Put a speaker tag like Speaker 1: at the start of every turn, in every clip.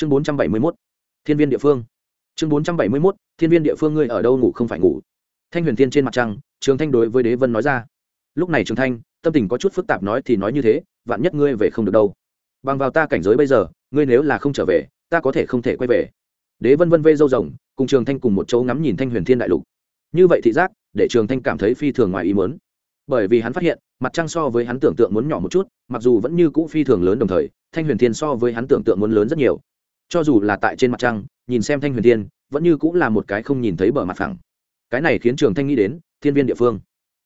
Speaker 1: chương bốn trăm bảy mươi mốt, thiên viên địa phương. Chương bốn trăm bảy mươi mốt, thiên viên địa phương ngươi ở đâu ngủ không phải ngủ? Thanh huyền thiên trên mặt trăng, trường thanh đối với đế vân nói ra. Lúc này trường thanh, tâm tình có chút phức tạp nói thì nói như thế, vạn nhất ngươi về không được đâu. Bằng vào ta cảnh giới bây giờ, ngươi nếu là không trở về, ta có thể không thể quay về. Đế vân vân vê dâu rồng, cùng trường thanh cùng một chỗ ngắm nhìn thanh huyền thiên đại lục. Như vậy thị giác, để trường thanh cảm thấy phi thường ngoài ý muốn. Bởi vì hắn phát hiện, mặt trăng so với hắn tưởng tượng muốn nhỏ một chút, mặc dù vẫn như cũ phi thường lớn đồng thời, thanh huyền thiên so với hắn tưởng tượng muốn lớn rất nhiều cho dù là tại trên mặt trăng, nhìn xem thanh huyền thiên, vẫn như cũng là một cái không nhìn thấy bờ mặt phẳng. Cái này khiến trường thanh nghĩ đến, thiên viên địa phương.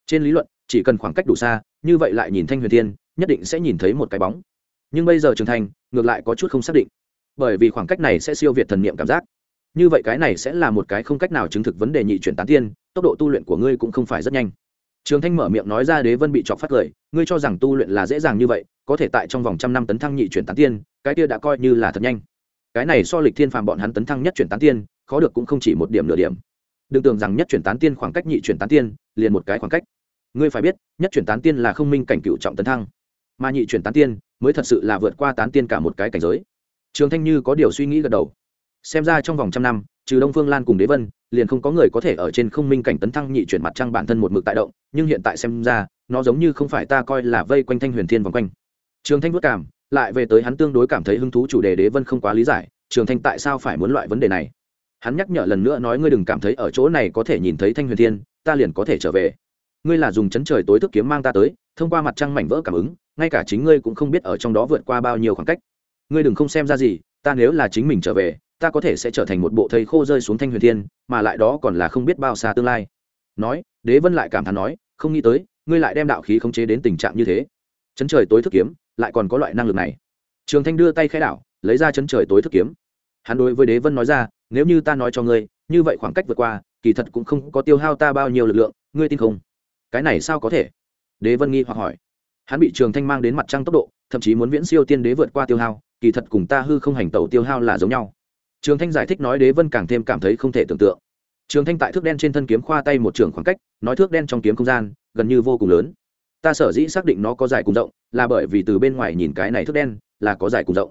Speaker 1: Trên lý luận, chỉ cần khoảng cách đủ xa, như vậy lại nhìn thanh huyền thiên, nhất định sẽ nhìn thấy một cái bóng. Nhưng bây giờ trường thanh, ngược lại có chút không xác định. Bởi vì khoảng cách này sẽ siêu việt thần niệm cảm giác. Như vậy cái này sẽ là một cái không cách nào chứng thực vấn đề nhị chuyển tán tiên, tốc độ tu luyện của ngươi cũng không phải rất nhanh. Trường thanh mở miệng nói ra đế vân bị chọc phát cười ngươi cho rằng tu luyện là dễ dàng như vậy, có thể tại trong vòng trăm năm tấn thăng nhị chuyển tán tiên, cái kia đã coi như là thật nhanh cái này so lịch thiên phàm bọn hắn tấn thăng nhất chuyển tán tiên, khó được cũng không chỉ một điểm nửa điểm. Đừng tưởng rằng nhất chuyển tán tiên khoảng cách nhị chuyển tán tiên, liền một cái khoảng cách. Ngươi phải biết, nhất chuyển tán tiên là không minh cảnh cựu trọng tấn thăng. Mà nhị chuyển tán tiên mới thật sự là vượt qua tán tiên cả một cái cảnh giới. Trường thanh như có điều suy nghĩ gật đầu. Xem ra trong vòng trăm năm, trừ đông phương lan cùng đế vân, liền không có người có thể ở trên không minh cảnh tấn thăng nhị chuyển mặt trăng bản thân một mực tại động, nhưng hiện tại xem ra, nó giống như không phải ta coi là vây quanh thanh huyền thiên vòng quanh. Trường thanh vất cảm lại về tới hắn tương đối cảm thấy hứng thú chủ đề đế vân không quá lý giải, trường thanh tại sao phải muốn loại vấn đề này? Hắn nhắc nhở lần nữa nói ngươi đừng cảm thấy ở chỗ này có thể nhìn thấy thanh huyền thiên, ta liền có thể trở về. Ngươi là dùng chấn trời tối thức kiếm mang ta tới, thông qua mặt trăng mảnh vỡ cảm ứng, ngay cả chính ngươi cũng không biết ở trong đó vượt qua bao nhiêu khoảng cách. Ngươi đừng không xem ra gì, ta nếu là chính mình trở về, ta có thể sẽ trở thành một bộ thầy khô rơi xuống thanh huyền thiên, mà lại đó còn là không biết bao xa tương lai. Nói, đế vân lại cảm thán nói, không nghĩ tới, ngươi lại đem đạo khí khống chế đến tình trạng như thế. Chấn trời tối thức kiếm lại còn có loại năng lực này. Trường thanh đưa tay khai đảo, lấy ra chân trời tối thức kiếm. Hắn đối với đế vân nói ra, nếu như ta nói cho ngươi, như vậy khoảng cách vượt qua, kỳ thật cũng không có tiêu hao ta bao nhiêu lực lượng, ngươi tin không? Cái này sao có thể? Đế vân nghi hoặc hỏi. Hắn bị trường thanh mang đến mặt trăng tốc độ, thậm chí muốn viễn siêu tiên đế vượt qua tiêu hao, kỳ thật cùng ta hư không hành tẩu tiêu hao là giống nhau. Trường thanh giải thích nói đế vân càng thêm cảm thấy không thể tưởng tượng. Trường thanh tại thước đen trên thân kiếm khoa tay một trường khoảng cách, nói thước đen trong kiếm không gian, gần như vô cùng lớn ta sở dĩ xác định nó có dài cùng rộng, là bởi vì từ bên ngoài nhìn cái này thước đen, là có dài cùng rộng.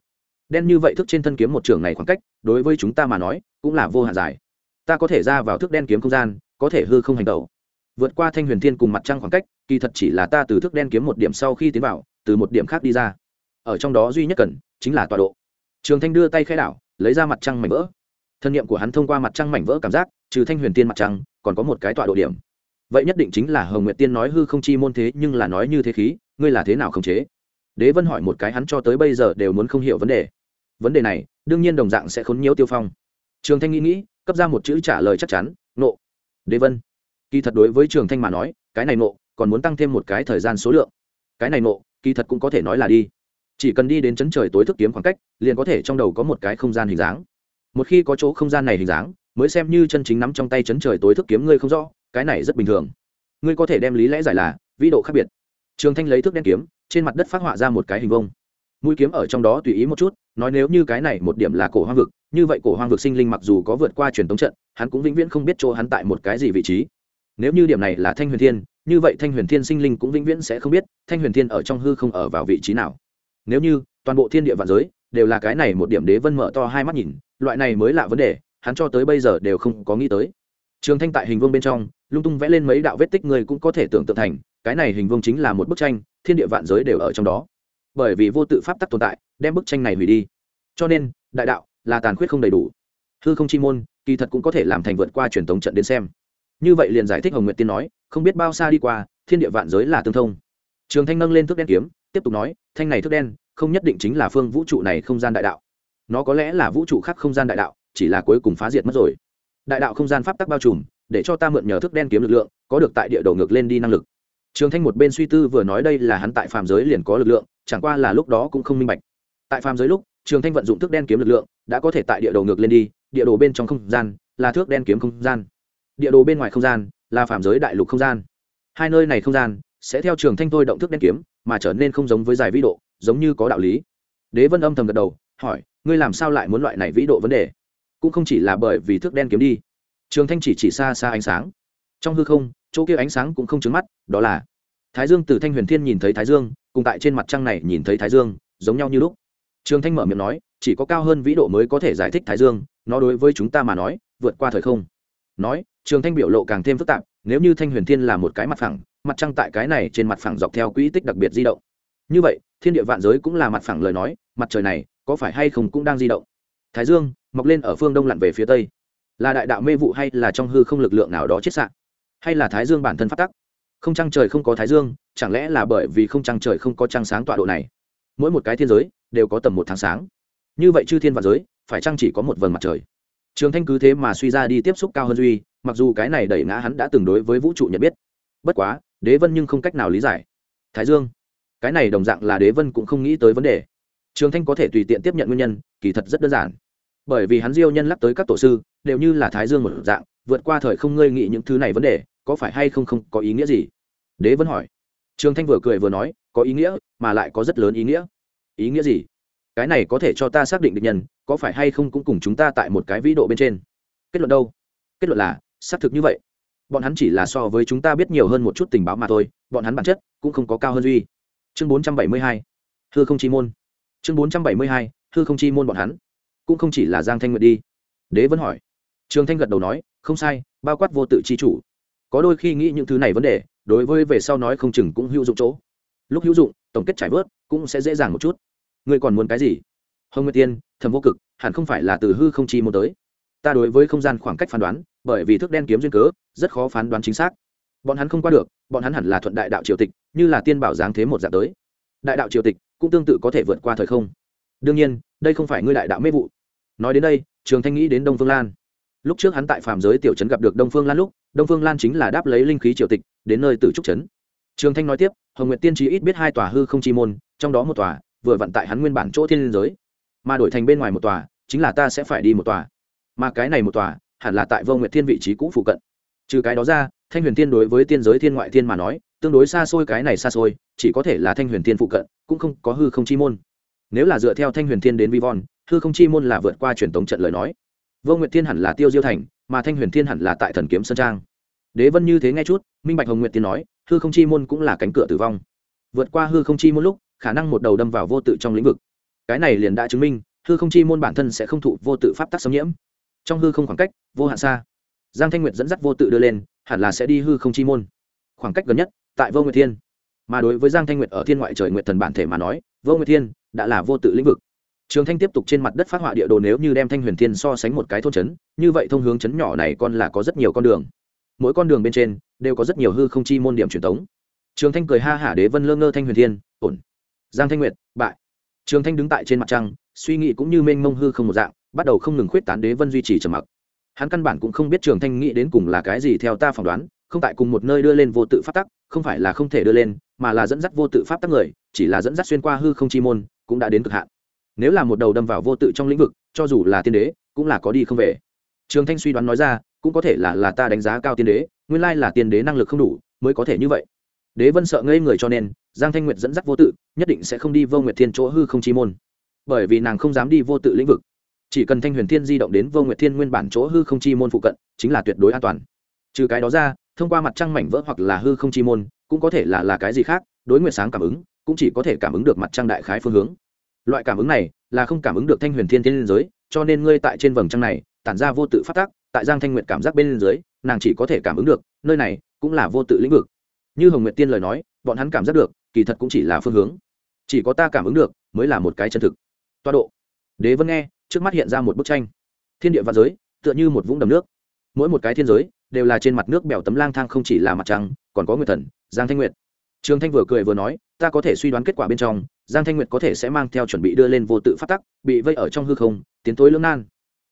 Speaker 1: Đen như vậy thức trên thân kiếm một trường này khoảng cách, đối với chúng ta mà nói, cũng là vô hạn dài. Ta có thể ra vào thước đen kiếm không gian, có thể hư không hành tẩu. Vượt qua thanh huyền thiên cùng mặt trăng khoảng cách, kỳ thật chỉ là ta từ thước đen kiếm một điểm sau khi tiến vào, từ một điểm khác đi ra. Ở trong đó duy nhất cần, chính là tọa độ. Trường thanh đưa tay khai đảo, lấy ra mặt trăng mảnh vỡ. Thân nhiệm của hắn thông qua mặt trăng mảnh vỡ cảm giác, trừ thanh huyền tiên mặt trăng, còn có một cái tọa độ điểm vậy nhất định chính là hồng nguyệt tiên nói hư không chi môn thế nhưng là nói như thế khí, ngươi là thế nào khống chế? Đế vân hỏi một cái hắn cho tới bây giờ đều muốn không hiểu vấn đề. Vấn đề này, đương nhiên đồng dạng sẽ khốn nhiễu tiêu phong. Trường thanh nghĩ nghĩ, cấp ra một chữ trả lời chắc chắn, nộ. Đế vân. Kỳ thật đối với trường thanh mà nói, cái này nộ, còn muốn tăng thêm một cái thời gian số lượng. Cái này nộ, kỳ thật cũng có thể nói là đi. Chỉ cần đi đến chấn trời tối thức kiếm khoảng cách, liền có thể trong đầu có một cái không gian hình dáng. Một khi có chỗ không gian này hình dáng, mới xem như chân chính nắm trong tay chấn trời tối thức kiếm ngươi không rõ cái này rất bình thường. Ngươi có thể đem lý lẽ giải là, vĩ độ khác biệt. Trường thanh lấy thước đen kiếm, trên mặt đất phát họa ra một cái hình vông mũi kiếm ở trong đó tùy ý một chút, nói nếu như cái này một điểm là cổ hoang vực, như vậy cổ hoang vực sinh linh mặc dù có vượt qua truyền thống trận, hắn cũng vĩnh viễn không biết chỗ hắn tại một cái gì vị trí. Nếu như điểm này là thanh huyền thiên, như vậy thanh huyền thiên sinh linh cũng vĩnh viễn sẽ không biết thanh huyền thiên ở trong hư không ở vào vị trí nào. Nếu như, toàn bộ thiên địa vạn giới đều là cái này một điểm đế vân mở to hai mắt nhìn, loại này mới là vấn đề, hắn cho tới bây giờ đều không có nghĩ tới. Trường thanh tại hình vương bên trong lung tung vẽ lên mấy đạo vết tích người cũng có thể tưởng tượng thành, cái này hình vương chính là một bức tranh, thiên địa vạn giới đều ở trong đó. Bởi vì vô tự pháp tắc tồn tại, đem bức tranh này hủy đi. Cho nên, đại đạo là tàn khuyết không đầy đủ. Hư không chi môn, kỳ thật cũng có thể làm thành vượt qua truyền thống trận đến xem. Như vậy liền giải thích hồng nguyệt tiên nói, không biết bao xa đi qua, thiên địa vạn giới là tương thông. Trường thanh nâng lên thước đen kiếm, tiếp tục nói, thanh này thước đen, không nhất định chính là phương vũ trụ này không gian đại đạo. Nó có lẽ là vũ trụ khác không gian đại đạo, chỉ là cuối cùng phá diệt mất rồi. Đại đạo không gian pháp tắc bao trùm để cho ta mượn nhờ thức đen kiếm lực lượng, có được tại địa đầu ngược lên đi năng lực. Trường thanh một bên suy tư vừa nói đây là hắn tại phàm giới liền có lực lượng, chẳng qua là lúc đó cũng không minh bạch. Tại phàm giới lúc, trường thanh vận dụng thức đen kiếm lực lượng, đã có thể tại địa đầu ngược lên đi, địa đồ bên trong không gian là thước đen kiếm không gian. Địa đồ bên ngoài không gian là phàm giới đại lục không gian. Hai nơi này không gian sẽ theo trường thanh thôi động thức đen kiếm, mà trở nên không giống với giải vĩ độ, giống như có đạo lý. Đế vân âm thầm gật đầu, hỏi, ngươi làm sao lại muốn loại này vĩ độ vấn đề? Cũng không chỉ là bởi vì thước đen kiếm đi trường thanh chỉ chỉ xa xa ánh sáng. Trong hư không, chỗ kia ánh sáng cũng không trứng mắt, đó là thái dương từ thanh huyền thiên nhìn thấy thái dương, cùng tại trên mặt trăng này nhìn thấy thái dương, giống nhau như lúc. Trường thanh mở miệng nói, chỉ có cao hơn vĩ độ mới có thể giải thích thái dương, nó đối với chúng ta mà nói, vượt qua thời không. Nói, trường thanh biểu lộ càng thêm phức tạp, nếu như thanh huyền thiên là một cái mặt phẳng, mặt trăng tại cái này trên mặt phẳng dọc theo quỹ tích đặc biệt di động. Như vậy, thiên địa vạn giới cũng là mặt phẳng lời nói, mặt trời này, có phải hay không cũng đang di động. Thái dương, mọc lên ở phương đông lặn về phía tây là đại đạo mê vụ hay là trong hư không lực lượng nào đó chết sạn hay là thái dương bản thân phát tắc? Không trăng trời không có thái dương, chẳng lẽ là bởi vì không trăng trời không có trăng sáng tọa độ này? Mỗi một cái thiên giới đều có tầm một tháng sáng. Như vậy chư thiên và giới, phải chăng chỉ có một vầng mặt trời? Trường thanh cứ thế mà suy ra đi tiếp xúc cao hơn duy, mặc dù cái này đẩy ngã hắn đã từng đối với vũ trụ nhận biết. Bất quá, đế vân nhưng không cách nào lý giải. Thái dương, cái này đồng dạng là đế vân cũng không nghĩ tới vấn đề. Trường thanh có thể tùy tiện tiếp nhận nguyên nhân, kỳ thật rất đơn giản bởi vì hắn diêu nhân lắc tới các tổ sư, đều như là thái dương một dạng, vượt qua thời không ngơi nghĩ những thứ này vấn đề, có phải hay không không có ý nghĩa gì? Đế vẫn hỏi. Trường thanh vừa cười vừa nói, có ý nghĩa, mà lại có rất lớn ý nghĩa. Ý nghĩa gì? Cái này có thể cho ta xác định được nhân, có phải hay không cũng cùng chúng ta tại một cái vĩ độ bên trên. Kết luận đâu? Kết luận là, xác thực như vậy. Bọn hắn chỉ là so với chúng ta biết nhiều hơn một chút tình báo mà thôi, bọn hắn bản chất cũng không có cao hơn duy. Chương bốn trăm bảy mươi hai. Hư không chi môn. Chương bốn trăm bảy mươi hai. Hư không chi môn bọn hắn cũng không chỉ là giang thanh nguyệt đi. Đế vẫn hỏi. Trường thanh gật đầu nói, không sai, bao quát vô tự chi chủ. Có đôi khi nghĩ những thứ này vấn đề, đối với về sau nói không chừng cũng hữu dụng chỗ. Lúc hữu dụng, tổng kết trải vớt, cũng sẽ dễ dàng một chút. Ngươi còn muốn cái gì? Hồng nguyệt tiên, thầm vô cực, hẳn không phải là từ hư không chi muốn tới. Ta đối với không gian khoảng cách phán đoán, bởi vì thức đen kiếm duyên cớ, rất khó phán đoán chính xác. Bọn hắn không qua được, bọn hắn hẳn là thuận đại đạo triều tịch, như là tiên bảo giáng thế một dạng tới. Đại đạo triều tịch cũng tương tự có thể vượt qua thời không. Đương nhiên, đây không phải ngươi đại đạo mê vụ nói đến đây, trường thanh nghĩ đến đông phương lan. Lúc trước hắn tại phàm giới tiểu trấn gặp được đông phương lan lúc, đông phương lan chính là đáp lấy linh khí triều tịch, đến nơi tử trúc trấn. Trường thanh nói tiếp, hồng nguyệt tiên trí ít biết hai tòa hư không chi môn, trong đó một tòa, vừa vận tại hắn nguyên bản chỗ thiên liên giới. Mà đổi thành bên ngoài một tòa, chính là ta sẽ phải đi một tòa. Mà cái này một tòa, hẳn là tại vô nguyệt thiên vị trí cũ phụ cận. Trừ cái đó ra, thanh huyền tiên đối với tiên giới thiên ngoại thiên mà nói, tương đối xa xôi cái này xa xôi, chỉ có thể là thanh huyền tiên phụ cận, cũng không có hư không chi môn nếu là dựa theo thanh huyền thiên đến vi von hư không chi môn là vượt qua truyền thống trận lời nói. Vô nguyệt thiên hẳn là tiêu diêu thành, mà thanh huyền thiên hẳn là tại thần kiếm sơn trang. Đế vân như thế nghe chút, minh bạch hồng nguyệt tiên nói, hư không chi môn cũng là cánh cửa tử vong. Vượt qua hư không chi môn lúc, khả năng một đầu đâm vào vô tự trong lĩnh vực. Cái này liền đã chứng minh, hư không chi môn bản thân sẽ không thụ vô tự pháp tắc xâm nhiễm. Trong hư không khoảng cách, vô hạn xa. Giang thanh nguyệt dẫn dắt vô tự đưa lên, hẳn là sẽ đi hư không chi môn. Khoảng cách gần nhất, tại vô nguyệt thiên. Mà đối với giang thanh nguyệt ở thiên ngoại trời nguyệt thần bản thể mà nói, vô nguyệt thiên đã là vô tự lĩnh vực. Trường thanh tiếp tục trên mặt đất phát họa địa đồ nếu như đem thanh huyền thiên so sánh một cái thôn trấn, như vậy thông hướng trấn nhỏ này còn là có rất nhiều con đường. Mỗi con đường bên trên đều có rất nhiều hư không chi môn điểm truyền thống trường thanh cười ha hả đế vân lơ ngơ thanh huyền thiên, ổn. Giang thanh nguyệt, bại. Trường thanh đứng tại trên mặt trăng, suy nghĩ cũng như mênh mông hư không một dạng, bắt đầu không ngừng khuyết tán đế vân duy trì trầm mặc. Hắn căn bản cũng không biết trường thanh nghĩ đến cùng là cái gì theo ta phỏng đoán, không tại cùng một nơi đưa lên vô tự pháp tắc, không phải là không thể đưa lên, mà là dẫn dắt vô tự pháp tắc người, chỉ là dẫn dắt xuyên qua hư không chi môn cũng đã đến cực hạn. Nếu là một đầu đâm vào vô tự trong lĩnh vực, cho dù là tiên đế, cũng là có đi không về. Trường thanh suy đoán nói ra, cũng có thể là là ta đánh giá cao tiên đế, nguyên lai là tiên đế năng lực không đủ, mới có thể như vậy. Đế vân sợ ngây người cho nên, giang thanh nguyệt dẫn dắt vô tự, nhất định sẽ không đi vô nguyệt thiên chỗ hư không chi môn. Bởi vì nàng không dám đi vô tự lĩnh vực. Chỉ cần thanh huyền thiên di động đến vô nguyệt thiên nguyên bản chỗ hư không chi môn phụ cận, chính là tuyệt đối an toàn. Trừ cái đó ra, thông qua mặt trăng mảnh vỡ hoặc là hư không chi môn, cũng có thể là là cái gì khác, đối nguyệt sáng cảm ứng, cũng chỉ có thể cảm ứng được mặt trăng đại khái phương hướng loại cảm ứng này là không cảm ứng được thanh huyền thiên thiên giới cho nên ngươi tại trên vầng trăng này tản ra vô tự phát tác tại giang thanh nguyệt cảm giác bên dưới, nàng chỉ có thể cảm ứng được nơi này cũng là vô tự lĩnh vực. Như hồng nguyệt tiên lời nói bọn hắn cảm giác được kỳ thật cũng chỉ là phương hướng. Chỉ có ta cảm ứng được mới là một cái chân thực. Toa độ. Đế vân nghe trước mắt hiện ra một bức tranh. Thiên địa và giới tựa như một vũng đầm nước. Mỗi một cái thiên giới đều là trên mặt nước bèo tấm lang thang không chỉ là mặt trăng còn có nguyệt thần giang thanh nguyệt trường thanh vừa cười vừa nói, ta có thể suy đoán kết quả bên trong, giang thanh nguyệt có thể sẽ mang theo chuẩn bị đưa lên vô tự phát tắc, bị vây ở trong hư không, tiến tối lưỡng nan.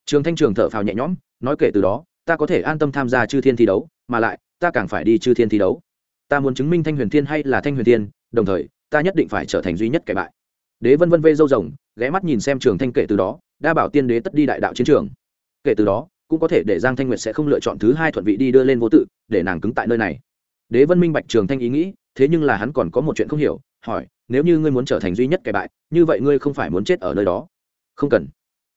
Speaker 1: Trường thanh trường thở phào nhẹ nhõm, nói kể từ đó, ta có thể an tâm tham gia chư thiên thi đấu, mà lại, ta càng phải đi chư thiên thi đấu. Ta muốn chứng minh thanh huyền thiên hay là thanh huyền thiên, đồng thời, ta nhất định phải trở thành duy nhất kẻ bại. Đế vân vân vê râu rồng, ghé mắt nhìn xem trường thanh kể từ đó, đa bảo tiên đế tất đi đại đạo chiến trường. Kể từ đó, cũng có thể để giang thanh nguyệt sẽ không lựa chọn thứ hai thuận vị đi đưa lên vô tự, để nàng cứng tại nơi này. Đế vân minh bạch trường thanh ý nghĩ thế nhưng là hắn còn có một chuyện không hiểu, hỏi, nếu như ngươi muốn trở thành duy nhất kẻ bại, như vậy ngươi không phải muốn chết ở nơi đó? Không cần.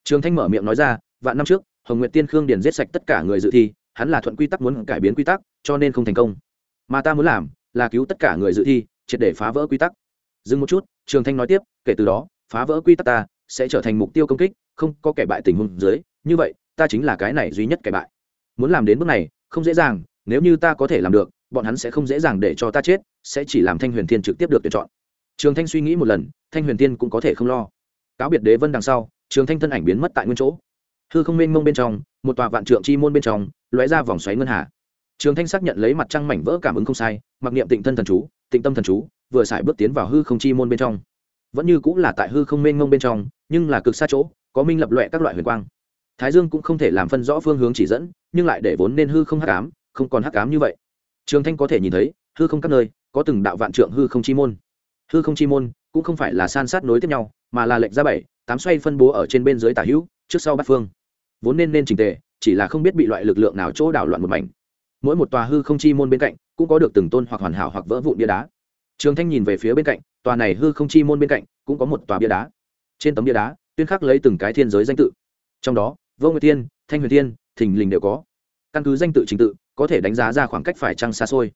Speaker 1: Trường thanh mở miệng nói ra, vạn năm trước, hồng nguyệt tiên khương điền giết sạch tất cả người dự thi, hắn là thuận quy tắc muốn cải biến quy tắc, cho nên không thành công. Mà ta muốn làm, là cứu tất cả người dự thi, triệt để phá vỡ quy tắc. Dừng một chút, trường thanh nói tiếp, kể từ đó, phá vỡ quy tắc ta, sẽ trở thành mục tiêu công kích, không có kẻ bại tình huống dưới, như vậy, ta chính là cái này duy nhất kẻ bại. Muốn làm đến bước này, không dễ dàng, nếu như ta có thể làm được bọn hắn sẽ không dễ dàng để cho ta chết, sẽ chỉ làm thanh huyền thiên trực tiếp được tuyển chọn. Trường thanh suy nghĩ một lần, thanh huyền thiên cũng có thể không lo. Cáo biệt đế vân đằng sau, trường thanh thân ảnh biến mất tại nguyên chỗ. Hư không mênh mông bên trong, một tòa vạn trượng chi môn bên trong, lóe ra vòng xoáy ngân hà. Trường thanh xác nhận lấy mặt trăng mảnh vỡ cảm ứng không sai, mặc niệm tịnh thân thần chú, tịnh tâm thần chú, vừa xài bước tiến vào hư không chi môn bên trong. Vẫn như cũng là tại hư không mênh mông bên trong, nhưng là cực xa chỗ, có minh lập loẹ các loại huyền quang. Thái dương cũng không thể làm phân rõ phương hướng chỉ dẫn, nhưng lại để vốn nên hư không hắc ám, không còn hắc ám như vậy trường thanh có thể nhìn thấy, hư không các nơi, có từng đạo vạn trượng hư không chi môn. Hư không chi môn cũng không phải là san sát nối tiếp nhau, mà là lệnh ra bảy, tám xoay phân bố ở trên bên dưới tả hữu, trước sau bát phương. Vốn nên nên trình tề, chỉ là không biết bị loại lực lượng nào chỗ đảo loạn một mảnh. Mỗi một tòa hư không chi môn bên cạnh cũng có được từng tôn hoặc hoàn hảo hoặc vỡ vụn bia đá. Trường thanh nhìn về phía bên cạnh, tòa này hư không chi môn bên cạnh cũng có một tòa bia đá. Trên tấm bia đá, tuyên khắc lấy từng cái thiên giới danh tự. Trong đó, vô nguyệt tiên thanh huyền tiên thình lình đều có. Căn cứ danh tự trình tự có thể đánh giá ra khoảng cách phải trăng xa xôi.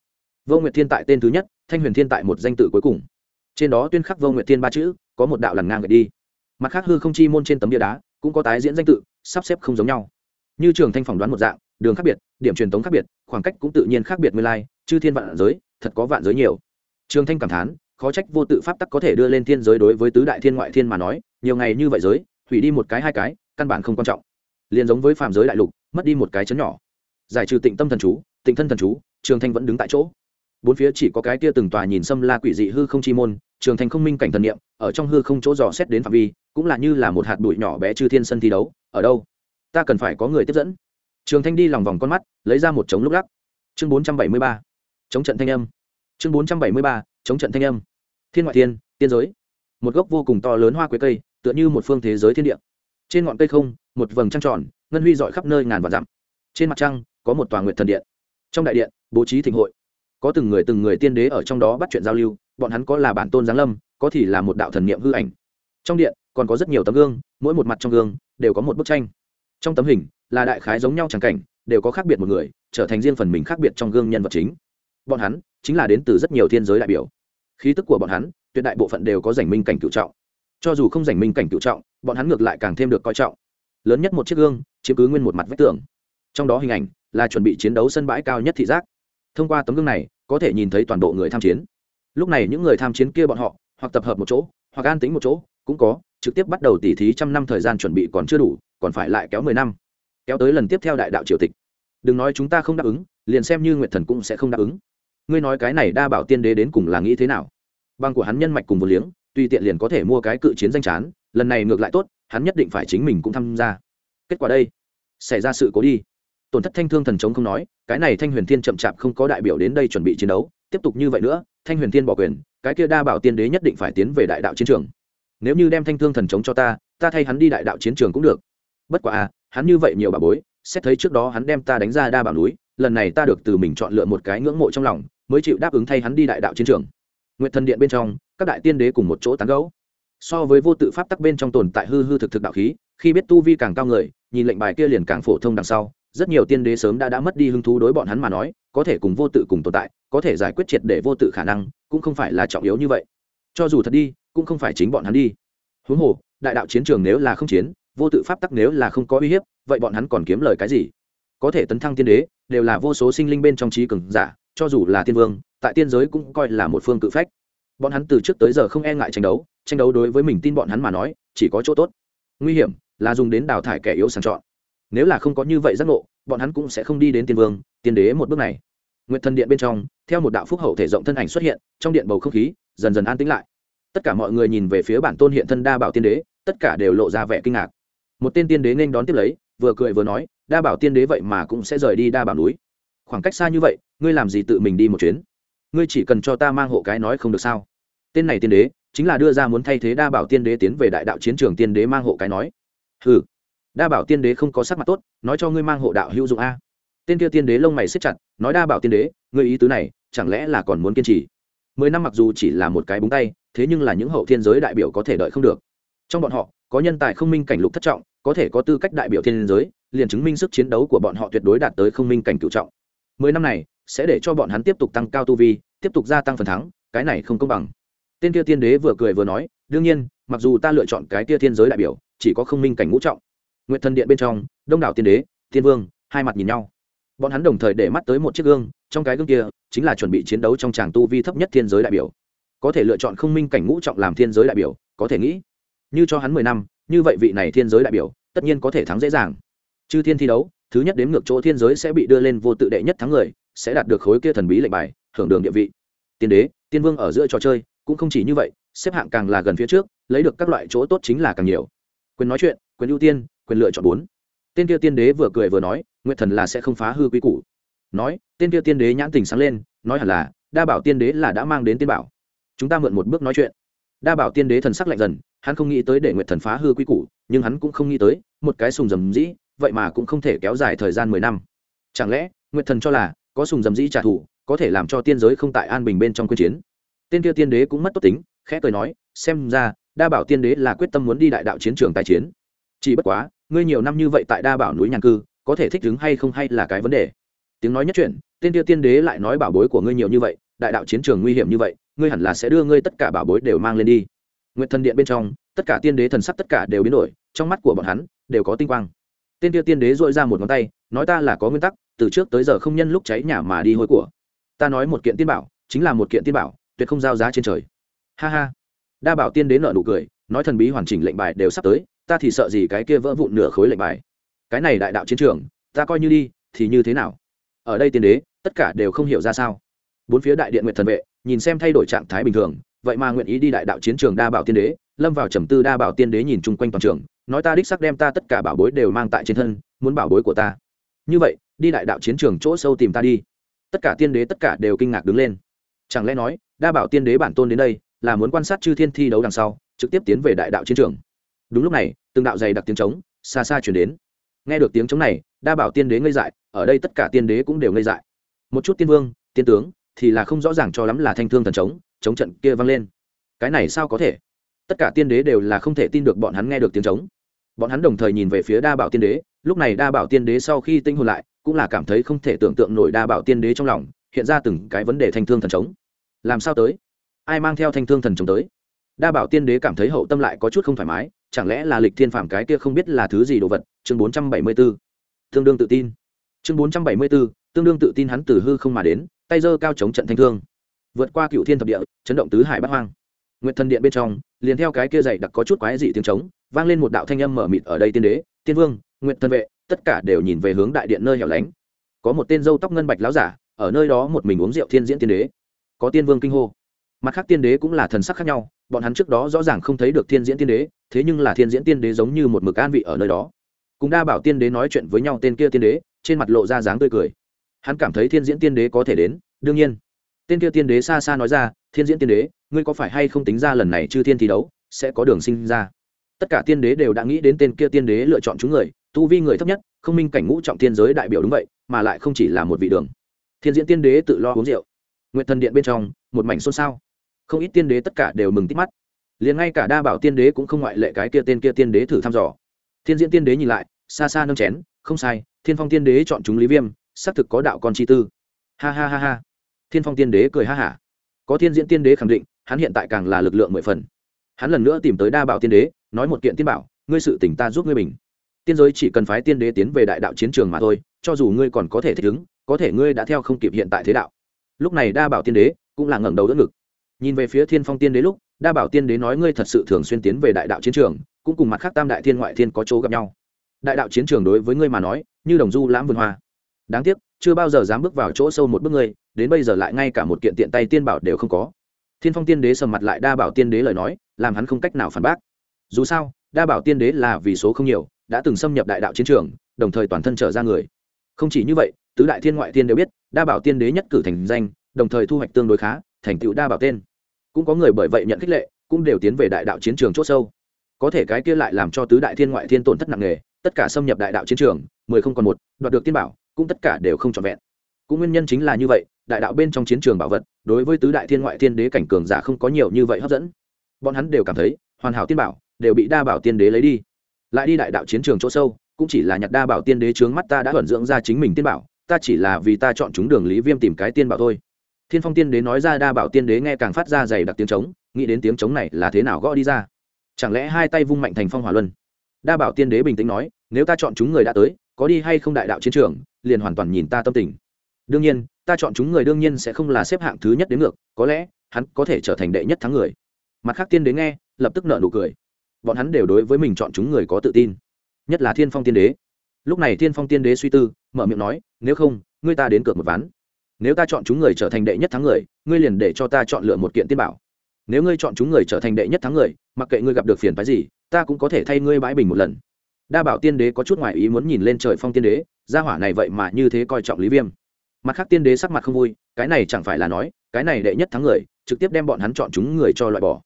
Speaker 1: Vô nguyệt thiên tại tên thứ nhất, thanh huyền thiên tại một danh tự cuối cùng. Trên đó tuyên khắc vô nguyệt thiên ba chữ, có một đạo lằn ngang gậy đi. Mặt khác hư không chi môn trên tấm bia đá, cũng có tái diễn danh tự, sắp xếp không giống nhau. Như trường thanh phỏng đoán một dạng, đường khác biệt, điểm truyền tống khác biệt, khoảng cách cũng tự nhiên khác biệt nguyên lai, chư thiên vạn giới, thật có vạn giới nhiều. Trường thanh cảm thán, khó trách vô tự pháp tắc có thể đưa lên thiên giới đối với tứ đại thiên ngoại thiên mà nói, nhiều ngày như vậy giới, hủy đi một cái hai cái, căn bản không quan trọng. Liền giống với phạm giới đại lục, mất đi một cái chấn nhỏ giải trừ tịnh tâm thần chú, tịnh thân thần chú, trường thanh vẫn đứng tại chỗ. Bốn phía chỉ có cái kia từng tòa nhìn xâm la quỷ dị hư không chi môn, trường thanh không minh cảnh thần niệm, ở trong hư không chỗ dò xét đến phạm vi, cũng là như là một hạt bụi nhỏ bé chư thiên sân thi đấu, ở đâu? Ta cần phải có người tiếp dẫn. Trường thanh đi lòng vòng con mắt, lấy ra một trống lúc lắc. Chương bốn trăm bảy mươi ba, chống trận thanh âm. Chương bốn trăm bảy mươi ba, chống trận thanh âm. Thiên ngoại thiên, tiên giới. Một gốc vô cùng to lớn hoa quế cây, tựa như một phương thế giới thiên địa. Trên ngọn cây không, một vầng trăng tròn, ngân huy dọi khắp nơi ngàn và dặm. Trên mặt trăng có một tòa nguyệt thần điện. Trong đại điện, bố trí thịnh hội. Có từng người từng người tiên đế ở trong đó bắt chuyện giao lưu, bọn hắn có là bản tôn giáng lâm, có thì là một đạo thần niệm hư ảnh. Trong điện, còn có rất nhiều tấm gương, mỗi một mặt trong gương đều có một bức tranh. Trong tấm hình là đại khái giống nhau chẳng cảnh, đều có khác biệt một người, trở thành riêng phần mình khác biệt trong gương nhân vật chính. Bọn hắn chính là đến từ rất nhiều thiên giới đại biểu. Khí tức của bọn hắn, tuyệt đại bộ phận đều có giành minh cảnh cựu trọng. Cho dù không giành minh cảnh cựu trọng, bọn hắn ngược lại càng thêm được coi trọng. Lớn nhất một chiếc gương, chiếm cứ nguyên một mặt vách tường trong đó hình ảnh là chuẩn bị chiến đấu sân bãi cao nhất thị giác. Thông qua tấm gương này, có thể nhìn thấy toàn bộ người tham chiến. Lúc này những người tham chiến kia bọn họ, hoặc tập hợp một chỗ, hoặc an tính một chỗ, cũng có, trực tiếp bắt đầu tỉ thí trăm năm thời gian chuẩn bị còn chưa đủ, còn phải lại kéo mười năm. Kéo tới lần tiếp theo đại đạo triều tịch. Đừng nói chúng ta không đáp ứng, liền xem như nguyệt thần cũng sẽ không đáp ứng. Ngươi nói cái này đa bảo tiên đế đến cùng là nghĩ thế nào? Băng của hắn nhân mạch cùng một liếng, tùy tiện liền có thể mua cái cự chiến danh chán, lần này ngược lại tốt, hắn nhất định phải chính mình cũng tham gia. Kết quả đây, xảy ra sự cố đi tổn thất thanh thương thần chống không nói, cái này thanh huyền thiên chậm chạp không có đại biểu đến đây chuẩn bị chiến đấu, tiếp tục như vậy nữa, thanh huyền thiên bỏ quyền, cái kia đa bảo tiên đế nhất định phải tiến về đại đạo chiến trường. Nếu như đem thanh thương thần chống cho ta ta thay hắn đi đại đạo chiến trường cũng được. Bất quả à, hắn như vậy nhiều bà bối, xét thấy trước đó hắn đem ta đánh ra đa bảo núi, lần này ta được từ mình chọn lựa một cái ngưỡng mộ trong lòng, mới chịu đáp ứng thay hắn đi đại đạo chiến trường. Nguyện thần điện bên trong, các đại tiên đế cùng một chỗ tán gấu so với vô tự pháp tắc bên trong tồn tại hư hư thực thực đạo khí, khi biết tu vi càng cao người, nhìn lệnh bài kia liền càng phổ thông đằng sau rất nhiều tiên đế sớm đã đã mất đi hứng thú đối bọn hắn mà nói, có thể cùng vô tự cùng tồn tại, có thể giải quyết triệt để vô tự khả năng, cũng không phải là trọng yếu như vậy. Cho dù thật đi, cũng không phải chính bọn hắn đi. Huống hồ, đại đạo chiến trường nếu là không chiến, vô tự pháp tắc nếu là không có uy hiếp, vậy bọn hắn còn kiếm lời cái gì? Có thể tấn thăng tiên đế, đều là vô số sinh linh bên trong trí cường giả, cho dù là tiên vương, tại tiên giới cũng coi là một phương cự phách. Bọn hắn từ trước tới giờ không e ngại tranh đấu tranh đấu đối với mình tin bọn hắn mà nói, chỉ có chỗ tốt. Nguy hiểm là dùng đến đào thải kẻ yếu sàng chọn nếu là không có như vậy giác ngộ, bọn hắn cũng sẽ không đi đến tiên vương, tiên đế một bước này. Nguyện thần điện bên trong, theo một đạo phúc hậu thể rộng thân ảnh xuất hiện, trong điện bầu không khí dần dần an tĩnh lại. Tất cả mọi người nhìn về phía bản tôn hiện thân đa bảo tiên đế, tất cả đều lộ ra vẻ kinh ngạc. Một tên tiên đế nên đón tiếp lấy, vừa cười vừa nói, đa bảo tiên đế vậy mà cũng sẽ rời đi đa bảo núi. Khoảng cách xa như vậy, ngươi làm gì tự mình đi một chuyến? Ngươi chỉ cần cho ta mang hộ cái nói không được sao? Tên này tiên đế, chính là đưa ra muốn thay thế đa bảo tiên đế tiến về đại đạo chiến trường tiên đế mang hộ cái nói. Ừ đa bảo tiên đế không có sắc mặt tốt, nói cho ngươi mang hộ đạo hữu dụng a. Tên kia tiên đế lông mày xếp chặt, nói đa bảo tiên đế, ngươi ý tứ này, chẳng lẽ là còn muốn kiên trì? Mười năm mặc dù chỉ là một cái búng tay, thế nhưng là những hậu thiên giới đại biểu có thể đợi không được. Trong bọn họ, có nhân tài không minh cảnh lục thất trọng, có thể có tư cách đại biểu thiên giới, liền chứng minh sức chiến đấu của bọn họ tuyệt đối đạt tới không minh cảnh cựu trọng. Mười năm này, sẽ để cho bọn hắn tiếp tục tăng cao tu vi, tiếp tục gia tăng phần thắng, cái này không công bằng. Tên kia tiên đế vừa cười vừa nói, đương nhiên, mặc dù ta lựa chọn cái kia thiên giới đại biểu, chỉ có không minh cảnh ngũ trọng nguyện thần điện bên trong, đông đảo tiên đế, tiên vương, hai mặt nhìn nhau. Bọn hắn đồng thời để mắt tới một chiếc gương, trong cái gương kia chính là chuẩn bị chiến đấu trong tràng tu vi thấp nhất thiên giới đại biểu. Có thể lựa chọn không minh cảnh ngũ trọng làm thiên giới đại biểu, có thể nghĩ, như cho hắn mười năm, như vậy vị này thiên giới đại biểu, tất nhiên có thể thắng dễ dàng. Chư thiên thi đấu, thứ nhất đếm ngược chỗ thiên giới sẽ bị đưa lên vô tự đệ nhất thắng người, sẽ đạt được khối kia thần bí lệnh bài hưởng đường địa vị. Tiên đế, tiên vương ở giữa trò chơi, cũng không chỉ như vậy, xếp hạng càng là gần phía trước, lấy được các loại chỗ tốt chính là càng nhiều. Quyền nói chuyện, quyền ưu tiên quyền lựa chọn bốn. Tên kia tiên đế vừa cười vừa nói nguyện thần là sẽ không phá hư quy củ. Nói, tên kia tiên đế nhãn tình sáng lên, nói hẳn là, đa bảo tiên đế là đã mang đến tiên bảo. Chúng ta mượn một bước nói chuyện. Đa bảo tiên đế thần sắc lạnh dần, hắn không nghĩ tới để nguyện thần phá hư quy củ, nhưng hắn cũng không nghĩ tới, một cái sùng rầm dĩ, vậy mà cũng không thể kéo dài thời gian mười năm. Chẳng lẽ nguyện thần cho là, có sùng rầm dĩ trả thù, có thể làm cho tiên giới không tại an bình bên trong quân chiến? Tên kia tiên đế cũng mất tốt tính, khẽ cười nói, xem ra, đa bảo tiên đế là quyết tâm muốn đi đại đạo chiến trường tài chiến chỉ bất quá, ngươi nhiều năm như vậy tại đa bảo núi nhàn cư, có thể thích ứng hay không hay là cái vấn đề. Tiếng nói nhất chuyện tên tiêu tiên đế lại nói bảo bối của ngươi nhiều như vậy, đại đạo chiến trường nguy hiểm như vậy, ngươi hẳn là sẽ đưa ngươi tất cả bảo bối đều mang lên đi. Nguyện thần điện bên trong, tất cả tiên đế thần sắc tất cả đều biến đổi, trong mắt của bọn hắn, đều có tinh quang. Tên tiêu tiên đế dội ra một ngón tay, nói ta là có nguyên tắc, từ trước tới giờ không nhân lúc cháy nhà mà đi hôi của. Ta nói một kiện tiên bảo, chính là một kiện tiên bảo, tuyệt không giao giá trên trời. Ha ha. Đa bảo tiên đế nợ nụ cười, nói thần bí hoàn chỉnh lệnh bài đều sắp tới ta thì sợ gì cái kia vỡ vụn nửa khối lệnh bài? Cái này đại đạo chiến trường, ta coi như đi, thì như thế nào? Ở đây tiên đế, tất cả đều không hiểu ra sao. Bốn phía đại điện nguyện thần vệ, nhìn xem thay đổi trạng thái bình thường, vậy mà nguyện ý đi đại đạo chiến trường đa bảo tiên đế, lâm vào trầm tư đa bảo tiên đế nhìn chung quanh toàn trường, nói ta đích sắc đem ta tất cả bảo bối đều mang tại trên thân, muốn bảo bối của ta. Như vậy, đi đại đạo chiến trường chỗ sâu tìm ta đi. Tất cả tiên đế tất cả đều kinh ngạc đứng lên. Chẳng lẽ nói, đa bảo tiên đế bản tôn đến đây, là muốn quan sát chư thiên thi đấu đằng sau, trực tiếp tiến về đại đạo chiến trường? Đúng lúc này, từng đạo dày đặc tiếng trống xa xa chuyển đến. Nghe được tiếng trống này, đa bảo tiên đế ngây dại, ở đây tất cả tiên đế cũng đều ngây dại. Một chút tiên vương, tiên tướng thì là không rõ ràng cho lắm là thanh thương thần trống, chống trận kia vang lên. Cái này sao có thể? Tất cả tiên đế đều là không thể tin được bọn hắn nghe được tiếng trống. Bọn hắn đồng thời nhìn về phía đa bảo tiên đế, lúc này đa bảo tiên đế sau khi tinh hồn lại, cũng là cảm thấy không thể tưởng tượng nổi đa bảo tiên đế trong lòng, hiện ra từng cái vấn đề thanh thương thần trống. Làm sao tới? Ai mang theo thanh thương thần trống tới? Đa bảo tiên đế cảm thấy hậu tâm lại có chút không thoải mái chẳng lẽ là lịch thiên phàm cái kia không biết là thứ gì đồ vật? Chương bốn trăm bảy mươi b ố tương đương tự tin. Chương bốn trăm bảy mươi b ố tương đương tự tin hắn từ hư không mà đến, tay giơ cao chống trận thanh thương. Vượt qua cựu thiên thập địa, chấn động tứ hải bắt hoang. Nguyện thần điện bên trong, liền theo cái kia dày đặc có chút quái dị tiếng trống, vang lên một đạo thanh âm mở mịt ở đây tiên đế, tiên vương nguyện thần vệ, tất cả đều nhìn về hướng đại điện nơi hẻo lánh. Có một tên dâu tóc ngân bạch láo giả, ở nơi đó một mình uống rượu thiên diễn tiên đế. Có tiên vương kinh hô. Mặt khác tiên đế cũng là thần sắc khác nhau bọn hắn trước đó rõ ràng không thấy được thiên diễn tiên đế, thế nhưng là thiên diễn tiên đế giống như một mực an vị ở nơi đó. Cũng đa bảo tiên đế nói chuyện với nhau tên kia tiên đế, trên mặt lộ ra dáng tươi cười. Hắn cảm thấy thiên diễn tiên đế có thể đến, đương nhiên. Tên kia tiên đế xa xa nói ra, thiên diễn tiên đế, ngươi có phải hay không tính ra lần này chư thiên thi đấu, sẽ có đường sinh ra? Tất cả tiên đế đều đã nghĩ đến tên kia tiên đế lựa chọn chúng người, tu vi người thấp nhất, không minh cảnh ngũ trọng thiên giới đại biểu đúng vậy, mà lại không chỉ là một vị đường. Thiên diễn tiên đế tự lo uống rượu. Nguyện thần điện bên trong, một mảnh xôn xao không ít tiên đế tất cả đều mừng tít mắt. Liền ngay cả đa bảo tiên đế cũng không ngoại lệ cái kia tên kia tiên đế thử thăm dò. Thiên diễn tiên đế nhìn lại, xa xa nâng chén, không sai, thiên phong tiên đế chọn chúng lý viêm, xác thực có đạo con chi tư. Ha ha ha ha. Thiên phong tiên đế cười ha hả. Có thiên diễn tiên đế khẳng định, hắn hiện tại càng là lực lượng mười phần. Hắn lần nữa tìm tới đa bảo tiên đế, nói một kiện tiên bảo, ngươi sự tỉnh ta giúp ngươi mình tiên giới chỉ cần phái tiên đế tiến về đại đạo chiến trường mà thôi, cho dù ngươi còn có thể thích ứng, có thể ngươi đã theo không kịp hiện tại thế đạo. Lúc này đa bảo tiên đế cũng là ngẩng đầu đỡ ngực nhìn về phía thiên phong tiên đế lúc, đa bảo tiên đế nói ngươi thật sự thường xuyên tiến về đại đạo chiến trường, cũng cùng mặt khác tam đại thiên ngoại thiên có chỗ gặp nhau. Đại đạo chiến trường đối với ngươi mà nói, như đồng du lãm vườn hoa. Đáng tiếc, chưa bao giờ dám bước vào chỗ sâu một bước ngươi, đến bây giờ lại ngay cả một kiện tiện tay tiên bảo đều không có. Thiên phong tiên đế sầm mặt lại đa bảo tiên đế lời nói, làm hắn không cách nào phản bác. Dù sao, đa bảo tiên đế là vì số không nhiều, đã từng xâm nhập đại đạo chiến trường, đồng thời toàn thân trở ra người. Không chỉ như vậy, tứ đại thiên ngoại tiên đều biết, đa bảo tiên đế nhất cử thành danh, đồng thời thu hoạch tương đối khá, thành tựu đa bảo tên cũng có người bởi vậy nhận khích lệ, cũng đều tiến về đại đạo chiến trường c h ỗ sâu. Có thể cái kia lại làm cho tứ đại thiên ngoại thiên tổn thất nặng nề, tất cả xâm nhập đại đạo chiến trường, mười không còn một, đoạt được tiên bảo, cũng tất cả đều không trọn vẹn. Cũng nguyên nhân chính là như vậy, đại đạo bên trong chiến trường bảo vật, đối với tứ đại thiên ngoại thiên đế cảnh cường giả không có nhiều như vậy hấp dẫn. Bọn hắn đều cảm thấy, hoàn hảo tiên bảo, đều bị đa bảo tiên đế lấy đi. Lại đi đại đạo chiến trường chỗ sâu, cũng chỉ là nhặt đa bảo tiên đế trướng mắt ta đã thuận dưỡng ra chính mình tiên bảo, ta chỉ là vì ta chọn chúng đường lý viêm tìm cái tiên bảo thôi thiên phong tiên đế nói ra đa bảo tiên đế nghe càng phát ra dày đặc tiếng trống, nghĩ đến tiếng trống này là thế nào gõ đi ra. Chẳng lẽ hai tay vung mạnh thành phong hỏa luân? Đa bảo tiên đế bình tĩnh nói, nếu ta chọn chúng người đã tới, có đi hay không đại đạo chiến trường, liền hoàn toàn nhìn ta tâm tình. Đương nhiên, ta chọn chúng người đương nhiên sẽ không là xếp hạng thứ nhất đến ngược, có lẽ, hắn có thể trở thành đệ nhất thắng người. Mặt khác tiên đế nghe, lập tức nợ nụ cười. Bọn hắn đều đối với mình chọn chúng người có tự tin. Nhất là thiên phong tiên đế. Lúc này thiên phong tiên đế suy tư, mở miệng nói, nếu không, ngươi ta đến cược một ván nếu ta chọn chúng người trở thành đệ nhất thắng người, ngươi liền để cho ta chọn lựa một kiện tiên bảo. Nếu ngươi chọn chúng người trở thành đệ nhất thắng người, mặc kệ ngươi gặp được phiền phái gì, ta cũng có thể thay ngươi bãi bình một lần. Đa bảo tiên đế có chút ngoại ý muốn nhìn lên trời phong tiên đế, gia hỏa này vậy mà như thế coi trọng lý viêm. Mặt khác tiên đế sắc mặt không vui, cái này chẳng phải là nói, cái này đệ nhất thắng người, trực tiếp đem bọn hắn chọn chúng người cho loại bỏ.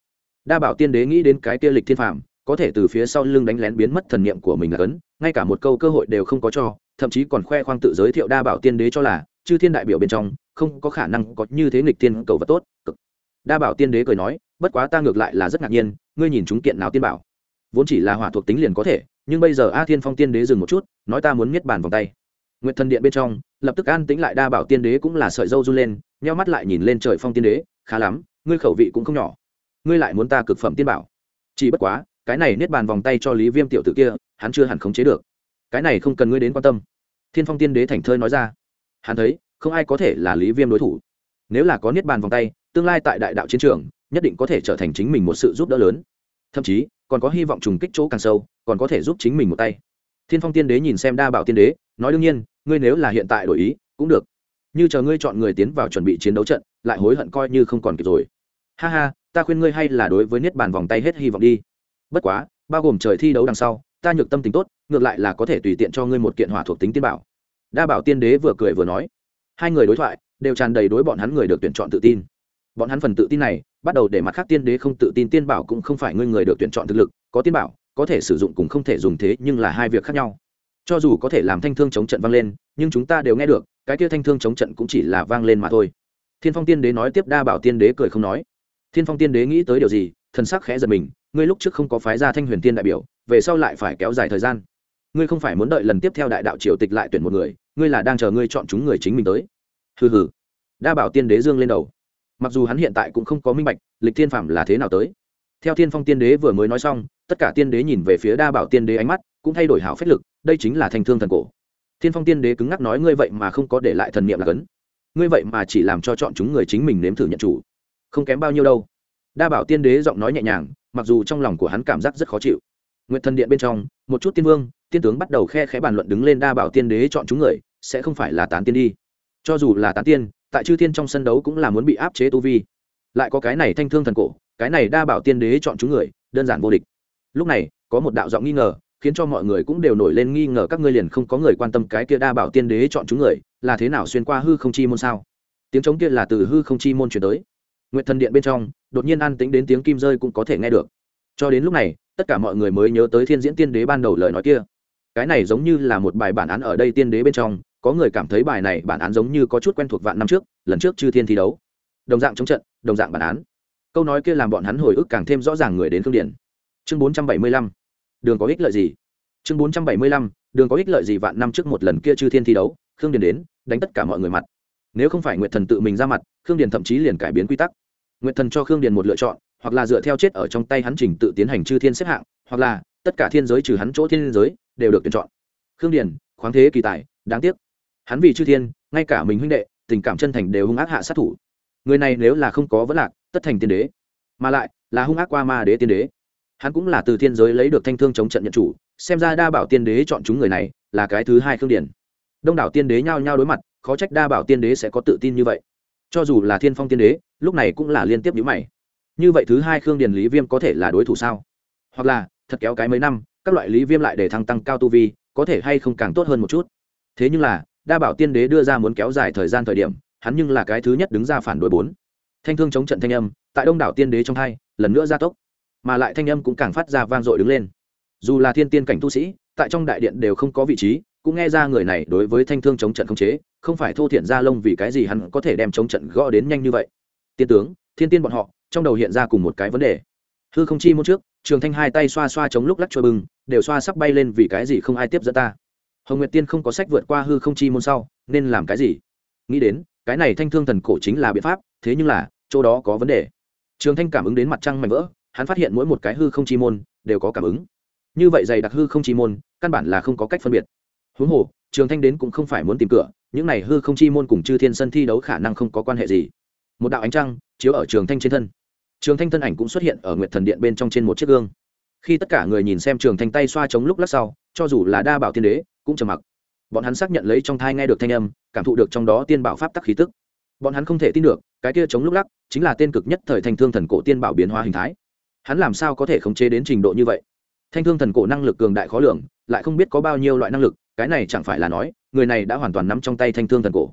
Speaker 1: Đa bảo tiên đế nghĩ đến cái kia lịch thiên phàm, có thể từ phía sau lưng đánh lén biến mất thần niệm của mình là cấn ngay cả một câu cơ hội đều không có cho, thậm chí còn khoe khoang tự giới thiệu đa bảo tiên đế cho là chư thiên đại biểu bên trong, không có khả năng có như thế nghịch tiên cầu vật tốt. Cực. Đa bảo tiên đế cười nói, bất quá ta ngược lại là rất ngạc nhiên, ngươi nhìn chúng kiện nào tiên bảo? Vốn chỉ là hỏa thuộc tính liền có thể, nhưng bây giờ a thiên phong tiên đế dừng một chút, nói ta muốn miết bàn vòng tay. Nguyện thần điện bên trong, lập tức an tĩnh lại đa bảo tiên đế cũng là sợi dâu run lên, nheo mắt lại nhìn lên trời phong tiên đế, khá lắm, ngươi khẩu vị cũng không nhỏ. Ngươi lại muốn ta cực phẩm tiên bảo? Chỉ bất quá, cái này niết bàn vòng tay cho lý viêm tiểu t kia, hắn chưa hẳn khống chế được. Cái này không cần ngươi đến quan tâm. Thiên phong tiên đế thành thơi nói ra hắn thấy, không ai có thể là lý viêm đối thủ. Nếu là có niết bàn vòng tay, tương lai tại đại đạo chiến trường, nhất định có thể trở thành chính mình một sự giúp đỡ lớn. Thậm chí, còn có hy vọng trùng kích chỗ càng sâu, còn có thể giúp chính mình một tay. Thiên phong tiên đế nhìn xem đa bảo tiên đế, nói đương nhiên, ngươi nếu là hiện tại đổi ý, cũng được. Như chờ ngươi chọn người tiến vào chuẩn bị chiến đấu trận, lại hối hận coi như không còn kịp rồi. Ha ha, ta khuyên ngươi hay là đối với niết bàn vòng tay hết hy vọng đi. Bất quá, bao gồm trời thi đấu đằng sau, ta nhược tâm tính tốt, ngược lại là có thể tùy tiện cho ngươi một kiện hỏa thuộc tính tiên bảo đa bảo tiên đế vừa cười vừa nói. Hai người đối thoại đều tràn đầy đối bọn hắn người được tuyển chọn tự tin. Bọn hắn phần tự tin này bắt đầu để mặt khác tiên đế không tự tin tiên bảo cũng không phải ngươi người được tuyển chọn thực lực, có tiên bảo, có thể sử dụng cũng không thể dùng thế nhưng là hai việc khác nhau. Cho dù có thể làm thanh thương chống trận vang lên, nhưng chúng ta đều nghe được, cái kia thanh thương chống trận cũng chỉ là vang lên mà thôi. Thiên phong tiên đế nói tiếp đa bảo tiên đế cười không nói. Thiên phong tiên đế nghĩ tới điều gì, thần sắc khẽ giật mình, ngươi lúc trước không có phái ra thanh huyền tiên đại biểu, về sau lại phải kéo dài thời gian ngươi không phải muốn đợi lần tiếp theo đại đạo triều tịch lại tuyển một người, ngươi là đang chờ ngươi chọn chúng người chính mình tới. Hừ hừ. Đa bảo tiên đế dương lên đầu. Mặc dù hắn hiện tại cũng không có minh bạch, lịch thiên phạm là thế nào tới. Theo thiên phong tiên đế vừa mới nói xong, tất cả tiên đế nhìn về phía đa bảo tiên đế ánh mắt, cũng thay đổi hảo phách lực, đây chính là thanh thương thần cổ. Thiên phong tiên đế cứng ngắc nói, ngươi vậy mà không có để lại thần niệm là cấn. Ngươi vậy mà chỉ làm cho chọn chúng người chính mình nếm thử nhận chủ. Không kém bao nhiêu đâu. Đa bảo tiên đế giọng nói nhẹ nhàng, mặc dù trong lòng của hắn cảm giác rất khó chịu nguyện thần điện bên trong, một chút tiên vương, tiên tướng bắt đầu khe khẽ bàn luận đứng lên đa bảo tiên đế chọn chúng người, sẽ không phải là tán tiên đi. Cho dù là tán tiên, tại chư tiên trong sân đấu cũng là muốn bị áp chế tu vi. Lại có cái này thanh thương thần cổ, cái này đa bảo tiên đế chọn chúng người, đơn giản vô địch. Lúc này, có một đạo giọng nghi ngờ, khiến cho mọi người cũng đều nổi lên nghi ngờ các ngươi liền không có người quan tâm cái kia đa bảo tiên đế chọn chúng người, là thế nào xuyên qua hư không chi môn sao? Tiếng trống kia là từ hư không chi môn chuyển tới. Nguyện thần điện bên trong, đột nhiên an tĩnh đến tiếng kim rơi cũng có thể nghe được. Cho đến lúc này tất cả mọi người mới nhớ tới thiên diễn tiên đế ban đầu lời nói kia. Cái này giống như là một bài bản án ở đây tiên đế bên trong, có người cảm thấy bài này bản án giống như có chút quen thuộc vạn năm trước, lần trước chư thiên thi đấu. Đồng dạng chống trận, đồng dạng bản án. Câu nói kia làm bọn hắn hồi ức càng thêm rõ ràng người đến phương điện. Chương bốn trăm bảy mươi lăm. Đường có ích lợi gì? Chương bốn trăm bảy mươi lăm, đường có ích lợi gì vạn năm trước một lần kia chư thiên thi đấu, khương điền đến, đánh tất cả mọi người mặt. Nếu không phải nguyệt thần tự mình ra mặt, khương điền thậm chí liền cải biến quy tắc. Nguyệt thần cho khương điền một lựa chọn hoặc là dựa theo chết ở trong tay hắn trình tự tiến hành chư thiên xếp hạng, hoặc là tất cả thiên giới trừ hắn chỗ thiên giới đều được tuyển chọn. Khương điền, khoáng thế kỳ tài, đáng tiếc. Hắn vì chư thiên, ngay cả mình huynh đệ, tình cảm chân thành đều hung ác hạ sát thủ. Người này nếu là không có vấn lạc, tất thành tiên đế. Mà lại, là hung ác qua ma đế tiên đế. Hắn cũng là từ thiên giới lấy được thanh thương chống trận nhận chủ, xem ra đa bảo tiên đế chọn chúng người này là cái thứ hai khương điển đông đảo tiên đế nhao nhao đối mặt, khó trách đa bảo tiên đế sẽ có tự tin như vậy. Cho dù là thiên phong tiên đế, lúc này cũng là liên tiếp nhữ mày như vậy thứ hai khương điền lý viêm có thể là đối thủ sao? Hoặc là, thật kéo cái mấy năm, các loại lý viêm lại để thăng tăng cao tu vi, có thể hay không càng tốt hơn một chút? Thế nhưng là, đa bảo tiên đế đưa ra muốn kéo dài thời gian thời điểm, hắn nhưng là cái thứ nhất đứng ra phản đối bốn. Thanh thương chống trận thanh âm, tại đông đảo tiên đế trong hai, lần nữa gia tốc. Mà lại thanh âm cũng càng phát ra vang dội đứng lên. Dù là thiên tiên cảnh tu sĩ, tại trong đại điện đều không có vị trí, cũng nghe ra người này đối với thanh thương chống trận không chế, không phải thô thiện gia lông vì cái gì hắn có thể đem chống trận gõ đến nhanh như vậy. Tiên tướng, thiên tiên bọn họ trong đầu hiện ra cùng một cái vấn đề. Hư không chi môn trước, trường thanh hai tay xoa xoa chống lúc lắc trôi bừng, đều xoa sắp bay lên vì cái gì không ai tiếp dẫn ta. Hồng nguyệt tiên không có sách vượt qua hư không chi môn sau, nên làm cái gì? Nghĩ đến, cái này thanh thương thần cổ chính là biện pháp, thế nhưng là, chỗ đó có vấn đề. Trường thanh cảm ứng đến mặt trăng mạnh vỡ, hắn phát hiện mỗi một cái hư không chi môn, đều có cảm ứng. Như vậy dày đặc hư không chi môn, căn bản là không có cách phân biệt. Huống hồ, trường thanh đến cũng không phải muốn tìm cửa, những này hư không chi môn cùng chư thiên sân thi đấu khả năng không có quan hệ gì. Một đạo ánh trăng, chiếu ở trường thanh trên thân trường thanh thân ảnh cũng xuất hiện ở nguyệt thần điện bên trong trên một chiếc gương. Khi tất cả người nhìn xem trường thanh tay xoa chống lúc lắc sau, cho dù là đa bảo tiên đế, cũng trầm mặc. Bọn hắn xác nhận lấy trong thai nghe được thanh âm, cảm thụ được trong đó tiên bảo pháp tắc khí tức. Bọn hắn không thể tin được, cái kia chống lúc lắc, chính là tên cực nhất thời thanh thương thần cổ tiên bảo biến hóa hình thái. Hắn làm sao có thể khống chế đến trình độ như vậy? Thanh thương thần cổ năng lực cường đại khó lường, lại không biết có bao nhiêu loại năng lực, cái này chẳng phải là nói, người này đã hoàn toàn nắm trong tay thanh thương thần cổ.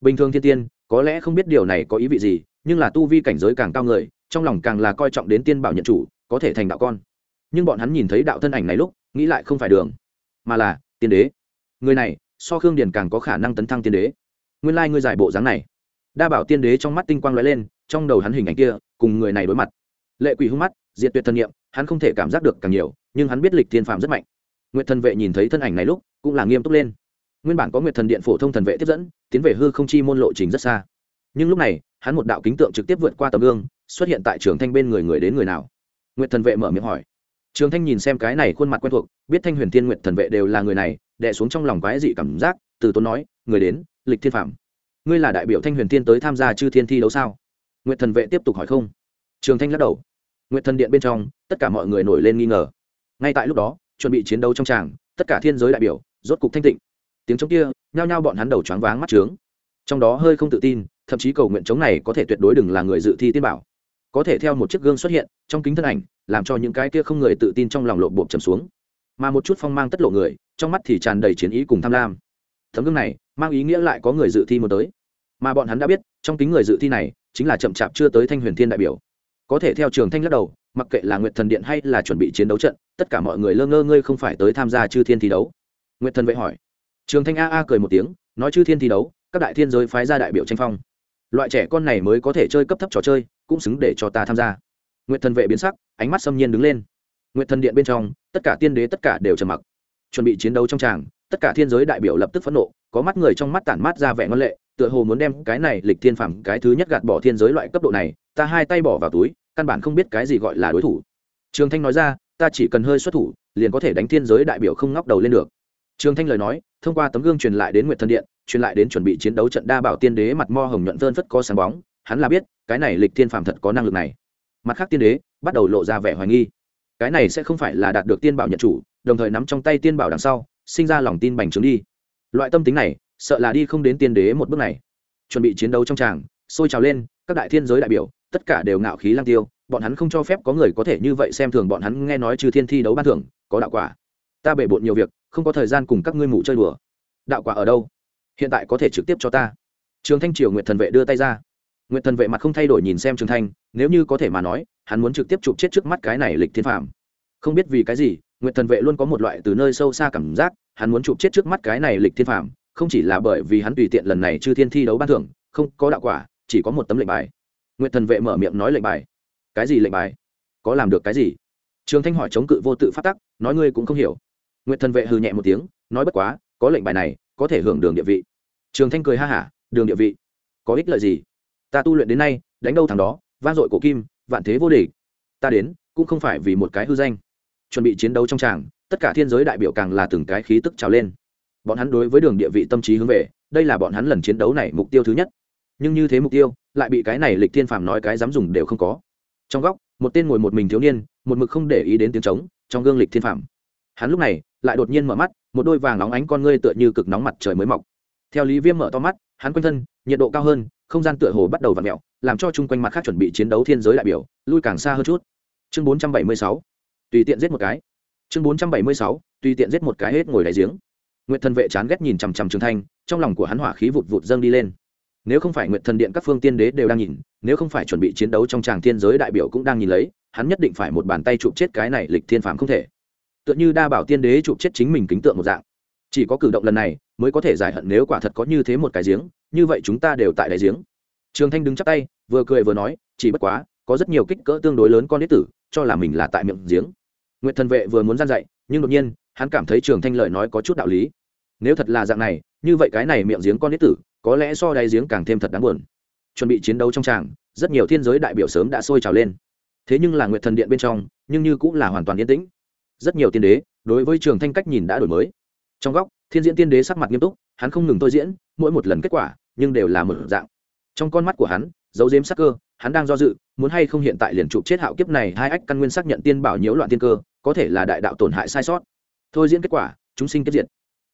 Speaker 1: Bình thường thiên tiên, có lẽ không biết điều này có ý vị gì, nhưng là tu vi cảnh giới càng cao người trong lòng càng là coi trọng đến tiên bảo nhận chủ, có thể thành đạo con. Nhưng bọn hắn nhìn thấy đạo thân ảnh này lúc, nghĩ lại không phải đường, mà là tiên đế. Người này, so khương điền càng có khả năng tấn thăng tiên đế. Nguyên lai、like、ngươi giải bộ dáng này. Đa bảo tiên đế trong mắt tinh quang l ó e lên, trong đầu hắn hình ảnh kia, cùng người này đối mặt. Lệ quỷ hung mắt, diệt tuyệt thân nhiệm hắn không thể cảm giác được càng nhiều, nhưng hắn biết lịch thiên phạm rất mạnh. Nguyệt thần vệ nhìn thấy thân ảnh này lúc, cũng là nghiêm túc lên. Nguyên bản có nguyệt thần điện phổ thông thần vệ tiếp dẫn, tiến về hư không chi môn lộ trình rất xa. Nhưng lúc này, hắn một đạo kính tượng trực tiếp vượt qua tấm gương xuất hiện tại trường thanh bên người người đến người nào? Nguyệt thần vệ mở miệng hỏi. Trường thanh nhìn xem cái này khuôn mặt quen thuộc, biết thanh huyền thiên nguyệt thần vệ đều là người này đẻ xuống trong lòng quái dị cảm giác, từ tốn nói, người đến, lịch thiên phạm. Ngươi là đại biểu thanh huyền thiên tới tham gia chư thiên thi đấu sao? Nguyệt thần vệ tiếp tục hỏi không. Trường thanh lắc đầu. Nguyệt thần điện bên trong, tất cả mọi người nổi lên nghi ngờ. Ngay tại lúc đó, chuẩn bị chiến đấu trong tràng, tất cả thiên giới đại biểu, rốt cục thanh tịnh. Tiếng chống kia, nhao nhao bọn hắn đầu choáng váng mắt trướng. Trong đó hơi không tự tin, thậm chí cầu nguyện chống này có thể tuyệt đối đừng là người dự thi tiên bảo có thể theo một chiếc gương xuất hiện trong kính thân ảnh, làm cho những cái kia không người tự tin trong lòng lộ bộp trầm xuống. Mà một chút phong mang tất lộ người, trong mắt thì tràn đầy chiến ý cùng tham lam. Tấm gương này, mang ý nghĩa lại có người dự thi muốn tới. Mà bọn hắn đã biết, trong kính người dự thi này, chính là chậm chạp chưa tới thanh huyền thiên đại biểu. Có thể theo trường thanh lắc đầu, mặc kệ là nguyệt thần điện hay là chuẩn bị chiến đấu trận, tất cả mọi người lơ ngơ ngươi không phải tới tham gia chư thiên thi đấu. Nguyệt thần vệ hỏi. Trường thanh a a cười một tiếng, nói chư thiên thi đấu, các đại thiên giới phái ra đại biểu tranh phong. Loại trẻ con này mới có thể chơi cấp thấp trò chơi cũng xứng để cho ta tham gia. Nguyệt thần vệ biến sắc, ánh mắt xâm nhiên đứng lên. Nguyệt thần điện bên trong, tất cả tiên đế tất cả đều trầm mặc. Chuẩn bị chiến đấu trong tràng, tất cả thiên giới đại biểu lập tức phẫn nộ, có mắt người trong mắt tản mát ra vẻ ngân lệ, tựa hồ muốn đem cái này lịch thiên phàm, cái thứ nhất gạt bỏ thiên giới loại cấp độ này, ta hai tay bỏ vào túi, căn bản không biết cái gì gọi là đối thủ. Trường thanh nói ra, ta chỉ cần hơi xuất thủ, liền có thể đánh thiên giới đại biểu không ngóc đầu lên được. Trường thanh lời nói, thông qua tấm gương truyền lại đến nguyệt thần điện, truyền lại đến chuẩn bị chiến đấu trận đa bảo tiên đế mặt mo hồng nhuận vơn phất có sáng bóng hắn là biết, cái này lịch thiên phàm thật có năng lực này. Mặt khác tiên đế, bắt đầu lộ ra vẻ hoài nghi. Cái này sẽ không phải là đạt được tiên bảo nhận chủ, đồng thời nắm trong tay tiên bảo đằng sau, sinh ra lòng tin bành trướng đi. Loại tâm tính này, sợ là đi không đến tiên đế một bước này. Chuẩn bị chiến đấu trong tràng sôi trào lên, các đại thiên giới đại biểu, tất cả đều ngạo khí lang tiêu, bọn hắn không cho phép có người có thể như vậy xem thường bọn hắn, nghe nói trừ thiên thi đấu ban thưởng, có đạo quả. Ta bể bộn nhiều việc, không có thời gian cùng các ngươi mụ chơi đùa. Đạo quả ở đâu? Hiện tại có thể trực tiếp cho ta. Trường thanh triều nguyện thần vệ đưa tay ra nguyện thần vệ mặt không thay đổi nhìn xem trường thanh, nếu như có thể mà nói, hắn muốn trực tiếp chụp chết trước mắt cái này lịch thiên phạm không biết vì cái gì nguyện thần vệ luôn có một loại từ nơi sâu xa cảm giác, hắn muốn chụp chết trước mắt cái này lịch thiên phạm không chỉ là bởi vì hắn tùy tiện lần này chư thiên thi đấu ban thưởng, không có đạo quả, chỉ có một tấm lệnh bài. Nguyện thần vệ mở miệng nói lệnh bài. Cái gì lệnh bài? Có làm được cái gì? Trường thanh hỏi chống cự vô tự phát tắc, nói ngươi cũng không hiểu. Nguyện thần vệ hừ nhẹ một tiếng, nói bất quá, có lệnh bài này, có thể hưởng đường địa vị. Trường thanh cười ha hả, đường địa vị, có ích lợi gì? Ta tu luyện đến nay, đánh đâu thằng đó, vang dội cổ kim, vạn thế vô địch. Ta đến, cũng không phải vì một cái hư danh. Chuẩn bị chiến đấu trong tràng, tất cả thiên giới đại biểu càng là từng cái khí tức trào lên. Bọn hắn đối với đường địa vị tâm trí hướng về, đây là bọn hắn lần chiến đấu này mục tiêu thứ nhất. Nhưng như thế mục tiêu, lại bị cái này lịch thiên phàm nói cái dám dùng đều không có. Trong góc, một tên ngồi một mình thiếu niên, một mực không để ý đến tiếng trống, trong gương lịch thiên phàm. Hắn lúc này, lại đột nhiên mở mắt, một đôi vàng nóng ánh con ngươi tựa như cực nóng mặt trời mới mọc. Theo lý viêm mở to mắt, hắn quanh thân, nhiệt độ cao hơn không gian tựa hồ bắt đầu v ặ mẹo, làm cho chung quanh mặt khác chuẩn bị chiến đấu thiên giới đại biểu, lui càng xa hơn chút. Chương bốn trăm bảy mươi sáu, tùy tiện giết một cái. Chương bốn trăm bảy mươi sáu, tùy tiện giết một cái hết ngồi đáy giếng. Nguyện thần vệ chán ghét nhìn chằm chằm trường thanh, trong lòng của hắn hỏa khí vụt vụt dâng đi lên. Nếu không phải nguyệt thần điện các phương tiên đế đều đang nhìn, nếu không phải chuẩn bị chiến đấu trong tràng thiên giới đại biểu cũng đang nhìn lấy, hắn nhất định phải một bàn tay chụp chết cái này lịch thiên phàm không thể. Tựa như đa bảo tiên đế chụp chết chính mình kính tượng một dạng chỉ có cử động lần này mới có thể giải hận nếu quả thật có như thế một cái giếng, như vậy chúng ta đều tại đại giếng. Trường thanh đứng chắc tay, vừa cười vừa nói, chỉ bất quá, có rất nhiều kích cỡ tương đối lớn con đế tử, cho là mình là tại miệng giếng. Nguyệt thần vệ vừa muốn gian dạy, nhưng đột nhiên, hắn cảm thấy trường thanh lời nói có chút đạo lý. Nếu thật là dạng này, như vậy cái này miệng giếng con đế tử, có lẽ so đáy giếng càng thêm thật đáng buồn. Chuẩn bị chiến đấu trong tràng, rất nhiều thiên giới đại biểu sớm đã sôi trào lên. Thế nhưng là nguyệt thần điện bên trong, nhưng như cũng là hoàn toàn yên tĩnh. Rất nhiều tiên đế, đối với trường thanh cách nhìn đã đổi mới trong góc, thiên diễn tiên đế sắc mặt nghiêm túc, hắn không ngừng tôi diễn, mỗi một lần kết quả, nhưng đều là một dạng. Trong con mắt của hắn, dấu dếm sắc cơ, hắn đang do dự, muốn hay không hiện tại liền chụp chết hạo kiếp này, hai ách căn nguyên xác nhận tiên bảo nhiễu loạn tiên cơ, có thể là đại đạo tổn hại sai sót. Thôi diễn kết quả, chúng sinh kết diện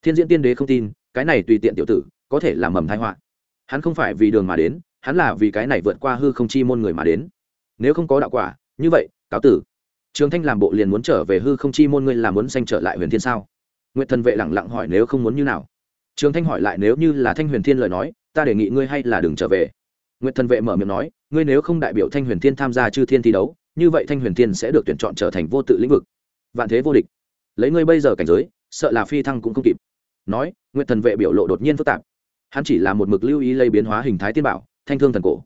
Speaker 1: thiên diễn tiên đế không tin, cái này tùy tiện tiểu tử, có thể là mầm thái họa. Hắn không phải vì đường mà đến, hắn là vì cái này vượt qua hư không chi môn người mà đến. Nếu không có đạo quả, như vậy, cáo tử. Trường thanh làm bộ liền muốn trở về hư không chi môn, ngươi làm muốn sanh trở lại huyền thiên sao? Nguyệt thần vệ lẳng lặng hỏi nếu không muốn như nào. Trường thanh hỏi lại nếu như là thanh huyền thiên lời nói, ta đề nghị ngươi hay là đừng trở về. Nguyệt thần vệ mở miệng nói, ngươi nếu không đại biểu thanh huyền thiên tham gia chư thiên thi đấu, như vậy thanh huyền thiên sẽ được tuyển chọn trở thành vô tự lĩnh vực. Vạn thế vô địch. Lấy ngươi bây giờ cảnh giới, sợ là phi thăng cũng không kịp. Nói, nguyệt thần vệ biểu lộ đột nhiên phức tạp. Hắn chỉ là một mực lưu ý lây biến hóa hình thái tiên bảo, thanh thương thần cổ.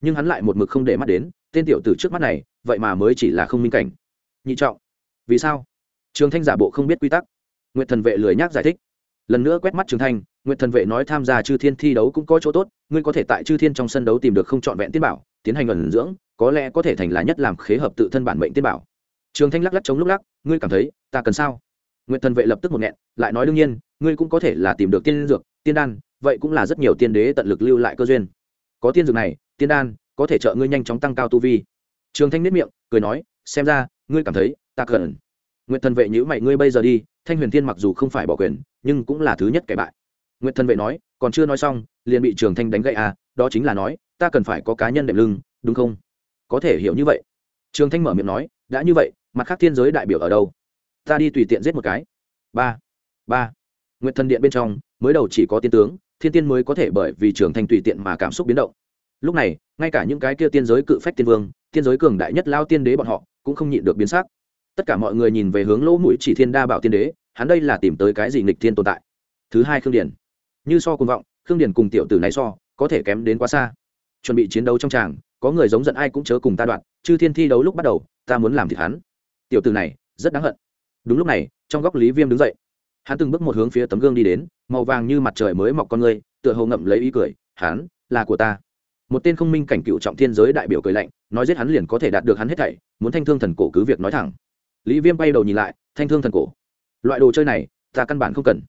Speaker 1: Nhưng hắn lại một mực không để mắt đến, tên tiểu tử trước mắt này, vậy mà mới chỉ là không minh cảnh. Nhị trọng. Vì sao? Trường thanh giả bộ không biết quy tắc nguyệt thần vệ lười nhác giải thích. Lần nữa quét mắt trường thanh, nguyệt thần vệ nói tham gia chư thiên thi đấu cũng có chỗ tốt, ngươi có thể tại chư thiên trong sân đấu tìm được không trọn vẹn tiên bảo, tiến hành ẩn dưỡng, có lẽ có thể thành là nhất làm khế hợp tự thân bản mệnh tiên bảo. Trường thanh lắc lắc chống lúc lắc, ngươi cảm thấy, ta cần sao? Nguyệt thần vệ lập tức một nghẹn, lại nói đương nhiên, ngươi cũng có thể là tìm được tiên dược, tiên đan, vậy cũng là rất nhiều tiên đế tận lực lưu lại cơ duyên. Có tiên dược này, tiên đan, có thể trợ ngươi nhanh chóng tăng cao tu vi. Trường thanh nếp miệng, cười nói, xem ra, ngươi cảm thấy, ta cần. Nguyện thần vệ nhữ mày, ngươi bây giờ đi thanh huyền thiên mặc dù không phải bỏ quyền, nhưng cũng là thứ nhất kẻ bại. Nguyện Thân vệ nói, còn chưa nói xong, liền bị trường thanh đánh gậy à đó chính là nói, ta cần phải có cá nhân đệm lưng, đúng không? Có thể hiểu như vậy. Trường thanh mở miệng nói, đã như vậy, mặt khác thiên giới đại biểu ở đâu? Ta đi tùy tiện giết một cái. Ba ba. Nguyện Thân điện bên trong, mới đầu chỉ có tiên tướng, thiên tiên mới có thể bởi vì trường thanh tùy tiện mà cảm xúc biến động. Lúc này, ngay cả những cái kia tiên giới cự phách tiên vương, tiên giới cường đại nhất lao tiên đế bọn họ, cũng không nhịn được biến sắc tất cả mọi người nhìn về hướng lỗ mũi chỉ thiên đa bảo tiên đế, hắn đây là tìm tới cái gì nghịch thiên tồn tại? Thứ hai khương điển như so cùng vọng, khương điển cùng tiểu tử này so, có thể kém đến quá xa. Chuẩn bị chiến đấu trong tràng, có người giống giận ai cũng chớ cùng ta đoạn, chư thiên thi đấu lúc bắt đầu, ta muốn làm thịt hắn. Tiểu tử này, rất đáng hận. Đúng lúc này, trong góc lý viêm đứng dậy. Hắn từng bước một hướng phía tấm gương đi đến, màu vàng như mặt trời mới mọc con người tựa hồ ngậm lấy ý cười, hắn là của ta. Một tên không minh cảnh cựu trọng thiên giới đại biểu cười lạnh, nói giết hắn liền có thể đạt được hắn hết thảy, muốn thanh thương thần cổ cứ việc nói thẳng lý viêm bay đầu nhìn lại, thanh thương thần cổ. Loại đồ chơi này, ta căn bản không cần.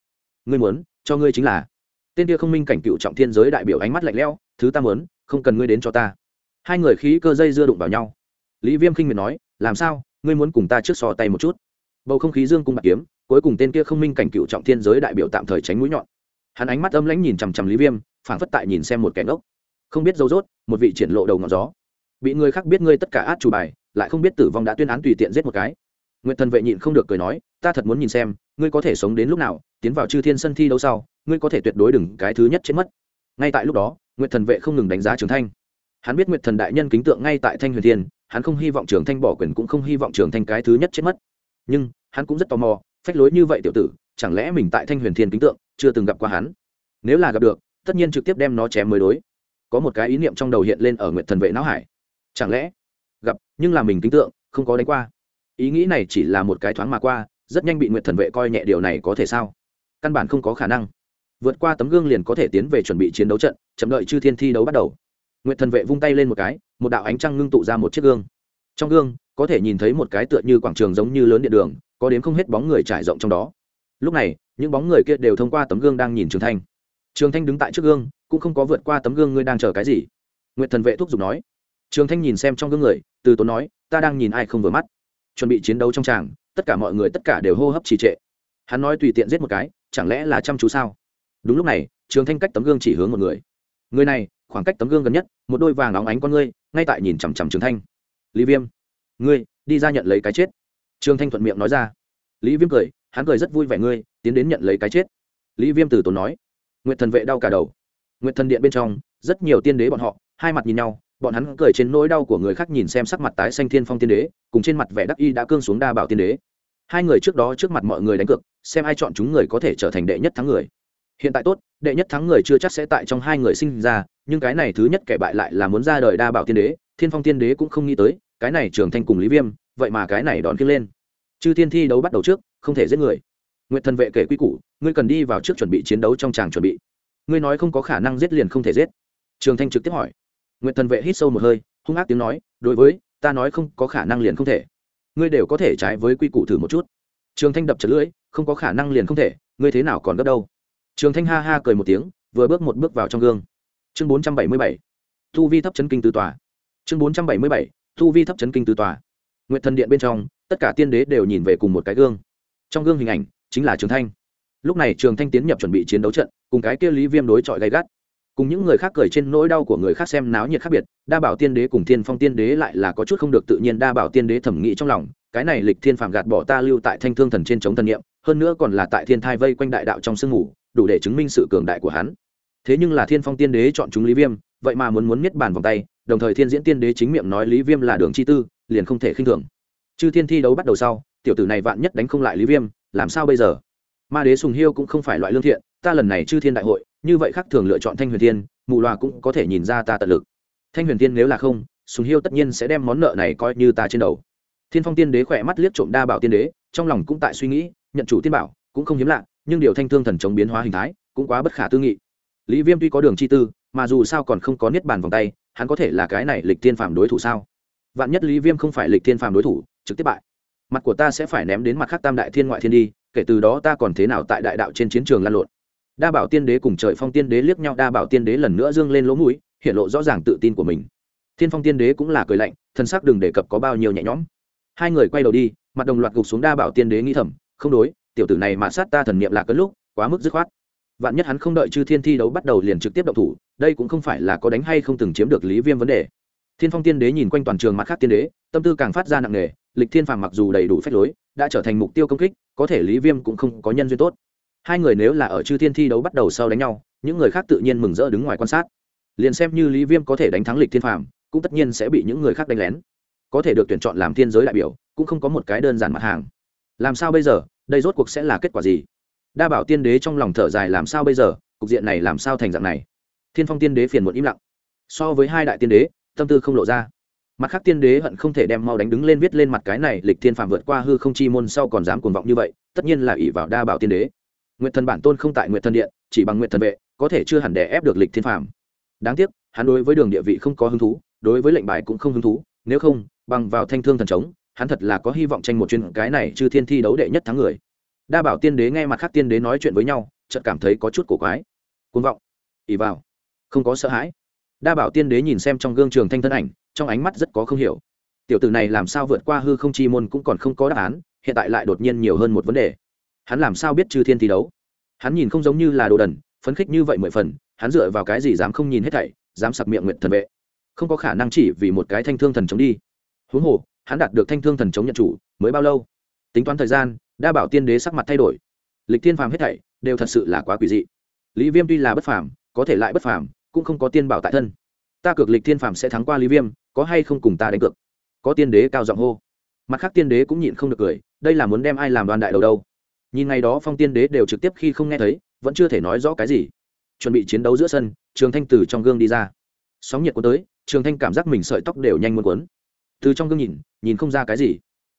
Speaker 1: Ngươi muốn, cho ngươi chính là. Tên kia không minh cảnh cựu trọng thiên giới đại biểu ánh mắt lạnh lẽo, thứ ta muốn, không cần ngươi đến cho ta. Hai người khí cơ dây dưa đụng vào nhau. Lý viêm khinh miệt nói, làm sao, ngươi muốn cùng ta trước sò tay một chút? Bầu không khí dương cung bạc kiếm, cuối cùng tên kia không minh cảnh cựu trọng thiên giới đại biểu tạm thời tránh mũi nhọn. Hắn ánh mắt âm lãnh nhìn chằm chằm lý viêm, phảng phất tại nhìn xem một kẻ ngốc. Không biết dấu dốt một vị triển lộ đầu ngọn gió. Bị người khác biết ngươi tất cả át chủ bài, lại không biết tử vong đã tuyên án tùy tiện giết một cái nguyện thần vệ nhịn không được cười nói, ta thật muốn nhìn xem, ngươi có thể sống đến lúc nào, tiến vào chư thiên sân thi đấu sau, ngươi có thể tuyệt đối đừng cái thứ nhất chết mất. Ngay tại lúc đó nguyện thần vệ không ngừng đánh giá trường thanh. Hắn biết nguyện thần đại nhân kính tượng ngay tại thanh huyền thiên, hắn không hy vọng trường thanh bỏ quyền cũng không hy vọng trường thanh cái thứ nhất chết mất. Nhưng, hắn cũng rất tò mò, phách lối như vậy tiểu tử, chẳng lẽ mình tại thanh huyền thiên kính tượng, chưa từng gặp qua hắn? Nếu là gặp được, tất nhiên trực tiếp đem nó chém mới đối. Có một cái ý niệm trong đầu hiện lên ở nguyện thần vệ não hải. Chẳng lẽ gặp, nhưng là mình kính tượng, không có đánh qua? Ý nghĩ này chỉ là một cái thoáng mà qua, rất nhanh bị Nguyệt thần vệ coi nhẹ điều này có thể sao? Căn bản không có khả năng. Vượt qua tấm gương liền có thể tiến về chuẩn bị chiến đấu trận, chậm đợi chư thiên thi đấu bắt đầu. Nguyệt thần vệ vung tay lên một cái, một đạo ánh trăng ngưng tụ ra một chiếc gương. Trong gương, có thể nhìn thấy một cái tựa như quảng trường giống như lớn điện đường, có đến không hết bóng người trải rộng trong đó. Lúc này, những bóng người kia đều thông qua tấm gương đang nhìn trường thanh. Trường thanh đứng tại trước gương, cũng không có vượt qua tấm gương ngươi đang chờ cái gì. Nguyệt thần vệ thúc giục nói. Trường thanh nhìn xem trong gương người, từ tốn nói, ta đang nhìn ai không vừa mắt chuẩn bị chiến đấu trong tràng, tất cả mọi người tất cả đều hô hấp trì trệ. Hắn nói tùy tiện giết một cái, chẳng lẽ là chăm chú sao? Đúng lúc này, trường thanh cách tấm gương chỉ hướng một người. Người này, khoảng cách tấm gương gần nhất, một đôi vàng óng ánh con ngươi, ngay tại nhìn chằm chằm trường thanh. Lý viêm, ngươi, đi ra nhận lấy cái chết. Trường thanh thuận miệng nói ra. Lý viêm cười, hắn cười rất vui vẻ ngươi, tiến đến nhận lấy cái chết. Lý viêm từ tốn nói. Nguyện thần vệ đau cả đầu. Nguyện thần điện bên trong, rất nhiều tiên đế bọn họ, hai mặt nhìn nhau bọn hắn cười trên nỗi đau của người khác nhìn xem sắc mặt tái xanh thiên phong tiên đế, cùng trên mặt vẻ đắc y đã cương xuống đa bảo tiên đế. Hai người trước đó trước mặt mọi người đánh cược, xem ai chọn chúng người có thể trở thành đệ nhất thắng người. Hiện tại tốt, đệ nhất thắng người chưa chắc sẽ tại trong hai người sinh ra, nhưng cái này thứ nhất kẻ bại lại là muốn ra đời đa bảo tiên đế, thiên phong tiên đế cũng không nghĩ tới, cái này trường thanh cùng lý viêm, vậy mà cái này đón kiếm lên. Chư thiên thi đấu bắt đầu trước, không thể giết người. Nguyện thần vệ kể quy củ, ngươi cần đi vào trước chuẩn bị chiến đấu trong tràng chuẩn bị. Ngươi nói không có khả năng giết liền không thể giết. Trường thanh trực tiếp hỏi nguyện thần vệ hít sâu một hơi, hung ác tiếng nói, đối với, ta nói không có khả năng liền không thể. Ngươi đều có thể trái với quy củ thử một chút. Trường thanh đập chật lưỡi, không có khả năng liền không thể, ngươi thế nào còn gấp đâu? Trường thanh ha ha cười một tiếng, vừa bước một bước vào trong gương. Chương bốn trăm bảy mươi bảy, thu vi thấp chấn kinh tứ tòa. Chương bốn trăm bảy mươi bảy, thu vi thấp chấn kinh tứ tòa. Nguyện thần điện bên trong, tất cả tiên đế đều nhìn về cùng một cái gương. Trong gương hình ảnh chính là trường thanh. Lúc này trường thanh tiến nhập chuẩn bị chiến đấu trận, cùng cái kia lý viêm đối chọi gay gắt cùng những người khác cười trên nỗi đau của người khác xem náo nhiệt khác biệt, đa bảo tiên đế cùng thiên phong tiên đế lại là có chút không được tự nhiên đa bảo tiên đế thẩm nghĩ trong lòng, cái này lịch thiên phạm gạt bỏ ta lưu tại thanh thương thần trên chống thần niệm, hơn nữa còn là tại thiên thai vây quanh đại đạo trong sương ngủ đủ để chứng minh sự cường đại của hắn. Thế nhưng là thiên phong tiên đế chọn chúng lý viêm, vậy mà muốn muốn miết bàn vòng tay, đồng thời thiên diễn tiên đế chính miệng nói lý viêm là đường chi tư, liền không thể khinh thường. Chư thiên thi đấu bắt đầu sau, tiểu tử này vạn nhất đánh không lại lý viêm, làm sao bây giờ? Ma đế sùng hiêu cũng không phải loại lương thiện, ta lần này chư thiên đại hội như vậy khác thường lựa chọn thanh huyền thiên, mù loà cũng có thể nhìn ra ta tận lực. Thanh huyền thiên nếu là không, sùng hiêu tất nhiên sẽ đem món nợ này coi như ta trên đầu. Thiên phong tiên đế khỏe mắt liếc trộm đa bảo tiên đế, trong lòng cũng tại suy nghĩ, nhận chủ tiên bảo cũng không hiếm lạ, nhưng điều thanh thương thần chống biến hóa hình thái cũng quá bất khả tư nghị. Lý viêm tuy có đường chi tư, mà dù sao còn không có niết bàn vòng tay, hắn có thể là cái này lịch thiên phàm đối thủ sao? Vạn nhất lý viêm không phải lịch thiên phàm đối thủ, trực tiếp bại. Mặt của ta sẽ phải ném đến mặt khác tam đại thiên ngoại thiên đi, kể từ đó ta còn thế nào tại đại đạo trên chiến trường lan lộn? Đa bảo tiên đế cùng trời phong tiên đế liếc nhau, đa bảo tiên đế lần nữa dương lên lỗ mũi, hiện lộ rõ ràng tự tin của mình. Thiên phong tiên đế cũng là cười lạnh thân xác đừng đề cập có bao nhiêu nhẹ nhõm. Hai người quay đầu đi, mặt đồng loạt gục xuống đa bảo tiên đế nghĩ thầm, không đối, tiểu tử này mà sát ta thần niệm là cấn lúc, quá mức dứt khoát. Vạn nhất hắn không đợi chư thiên thi đấu bắt đầu liền trực tiếp động thủ, đây cũng không phải là có đánh hay không từng chiếm được lý viêm vấn đề. Thiên phong tiên đế nhìn quanh toàn trường mặt khác tiên đế, tâm tư càng phát ra nặng nề, lịch thiên phàm mặc dù đầy đủ phép lối, đã trở thành mục tiêu công kích, có thể lý viêm cũng không có nhân duyên tốt hai người nếu là ở chư thiên thi đấu bắt đầu sau đánh nhau, những người khác tự nhiên mừng rỡ đứng ngoài quan sát. Liền xem như lý viêm có thể đánh thắng lịch thiên phàm, cũng tất nhiên sẽ bị những người khác đánh lén. Có thể được tuyển chọn làm thiên giới đại biểu, cũng không có một cái đơn giản mặt hàng. Làm sao bây giờ? Đây rốt cuộc sẽ là kết quả gì? Đa bảo tiên đế trong lòng thở dài, làm sao bây giờ? Cục diện này làm sao thành dạng này? Thiên phong tiên đế phiền muộn im lặng. So với hai đại tiên đế, tâm tư không lộ ra. Mặt khác tiên đế hận không thể đem mau đánh đứng lên viết lên mặt cái này, lịch thiên phàm vượt qua hư không chi môn sau còn dám cuồng vọng như vậy, tất nhiên là ỷ vào đa bảo tiên đế nguyện thần bản tôn không tại nguyện thần điện, chỉ bằng nguyện thần vệ, có thể chưa hẳn đè ép được lịch thiên phàm. Đáng tiếc, hắn đối với đường địa vị không có hứng thú, đối với lệnh bài cũng không hứng thú, nếu không, bằng vào thanh thương thần trống, hắn thật là có hy vọng tranh một chuyên cái này chư thiên thi đấu đệ nhất thắng người. Đa bảo tiên đế nghe mặt khác tiên đế nói chuyện với nhau, chợt cảm thấy có chút cổ quái. Côn vọng ỉ vào, không có sợ hãi. Đa bảo tiên đế nhìn xem trong gương trường thanh thân ảnh, trong ánh mắt rất có không hiểu. Tiểu tử này làm sao vượt qua hư không chi môn cũng còn không có đáp án, hiện tại lại đột nhiên nhiều hơn một vấn đề hắn làm sao biết chư thiên thi đấu? Hắn nhìn không giống như là đồ đần, phấn khích như vậy mười phần, hắn dựa vào cái gì dám không nhìn hết thảy, dám sặc miệng nguyện thần vệ? Không có khả năng chỉ vì một cái thanh thương thần chống đi. Huống hồ, hắn đạt được thanh thương thần chống nhận chủ mới bao lâu? Tính toán thời gian, đa bảo tiên đế sắc mặt thay đổi. Lịch thiên phàm hết thảy đều thật sự là quá quỷ dị. Lý viêm tuy là bất phàm, có thể lại bất phàm, cũng không có tiên bảo tại thân. Ta cược lịch thiên phàm sẽ thắng qua lý viêm, có hay không cùng ta đánh cược? Có tiên đế cao giọng hô. Mặt khác tiên đế cũng nhịn không được cười, đây là muốn đem ai làm đoàn đại đầu đâu? Nhìn ngày đó phong tiên đế đều trực tiếp khi không nghe thấy, vẫn chưa thể nói rõ cái gì. Chuẩn bị chiến đấu giữa sân, trường thanh từ trong gương đi ra. Sóng nhiệt cuốn tới, trường thanh cảm giác mình sợi tóc đều nhanh muốn cuốn. Từ trong gương nhìn nhìn không ra cái gì.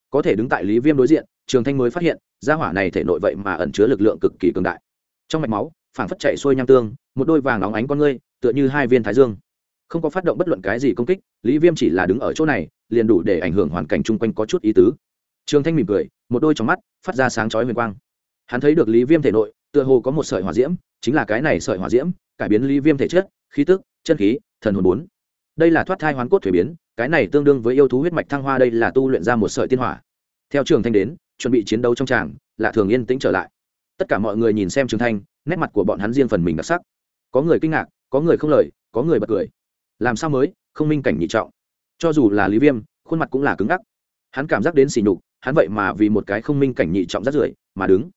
Speaker 1: Có thể đứng tại lý viêm đối diện, trường thanh mới phát hiện, gia hỏa này thể nội vậy mà ẩn chứa lực lượng cực kỳ cường đại. Trong mạch máu, phảng phất chạy xuôi nham tương, một đôi vàng óng ánh con ngươi, tựa như hai viên thái dương. Không có phát động bất luận cái gì công kích, lý viêm chỉ là đứng ở chỗ này, liền đủ để ảnh hưởng hoàn cảnh chung quanh có chút ý tứ trường thanh mỉm cười, một đôi trong mắt phát ra sáng chói huyền quang. Hắn thấy được lý viêm thể nội, tựa hồ có một sợi hỏa diễm, chính là cái này sợi hỏa diễm, cải biến lý viêm thể chất, khí tức, chân khí, thần hồn bốn. Đây là thoát thai hoán cốt thuế biến, cái này tương đương với yêu thú huyết mạch thăng hoa, đây là tu luyện ra một sợi tiên hỏa. Theo trường thanh đến, chuẩn bị chiến đấu trong tràng, lạ thường yên tĩnh trở lại. Tất cả mọi người nhìn xem trường thanh, nét mặt của bọn hắn riêng phần mình đặc sắc. Có người kinh ngạc, có người không lời, có người bật cười. Làm sao mới, không minh cảnh nhị trọng. Cho dù là lý viêm, khuôn mặt cũng là cứng ngắc. Hắn cảm giác đến xỉ nhục hắn vậy mà vì một cái không minh cảnh nhị trọng rất rưởi mà đứng.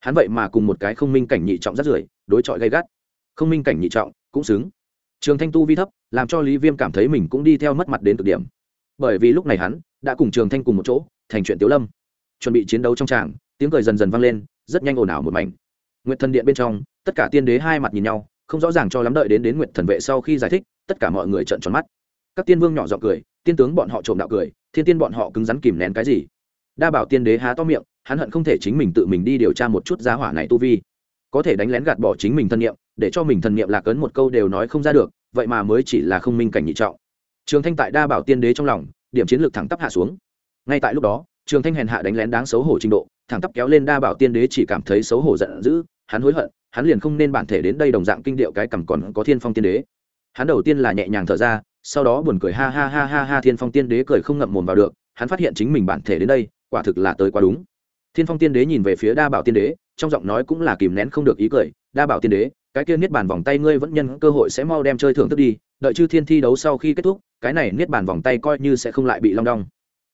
Speaker 1: Hắn vậy mà cùng một cái không minh cảnh nhị trọng rất rưởi đối chọi gay gắt. Không minh cảnh nhị trọng cũng xứng. Trường thanh tu vi thấp, làm cho lý viêm cảm thấy mình cũng đi theo mất mặt đến cực điểm. Bởi vì lúc này hắn đã cùng trường thanh cùng một chỗ, thành chuyện tiếu lâm. Chuẩn bị chiến đấu trong tràng, tiếng cười dần dần vang lên, rất nhanh ồn ào một mảnh. Nguyện thần điện bên trong, tất cả tiên đế hai mặt nhìn nhau, không rõ ràng cho lắm đợi đến đến nguyện thần vệ sau khi giải thích, tất cả mọi người trợn tròn mắt. Các tiên vương nhỏ giọng cười, tiên tướng bọn họ trộm đạo cười, thiên tiên bọn họ cứng rắn kìm nén cái gì? Đa bảo tiên đế há to miệng, hắn hận không thể chính mình tự mình đi điều tra một chút giá hỏa này tu vi. Có thể đánh lén gạt bỏ chính mình thân nhiệm để cho mình thân nhiệm lạc ấn một câu đều nói không ra được, vậy mà mới chỉ là không minh cảnh nhị trọng. Trường thanh tại đa bảo tiên đế trong lòng, điểm chiến lược thẳng tắp hạ xuống. Ngay tại lúc đó, trường thanh hèn hạ đánh lén đáng xấu hổ trình độ, thẳng tắp kéo lên đa bảo tiên đế chỉ cảm thấy xấu hổ giận dữ, hắn hối hận, hắn liền không nên bản thể đến đây đồng dạng kinh điệu cái cằm còn có thiên phong tiên đế. Hắn đầu tiên là nhẹ nhàng thở ra, sau đó buồn cười ha ha ha ha ha, thiên phong tiên đế cười không ngậm mồm vào được, hắn phát hiện chính mình bản thể đến đây quả thực là tới quá đúng. Thiên phong tiên đế nhìn về phía đa bảo tiên đế, trong giọng nói cũng là kìm nén không được ý cười, đa bảo tiên đế, cái kia niết bàn vòng tay ngươi vẫn nhân cơ hội sẽ mau đem chơi thưởng thức đi, đợi chư thiên thi đấu sau khi kết thúc, cái này niết bàn vòng tay coi như sẽ không lại bị long đong.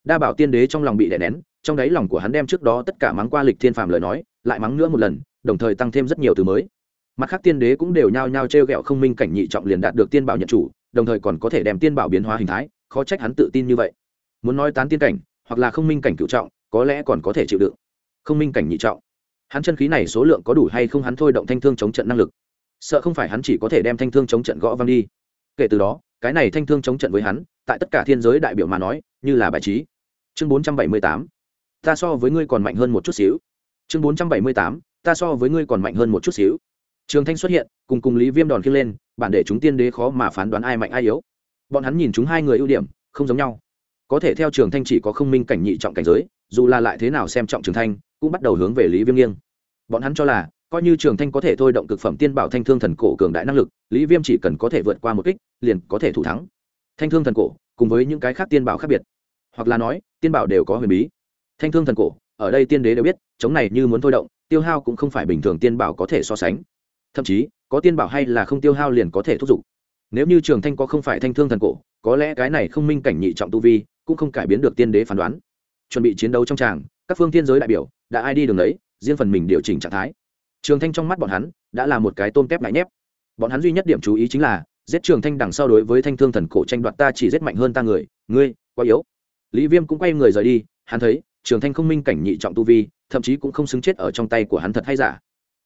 Speaker 1: Đa bảo tiên đế trong lòng bị đè nén, trong đáy lòng của hắn đem trước đó tất cả mắng qua lịch thiên phàm lời nói, lại mắng nữa một lần, đồng thời tăng thêm rất nhiều từ mới. Mặt khác tiên đế cũng đều nhao nhao t r e o g ẹ o không minh cảnh nhị trọng liền đạt được tiên bảo nhận chủ, đồng thời còn có thể đem tiên bảo biến hóa hình thái, khó trách hắn tự tin như vậy. Muốn nói tán tiên cảnh hoặc là không minh cảnh cựu trọng, có lẽ còn có thể chịu đựng. Không minh cảnh nhị trọng. Hắn chân khí này số lượng có đủ hay không hắn thôi động thanh thương chống trận năng lực. Sợ không phải hắn chỉ có thể đem thanh thương chống trận gõ văng đi. Kể từ đó, cái này thanh thương chống trận với hắn, tại tất cả thiên giới đại biểu mà nói, như là bài trí. Chương bốn trăm bảy mươi tám. Ta so với ngươi còn mạnh hơn một chút xíu. Chương bốn trăm bảy mươi tám. Ta so với ngươi còn mạnh hơn một chút xíu. Trường thanh xuất hiện, cùng cùng lý viêm đòn khiêng lên, bản để chúng tiên đế khó mà phán đoán ai mạnh ai yếu. Bọn hắn nhìn chúng hai người ưu điểm, không giống nhau có thể theo trường thanh chỉ có không minh cảnh nhị trọng cảnh giới, dù là lại thế nào xem trọng trường thanh, cũng bắt đầu hướng về lý viêm nghiêng. Bọn hắn cho là, coi như trường thanh có thể thôi động cực phẩm tiên bảo thanh thương thần cổ cường đại năng lực, lý viêm chỉ cần có thể vượt qua một kích, liền có thể thủ thắng. Thanh thương thần cổ, cùng với những cái khác tiên bảo khác biệt. Hoặc là nói, tiên bảo đều có huyền bí. Thanh thương thần cổ, ở đây tiên đế đều biết, chống này như muốn thôi động, tiêu hao cũng không phải bình thường tiên bảo có thể so sánh. Thậm chí, có tiên bảo hay là không tiêu hao liền có thể thúc giục. Nếu như trường thanh có không phải thanh thương thần cổ, có lẽ cái này không minh cảnh nhị trọng tu vi cũng không cải biến được tiên đế phán đoán. Chuẩn bị chiến đấu trong tràng, các phương thiên giới đại biểu đã ai đi đường đấy, riêng phần mình điều chỉnh trạng thái. Trường thanh trong mắt bọn hắn đã là một cái tôm tép ngại nhép. Bọn hắn duy nhất điểm chú ý chính là, giết trường thanh đằng sau đối với thanh thương thần cổ tranh đoạt ta chỉ giết mạnh hơn ta người, ngươi, quá yếu. Lý viêm cũng quay người rời đi, hắn thấy, trường thanh không minh cảnh nhị trọng tu vi, thậm chí cũng không xứng chết ở trong tay của hắn thật hay giả.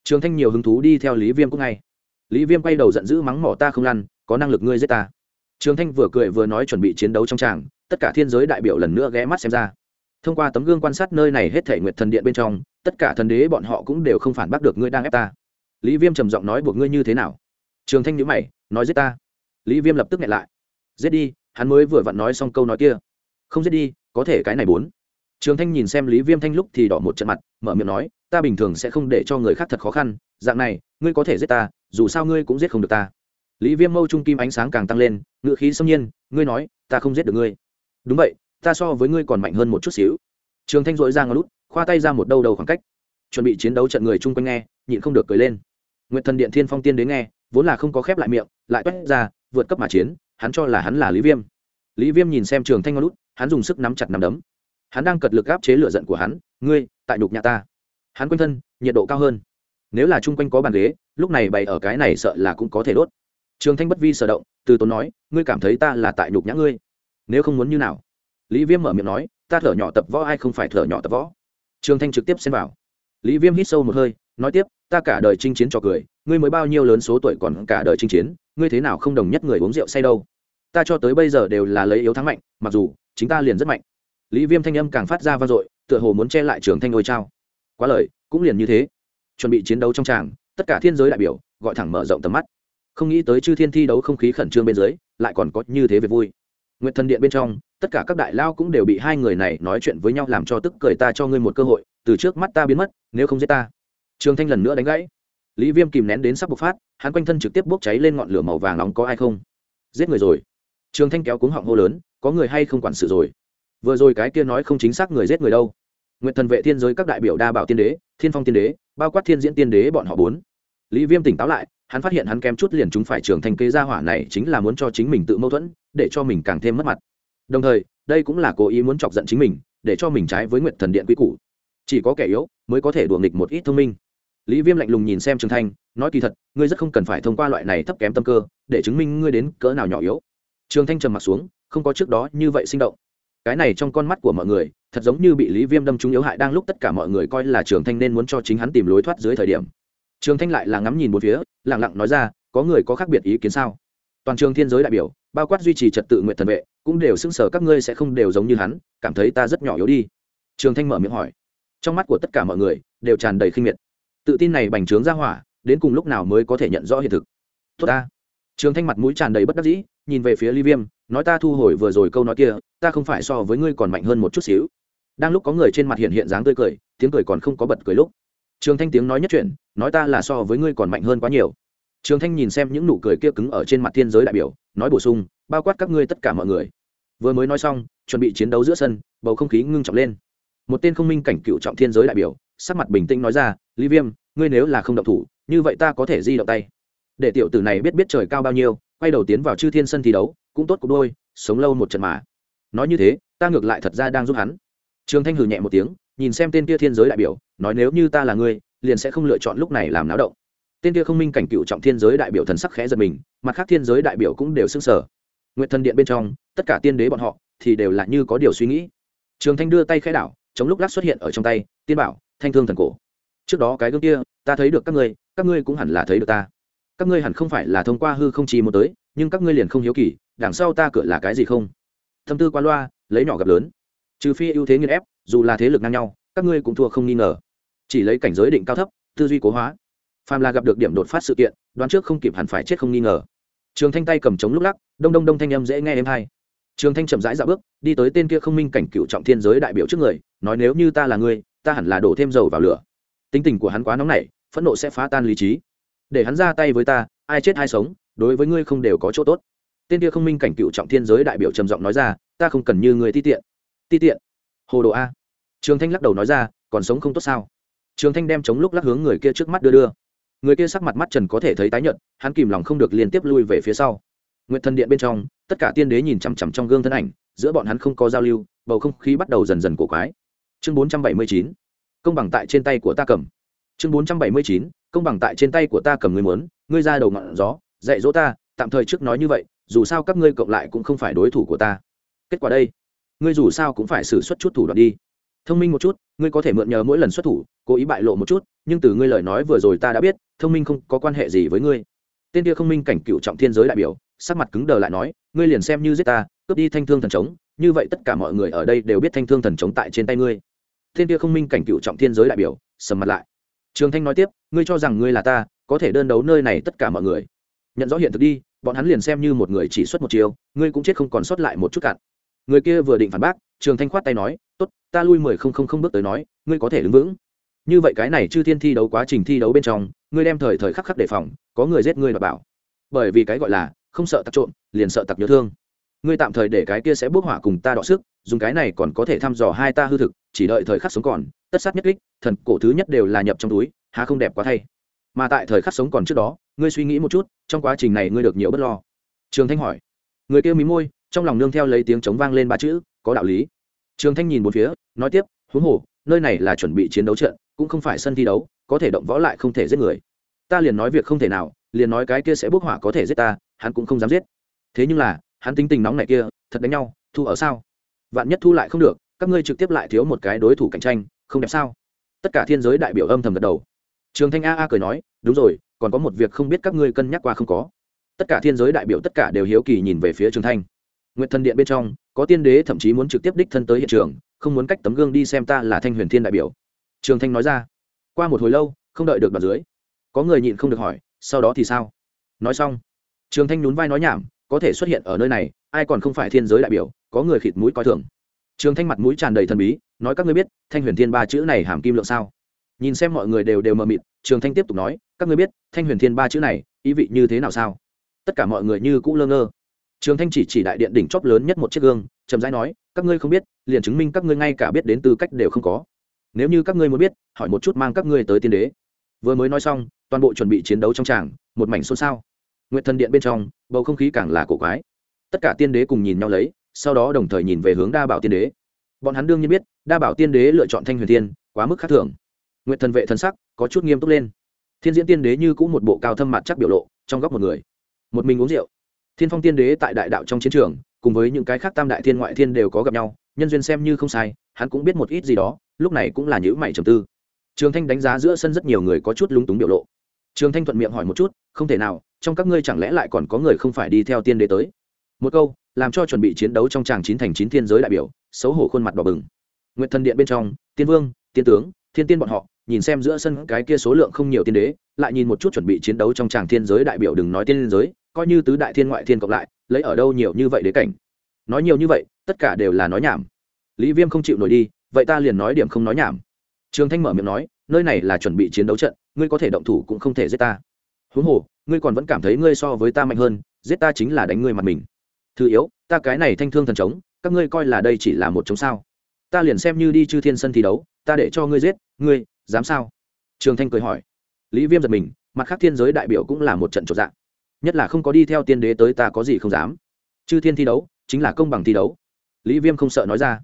Speaker 1: Trường thanh nhiều hứng thú đi theo lý viêm cũng ngay. Lý viêm quay đầu giận dữ mắng mỏ ta không lăn, có năng lực ngươi giết ta. Trường thanh vừa cười vừa nói chuẩn bị chiến đấu trong tràng tất cả thiên giới đại biểu lần nữa ghé mắt xem ra. Thông qua tấm gương quan sát nơi này hết thể nguyệt thần điện bên trong, tất cả thần đế bọn họ cũng đều không phản bác được ngươi đang ép ta. Lý viêm trầm giọng nói buộc ngươi như thế nào? Trường thanh nhữ mày, nói giết ta. Lý viêm lập tức nghẹn lại. Giết đi, hắn mới vừa vặn nói xong câu nói kia. Không giết đi, có thể cái này bốn. Trường thanh nhìn xem lý viêm thanh lúc thì đỏ một trận mặt, mở miệng nói, ta bình thường sẽ không để cho người khác thật khó khăn, dạng này, ngươi có thể giết ta, dù sao ngươi cũng giết không được ta. Lý viêm mâu trung kim ánh sáng càng tăng lên ngự khí xâm nhiên, ngươi nói, ta không giết được ngươi đúng vậy, ta so với ngươi còn mạnh hơn một chút xíu. Trường thanh dội ra ngón lút, khoa tay ra một đâu đầu khoảng cách. Chuẩn bị chiến đấu trận người chung quanh nghe, nhịn không được cười lên. Nguyện thần điện thiên phong tiên đến nghe, vốn là không có khép lại miệng, lại quét ra, vượt cấp mà chiến, hắn cho là hắn là lý viêm. Lý viêm nhìn xem trường thanh ngón lút, hắn dùng sức nắm chặt nắm đấm. Hắn đang cật lực áp chế lửa giận của hắn, ngươi, tại đục nhà ta. Hắn quanh thân, nhiệt độ cao hơn. Nếu là chung quanh có bàn ghế, lúc này bày ở cái này sợ là cũng có thể đốt. Trường thanh bất vi sở động, từ tốn nói, ngươi cảm thấy ta là tại nhục nhã ngươi? Nếu không muốn như nào? Lý viêm mở miệng nói, ta thở nhỏ tập võ ai không phải thở nhỏ tập võ? Trường thanh trực tiếp xem vào. Lý viêm hít sâu một hơi, nói tiếp, ta cả đời chinh chiến trò cười, ngươi mới bao nhiêu lớn số tuổi còn cả đời chinh chiến, ngươi thế nào không đồng nhất người uống rượu say đâu? Ta cho tới bây giờ đều là lấy yếu thắng mạnh, mặc dù, chính ta liền rất mạnh. Lý viêm thanh âm càng phát ra vang dội, tựa hồ muốn che lại trường thanh ôi trao quá lời, cũng liền như thế. Chuẩn bị chiến đấu trong tràng, tất cả thiên giới đại biểu, gọi thẳng mở rộng tầm mắt. Không nghĩ tới chư thiên thi đấu không khí khẩn trương bên dưới, lại còn có như thế về vui nguyện thần điện bên trong, tất cả các đại lao cũng đều bị hai người này nói chuyện với nhau làm cho tức cười ta cho ngươi một cơ hội, từ trước mắt ta biến mất, nếu không giết ta. Trường thanh lần nữa đánh gãy. Lý viêm kìm nén đến sắp bộc phát, hắn quanh thân trực tiếp bốc cháy lên ngọn lửa màu vàng nóng có ai không? Giết người rồi. Trường thanh kéo cuống họng hô lớn, có người hay không quản sự rồi? Vừa rồi cái kia nói không chính xác người giết người đâu. Nguyện thần vệ thiên giới các đại biểu đa bảo tiên đế, thiên phong tiên đế, bao quát thiên diễn tiên đế bọn họ bốn. Lý viêm tỉnh táo lại hắn phát hiện hắn kém chút liền chúng phải trưởng thành kế gia hỏa này chính là muốn cho chính mình tự mâu thuẫn, để cho mình càng thêm mất mặt. Đồng thời, đây cũng là cố ý muốn chọc giận chính mình, để cho mình trái với nguyện thần điện quy củ. Chỉ có kẻ yếu mới có thể đùa nghịch một ít thông minh. Lý viêm lạnh lùng nhìn xem trường thanh, nói kỳ thật, ngươi rất không cần phải thông qua loại này thấp kém tâm cơ, để chứng minh ngươi đến cỡ nào nhỏ yếu. Trường thanh trầm m ặ t xuống, không có trước đó như vậy sinh động. Cái này trong con mắt của mọi người, thật giống như bị lý viêm đâm trúng yếu hại đang lúc tất cả mọi người coi là trường thanh nên muốn cho chính hắn tìm lối thoát dưới thời điểm trường thanh lại là ngắm nhìn một phía lẳng lặng nói ra, có người có khác biệt ý kiến sao? Toàn trường thiên giới đại biểu, bao quát duy trì trật tự nguyện thần vệ, cũng đều xưng sở các ngươi sẽ không đều giống như hắn, cảm thấy ta rất nhỏ yếu đi. Trường thanh mở miệng hỏi. Trong mắt của tất cả mọi người, đều tràn đầy khinh miệt. Tự tin này bành trướng ra hỏa, đến cùng lúc nào mới có thể nhận rõ hiện thực? Tốt ta. Trường thanh mặt mũi tràn đầy bất đắc dĩ, nhìn về phía ly viêm, nói ta thu hồi vừa rồi câu nói kia, ta không phải so với ngươi còn mạnh hơn một chút xíu. Đang lúc có người trên mặt hiện hiện dáng tươi cười, tiếng cười còn không có bật cười lúc trường thanh tiếng nói nhất chuyện nói ta là so với ngươi còn mạnh hơn quá nhiều. Trường thanh nhìn xem những nụ cười kia cứng ở trên mặt thiên giới đại biểu, nói bổ sung, bao quát các ngươi tất cả mọi người. Vừa mới nói xong, chuẩn bị chiến đấu giữa sân, bầu không khí ngưng trọng lên. Một tên không minh cảnh cựu trọng thiên giới đại biểu, sắc mặt bình tĩnh nói ra, lý viêm, ngươi nếu là không động thủ, như vậy ta có thể di động tay. Để tiểu tử này biết biết trời cao bao nhiêu, quay đầu tiến vào chư thiên sân thi đấu, cũng tốt cục đôi, sống lâu một trận mà. Nói như thế, ta ngược lại thật ra đang giúp hắn. Trường thanh hừ nhẹ một tiếng nhìn xem tên kia thiên giới đại biểu, nói nếu như ta là ngươi, liền sẽ không lựa chọn lúc này làm náo động. Tên kia không minh cảnh cựu trọng thiên giới đại biểu thần sắc khẽ giật mình, mặt khác thiên giới đại biểu cũng đều s ư n g sở nguyện thần điện bên trong, tất cả tiên đế bọn họ thì đều là như có điều suy nghĩ. Trường thanh đưa tay khẽ đảo, chống lúc lắc xuất hiện ở trong tay, tiên bảo, thanh thương thần cổ. Trước đó cái gương kia, ta thấy được các ngươi các ngươi cũng hẳn là thấy được ta. Các ngươi hẳn không phải là thông qua hư không chi một tới, nhưng các ngươi liền không hiếu kỳ, đằng sau ta cửa là cái gì không? Thâm tư qua loa, lấy nhỏ gặp lớn. Trừ phi ưu thế nghiên ép dù là thế lực ngang nhau, các ngươi cũng thua không nghi ngờ. Chỉ lấy cảnh giới định cao thấp, tư duy cố hóa. Phàm là gặp được điểm đột phát sự kiện, đoán trước không kịp hẳn phải chết không nghi ngờ. Trường thanh tay cầm chống lúc lắc, đông đông đông thanh âm dễ nghe em hay trường thanh chậm rãi dạo bước, đi tới tên kia không minh cảnh cựu trọng thiên giới đại biểu trước người, nói nếu như ta là ngươi, ta hẳn là đổ thêm dầu vào lửa. Tính tình của hắn quá nóng nảy, phẫn nộ sẽ phá tan lý trí. Để hắn ra tay với ta, ai chết ai sống, đối với ngươi không đều có chỗ tốt. Tên kia không minh cảnh cựu trọng thiên giới đại biểu trầm giọng nói ra, ta không cần như người ti tiện. Ti tiện? Hồ đồ a. Trường thanh lắc đầu nói ra, còn sống không tốt sao? Trường thanh đem chống lúc lắc hướng người kia trước mắt đưa đưa. Người kia sắc mặt mắt trần có thể thấy tái nhợt, hắn kìm lòng không được liên tiếp lui về phía sau. Nguyện thần điện bên trong, tất cả tiên đế nhìn chằm chằm trong gương thân ảnh, giữa bọn hắn không có giao lưu, bầu không khí bắt đầu dần dần cổ quái. Chương bốn trăm bảy mươi chín, công bằng tại trên tay của ta cầm. Chương bốn trăm bảy mươi chín, công bằng tại trên tay của ta cầm ngươi muốn, ngươi ra đầu ngọn gió, dạy dỗ ta, tạm thời trước nói như vậy, dù sao các ngươi cộng lại cũng không phải đối thủ của ta. Kết quả đây ngươi dù sao cũng phải xử suất chút thủ đoạn đi. Thông minh một chút, ngươi có thể mượn nhờ mỗi lần xuất thủ, cố ý bại lộ một chút, nhưng từ ngươi lời nói vừa rồi ta đã biết, thông minh không có quan hệ gì với ngươi. Tên kia không minh cảnh cựu trọng thiên giới đại biểu, sắc mặt cứng đờ lại nói, ngươi liền xem như giết ta, cướp đi thanh thương thần trống như vậy tất cả mọi người ở đây đều biết thanh thương thần trống tại trên tay ngươi. Tên kia không minh cảnh cựu trọng thiên giới đại biểu, sầm mặt lại. Trường thanh nói tiếp, ngươi cho rằng ngươi là ta, có thể đơn đấu nơi này tất cả mọi người. Nhận rõ hiện thực đi, bọn hắn liền xem như một người chỉ xuất một chiều ngươi cũng chết không còn sót lại một chút cạn người kia vừa định phản bác, trường thanh khoát tay nói, tốt, ta lui mười không không không bước tới nói, ngươi có thể đứng vững. Như vậy cái này chư thiên thi đấu quá trình thi đấu bên trong, ngươi đem thời thời khắc khắc đề phòng, có người giết ngươi và bảo. Bởi vì cái gọi là, không sợ tặc trộm, liền sợ tặc nhớ thương. Ngươi tạm thời để cái kia sẽ bước hỏa cùng ta đọ sức, dùng cái này còn có thể thăm dò hai ta hư thực, chỉ đợi thời khắc sống còn, tất sát nhất kích, thần cổ thứ nhất đều là nhập trong túi, há không đẹp quá thay. Mà tại thời khắc sống còn trước đó, ngươi suy nghĩ một chút, trong quá trình này ngươi được nhiều bất lo. Trường thanh hỏi. Người kia mí môi trong lòng nương theo lấy tiếng chống vang lên ba chữ, có đạo lý. Trường thanh nhìn một phía, nói tiếp, huống hồ, nơi này là chuẩn bị chiến đấu trận, cũng không phải sân thi đấu, có thể động võ lại không thể giết người. Ta liền nói việc không thể nào, liền nói cái kia sẽ bốc hỏa có thể giết ta, hắn cũng không dám giết. Thế nhưng là, hắn tính tình nóng này kia, thật đánh nhau, thu ở sao? Vạn nhất thu lại không được, các ngươi trực tiếp lại thiếu một cái đối thủ cạnh tranh, không đẹp sao? Tất cả thiên giới đại biểu âm thầm gật đầu. Trường thanh a a cười nói, đúng rồi, còn có một việc không biết các ngươi cân nhắc qua không có. Tất cả thiên giới đại biểu tất cả đều hiếu kỳ nhìn về phía trường thanh nguyện thần điện bên trong, có tiên đế thậm chí muốn trực tiếp đích thân tới hiện trường, không muốn cách tấm gương đi xem ta là thanh huyền thiên đại biểu. Trường thanh nói ra. Qua một hồi lâu, không đợi được đoạt dưới, có người nhịn không được hỏi, sau đó thì sao? Nói xong, trường thanh nhún vai nói nhảm, có thể xuất hiện ở nơi này, ai còn không phải thiên giới đại biểu, có người khịt mũi coi thường. Trường thanh mặt mũi tràn đầy thần bí, nói các ngươi biết, thanh huyền thiên ba chữ này hàm kim lượng sao? Nhìn xem mọi người đều đều mờ mịt, trường thanh tiếp tục nói, các ngươi biết, thanh huyền thiên ba chữ này, ý vị như thế nào sao? Tất cả mọi người như cũng lơ ngơ trường thanh chỉ chỉ đại điện đỉnh chóp lớn nhất một chiếc gương, chậm rãi nói, các ngươi không biết, liền chứng minh các ngươi ngay cả biết đến tư cách đều không có. Nếu như các ngươi muốn biết, hỏi một chút mang các ngươi tới tiên đế. Vừa mới nói xong, toàn bộ chuẩn bị chiến đấu trong tràng, một mảnh xôn xao. Nguyện thần điện bên trong, bầu không khí càng là cổ quái. Tất cả tiên đế cùng nhìn nhau lấy, sau đó đồng thời nhìn về hướng đa bảo tiên đế. Bọn hắn đương nhiên biết, đa bảo tiên đế lựa chọn thanh huyền tiên quá mức khác thường. Nguyện thần vệ thần sắc có chút nghiêm túc lên. Thiên diễn tiên đế như cũng một bộ cao thâm mặt chắc biểu lộ, trong góc một người. Một mình uống rượu thiên phong tiên đế tại đại đạo trong chiến trường, cùng với những cái khác tam đại thiên ngoại thiên đều có gặp nhau, nhân duyên xem như không sai, hắn cũng biết một ít gì đó, lúc này cũng là nhữ mày trầm tư. Trường thanh đánh giá giữa sân rất nhiều người có chút lúng túng biểu lộ. Trường thanh thuận miệng hỏi một chút, không thể nào, trong các ngươi chẳng lẽ lại còn có người không phải đi theo tiên đế tới? Một câu, làm cho chuẩn bị chiến đấu trong tràng chín thành chín thiên giới đại biểu, xấu hổ khuôn mặt đỏ bừng. Nguyện thần điện bên trong, tiên vương, tiên tướng, thiên tiên bọn họ, nhìn xem giữa sân cái kia số lượng không nhiều tiên đế, lại nhìn một chút chuẩn bị chiến đấu trong tràng thiên giới đại biểu đừng nói tiên giới coi như tứ đại thiên ngoại thiên cộng lại, lấy ở đâu nhiều như vậy đế cảnh? Nói nhiều như vậy, tất cả đều là nói nhảm. Lý viêm không chịu nổi đi, vậy ta liền nói điểm không nói nhảm. Trường thanh mở miệng nói, nơi này là chuẩn bị chiến đấu trận, ngươi có thể động thủ cũng không thể giết ta. Huống hồ, ngươi còn vẫn cảm thấy ngươi so với ta mạnh hơn, giết ta chính là đánh ngươi mặt mình. Thứ yếu, ta cái này thanh thương thần trống các ngươi coi là đây chỉ là một chống sao? Ta liền xem như đi chư thiên sân thi đấu, ta để cho ngươi giết, ngươi, dám sao? Trường thanh cười hỏi. Lý viêm giật mình, mặt khác thiên giới đại biểu cũng là một trận trộn dạng nhất là không có đi theo tiên đế tới ta có gì không dám. Chư thiên thi đấu, chính là công bằng thi đấu. Lý viêm không sợ nói ra.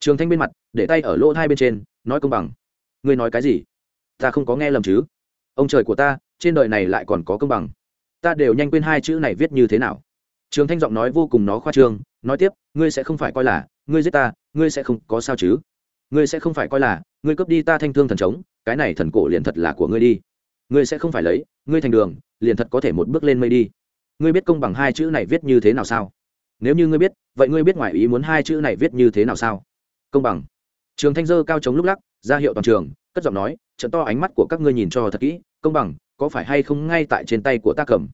Speaker 1: Trường thanh bên mặt, để tay ở lỗ hai bên trên, nói công bằng. Ngươi nói cái gì? Ta không có nghe lầm chứ? Ông trời của ta, trên đời này lại còn có công bằng. Ta đều nhanh quên hai chữ này viết như thế nào. Trường thanh giọng nói vô cùng nó khoa trương, nói tiếp, ngươi sẽ không phải coi là, ngươi giết ta, ngươi sẽ không có sao chứ? Ngươi sẽ không phải coi là, ngươi cướp đi ta thanh thương thần trống cái này thần cổ liền thật là của ngươi đi. Ngươi sẽ không phải lấy, ngươi thành đường liền thật có thể một bước lên mây đi. Ngươi biết công bằng hai chữ này viết như thế nào sao? Nếu như ngươi biết, vậy ngươi biết ngoài ý muốn hai chữ này viết như thế nào sao? Công bằng. Trường thanh dơ cao chống lúc lắc, ra hiệu toàn trường, cất giọng nói, trận to ánh mắt của các ngươi nhìn cho thật kỹ, công bằng, có phải hay không ngay tại trên tay của ta cầm?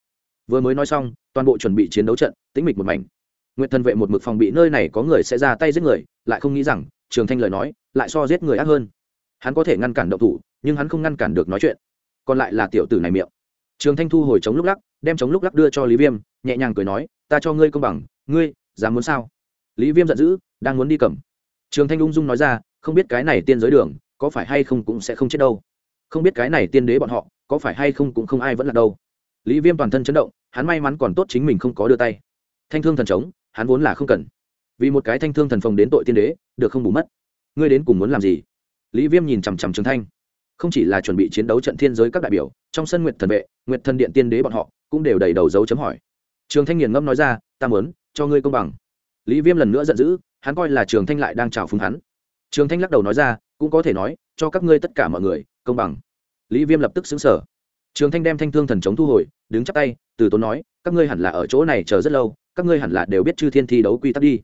Speaker 1: Vừa mới nói xong, toàn bộ chuẩn bị chiến đấu trận, tĩnh mịch một mảnh. Nguyện thần vệ một mực phòng bị nơi này có người sẽ ra tay giết người, lại không nghĩ rằng, trường thanh lời nói, lại so giết người ác hơn. Hắn có thể ngăn cản động thủ, nhưng hắn không ngăn cản được nói chuyện. Còn lại là tiểu tử này miệng trường thanh thu hồi chống lúc lắc, đem chống lúc lắc đưa cho lý viêm, nhẹ nhàng cười nói, ta cho ngươi công bằng, ngươi, dám muốn sao? Lý viêm giận dữ, đang muốn đi cầm. Trường thanh ung dung nói ra, không biết cái này tiên giới đường, có phải hay không cũng sẽ không chết đâu. Không biết cái này tiên đế bọn họ, có phải hay không cũng không ai vẫn là đâu. Lý viêm toàn thân chấn động, hắn may mắn còn tốt chính mình không có đưa tay. Thanh thương thần trống, hắn vốn là không cần. Vì một cái thanh thương thần phong đến tội tiên đế, được không bù mất. Ngươi đến cùng muốn làm gì? Lý viêm nhìn chằm chằm trường thanh. Không chỉ là chuẩn bị chiến đấu trận thiên giới các đại biểu, trong sân nguyệt thần vệ nguyệt thần điện tiên đế bọn họ cũng đều đầy đầu dấu chấm hỏi. Trường thanh nghiền ngâm nói ra, ta mớn cho ngươi công bằng. Lý viêm lần nữa giận dữ, hắn coi là trường thanh lại đang trào phúng hắn. Trường thanh lắc đầu nói ra, cũng có thể nói, cho các ngươi tất cả mọi người công bằng. Lý viêm lập tức xứng sở trường thanh đem thanh thương thần chống thu hồi, đứng chắp tay, từ tốn nói, các ngươi hẳn là ở chỗ này chờ rất lâu, các ngươi hẳn là đều biết chư thiên thi đấu quy tắc đi.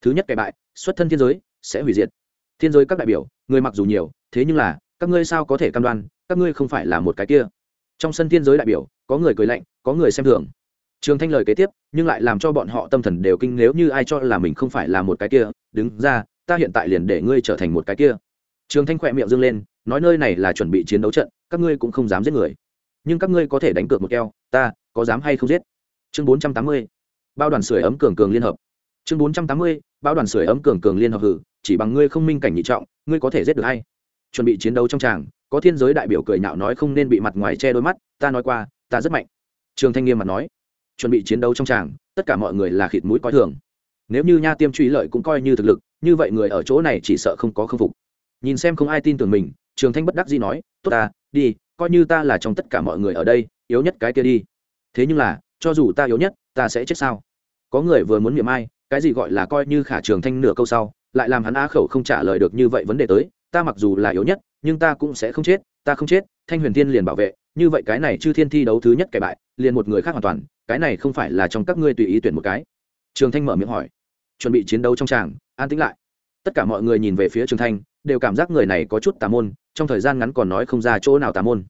Speaker 1: Thứ nhất kẻ bại, xuất thân thiên giới, sẽ hủy diệt. Thiên giới các đại biểu, người mặc dù nhiều, thế nhưng là, các ngươi sao có thể cam đoan, các ngươi không phải là một cái kia? Trong sân thiên giới đại biểu, có người cười lạnh, có người xem thường. Trường thanh lời kế tiếp, nhưng lại làm cho bọn họ tâm thần đều kinh nếu như ai cho là mình không phải là một cái kia, đứng ra, ta hiện tại liền để ngươi trở thành một cái kia. Trường thanh khỏe miệng dâng lên, nói nơi này là chuẩn bị chiến đấu trận, các ngươi cũng không dám giết người. Nhưng các ngươi có thể đánh cược một keo, ta có dám hay không giết? Chương bốn trăm tám mươi, bao đoàn sưởi ấm cường cường liên hợp. Chương bốn trăm tám mươi, bao đoàn sưởi ấm cường cường liên hợp hử, chỉ bằng ngươi không minh cảnh nhị trọng, ngươi có thể giết được hay? Chuẩn bị chiến đấu trong tràng có thiên giới đại biểu cười nhạo nói không nên bị mặt ngoài che đôi mắt, ta nói qua, ta rất mạnh. Trường thanh nghiêm mặt nói, chuẩn bị chiến đấu trong tràng, tất cả mọi người là khịt mũi coi thường. Nếu như nha tiêm truy lợi cũng coi như thực lực, như vậy người ở chỗ này chỉ sợ không có khâm phục. Nhìn xem không ai tin tưởng mình, trường thanh bất đắc dĩ nói, tốt ta, đi, coi như ta là trong tất cả mọi người ở đây, yếu nhất cái kia đi. Thế nhưng là, cho dù ta yếu nhất, ta sẽ chết sao? Có người vừa muốn miệng ai, cái gì gọi là coi như khả trường thanh nửa câu sau, lại làm hắn á khẩu không trả lời được như vậy vấn đề tới, ta mặc dù là yếu nhất nhưng ta cũng sẽ không chết, ta không chết, thanh huyền thiên liền bảo vệ, như vậy cái này chư thiên thi đấu thứ nhất kẻ bại, liền một người khác hoàn toàn, cái này không phải là trong các ngươi tùy ý tuyển một cái. Trường thanh mở miệng hỏi. Chuẩn bị chiến đấu trong tràng, an tĩnh lại. Tất cả mọi người nhìn về phía trường thanh, đều cảm giác người này có chút tà môn, trong thời gian ngắn còn nói không ra chỗ nào tà môn.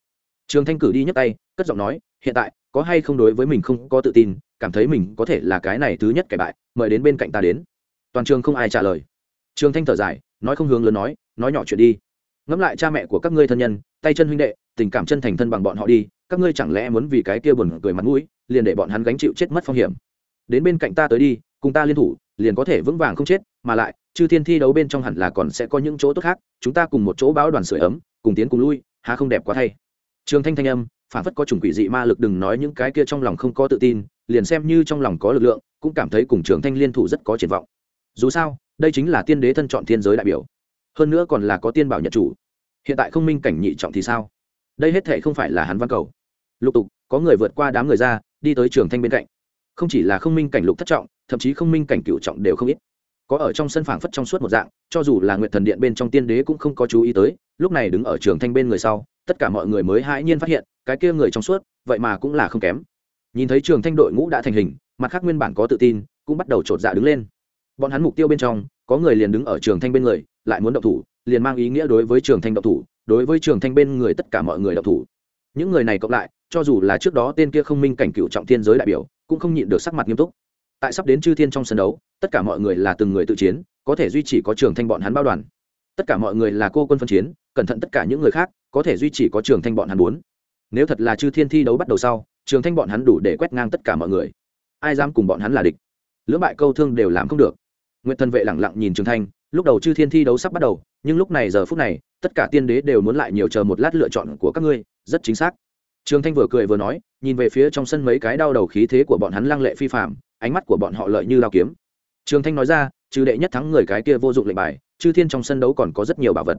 Speaker 1: Trường thanh cử đi nhấc tay, cất giọng nói, hiện tại, có hay không đối với mình không có tự tin, cảm thấy mình có thể là cái này thứ nhất kẻ bại, mời đến bên cạnh ta đến. Toàn trường không ai trả lời. Trường thanh thở dài, nói không hướng lớn nói nói nhỏ chuyện đi ngẫm lại cha mẹ của các ngươi thân nhân, tay chân huynh đệ, tình cảm chân thành thân bằng bọn họ đi, các ngươi chẳng lẽ muốn vì cái kia buồn cười mặt mũi, liền để bọn hắn gánh chịu chết mất phong hiểm? Đến bên cạnh ta tới đi, cùng ta liên thủ, liền có thể vững vàng không chết, mà lại, chư thiên thi đấu bên trong hẳn là còn sẽ có những chỗ tốt khác, chúng ta cùng một chỗ báo đoàn sửa ấm, cùng tiến cùng lui, há không đẹp quá thay. Trường thanh thanh âm, phản phất có chủng quỷ dị ma lực đừng nói những cái kia trong lòng không có tự tin, liền xem như trong lòng có lực lượng, cũng cảm thấy cùng trường thanh liên thủ rất có triển vọng. Dù sao, đây chính là tiên đế thân chọn thiên giới đại biểu hơn nữa còn là có tiên bảo nhật chủ. Hiện tại không minh cảnh nhị trọng thì sao? Đây hết thệ không phải là hắn văn cầu. Lục tục, có người vượt qua đám người ra, đi tới trường thanh bên cạnh. Không chỉ là không minh cảnh lục thất trọng, thậm chí không minh cảnh cựu trọng đều không ít. Có ở trong sân phảng phất trong suốt một dạng, cho dù là nguyện thần điện bên trong tiên đế cũng không có chú ý tới, lúc này đứng ở trường thanh bên người sau, tất cả mọi người mới hãi nhiên phát hiện, cái kia người trong suốt, vậy mà cũng là không kém. Nhìn thấy trường thanh đội ngũ đã thành hình, mặt khác nguyên bản có tự tin, cũng bắt đầu chột dạ đứng lên. Bọn hắn mục tiêu bên trong, có người liền đứng ở trường thanh bên người lại muốn động thủ, liền mang ý nghĩa đối với trường thanh động thủ, đối với trường thanh bên người tất cả mọi người động thủ. Những người này cộng lại, cho dù là trước đó tên kia không minh cảnh cựu trọng thiên giới đại biểu, cũng không nhịn được sắc mặt nghiêm túc. Tại sắp đến chư thiên trong sân đấu, tất cả mọi người là từng người tự chiến, có thể duy trì có trường thanh bọn hắn bao đoàn. Tất cả mọi người là cô quân phân chiến, cẩn thận tất cả những người khác, có thể duy trì có trường thanh bọn hắn bốn. Nếu thật là chư thiên thi đấu bắt đầu sau, trường thanh bọn hắn đủ để quét ngang tất cả mọi người. Ai dám cùng bọn hắn là địch? Lưỡng bại câu thương đều làm không được. Nguyện thần vệ lẳng lặng nhìn trường thanh lúc đầu chư thiên thi đấu sắp bắt đầu, nhưng lúc này giờ phút này, tất cả tiên đế đều muốn lại nhiều chờ một lát lựa chọn của các ngươi, rất chính xác. Trường thanh vừa cười vừa nói, nhìn về phía trong sân mấy cái đau đầu khí thế của bọn hắn lăng lệ phi phạm ánh mắt của bọn họ lợi như lao kiếm. Trường thanh nói ra, trừ đệ nhất thắng người cái kia vô dụng lệnh bài, chư thiên trong sân đấu còn có rất nhiều bảo vật.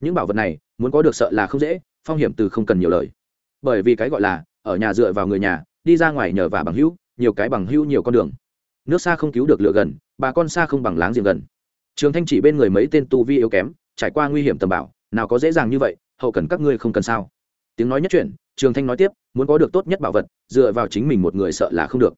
Speaker 1: Những bảo vật này, muốn có được sợ là không dễ, phong hiểm từ không cần nhiều lời. Bởi vì cái gọi là, ở nhà dựa vào người nhà, đi ra ngoài nhờ và bằng hữu, nhiều cái bằng hữu nhiều con đường. Nước xa không cứu được lựa gần, bà con xa không bằng láng giềng gần trường thanh chỉ bên người mấy tên tu vi yếu kém, trải qua nguy hiểm tầm bảo, nào có dễ dàng như vậy, hậu cần các ngươi không cần sao? Tiếng nói nhất chuyện trường thanh nói tiếp, muốn có được tốt nhất bảo vật, dựa vào chính mình một người sợ là không được.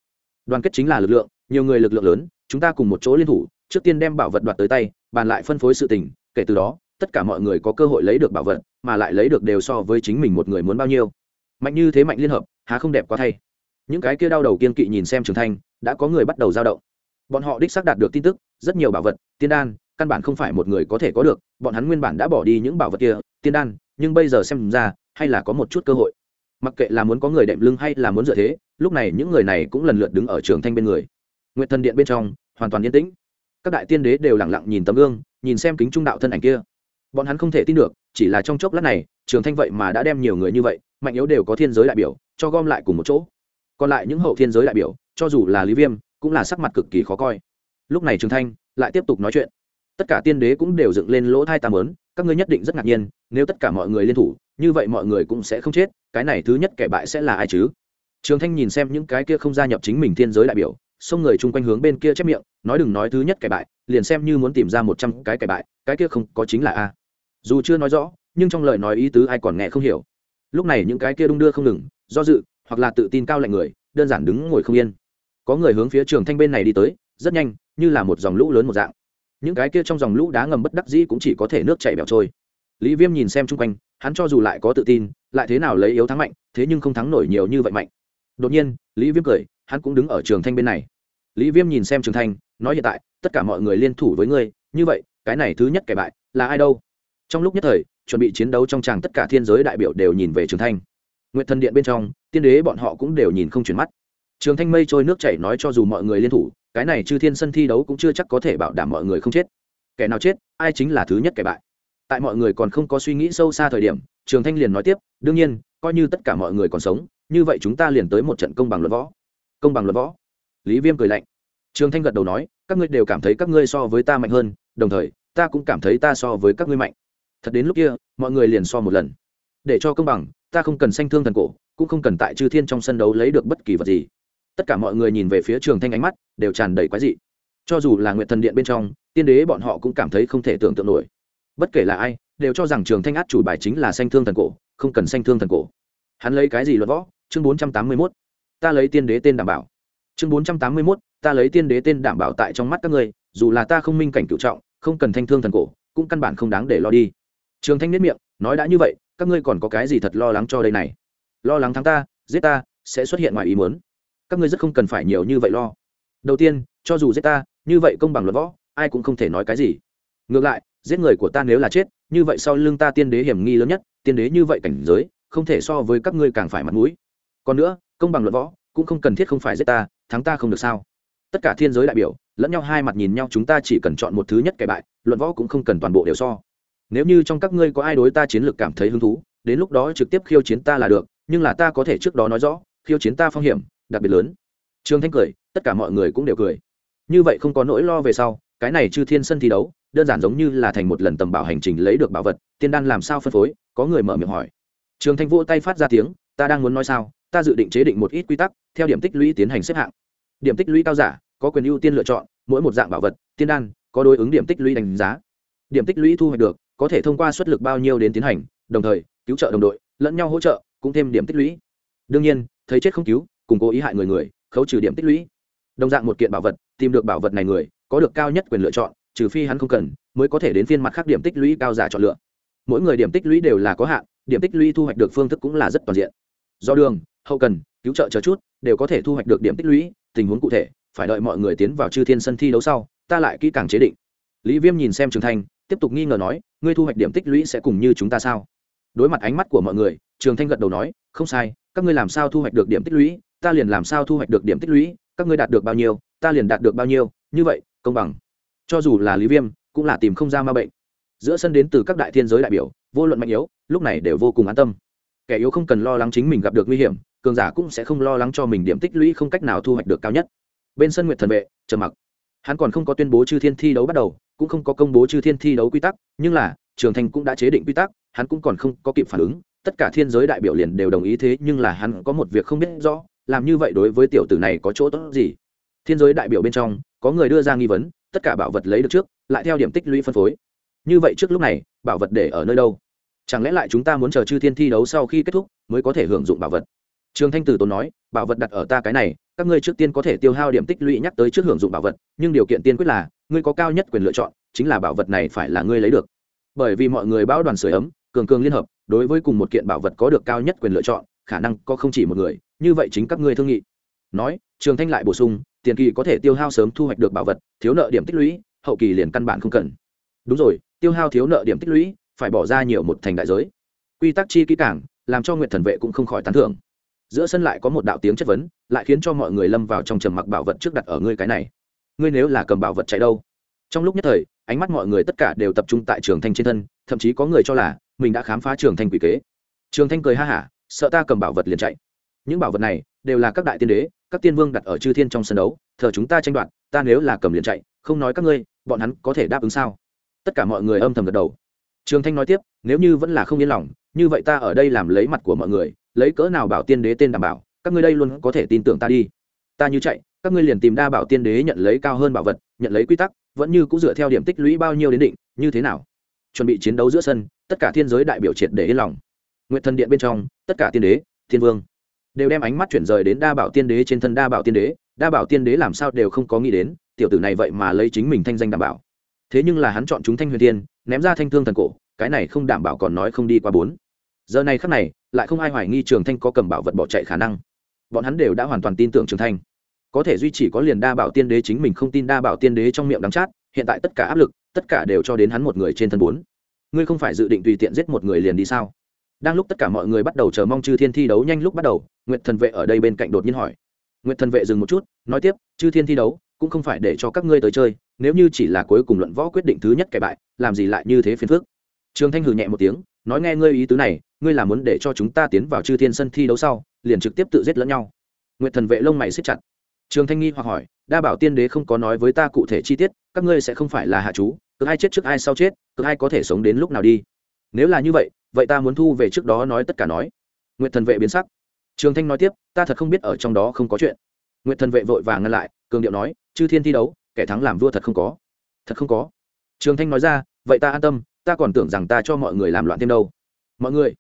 Speaker 1: Đoàn kết chính là lực lượng, nhiều người lực lượng lớn, chúng ta cùng một chỗ liên thủ, trước tiên đem bảo vật đoạt tới tay, bàn lại phân phối sự tình, kể từ đó, tất cả mọi người có cơ hội lấy được bảo vật, mà lại lấy được đều so với chính mình một người muốn bao nhiêu. Mạnh như thế mạnh liên hợp, há không đẹp quá thay. Những cái kia đau đầu kiên kỵ nhìn xem trường thanh, đã có người bắt đầu dao động. Bọn họ đích xác đạt được tin tức rất nhiều bảo vật, tiên đan, căn bản không phải một người có thể có được, bọn hắn nguyên bản đã bỏ đi những bảo vật kia, tiên đan, nhưng bây giờ xem ra, hay là có một chút cơ hội. Mặc kệ là muốn có người đệm lưng hay là muốn dựa thế, lúc này những người này cũng lần lượt đứng ở trường thanh bên người. Nguyện thần điện bên trong, hoàn toàn yên tĩnh. Các đại tiên đế đều lẳng lặng nhìn tấm gương, nhìn xem kính trung đạo thân ảnh kia. Bọn hắn không thể tin được, chỉ là trong chốc lát này, trường thanh vậy mà đã đem nhiều người như vậy, mạnh yếu đều có thiên giới đại biểu, cho gom lại cùng một chỗ. Còn lại những hậu thiên giới đại biểu, cho dù là lý viêm, cũng là sắc mặt cực kỳ khó coi lúc này trường thanh lại tiếp tục nói chuyện. Tất cả tiên đế cũng đều dựng lên lỗ thai tam lớn các ngươi nhất định rất ngạc nhiên, nếu tất cả mọi người liên thủ, như vậy mọi người cũng sẽ không chết, cái này thứ nhất kẻ bại sẽ là ai chứ? Trường thanh nhìn xem những cái kia không gia nhập chính mình thiên giới đại biểu, xông người chung quanh hướng bên kia chép miệng, nói đừng nói thứ nhất kẻ bại, liền xem như muốn tìm ra một trăm cái kẻ bại, cái kia không có chính là a. Dù chưa nói rõ, nhưng trong lời nói ý tứ ai còn nghe không hiểu. Lúc này những cái kia đung đưa không ngừng, do dự, hoặc là tự tin cao lạnh người, đơn giản đứng ngồi không yên. Có người hướng phía trường thanh bên này đi tới rất nhanh, như là một dòng lũ lớn một dạng. Những cái kia trong dòng lũ đá ngầm bất đắc dĩ cũng chỉ có thể nước chảy bẻo trôi. Lý viêm nhìn xem chung quanh, hắn cho dù lại có tự tin, lại thế nào lấy yếu thắng mạnh, thế nhưng không thắng nổi nhiều như vậy mạnh. Đột nhiên, lý viêm cười, hắn cũng đứng ở trường thanh bên này. Lý viêm nhìn xem trường thanh, nói hiện tại, tất cả mọi người liên thủ với ngươi, như vậy, cái này thứ nhất kẻ bại, là ai đâu? Trong lúc nhất thời, chuẩn bị chiến đấu trong tràng tất cả thiên giới đại biểu đều nhìn về trường thanh. Nguyện thần điện bên trong, tiên đế bọn họ cũng đều nhìn không chuyển mắt. Trường thanh mây trôi nước chảy nói cho dù mọi người liên thủ cái này chư thiên sân thi đấu cũng chưa chắc có thể bảo đảm mọi người không chết. Kẻ nào chết, ai chính là thứ nhất kẻ bại. Tại mọi người còn không có suy nghĩ sâu xa thời điểm, trường thanh liền nói tiếp, đương nhiên, coi như tất cả mọi người còn sống, như vậy chúng ta liền tới một trận công bằng luật võ. Công bằng luật võ. Lý viêm cười lạnh. Trường thanh gật đầu nói, các ngươi đều cảm thấy các ngươi so với ta mạnh hơn, đồng thời, ta cũng cảm thấy ta so với các ngươi mạnh. Thật đến lúc kia, mọi người liền so một lần. Để cho công bằng, ta không cần sanh thương thần cổ, cũng không cần tại chư thiên trong sân đấu lấy được bất kỳ vật gì tất cả mọi người nhìn về phía trường thanh ánh mắt đều tràn đầy quái dị. Cho dù là nguyện thần điện bên trong, tiên đế bọn họ cũng cảm thấy không thể tưởng tượng nổi. Bất kể là ai, đều cho rằng trường thanh át chủ bài chính là sanh thương thần cổ, không cần sanh thương thần cổ. Hắn lấy cái gì luật võ? Chương bốn trăm tám mươi mốt. Ta lấy tiên đế tên đảm bảo. Chương bốn trăm tám mươi mốt. Ta lấy tiên đế tên đảm bảo tại trong mắt các ngươi, dù là ta không minh cảnh cựu trọng, không cần thanh thương thần cổ, cũng căn bản không đáng để lo đi. Trường thanh nết miệng, nói đã như vậy, các ngươi còn có cái gì thật lo lắng cho đây này? Lo lắng thắng ta, giết ta, sẽ xuất hiện ngoài ý muốn các ngươi rất không cần phải nhiều như vậy lo. Đầu tiên, cho dù giết ta, như vậy công bằng luật võ, ai cũng không thể nói cái gì. Ngược lại, giết người của ta nếu là chết, như vậy sau lưng ta tiên đế hiểm nghi lớn nhất, tiên đế như vậy cảnh giới, không thể so với các ngươi càng phải mặt mũi. Còn nữa, công bằng luật võ, cũng không cần thiết không phải giết ta, thắng ta không được sao? Tất cả thiên giới đại biểu, lẫn nhau hai mặt nhìn nhau, chúng ta chỉ cần chọn một thứ nhất kẻ bại, luận võ cũng không cần toàn bộ đều so. Nếu như trong các ngươi có ai đối ta chiến lược cảm thấy hứng thú, đến lúc đó trực tiếp khiêu chiến ta là được, nhưng là ta có thể trước đó nói rõ, khiêu chiến ta phong hiểm đặc biệt lớn. Trương thanh cười, tất cả mọi người cũng đều cười. Như vậy không có nỗi lo về sau, cái này chư thiên sân thi đấu, đơn giản giống như là thành một lần tầm bảo hành trình lấy được bảo vật, tiên đan làm sao phân phối, có người mở miệng hỏi. Trường thanh vỗ tay phát ra tiếng, ta đang muốn nói sao? Ta dự định chế định một ít quy tắc, theo điểm tích lũy tiến hành xếp hạng. Điểm tích lũy cao giả, có quyền ưu tiên lựa chọn, mỗi một dạng bảo vật, tiên đan, có đối ứng điểm tích lũy đánh giá. Điểm tích lũy thu hoạch được, có thể thông qua suất lực bao nhiêu đến tiến hành, đồng thời, cứu trợ đồng đội, lẫn nhau hỗ trợ, cũng thêm điểm tích lũy. Đương nhiên, thấy chết không cứu cùng cố ý hại người người, khấu trừ điểm tích lũy. Đồng dạng một kiện bảo vật, tìm được bảo vật này người, có được cao nhất quyền lựa chọn, trừ phi hắn không cần, mới có thể đến phiên mặt khác điểm tích lũy cao giả chọn lựa. Mỗi người điểm tích lũy đều là có hạn, điểm tích lũy thu hoạch được phương thức cũng là rất toàn diện. Do đường, hậu cần, cứu trợ chờ chút, đều có thể thu hoạch được điểm tích lũy, tình huống cụ thể, phải đợi mọi người tiến vào chư thiên sân thi đấu sau, ta lại kỹ càng chế định. Lý viêm nhìn xem trường thanh, tiếp tục nghi ngờ nói, ngươi thu hoạch điểm tích lũy sẽ cùng như chúng ta sao? Đối mặt ánh mắt của mọi người, trường thanh gật đầu nói, không sai, các ngươi làm sao thu hoạch được điểm tích lũy ta liền làm sao thu hoạch được điểm tích lũy, các ngươi đạt được bao nhiêu, ta liền đạt được bao nhiêu, như vậy, công bằng. Cho dù là lý viêm, cũng là tìm không ra ma bệnh. Giữa sân đến từ các đại thiên giới đại biểu, vô luận mạnh yếu, lúc này đều vô cùng an tâm. Kẻ yếu không cần lo lắng chính mình gặp được nguy hiểm, cường giả cũng sẽ không lo lắng cho mình điểm tích lũy không cách nào thu hoạch được cao nhất. Bên sân nguyệt thần vệ, trầm mặc. Hắn còn không có tuyên bố chư thiên thi đấu bắt đầu, cũng không có công bố chư thiên thi đấu quy tắc, nhưng là, trường thành cũng đã chế định quy tắc, hắn cũng còn không có kịp phản ứng, tất cả thiên giới đại biểu liền đều đồng ý thế, nhưng là hắn có một việc không biết rõ làm như vậy đối với tiểu tử này có chỗ tốt gì? Thiên giới đại biểu bên trong, có người đưa ra nghi vấn, tất cả bảo vật lấy được trước, lại theo điểm tích lũy phân phối. Như vậy trước lúc này, bảo vật để ở nơi đâu? Chẳng lẽ lại chúng ta muốn chờ chư thiên thi đấu sau khi kết thúc mới có thể hưởng dụng bảo vật? Trường thanh tử tốn nói, bảo vật đặt ở ta cái này, các ngươi trước tiên có thể tiêu hao điểm tích lũy nhắc tới trước hưởng dụng bảo vật, nhưng điều kiện tiên quyết là, ngươi có cao nhất quyền lựa chọn, chính là bảo vật này phải là ngươi lấy được. Bởi vì mọi người bão đoàn sửa ấm, cường cường liên hợp, đối với cùng một kiện bảo vật có được cao nhất quyền lựa chọn, khả năng có không chỉ một người như vậy chính các ngươi thương nghị. Nói, trường thanh lại bổ sung, tiền kỳ có thể tiêu hao sớm thu hoạch được bảo vật, thiếu nợ điểm tích lũy, hậu kỳ liền căn bản không cần. Đúng rồi, tiêu hao thiếu nợ điểm tích lũy, phải bỏ ra nhiều một thành đại giới. Quy tắc chi kỹ cảng làm cho nguyện thần vệ cũng không khỏi tán thưởng. Giữa sân lại có một đạo tiếng chất vấn, lại khiến cho mọi người lâm vào trong trầm mặc bảo vật trước đặt ở ngươi cái này. Ngươi nếu là cầm bảo vật chạy đâu? Trong lúc nhất thời, ánh mắt mọi người tất cả đều tập trung tại trường thanh trên thân, thậm chí có người cho là mình đã khám phá trường thanh quỷ kế. Trường thanh cười ha hả, sợ ta cầm bảo vật liền chạy những bảo vật này đều là các đại tiên đế, các tiên vương đặt ở chư thiên trong sân đấu. Thờ chúng ta tranh đoạt, ta nếu là cầm liền chạy, không nói các ngươi, bọn hắn có thể đáp ứng sao? Tất cả mọi người âm thầm gật đầu. Trường thanh nói tiếp, nếu như vẫn là không yên lòng, như vậy ta ở đây làm lấy mặt của mọi người, lấy cỡ nào bảo tiên đế tên đảm bảo, các ngươi đây luôn có thể tin tưởng ta đi. Ta như chạy, các ngươi liền tìm đa bảo tiên đế nhận lấy cao hơn bảo vật, nhận lấy quy tắc, vẫn như cũng dựa theo điểm tích lũy bao nhiêu đến định, như thế nào? Chuẩn bị chiến đấu giữa sân, tất cả thiên giới đại biểu triệt để yên lòng. Nguyện thần điện bên trong, tất cả tiên đế thiên vương đều đem ánh mắt chuyển rời đến đa bảo tiên đế trên thân đa bảo tiên đế, đa bảo tiên đế làm sao đều không có nghĩ đến, tiểu tử này vậy mà lấy chính mình thanh danh đảm bảo. Thế nhưng là hắn chọn chúng thanh huyền tiên, ném ra thanh thương thần cổ, cái này không đảm bảo còn nói không đi qua bốn. Giờ này khắc này, lại không ai hoài nghi trường thanh có cầm bảo vật bỏ chạy khả năng. Bọn hắn đều đã hoàn toàn tin tưởng trường thanh. Có thể duy trì có liền đa bảo tiên đế chính mình không tin đa bảo tiên đế trong miệng đắng chát, hiện tại tất cả áp lực, tất cả đều cho đến hắn một người trên thân bốn. Ngươi không phải dự định tùy tiện giết một người liền đi sao? Đang lúc tất cả mọi người bắt đầu chờ mong chư thiên thi đấu nhanh lúc bắt đầu, nguyệt thần vệ ở đây bên cạnh đột nhiên hỏi. Nguyệt thần vệ dừng một chút, nói tiếp, chư thiên thi đấu, cũng không phải để cho các ngươi tới chơi, nếu như chỉ là cuối cùng luận võ quyết định thứ nhất kẻ bại, làm gì lại như thế phiền phức? Trường thanh hừ nhẹ một tiếng, nói nghe ngươi ý tứ này, ngươi là muốn để cho chúng ta tiến vào chư thiên sân thi đấu sau, liền trực tiếp tự giết lẫn nhau. Nguyệt thần vệ lông mày xích chặt. Trường thanh nghi hoặc hỏi, đa bảo tiên đế không có nói với ta cụ thể chi tiết, các ngươi sẽ không phải là hạ chú, cứ ai chết trước ai sau chết, cứ ai có thể sống đến lúc nào đi? Nếu là như vậy vậy ta muốn thu về trước đó nói tất cả nói. Nguyệt thần vệ biến sắc. Trường thanh nói tiếp, ta thật không biết ở trong đó không có chuyện. Nguyệt thần vệ vội vàng ngăn lại, cường điệu nói, chư thiên thi đấu, kẻ thắng làm vua thật không có. Thật không có. Trường thanh nói ra, vậy ta an tâm, ta còn tưởng rằng ta cho mọi người làm loạn thêm đâu. Mọi người.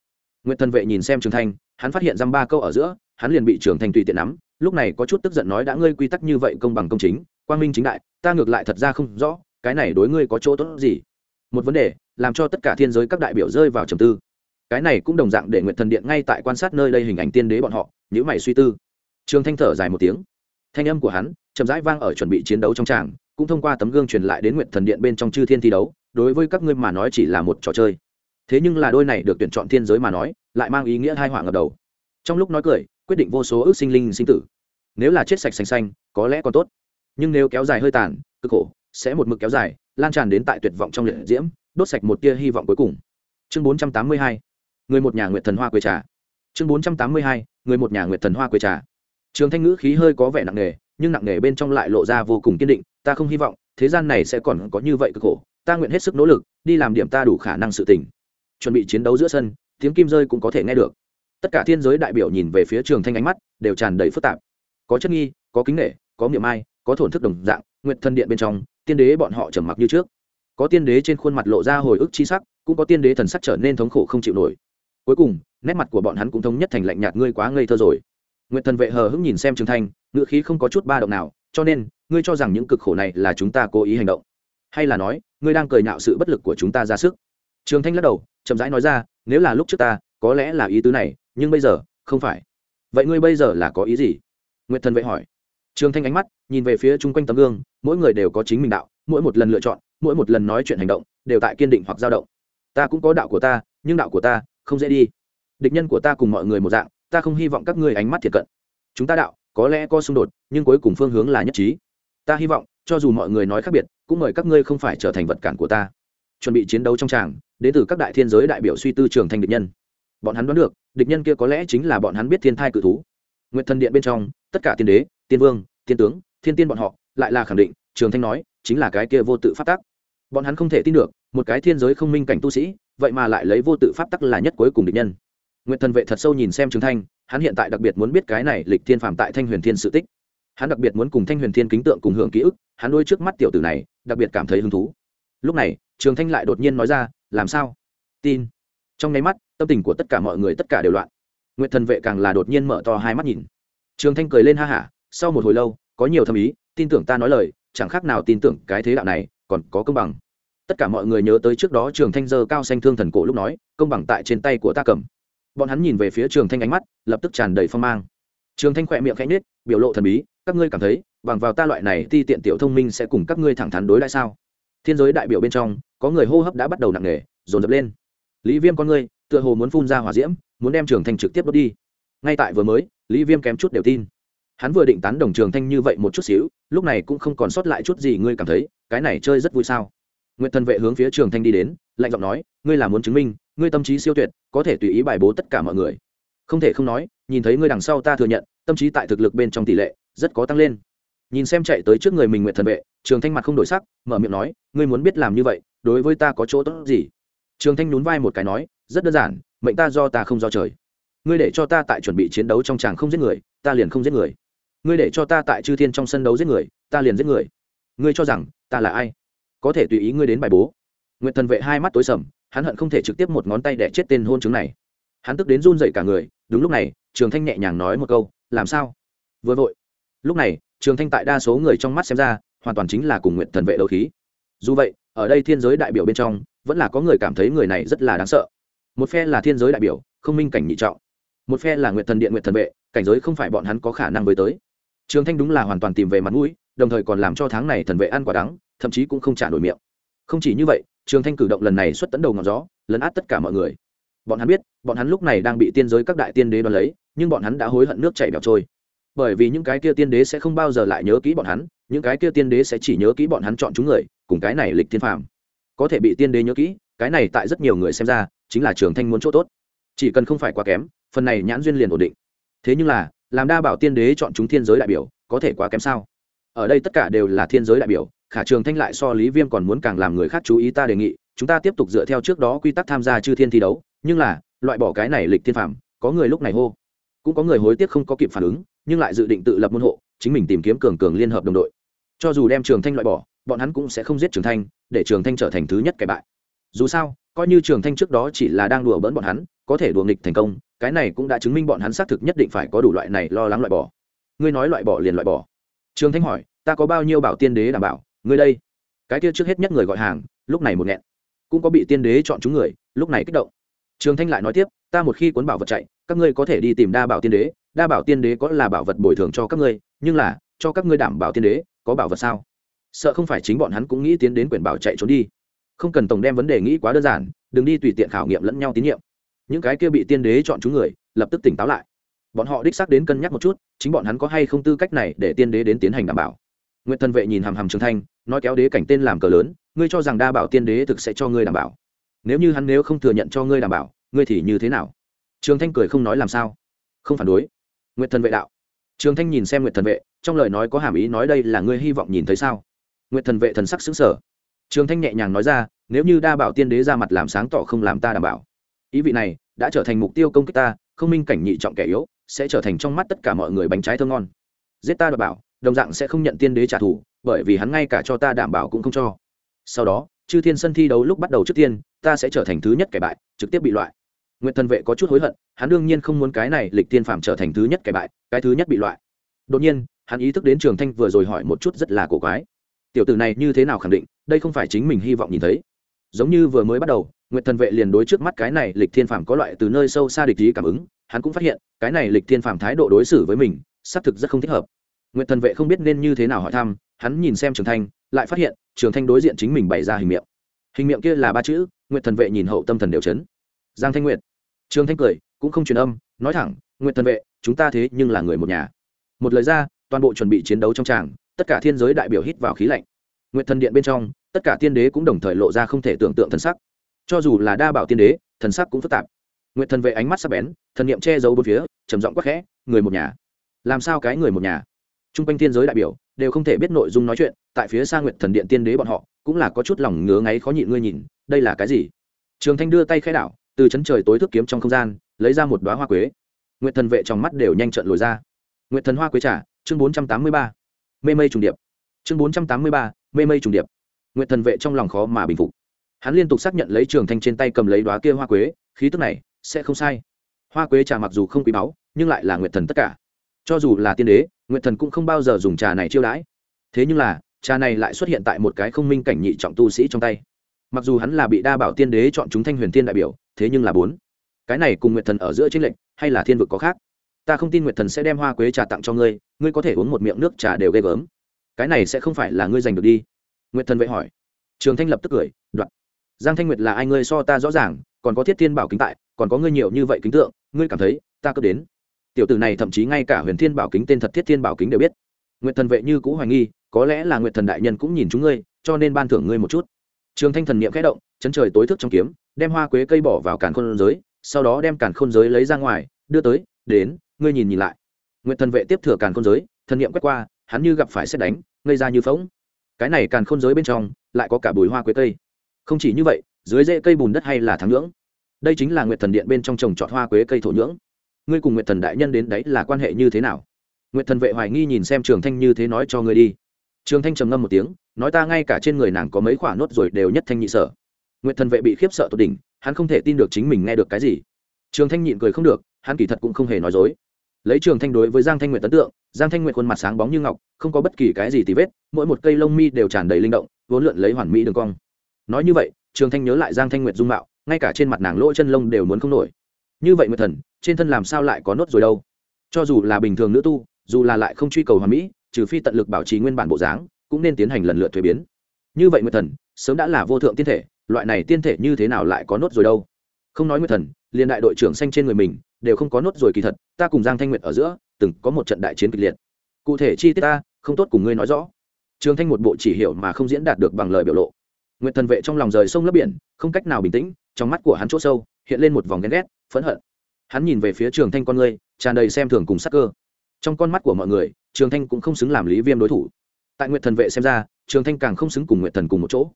Speaker 1: Nguyệt thần vệ nhìn xem trường thanh, hắn phát hiện dăm ba câu ở giữa, hắn liền bị trường thanh tùy tiện nắm, lúc này có chút tức giận nói đã ngươi quy tắc như vậy công bằng công chính, quang minh chính đại, ta ngược lại thật ra không rõ, cái này đối ngươi có chỗ tốt gì một vấn đề, làm cho tất cả thiên giới các đại biểu rơi vào trầm tư. Cái này cũng đồng dạng để nguyện thần điện ngay tại quan sát nơi đây hình ảnh tiên đế bọn họ nhữ mày suy tư. Trường thanh thở dài một tiếng. Thanh âm của hắn, chậm rãi vang ở chuẩn bị chiến đấu trong tràng, cũng thông qua tấm gương truyền lại đến nguyện thần điện bên trong chư thiên thi đấu, đối với các ngươi mà nói chỉ là một trò chơi. Thế nhưng là đôi này được tuyển chọn thiên giới mà nói, lại mang ý nghĩa hai họa ngập đầu. Trong lúc nói cười, quyết định vô số ước sinh linh sinh tử. Nếu là chết sạch xanh xanh, có lẽ còn tốt. Nhưng nếu kéo dài hơi tàn, cực khổ, sẽ một mực kéo dài lan tràn đến tại tuyệt vọng trong liệt diễm, đốt sạch một tia hy vọng cuối cùng. Chương bốn trăm tám mươi hai, người một nhà nguyệt thần hoa quê trà. Chương bốn trăm tám mươi hai, người một nhà nguyệt thần hoa quê trà. Trường thanh ngữ khí hơi có vẻ nặng nề, nhưng nặng nề bên trong lại lộ ra vô cùng kiên định, ta không hy vọng, thế gian này sẽ còn có như vậy cực khổ. Ta nguyện hết sức nỗ lực, đi làm điểm ta đủ khả năng sự tình. Chuẩn bị chiến đấu giữa sân, tiếng kim rơi cũng có thể nghe được. Tất cả thiên giới đại biểu nhìn về phía trường thanh ánh mắt đều tràn đầy phức tạp. Có chất nghi, có kính nghệ có miệng ai, có thổn thức đồng dạng nguyện thân điện bên trong tiên đế bọn họ trầm mặc như trước. Có tiên đế trên khuôn mặt lộ ra hồi ức chi sắc, cũng có tiên đế thần sắc trở nên thống khổ không chịu nổi. Cuối cùng, nét mặt của bọn hắn cũng thống nhất thành lạnh nhạt, ngươi quá ngây thơ rồi. Nguyện thần vệ hờ hững nhìn xem trường thanh, ngữ khí không có chút ba động nào, cho nên, ngươi cho rằng những cực khổ này là chúng ta cố ý hành động. Hay là nói, ngươi đang cười nhạo sự bất lực của chúng ta ra sức. Trường thanh lắc đầu, chậm rãi nói ra, nếu là lúc trước ta, có lẽ là ý tứ này, nhưng bây giờ, không phải. Vậy ngươi bây giờ là có ý gì? Nguyệt thần vệ hỏi trường thanh ánh mắt nhìn về phía chung quanh tấm gương, mỗi người đều có chính mình đạo, mỗi một lần lựa chọn, mỗi một lần nói chuyện hành động, đều tại kiên định hoặc dao động. Ta cũng có đạo của ta, nhưng đạo của ta không dễ đi. Địch nhân của ta cùng mọi người một dạng, ta không hy vọng các ngươi ánh mắt thiệt cận. Chúng ta đạo có lẽ có xung đột, nhưng cuối cùng phương hướng là nhất trí. Ta hy vọng, cho dù mọi người nói khác biệt, cũng mời các ngươi không phải trở thành vật cản của ta. Chuẩn bị chiến đấu trong tràng, đến từ các đại thiên giới đại biểu suy tư trường thành địch nhân. Bọn hắn đoán được, địch nhân kia có lẽ chính là bọn hắn biết thiên thai cự thú. Nguyện thần điện bên trong, tất cả tiên đế tiên vương, tiên tướng, thiên tiên bọn họ, lại là khẳng định, trường thanh nói, chính là cái kia vô tự phát tắc. Bọn hắn không thể tin được, một cái thiên giới không minh cảnh tu sĩ, vậy mà lại lấy vô tự pháp tắc là nhất cuối cùng địch nhân. Nguyện thần vệ thật sâu nhìn xem trường thanh, hắn hiện tại đặc biệt muốn biết cái này lịch thiên phạm tại thanh huyền thiên sự tích. Hắn đặc biệt muốn cùng thanh huyền thiên kính tượng cùng hưởng ký ức, hắn đôi trước mắt tiểu tử này, đặc biệt cảm thấy hứng thú. Lúc này, trường thanh lại đột nhiên nói ra, làm sao? Tin. Trong nháy mắt, tâm tình của tất cả mọi người tất cả đều loạn. Nguyện thần vệ càng là đột nhiên mở to hai mắt nhìn. Trường thanh cười lên ha hả sau một hồi lâu, có nhiều thâm ý, tin tưởng ta nói lời, chẳng khác nào tin tưởng cái thế đạo này, còn có công bằng. Tất cả mọi người nhớ tới trước đó trường thanh dơ cao xanh thương thần cổ lúc nói, công bằng tại trên tay của ta cầm. Bọn hắn nhìn về phía trường thanh ánh mắt, lập tức tràn đầy phong mang. Trường thanh khỏe miệng khẽ nết biểu lộ thần bí, các ngươi cảm thấy, bằng vào ta loại này ti tiện tiểu thông minh sẽ cùng các ngươi thẳng thắn đối lại sao? Thiên giới đại biểu bên trong, có người hô hấp đã bắt đầu nặng nề, dồn dập lên. Lý viêm con ngươi, tựa hồ muốn phun ra hỏa diễm, muốn đem trường thanh trực tiếp đốt đi. Ngay tại vừa mới, lý viêm kém chút đều tin hắn vừa định tán đồng trường thanh như vậy một chút xíu, lúc này cũng không còn sót lại chút gì ngươi cảm thấy, cái này chơi rất vui sao? Nguyện thần vệ hướng phía trường thanh đi đến, lạnh giọng nói, ngươi là muốn chứng minh, ngươi tâm trí siêu tuyệt, có thể tùy ý bài bố tất cả mọi người. Không thể không nói, nhìn thấy ngươi đằng sau ta thừa nhận, tâm trí tại thực lực bên trong tỷ lệ rất có tăng lên. Nhìn xem chạy tới trước người mình nguyện thần vệ, trường thanh mặt không đổi sắc, mở miệng nói, ngươi muốn biết làm như vậy, đối với ta có chỗ tốt gì? Trường thanh nhún vai một cái nói, rất đơn giản, mệnh ta do ta không do trời. Ngươi để cho ta tại chuẩn bị chiến đấu trong tràng không giết người, ta liền không giết người ngươi để cho ta tại chư thiên trong sân đấu giết người, ta liền giết người. Ngươi cho rằng, ta là ai? Có thể tùy ý ngươi đến bài bố. Nguyện thần vệ hai mắt tối sầm, hắn hận không thể trực tiếp một ngón tay đẻ chết tên hôn chứng này. Hắn tức đến run dậy cả người, đúng lúc này, trường thanh nhẹ nhàng nói một câu, làm sao? Vừa vội. Lúc này, trường thanh tại đa số người trong mắt xem ra, hoàn toàn chính là cùng nguyện thần vệ đấu khí. Dù vậy, ở đây thiên giới đại biểu bên trong, vẫn là có người cảm thấy người này rất là đáng sợ. Một phe là thiên giới đại biểu, không minh cảnh nhị trọng. Một phe là nguyện thần điện nguyện thần vệ, cảnh giới không phải bọn hắn có khả năng với tới trường thanh đúng là hoàn toàn tìm về mặt mũi, đồng thời còn làm cho tháng này thần vệ ăn quả đắng, thậm chí cũng không trả nổi miệng. Không chỉ như vậy, trường thanh cử động lần này xuất tấn đầu ngọn gió, lấn át tất cả mọi người. Bọn hắn biết, bọn hắn lúc này đang bị tiên giới các đại tiên đế đoán lấy, nhưng bọn hắn đã hối hận nước chảy bẹo trôi. Bởi vì những cái kia tiên đế sẽ không bao giờ lại nhớ kỹ bọn hắn, những cái kia tiên đế sẽ chỉ nhớ kỹ bọn hắn chọn chúng người, cùng cái này lịch thiên phàm. Có thể bị tiên đế nhớ kỹ, cái này tại rất nhiều người xem ra, chính là trường thanh muốn chỗ tốt. Chỉ cần không phải quá kém, phần này nhãn duyên liền ổn định. Thế nhưng là làm đa bảo tiên đế chọn chúng thiên giới đại biểu, có thể quá kém sao? Ở đây tất cả đều là thiên giới đại biểu, khả trường thanh lại so lý viêm còn muốn càng làm người khác chú ý ta đề nghị, chúng ta tiếp tục dựa theo trước đó quy tắc tham gia chư thiên thi đấu, nhưng là, loại bỏ cái này lịch thiên phạm có người lúc này hô. Cũng có người hối tiếc không có kịp phản ứng, nhưng lại dự định tự lập môn hộ, chính mình tìm kiếm cường cường liên hợp đồng đội. Cho dù đem trường thanh loại bỏ, bọn hắn cũng sẽ không giết trường thanh, để trường thanh trở thành thứ nhất cái bại. Dù sao, coi như trường thanh trước đó chỉ là đang đùa bỡn bọn hắn, có thể đùa nghịch thành công cái này cũng đã chứng minh bọn hắn xác thực nhất định phải có đủ loại này lo lắng loại bỏ. Ngươi nói loại bỏ liền loại bỏ. Trương thanh hỏi, ta có bao nhiêu bảo tiên đế đảm bảo? Ngươi đây. Cái kia trước hết nhất người gọi hàng, lúc này một nghẹn. Cũng có bị tiên đế chọn chúng người, lúc này kích động. Trương thanh lại nói tiếp, ta một khi cuốn bảo vật chạy, các ngươi có thể đi tìm đa bảo tiên đế. Đa bảo tiên đế có là bảo vật bồi thường cho các ngươi, nhưng là, cho các ngươi đảm bảo tiên đế, có bảo vật sao? Sợ không phải chính bọn hắn cũng nghĩ tiến đến quyển bảo chạy trốn đi. Không cần tổng đem vấn đề nghĩ quá đơn giản, đừng đi tùy tiện khảo nghiệm lẫn nhau tín nhiệm những cái kia bị tiên đế chọn chúng người, lập tức tỉnh táo lại. Bọn họ đích xác đến cân nhắc một chút, chính bọn hắn có hay không tư cách này để tiên đế đến tiến hành đảm bảo. Nguyện thần vệ nhìn hàm hàm trường thanh, nói kéo đế cảnh tên làm cờ lớn, ngươi cho rằng đa bảo tiên đế thực sẽ cho ngươi đảm bảo. Nếu như hắn nếu không thừa nhận cho ngươi đảm bảo, ngươi thì như thế nào? Trường thanh cười không nói làm sao. Không phản đối. Nguyện thần vệ đạo. Trường thanh nhìn xem nguyện thần vệ, trong lời nói có hàm ý nói đây là ngươi hy vọng nhìn thấy sao? Nguyện thần vệ thần sắc xứng sở trường thanh nhẹ nhàng nói ra, nếu như đa bảo tiên đế ra mặt làm sáng tỏ không làm ta đảm bảo ý vị này đã trở thành mục tiêu công kích ta, không minh cảnh nhị trọng kẻ yếu, sẽ trở thành trong mắt tất cả mọi người bánh trái thơm ngon. Giết ta đảm bảo, đồng dạng sẽ không nhận tiên đế trả thù, bởi vì hắn ngay cả cho ta đảm bảo cũng không cho. Sau đó, chư thiên sân thi đấu lúc bắt đầu trước tiên, ta sẽ trở thành thứ nhất kẻ bại, trực tiếp bị loại. Nguyện thần vệ có chút hối hận, hắn đương nhiên không muốn cái này lịch tiên phạm trở thành thứ nhất kẻ bại, cái thứ nhất bị loại. Đột nhiên, hắn ý thức đến trường thanh vừa rồi hỏi một chút rất là cổ quái. Tiểu tử này như thế nào khẳng định, đây không phải chính mình hy vọng nhìn thấy. Giống như vừa mới bắt đầu Nguyệt thần vệ liền đối trước mắt cái này lịch thiên phàm có loại từ nơi sâu xa địch ý cảm ứng, hắn cũng phát hiện, cái này lịch thiên phàm thái độ đối xử với mình, xác thực rất không thích hợp. Nguyệt thần vệ không biết nên như thế nào hỏi thăm, hắn nhìn xem trường thanh, lại phát hiện, trường thanh đối diện chính mình bày ra hình miệng. Hình miệng kia là ba chữ, nguyệt thần vệ nhìn hậu tâm thần đều chấn. Giang thanh nguyệt. Trường thanh cười, cũng không truyền âm, nói thẳng, nguyệt thần vệ, chúng ta thế nhưng là người một nhà. Một lời ra, toàn bộ chuẩn bị chiến đấu trong tràng, tất cả thiên giới đại biểu hít vào khí lạnh. Nguyệt thần điện bên trong, tất cả tiên đế cũng đồng thời lộ ra không thể tưởng tượng thần sắc cho dù là đa bảo tiên đế, thần sắc cũng phức tạp. Nguyện thần vệ ánh mắt sắc bén, thần niệm che giấu bốn phía, trầm giọng quắc khẽ, người một nhà. Làm sao cái người một nhà? Trung r quanh thiên giới đại biểu đều không thể biết nội dung nói chuyện, tại phía xa nguyệt thần điện tiên đế bọn họ, cũng là có chút lòng ngứa ngáy khó nhịn ngươi nhìn, đây là cái gì? Trường thanh đưa tay khai đảo, từ chấn trời tối thức kiếm trong không gian, lấy ra một đoá hoa quế. Nguyện thần vệ trong mắt đều nhanh trận lồi ra. Nguyện thần hoa quế trả chương bốn trăm tám mươi ba. Mê mây trùng điệp. Chương bốn trăm tám mươi ba, mê mây trùng điệp. Nguyện thần vệ trong lòng khó mà bình phục hắn liên tục xác nhận lấy trường thanh trên tay cầm lấy đoá kia hoa quế, khí tức này sẽ không sai. Hoa quế trà mặc dù không quý báu, nhưng lại là nguyệt thần tất cả. Cho dù là tiên đế, nguyệt thần cũng không bao giờ dùng trà này chiêu đãi. Thế nhưng là, trà này lại xuất hiện tại một cái không minh cảnh nhị trọng tu sĩ trong tay. Mặc dù hắn là bị đa bảo tiên đế chọn chúng thanh huyền tiên đại biểu, thế nhưng là bốn. Cái này cùng nguyệt thần ở giữa chiến lệnh hay là thiên vực có khác? Ta không tin nguyệt thần sẽ đem hoa quế trà tặng cho ngươi ngươi có thể uống một miệng nước trà đều ghê gớm. Cái này sẽ không phải là ngươi giành được đi. Nguyệt thần vậy hỏi. Trường thanh lập tức cười, đoạn giang thanh nguyệt là ai ngươi so ta rõ ràng, còn có thiết thiên bảo kính tại, còn có ngươi nhiều như vậy kính tượng, ngươi cảm thấy, ta cứ đến. Tiểu tử này thậm chí ngay cả huyền thiên bảo kính tên thật thiết thiên bảo kính đều biết. Nguyệt thần vệ như cũ hoài nghi, có lẽ là nguyệt thần đại nhân cũng nhìn chúng ngươi, cho nên ban thưởng ngươi một chút. Trường thanh thần niệm khẽ động, chấn trời tối thức trong kiếm, đem hoa quế cây bỏ vào càn khôn giới, sau đó đem càn khôn giới lấy ra ngoài, đưa tới, đến, ngươi nhìn nhìn lại. Nguyệt thần vệ tiếp thừa càn khôn giới, thần niệm quét qua, hắn như gặp phải xét đánh, ngây ra như phóng cái này càn khôn giới bên trong, lại có cả bùi hoa quế cây không chỉ như vậy, dưới rễ cây bùn đất hay là thắng nhưỡng. Đây chính là nguyệt thần điện bên trong trồng trọt hoa quế cây thổ nhưỡng. Ngươi cùng nguyệt thần đại nhân đến đấy là quan hệ như thế nào? Nguyệt thần vệ hoài nghi nhìn xem trường thanh như thế nói cho ngươi đi. Trường thanh trầm ngâm một tiếng, nói ta ngay cả trên người nàng có mấy khoả nốt rồi đều nhất thanh nhị sở. Nguyệt thần vệ bị khiếp sợ tột đỉnh, hắn không thể tin được chính mình nghe được cái gì. Trường thanh nhịn cười không được, hắn kỳ thật cũng không hề nói dối. Lấy trường thanh đối với giang thanh nguyệt ấn tượng, giang thanh nguyệt khuôn mặt sáng bóng như ngọc, không có bất kỳ cái gì tì vết, mỗi một cây lông mi đều tràn đầy linh động, vốn lượn lấy hoàn mỹ đường cong nói như vậy, trường thanh nhớ lại giang thanh nguyệt dung mạo, ngay cả trên mặt nàng lỗ chân lông đều muốn không nổi. Như vậy nguyệt thần, trên thân làm sao lại có nốt rồi đâu? Cho dù là bình thường nữ tu, dù là lại không truy cầu hoàn mỹ, trừ phi tận lực bảo trì nguyên bản bộ dáng, cũng nên tiến hành lần lượt thuế biến. Như vậy nguyệt thần, sớm đã là vô thượng tiên thể, loại này tiên thể như thế nào lại có nốt rồi đâu? Không nói nguyệt thần, liền đại đội trưởng xanh trên người mình, đều không có nốt rồi kỳ thật, ta cùng giang thanh nguyệt ở giữa, từng có một trận đại chiến kịch liệt. Cụ thể chi tiết ta, không tốt cùng ngươi nói rõ. Trường thanh một bộ chỉ hiểu mà không diễn đạt được bằng lời biểu lộ nguyệt thần vệ trong lòng rời sông lấp biển, không cách nào bình tĩnh, trong mắt của hắn chỗ sâu, hiện lên một vòng ghen ghét, phẫn hận. Hắn nhìn về phía trường thanh con ngươi, tràn đầy xem thường cùng sắc cơ. Trong con mắt của mọi người, trường thanh cũng không xứng làm lý viêm đối thủ. Tại nguyệt thần vệ xem ra, trường thanh càng không xứng cùng nguyệt thần cùng một chỗ.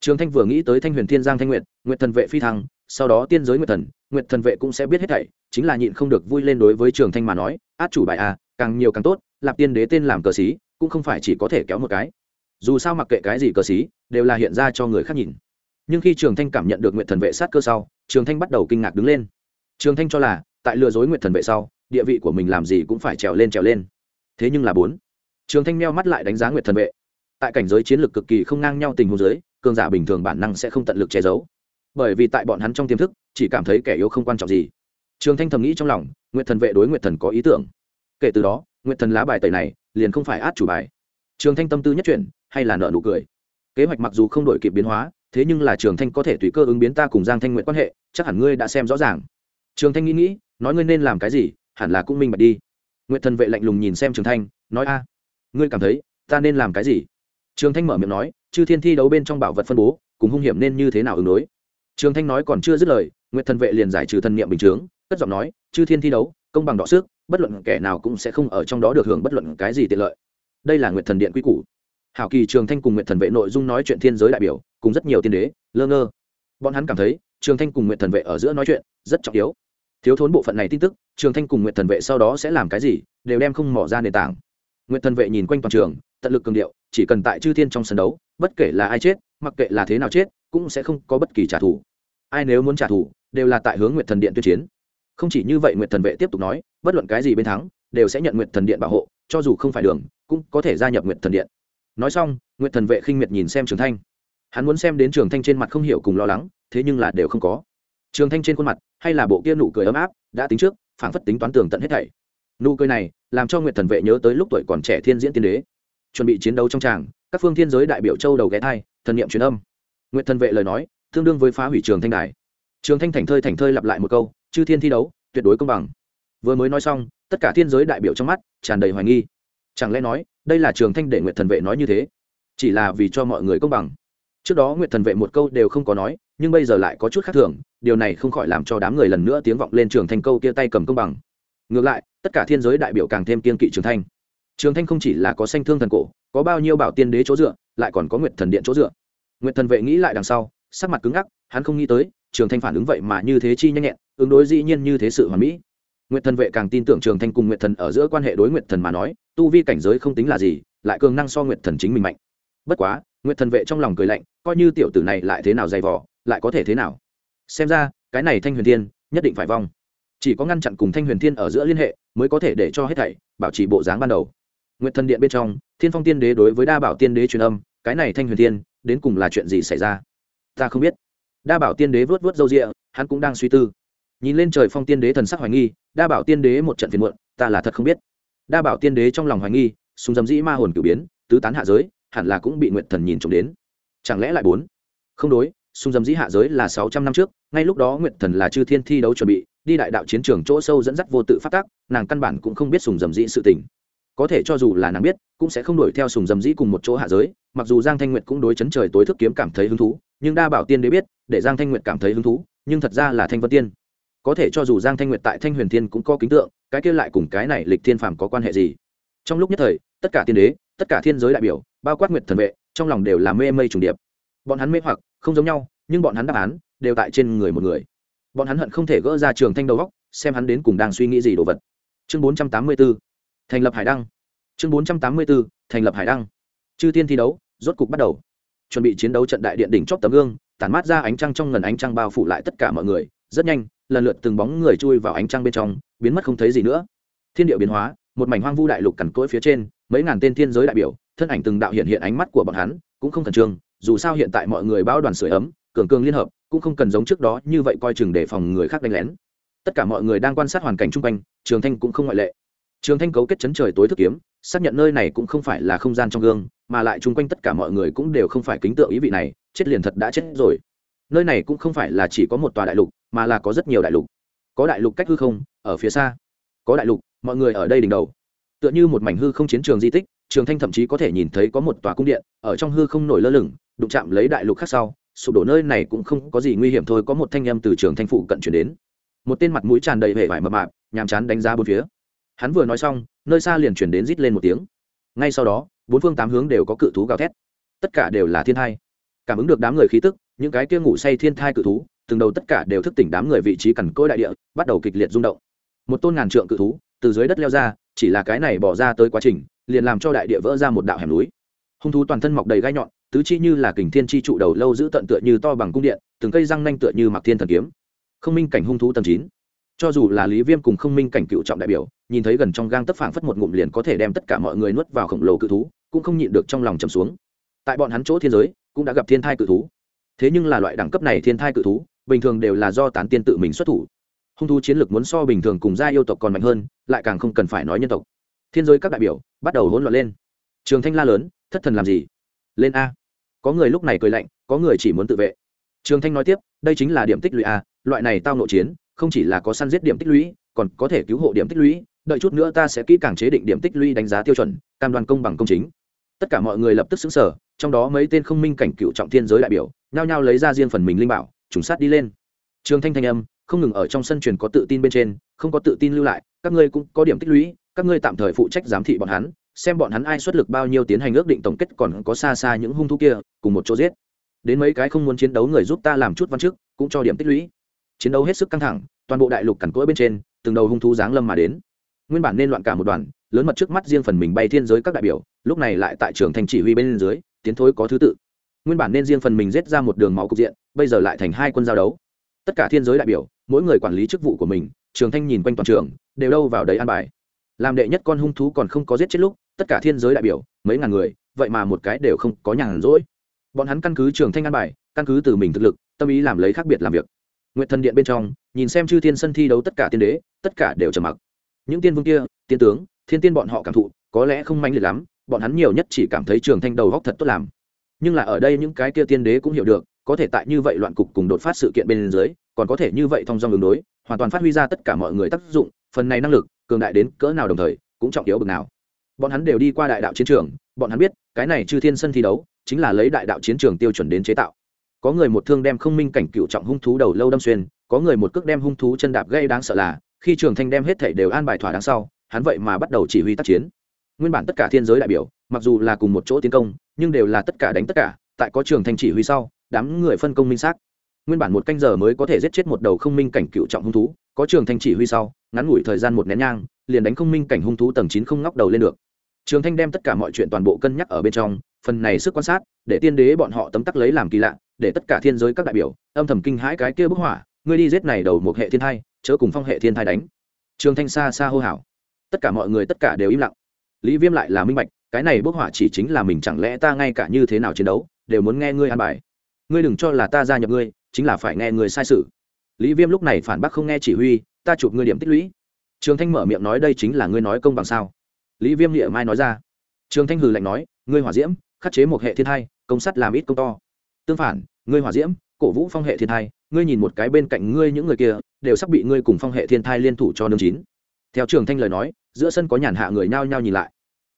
Speaker 1: Trường thanh vừa nghĩ tới thanh huyền thiên giang thanh nguyệt nguyệt thần vệ phi thăng, sau đó tiên giới nguyệt thần nguyệt thần vệ cũng sẽ biết hết thảy, chính là nhịn không được vui lên đối với trường thanh mà nói, át chủ bài à càng nhiều càng tốt, lạp tiên đế tên làm cờ xí, cũng không phải chỉ có thể kéo một cái dù sao mặc kệ cái gì cờ xí, đều là hiện ra cho người khác nhìn. Nhưng khi trường thanh cảm nhận được nguyệt thần vệ sát cơ sau, trường thanh bắt đầu kinh ngạc đứng lên. Trường thanh cho là, tại lừa dối nguyệt thần vệ sau, địa vị của mình làm gì cũng phải trèo lên trèo lên. Thế nhưng là bốn, trường thanh meo mắt lại đánh giá nguyệt thần vệ. Tại cảnh giới chiến lược cực kỳ không ngang nhau tình huống giới cường giả bình thường bản năng sẽ không tận lực che giấu. Bởi vì tại bọn hắn trong tiềm thức, chỉ cảm thấy kẻ yếu không quan trọng gì. Trường thanh thầm nghĩ trong lòng, nguyệt thần vệ đối nguyệt thần có ý tưởng. Kể từ đó, nguyệt thần lá bài tẩy này liền không phải át chủ bài. Trường thanh tâm tư nhất chuyển hay là nợ nụ cười. Kế hoạch mặc dù không đổi kịp biến hóa, thế nhưng là trường thanh có thể tùy cơ ứng biến ta cùng giang thanh nguyện quan hệ, chắc hẳn ngươi đã xem rõ ràng. Trường thanh nghĩ nghĩ, nói ngươi nên làm cái gì, hẳn là cũng minh bạch đi. Nguyện thần vệ lạnh lùng nhìn xem trường thanh, nói, a, ngươi cảm thấy ta nên làm cái gì? Trường thanh mở miệng nói, chư thiên thi đấu bên trong bảo vật phân bố, cùng hung hiểm nên như thế nào ứng đối? Trường thanh nói còn chưa dứt lời nguyện thần vệ liền giải trừ thần niệm bình chướng, cất giọng nói, chư thiên thi đấu, công bằng đọ sức, bất luận kẻ nào cũng sẽ không ở trong đó được hưởng bất luận cái gì tiện lợi. Đây là nguyện thần điện quy củ hảo kỳ, trường thanh cùng nguyện thần vệ nội dung nói chuyện thiên giới đại biểu, cùng rất nhiều tiên đế, lơ ngơ. Bọn hắn cảm thấy, trường thanh cùng nguyện thần vệ ở giữa nói chuyện, rất trọng yếu. Thiếu thốn bộ phận này tin tức, trường thanh cùng nguyện thần vệ sau đó sẽ làm cái gì, đều đem không mỏ ra nền tảng. Nguyện thần vệ nhìn quanh toàn trường, tận lực cường điệu, chỉ cần tại chư thiên trong sân đấu, bất kể là ai chết, mặc kệ là thế nào chết, cũng sẽ không có bất kỳ trả thù. Ai nếu muốn trả thù, đều là tại hướng nguyện thần điện tuyên chiến. Không chỉ như vậy nguyện thần vệ tiếp tục nói, bất luận cái gì bên thắng, đều sẽ nhận nguyện thần điện bảo hộ, cho dù không phải đường, cũng có thể gia nhập nguyện thần điện nói xong nguyện thần vệ khinh miệt nhìn xem trường thanh. Hắn muốn xem đến trường thanh trên mặt không hiểu cùng lo lắng, thế nhưng là đều không có. Trường thanh trên khuôn mặt, hay là bộ kia nụ cười ấm áp, đã tính trước, phảng phất tính toán tường tận hết thảy. Nụ cười này, làm cho nguyệt thần vệ nhớ tới lúc tuổi còn trẻ thiên diễn tiên đế. Chuẩn bị chiến đấu trong tràng, các phương thiên giới đại biểu châu đầu ghé thai, thần niệm truyền âm. Nguyệt thần vệ lời nói, tương đương với phá hủy trường thanh đài. Trường thanh thành thơi thành thơi lặp lại một câu, chư thiên thi đấu, tuyệt đối công bằng. Vừa mới nói xong, tất cả thiên giới đại biểu trong mắt tràn đầy hoài nghi. Chẳng lẽ nói đây là trường thanh để nguyệt thần vệ nói như thế. Chỉ là vì cho mọi người công bằng. Trước đó nguyệt thần vệ một câu đều không có nói, nhưng bây giờ lại có chút khác thường, điều này không khỏi làm cho đám người lần nữa tiếng vọng lên trường thanh câu kia tay cầm công bằng. Ngược lại, tất cả thiên giới đại biểu càng thêm kiên kỵ trường thanh. Trường thanh không chỉ là có sanh thương thần cổ, có bao nhiêu bảo tiên đế chỗ dựa, lại còn có nguyệt thần điện chỗ dựa. Nguyệt thần vệ nghĩ lại đằng sau, sắc mặt cứng ngắc, hắn không nghĩ tới, trường thanh phản ứng vậy mà như thế chi nhanh nhẹn, ứng đối dĩ nhiên như thế sự hoàn mỹ nguyệt thần vệ càng tin tưởng trường thanh cùng nguyệt thần ở giữa quan hệ đối nguyệt thần mà nói tu vi cảnh giới không tính là gì lại cường năng so nguyệt thần chính mình mạnh. Bất quá nguyệt thần vệ trong lòng cười lạnh coi như tiểu tử này lại thế nào dày vò, lại có thể thế nào? Xem ra cái này thanh huyền thiên nhất định phải vong. Chỉ có ngăn chặn cùng thanh huyền thiên ở giữa liên hệ mới có thể để cho hết thảy bảo trì bộ dáng ban đầu. Nguyệt thần điện bên trong thiên phong tiên đế đối với đa bảo tiên đế truyền âm cái này thanh huyền thiên đến cùng là chuyện gì xảy ra? Ta không biết. Đa bảo tiên đế vớt vớt râu ria, hắn cũng đang suy tư nhìn lên trời phong tiên đế thần sắc hoài nghi, đa bảo tiên đế một trận phiền muộn, ta là thật không biết. Đa bảo tiên đế trong lòng hoài nghi sùng dầm dĩ ma hồn cử biến, tứ tán hạ giới, hẳn là cũng bị nguyện thần nhìn trộm đến. Chẳng lẽ lại bốn? Không đối sùng dầm dĩ hạ giới là sáu trăm năm trước, ngay lúc đó nguyện thần là chư thiên thi đấu chuẩn bị, đi đại đạo chiến trường chỗ sâu dẫn dắt vô tự phát tác nàng căn bản cũng không biết sùng dầm dĩ sự tình. Có thể cho dù là nàng biết, cũng sẽ không đuổi theo sùng dầm dĩ cùng một chỗ hạ giới, mặc dù giang thanh nguyệt cũng đối chấn trời tối thức kiếm cảm thấy hứng thú, nhưng đa bảo tiên đế biết, để giang thanh nguyệt cảm thấy hứng thú, nhưng thật ra là thanh vân tiên có thể cho dù giang thanh nguyệt tại thanh huyền thiên cũng có kính tượng, cái kia lại cùng cái này lịch thiên phàm có quan hệ gì? Trong lúc nhất thời, tất cả tiên đế, tất cả thiên giới đại biểu, bao quát nguyệt thần vệ, trong lòng đều là mê mây trùng điệp. Bọn hắn mê hoặc, không giống nhau, nhưng bọn hắn đáp án đều tại trên người một người. Bọn hắn hận không thể gỡ ra trường thanh đầu góc, xem hắn đến cùng đang suy nghĩ gì đồ vật. Chương bốn trăm tám mươi b ố thành lập hải đăng. Chương bốn trăm tám mươi b ố thành lập hải đăng. Chư tiên thi đấu, rốt cục bắt đầu. Chuẩn bị chiến đấu trận đại điện đỉnh chóp tấm gương, tản mát ra ánh trăng trong ngần ánh trăng bao phủ lại tất cả mọi người, rất nhanh lần lượt từng bóng người chui vào ánh trăng bên trong, biến mất không thấy gì nữa. Thiên địa biến hóa, một mảnh hoang vu đại lục cằn cỗi phía trên, mấy ngàn tên thiên giới đại biểu, thân ảnh từng đạo hiện hiện ánh mắt của bọn hắn, cũng không khẩn trương, dù sao hiện tại mọi người bao đoàn sưởi ấm, cường cường liên hợp, cũng không cần giống trước đó như vậy coi chừng để phòng người khác đánh lén. Tất cả mọi người đang quan sát hoàn cảnh chung quanh, trường thanh cũng không ngoại lệ. Trường thanh cấu kết chấn trời tối thức kiếm, xác nhận nơi này cũng không phải là không gian trong gương, mà lại chung quanh tất cả mọi người cũng đều không phải kính tượng ý vị này, chết liền thật đã chết rồi nơi này cũng không phải là chỉ có một tòa đại lục, mà là có rất nhiều đại lục. Có đại lục cách hư không, ở phía xa. Có đại lục, mọi người ở đây đỉnh đầu. Tựa như một mảnh hư không chiến trường di tích, trường thanh thậm chí có thể nhìn thấy có một tòa cung điện, ở trong hư không nổi lơ lửng, đụng chạm lấy đại lục khác sau, sụp đổ nơi này cũng không có gì nguy hiểm thôi, có một thanh âm từ trường thanh phụ cận chuyển đến. Một tên mặt mũi tràn đầy vẻ vải mập mạp, nhàm chán đánh ra bốn phía. Hắn vừa nói xong, nơi xa liền chuyển đến rít lên một tiếng. Ngay sau đó, bốn phương tám hướng đều có cự thú gào thét. Tất cả đều là thiên thai cảm ứng được đám người khí tức những cái kia ngủ say thiên thai cự thú, từng đầu tất cả đều thức tỉnh đám người vị trí cằn côi đại địa, bắt đầu kịch liệt rung động. Một tôn ngàn trượng cự thú, từ dưới đất leo ra, chỉ là cái này bỏ ra tới quá trình, liền làm cho đại địa vỡ ra một đạo hẻm núi. Hung thú toàn thân mọc đầy gai nhọn, tứ chi như là kình thiên chi trụ đầu lâu giữ tận tựa như to bằng cung điện, từng cây răng nanh tựa như mặc thiên thần kiếm. Không minh cảnh hung thú tầm chín. Cho dù là lý viêm cùng không minh cảnh cựu trọng đại biểu, nhìn thấy gần trong gang tấp phảng phất một ngụm liền có thể đem tất cả mọi người nuốt vào khổng lồ cự thú, cũng không nhịn được trong lòng trầm xuống. Tại bọn hắn chỗ thiên giới, cũng đã gặp thiên thai cự thú thế nhưng là loại đẳng cấp này thiên thai cự thú, bình thường đều là do tán tiên tự mình xuất thủ. Hung thú chiến lược muốn so bình thường cùng gia yêu tộc còn mạnh hơn, lại càng không cần phải nói nhân tộc. Thiên giới các đại biểu bắt đầu hỗn loạn lên. Trường thanh la lớn, thất thần làm gì? Lên a. Có người lúc này cười lạnh, có người chỉ muốn tự vệ. Trường thanh nói tiếp, đây chính là điểm tích lũy a, loại này tao nội chiến, không chỉ là có săn giết điểm tích lũy, còn có thể cứu hộ điểm tích lũy, đợi chút nữa ta sẽ kỹ càng chế định điểm tích lũy đánh giá tiêu chuẩn, cam đoàn công bằng công chính. Tất cả mọi người lập tức xứng sở trong đó mấy tên không minh cảnh cựu trọng thiên giới đại biểu nhao nhao lấy ra riêng phần mình linh bảo, trùng sát đi lên. Trường thanh thanh âm, không ngừng ở trong sân truyền có tự tin bên trên, không có tự tin lưu lại, các ngươi cũng có điểm tích lũy, các ngươi tạm thời phụ trách giám thị bọn hắn, xem bọn hắn ai xuất lực bao nhiêu tiến hành ước định tổng kết còn có xa xa những hung thú kia, cùng một chỗ giết. Đến mấy cái không muốn chiến đấu người giúp ta làm chút văn trước cũng cho điểm tích lũy. Chiến đấu hết sức căng thẳng, toàn bộ đại lục cằn cỗi bên trên, từng đầu hung thú giáng lâm mà đến. Nguyên bản nên loạn cả một đoàn, lớn mật trước mắt riêng phần mình bay thiên giới các đại biểu, lúc này lại tại trường thành chỉ huy bên dưới, tiến thối có thứ tự nguyên bản nên riêng phần mình giết ra một đường máu cục diện, bây giờ lại thành hai quân giao đấu. Tất cả thiên giới đại biểu, mỗi người quản lý chức vụ của mình, trường thanh nhìn quanh toàn trường, đều đâu vào đấy an bài. Làm đệ nhất con hung thú còn không có giết chết lúc, tất cả thiên giới đại biểu, mấy ngàn người, vậy mà một cái đều không có nhàn rỗi. Bọn hắn căn cứ trường thanh an bài, căn cứ từ mình thực lực, tâm ý làm lấy khác biệt làm việc. Nguyện thần điện bên trong, nhìn xem chư thiên sân thi đấu tất cả tiên đế, tất cả đều trầm mặc. Những tiên vương kia, tiên tướng, thiên tiên bọn họ cảm thụ, có lẽ không manh liệt lắm, bọn hắn nhiều nhất chỉ cảm thấy trường thanh đầu góc thật tốt làm nhưng là ở đây những cái kia tiên đế cũng hiểu được, có thể tại như vậy loạn cục cùng đột phát sự kiện bên dưới, còn có thể như vậy thông dong đường đối, hoàn toàn phát huy ra tất cả mọi người tác dụng, phần này năng lực, cường đại đến cỡ nào đồng thời, cũng trọng yếu bực nào. Bọn hắn đều đi qua đại đạo chiến trường, bọn hắn biết, cái này chư thiên sân thi đấu, chính là lấy đại đạo chiến trường tiêu chuẩn đến chế tạo. Có người một thương đem không minh cảnh cựu trọng hung thú đầu lâu đâm xuyên, có người một cước đem hung thú chân đạp gây đáng sợ là, khi trường thanh đem hết thảy đều an bài thỏa đáng sau, hắn vậy mà bắt đầu chỉ huy tác chiến. Nguyên bản tất cả thiên giới đại biểu mặc dù là cùng một chỗ tiến công, nhưng đều là tất cả đánh tất cả, tại có trường thành chỉ huy sau, đám người phân công minh xác. Nguyên bản một canh giờ mới có thể giết chết một đầu không minh cảnh cựu trọng hung thú, có trường thanh chỉ huy sau, ngắn ngủi thời gian một nén nhang, liền đánh không minh cảnh hung thú tầng chín không ngóc đầu lên được. Trường thanh đem tất cả mọi chuyện toàn bộ cân nhắc ở bên trong, phần này sức quan sát, để tiên đế bọn họ tấm tắc lấy làm kỳ lạ, để tất cả thiên giới các đại biểu, âm thầm kinh hãi cái kia bức hỏa ngươi đi giết này đầu một hệ thiên thai, chớ cùng phong hệ thiên thai đánh. Trường thanh xa xa hô hào. Tất cả mọi người tất cả đều im lặng. Lý viêm lại là minh bạch cái này bốc hỏa chỉ chính là mình chẳng lẽ ta ngay cả như thế nào chiến đấu, đều muốn nghe ngươi an bài. Ngươi đừng cho là ta gia nhập ngươi, chính là phải nghe người sai sự. Lý viêm lúc này phản bác không nghe chỉ huy, ta chụp ngươi điểm tích lũy. Trường thanh mở miệng nói đây chính là ngươi nói công bằng sao? Lý viêm nghĩa mai nói ra. Trường thanh hừ lạnh nói, ngươi hỏa diễm, khắc chế một hệ thiên hai công sắt làm ít công to. Tương phản, ngươi hỏa diễm, cổ vũ phong hệ thiên thai, ngươi nhìn một cái bên cạnh ngươi những người kia, đều sắp bị ngươi cùng phong hệ thiên thai liên thủ cho nương chín. Theo trường thanh lời nói, giữa sân có nhàn hạ người nhao nhao nhìn lại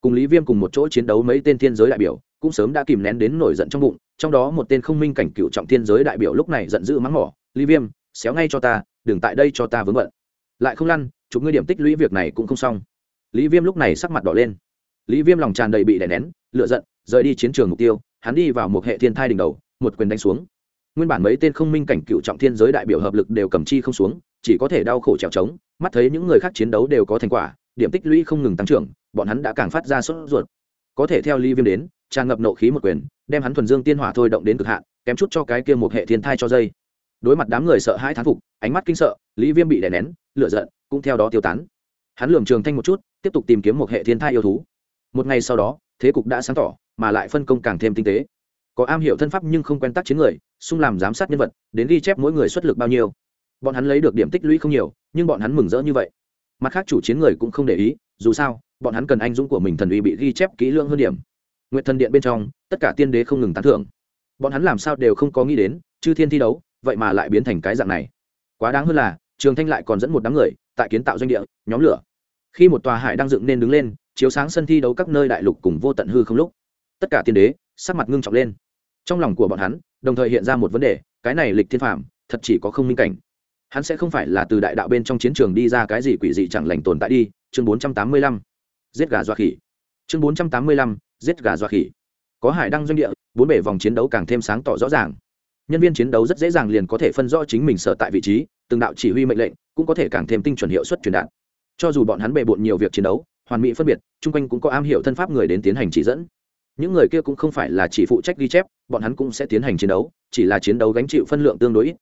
Speaker 1: cùng lý viêm cùng một chỗ chiến đấu mấy tên thiên giới đại biểu, cũng sớm đã kìm nén đến nổi giận trong bụng, trong đó một tên không minh cảnh cựu trọng thiên giới đại biểu lúc này giận dữ mắng mỏ, lý viêm, xéo ngay cho ta, đừng tại đây cho ta vướng bận. Lại không lăn, chụp ngươi điểm tích lũy việc này cũng không xong. Lý viêm lúc này sắc mặt đỏ lên. Lý viêm lòng tràn đầy bị đè nén lựa giận, rời đi chiến trường mục tiêu, hắn đi vào một hệ thiên thai đỉnh đầu, một quyền đánh xuống. Nguyên bản mấy tên không minh cảnh cựu trọng thiên giới đại biểu hợp lực đều cầm chi không xuống, chỉ có thể đau khổ trèo trống, mắt thấy những người khác chiến đấu đều có thành quả, điểm tích lũy không ngừng tăng trưởng bọn hắn đã càng phát ra sốt ruột. Có thể theo ly viêm đến, tràn ngập nộ khí một quyền, đem hắn thuần dương tiên hỏa thôi động đến cực hạn, kém chút cho cái kia một hệ thiên thai cho dây. Đối mặt đám người sợ hãi thán phục, ánh mắt kinh sợ, lý viêm bị đè nén lựa giận cũng theo đó tiêu tán. Hắn lườm trường thanh một chút, tiếp tục tìm kiếm một hệ thiên thai yêu thú. Một ngày sau đó, thế cục đã sáng tỏ, mà lại phân công càng thêm tinh tế. Có am hiểu thân pháp nhưng không quen tác chiến người, xung làm giám sát nhân vật, đến ghi chép mỗi người xuất lực bao nhiêu. Bọn hắn lấy được điểm tích lũy không nhiều, nhưng bọn hắn mừng rỡ như vậy. Mặt khác chủ chiến người cũng không để ý, dù sao bọn hắn cần anh dũng của mình thần uy bị ghi chép kỹ lưỡng hơn điểm. Nguyện thần điện bên trong, tất cả tiên đế không ngừng tán thưởng. Bọn hắn làm sao đều không có nghĩ đến, chư thiên thi đấu, vậy mà lại biến thành cái dạng này. Quá đáng hơn là, trường thanh lại còn dẫn một đám người tại kiến tạo doanh địa, nhóm lửa. Khi một tòa hải đang dựng nên đứng lên, chiếu sáng sân thi đấu các nơi đại lục cùng vô tận hư không lúc, tất cả tiên đế, sắc mặt ngưng trọng lên. Trong lòng của bọn hắn, đồng thời hiện ra một vấn đề, cái này lịch thiên phạm thật chỉ có không minh cảnh. Hắn sẽ không phải là từ đại đạo bên trong chiến trường đi ra cái gì quỷ dị chẳng lành tồn tại đi, chương bốn trăm tám mươi lăm giết gà dọa khỉ. Chương bốn trăm tám mươi lăm, giết gà dọa khỉ. Có hải đăng doanh địa, bốn bể vòng chiến đấu càng thêm sáng tỏ rõ ràng. Nhân viên chiến đấu rất dễ dàng liền có thể phân rõ chính mình sở tại vị trí, từng đạo chỉ huy mệnh lệnh cũng có thể càng thêm tinh chuẩn hiệu suất truyền đạt. Cho dù bọn hắn bề bộn nhiều việc chiến đấu, hoàn mỹ phân biệt, chung quanh cũng có am hiểu thân pháp người đến tiến hành chỉ dẫn. Những người kia cũng không phải là chỉ phụ trách ghi chép, bọn hắn cũng sẽ tiến hành chiến đấu, chỉ là chiến đấu gánh chịu phân lượng tương đối ít.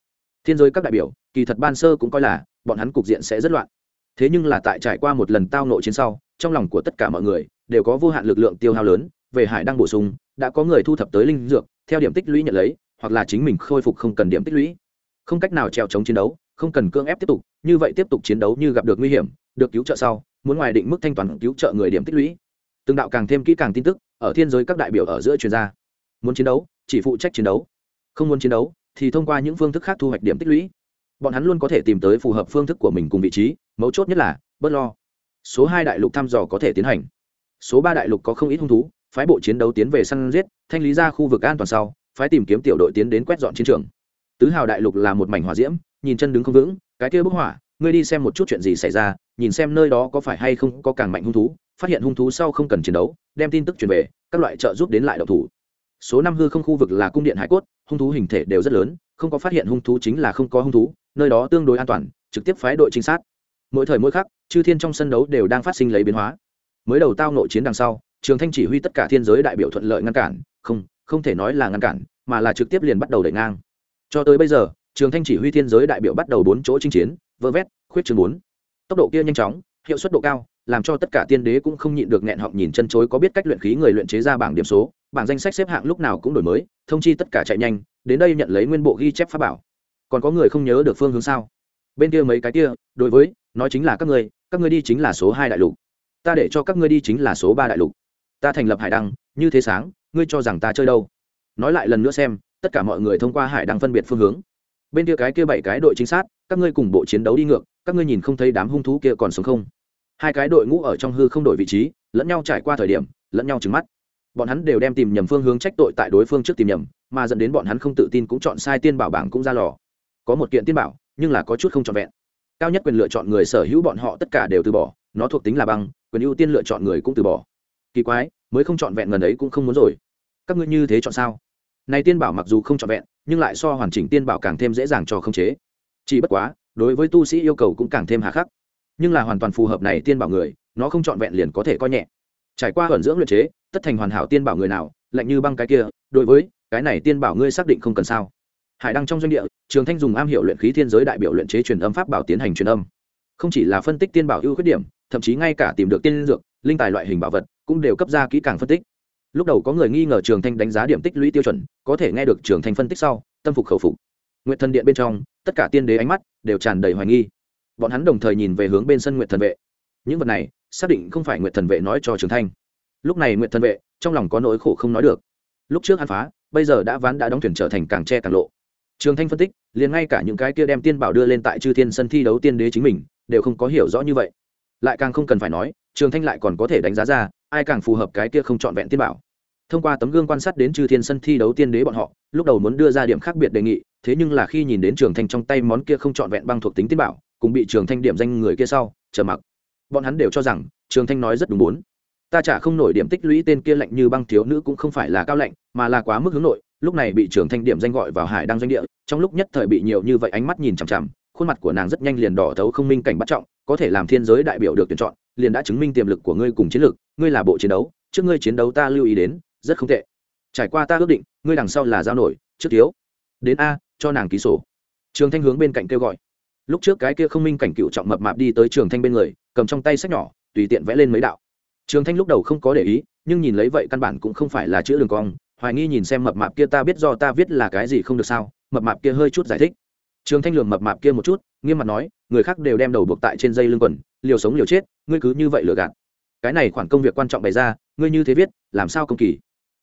Speaker 1: Thiên giới các đại biểu, kỳ thật ban sơ cũng coi là, bọn hắn cục diện sẽ rất loạn. Thế nhưng là tại trải qua một lần tao nội chiến sau trong lòng của tất cả mọi người đều có vô hạn lực lượng tiêu hao lớn, về hải đang bổ sung, đã có người thu thập tới linh dược, theo điểm tích lũy nhận lấy, hoặc là chính mình khôi phục không cần điểm tích lũy. Không cách nào trèo chống chiến đấu, không cần cưỡng ép tiếp tục, như vậy tiếp tục chiến đấu như gặp được nguy hiểm, được cứu trợ sau, muốn ngoài định mức thanh toán cứu trợ người điểm tích lũy. Từng đạo càng thêm kỹ càng tin tức, ở thiên giới các đại biểu ở giữa chuyên gia muốn chiến đấu, chỉ phụ trách chiến đấu. Không muốn chiến đấu, thì thông qua những phương thức khác thu hoạch điểm tích lũy. Bọn hắn luôn có thể tìm tới phù hợp phương thức của mình cùng vị trí, mấu chốt nhất là, bớt lo số hai đại lục thăm dò có thể tiến hành. Số ba đại lục có không ít hung thú, phái bộ chiến đấu tiến về săn giết, thanh lý ra khu vực an toàn sau, phái tìm kiếm tiểu đội tiến đến quét dọn chiến trường. Tứ hào đại lục là một mảnh hỏa diễm, nhìn chân đứng không vững, cái kia bức hỏa ngươi đi xem một chút chuyện gì xảy ra, nhìn xem nơi đó có phải hay không có càng mạnh hung thú, phát hiện hung thú sau không cần chiến đấu, đem tin tức truyền về, các loại trợ giúp đến lại độc thủ. Số năm hư không khu vực là cung điện hải cốt, hung thú hình thể đều rất lớn, không có phát hiện hung thú chính là không có hung thú, nơi đó tương đối an toàn, trực tiếp phái đội trinh sát mỗi thời mỗi khắc, chư thiên trong sân đấu đều đang phát sinh lấy biến hóa. Mới đầu tao nội chiến đằng sau, trường thanh chỉ huy tất cả thiên giới đại biểu thuận lợi ngăn cản, không không thể nói là ngăn cản, mà là trực tiếp liền bắt đầu đẩy ngang. Cho tới bây giờ, trường thanh chỉ huy thiên giới đại biểu bắt đầu bốn chỗ chinh chiến, vơ vét, khuyết chương bốn. Tốc độ kia nhanh chóng, hiệu suất độ cao, làm cho tất cả tiên đế cũng không nhịn được nghẹn họng nhìn chân chối có biết cách luyện khí người luyện chế ra bảng điểm số, bảng danh sách xếp hạng lúc nào cũng đổi mới, thông chi tất cả chạy nhanh, đến đây nhận lấy nguyên bộ ghi chép pháp bảo. Còn có người không nhớ được phương hướng sao? Bên kia mấy cái kia, đối với nói chính là các người các ngươi đi chính là số hai đại lục. Ta để cho các ngươi đi chính là số ba đại lục. Ta thành lập hải đăng, như thế sáng, ngươi cho rằng ta chơi đâu? Nói lại lần nữa xem, tất cả mọi người thông qua hải đăng phân biệt phương hướng. Bên kia cái kia bảy cái đội chính sát, các ngươi cùng bộ chiến đấu đi ngược, các ngươi nhìn không thấy đám hung thú kia còn sống không? Hai cái đội ngũ ở trong hư không đổi vị trí, lẫn nhau trải qua thời điểm, lẫn nhau trứng mắt. Bọn hắn đều đem tìm nhầm phương hướng trách tội tại đối phương trước tìm nhầm, mà dẫn đến bọn hắn không tự tin cũng chọn sai tiên bảo bảng cũng ra lò. Có một kiện tiên bảo, nhưng là có chút không trọn vẹn cao nhất quyền lựa chọn người sở hữu bọn họ tất cả đều từ bỏ, nó thuộc tính là băng, quyền ưu tiên lựa chọn người cũng từ bỏ. Kỳ quái, mới không chọn vẹn gần ấy cũng không muốn rồi. Các ngươi như thế chọn sao? Này tiên bảo mặc dù không chọn vẹn, nhưng lại so hoàn chỉnh tiên bảo càng thêm dễ dàng cho khống chế. Chỉ bất quá, đối với tu sĩ yêu cầu cũng càng thêm hà khắc. Nhưng là hoàn toàn phù hợp này tiên bảo người, nó không chọn vẹn liền có thể coi nhẹ. Trải qua hẩn dưỡng luyện chế, tất thành hoàn hảo tiên bảo người nào, lạnh như băng cái kia, đối với cái này tiên bảo ngươi xác định không cần sao? Hải đăng trong doanh địa trường thanh dùng am hiệu luyện khí thiên giới đại biểu luyện chế truyền âm pháp bảo tiến hành truyền âm. Không chỉ là phân tích tiên bảo ưu khuyết điểm, thậm chí ngay cả tìm được tiên dược, linh tài loại hình bảo vật, cũng đều cấp ra kỹ càng phân tích. Lúc đầu có người nghi ngờ trường thanh đánh giá điểm tích lũy tiêu chuẩn, có thể nghe được trường thanh phân tích sau, tâm phục khẩu phục. Nguyện thần điện bên trong, tất cả tiên đế ánh mắt đều tràn đầy hoài nghi. Bọn hắn đồng thời nhìn về hướng bên sân nguyện thần vệ. Những vật này, xác định không phải nguyện thần vệ nói cho trường thanh. Lúc này nguyện thần vệ trong lòng có nỗi khổ không nói được. Lúc trước hắn phá, bây giờ đã ván đã đóng thuyền trở thành càng tre càng lộ trường thanh phân tích, liền ngay cả những cái kia đem tiên bảo đưa lên tại chư thiên sân thi đấu tiên đế chính mình, đều không có hiểu rõ như vậy. Lại càng không cần phải nói, trường thanh lại còn có thể đánh giá ra, ai càng phù hợp cái kia không trọn vẹn tiên bảo. Thông qua tấm gương quan sát đến chư thiên sân thi đấu tiên đế bọn họ, lúc đầu muốn đưa ra điểm khác biệt đề nghị, thế nhưng là khi nhìn đến trường thanh trong tay món kia không trọn vẹn băng thuộc tính tiên bảo, cùng bị trường thanh điểm danh người kia sau chờ mặc. Bọn hắn đều cho rằng, trường thanh nói rất đúng bốn ta chả không nổi điểm tích lũy tên kia lạnh như băng thiếu nữ cũng không phải là cao lạnh, mà là quá mức hướng nội lúc này bị trưởng thanh điểm danh gọi vào hải đăng doanh địa, trong lúc nhất thời bị nhiều như vậy ánh mắt nhìn chằm chằm, khuôn mặt của nàng rất nhanh liền đỏ thấu không minh cảnh bắt trọng, có thể làm thiên giới đại biểu được tuyển chọn, liền đã chứng minh tiềm lực của ngươi cùng chiến lược, ngươi là bộ chiến đấu, trước ngươi chiến đấu ta lưu ý đến, rất không tệ. Trải qua ta ước định, ngươi đằng sau là giao nổi, trước thiếu. Đến a, cho nàng ký sổ. Trường thanh hướng bên cạnh kêu gọi. Lúc trước cái kia không minh cảnh cựu trọng mập mạp đi tới trường thanh bên người, cầm trong tay sách nhỏ, tùy tiện vẽ lên mấy đạo. Trường thanh lúc đầu không có để ý, nhưng nhìn lấy vậy căn bản cũng không phải là chữ đường cong hoài nghi nhìn xem mập mạp kia ta biết do ta viết là cái gì không được sao? Mập mạp kia hơi chút giải thích. Trường thanh lường mập mạp kia một chút, nghiêm mặt nói, người khác đều đem đầu buộc tại trên dây lưng quần, liều sống liều chết, ngươi cứ như vậy lừa gạt. Cái này khoản công việc quan trọng bày ra, ngươi như thế viết, làm sao công kỳ?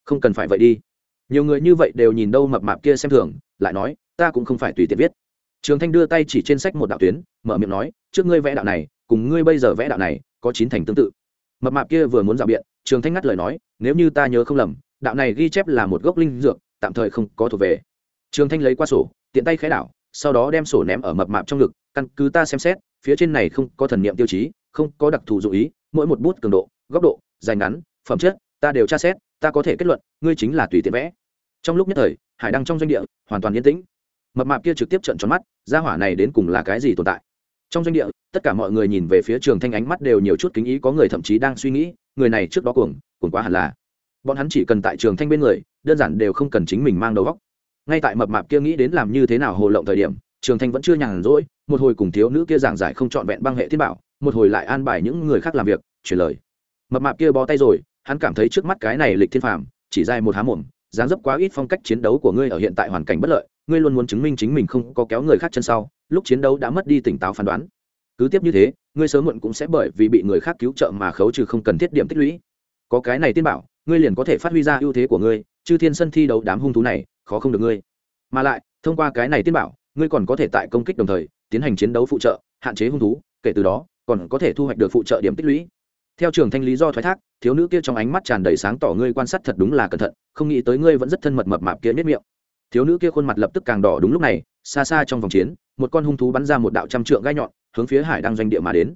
Speaker 1: Không cần phải vậy đi. Nhiều người như vậy đều nhìn đâu mập mạp kia xem thường, lại nói, ta cũng không phải tùy tiện viết. Trường thanh đưa tay chỉ trên sách một đạo tuyến, mở miệng nói, trước ngươi vẽ đạo này, cùng ngươi bây giờ vẽ đạo này, có chín thành tương tự. Mập mạp kia vừa muốn dạo biện, trường thanh ngắt lời nói, nếu như ta nhớ không lầm đạo này ghi chép là một gốc linh dược, tạm thời không có thuộc về. Trường thanh lấy qua sổ, tiện tay khẽ đảo, sau đó đem sổ ném ở mập mạp trong ngực, căn cứ ta xem xét, phía trên này không có thần niệm tiêu chí, không có đặc thù dụ ý, mỗi một bút cường độ, góc độ, dài ngắn, phẩm chất, ta đều tra xét, ta có thể kết luận, ngươi chính là tùy tiện vẽ. Trong lúc nhất thời, hải đăng trong doanh địa, hoàn toàn yên tĩnh. Mập mạp kia trực tiếp trận tròn mắt ra hỏa này đến cùng là cái gì tồn tại? Trong doanh địa, tất cả mọi người nhìn về phía trường thanh ánh mắt đều nhiều chút kính ý, có người thậm chí đang suy nghĩ, người này trước đó cuồng cuồng quá hẳn là bọn hắn chỉ cần tại trường thanh bên người, đơn giản đều không cần chính mình mang đầu góc ngay tại mập mạp kia nghĩ đến làm như thế nào hồ lộng thời điểm, trường thanh vẫn chưa nhàn rỗi, một hồi cùng thiếu nữ kia giảng giải không trọn vẹn băng hệ thiết bảo, một hồi lại an bài những người khác làm việc truyền lời. Mập mạp kia bó tay rồi, hắn cảm thấy trước mắt cái này lịch thiên phàm, chỉ dài một há mồm, dáng dấp quá ít phong cách chiến đấu của ngươi ở hiện tại hoàn cảnh bất lợi, ngươi luôn muốn chứng minh chính mình không có kéo người khác chân sau, lúc chiến đấu đã mất đi tỉnh táo phán đoán. Cứ tiếp như thế, ngươi sớm muộn cũng sẽ bởi vì bị người khác cứu trợ mà khấu trừ không cần thiết điểm tích lũy. Có cái này tiên bảo ngươi liền có thể phát huy ra ưu thế của ngươi, chư thiên sân thi đấu đám hung thú này, khó không được ngươi. Mà lại, thông qua cái này tiên bảo, ngươi còn có thể tại công kích đồng thời, tiến hành chiến đấu phụ trợ, hạn chế hung thú, kể từ đó, còn có thể thu hoạch được phụ trợ điểm tích lũy. Theo trường thanh lý do thoái thác, thiếu nữ kia trong ánh mắt tràn đầy sáng tỏ ngươi quan sát thật đúng là cẩn thận, không nghĩ tới ngươi vẫn rất thân mật mập mạp kia nếp miệng. Thiếu nữ kia khuôn mặt lập tức càng đỏ đúng lúc này, xa xa trong vòng chiến, một con hung thú bắn ra một đạo trăm trượng gai nhọn, hướng phía hải đang doanh địa mà đến.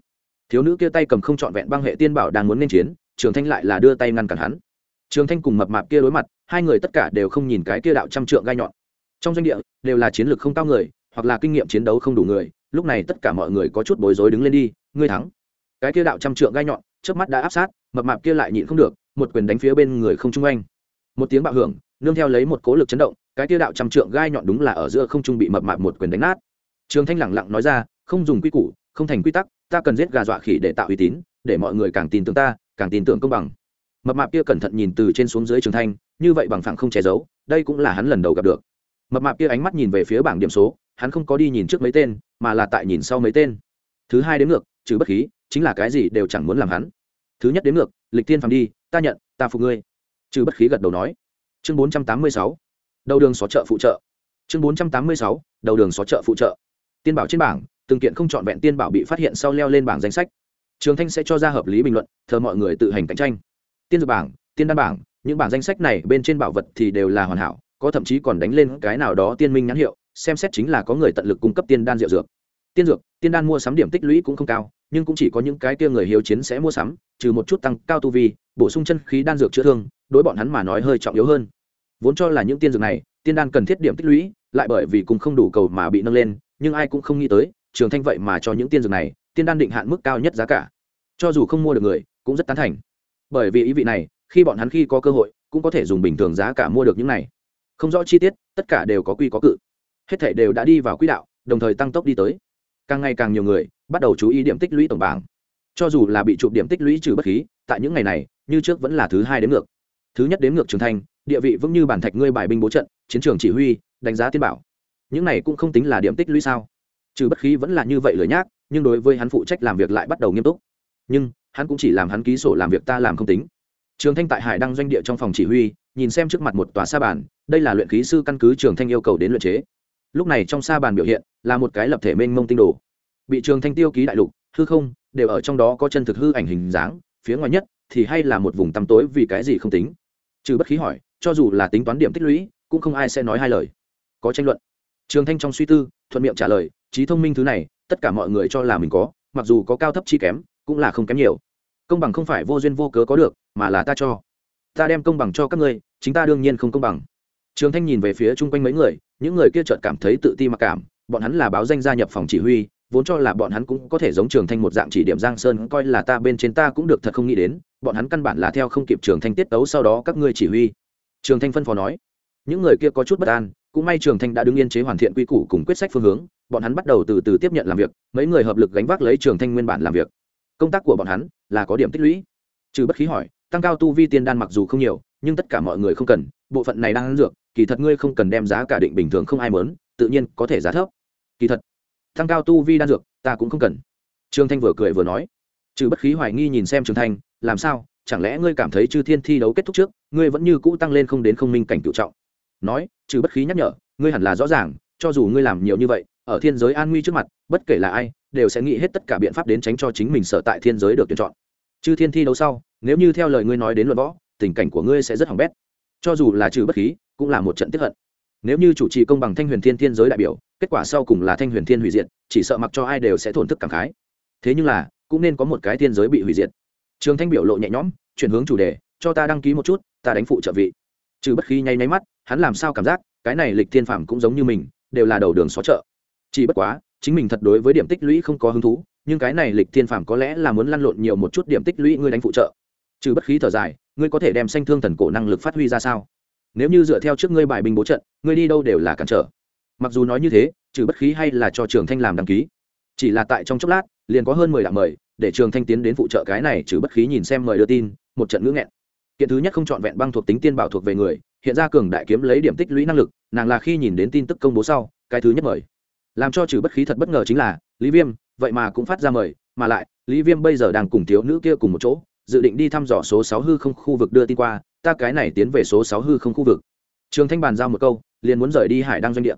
Speaker 1: Thiếu nữ kia tay cầm không trọn vẹn băng hệ tiên bảo đang muốn nên chiến, trường thanh lại là đưa tay ngăn cản hắn trường thanh cùng mập mạp kia đối mặt, hai người tất cả đều không nhìn cái kia đạo trăm trượng gai nhọn. Trong doanh địa, đều là chiến lược không cao người, hoặc là kinh nghiệm chiến đấu không đủ người, lúc này tất cả mọi người có chút bối rối đứng lên đi, ngươi thắng. Cái kia đạo trăm trượng gai nhọn trước mắt đã áp sát, mập mạp kia lại nhịn không được, một quyền đánh phía bên người không trung anh. Một tiếng bạo hưởng, nương theo lấy một cố lực chấn động, cái kia đạo trăm trượng gai nhọn đúng là ở giữa không trung bị mập mạp một quyền đánh nát. Trường thanh lẳng lặng nói ra, không dùng quy củ, không thành quy tắc, ta cần giết gà dọa khỉ để tạo uy tín, để mọi người càng tin tưởng ta, càng tin tưởng công bằng mập mạp kia cẩn thận nhìn từ trên xuống dưới trường thanh, như vậy bằng phẳng không che giấu, đây cũng là hắn lần đầu gặp được. Mập mạp kia ánh mắt nhìn về phía bảng điểm số, hắn không có đi nhìn trước mấy tên, mà là tại nhìn sau mấy tên. Thứ hai đến ngược, trừ bất khí, chính là cái gì đều chẳng muốn làm hắn. Thứ nhất đến ngược, lịch tiên phàm đi, ta nhận, ta phục ngươi. Trừ bất khí gật đầu nói. Chương bốn trăm tám mươi sáu, đầu đường xó chợ phụ trợ. Chương bốn trăm tám mươi sáu, đầu đường xó chợ phụ trợ. Tiên bảo trên bảng, từng kiện không trọn vẹn tiên bảo bị phát hiện sau leo lên bảng danh sách. Trường thanh sẽ cho ra hợp lý bình luận, thờ mọi người tự hành cạnh tranh tiên dược bảng, tiên đan bảng, những bảng danh sách này bên trên bảo vật thì đều là hoàn hảo, có thậm chí còn đánh lên cái nào đó tiên minh nhãn hiệu, xem xét chính là có người tận lực cung cấp tiên đan rượu dược. Tiên dược, tiên đan mua sắm điểm tích lũy cũng không cao, nhưng cũng chỉ có những cái kia người hiếu chiến sẽ mua sắm, trừ một chút tăng cao tu vi, bổ sung chân khí đan dược chữa thương, đối bọn hắn mà nói hơi trọng yếu hơn. Vốn cho là những tiên dược này, tiên đan cần thiết điểm tích lũy, lại bởi vì cùng không đủ cầu mà bị nâng lên, nhưng ai cũng không nghĩ tới, trường thanh vậy mà cho những tiên dược này, tiên đan định hạn mức cao nhất giá cả. Cho dù không mua được người, cũng rất tán thành bởi vì ý vị này, khi bọn hắn khi có cơ hội, cũng có thể dùng bình thường giá cả mua được những này. Không rõ chi tiết, tất cả đều có quy có cự. Hết thể đều đã đi vào quỹ đạo, đồng thời tăng tốc đi tới. Càng ngày càng nhiều người bắt đầu chú ý điểm tích lũy tổng bảng. Cho dù là bị chụp điểm tích lũy trừ bất khí, tại những ngày này, như trước vẫn là thứ hai đến ngược. Thứ nhất đến ngược trường thanh địa vị vững như bản thạch ngươi bài binh bố trận, chiến trường chỉ huy, đánh giá tiên bảo. Những này cũng không tính là điểm tích lũy sao? Trừ bất khí vẫn là như vậy lười nhác, nhưng đối với hắn phụ trách làm việc lại bắt đầu nghiêm túc. Nhưng hắn cũng chỉ làm hắn ký sổ làm việc ta làm không tính. Trường thanh tại hải đăng doanh địa trong phòng chỉ huy, nhìn xem trước mặt một tòa sa bàn, đây là luyện khí sư căn cứ trường thanh yêu cầu đến luyện chế. Lúc này trong sa bàn biểu hiện là một cái lập thể mênh mông tinh đồ. Bị trường thanh tiêu ký đại lục, hư không, đều ở trong đó có chân thực hư ảnh hình dáng, phía ngoài nhất thì hay là một vùng tăm tối vì cái gì không tính. Trừ bất khí hỏi, cho dù là tính toán điểm tích lũy, cũng không ai sẽ nói hai lời. Có tranh luận. Trường thanh trong suy tư, thuận miệng trả lời trí thông minh thứ này, tất cả mọi người cho là mình có, mặc dù có cao thấp chi kém, cũng là không kém nhiều công bằng không phải vô duyên vô cớ có được, mà là ta cho. Ta đem công bằng cho các ngươi, chính ta đương nhiên không công bằng. Trường thanh nhìn về phía chung quanh mấy người, những người kia chợt cảm thấy tự ti mặc cảm, bọn hắn là báo danh gia nhập phòng chỉ huy, vốn cho là bọn hắn cũng có thể giống trường thanh một dạng chỉ điểm giang sơn, coi là ta bên trên ta cũng được thật không nghĩ đến, bọn hắn căn bản là theo không kịp trường thanh tiết tấu sau đó các ngươi chỉ huy. Trường thanh phân phó nói. Những người kia có chút bất an, cũng may trường thanh đã đứng yên chế hoàn thiện quy củ cùng quyết sách phương hướng, bọn hắn bắt đầu từ từ tiếp nhận làm việc, mấy người hợp lực gánh vác lấy trường thanh nguyên bản làm việc công tác của bọn hắn là có điểm tích lũy. Trừ bất khí hỏi, tăng cao tu vi tiên đan mặc dù không nhiều, nhưng tất cả mọi người không cần, bộ phận này đang ăn dược, kỳ thật ngươi không cần đem giá cả định bình thường không ai mớn tự nhiên có thể giá thấp. Kỳ thật, tăng cao tu vi đan dược, ta cũng không cần. Trương thanh vừa cười vừa nói. Trừ bất khí hoài nghi nhìn xem trương thanh, làm sao, chẳng lẽ ngươi cảm thấy chư thiên thi đấu kết thúc trước, ngươi vẫn như cũ tăng lên không đến không minh cảnh cựu trọng? Nói, trừ bất khí nhắc nhở, ngươi hẳn là rõ ràng, cho dù ngươi làm nhiều như vậy, ở thiên giới an nguy trước mặt, bất kể là ai đều sẽ nghĩ hết tất cả biện pháp đến tránh cho chính mình sở tại thiên giới được tuyển chọn. Chư thiên thi đấu sau, nếu như theo lời ngươi nói đến luận võ, tình cảnh của ngươi sẽ rất hỏng bét. Cho dù là trừ bất khí, cũng là một trận tiếp hận. Nếu như chủ trì công bằng thanh huyền thiên thiên giới đại biểu, kết quả sau cùng là thanh huyền thiên hủy diệt, chỉ sợ mặc cho ai đều sẽ thổn thức cảm khái. Thế nhưng là, cũng nên có một cái thiên giới bị hủy diệt. Trường thanh biểu lộ nhẹ nhõm, chuyển hướng chủ đề, cho ta đăng ký một chút, ta đánh phụ trợ vị. Trừ bất khí nháy nháy mắt, hắn làm sao cảm giác, cái này lịch thiên phạm cũng giống như mình, đều là đầu đường xó chợ. Chỉ bất quá chính mình thật đối với điểm tích lũy không có hứng thú, nhưng cái này lịch thiên phạm có lẽ là muốn lăn lộn nhiều một chút điểm tích lũy ngươi đánh phụ trợ. Trừ bất khí thở dài, ngươi có thể đem sanh thương thần cổ năng lực phát huy ra sao? Nếu như dựa theo trước ngươi bài binh bố trận, ngươi đi đâu đều là cản trở. Mặc dù nói như thế, trừ bất khí hay là cho trường thanh làm đăng ký. Chỉ là tại trong chốc lát, liền có hơn mười đạo mời, để trường thanh tiến đến phụ trợ cái này trừ bất khí nhìn xem mời đưa tin, một trận ngữ nghẹn. Kiện thứ nhất không chọn vẹn băng thuộc tính tiên bảo thuộc về người, hiện ra cường đại kiếm lấy điểm tích lũy năng lực, nàng là khi nhìn đến tin tức công bố sau, cái thứ nhất mời làm cho trừ bất khí thật bất ngờ chính là, lý viêm, vậy mà cũng phát ra mời, mà lại, lý viêm bây giờ đang cùng thiếu nữ kia cùng một chỗ, dự định đi thăm dò số sáu hư không khu vực đưa tin qua, ta cái này tiến về số sáu hư không khu vực. Trường thanh bàn giao một câu, liền muốn rời đi hải đăng doanh địa.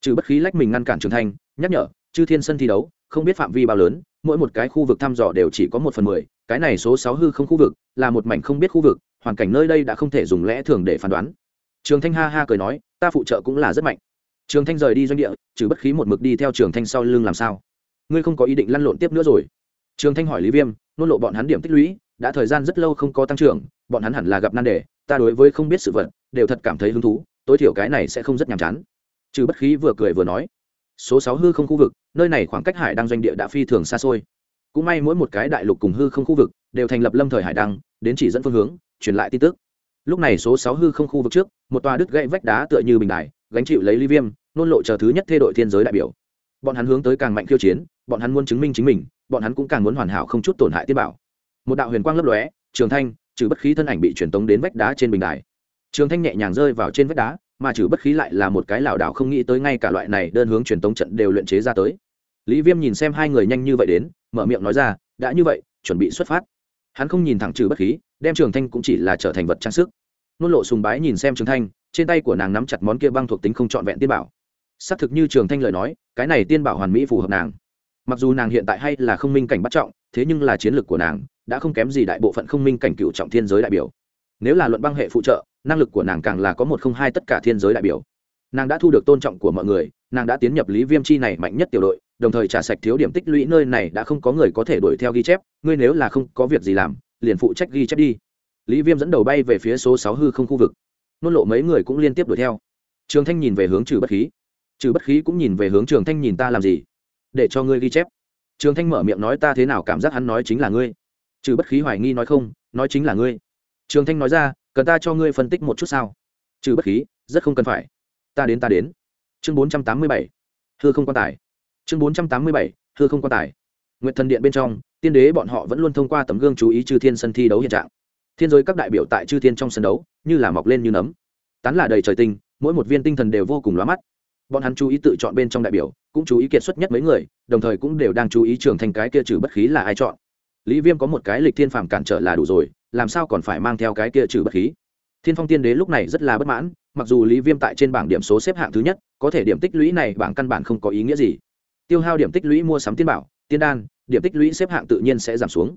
Speaker 1: Trừ bất khí lách mình ngăn cản trường thanh, nhắc nhở, chư thiên sân thi đấu, không biết phạm vi bao lớn, mỗi một cái khu vực thăm dò đều chỉ có một phần mười, cái này số sáu hư không khu vực là một mảnh không biết khu vực, hoàn cảnh nơi đây đã không thể dùng lẽ thường để phán đoán. Trường thanh ha ha cười nói, ta phụ trợ cũng là rất mạnh trường thanh rời đi doanh địa, trừ bất khí một mực đi theo trường thanh sau lưng làm sao? Ngươi không có ý định lăn lộn tiếp nữa rồi. Trường thanh hỏi lý viêm, nôn lộ bọn hắn điểm tích lũy, đã thời gian rất lâu không có tăng trưởng, bọn hắn hẳn là gặp nan đề, ta đối với không biết sự vật, đều thật cảm thấy hứng thú, tối thiểu cái này sẽ không rất nhàm chán. Trừ bất khí vừa cười vừa nói, số sáu hư không khu vực, nơi này khoảng cách hải đăng doanh địa đã phi thường xa xôi. Cũng may mỗi một cái đại lục cùng hư không khu vực, đều thành lập lâm thời hải đăng, đến chỉ dẫn phương hướng, truyền lại tin tức. Lúc này số sáu hư không khu vực trước, một tòa đứt gãy vách đá tựa như bình đài gánh chịu lấy ly viêm, nôn lộ chờ thứ nhất thê đội thiên giới đại biểu. Bọn hắn hướng tới càng mạnh khiêu chiến, bọn hắn muốn chứng minh chính mình, bọn hắn cũng càng muốn hoàn hảo không chút tổn hại tiên bảo. Một đạo huyền quang lấp lóe, trường thanh, trừ bất khí thân ảnh bị truyền tống đến vách đá trên bình đài. Trường thanh nhẹ nhàng rơi vào trên vách đá, mà trừ bất khí lại là một cái lảo đảo không nghĩ tới ngay cả loại này đơn hướng truyền tống trận đều luyện chế ra tới. Lý viêm nhìn xem hai người nhanh như vậy đến, mở miệng nói ra, đã như vậy, chuẩn bị xuất phát. Hắn không nhìn thẳng trừ bất khí, đem trường thanh cũng chỉ là trở thành vật trang sức. Nôn lộ sùng bái nhìn xem trường thanh trên tay của nàng nắm chặt món kia băng thuộc tính không trọn vẹn tiên bảo. Xác thực như trường thanh lời nói, cái này tiên bảo hoàn mỹ phù hợp nàng. Mặc dù nàng hiện tại hay là không minh cảnh bắt trọng, thế nhưng là chiến lược của nàng đã không kém gì đại bộ phận không minh cảnh cựu trọng thiên giới đại biểu. Nếu là luận băng hệ phụ trợ, năng lực của nàng càng là có một không hai tất cả thiên giới đại biểu. Nàng đã thu được tôn trọng của mọi người, nàng đã tiến nhập lý viêm chi này mạnh nhất tiểu đội, đồng thời trả sạch thiếu điểm tích lũy nơi này đã không có người có thể đuổi theo ghi chép, ngươi nếu là không có việc gì làm, liền phụ trách ghi chép đi. Lý viêm dẫn đầu bay về phía số sáu hư không khu vực nôn lộ mấy người cũng liên tiếp đuổi theo. Trường thanh nhìn về hướng trừ bất khí. Trừ bất khí cũng nhìn về hướng trường thanh nhìn ta làm gì? Để cho ngươi ghi chép. Trường thanh mở miệng nói ta thế nào cảm giác hắn nói chính là ngươi. Trừ bất khí hoài nghi nói không, nói chính là ngươi. Trường thanh nói ra, cần ta cho ngươi phân tích một chút sao? Trừ bất khí, rất không cần phải. Ta đến ta đến. Chương bốn trăm tám mươi bảy. Hư không quan tài. Chương bốn trăm tám mươi bảy. Hư không quan tài. Nguyện thần điện bên trong, tiên đế bọn họ vẫn luôn thông qua tấm gương chú ý chư thiên sân thi đấu hiện trạng. Thiên giới các đại biểu tại chư thiên trong sân đấu như là mọc lên như nấm. Tán là đầy trời tinh, mỗi một viên tinh thần đều vô cùng lóa mắt. Bọn hắn chú ý tự chọn bên trong đại biểu, cũng chú ý kiệt xuất nhất mấy người, đồng thời cũng đều đang chú ý trưởng thành cái kia trừ bất khí là ai chọn. Lý viêm có một cái lịch thiên phàm cản trở là đủ rồi, làm sao còn phải mang theo cái kia trừ bất khí? Thiên phong tiên đế lúc này rất là bất mãn, mặc dù lý viêm tại trên bảng điểm số xếp hạng thứ nhất, có thể điểm tích lũy này bảng căn bản không có ý nghĩa gì. Tiêu hao điểm tích lũy mua sắm tiên bảo, tiên đan, điểm tích lũy xếp hạng tự nhiên sẽ giảm xuống.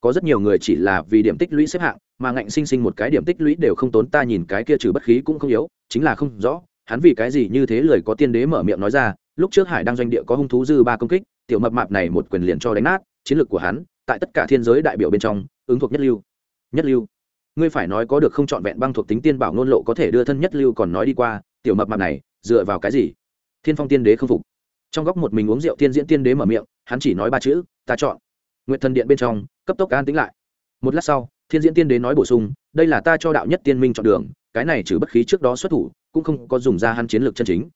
Speaker 1: Có rất nhiều người chỉ là vì điểm tích lũy xếp hạng mà ngạnh sinh sinh một cái điểm tích lũy đều không tốn, ta nhìn cái kia trừ bất khí cũng không yếu, chính là không rõ, hắn vì cái gì như thế lời có tiên đế mở miệng nói ra, lúc trước hải đang doanh địa có hung thú dư ba công kích, tiểu mập mạp này một quyền liền cho đánh nát, chiến lược của hắn, tại tất cả thiên giới đại biểu bên trong, ứng thuộc nhất lưu. Nhất lưu. Ngươi phải nói có được không trọn vẹn băng thuộc tính tiên bảo ngôn lộ có thể đưa thân nhất lưu còn nói đi qua, tiểu mập mạp này, dựa vào cái gì? Thiên phong tiên đế không phục. Trong góc một mình uống rượu tiên diễn tiên đế mở miệng, hắn chỉ nói ba chữ, ta chọn. Nguyện thần điện bên trong, cấp tốc an tính lại. Một lát sau thiên diễn tiên đế nói bổ sung, đây là ta cho đạo nhất tiên minh chọn đường, cái này trừ bất khí trước đó xuất thủ, cũng không có dùng ra hắn chiến lược chân chính.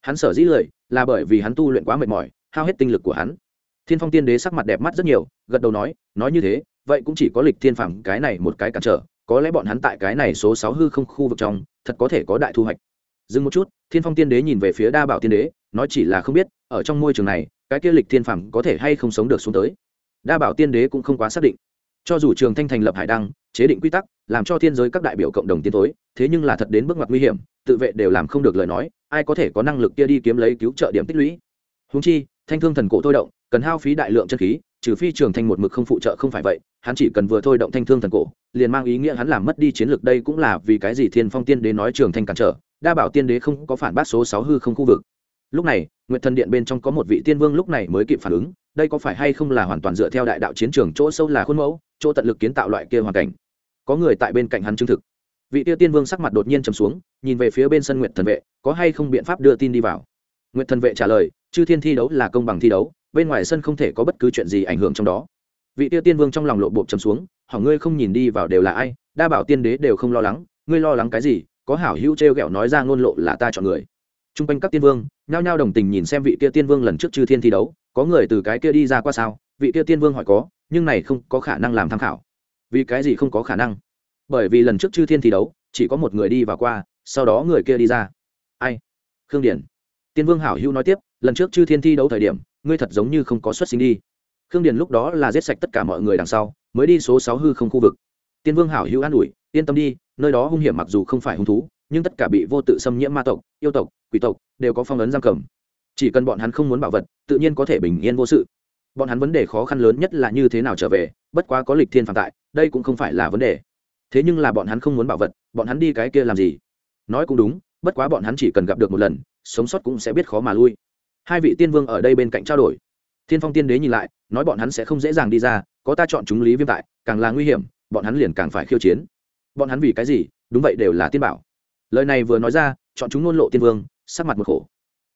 Speaker 1: Hắn sở dĩ lười là bởi vì hắn tu luyện quá mệt mỏi, hao hết tinh lực của hắn. Thiên phong tiên đế sắc mặt đẹp mắt rất nhiều, gật đầu nói nói như thế, vậy cũng chỉ có lịch thiên phẳng cái này một cái cản trở, có lẽ bọn hắn tại cái này số sáu hư không khu vực trong, thật có thể có đại thu hoạch. Dừng một chút, thiên phong tiên đế nhìn về phía đa bảo tiên đế, nói chỉ là không biết, ở trong môi trường này, cái kia lịch thiên phẳng có thể hay không sống được xuống tới. Đa bảo tiên đế cũng không quá xác định cho dù trường thanh thành lập hải đăng, chế định quy tắc, làm cho thiên giới các đại biểu cộng đồng tiến thối, thế nhưng là thật đến bước ngoặt nguy hiểm, tự vệ đều làm không được lời nói, ai có thể có năng lực kia đi kiếm lấy cứu trợ điểm tích lũy? Húng chi, thanh thương thần cổ thôi động, cần hao phí đại lượng chân khí, trừ phi trường thanh một mực không phụ trợ không phải vậy, hắn chỉ cần vừa thôi động thanh thương thần cổ, liền mang ý nghĩa hắn làm mất đi chiến lược đây cũng là vì cái gì thiên phong tiên đế nói trường thanh cản trở, đa bảo tiên đế không có phản bác số sáu hư không khu vực. Lúc này, nguyệt thần điện bên trong có một vị tiên vương lúc này mới kịp phản ứng, đây có phải hay không là hoàn toàn dựa theo đại đạo chiến trường chỗ sâu là khuôn mẫu? Chỗ tận lực kiến tạo loại kia hoàn cảnh. Có người tại bên cạnh hắn chứng thực. Vị tiêu tiên vương sắc mặt đột nhiên trầm xuống, nhìn về phía bên sân nguyện thần vệ, có hay không biện pháp đưa tin đi vào? Nguyện thần vệ trả lời, chư thiên thi đấu là công bằng thi đấu, bên ngoài sân không thể có bất cứ chuyện gì ảnh hưởng trong đó. Vị tiêu tiên vương trong lòng lộ bộp trầm xuống hỏng ngươi không nhìn đi vào đều là ai, đa bảo tiên đế đều không lo lắng, ngươi lo lắng cái gì, có hảo hữu t r nói ra ngôn lộ là ta chọn người. T r u n g quanh các tiên vương, nhao nhao đồng tình nhìn xem vị kia tiên vương lần trước chư thiên thi đấu, có người từ cái kia đi ra qua sao? Vị kia tiên vương hỏi có, nhưng này không có khả năng làm tham khảo. Vì cái gì không có khả năng? Bởi vì lần trước chư thiên thi đấu, chỉ có một người đi vào qua, sau đó người kia đi ra. Ai? Khương điển. Tiên vương hảo hữu nói tiếp, lần trước chư thiên thi đấu thời điểm, ngươi thật giống như không có xuất sinh đi. Khương điền lúc đó là giết sạch tất cả mọi người đằng sau, mới đi số sáu hư không khu vực. Tiên vương hảo hữu an ủi, yên tâm đi, nơi đó hung hiểm mặc dù không phải hung thú, nhưng tất cả bị vô tự xâm nhiễm ma tộc, yêu tộc, quỷ tộc đều có phong ấn giam cầm. Chỉ cần bọn hắn không muốn bảo vật, tự nhiên có thể bình yên vô sự bọn hắn vấn đề khó khăn lớn nhất là như thế nào trở về, bất quá có lịch thiên phạm tại, đây cũng không phải là vấn đề. Thế nhưng là bọn hắn không muốn bảo vật, bọn hắn đi cái kia làm gì? Nói cũng đúng, bất quá bọn hắn chỉ cần gặp được một lần, sống sót cũng sẽ biết khó mà lui. Hai vị tiên vương ở đây bên cạnh trao đổi. Thiên phong tiên đế nhìn lại, nói bọn hắn sẽ không dễ dàng đi ra, có ta chọn chúng lý viêm tại, càng là nguy hiểm, bọn hắn liền càng phải khiêu chiến. Bọn hắn vì cái gì? Đúng vậy đều là tiên bảo. Lời này vừa nói ra, chọn chúng nôn lộ tiên vương, sắc mặt một khổ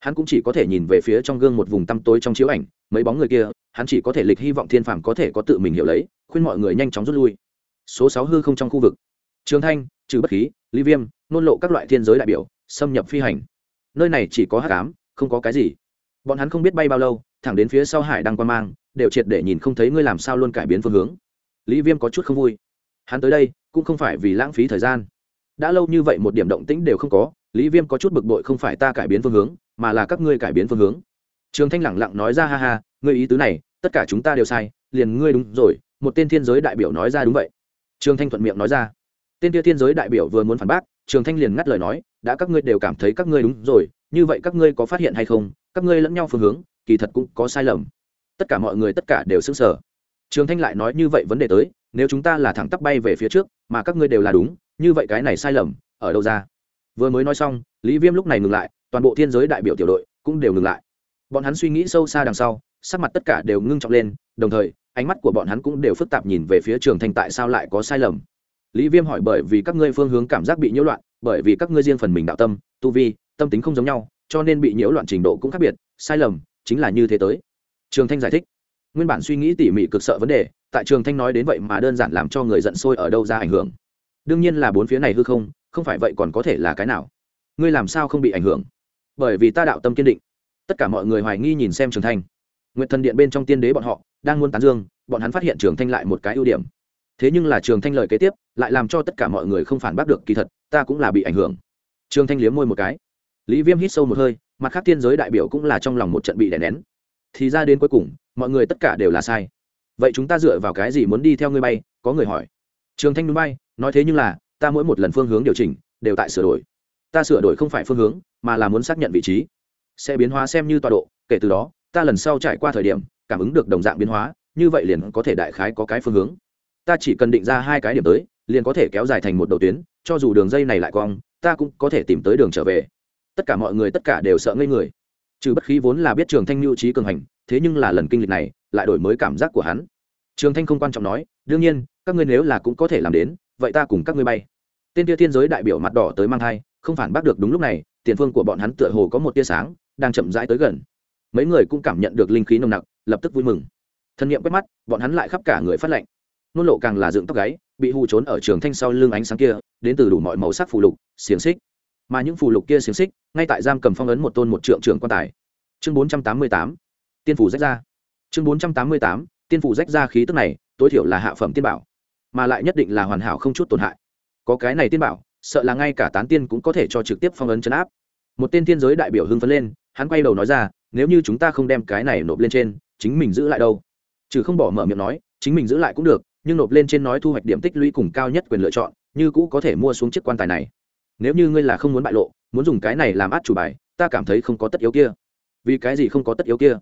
Speaker 1: hắn cũng chỉ có thể nhìn về phía trong gương một vùng tăm tối trong chiếu ảnh, mấy bóng người kia, hắn chỉ có thể lịch hy vọng thiên phàm có thể có tự mình hiểu lấy, khuyên mọi người nhanh chóng rút lui. Số sáu hư không trong khu vực. Trường thanh, trừ bất khí lý viêm, nôn lộ các loại thiên giới đại biểu, xâm nhập phi hành. Nơi này chỉ có hát cám không có cái gì. Bọn hắn không biết bay bao lâu, thẳng đến phía sau hải đăng quan mang, đều triệt để nhìn không thấy ngươi làm sao luôn cải biến phương hướng. Lý viêm có chút không vui. Hắn tới đây, cũng không phải vì lãng phí thời gian. Đã lâu như vậy một điểm động tĩnh đều không có, lý viêm có chút bực bội không phải ta cải biến phương hướng mà là các ngươi cải biến phương hướng. Trường thanh lẳng lặng nói ra, ha ha, ngươi ý tứ này, tất cả chúng ta đều sai, liền ngươi đúng rồi, một tên thiên giới đại biểu nói ra đúng vậy. Trường thanh thuận miệng nói ra. Tên kia thiên giới đại biểu vừa muốn phản bác, trường thanh liền ngắt lời nói, đã các ngươi đều cảm thấy các ngươi đúng rồi, như vậy các ngươi có phát hiện hay không? Các ngươi lẫn nhau phương hướng, kỳ thật cũng có sai lầm. Tất cả mọi người, tất cả đều xứng sở trường thanh lại nói như vậy vấn đề tới, nếu chúng ta là thẳng tắp bay về phía trước, mà các ngươi đều là đúng, như vậy cái này sai lầm, ở đâu ra? Vừa mới nói xong, lý viêm lúc này ngừng lại toàn bộ thiên giới đại biểu tiểu đội cũng đều ngừng lại. Bọn hắn suy nghĩ sâu xa đằng sau, sắc mặt tất cả đều ngưng trọng lên, đồng thời, ánh mắt của bọn hắn cũng đều phức tạp nhìn về phía trường thanh tại sao lại có sai lầm. Lý viêm hỏi bởi vì các ngươi phương hướng cảm giác bị nhiễu loạn, bởi vì các ngươi riêng phần mình đạo tâm, tu vi, tâm tính không giống nhau, cho nên bị nhiễu loạn trình độ cũng khác biệt, sai lầm chính là như thế tới. Trường thanh giải thích. Nguyên bản suy nghĩ tỉ mỉ cực sợ vấn đề, tại trường thanh nói đến vậy mà đơn giản làm cho người giận sôi ở đâu ra ảnh hưởng. Đương nhiên là bốn phía này hư không không phải vậy còn có thể là cái nào? Ngươi làm sao không bị ảnh hưởng? Bởi vì ta đạo tâm kiên định. Tất cả mọi người hoài nghi nhìn xem trường thanh. Nguyện thần điện bên trong tiên đế bọn họ, đang muốn tán dương, bọn hắn phát hiện trường thanh lại một cái ưu điểm. Thế nhưng là trường thanh lời kế tiếp, lại làm cho tất cả mọi người không phản bác được kỳ thật, ta cũng là bị ảnh hưởng. Trường thanh liếm môi một cái. Lý viêm hít sâu một hơi, mặt khác tiên giới đại biểu cũng là trong lòng một trận bị đè nén. Thì ra đến cuối cùng, mọi người tất cả đều là sai. Vậy chúng ta dựa vào cái gì muốn đi theo ngươi bay? Có người hỏi. Trường thanh núi bay, nói thế nhưng là, ta mỗi một lần phương hướng điều chỉnh, đều tại sửa đổi ta sửa đổi không phải phương hướng, mà là muốn xác nhận vị trí. Sẽ biến hóa xem như tọa độ, kể từ đó, ta lần sau trải qua thời điểm, cảm ứng được đồng dạng biến hóa, như vậy liền có thể đại khái có cái phương hướng. Ta chỉ cần định ra hai cái điểm tới, liền có thể kéo dài thành một đầu tuyến, cho dù đường dây này lại cong, ta cũng có thể tìm tới đường trở về. Tất cả mọi người tất cả đều sợ ngây người. Trừ bất khí vốn là biết trường thanh mưu trí cường hành, thế nhưng là lần kinh lịch này, lại đổi mới cảm giác của hắn. Trường thanh không quan trọng nói, đương nhiên, các ngươi nếu là cũng có thể làm đến, vậy ta cùng các ngươi bay. Tên tia thiên giới đại biểu mặt đỏ tới mang thai không phản bác được đúng lúc này, tiền phương của bọn hắn tựa hồ có một tia sáng, đang chậm rãi tới gần. Mấy người cũng cảm nhận được linh khí nồng nặc, lập tức vui mừng. Thân nhiệm quét mắt, bọn hắn lại khắp cả người phát lệnh nôn lộ càng là dựng tóc gáy, bị hù trốn ở trường thanh sau lưng ánh sáng kia, đến từ đủ mọi màu sắc phù lục, xiềng xích. Mà những phù lục kia xiềng xích, ngay tại giam cầm phong ấn một tôn một trượng trưởng quan tài. Chương bốn trăm tám mươi tám, tiên phủ rách ra. Chương bốn trăm tám mươi tám, tiên phủ rách ra khí tức này, tối thiểu là hạ phẩm tiên bảo. Mà lại nhất định là hoàn hảo không chút tổn hại. Có cái này tiên bảo sợ là ngay cả tán tiên cũng có thể cho trực tiếp phong ấn chấn áp. Một tên tiên giới đại biểu hưng phấn lên, hắn quay đầu nói ra, nếu như chúng ta không đem cái này nộp lên trên, chính mình giữ lại đâu? Chứ không bỏ mở miệng nói, chính mình giữ lại cũng được, nhưng nộp lên trên nói thu hoạch điểm tích lũy cùng cao nhất quyền lựa chọn, như cũ có thể mua xuống chiếc quan tài này. Nếu như ngươi là không muốn bại lộ, muốn dùng cái này làm át chủ bài, ta cảm thấy không có tất yếu kia. Vì cái gì không có tất yếu kia?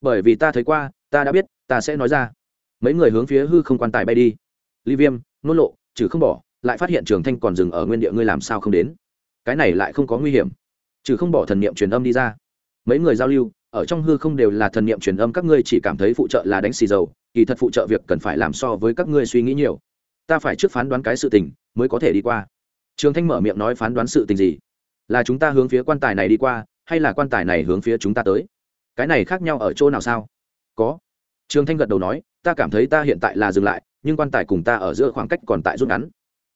Speaker 1: Bởi vì ta thấy qua, ta đã biết, ta sẽ nói ra. Mấy người hướng phía hư không quan tài bay đi. Ly viêm nôn lộ, trừ không bỏ lại phát hiện trường thanh còn dừng ở nguyên địa ngươi làm sao không đến. Cái này lại không có nguy hiểm. Trừ không bỏ thần niệm truyền âm đi ra. Mấy người giao lưu, ở trong hư không đều là thần niệm truyền âm các ngươi chỉ cảm thấy phụ trợ là đánh xì dầu, kỳ thật phụ trợ việc cần phải làm so với các ngươi suy nghĩ nhiều. Ta phải trước phán đoán cái sự tình, mới có thể đi qua. Trường thanh mở miệng nói phán đoán sự tình gì? Là chúng ta hướng phía quan tài này đi qua, hay là quan tài này hướng phía chúng ta tới? Cái này khác nhau ở chỗ nào sao? Có. Trường thanh gật đầu nói, ta cảm thấy ta hiện tại là dừng lại, nhưng quan tài cùng ta ở giữa khoảng cách còn tại rút ngắn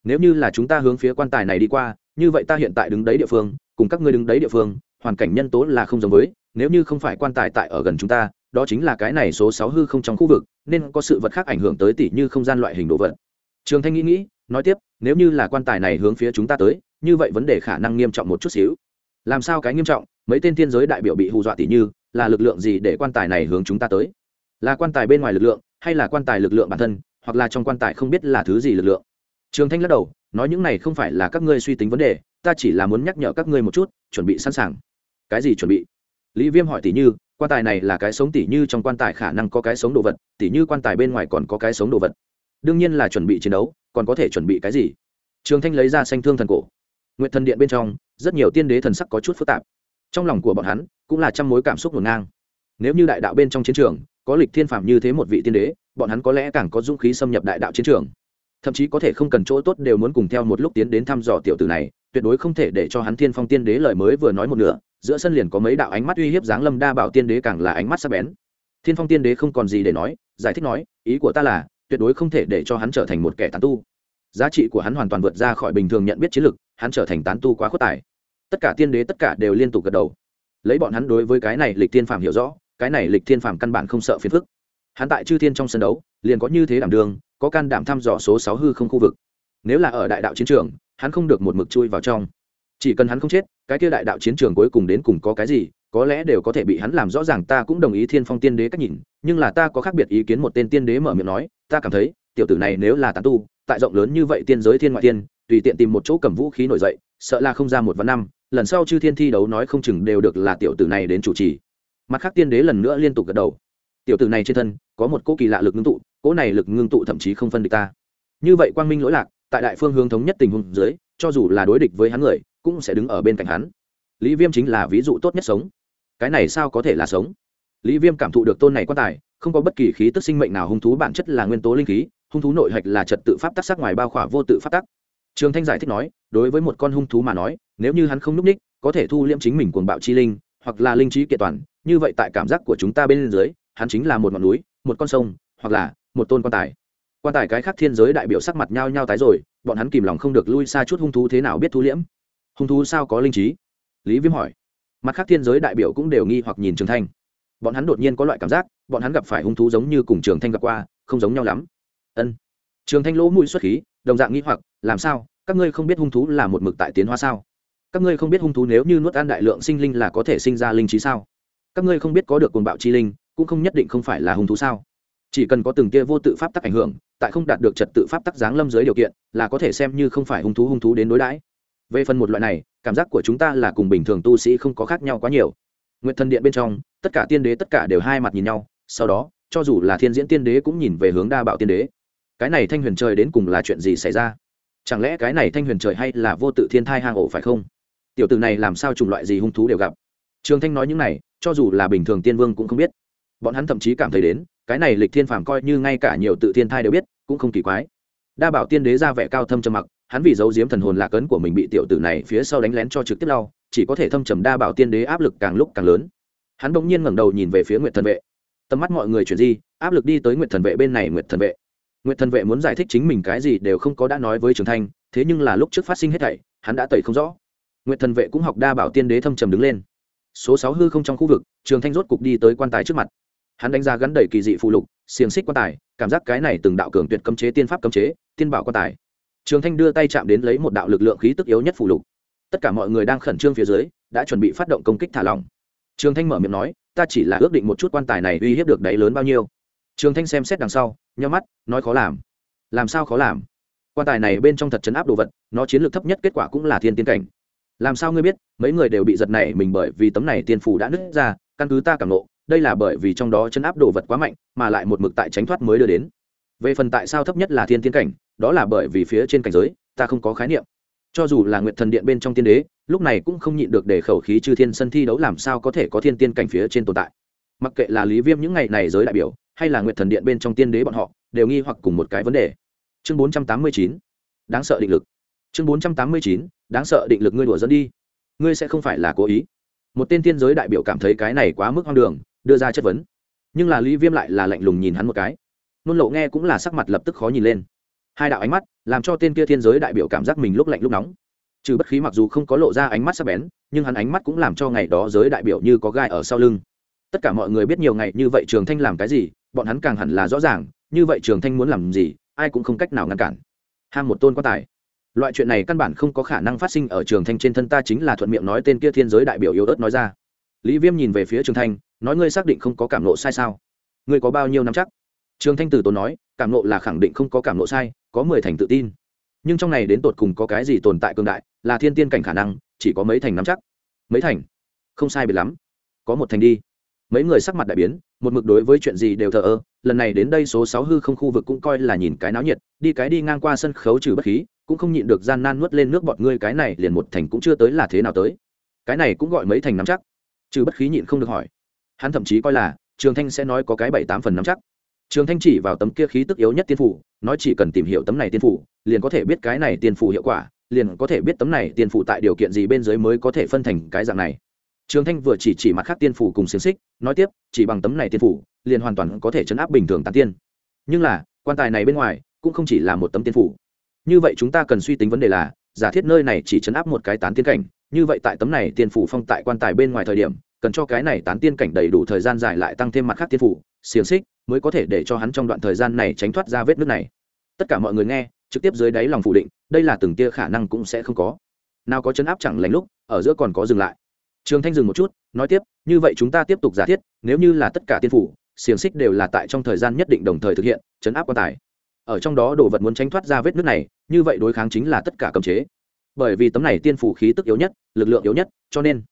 Speaker 1: nếu như là chúng ta hướng phía quan tài này đi qua, như vậy ta hiện tại đứng đấy địa phương, cùng các ngươi đứng đấy địa phương, hoàn cảnh nhân tố là không giống với, nếu như không phải quan tài tại ở gần chúng ta, đó chính là cái này số sáu hư không trong khu vực, nên có sự vật khác ảnh hưởng tới tỷ như không gian loại hình đồ vật. Trường thanh nghĩ nghĩ, nói tiếp, nếu như là quan tài này hướng phía chúng ta tới, như vậy vấn đề khả năng nghiêm trọng một chút xíu. Làm sao cái nghiêm trọng? Mấy tên thiên giới đại biểu bị hù dọa tỷ như, là lực lượng gì để quan tài này hướng chúng ta tới? Là quan tài bên ngoài lực lượng, hay là quan tài lực lượng bản thân, hoặc là trong quan tài không biết là thứ gì lực lượng? Trường thanh lắc đầu, nói những này không phải là các ngươi suy tính vấn đề, ta chỉ là muốn nhắc nhở các ngươi một chút, chuẩn bị sẵn sàng. Cái gì chuẩn bị? Lý viêm hỏi tỷ như, quan tài này là cái sống tỷ như trong quan tài khả năng có cái sống đồ vật, tỷ như quan tài bên ngoài còn có cái sống đồ vật. Đương nhiên là chuẩn bị chiến đấu, còn có thể chuẩn bị cái gì? Trường thanh lấy ra xanh thương thần cổ. Nguyện thần điện bên trong, rất nhiều tiên đế thần sắc có chút phức tạp. Trong lòng của bọn hắn, cũng là trăm mối cảm xúc ngổn ngang. Nếu như đại đạo bên trong chiến trường, có lịch thiên phạm như thế một vị tiên đế, bọn hắn có lẽ càng có dũng khí xâm nhập đại đạo chiến trường thậm chí có thể không cần chỗ tốt đều muốn cùng theo một lúc tiến đến thăm dò tiểu tử này, tuyệt đối không thể để cho hắn thiên phong tiên đế lời mới vừa nói một nửa, giữa sân liền có mấy đạo ánh mắt uy hiếp giáng lâm đa bảo tiên đế càng là ánh mắt sắc bén. Thiên phong tiên đế không còn gì để nói, giải thích nói, ý của ta là, tuyệt đối không thể để cho hắn trở thành một kẻ tán tu. Giá trị của hắn hoàn toàn vượt ra khỏi bình thường nhận biết chiến lược hắn trở thành tán tu quá khuất tài. Tất cả tiên đế tất cả đều liên tục gật đầu. Lấy bọn hắn đối với cái này lịch thiên phàm hiểu rõ, cái này lịch thiên phàm căn bản không sợ phiền phức hắn tại chư thiên trong sân đấu, liền có như thế đảm đường, có can đảm thăm dò số sáu hư không khu vực. Nếu là ở đại đạo chiến trường, hắn không được một mực chui vào trong. Chỉ cần hắn không chết, cái kia đại đạo chiến trường cuối cùng đến cùng có cái gì, có lẽ đều có thể bị hắn làm rõ ràng, ta cũng đồng ý thiên phong tiên đế cách nhìn, nhưng là ta có khác biệt ý kiến, một tên tiên đế mở miệng nói, ta cảm thấy, tiểu tử này nếu là tán tu, tại rộng lớn như vậy tiên giới thiên ngoại tiên, tùy tiện tìm một chỗ cầm vũ khí nổi dậy, sợ là không ra một vạn năm, lần sau chư thiên thi đấu nói không chừng đều được là tiểu tử này đến chủ trì. Mặt khác tiên đế lần nữa liên tục gật đầu tiểu tử này trên thân có một cỗ kỳ lạ lực ngưng tụ, cỗ này lực ngưng tụ thậm chí không phân địch ta. Như vậy quang minh lỗi lạc, tại đại phương hướng thống nhất tình huống dưới, cho dù là đối địch với hắn người, cũng sẽ đứng ở bên cạnh hắn. Lý viêm chính là ví dụ tốt nhất sống. Cái này sao có thể là sống? Lý viêm cảm thụ được tôn này quan tài, không có bất kỳ khí tức sinh mệnh nào, hung thú bản chất là nguyên tố linh khí, hung thú nội hạch là trật tự pháp tắc sắc ngoài bao khỏa vô tự pháp tắc. Trường thanh giải thích nói, đối với một con hung thú mà nói, nếu như hắn không n ú c ních, có thể thu liễm chính mình cuồng bạo chi linh, hoặc là linh trí kiện toàn, như vậy tại cảm giác của chúng ta bên dưới hắn chính là một ngọn núi, một con sông, hoặc là một tôn quan tài. Quan tài cái khác thiên giới đại biểu sắc mặt nhao nhao tái rồi, bọn hắn kìm lòng không được lui xa chút hung thú thế nào biết thu liễm. Hung thú sao có linh trí? Lý viêm hỏi. Mặt khác thiên giới đại biểu cũng đều nghi hoặc nhìn trường thanh. Bọn hắn đột nhiên có loại cảm giác, bọn hắn gặp phải hung thú giống như cùng trường thanh gặp qua, không giống nhau lắm. Ân. Trường thanh lỗ mũi xuất khí, đồng dạng nghi hoặc, làm sao? Các ngươi không biết hung thú là một mực tại tiến hóa sao? Các ngươi không biết hung thú nếu như nuốt ăn đại lượng sinh linh là có thể sinh ra linh trí sao? Các ngươi không biết có được cuồng bạo chi linh cũng không nhất định không phải là hung thú sao? Chỉ cần có từng kia vô tự pháp tắc ảnh hưởng, tại không đạt được trật tự pháp tắc giáng lâm dưới điều kiện, là có thể xem như không phải hung thú hung thú đến đối đãi. Về phần một loại này, cảm giác của chúng ta là cùng bình thường tu sĩ không có khác nhau quá nhiều. Nguyện thần điện bên trong, tất cả tiên đế tất cả đều hai mặt nhìn nhau, sau đó, cho dù là thiên diễn tiên đế cũng nhìn về hướng đa bạo tiên đế. Cái này thanh huyền trời đến cùng là chuyện gì xảy ra? Chẳng lẽ cái này thanh huyền trời hay là vô tự thiên thai hang ổ phải không? Tiểu tử này làm sao chủng loại gì hung thú đều gặp? Trường thanh nói những này, cho dù là bình thường tiên vương cũng không biết bọn hắn thậm chí cảm thấy đến, cái này lịch thiên phàm coi như ngay cả nhiều tự thiên thai đều biết, cũng không kỳ quái. Đa bảo tiên đế ra vẻ cao thâm trầm mặc, hắn vì giấu giếm thần hồn lạc ấn của mình bị tiểu tử này phía sau đánh lén cho trực tiếp lau, chỉ có thể thâm trầm đa bảo tiên đế áp lực càng lúc càng lớn. Hắn bỗng nhiên ngẩng đầu nhìn về phía nguyệt thần vệ. Tầm mắt mọi người chuyển di, áp lực đi tới nguyệt thần vệ bên này nguyệt thần vệ. Nguyệt thần vệ muốn giải thích chính mình cái gì đều không có đã nói với trường thanh, thế nhưng là lúc trước phát sinh hết thảy, hắn đã tẩy không rõ. Nguyệt thần vệ cũng học đa bảo tiên đế thâm trầm đứng lên. Số sáu hư không trong khu vực, trường thanh rốt cục đi tới quan tài trước mặt hắn đánh giá gắn đầy kỳ dị phụ lục, xiềng xích quan tài, cảm giác cái này từng đạo cường tuyệt cấm chế tiên pháp cấm chế, tiên bảo quan tài. Trường thanh đưa tay chạm đến lấy một đạo lực lượng khí tức yếu nhất phụ lục. Tất cả mọi người đang khẩn trương phía dưới, đã chuẩn bị phát động công kích thả lỏng. Trường thanh mở miệng nói, ta chỉ là ước định một chút quan tài này uy hiếp được đáy lớn bao nhiêu. Trường thanh xem xét đằng sau nhau mắt, nói, khó làm. Làm sao khó làm? Quan tài này bên trong thật chấn áp đồ vật, nó chiến lược thấp nhất kết quả cũng là thiên tiên cảnh. Làm sao ngươi biết, mấy người đều bị giật này mình bởi vì tấm này tiên phủ đã nứt ra, căn cứ ta cảm nộ đây là bởi vì trong đó chấn áp đồ vật quá mạnh, mà lại một mực tại tránh thoát mới đưa đến. Về phần tại sao thấp nhất là thiên tiên cảnh, đó là bởi vì phía trên cảnh giới, ta không có khái niệm. Cho dù là nguyệt thần điện bên trong tiên đế, lúc này cũng không nhịn được để khẩu khí chư thiên sân thi đấu làm sao có thể có thiên tiên cảnh phía trên tồn tại. Mặc kệ là lý viêm những ngày này giới đại biểu, hay là nguyệt thần điện bên trong tiên đế bọn họ, đều nghi hoặc cùng một cái vấn đề. Chương bốn trăm tám mươi chín, đáng sợ định lực. Chương bốn trăm tám mươi chín, đáng sợ định lực ngươi đùa dẫn đi. Ngươi sẽ không phải là cố ý. Một tên tiên giới đại biểu cảm thấy cái này quá mức hoang đường đưa ra chất vấn. Nhưng là lý viêm lại là lạnh lùng nhìn hắn một cái. Nôn lộ nghe cũng là sắc mặt lập tức khó nhìn lên. Hai đạo ánh mắt làm cho tên kia thiên giới đại biểu cảm giác mình lúc lạnh lúc nóng. Trừ bất khí mặc dù không có lộ ra ánh mắt sắc bén, nhưng hắn ánh mắt cũng làm cho ngày đó giới đại biểu như có gai ở sau lưng. Tất cả mọi người biết nhiều ngày như vậy trường thanh làm cái gì, bọn hắn càng hẳn là rõ ràng, như vậy trường thanh muốn làm gì, ai cũng không cách nào ngăn cản. Ham một tôn quá tài. Loại chuyện này căn bản không có khả năng phát sinh ở trường thanh trên thân ta chính là thuận miệng nói tên kia thiên giới đại biểu yếu ớt nói ra. Lý viêm nhìn về phía trường thanh nói ngươi xác định không có cảm nộ sai sao? Ngươi có bao nhiêu năm chắc? Trường thanh Tử tốn nói, cảm nộ là khẳng định không có cảm nộ sai, có mười thành tự tin. Nhưng trong này đến tột cùng có cái gì tồn tại cương đại, là thiên tiên cảnh khả năng, chỉ có mấy thành nắm chắc. Mấy thành? Không sai biệt lắm. Có một thành đi. Mấy người sắc mặt đại biến, một mực đối với chuyện gì đều thờ ơ, lần này đến đây số sáu hư không khu vực cũng coi là nhìn cái náo nhiệt, đi cái đi ngang qua sân khấu trừ bất khí, cũng không nhịn được gian nan nuốt lên nước bọt ngươi cái này liền một thành cũng chưa tới là thế nào tới. Cái này cũng gọi mấy thành nắm chắc? Trừ bất khí nhịn không được hỏi hắn thậm chí coi là, trường thanh sẽ nói có cái bảy tám phần nắm chắc. Trường thanh chỉ vào tấm kia khí tức yếu nhất tiên phủ, nói chỉ cần tìm hiểu tấm này tiên phủ, liền có thể biết cái này tiên phủ hiệu quả, liền có thể biết tấm này tiên phủ tại điều kiện gì bên dưới mới có thể phân thành cái dạng này. Trường thanh vừa chỉ chỉ mặt khác tiên phủ cùng xiềng xích, nói tiếp, chỉ bằng tấm này tiên phủ, liền hoàn toàn có thể chấn áp bình thường tán tiên. Nhưng là, quan tài này bên ngoài, cũng không chỉ là một tấm tiên phủ. Như vậy chúng ta cần suy tính vấn đề là, giả thiết nơi này chỉ chấn áp một cái tán tiên cảnh, như vậy tại tấm này tiên phủ phong tại quan tài bên ngoài thời điểm cần cho cái này tán tiên cảnh đầy đủ thời gian dài lại tăng thêm mặt khác tiên phủ, xiềng xích mới có thể để cho hắn trong đoạn thời gian này tránh thoát ra vết nước này. Tất cả mọi người nghe, trực tiếp dưới đáy lòng phủ định, đây là từng tia khả năng cũng sẽ không có. Nào có chấn áp chẳng lành lúc, ở giữa còn có dừng lại. Trường thanh dừng một chút, nói tiếp, như vậy chúng ta tiếp tục giả thiết, nếu như là tất cả tiên phủ, xiềng xích đều là tại trong thời gian nhất định đồng thời thực hiện, chấn áp quan tài. Ở trong đó đồ vật muốn tránh thoát ra vết nước này, như vậy đối kháng chính là tất cả cấm chế. Bởi vì tấm này tiên phủ khí tức yếu nhất, lực lượng yếu nhất, cho nên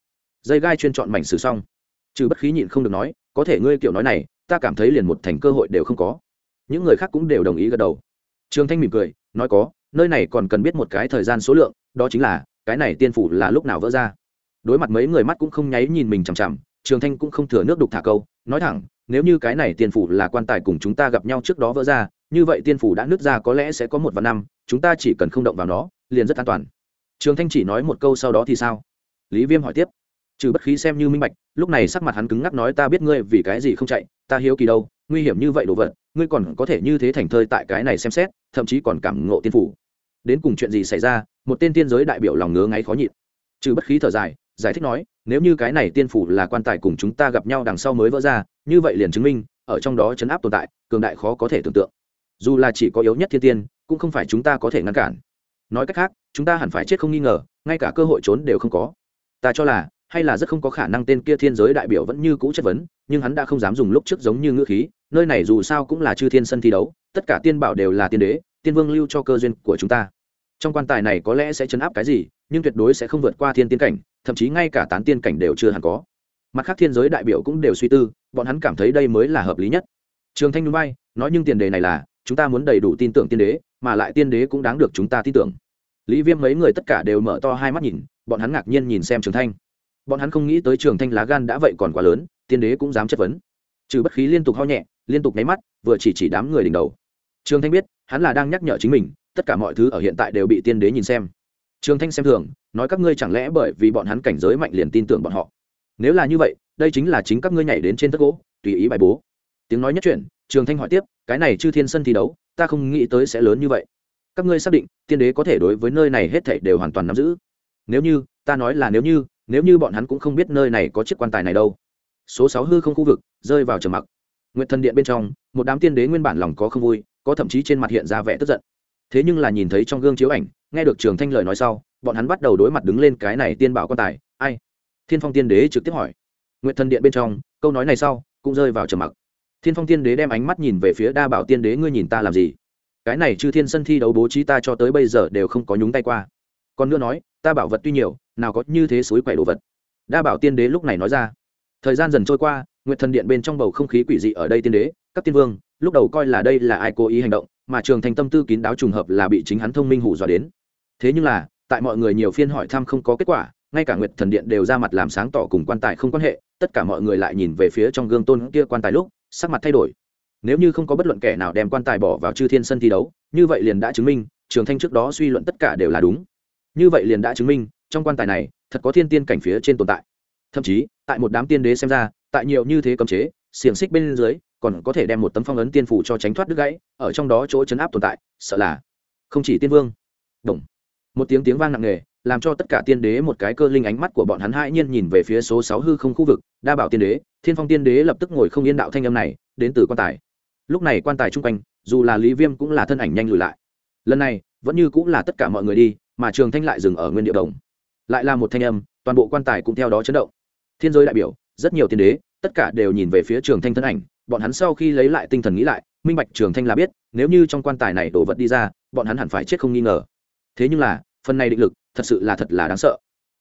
Speaker 1: dây gai chuyên chọn mảnh sử xong. Trừ bất khí nhịn không được nói, có thể ngươi kiểu nói này, ta cảm thấy liền một thành cơ hội đều không có. Những người khác cũng đều đồng ý gật đầu. Trường thanh mỉm cười, nói có, nơi này còn cần biết một cái thời gian số lượng, đó chính là, cái này tiên phủ là lúc nào vỡ ra. Đối mặt mấy người mắt cũng không nháy nhìn mình chằm chằm, trường thanh cũng không thừa nước đục thả câu, nói thẳng, nếu như cái này tiên phủ là quan tài cùng chúng ta gặp nhau trước đó vỡ ra, như vậy tiên phủ đã nứt ra có lẽ sẽ có một vạn năm, chúng ta chỉ cần không động vào nó, liền rất an toàn. Trường thanh chỉ nói một câu sau đó thì sao? Lý viêm hỏi tiếp trừ bất khí xem như minh bạch, lúc này sắc mặt hắn cứng ngắc nói ta biết ngươi vì cái gì không chạy, ta hiếu kỳ đâu, nguy hiểm như vậy đồ vật, ngươi còn có thể như thế thành thơi tại cái này xem xét, thậm chí còn cảm ngộ tiên phủ. Đến cùng chuyện gì xảy ra, một tên tiên giới đại biểu lòng ngứa ngáy khó nhịn. Trừ bất khí thở dài, giải thích nói, nếu như cái này tiên phủ là quan tài cùng chúng ta gặp nhau đằng sau mới vỡ ra, như vậy liền chứng minh, ở trong đó chấn áp tồn tại, cường đại khó có thể tưởng tượng. Dù là chỉ có yếu nhất thiên tiên, cũng không phải chúng ta có thể ngăn cản. Nói cách khác, chúng ta hẳn phải chết không nghi ngờ, ngay cả cơ hội trốn đều không có. Ta cho là hay là rất không có khả năng tên kia thiên giới đại biểu vẫn như cũ chất vấn, nhưng hắn đã không dám dùng lúc trước giống như ngữ khí, nơi này dù sao cũng là chư thiên sân thi đấu, tất cả tiên bảo đều là tiên đế, tiên vương lưu cho cơ duyên của chúng ta. Trong quan tài này có lẽ sẽ chấn áp cái gì, nhưng tuyệt đối sẽ không vượt qua thiên tiên cảnh, thậm chí ngay cả tán tiên cảnh đều chưa hẳn có. Mặt khác thiên giới đại biểu cũng đều suy tư, bọn hắn cảm thấy đây mới là hợp lý nhất. Trường thanh núi bay nói nhưng tiền đề này là, chúng ta muốn đầy đủ tin tưởng tiên đế, mà lại tiên đế cũng đáng được chúng ta tin tưởng. Lý viêm mấy người tất cả đều mở to hai mắt nhìn, bọn hắn ngạc nhiên nhìn xem trường thanh bọn hắn không nghĩ tới trường thanh lá gan đã vậy còn quá lớn, tiên đế cũng dám chất vấn. Trừ bất khí liên tục ho nhẹ, liên tục nháy mắt, vừa chỉ chỉ đám người đỉnh đầu. Trường thanh biết, hắn là đang nhắc nhở chính mình, tất cả mọi thứ ở hiện tại đều bị tiên đế nhìn xem. Trường thanh xem thường, nói các ngươi chẳng lẽ bởi vì bọn hắn cảnh giới mạnh liền tin tưởng bọn họ. Nếu là như vậy, đây chính là chính các ngươi nhảy đến trên tất gỗ, tùy ý bài bố. Tiếng nói nhất chuyện trường thanh hỏi tiếp, cái này chư thiên sân thi đấu, ta không nghĩ tới sẽ lớn như vậy. Các ngươi xác định, tiên đế có thể đối với nơi này hết thảy đều hoàn toàn nắm giữ. Nếu như, ta nói là nếu như nếu như bọn hắn cũng không biết nơi này có chiếc quan tài này đâu. Số sáu hư không khu vực, rơi vào trầm mặc. Nguyện thần điện bên trong, một đám tiên đế nguyên bản lòng có không vui, có thậm chí trên mặt hiện ra vẻ tức giận. Thế nhưng là nhìn thấy trong gương chiếu ảnh, nghe được trường thanh lời nói sau, bọn hắn bắt đầu đối mặt đứng lên cái này tiên bảo quan tài. Ai? Thiên phong tiên đế trực tiếp hỏi. Nguyện thần điện bên trong, câu nói này sau, cũng rơi vào trầm mặc. Thiên phong tiên đế đem ánh mắt nhìn về phía đa bảo tiên đế, ngươi nhìn ta làm gì? Cái này chư thiên sân thi đấu bố trí ta cho tới bây giờ đều không có nhúng tay qua còn nữa nói, ta bảo vật tuy nhiều, nào có như thế suối quậy đồ vật. Đa bảo tiên đế lúc này nói ra. Thời gian dần trôi qua, nguyệt thần điện bên trong bầu không khí quỷ dị ở đây tiên đế, các tiên vương, lúc đầu coi là đây là ai cố ý hành động, mà trường thành tâm tư kín đáo trùng hợp là bị chính hắn thông minh hủ dọa đến. Thế nhưng là, tại mọi người nhiều phiên hỏi thăm không có kết quả, ngay cả nguyệt thần điện đều ra mặt làm sáng tỏ cùng quan tài không quan hệ, tất cả mọi người lại nhìn về phía trong gương tôn kia quan tài lúc, sắc mặt thay đổi. Nếu như không có bất luận kẻ nào đem quan tài bỏ vào chư thiên sân thi đấu, như vậy liền đã chứng minh, trường thanh trước đó suy luận tất cả đều là đúng như vậy liền đã chứng minh, trong quan tài này, thật có thiên tiên cảnh phía trên tồn tại. Thậm chí, tại một đám tiên đế xem ra, tại nhiều như thế cấm chế, xiềng xích bên dưới, còn có thể đem một tấm phong ấn tiên phủ cho tránh thoát đứt gãy, ở trong đó chỗ chấn áp tồn tại, sợ là không chỉ tiên vương. Đồng một tiếng tiếng vang nặng nề, làm cho tất cả tiên đế một cái cơ linh ánh mắt của bọn hắn hãi nhiên nhìn về phía số sáu hư không khu vực, đa bảo tiên đế, thiên phong tiên đế lập tức ngồi không yên đạo thanh âm này, đến từ quan tài. Lúc này quan tài chung quanh, dù là lý viêm cũng là thân ảnh nhanh lùi lại. Lần này, vẫn như cũng là tất cả mọi người đi mà trường thanh lại dừng ở nguyên địa đồng. Lại là một thanh âm, toàn bộ quan tài cũng theo đó chấn động. Thiên giới đại biểu, rất nhiều tiên đế, tất cả đều nhìn về phía trường thanh thân ảnh. Bọn hắn sau khi lấy lại tinh thần nghĩ lại, minh bạch trường thanh là biết, nếu như trong quan tài này đổ vật đi ra, bọn hắn hẳn phải chết không nghi ngờ. Thế nhưng là, phần này định lực, thật sự là thật là đáng sợ.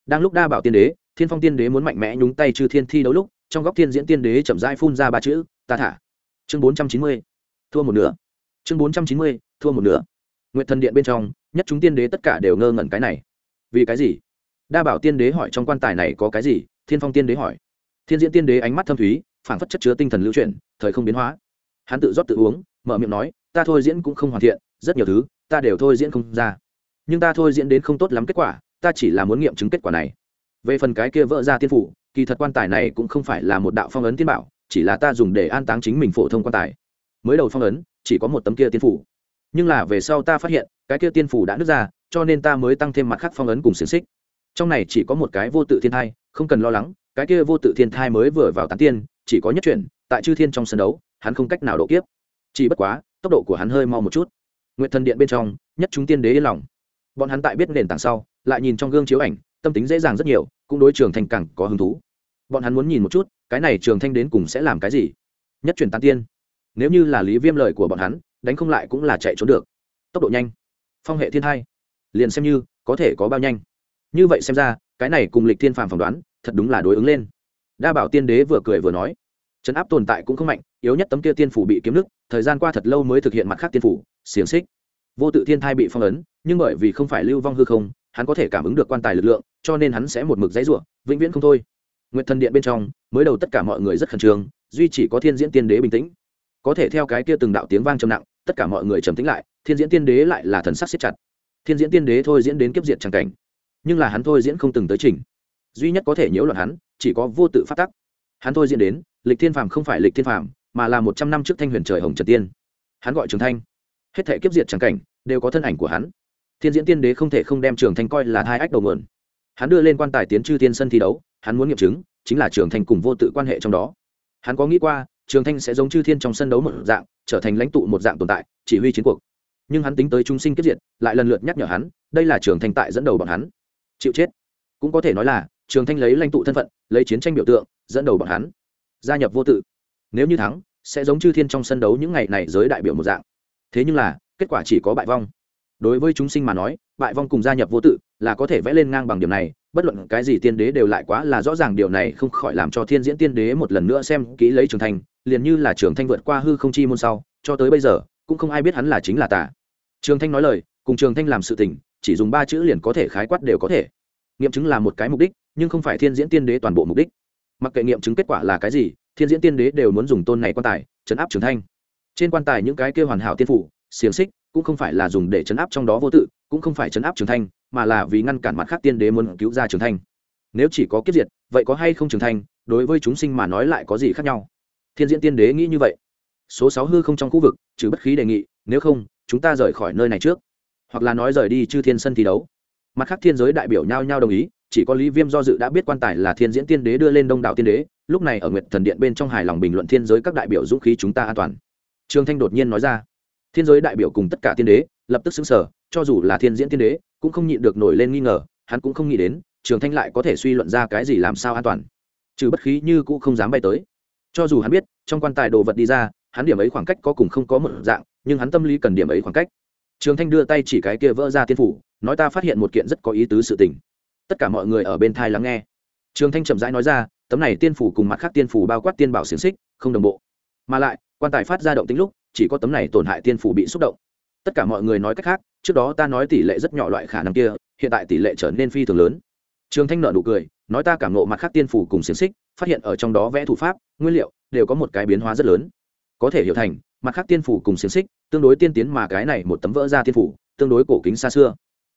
Speaker 1: Đang lúc đa bảo tiên đế, thiên phong tiên đế muốn mạnh mẽ nhúng tay chư thiên thi đấu lúc, trong góc thiên diễn tiên đế chậm rãi phun ra ba chữ, ta thả. Chương bốn trăm chín mươi, thua một nửa. Chương bốn trăm chín mươi, thua một nửa. Nguyện thần điện bên trong nhất chúng tiên đế tất cả đều ngơ ngẩn cái này. Vì cái gì? Đa bảo tiên đế hỏi trong quan tài này có cái gì? Thiên phong tiên đế hỏi. Thiên diễn tiên đế ánh mắt thâm thúy, phảng phất chất chứa tinh thần lưu chuyển, thời không biến hóa. Hắn tự rót tự uống, mở miệng nói, ta thôi diễn cũng không hoàn thiện, rất nhiều thứ, ta đều thôi diễn không ra. Nhưng ta thôi diễn đến không tốt lắm kết quả, ta chỉ là muốn nghiệm chứng kết quả này. Về phần cái kia vỡ ra tiên phủ, kỳ thật quan tài này cũng không phải là một đạo phong ấn tiên bảo, chỉ là ta dùng để an táng chính mình phổ thông quan tài. Mới đầu phong ấn, chỉ có một tấm kia tiên phủ nhưng là về sau ta phát hiện, cái kia tiên phủ đã nứt ra, cho nên ta mới tăng thêm mặt khác phong ấn cùng xiềng xích. Trong này chỉ có một cái vô tự thiên thai, không cần lo lắng, cái kia vô tự thiên thai mới vừa vào tán tiên, chỉ có nhất chuyển, tại chư thiên trong sân đấu, hắn không cách nào độ kiếp. Chỉ bất quá, tốc độ của hắn hơi mau một chút. Nguyện thần điện bên trong, nhất chúng tiên đế yên lòng. Bọn hắn tại biết nền tảng sau, lại nhìn trong gương chiếu ảnh, tâm tính dễ dàng rất nhiều, cũng đối trường thanh càng có hứng thú. Bọn hắn muốn nhìn một chút, cái này trường thanh đến cùng sẽ làm cái gì? Nhất truyền tán tiên. Nếu như là lý viêm lời của bọn hắn đánh không lại cũng là chạy trốn được. Tốc độ nhanh. Phong hệ thiên hai liền xem như, có thể có bao nhanh. Như vậy xem ra, cái này cùng lịch thiên phàm phỏng đoán, thật đúng là đối ứng lên. Đa bảo tiên đế vừa cười vừa nói. Trấn áp tồn tại cũng không mạnh, yếu nhất tấm kia tiên phủ bị kiếm nứt thời gian qua thật lâu mới thực hiện mặt khác tiên phủ, xiềng xích. Vô tự thiên thai bị phong ấn, nhưng bởi vì không phải lưu vong hư không, hắn có thể cảm ứng được quan tài lực lượng, cho nên hắn sẽ một mực dãy ruộng vĩnh viễn không thôi. Nguyện thần điện bên trong, mới đầu tất cả mọi người rất khẩn trương, duy chỉ có thiên diễn tiên đế bình tĩnh. Có thể theo cái kia từng đạo tiếng vang trầm nặng tất cả mọi người trầm tĩnh lại, thiên diễn tiên đế lại là thần sắc siết chặt. Thiên diễn tiên đế thôi diễn đến kiếp diệt tràng cảnh, nhưng là hắn thôi diễn không từng tới trình. Duy nhất có thể nhiễu loạn hắn, chỉ có vô tự phát tắc. Hắn thôi diễn đến, lịch thiên phàm không phải lịch thiên phàm, mà là một trăm năm trước thanh huyền trời hồng trần tiên. Hắn gọi trường thanh. Hết thể kiếp diệt tràng cảnh, đều có thân ảnh của hắn. Thiên diễn tiên đế không thể không đem trường thanh coi là hai ách đầu mượn. Hắn đưa lên quan tài tiến chư tiên sân thi đấu, hắn muốn nghiệm chứng, chính là trường thanh cùng vô tự quan hệ trong đó. Hắn có nghĩ qua trường thanh sẽ giống chư thiên trong sân đấu một dạng, trở thành lãnh tụ một dạng tồn tại, chỉ huy chiến cuộc. Nhưng hắn tính tới chúng sinh kết diệt, lại lần lượt nhắc nhở hắn, đây là trường thanh tại dẫn đầu bọn hắn. Chịu chết. Cũng có thể nói là, trường thanh lấy lãnh tụ thân phận, lấy chiến tranh biểu tượng, dẫn đầu bọn hắn. Gia nhập vô tự. Nếu như thắng, sẽ giống chư thiên trong sân đấu những ngày này giới đại biểu một dạng. Thế nhưng là, kết quả chỉ có bại vong. Đối với chúng sinh mà nói, bại vong cùng gia nhập vô tự là có thể vẽ lên ngang bằng điểm này bất luận cái gì tiên đế đều lại quá là rõ ràng điều này không khỏi làm cho thiên diễn tiên đế một lần nữa xem kỹ lấy trường thành, liền như là trường thanh vượt qua hư không chi môn sau cho tới bây giờ cũng không ai biết hắn là chính là tả trường thanh nói lời cùng trường thanh làm sự tình chỉ dùng ba chữ liền có thể khái quát đều có thể. Nghiệm chứng là một cái mục đích nhưng không phải thiên diễn tiên đế toàn bộ mục đích. Mặc kệ nghiệm chứng kết quả là cái gì thiên diễn tiên đế đều muốn dùng tôn này quan tài chấn áp trường thanh. Trên quan tài những cái kia hoàn hảo tiên phủ xiềng xích cũng không phải là dùng để chấn áp trong đó vô tự cũng không phải chấn áp trường thanh mà là vì ngăn cản mặt khác tiên đế muốn cứu ra trường thanh. Nếu chỉ có kiếp diệt, vậy có hay không trường thanh? Đối với chúng sinh mà nói lại có gì khác nhau? Thiên diễn tiên đế nghĩ như vậy. Số sáu hư không trong khu vực, trừ bất khí đề nghị, nếu không, chúng ta rời khỏi nơi này trước. Hoặc là nói rời đi chư thiên sân thi đấu. Mặt khác thiên giới đại biểu nhau nhau đồng ý, chỉ có lý viêm do dự đã biết quan tài là thiên diễn tiên đế đưa lên đông đảo tiên đế, lúc này ở nguyệt thần điện bên trong hài lòng bình luận thiên giới các đại biểu dũng khí chúng ta an toàn. Trương thanh đột nhiên nói ra, thiên giới đại biểu cùng tất cả tiên đế, lập tức xứng sở, cho dù là thiên diễn tiên đế cũng không nhịn được nổi lên nghi ngờ, hắn cũng không nghĩ đến, trường thanh lại có thể suy luận ra cái gì làm sao an toàn. Trừ bất khí như cũng không dám bay tới. Cho dù hắn biết, trong quan tài đồ vật đi ra, hắn điểm ấy khoảng cách có cùng không có một dạng, nhưng hắn tâm lý cần điểm ấy khoảng cách. Trường thanh đưa tay chỉ cái kia vỡ ra tiên phủ, nói ta phát hiện một kiện rất có ý tứ sự tình. Tất cả mọi người ở bên thai lắng nghe. Trường thanh chậm rãi nói ra, tấm này tiên phủ cùng mặt khác tiên phủ bao quát tiên bảo xiềng xích, không đồng bộ. Mà lại, quan tài phát ra động tính lúc, chỉ có tấm này tổn hại tiên phủ bị xúc động. Tất cả mọi người nói cách khác trước đó ta nói tỷ lệ rất nhỏ loại khả năng kia, hiện tại tỷ lệ trở nên phi thường lớn. Trường thanh nợ nụ cười, nói ta cảm nộ mặt khác tiên phủ cùng xiềng xích, phát hiện ở trong đó vẽ thủ pháp, nguyên liệu đều có một cái biến hóa rất lớn. Có thể hiểu thành, mặt khác tiên phủ cùng xiềng xích, tương đối tiên tiến mà cái này một tấm vỡ ra tiên phủ, tương đối cổ kính xa xưa.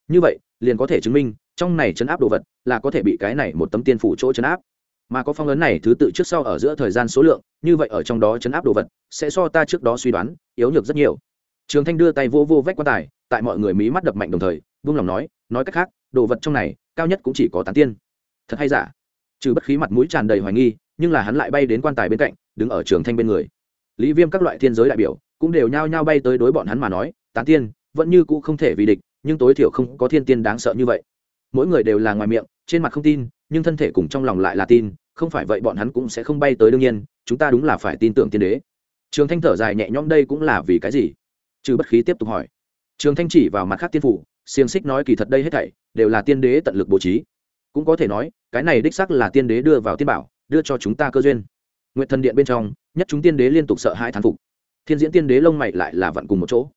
Speaker 1: Như vậy, liền có thể chứng minh, trong này chấn áp đồ vật là có thể bị cái này một tấm tiên phủ chỗ chấn áp. Mà có phong ấn này thứ tự trước sau ở giữa thời gian số lượng, như vậy ở trong đó chấn áp đồ vật, sẽ so ta trước đó suy đoán, yếu nhược rất nhiều. Trường thanh đưa tay vô vô vách quan tài tại mọi người mí mắt đập mạnh đồng thời, vung lòng nói nói cách khác, đồ vật trong này, cao nhất cũng chỉ có tán tiên. Thật hay giả? Trừ bất khí mặt mũi tràn đầy hoài nghi, nhưng là hắn lại bay đến quan tài bên cạnh, đứng ở trường thanh bên người. Lý viêm các loại thiên giới đại biểu cũng đều nhao nhao bay tới đối bọn hắn mà nói, tán tiên vẫn như cũ không thể vì địch, nhưng tối thiểu không có thiên tiên đáng sợ như vậy. Mỗi người đều là ngoài miệng, trên mặt không tin, nhưng thân thể cùng trong lòng lại là tin, không phải vậy bọn hắn cũng sẽ không bay tới đương nhiên, chúng ta đúng là phải tin tưởng tiên đế. Trường thanh thở dài nhẹ nhõm đây cũng là vì cái gì? Trừ bất khí tiếp tục hỏi trường thanh chỉ vào mặt khác tiên phủ, xiềng xích nói kỳ thật đây hết thảy đều là tiên đế tận lực bố trí. Cũng có thể nói, cái này đích sắc là tiên đế đưa vào tiên bảo, đưa cho chúng ta cơ duyên. Nguyện thần điện bên trong, nhất chúng tiên đế liên tục sợ hãi thán phục. Thiên diễn tiên đế lông mày lại là vặn cùng một chỗ.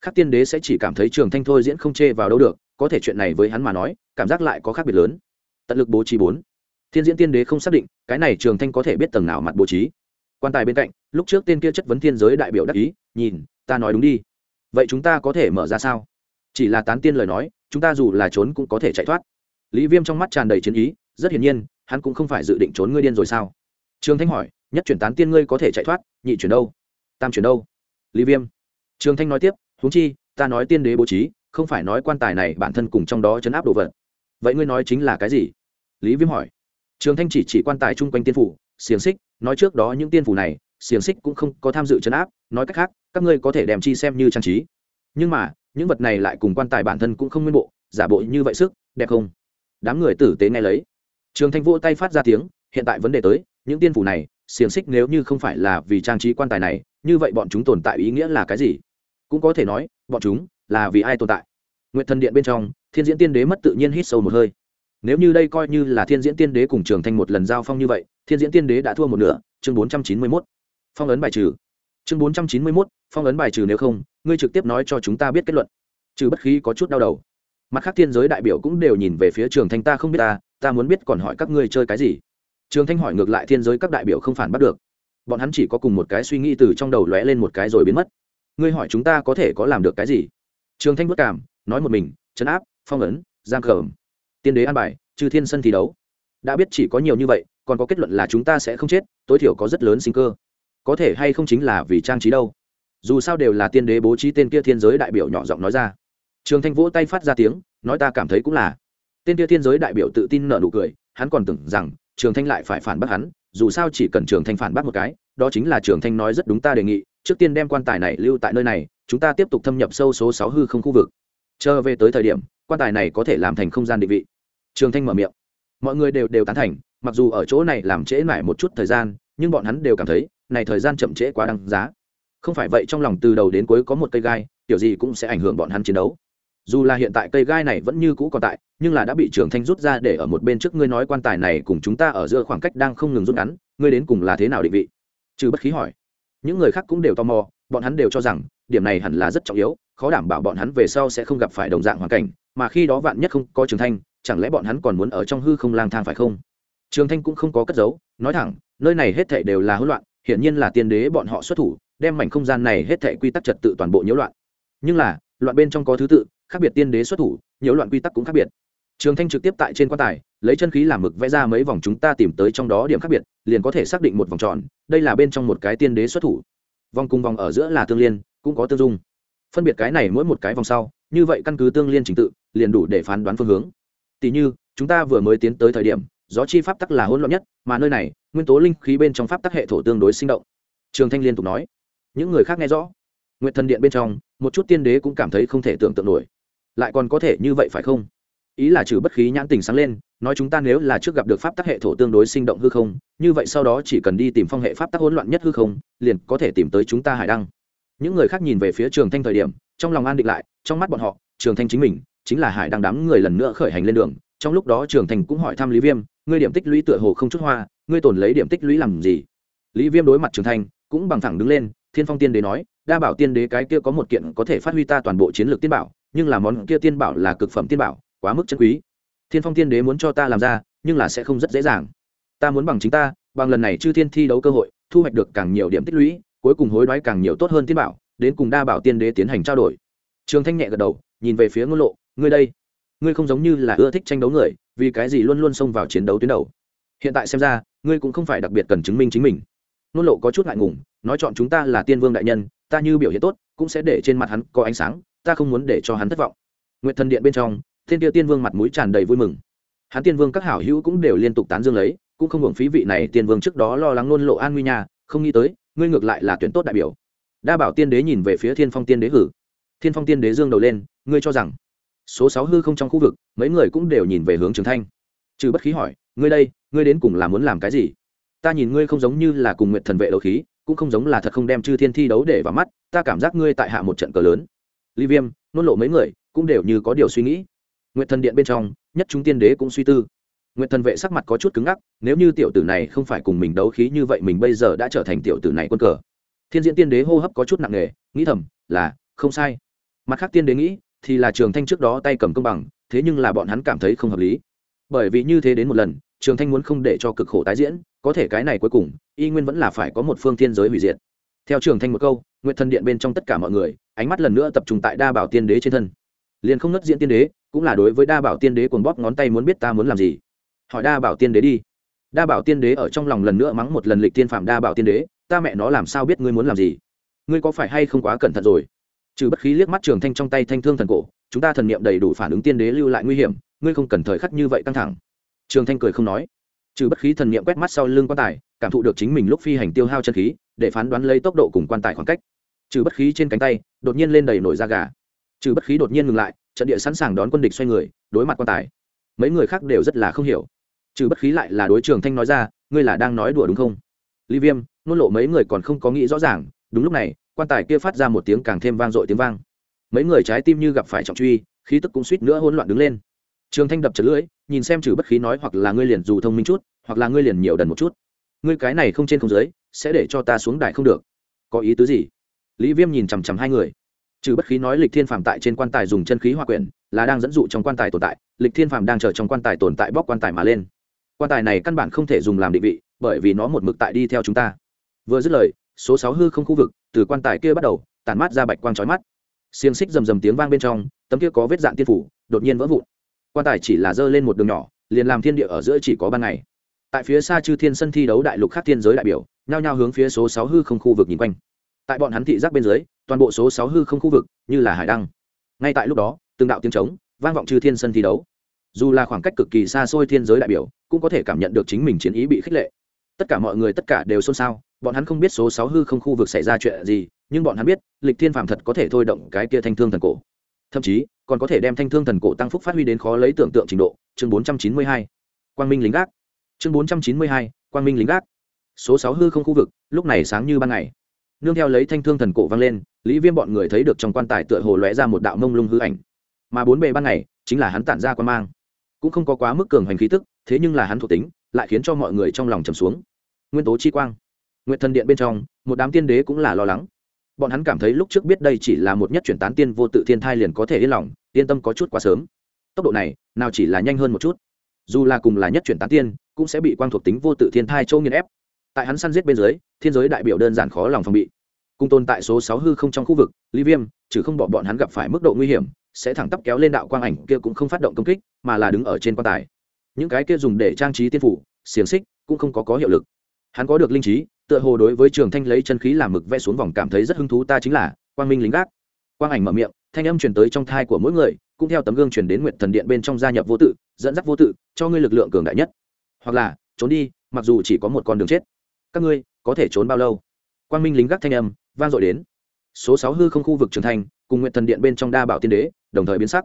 Speaker 1: Khác tiên đế sẽ chỉ cảm thấy trường thanh thôi diễn không chê vào đâu được, có thể chuyện này với hắn mà nói, cảm giác lại có khác biệt lớn. Tận lực bố trí bốn. Thiên diễn tiên đế không xác định, cái này trường thanh có thể biết tầng nào mặt bố trí. Quan tài bên cạnh, lúc trước tên kia chất vấn thiên giới đại biểu đắc ý, nhìn, ta nói đúng đi vậy chúng ta có thể mở ra sao? Chỉ là tán tiên lời nói, chúng ta dù là trốn cũng có thể chạy thoát. Lý viêm trong mắt tràn đầy chiến ý, rất hiển nhiên, hắn cũng không phải dự định trốn ngươi điên rồi sao? Trường thanh hỏi, nhất chuyển tán tiên ngươi có thể chạy thoát, nhị chuyển đâu? Tam chuyển đâu? Lý viêm. Trường thanh nói tiếp, huống chi, ta nói tiên đế bố trí, không phải nói quan tài này bản thân cùng trong đó chấn áp đồ vật. Vậy ngươi nói chính là cái gì? Lý viêm hỏi. Trường thanh chỉ chỉ quan tài chung quanh tiên phủ, xiềng xích, nói trước đó những tiên phủ này, xiềng xích cũng không có tham dự chấn áp, nói cách khác các ngươi có thể đem chi xem như trang trí. Nhưng mà, những vật này lại cùng quan tài bản thân cũng không nguyên bộ, giả bộ như vậy sức, đẹp không? Đám người tử tế nghe lấy. Trường thanh vỗ tay phát ra tiếng, hiện tại vấn đề tới, những tiên phủ này, xiềng xích nếu như không phải là vì trang trí quan tài này, như vậy bọn chúng tồn tại ý nghĩa là cái gì? Cũng có thể nói, bọn chúng là vì ai tồn tại? Nguyện thần điện bên trong, thiên diễn tiên đế mất tự nhiên hít sâu một hơi. Nếu như đây coi như là thiên diễn tiên đế cùng trường thanh một lần giao phong như vậy, thiên diễn tiên đế đã thua một nửa, chương bốn trăm chín mươi mốt. Phong ấn bài trừ. Chương bốn trăm chín mươi mốt phong ấn bài trừ nếu không, ngươi trực tiếp nói cho chúng ta biết kết luận. Trừ bất khí có chút đau đầu. Mặt khác thiên giới đại biểu cũng đều nhìn về phía trường thanh ta không biết ta ta muốn biết còn hỏi các ngươi chơi cái gì. Trường thanh hỏi ngược lại thiên giới các đại biểu không phản bắt được. Bọn hắn chỉ có cùng một cái suy nghĩ từ trong đầu lóe lên một cái rồi biến mất. Ngươi hỏi chúng ta có thể có làm được cái gì? Trường thanh vất cảm, nói một mình, chấn áp, phong ấn giang cờm tiên đế an bài, trừ thiên sân thi đấu. Đã biết chỉ có nhiều như vậy, còn có kết luận là chúng ta sẽ không chết, tối thiểu có rất lớn sinh cơ. Có thể hay không chính là vì trang trí đâu dù sao đều là tiên đế bố trí tên kia thiên giới đại biểu nhỏ giọng nói ra. Trường thanh vỗ tay phát ra tiếng, nói ta cảm thấy cũng là. Tên kia thiên giới đại biểu tự tin nợ nụ cười, hắn còn tưởng rằng trường thanh lại phải phản bác hắn, dù sao chỉ cần trường thanh phản bác một cái, đó chính là trường thanh nói rất đúng ta đề nghị, trước tiên đem quan tài này lưu tại nơi này, chúng ta tiếp tục thâm nhập sâu số sáu hư không khu vực. Chờ về tới thời điểm, quan tài này có thể làm thành không gian định vị. Trường thanh mở miệng. Mọi người đều đều tán thành, mặc dù ở chỗ này làm trễ mãi một chút thời gian, nhưng bọn hắn đều cảm thấy, này thời gian chậm trễ quá đăng giá không phải vậy trong lòng từ đầu đến cuối có một cây gai, kiểu gì cũng sẽ ảnh hưởng bọn hắn chiến đấu. Dù là hiện tại cây gai này vẫn như cũ còn tại, nhưng là đã bị trường thanh rút ra để ở một bên trước ngươi nói quan tài này cùng chúng ta ở giữa khoảng cách đang không ngừng rút ngắn, ngươi đến cùng là thế nào định vị? Trừ bất khí hỏi. Những người khác cũng đều tò mò, bọn hắn đều cho rằng, điểm này hẳn là rất trọng yếu, khó đảm bảo bọn hắn về sau sẽ không gặp phải đồng dạng hoàn cảnh, mà khi đó vạn nhất không có trường thanh, chẳng lẽ bọn hắn còn muốn ở trong hư không lang thang phải không? Trường thanh cũng không có cất giấu, nói thẳng, nơi này hết thảy đều là hỗn loạn hiển nhiên là tiên đế bọn họ xuất thủ, đem mảnh không gian này hết thảy quy tắc trật tự toàn bộ nhiễu loạn. Nhưng là, loạn bên trong có thứ tự, khác biệt tiên đế xuất thủ, nhiễu loạn quy tắc cũng khác biệt. Trường thanh trực tiếp tại trên quan tài, lấy chân khí làm mực vẽ ra mấy vòng chúng ta tìm tới trong đó điểm khác biệt, liền có thể xác định một vòng tròn, đây là bên trong một cái tiên đế xuất thủ. Vòng cùng vòng ở giữa là tương liên, cũng có tương dung. Phân biệt cái này mỗi một cái vòng sau, như vậy căn cứ tương liên trình tự, liền đủ để phán đoán phương hướng. Tỷ như, chúng ta vừa mới tiến tới thời điểm gió chi pháp tắc là hỗn loạn nhất, mà nơi này, nguyên tố linh khí bên trong pháp tắc hệ thổ tương đối sinh động. Trường thanh liên tục nói. Những người khác nghe rõ. Nguyện thần điện bên trong, một chút tiên đế cũng cảm thấy không thể tưởng tượng nổi. Lại còn có thể như vậy phải không? Ý là trừ bất khí nhãn tình sáng lên, nói chúng ta nếu là trước gặp được pháp tắc hệ thổ tương đối sinh động hư không, như vậy sau đó chỉ cần đi tìm phong hệ pháp tắc hỗn loạn nhất hư không, liền có thể tìm tới chúng ta hải đăng. Những người khác nhìn về phía trường thanh thời điểm, trong lòng an định lại, trong mắt bọn họ, trường thanh chính mình, chính là hải đăng đám người lần nữa khởi hành lên đường trong lúc đó trường thành cũng hỏi thăm lý viêm, ngươi điểm tích lũy tựa hồ không chút hoa, ngươi tồn lấy điểm tích lũy làm gì? Lý viêm đối mặt trường thành, cũng bằng thẳng đứng lên, thiên phong tiên đế nói, đa bảo tiên đế cái kia có một kiện có thể phát huy ta toàn bộ chiến lược tiên bảo, nhưng là món kia tiên bảo là cực phẩm tiên bảo, quá mức chân quý. Thiên phong tiên đế muốn cho ta làm ra, nhưng là sẽ không rất dễ dàng. Ta muốn bằng chính ta, bằng lần này chư thiên thi đấu cơ hội, thu hoạch được càng nhiều điểm tích lũy, cuối cùng hối đoái càng nhiều tốt hơn tiên bảo, đến cùng đa bảo tiên đế tiến hành trao đổi. Trường thanh nhẹ gật đầu, nhìn về phía ngôn lộ, ngươi đây ngươi không giống như là ưa thích tranh đấu người, vì cái gì luôn luôn xông vào chiến đấu tuyến đầu? Hiện tại xem ra, ngươi cũng không phải đặc biệt cần chứng minh chính mình. Nôn lộ có chút ngại ngùng, nói chọn chúng ta là tiên vương đại nhân, ta như biểu hiện tốt, cũng sẽ để trên mặt hắn có ánh sáng, ta không muốn để cho hắn thất vọng. Nguyện thần điện bên trong, thiên tiêu tiên vương mặt mũi tràn đầy vui mừng. Hắn tiên vương các hảo hữu cũng đều liên tục tán dương lấy, cũng không hưởng phí vị này tiên vương trước đó lo lắng nôn lộ an nguy nhà, không nghĩ tới, ngươi ngược lại là tuyển tốt đại biểu. Đa bảo tiên đế nhìn về phía thiên phong tiên đế hử. Thiên phong tiên đế dương đầu lên, ngươi cho rằng số sáu hư không trong khu vực, mấy người cũng đều nhìn về hướng trường thanh. Trừ bất khí hỏi, ngươi đây, ngươi đến cùng là muốn làm cái gì? Ta nhìn ngươi không giống như là cùng nguyện thần vệ đấu khí, cũng không giống là thật không đem chư thiên thi đấu để vào mắt, ta cảm giác ngươi tại hạ một trận cờ lớn. Ly viêm, nôn lộ mấy người, cũng đều như có điều suy nghĩ. Nguyện thần điện bên trong, nhất chúng tiên đế cũng suy tư. Nguyện thần vệ sắc mặt có chút cứng ngắc, nếu như tiểu tử này không phải cùng mình đấu khí như vậy, mình bây giờ đã trở thành tiểu tử này quân cờ. Thiên diễn tiên đế hô hấp có chút nặng nề, nghĩ thầm, là, không sai. Mặt khác tiên đế nghĩ thì là trường thanh trước đó tay cầm công bằng, thế nhưng là bọn hắn cảm thấy không hợp lý. Bởi vì như thế đến một lần, trường thanh muốn không để cho cực khổ tái diễn, có thể cái này cuối cùng, y nguyên vẫn là phải có một phương thiên giới hủy diệt. Theo trường thanh một câu, nguyện thần điện bên trong tất cả mọi người, ánh mắt lần nữa tập trung tại đa bảo tiên đế trên thân. Liền không nất diễn tiên đế, cũng là đối với đa bảo tiên đế còn bóp ngón tay muốn biết ta muốn làm gì. Hỏi đa bảo tiên đế đi. Đa bảo tiên đế ở trong lòng lần nữa mắng một lần lịch tiên phạm đa bảo tiên đế, ta mẹ nó làm sao biết ngươi muốn làm gì? Ngươi có phải hay không quá cẩn thận rồi? Trừ bất khí liếc mắt trường thanh trong tay thanh thương thần cổ, chúng ta thần niệm đầy đủ phản ứng tiên đế lưu lại nguy hiểm, ngươi không cần thời khắc như vậy căng thẳng. Trường thanh cười không nói. Trừ bất khí thần niệm quét mắt sau lưng quan tài, cảm thụ được chính mình lúc phi hành tiêu hao chân khí, để phán đoán lấy tốc độ cùng quan tài khoảng cách. Trừ bất khí trên cánh tay, đột nhiên lên đầy nổi da gà. Trừ bất khí đột nhiên ngừng lại, trận địa sẵn sàng đón quân địch xoay người, đối mặt quan tài. Mấy người khác đều rất là không hiểu. Trừ bất khí lại là đối trường thanh nói ra, ngươi là đang nói đùa đúng không? Ly viêm nôn lộ mấy người còn không có nghĩ rõ ràng, đúng lúc này quan tài kia phát ra một tiếng càng thêm vang dội tiếng vang. Mấy người trái tim như gặp phải trọng truy, khí tức cũng suýt nữa hỗn loạn đứng lên. Trường thanh đập chật lưỡi, nhìn xem trừ bất khí nói hoặc là ngươi liền dù thông minh chút, hoặc là ngươi liền nhiều đần một chút. Ngươi cái này không trên không dưới, sẽ để cho ta xuống đài không được. Có ý tứ gì? Lý viêm nhìn chằm chằm hai người. Trừ bất khí nói lịch thiên phàm tại trên quan tài dùng chân khí hòa quyển, là đang dẫn dụ trong quan tài tồn tại, lịch thiên phàm đang chờ trong quan tài tồn tại bóc quan tài mà lên. Quan tài này căn bản không thể dùng làm định vị, bởi vì nó một mực tại đi theo chúng ta. Vừa dứt lời, số sáu hư không khu vực từ quan tài kia bắt đầu, tản mát ra bạch quang trói mắt. Xiềng xích rầm rầm tiếng vang bên trong, tấm kia có vết dạn tiên phủ, đột nhiên vỡ vụn. Quan tài chỉ là giơ lên một đường nhỏ, liền làm thiên địa ở giữa chỉ có ban ngày. Tại phía xa chư thiên sân thi đấu đại lục khác thiên giới đại biểu, nhao nhao hướng phía số sáu hư không khu vực nhìn quanh. Tại bọn hắn thị giác bên dưới, toàn bộ số sáu hư không khu vực như là hải đăng. Ngay tại lúc đó, từng đạo tiếng trống vang vọng chư thiên sân thi đấu. Dù là khoảng cách cực kỳ xa xôi thiên giới đại biểu, cũng có thể cảm nhận được chính mình chiến ý bị khích lệ. Tất cả mọi người tất cả đều xôn xao bọn hắn không biết số sáu hư không khu vực xảy ra chuyện gì, nhưng bọn hắn biết, lịch thiên phàm thật có thể thôi động cái kia thanh thương thần cổ. Thậm chí, còn có thể đem thanh thương thần cổ tăng phúc phát huy đến khó lấy tưởng tượng trình độ. Chương bốn trăm chín mươi hai, quang minh lính gác. Chương bốn trăm chín mươi hai, quang minh lính gác. Số sáu hư không khu vực, lúc này sáng như ban ngày. Nương theo lấy thanh thương thần cổ vang lên, lý viêm bọn người thấy được trong quan tài tựa hồ lóe ra một đạo mông lung hư ảnh. Mà bốn bề ban ngày, chính là hắn tản ra quan mang. Cũng không có quá mức cường hành khí tức, thế nhưng là hắn thuộc tính, lại khiến cho mọi người trong lòng trầm xuống. Nguyên tố chi quang nguyện thần điện bên trong, một đám tiên đế cũng là lo lắng. Bọn hắn cảm thấy lúc trước biết đây chỉ là một nhất chuyển tán tiên vô tự thiên thai liền có thể yên lòng, yên tâm có chút quá sớm. Tốc độ này, nào chỉ là nhanh hơn một chút. Dù là cùng là nhất chuyển tán tiên, cũng sẽ bị quang thuộc tính vô tự thiên thai châu nghiên ép. Tại hắn săn giết bên dưới, thiên giới đại biểu đơn giản khó lòng phòng bị. Cùng tồn tại số sáu hư không trong khu vực ly viêm chứ không bỏ bọn hắn gặp phải mức độ nguy hiểm, sẽ thẳng tắp kéo lên đạo quang ảnh kia cũng không phát động công kích, mà là đứng ở trên quan tài. Những cái kia dùng để trang trí tiên phủ, xiềng xích, cũng không có có hiệu lực. Hắn có được linh trí tựa hồ đối với trường thanh lấy chân khí làm mực vẽ xuống vòng cảm thấy rất hứng thú ta chính là quang minh lính gác. Quang ảnh mở miệng, thanh âm truyền tới trong thai của mỗi người, cũng theo tấm gương truyền đến nguyện thần điện bên trong gia nhập vô tự, dẫn dắt vô tự, cho ngươi lực lượng cường đại nhất. Hoặc là, trốn đi, mặc dù chỉ có một con đường chết. Các ngươi, có thể trốn bao lâu? Quang minh lính gác thanh âm, vang dội đến. Số sáu hư không khu vực trường thanh cùng nguyện thần điện bên trong đa bảo tiên đế, đồng thời biến sắc.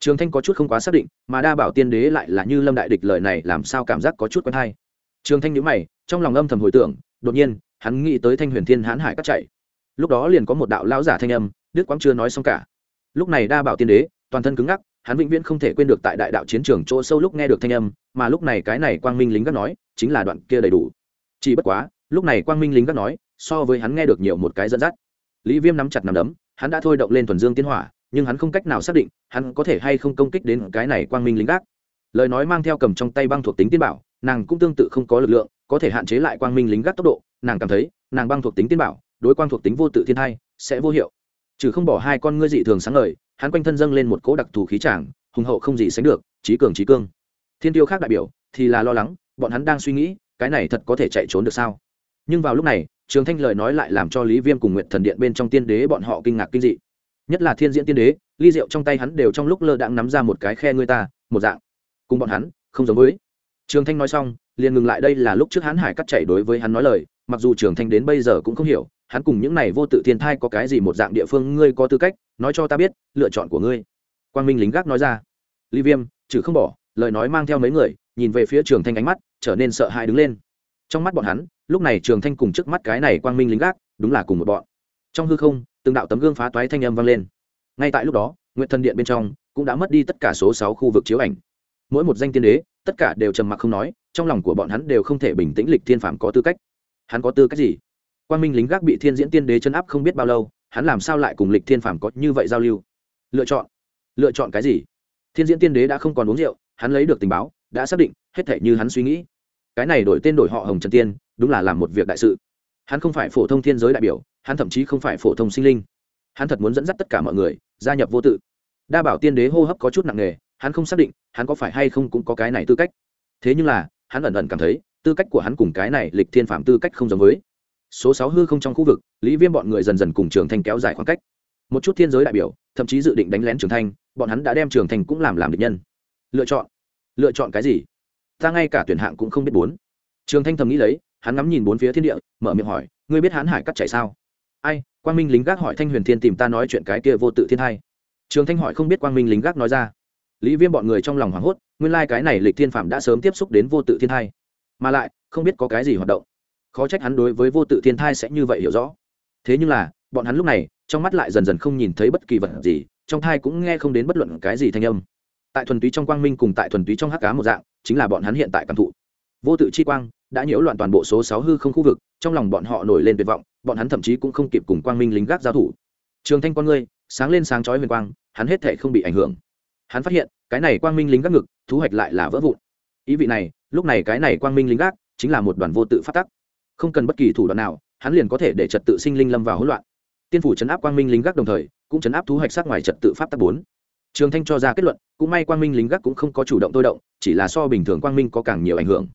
Speaker 1: Trường thanh có chút không quá xác định, mà đa bảo tiên đế lại là như lâm đại địch lời này làm sao cảm giác có chút quen hay. Trường thanh nhữ mày, trong lòng âm thầm hồi tưởng đột nhiên, hắn nghĩ tới thanh huyền thiên hãn hải cắt chạy. Lúc đó liền có một đạo lão giả thanh âm, đức quang chưa nói xong cả. Lúc này đa bảo tiên đế, toàn thân cứng ngắc, hắn vĩnh viễn không thể quên được tại đại đạo chiến trường chỗ sâu lúc nghe được thanh âm, mà lúc này cái này quang minh lính gác nói, chính là đoạn kia đầy đủ. Chỉ bất quá, lúc này quang minh lính gác nói, so với hắn nghe được nhiều một cái dẫn dắt. Lý viêm nắm chặt nắm đấm, hắn đã thôi động lên thuần dương tiến hỏa, nhưng hắn không cách nào xác định, hắn có thể hay không công kích đến cái này quang minh lính gác. Lời nói mang theo cầm trong tay băng thuộc tính tiên bảo, nàng cũng tương tự không có lực lượng có thể hạn chế lại quang minh lính gác tốc độ, nàng cảm thấy, nàng băng thuộc tính tiên bảo, đối quang thuộc tính vô tự thiên thai, sẽ vô hiệu. Trừ không bỏ hai con ngươi dị thường sáng ngời, hắn quanh thân dâng lên một cỗ đặc thù khí tràng, hùng hậu không gì sánh được trí cường trí cương. Thiên tiêu khác đại biểu, thì là lo lắng, bọn hắn đang suy nghĩ, cái này thật có thể chạy trốn được sao? Nhưng vào lúc này, trường thanh lời nói lại làm cho lý viêm cùng nguyện thần điện bên trong tiên đế bọn họ kinh ngạc kinh dị. Nhất là thiên diễn tiên đế, ly rượu trong tay hắn đều trong lúc lơ đãng nắm ra một cái khe ngươi ta, một dạng. Cùng bọn hắn, không giống với. Trường thanh nói xong liền ngừng lại đây là lúc trước hắn hải cắt chạy đối với hắn nói lời, mặc dù trường thanh đến bây giờ cũng không hiểu, hắn cùng những này vô tự thiên thai có cái gì một dạng địa phương, ngươi có tư cách, nói cho ta biết, lựa chọn của ngươi. Quang minh lính gác nói ra. Ly viêm, trừ không bỏ, lời nói mang theo mấy người, nhìn về phía trường thanh ánh mắt, trở nên sợ hãi đứng lên. Trong mắt bọn hắn, lúc này trường thanh cùng trước mắt cái này quang minh lính gác, đúng là cùng một bọn. Trong hư không, từng đạo tấm gương phá toái thanh âm vang lên. Ngay tại lúc đó nguyện thần điện bên trong cũng đã mất đi tất cả số sáu khu vực chiếu ảnh. Mỗi một danh tiên đế, tất cả đều trầm mặc không nói trong lòng của bọn hắn đều không thể bình tĩnh lịch thiên phạm có tư cách. Hắn có tư cách gì? Quan minh lính gác bị thiên diễn tiên đế chân áp không biết bao lâu, hắn làm sao lại cùng lịch thiên phạm có như vậy giao lưu? Lựa chọn. Lựa chọn cái gì? Thiên diễn tiên đế đã không còn uống rượu, hắn lấy được tình báo, đã xác định, hết thể như hắn suy nghĩ. Cái này đổi tên đổi họ hồng trần tiên, đúng là làm một việc đại sự. Hắn không phải phổ thông thiên giới đại biểu, hắn thậm chí không phải phổ thông sinh linh. Hắn thật muốn dẫn dắt tất cả mọi người, gia nhập vô tự. Đa bảo tiên đế hô hấp có chút nặng nề, hắn không xác định, hắn có phải hay không cũng có cái này tư cách. Thế nhưng là hắn ẩn ẩn cảm thấy, tư cách của hắn cùng cái này lịch thiên phạm tư cách không giống với. Số sáu hư không trong khu vực, lý viêm bọn người dần dần cùng trường thanh kéo dài khoảng cách. Một chút thiên giới đại biểu, thậm chí dự định đánh lén trường thanh, bọn hắn đã đem trường thanh cũng làm làm địch nhân. Lựa chọn. Lựa chọn cái gì? Ta ngay cả tuyển hạng cũng không biết bốn. Trường thanh thầm nghĩ lấy, hắn ngắm nhìn bốn phía thiên địa, mở miệng hỏi, ngươi biết hắn hải cắt chạy sao? Ai, quang minh lính gác hỏi thanh huyền thiên tìm ta nói chuyện cái kia vô tự thiên hai trường thanh hỏi không biết quang minh lính gác nói ra lý viêm bọn người trong lòng hoảng hốt nguyên lai、like、cái này lịch thiên phạm đã sớm tiếp xúc đến vô tự thiên thai, mà lại không biết có cái gì hoạt động. Khó trách hắn đối với vô tự thiên thai sẽ như vậy hiểu rõ. Thế nhưng là bọn hắn lúc này trong mắt lại dần dần không nhìn thấy bất kỳ vật gì trong thai cũng nghe không đến bất luận cái gì thanh âm. Tại thuần túy trong quang minh cùng tại thuần túy trong hắc cá một dạng chính là bọn hắn hiện tại cảm thụ. Vô tự chi quang đã nhiễu loạn toàn bộ số sáu hư không khu vực trong lòng bọn họ nổi lên tuyệt vọng bọn hắn thậm chí cũng không kịp cùng quang minh lính gác giao thủ. Trường thanh con ngươi sáng lên sáng chói huyền quang hắn hết thể không bị ảnh hưởng hắn phát hiện, cái này quang minh lính gác ngực, thu hoạch lại là vỡ vụn. Ý vị này, lúc này cái này quang minh lính gác chính là một đoàn vô tự phát tắc. Không cần bất kỳ thủ đoạn nào, hắn liền có thể để trật tự sinh linh lâm vào hỗn loạn. Tiên phủ chấn áp quang minh lính gác đồng thời, cũng chấn áp thú hoạch sát ngoài trật tự pháp tắc bốn. Trường thanh cho ra kết luận, cũng may quang minh lính gác cũng không có chủ động tôi động, chỉ là so bình thường quang minh có càng nhiều ảnh hưởng.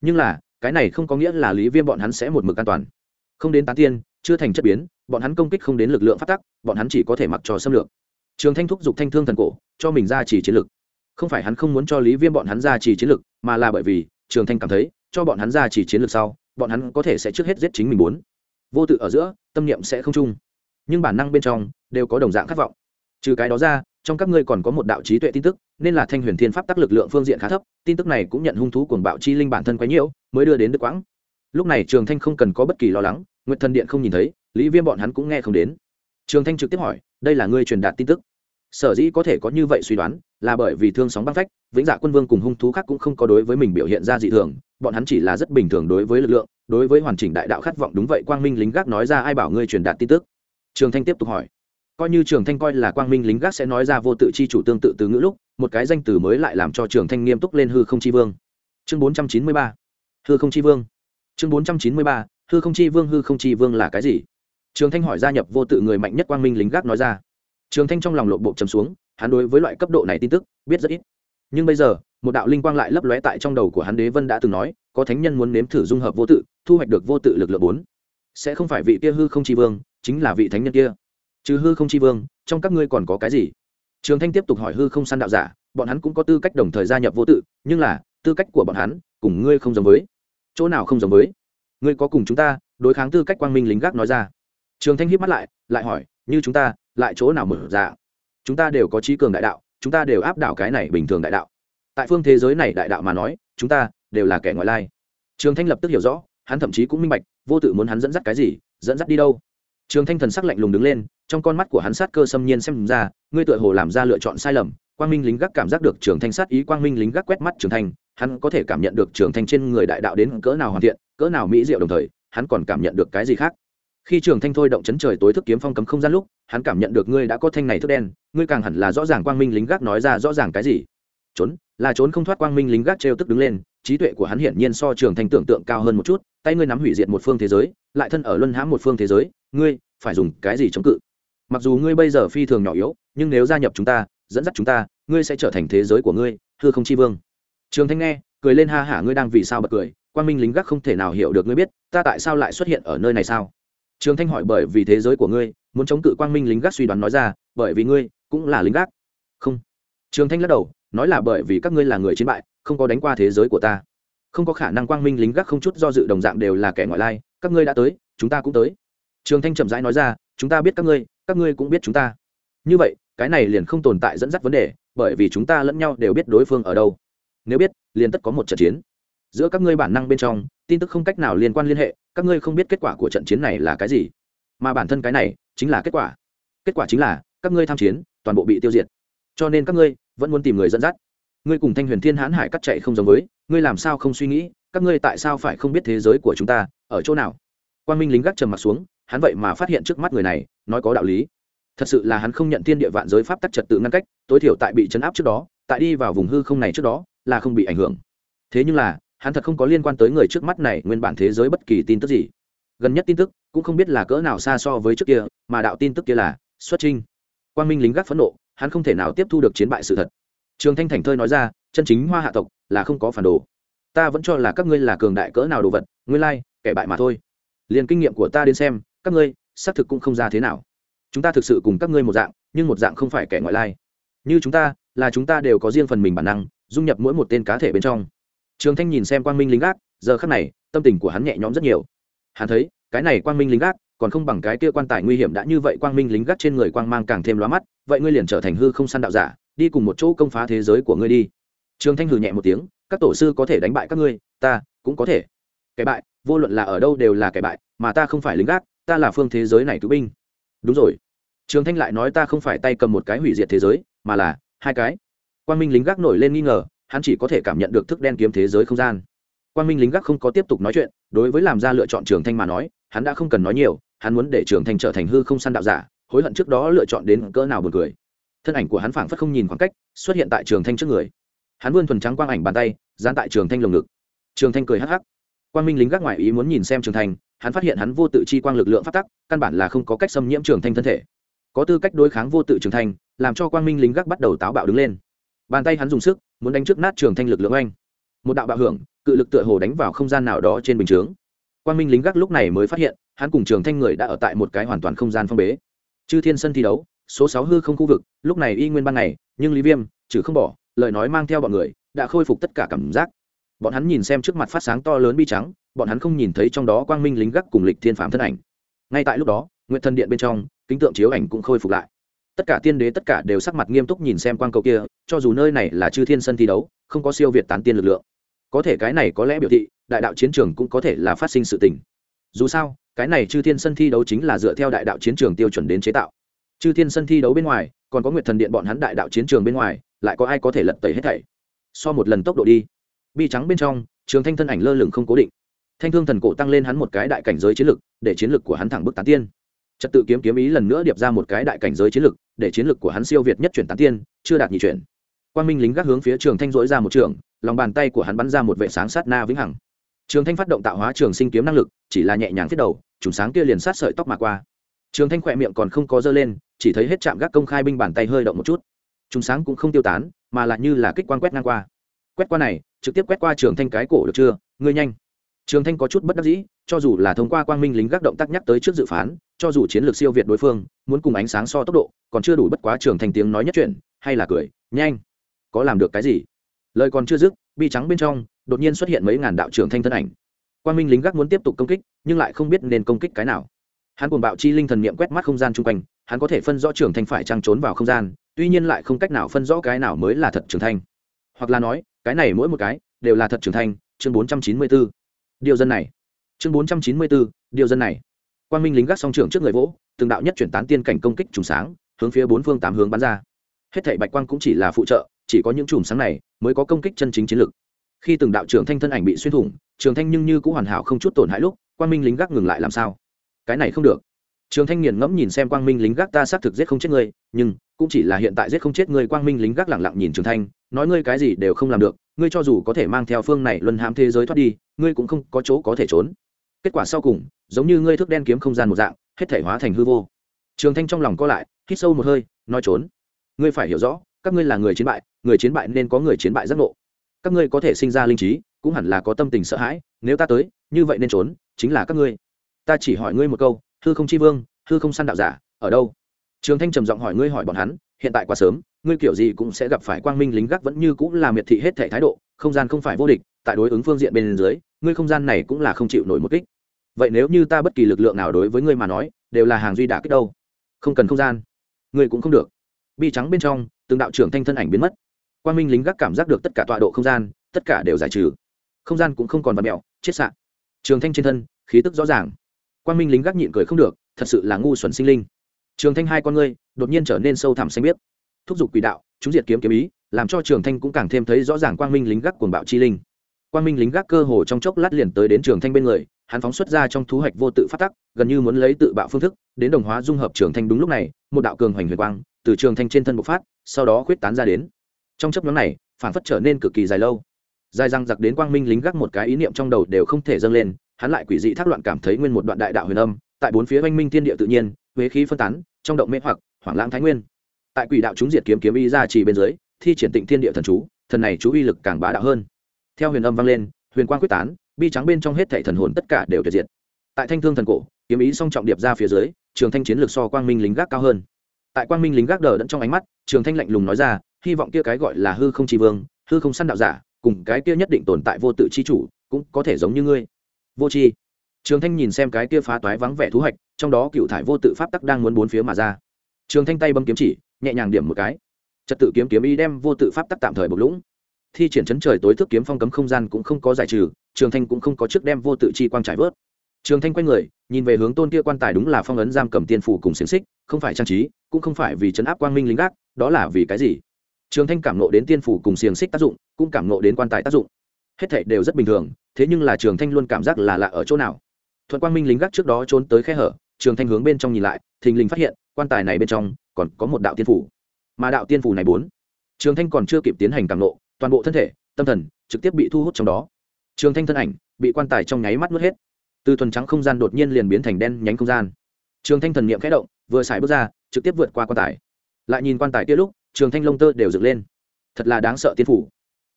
Speaker 1: Nhưng là, cái này không có nghĩa là lý viêm bọn hắn sẽ một mực an toàn. Không đến tán tiên, chưa thành chất biến, bọn hắn công kích không đến lực lượng phát tắc, bọn hắn chỉ có thể mặc trò xâm lược trường thanh thúc giục thanh thương thần cổ, cho mình ra chỉ chiến lực. Không phải hắn không muốn cho lý viêm bọn hắn ra chỉ chiến lực, mà là bởi vì trường thanh cảm thấy, cho bọn hắn ra chỉ chiến lực sau, bọn hắn có thể sẽ trước hết giết chính mình muốn vô tự ở giữa, tâm niệm sẽ không chung. Nhưng bản năng bên trong, đều có đồng dạng khát vọng. Trừ cái đó ra, trong các ngươi còn có một đạo trí tuệ tin tức, nên là thanh huyền thiên pháp tác lực lượng phương diện khá thấp, tin tức này cũng nhận hung thú cuồng bạo chi linh bản thân quấy nhiễu, mới đưa đến đức quãng. Lúc này trường thanh không cần có bất kỳ lo lắng nguyện thần điện không nhìn thấy, lý viêm bọn hắn cũng nghe không đến trường thanh trực tiếp hỏi, đây là ngươi truyền đạt tin tức? Sở dĩ có thể có như vậy suy đoán là bởi vì thương sóng băng phách, vĩnh dạ quân vương cùng hung thú khác cũng không có đối với mình biểu hiện ra dị thường, bọn hắn chỉ là rất bình thường đối với lực lượng, đối với hoàn chỉnh đại đạo khát vọng đúng vậy, quang minh lính gác nói ra ai bảo ngươi truyền đạt tin tức? Trường thanh tiếp tục hỏi. Coi như trường thanh coi là quang minh lính gác sẽ nói ra vô tự chi chủ tương tự từ ngữ lúc, một cái danh từ mới lại làm cho trường thanh nghiêm túc lên hư không chi vương. Chương bốn trăm chín mươi ba. Hư không chi vương. Chương bốn trăm chín mươi ba. Hư không chi vương, hư không chi vương là cái gì? Trường thanh hỏi gia nhập vô tự người mạnh nhất quang minh lính gác nói ra. Trường thanh trong lòng lộ bộ trầm xuống, hắn đối với loại cấp độ này tin tức biết rất ít. Nhưng bây giờ, một đạo linh quang lại lấp lóe tại trong đầu của hắn đế vân đã từng nói, có thánh nhân muốn nếm thử dung hợp vô tự, thu hoạch được vô tự lực lượng bốn. Sẽ không phải vị kia hư không chi vương, chính là vị thánh nhân kia. Chư hư không chi vương, trong các ngươi còn có cái gì? Trường thanh tiếp tục hỏi hư không săn đạo giả, bọn hắn cũng có tư cách đồng thời gia nhập vô tự, nhưng là, tư cách của bọn hắn, cùng ngươi không giống với. Chỗ nào không giống với? Ngươi có cùng chúng ta, đối kháng tư cách quang minh lính gác nói ra trường thanh hiếp mắt lại lại hỏi, như chúng ta, lại chỗ nào mở ra? Chúng ta đều có trí cường đại đạo, chúng ta đều áp đảo cái này bình thường đại đạo. Tại phương thế giới này đại đạo mà nói, chúng ta đều là kẻ ngoại lai. Trường thanh lập tức hiểu rõ, hắn thậm chí cũng minh bạch, vô tự muốn hắn dẫn dắt cái gì, dẫn dắt đi đâu. Trường thanh thần sắc lạnh lùng đứng lên, trong con mắt của hắn sát cơ xâm nhiên xem ra, ngươi tựa hồ làm ra lựa chọn sai lầm. Quang minh lính gác cảm giác được trường thanh sát ý, quang minh lính gác quét mắt trường thanh, hắn có thể cảm nhận được trường thanh trên người đại đạo đến cỡ nào hoàn thiện, cỡ nào mỹ diệu đồng thời, hắn còn cảm nhận được cái gì khác? Khi trường thanh thôi động chấn trời tối thức kiếm phong cấm không gian lúc, hắn cảm nhận được ngươi đã có thanh này thức đen, ngươi càng hẳn là rõ ràng quang minh lính gác nói ra rõ ràng cái gì. Trốn, là trốn không thoát quang minh lính gác trêu tức đứng lên, trí tuệ của hắn hiển nhiên so trường thanh tưởng tượng cao hơn một chút, tay ngươi nắm hủy diệt một phương thế giới, lại thân ở luân hãm một phương thế giới, ngươi phải dùng cái gì chống cự? Mặc dù ngươi bây giờ phi thường nhỏ yếu, nhưng nếu gia nhập chúng ta, dẫn dắt chúng ta, ngươi sẽ trở thành thế giới của ngươi, thưa không chi vương. Trường thanh nghe, cười lên ha hả, ngươi đang vì sao bật cười quan minh lính gác không thể nào hiểu được ngươi biết, ta tại sao lại xuất hiện ở nơi này sao? Trường thanh hỏi bởi vì thế giới của ngươi, muốn chống cự quang minh lính gác suy đoán nói ra, bởi vì ngươi cũng là lính gác. Không. Trường thanh lắc đầu, nói là bởi vì các ngươi là người chiến bại, không có đánh qua thế giới của ta. Không có khả năng quang minh lính gác không chút do dự đồng dạng đều là kẻ ngoại lai, các ngươi đã tới, chúng ta cũng tới. Trường thanh chậm rãi nói ra, chúng ta biết các ngươi các ngươi cũng biết chúng ta. Như vậy, cái này liền không tồn tại dẫn dắt vấn đề, bởi vì chúng ta lẫn nhau đều biết đối phương ở đâu. Nếu biết, liền tất có một trận chiến. Giữa các ngươi bản năng bên trong, tin tức không cách nào liên quan liên hệ các ngươi không biết kết quả của trận chiến này là cái gì, mà bản thân cái này chính là kết quả. Kết quả chính là, các ngươi tham chiến, toàn bộ bị tiêu diệt. Cho nên các ngươi vẫn muốn tìm người dẫn dắt. Ngươi cùng thanh huyền thiên hãn hải cắt chạy không giống với, ngươi làm sao không suy nghĩ, các ngươi tại sao phải không biết thế giới của chúng ta, ở chỗ nào? Quan minh lính gác trầm mặt xuống, hắn vậy mà phát hiện trước mắt người này, nói có đạo lý. Thật sự là hắn không nhận thiên địa vạn giới pháp tắc trật tự ngăn cách, tối thiểu tại bị chấn áp trước đó, tại đi vào vùng hư không này trước đó, là không bị ảnh hưởng. Thế nhưng là hắn thật không có liên quan tới người trước mắt này nguyên bản thế giới bất kỳ tin tức gì. Gần nhất tin tức cũng không biết là cỡ nào xa so với trước kia, mà đạo tin tức kia là xuất trinh quan minh lính gác phẫn nộ, hắn không thể nào tiếp thu được chiến bại sự thật. Trường thanh thành thơi nói ra, chân chính hoa hạ tộc là không có phản đồ. Ta vẫn cho là các ngươi là cường đại cỡ nào đồ vật nguyên lai, kẻ bại mà thôi. Liền kinh nghiệm của ta đến xem, các ngươi, xác thực cũng không ra thế nào. Chúng ta thực sự cùng các ngươi một dạng, nhưng một dạng không phải kẻ ngoại lai. Như chúng ta, là chúng ta đều có riêng phần mình bản năng, dung nhập mỗi một tên cá thể bên trong trường thanh nhìn xem quang minh lính gác, giờ khắc này, tâm tình của hắn nhẹ nhõm rất nhiều. Hắn thấy, cái này quang minh lính gác, còn không bằng cái kia quan tài nguy hiểm đã như vậy, quang minh lính gác trên người quang mang càng thêm lóa mắt, vậy ngươi liền trở thành hư không săn đạo giả, đi cùng một chỗ công phá thế giới của ngươi đi. Trường thanh hừ nhẹ một tiếng, các tổ sư có thể đánh bại các ngươi, ta cũng có thể. Kẻ bại, vô luận là ở đâu đều là kẻ bại, mà ta không phải lính gác, ta là phương thế giới này cứu binh. Đúng rồi. Trường thanh lại nói ta không phải tay cầm một cái hủy diệt thế giới, mà là hai cái. Quan minh lính gác nổi lên nghi ngờ hắn chỉ có thể cảm nhận được thức đen kiếm thế giới không gian. Quan minh lính gác không có tiếp tục nói chuyện, đối với làm ra lựa chọn trường thanh mà nói, hắn đã không cần nói nhiều, hắn muốn để trường thanh trở thành hư không săn đạo giả, hối hận trước đó lựa chọn đến cỡ nào buồn cười. Thân ảnh của hắn phảng phất không nhìn khoảng cách, xuất hiện tại trường thanh trước người. Hắn vươn thuần trắng quang ảnh bàn tay, dán tại trường thanh lồng ngực. Trường thanh cười hắc hắc. Quang minh lính gác ngoài ý muốn nhìn xem trường thanh, hắn phát hiện hắn vô tự chi quang lực lượng phát tắc, căn bản là không có cách xâm nhiễm trường thanh thân thể. Có tư cách đối kháng vô tự trường thanh, làm cho quang minh lính gác bắt đầu táo bạo đứng lên bàn tay hắn dùng sức, muốn đánh trước nát trường thanh lực lượng anh một đạo bạo hưởng, cự lực tựa hồ đánh vào không gian nào đó trên bình chướng. Quang minh lính gác lúc này mới phát hiện, hắn cùng trường thanh người đã ở tại một cái hoàn toàn không gian phong bế. Chư thiên sân thi đấu, số sáu hư không khu vực, lúc này y nguyên ban ngày, nhưng lý viêm, trừ không bỏ, lời nói mang theo bọn người, đã khôi phục tất cả cảm giác. Bọn hắn nhìn xem trước mặt phát sáng to lớn bi trắng, bọn hắn không nhìn thấy trong đó quang minh lính gác cùng lịch thiên phạm thân ảnh. Ngay tại lúc đó nguyện thần điện bên trong, kính tượng chiếu ảnh cũng khôi phục lại tất cả tiên đế tất cả đều sắc mặt nghiêm túc nhìn xem quang cầu kia, cho dù nơi này là chư thiên sân thi đấu, không có siêu việt tán tiên lực lượng. Có thể cái này có lẽ biểu thị, đại đạo chiến trường cũng có thể là phát sinh sự tình. Dù sao, cái này chư thiên sân thi đấu chính là dựa theo đại đạo chiến trường tiêu chuẩn đến chế tạo. Chư thiên sân thi đấu bên ngoài, còn có nguyệt thần điện bọn hắn đại đạo chiến trường bên ngoài, lại có ai có thể lật tẩy hết thảy? So một lần tốc độ đi. Bi trắng bên trong, trường thanh thân ảnh lơ lửng không cố định. Thanh thương thần cổ tăng lên hắn một cái đại cảnh giới chiến lực, để chiến lực của hắn thẳng bức tán tiên. Trật tự kiếm kiếm ý lần nữa điệp ra một cái đại cảnh giới chiến lực để chiến lực của hắn siêu việt nhất chuyển tán tiên, chưa đạt nhị chuyển. Quan minh lính gác hướng phía trường thanh dỗi ra một trường, lòng bàn tay của hắn bắn ra một vệ sáng sát na vĩnh hằng. Trường thanh phát động tạo hóa trường sinh kiếm năng lực, chỉ là nhẹ nhàng thiết đầu, chùm sáng kia liền sát sợi tóc mà qua. Trường thanh khỏe miệng còn không có dơ lên, chỉ thấy hết chạm gác công khai binh bàn tay hơi động một chút. Chùm sáng cũng không tiêu tán, mà lại như là kích quan quét ngang qua. Quét qua này, trực tiếp quét qua trường thanh cái cổ được chưa? Ngươi nhanh trường thanh có chút bất đắc dĩ, cho dù là thông qua quang minh lính gác động tác nhắc tới trước dự phán, cho dù chiến lược siêu việt đối phương, muốn cùng ánh sáng so tốc độ, còn chưa đủ bất quá trường thanh tiếng nói nhất chuyện hay là cười, nhanh, có làm được cái gì? Lời còn chưa dứt, bi trắng bên trong, đột nhiên xuất hiện mấy ngàn đạo trường thanh thân ảnh. Quang minh lính gác muốn tiếp tục công kích, nhưng lại không biết nên công kích cái nào. Hắn cuồng bạo chi linh thần niệm quét mắt không gian chung quanh, hắn có thể phân rõ trường thanh phải trăng trốn vào không gian, tuy nhiên lại không cách nào phân rõ cái nào mới là thật trường thanh. Hoặc là nói, cái này mỗi một cái, đều là thật trường thanh, chương bốn trăm chín mươi b ố điều dân này. Chương bốn trăm chín mươi bốn, điều dân này. Quan minh lính gác song trưởng trước người vỗ từng đạo nhất chuyển tán tiên cảnh công kích trùng sáng hướng phía bốn phương tám hướng bắn ra. Hết thảy bạch quang cũng chỉ là phụ trợ chỉ có những chùm sáng này mới có công kích chân chính chiến lược. Khi từng đạo trưởng thanh thân ảnh bị xuyên thủng trường thanh nhưng như cũng hoàn hảo không chút tổn hại lúc quan minh lính gác ngừng lại làm sao? Cái này không được. Trường thanh nghiền ngẫm nhìn xem quang minh lính gác ta xác thực giết không chết ngươi nhưng cũng chỉ là hiện tại giết không chết ngươi quang minh lính gác lẳng lặng nhìn trường thanh nói ngươi cái gì đều không làm được ngươi cho dù có thể mang theo phương này luân hãm thế giới thoát đi, ngươi cũng không có chỗ có thể trốn. Kết quả sau cùng, giống như ngươi thức đen kiếm không gian một dạng, hết thể hóa thành hư vô. Trường thanh trong lòng co lại, hít sâu một hơi, nói trốn. Ngươi phải hiểu rõ, các ngươi là người chiến bại, người chiến bại nên có người chiến bại giác ngộ. Các ngươi có thể sinh ra linh trí, cũng hẳn là có tâm tình sợ hãi, nếu ta tới, như vậy nên trốn, chính là các ngươi. Ta chỉ hỏi ngươi một câu, hư không chi vương, hư không săn đạo giả, ở đâu? Trường thanh trầm giọng hỏi ngươi hỏi bọn hắn hiện tại quá sớm, ngươi kiểu gì cũng sẽ gặp phải quang minh lính gác vẫn như cũng là miệt thị hết thể thái độ, không gian không phải vô địch, tại đối ứng phương diện bên dưới, ngươi không gian này cũng là không chịu nổi một kích. Vậy nếu như ta bất kỳ lực lượng nào đối với ngươi mà nói, đều là hàng duy đả kích đâu? Không cần không gian. Ngươi cũng không được. Bi trắng bên trong, từng đạo trưởng thanh thân ảnh biến mất. Quang minh lính gác cảm giác được tất cả tọa độ không gian, tất cả đều giải trừ. Không gian cũng không còn vật mẹo, chết sạn trường thanh trên thân, khí tức rõ ràng. Quang minh lính gác nhịn cười không được, thật sự là ngu xuẩn sinh linh. Trường thanh hai con ngươi đột nhiên trở nên sâu thẳm xanh biết thúc giục quỷ đạo, chúng diệt kiếm kiếm ý, làm cho trường thanh cũng càng thêm thấy rõ ràng quang minh lính gác cuồng bạo chi linh. Quang minh lính gác cơ hồ trong chốc lát liền tới đến trường thanh bên người, hắn phóng xuất ra trong thú hoạch vô tự phát tắc, gần như muốn lấy tự bạo phương thức, đến đồng hóa dung hợp trường thanh đúng lúc này, một đạo cường hoành huyền quang từ trường thanh trên thân bộc phát, sau đó khuyết tán ra đến. Trong chấp nhóm này, phản phất trở nên cực kỳ dài lâu. Dài răng giặc đến quang minh lính gác một cái ý niệm trong đầu đều không thể dâng lên, hắn lại quỷ dị thác loạn cảm thấy nguyên một đoạn đại đạo huyền âm, tại bốn phía oanh minh thiên địa tự nhiên, huế khí phân tán, trong động mê hoặc hoảng lãng thái nguyên. Tại quỷ đạo chúng diệt kiếm kiếm y ra chỉ bên dưới, thi triển tịnh thiên địa thần chú, thần này chú uy lực càng bá đạo hơn. Theo huyền âm vang lên, huyền quang quyết tán, bi trắng bên trong hết thảy thần hồn tất cả đều tuyệt diệt. Tại thanh thương thần cổ, kiếm ý song trọng điệp ra phía dưới, trường thanh chiến lược so quang minh lính gác cao hơn. Tại quang minh lính gác đờ đẫn trong ánh mắt, trường thanh lạnh lùng nói ra, hy vọng kia cái gọi là hư không tri vương, hư không săn đạo giả, cùng cái kia nhất định tồn tại vô tự chi chủ, cũng có thể giống như ngươi. Vô tri. Trường thanh nhìn xem cái kia phá toái vắng vẻ thú hạch, trong đó cựu thải vô tự pháp tắc đang muốn bốn phía mà ra trường thanh tay bấm kiếm chỉ, nhẹ nhàng điểm một cái. Trật tự kiếm kiếm y đem vô tự pháp tắc tạm thời bộc lũng. Thi triển chấn trời tối thức kiếm phong cấm không gian cũng không có giải trừ, trường thanh cũng không có trước đem vô tự chi quang trải vớt. Trường thanh quay người, nhìn về hướng tôn kia quan tài đúng là phong ấn giam cầm tiên phủ cùng xiềng xích, không phải trang trí, cũng không phải vì chấn áp quang minh lính gác, đó là vì cái gì? Trường thanh cảm nộ đến tiên phủ cùng xiềng xích tác dụng, cũng cảm nộ đến quan tài tác dụng. Hết thảy đều rất bình thường, thế nhưng là trường thanh luôn cảm giác là lạ ở chỗ nào. Thuận quang minh lính gác trước đó trốn tới khe hở, trường thanh hướng bên trong nhìn lại, thình lình phát hiện quan tài này bên trong còn có một đạo tiên phủ. Mà đạo tiên phủ này bốn, trường thanh còn chưa kịp tiến hành càng nộ toàn bộ thân thể, tâm thần trực tiếp bị thu hút trong đó. Trường thanh thân ảnh bị quan tài trong nháy mắt nuốt hết. Từ thuần trắng không gian đột nhiên liền biến thành đen nhánh không gian. Trường thanh thần niệm khẽ động, vừa xài bước ra, trực tiếp vượt qua quan tài. Lại nhìn quan tài kia lúc, trường thanh lông tơ đều dựng lên. Thật là đáng sợ tiên phủ.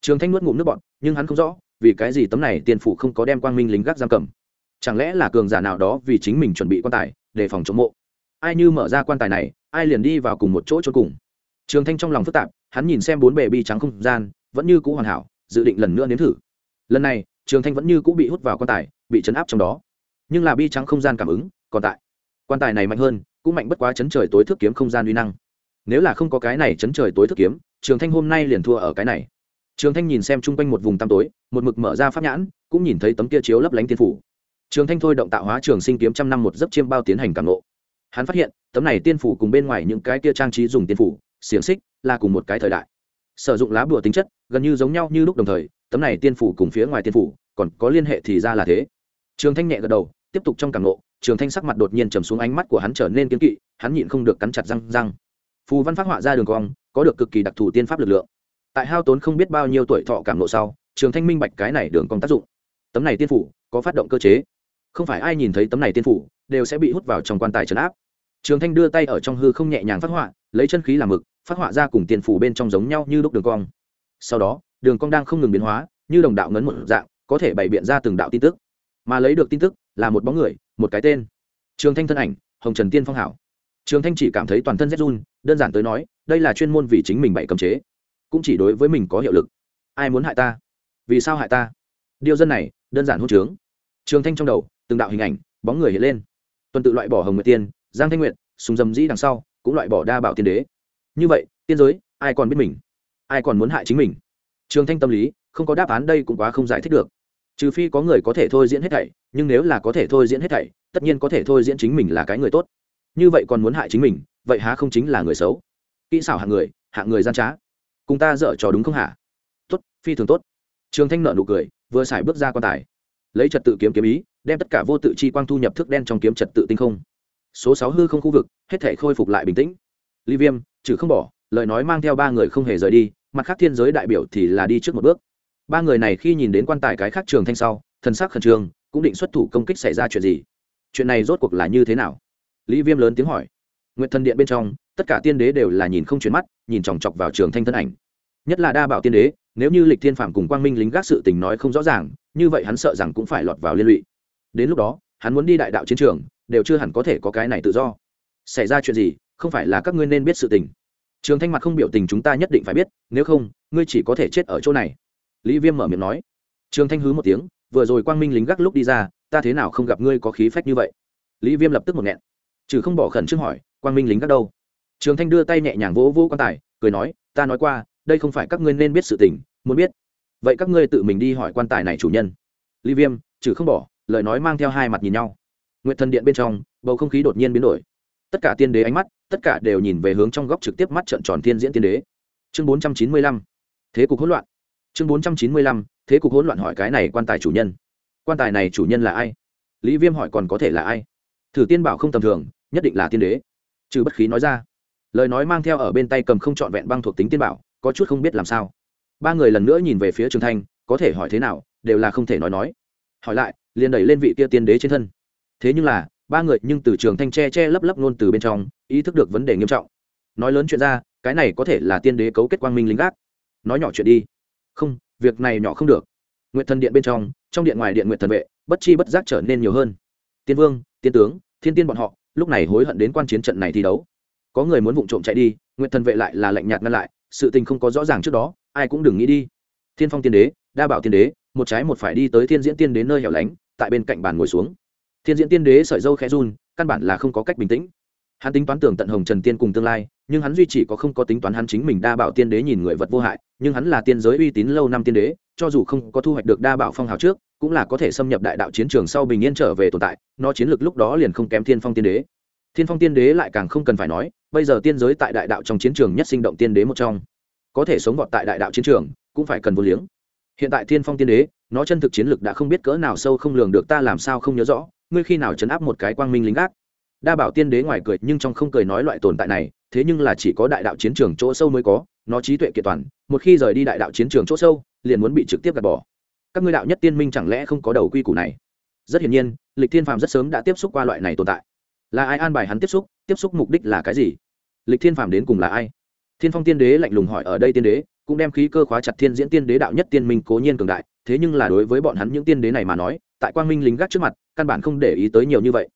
Speaker 1: Trường thanh nuốt ngụm nước bọn nhưng hắn không rõ, vì cái gì tấm này tiên phủ không có đem quang minh lính gác giam cầm. Chẳng lẽ là cường giả nào đó vì chính mình chuẩn bị quan tài, để phòng chống mộ? Ai như mở ra quan tài này, ai liền đi vào cùng một chỗ chôn cùng. Trường thanh trong lòng phức tạp, hắn nhìn xem bốn bề bi trắng không gian, vẫn như cũ hoàn hảo, dự định lần nữa nếm thử. Lần này, trường thanh vẫn như cũ bị hút vào quan tài, bị chấn áp trong đó. Nhưng là bi trắng không gian cảm ứng còn tại. Quan tài này mạnh hơn, cũng mạnh bất quá chấn trời tối thức kiếm không gian uy năng. Nếu là không có cái này chấn trời tối thức kiếm, trường thanh hôm nay liền thua ở cái này. Trường thanh nhìn xem chung quanh một vùng tăm tối, một mực mở ra pháp nhãn, cũng nhìn thấy tấm kia chiếu lấp lánh tiên phủ. Trường thanh thôi động tạo hóa trường sinh kiếm trăm năm một giấc chiêm bao tiến hành cảm lộ hắn phát hiện, tấm này tiên phủ cùng bên ngoài những cái kia trang trí dùng tiên phủ, xiềng xích là cùng một cái thời đại. Sử dụng lá bùa tính chất, gần như giống nhau như lúc đồng thời, tấm này tiên phủ cùng phía ngoài tiên phủ, còn có liên hệ thì ra là thế. Trường thanh nhẹ gật đầu, tiếp tục trong cảm lộ trường thanh sắc mặt đột nhiên trầm xuống ánh mắt của hắn trở nên kiên kỵ, hắn nhịn không được cắn chặt răng răng. Phù văn phát họa ra đường cong, có được cực kỳ đặc thù tiên pháp lực lượng. Tại hao tốn không biết bao nhiêu tuổi thọ cảm lộ sau, trường thanh minh bạch cái này đường cong tác dụng. Tấm này tiên phủ có phát động cơ chế. Không phải ai nhìn thấy tấm này tiên phủ, đều sẽ bị hút vào trong quan tài trấn áp trường thanh đưa tay ở trong hư không nhẹ nhàng phát họa, lấy chân khí làm mực, phát họa ra cùng tiền phủ bên trong giống nhau như đúc đường cong. Sau đó, đường cong đang không ngừng biến hóa, như đồng đạo ngấn một dạng, có thể bày biện ra từng đạo tin tức. Mà lấy được tin tức là một bóng người, một cái tên. Trường thanh thân ảnh, hồng trần tiên phong hảo. Trường thanh chỉ cảm thấy toàn thân rét run, đơn giản tới nói, đây là chuyên môn vì chính mình bày cầm chế. Cũng chỉ đối với mình có hiệu lực. Ai muốn hại ta? Vì sao hại ta? Điều dân này, đơn giản hôn trướng. Trường thanh trong đầu, từng đạo hình ảnh, bóng người hiện lên. Tuần tự loại bỏ hồng nguyệt tiên giang thanh nguyện súng dầm dĩ đằng sau, cũng loại bỏ đa bảo tiên đế. Như vậy, tiên giới, ai còn biết mình? Ai còn muốn hại chính mình? Trường thanh tâm lý, không có đáp án đây cũng quá không giải thích được. Trừ phi có người có thể thôi diễn hết thảy, nhưng nếu là có thể thôi diễn hết thảy, tất nhiên có thể thôi diễn chính mình là cái người tốt. Như vậy còn muốn hại chính mình, vậy há không chính là người xấu? Kỹ xảo hạng người hạng người gian trá. Cùng ta dở trò đúng không hả? Tốt, phi thường tốt. Trường thanh nợ nụ cười, vừa xài bước ra quan tài. Lấy trật tự kiếm kiếm ý, đem tất cả vô tự chi quang thu nhập thức đen trong kiếm trật tự tinh không số sáu hư không khu vực, hết thể khôi phục lại bình tĩnh. Ly viêm, trừ không bỏ, lời nói mang theo ba người không hề rời đi, mặt khác thiên giới đại biểu thì là đi trước một bước. Ba người này khi nhìn đến quan tài cái khác trường thanh sau, thần sắc khẩn trương, cũng định xuất thủ công kích xảy ra chuyện gì. Chuyện này rốt cuộc là như thế nào? Lý viêm lớn tiếng hỏi. Nguyện thần điện bên trong, tất cả tiên đế đều là nhìn không chuyển mắt, nhìn chòng chọc vào trường thanh thân ảnh. Nhất là đa bảo tiên đế, nếu như lịch thiên phạm cùng quang minh lính gác sự tình nói không rõ ràng, như vậy hắn sợ rằng cũng phải lọt vào liên lụy. Đến lúc đó, hắn muốn đi đại đạo chiến trường đều chưa hẳn có thể có cái này tự do. Xảy ra chuyện gì, không phải là các ngươi nên biết sự tình. Trường thanh mặt không biểu tình chúng ta nhất định phải biết, nếu không, ngươi chỉ có thể chết ở chỗ này. Lý viêm mở miệng nói. Trường thanh hứ một tiếng, vừa rồi quang minh lính gác lúc đi ra, ta thế nào không gặp ngươi có khí phách như vậy? Lý viêm lập tức một nghẹn. Trừ không bỏ khẩn trước hỏi, quang minh lính gác đâu? Trường thanh đưa tay nhẹ nhàng vỗ vỗ quan tài, cười nói, ta nói qua, đây không phải các ngươi nên biết sự tình, muốn biết. Vậy các ngươi tự mình đi hỏi quan tài này chủ nhân. Lý viêm, trừ không bỏ, lời nói mang theo hai mặt nhìn nhau nguyện thần điện bên trong, bầu không khí đột nhiên biến đổi. Tất cả tiên đế ánh mắt, tất cả đều nhìn về hướng trong góc trực tiếp mắt trận tròn thiên diễn tiên đế. Chương bốn trăm chín mươi lăm, thế cục hỗn loạn. Chương bốn trăm chín mươi lăm, thế cục hỗn loạn hỏi cái này quan tài chủ nhân. Quan tài này chủ nhân là ai? Lý viêm hỏi còn có thể là ai? Thử tiên bảo không tầm thường, nhất định là tiên đế. Trừ bất khí nói ra. Lời nói mang theo ở bên tay cầm không trọn vẹn băng thuộc tính tiên bảo, có chút không biết làm sao. Ba người lần nữa nhìn về phía trường thanh, có thể hỏi thế nào, đều là không thể nói nói. Hỏi lại, liền đẩy lên vị kia tiên đế trên thân thế nhưng là, ba người nhưng từ trường thanh che che lấp lấp luôn từ bên trong, ý thức được vấn đề nghiêm trọng. Nói lớn chuyện ra, cái này có thể là tiên đế cấu kết quang minh lính gác. Nói nhỏ chuyện đi. Không, việc này nhỏ không được. Nguyện thần điện bên trong trong điện ngoài điện nguyện thần vệ, bất chi bất giác trở nên nhiều hơn. Tiên vương, tiên tướng, thiên tiên bọn họ, lúc này hối hận đến quan chiến trận này thi đấu. Có người muốn vụng trộm chạy đi nguyện thần vệ lại là lạnh nhạt ngăn lại, sự tình không có rõ ràng trước đó, ai cũng đừng nghĩ đi. Thiên phong tiên đế, đa bảo tiên đế, một trái một phải đi tới thiên diễn tiên đến nơi hẻo lánh, tại bên cạnh bàn ngồi xuống thiên diễn tiên đế sợi dâu khẽ run, căn bản là không có cách bình tĩnh. Hắn tính toán tưởng tận hồng trần tiên cùng tương lai, nhưng hắn duy chỉ có không có tính toán hắn chính mình đa bảo tiên đế nhìn người vật vô hại, nhưng hắn là tiên giới uy tín lâu năm tiên đế, cho dù không có thu hoạch được đa bảo phong hào trước, cũng là có thể xâm nhập đại đạo chiến trường sau bình yên trở về tồn tại, nó chiến lược lúc đó liền không kém thiên phong tiên đế. Thiên phong tiên đế lại càng không cần phải nói, bây giờ tiên giới tại đại đạo trong chiến trường nhất sinh động tiên đế một trong. Có thể sống vọt tại đại đạo chiến trường, cũng phải cần vô liếng. Hiện tại thiên phong tiên đế, nó chân thực chiến lược đã không biết cỡ nào sâu không lường được, ta làm sao không nhớ rõ ngươi khi nào chấn áp một cái quang minh lính gác? Đa bảo tiên đế ngoài cười nhưng trong không cười nói loại tồn tại này, thế nhưng là chỉ có đại đạo chiến trường chỗ sâu mới có, nó trí tuệ kiện toàn, một khi rời đi đại đạo chiến trường chỗ sâu, liền muốn bị trực tiếp gạt bỏ. Các ngươi đạo nhất tiên minh chẳng lẽ không có đầu quy củ này? Rất hiển nhiên, lịch thiên phàm rất sớm đã tiếp xúc qua loại này tồn tại. Là ai an bài hắn tiếp xúc tiếp xúc mục đích là cái gì? Lịch thiên phàm đến cùng là ai? Thiên phong tiên đế lạnh lùng hỏi ở đây tiên đế, cũng đem khí cơ khóa chặt thiên diễn tiên đế đạo nhất tiên minh cố nhiên cường đại, thế nhưng là đối với bọn hắn những tiên đế này mà nói tại quang minh lính gác trước mặt, căn bản không để ý tới nhiều như vậy.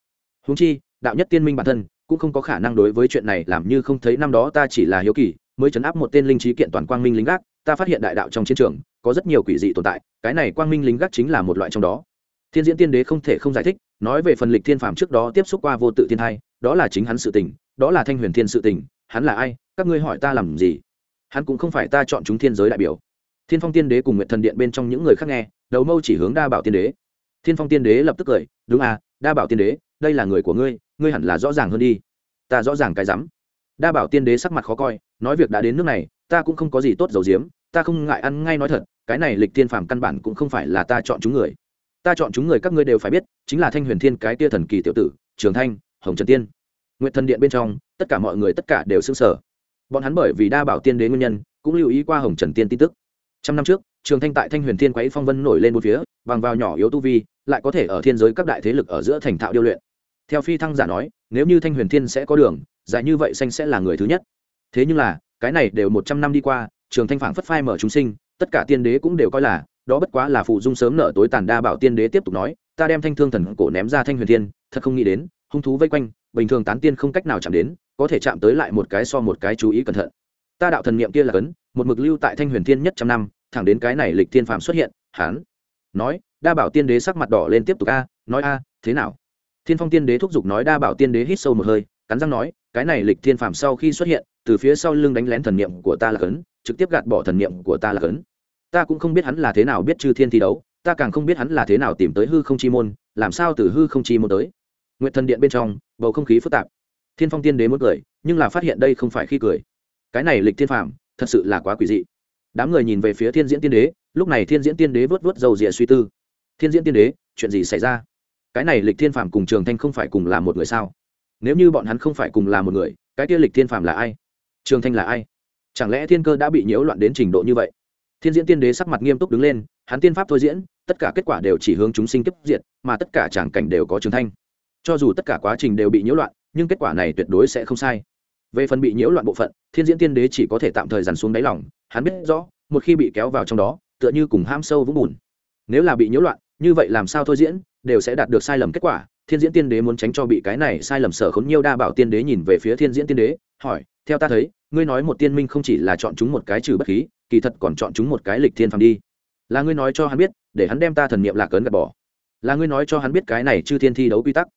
Speaker 1: Húng chi, đạo nhất tiên minh bản thân cũng không có khả năng đối với chuyện này làm như không thấy năm đó ta chỉ là hiếu kỳ, mới chấn áp một tên linh trí kiện toàn quang minh lính gác, ta phát hiện đại đạo trong chiến trường có rất nhiều quỷ dị tồn tại, cái này quang minh lính gác chính là một loại trong đó. Thiên diễn tiên đế không thể không giải thích, nói về phần lịch thiên phàm trước đó tiếp xúc qua vô tự thiên hai đó là chính hắn sự tình, đó là thanh huyền thiên sự tình, hắn là ai, các ngươi hỏi ta làm gì? Hắn cũng không phải ta chọn chúng thiên giới đại biểu. Thiên phong tiên đế cùng nguyện thần điện bên trong những người khác nghe, đầu mâu chỉ hướng đa bảo tiên đế thiên phong tiên đế lập tức cười, đúng à đa bảo tiên đế, đây là người của ngươi ngươi hẳn là rõ ràng hơn đi. Ta rõ ràng cái rắm. Đa bảo tiên đế sắc mặt khó coi, nói việc đã đến nước này, ta cũng không có gì tốt dầu diếm ta không ngại ăn ngay nói thật, cái này lịch tiên phàm căn bản cũng không phải là ta chọn chúng người. Ta chọn chúng người các ngươi đều phải biết, chính là thanh huyền thiên, cái tia thần kỳ tiểu tử, trường thanh, hồng trần tiên. Nguyện thần điện bên trong, tất cả mọi người tất cả đều xưng sở bọn hắn bởi vì đa bảo tiên đế nguyên nhân, cũng lưu ý qua hồng trần tiên tin tức. Trăm năm trước trường thanh tại thanh huyền thiên quấy phong vân nổi lên một phía, bằng vào nhỏ yếu tu vi, lại có thể ở thiên giới các đại thế lực ở giữa thành thạo điêu luyện. Theo phi thăng giả nói, nếu như thanh huyền thiên sẽ có đường, dài như vậy xanh sẽ là người thứ nhất. Thế nhưng là, cái này đều một trăm năm đi qua, trường thanh phảng phất phai mở chúng sinh, tất cả tiên đế cũng đều coi là, đó bất quá là phụ dung sớm nở tối tàn đa bảo tiên đế tiếp tục nói, ta đem thanh thương thần cổ ném ra thanh huyền thiên, thật không nghĩ đến, hung thú vây quanh, bình thường tán tiên không cách nào chạm đến, có thể chạm tới lại một cái so một cái chú ý cẩn thận. Ta đạo thần niệm kia là cấn, một mực lưu tại thanh huyền thiên nhất trăm năm thẳng đến cái này lịch thiên phàm xuất hiện, hắn nói, đa bảo tiên đế sắc mặt đỏ lên tiếp tục a, nói, a, thế nào? Thiên phong tiên đế thúc giục nói, đa bảo tiên đế hít sâu một hơi, cắn răng nói, cái này lịch thiên phàm sau khi xuất hiện, từ phía sau lưng đánh lén thần niệm của ta là cấn, trực tiếp gạt bỏ thần niệm của ta là cấn. Ta cũng không biết hắn là thế nào biết chư thiên thi đấu, ta càng không biết hắn là thế nào tìm tới hư không chi môn, làm sao từ hư không chi môn tới? Nguyện thần điện bên trong, bầu không khí phức tạp. Thiên phong tiên đế muốn cười, nhưng là phát hiện đây không phải khi cười. Cái này lịch thiên phàm, thật sự là quá quỷ dị đám người nhìn về phía thiên diễn tiên đế, lúc này thiên diễn tiên đế vớt vớt dầu rịa suy tư. Thiên diễn tiên đế, chuyện gì xảy ra? Cái này lịch thiên phạm cùng trường thanh không phải cùng là một người sao? Nếu như bọn hắn không phải cùng là một người, cái kia lịch thiên phạm là ai? Trường thanh là ai? Chẳng lẽ thiên cơ đã bị nhiễu loạn đến trình độ như vậy? Thiên diễn tiên đế sắc mặt nghiêm túc đứng lên, hắn tiên pháp thôi diễn, tất cả kết quả đều chỉ hướng chúng sinh tiếp diệt, mà tất cả tràng cảnh đều có trường thanh. Cho dù tất cả quá trình đều bị nhiễu loạn, nhưng kết quả này tuyệt đối sẽ không sai. Về phần bị nhiễu loạn bộ phận, thiên diễn tiên đế chỉ có thể tạm thời dằn xuống đáy lòng hắn biết rõ, một khi bị kéo vào trong đó, tựa như cùng ham sâu vũng bùn. Nếu là bị nhiễu loạn, như vậy làm sao thôi diễn, đều sẽ đạt được sai lầm kết quả. Thiên diễn tiên đế muốn tránh cho bị cái này sai lầm sở khốn nhiều đa bảo tiên đế nhìn về phía thiên diễn tiên đế, hỏi, theo ta thấy, ngươi nói một tiên minh không chỉ là chọn chúng một cái trừ bất khí, kỳ thật còn chọn chúng một cái lịch thiên phàm đi. Là ngươi nói cho hắn biết, để hắn đem ta thần niệm lạc ấn gạt bỏ. Là ngươi nói cho hắn biết cái này chư thiên thi đấu quy tắc.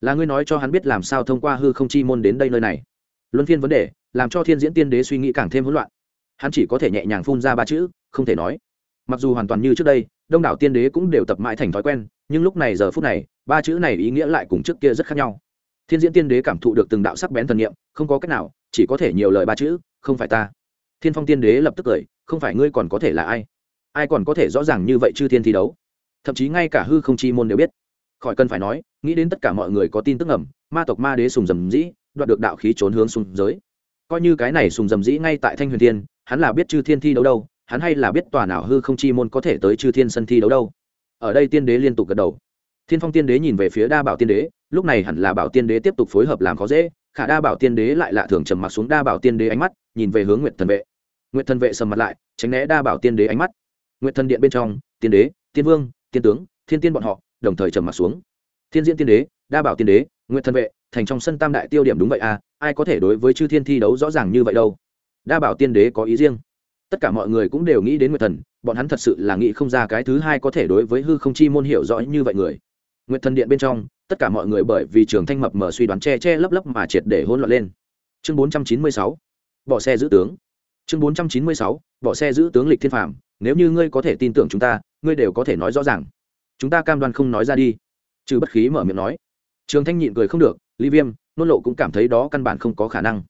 Speaker 1: Là ngươi nói cho hắn biết làm sao thông qua hư không chi môn đến đây nơi này. Luân phiên vấn đề, làm cho thiên diễn tiên đế suy nghĩ càng thêm hỗn loạn hắn chỉ có thể nhẹ nhàng phun ra ba chữ, không thể nói. Mặc dù hoàn toàn như trước đây, đông đảo tiên đế cũng đều tập mãi thành thói quen, nhưng lúc này giờ phút này, ba chữ này ý nghĩa lại cùng trước kia rất khác nhau. Thiên diễn tiên đế cảm thụ được từng đạo sắc bén thần nghiệm không có cách nào, chỉ có thể nhiều lời ba chữ, không phải ta. Thiên phong tiên đế lập tức cười, không phải ngươi còn có thể là ai? Ai còn có thể rõ ràng như vậy chư thiên thi đấu? Thậm chí ngay cả hư không chi môn đều biết. Khỏi cần phải nói, nghĩ đến tất cả mọi người có tin tức ngầm, ma tộc ma đế sùng dầm dĩ, đoạt được đạo khí trốn hướng xuống giới. Coi như cái này sùng dầm dĩ ngay tại thanh huyền thiên hắn là biết chư thiên thi đấu đâu, hắn hay là biết tòa nào hư không chi môn có thể tới chư thiên sân thi đấu đâu. Ở đây tiên đế liên tục gật đầu. Thiên phong tiên đế nhìn về phía đa bảo tiên đế, lúc này hẳn là bảo tiên đế tiếp tục phối hợp làm khó dễ, khả đa bảo tiên đế lại lạ thường trầm mặc xuống đa bảo tiên đế ánh mắt, nhìn về hướng nguyệt thần vệ. Nguyệt thần vệ sầm mặt lại, tránh né đa bảo tiên đế ánh mắt. Nguyệt thần điện bên trong, tiên đế, tiên vương, tiên tướng, thiên tiên bọn họ, đồng thời trầm mặc xuống. Thiên diễn tiên đế, đa bảo tiên đế, nguyệt thần vệ, thành trong sân tam đại tiêu điểm đúng vậy à ai có thể đối với chư thiên thi đấu rõ ràng như vậy đâu? Đa bảo tiên đế có ý riêng. Tất cả mọi người cũng đều nghĩ đến nguyệt thần, bọn hắn thật sự là nghĩ không ra cái thứ hai có thể đối với hư không chi môn hiểu rõ như vậy người. Nguyệt thần điện bên trong, tất cả mọi người bởi vì trường thanh mập mở suy đoán che che lấp lấp mà triệt để hỗn loạn lên. Chương bốn trăm chín mươi sáu, bỏ xe giữ tướng. Chương bốn trăm chín mươi sáu, bỏ xe giữ tướng lịch thiên phạm nếu như ngươi có thể tin tưởng chúng ta, ngươi đều có thể nói rõ ràng. Chúng ta cam đoan không nói ra đi. Trừ bất khí mở miệng nói. Trường thanh nhịn cười không được ly viêm, nôn lộ cũng cảm thấy đó căn bản không có khả năng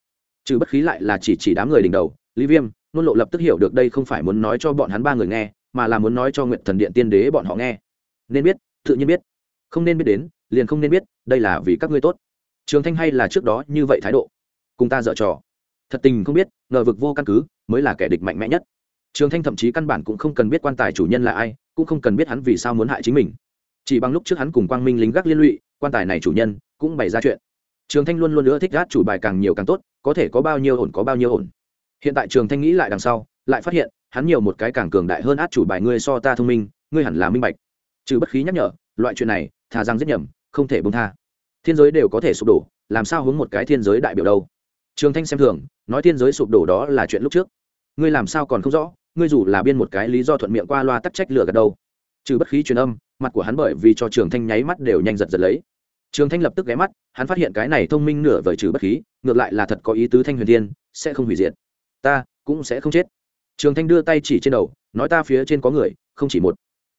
Speaker 1: trừ bất khí lại là chỉ chỉ đám người đỉnh đầu, lý viêm, nôn lộ lập tức hiểu được đây không phải muốn nói cho bọn hắn ba người nghe, mà là muốn nói cho nguyện thần điện tiên đế bọn họ nghe. Nên biết, tự nhiên biết. Không nên biết đến, liền không nên biết, đây là vì các ngươi tốt. Trường thanh hay là trước đó như vậy thái độ? Cùng ta dở trò. Thật tình không biết, ngờ vực vô căn cứ, mới là kẻ địch mạnh mẽ nhất. Trường thanh thậm chí căn bản cũng không cần biết quan tài chủ nhân là ai, cũng không cần biết hắn vì sao muốn hại chính mình. Chỉ bằng lúc trước hắn cùng quang minh lính gác liên lụy, quan tài này chủ nhân cũng bày ra chuyện trường thanh luôn luôn nữa thích gác chủ bài càng nhiều càng tốt, có thể có bao nhiêu ổn có bao nhiêu ổn. Hiện tại trường thanh nghĩ lại đằng sau, lại phát hiện, hắn nhiều một cái càng cường đại hơn át chủ bài ngươi so ta thông minh, ngươi hẳn là minh bạch. Trừ bất khí nhắc nhở, loại chuyện này, thà rằng giết nhầm, không thể bông tha. Thiên giới đều có thể sụp đổ, làm sao hướng một cái thiên giới đại biểu đâu? Trường thanh xem thường, nói thiên giới sụp đổ đó là chuyện lúc trước. Ngươi làm sao còn không rõ, ngươi dù là biên một cái lý do thuận miệng qua loa tắc trách lửa gật đâu. Trừ bất khí truyền âm, mặt của hắn bởi vì cho trường thanh nháy mắt đều nhanh giật giật lấy trường thanh lập tức ghé mắt hắn phát hiện cái này thông minh nửa vời trừ bất khí ngược lại là thật có ý tứ thanh huyền thiên sẽ không hủy diệt. Ta cũng sẽ không chết. Trường thanh đưa tay chỉ trên đầu nói ta phía trên có người không chỉ một.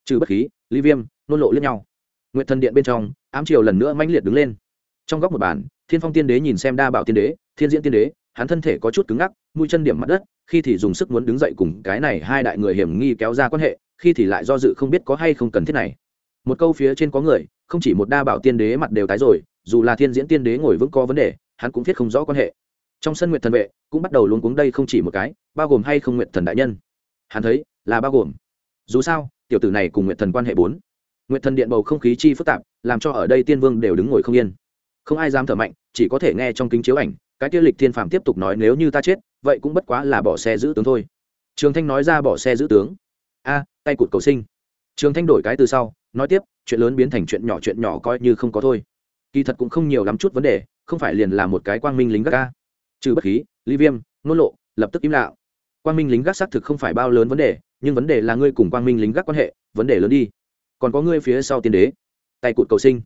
Speaker 1: Trừ bất khí ly viêm nôn lộ lẫn nhau. Nguyện thần điện bên trong ám triều lần nữa mãnh liệt đứng lên. Trong góc một bàn, thiên phong tiên đế nhìn xem đa bảo tiên đế thiên diễn tiên đế hắn thân thể có chút cứng ngắc mũi chân điểm mặt đất khi thì dùng sức muốn đứng dậy cùng cái này hai đại người hiểm nghi kéo ra quan hệ khi thì lại do dự không biết có hay không cần thiết này. Một câu phía trên có người không chỉ một đa bảo tiên đế mặt đều tái rồi, dù là thiên diễn tiên đế ngồi vững có vấn đề, hắn cũng thiết không rõ quan hệ. Trong sân nguyện thần vệ, cũng bắt đầu luống cuống đây không chỉ một cái, bao gồm hay không nguyện thần đại nhân. Hắn thấy, là bao gồm. Dù sao, tiểu tử này cùng nguyện thần quan hệ bốn. Nguyện thần điện bầu không khí chi phức tạp, làm cho ở đây tiên vương đều đứng ngồi không yên. Không ai dám thở mạnh, chỉ có thể nghe trong kính chiếu ảnh, cái tiêu lịch thiên phạm tiếp tục nói nếu như ta chết, vậy cũng bất quá là bỏ xe giữ tướng thôi. Trường thanh nói ra bỏ xe giữ tướng. A, tay cụt cầu sinh. Trường thanh đổi cái từ sau nói tiếp, chuyện lớn biến thành chuyện nhỏ chuyện nhỏ coi như không có thôi. Kỳ thật cũng không nhiều lắm chút vấn đề, không phải liền là một cái quang minh lính gác ca. Trừ bất khí, ly viêm nôn lộ, lập tức im lạo quang minh lính gác xác thực không phải bao lớn vấn đề, nhưng vấn đề là ngươi cùng quang minh lính gác quan hệ, vấn đề lớn đi. Còn có ngươi phía sau tiên đế, tay cụt cầu sinh.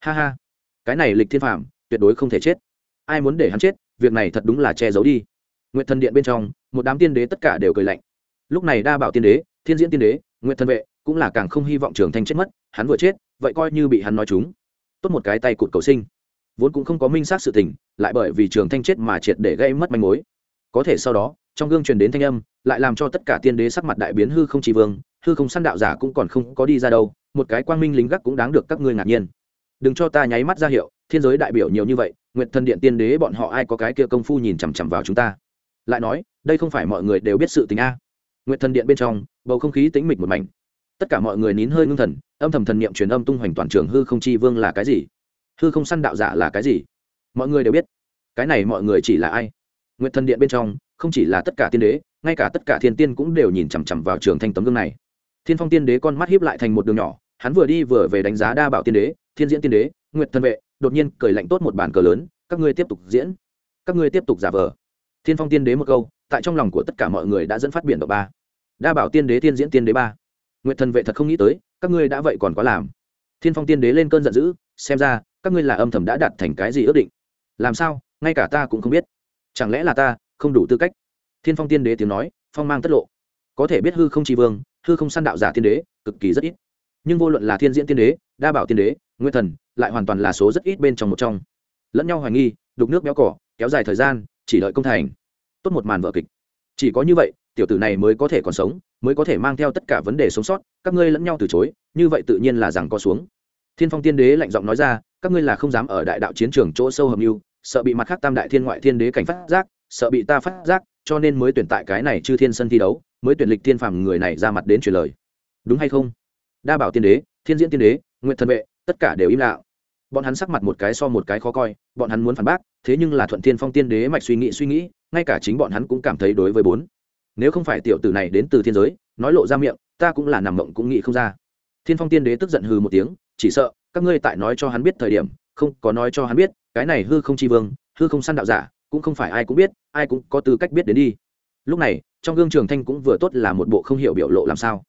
Speaker 1: Ha ha. Cái này lịch thiên phạm tuyệt đối không thể chết. Ai muốn để hắn chết, việc này thật đúng là che giấu đi. Nguyện thần điện bên trong, một đám tiên đế tất cả đều cười lạnh. Lúc này đa bảo tiên đế, thiên diễn tiên đế nguyện thần vệ cũng là càng không hy vọng trường thanh chết mất, hắn vừa chết, vậy coi như bị hắn nói chúng. Tốt một cái tay cụt cầu sinh. Vốn cũng không có minh xác sự tình, lại bởi vì trường thanh chết mà triệt để gây mất manh mối. Có thể sau đó, trong gương truyền đến thanh âm, lại làm cho tất cả tiên đế sắc mặt đại biến hư không chỉ vương, hư không săn đạo giả cũng còn không có đi ra đâu, một cái quang minh lính gác cũng đáng được các ngươi ngạc nhiên. Đừng cho ta nháy mắt ra hiệu, thiên giới đại biểu nhiều như vậy nguyện thần điện tiên đế bọn họ ai có cái kia công phu nhìn chằm chằm vào chúng ta? Lại nói, đây không phải mọi người đều biết sự tình a. Nguyện thần điện bên trong, bầu không khí tĩnh mịch một mảnh tất cả mọi người nín hơi ngưng thần, âm thầm thần niệm truyền âm tung hoành toàn trường hư không chi vương là cái gì? Hư không săn đạo giả là cái gì? Mọi người đều biết. Cái này mọi người chỉ là ai? Nguyện thần điện bên trong, không chỉ là tất cả tiên đế, ngay cả tất cả thiên tiên cũng đều nhìn chằm chằm vào trường thanh tấm gương này. Thiên phong tiên đế con mắt hiếp lại thành một đường nhỏ, hắn vừa đi vừa về đánh giá đa bảo tiên đế, thiên diễn tiên đế, nguyệt thân vệ, đột nhiên cởi lạnh tốt một bàn cờ lớn, các ngươi tiếp tục diễn. Các ngươi tiếp tục giả vờ. Thiên phong tiên đế một câu, tại trong lòng của tất cả mọi người đã dẫn phát biển độ ba. Đa bảo tiên đế tiên diễn tiên đế ba nguyện thần vệ thật không nghĩ tới, các ngươi đã vậy còn quá làm. Thiên phong tiên đế lên cơn giận dữ, xem ra, các ngươi là âm thầm đã đạt thành cái gì ước định. Làm sao, ngay cả ta cũng không biết. Chẳng lẽ là ta, không đủ tư cách? Thiên phong tiên đế tiếng nói, phong mang tất lộ. Có thể biết hư không tri vương, hư không săn đạo giả tiên đế, cực kỳ rất ít. Nhưng vô luận là thiên diễn tiên đế, đa bảo tiên đế nguyên thần, lại hoàn toàn là số rất ít bên trong một trong. Lẫn nhau hoài nghi, đục nước béo cỏ, kéo dài thời gian, chỉ đợi công thành. Tốt một màn vợ kịch. Chỉ có như vậy tiểu tử này mới có thể còn sống, mới có thể mang theo tất cả vấn đề sống sót, các ngươi lẫn nhau từ chối, như vậy tự nhiên là rằng có xuống. Thiên phong tiên đế lạnh giọng nói ra, các ngươi là không dám ở đại đạo chiến trường chỗ sâu hầm mưu, sợ bị mặt khác tam đại thiên ngoại thiên đế cảnh phát giác, sợ bị ta phát giác, cho nên mới tuyển tại cái này chư thiên sân thi đấu, mới tuyển lịch thiên phàm người này ra mặt đến truyền lời. Đúng hay không? Đa bảo tiên đế, thiên diễn tiên đế nguyện thần vệ, tất cả đều im lặng. Bọn hắn sắc mặt một cái so một cái khó coi, bọn hắn muốn phản bác, thế nhưng là thuận thiên phong tiên đế mạch suy nghĩ suy nghĩ, ngay cả chính bọn hắn cũng cảm thấy đối với bốn nếu không phải tiểu tử này đến từ thiên giới, nói lộ ra miệng, ta cũng là nằm mộng cũng nghĩ không ra. Thiên phong tiên đế tức giận hừ một tiếng, chỉ sợ, các ngươi tại nói cho hắn biết thời điểm, không có nói cho hắn biết, cái này hư không chi vương, hư không săn đạo giả, cũng không phải ai cũng biết, ai cũng có tư cách biết đến đi. Lúc này, trong gương trường thanh cũng vừa tốt là một bộ không hiểu biểu lộ làm sao.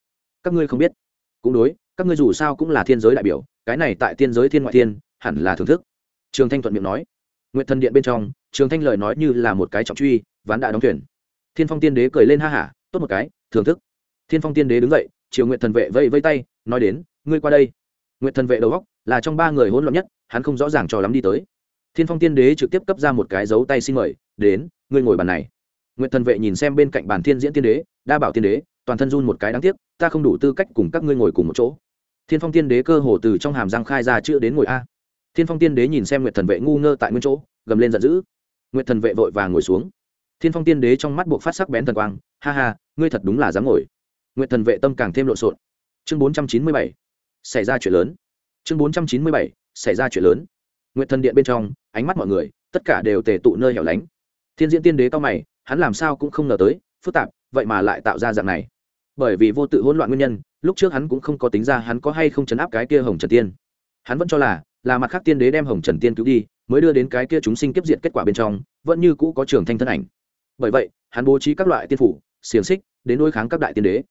Speaker 1: Các ngươi không biết. Cũng đối, các ngươi dù sao cũng là thiên giới đại biểu, cái này tại thiên giới thiên ngoại thiên, hẳn là thưởng thức. Trường thanh thuận miệng nói. Nguyện thần điện bên trong, trường thanh lời nói như là một cái trọng truy, ván đã đóng thuyền thiên phong tiên đế cười lên ha hả, tốt một cái, thưởng thức. Thiên phong tiên đế đứng dậy chiều nguyện thần vệ vây vây tay, nói đến, ngươi qua đây. Nguyện thần vệ đầu góc là trong ba người hỗn loạn nhất, hắn không rõ ràng cho lắm đi tới. Thiên phong tiên đế trực tiếp cấp ra một cái dấu tay xin mời, đến, ngươi ngồi bàn này. Nguyện thần vệ nhìn xem bên cạnh bàn thiên diễn tiên đế, đa bảo tiên đế, toàn thân run một cái đáng tiếc, ta không đủ tư cách cùng các ngươi ngồi cùng một chỗ. Thiên phong tiên đế cơ hồ từ trong hàm răng khai ra chữ đến ngồi a. Thiên phong tiên đế nhìn xem Nguyệt thần vệ ngu ngơ tại nguyên chỗ, gầm lên giận dữ. Nguyệt thần vệ vội và ngồi xuống thiên phong tiên đế trong mắt buộc phát sắc bén thần quang, ha ha, ngươi thật đúng là dám ngồi. Nguyện thần vệ tâm càng thêm lộn xộn. Chương bốn trăm chín mươi bảy, xảy ra chuyện lớn. Chương bốn trăm chín mươi bảy, xảy ra chuyện lớn. Nguyện thần điện bên trong, ánh mắt mọi người, tất cả đều tề tụ nơi hẻo lánh. Thiên diễn tiên đế cao mày, hắn làm sao cũng không ngờ tới, phức tạp, vậy mà lại tạo ra dạng này. Bởi vì vô tự hỗn loạn nguyên nhân, lúc trước hắn cũng không có tính ra hắn có hay không chấn áp cái kia hồng trần tiên. Hắn vẫn cho là là mặt khác tiên đế đem hồng trần tiên cứu đi, mới đưa đến cái kia chúng sinh kiếp diệt kết quả bên trong, vẫn như cũ có trường thanh thân ảnh bởi vậy, hắn bố trí các loại tiên phủ, xiềng xích đến đối kháng các đại tiên đế.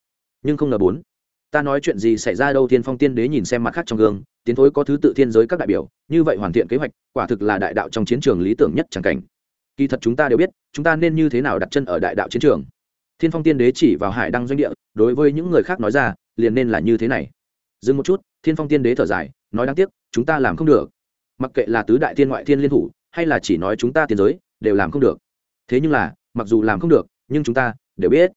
Speaker 1: Nhưng không ngờ bốn, ta nói chuyện gì xảy ra đâu, thiên phong tiên đế nhìn xem mặt khác trong gương, tiến thối có thứ tự thiên giới các đại biểu, như vậy hoàn thiện kế hoạch, quả thực là đại đạo trong chiến trường lý tưởng nhất chẳng cảnh. Kỳ thật chúng ta đều biết, chúng ta nên như thế nào đặt chân ở đại đạo chiến trường. Thiên phong tiên đế chỉ vào hải đăng doanh địa, đối với những người khác nói ra, liền nên là như thế này. Dừng một chút, thiên phong tiên đế thở dài, nói đáng tiếc, chúng ta làm không được. Mặc kệ là tứ đại thiên ngoại thiên liên thủ, hay là chỉ nói chúng ta tiên giới, đều làm không được. Thế nhưng là mặc dù làm không được, nhưng chúng ta đều biết.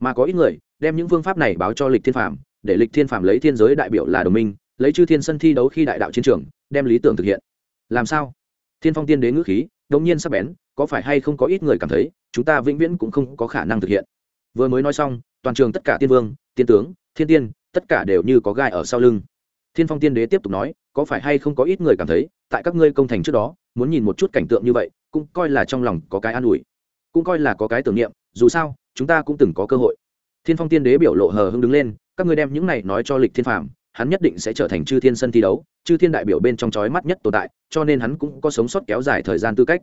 Speaker 1: Mà có ít người đem những phương pháp này báo cho lịch thiên phạm để lịch thiên phạm lấy thiên giới đại biểu là đồng minh, lấy chư thiên sân thi đấu khi đại đạo chiến trường, đem lý tưởng thực hiện. Làm sao? Thiên phong tiên đế ngữ khí đống nhiên sắp bén, có phải hay không có ít người cảm thấy chúng ta vĩnh viễn cũng không có khả năng thực hiện? Vừa mới nói xong, toàn trường tất cả tiên vương, tiên tướng, thiên tiên, tất cả đều như có gai ở sau lưng. Thiên phong tiên đế tiếp tục nói, có phải hay không có ít người cảm thấy, tại các ngươi công thành trước đó, muốn nhìn một chút cảnh tượng như vậy, cũng coi là trong lòng có cái an ủi cũng coi là có cái tưởng niệm, dù sao, chúng ta cũng từng có cơ hội. Thiên phong tiên đế biểu lộ hờ hưng đứng lên, các ngươi đem những này nói cho lịch thiên phàm, hắn nhất định sẽ trở thành chư thiên sân thi đấu, chư thiên đại biểu bên trong chói mắt nhất tồn tại, cho nên hắn cũng có sống sót kéo dài thời gian tư cách.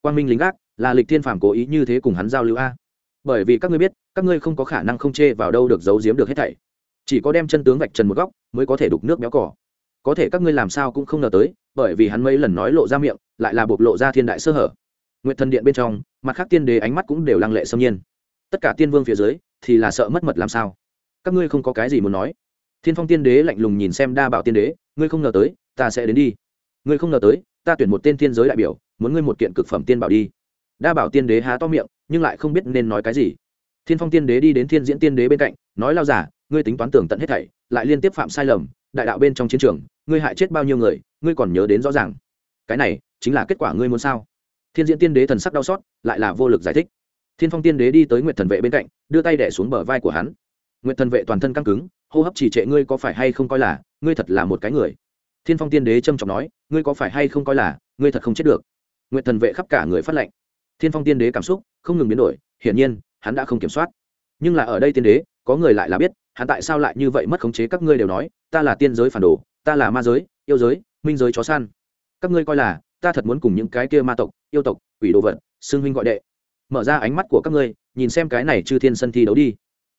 Speaker 1: Quang minh lính gác, là lịch thiên phàm cố ý như thế cùng hắn giao lưu a? Bởi vì các ngươi biết, các ngươi không có khả năng không chê vào đâu được giấu giếm được hết thảy. Chỉ có đem chân tướng vạch trần một góc, mới có thể đục nước béo cỏ. Có thể các ngươi làm sao cũng không ngờ tới, bởi vì hắn mấy lần nói lộ ra miệng, lại là bộc lộ ra thiên đại sơ hở nguyện thần điện bên trong, mặt khác tiên đế ánh mắt cũng đều lăng lệ xâm nhiên. Tất cả tiên vương phía dưới thì là sợ mất mật làm sao? Các ngươi không có cái gì muốn nói. Thiên phong tiên đế lạnh lùng nhìn xem đa bảo tiên đế, ngươi không ngờ tới, ta sẽ đến đi. Ngươi không ngờ tới, ta tuyển một tên thiên giới đại biểu, muốn ngươi một kiện cực phẩm tiên bảo đi. Đa bảo tiên đế há to miệng, nhưng lại không biết nên nói cái gì. Thiên phong tiên đế đi đến thiên diễn tiên đế bên cạnh, nói lao giả, ngươi tính toán tưởng tận hết thảy, lại liên tiếp phạm sai lầm, đại đạo bên trong chiến trường, ngươi hại chết bao nhiêu người, ngươi còn nhớ đến rõ ràng. Cái này chính là kết quả ngươi muốn sao? Thiên diễn tiên đế thần sắc đau xót, lại là vô lực giải thích. Thiên phong tiên đế đi tới nguyệt thần vệ bên cạnh, đưa tay đẻ xuống bờ vai của hắn. Nguyệt thần vệ toàn thân căng cứng, hô hấp chỉ trệ, ngươi có phải hay không coi là, ngươi thật là một cái người? Thiên phong tiên đế trâm trọng nói, ngươi có phải hay không coi là, ngươi thật không chết được? Nguyệt thần vệ khắp cả người phát lệnh. Thiên phong tiên đế cảm xúc không ngừng biến đổi, hiển nhiên, hắn đã không kiểm soát. Nhưng là ở đây tiên đế, có người lại là biết, hắn tại sao lại như vậy mất khống chế các ngươi đều nói, ta là tiên giới phản đồ, ta là ma giới, yêu giới, minh giới chó săn. Các ngươi coi là, ta thật muốn cùng những cái kia ma tộc yêu tộc, quỷ đồ vật, xưng huynh gọi đệ. Mở ra ánh mắt của các ngươi, nhìn xem cái này chư thiên sân thi đấu đi.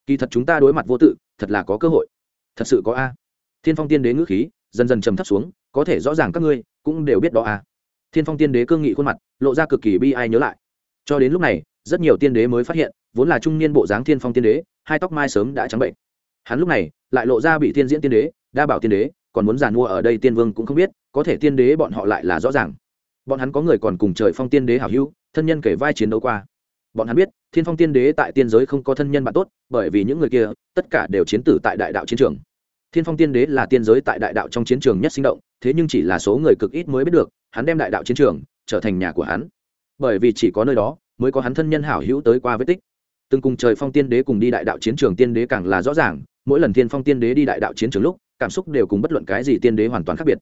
Speaker 1: Kỳ thật chúng ta đối mặt vô tự, thật là có cơ hội. Thật sự có a. Thiên phong tiên đế ngữ khí, dần dần trầm thấp xuống, có thể rõ ràng các ngươi cũng đều biết đó a. Thiên phong tiên đế cương nghị khuôn mặt, lộ ra cực kỳ bi ai nhớ lại. Cho đến lúc này, rất nhiều tiên đế mới phát hiện, vốn là trung niên bộ dáng thiên phong tiên đế, hai tóc mai sớm đã trắng bệnh. Hắn lúc này lại lộ ra bị tiên diễn tiên đế, đa bảo tiên đế, còn muốn giàn mua ở đây tiên vương cũng không biết, có thể tiên đế bọn họ lại là rõ ràng bọn hắn có người còn cùng trời phong tiên đế hảo hữu, thân nhân kể vai chiến đấu qua. Bọn hắn biết, thiên phong tiên đế tại tiên giới không có thân nhân bạn tốt, bởi vì những người kia, tất cả đều chiến tử tại đại đạo chiến trường. Thiên phong tiên đế là tiên giới tại đại đạo trong chiến trường nhất sinh động, thế nhưng chỉ là số người cực ít mới biết được, hắn đem đại đạo chiến trường trở thành nhà của hắn. Bởi vì chỉ có nơi đó, mới có hắn thân nhân hảo hữu tới qua vết tích. Từng cùng trời phong tiên đế cùng đi đại đạo chiến trường tiên đế càng là rõ ràng, mỗi lần thiên phong tiên đế đi đại đạo chiến trường lúc, cảm xúc đều cùng bất luận cái gì tiên đế hoàn toàn khác biệt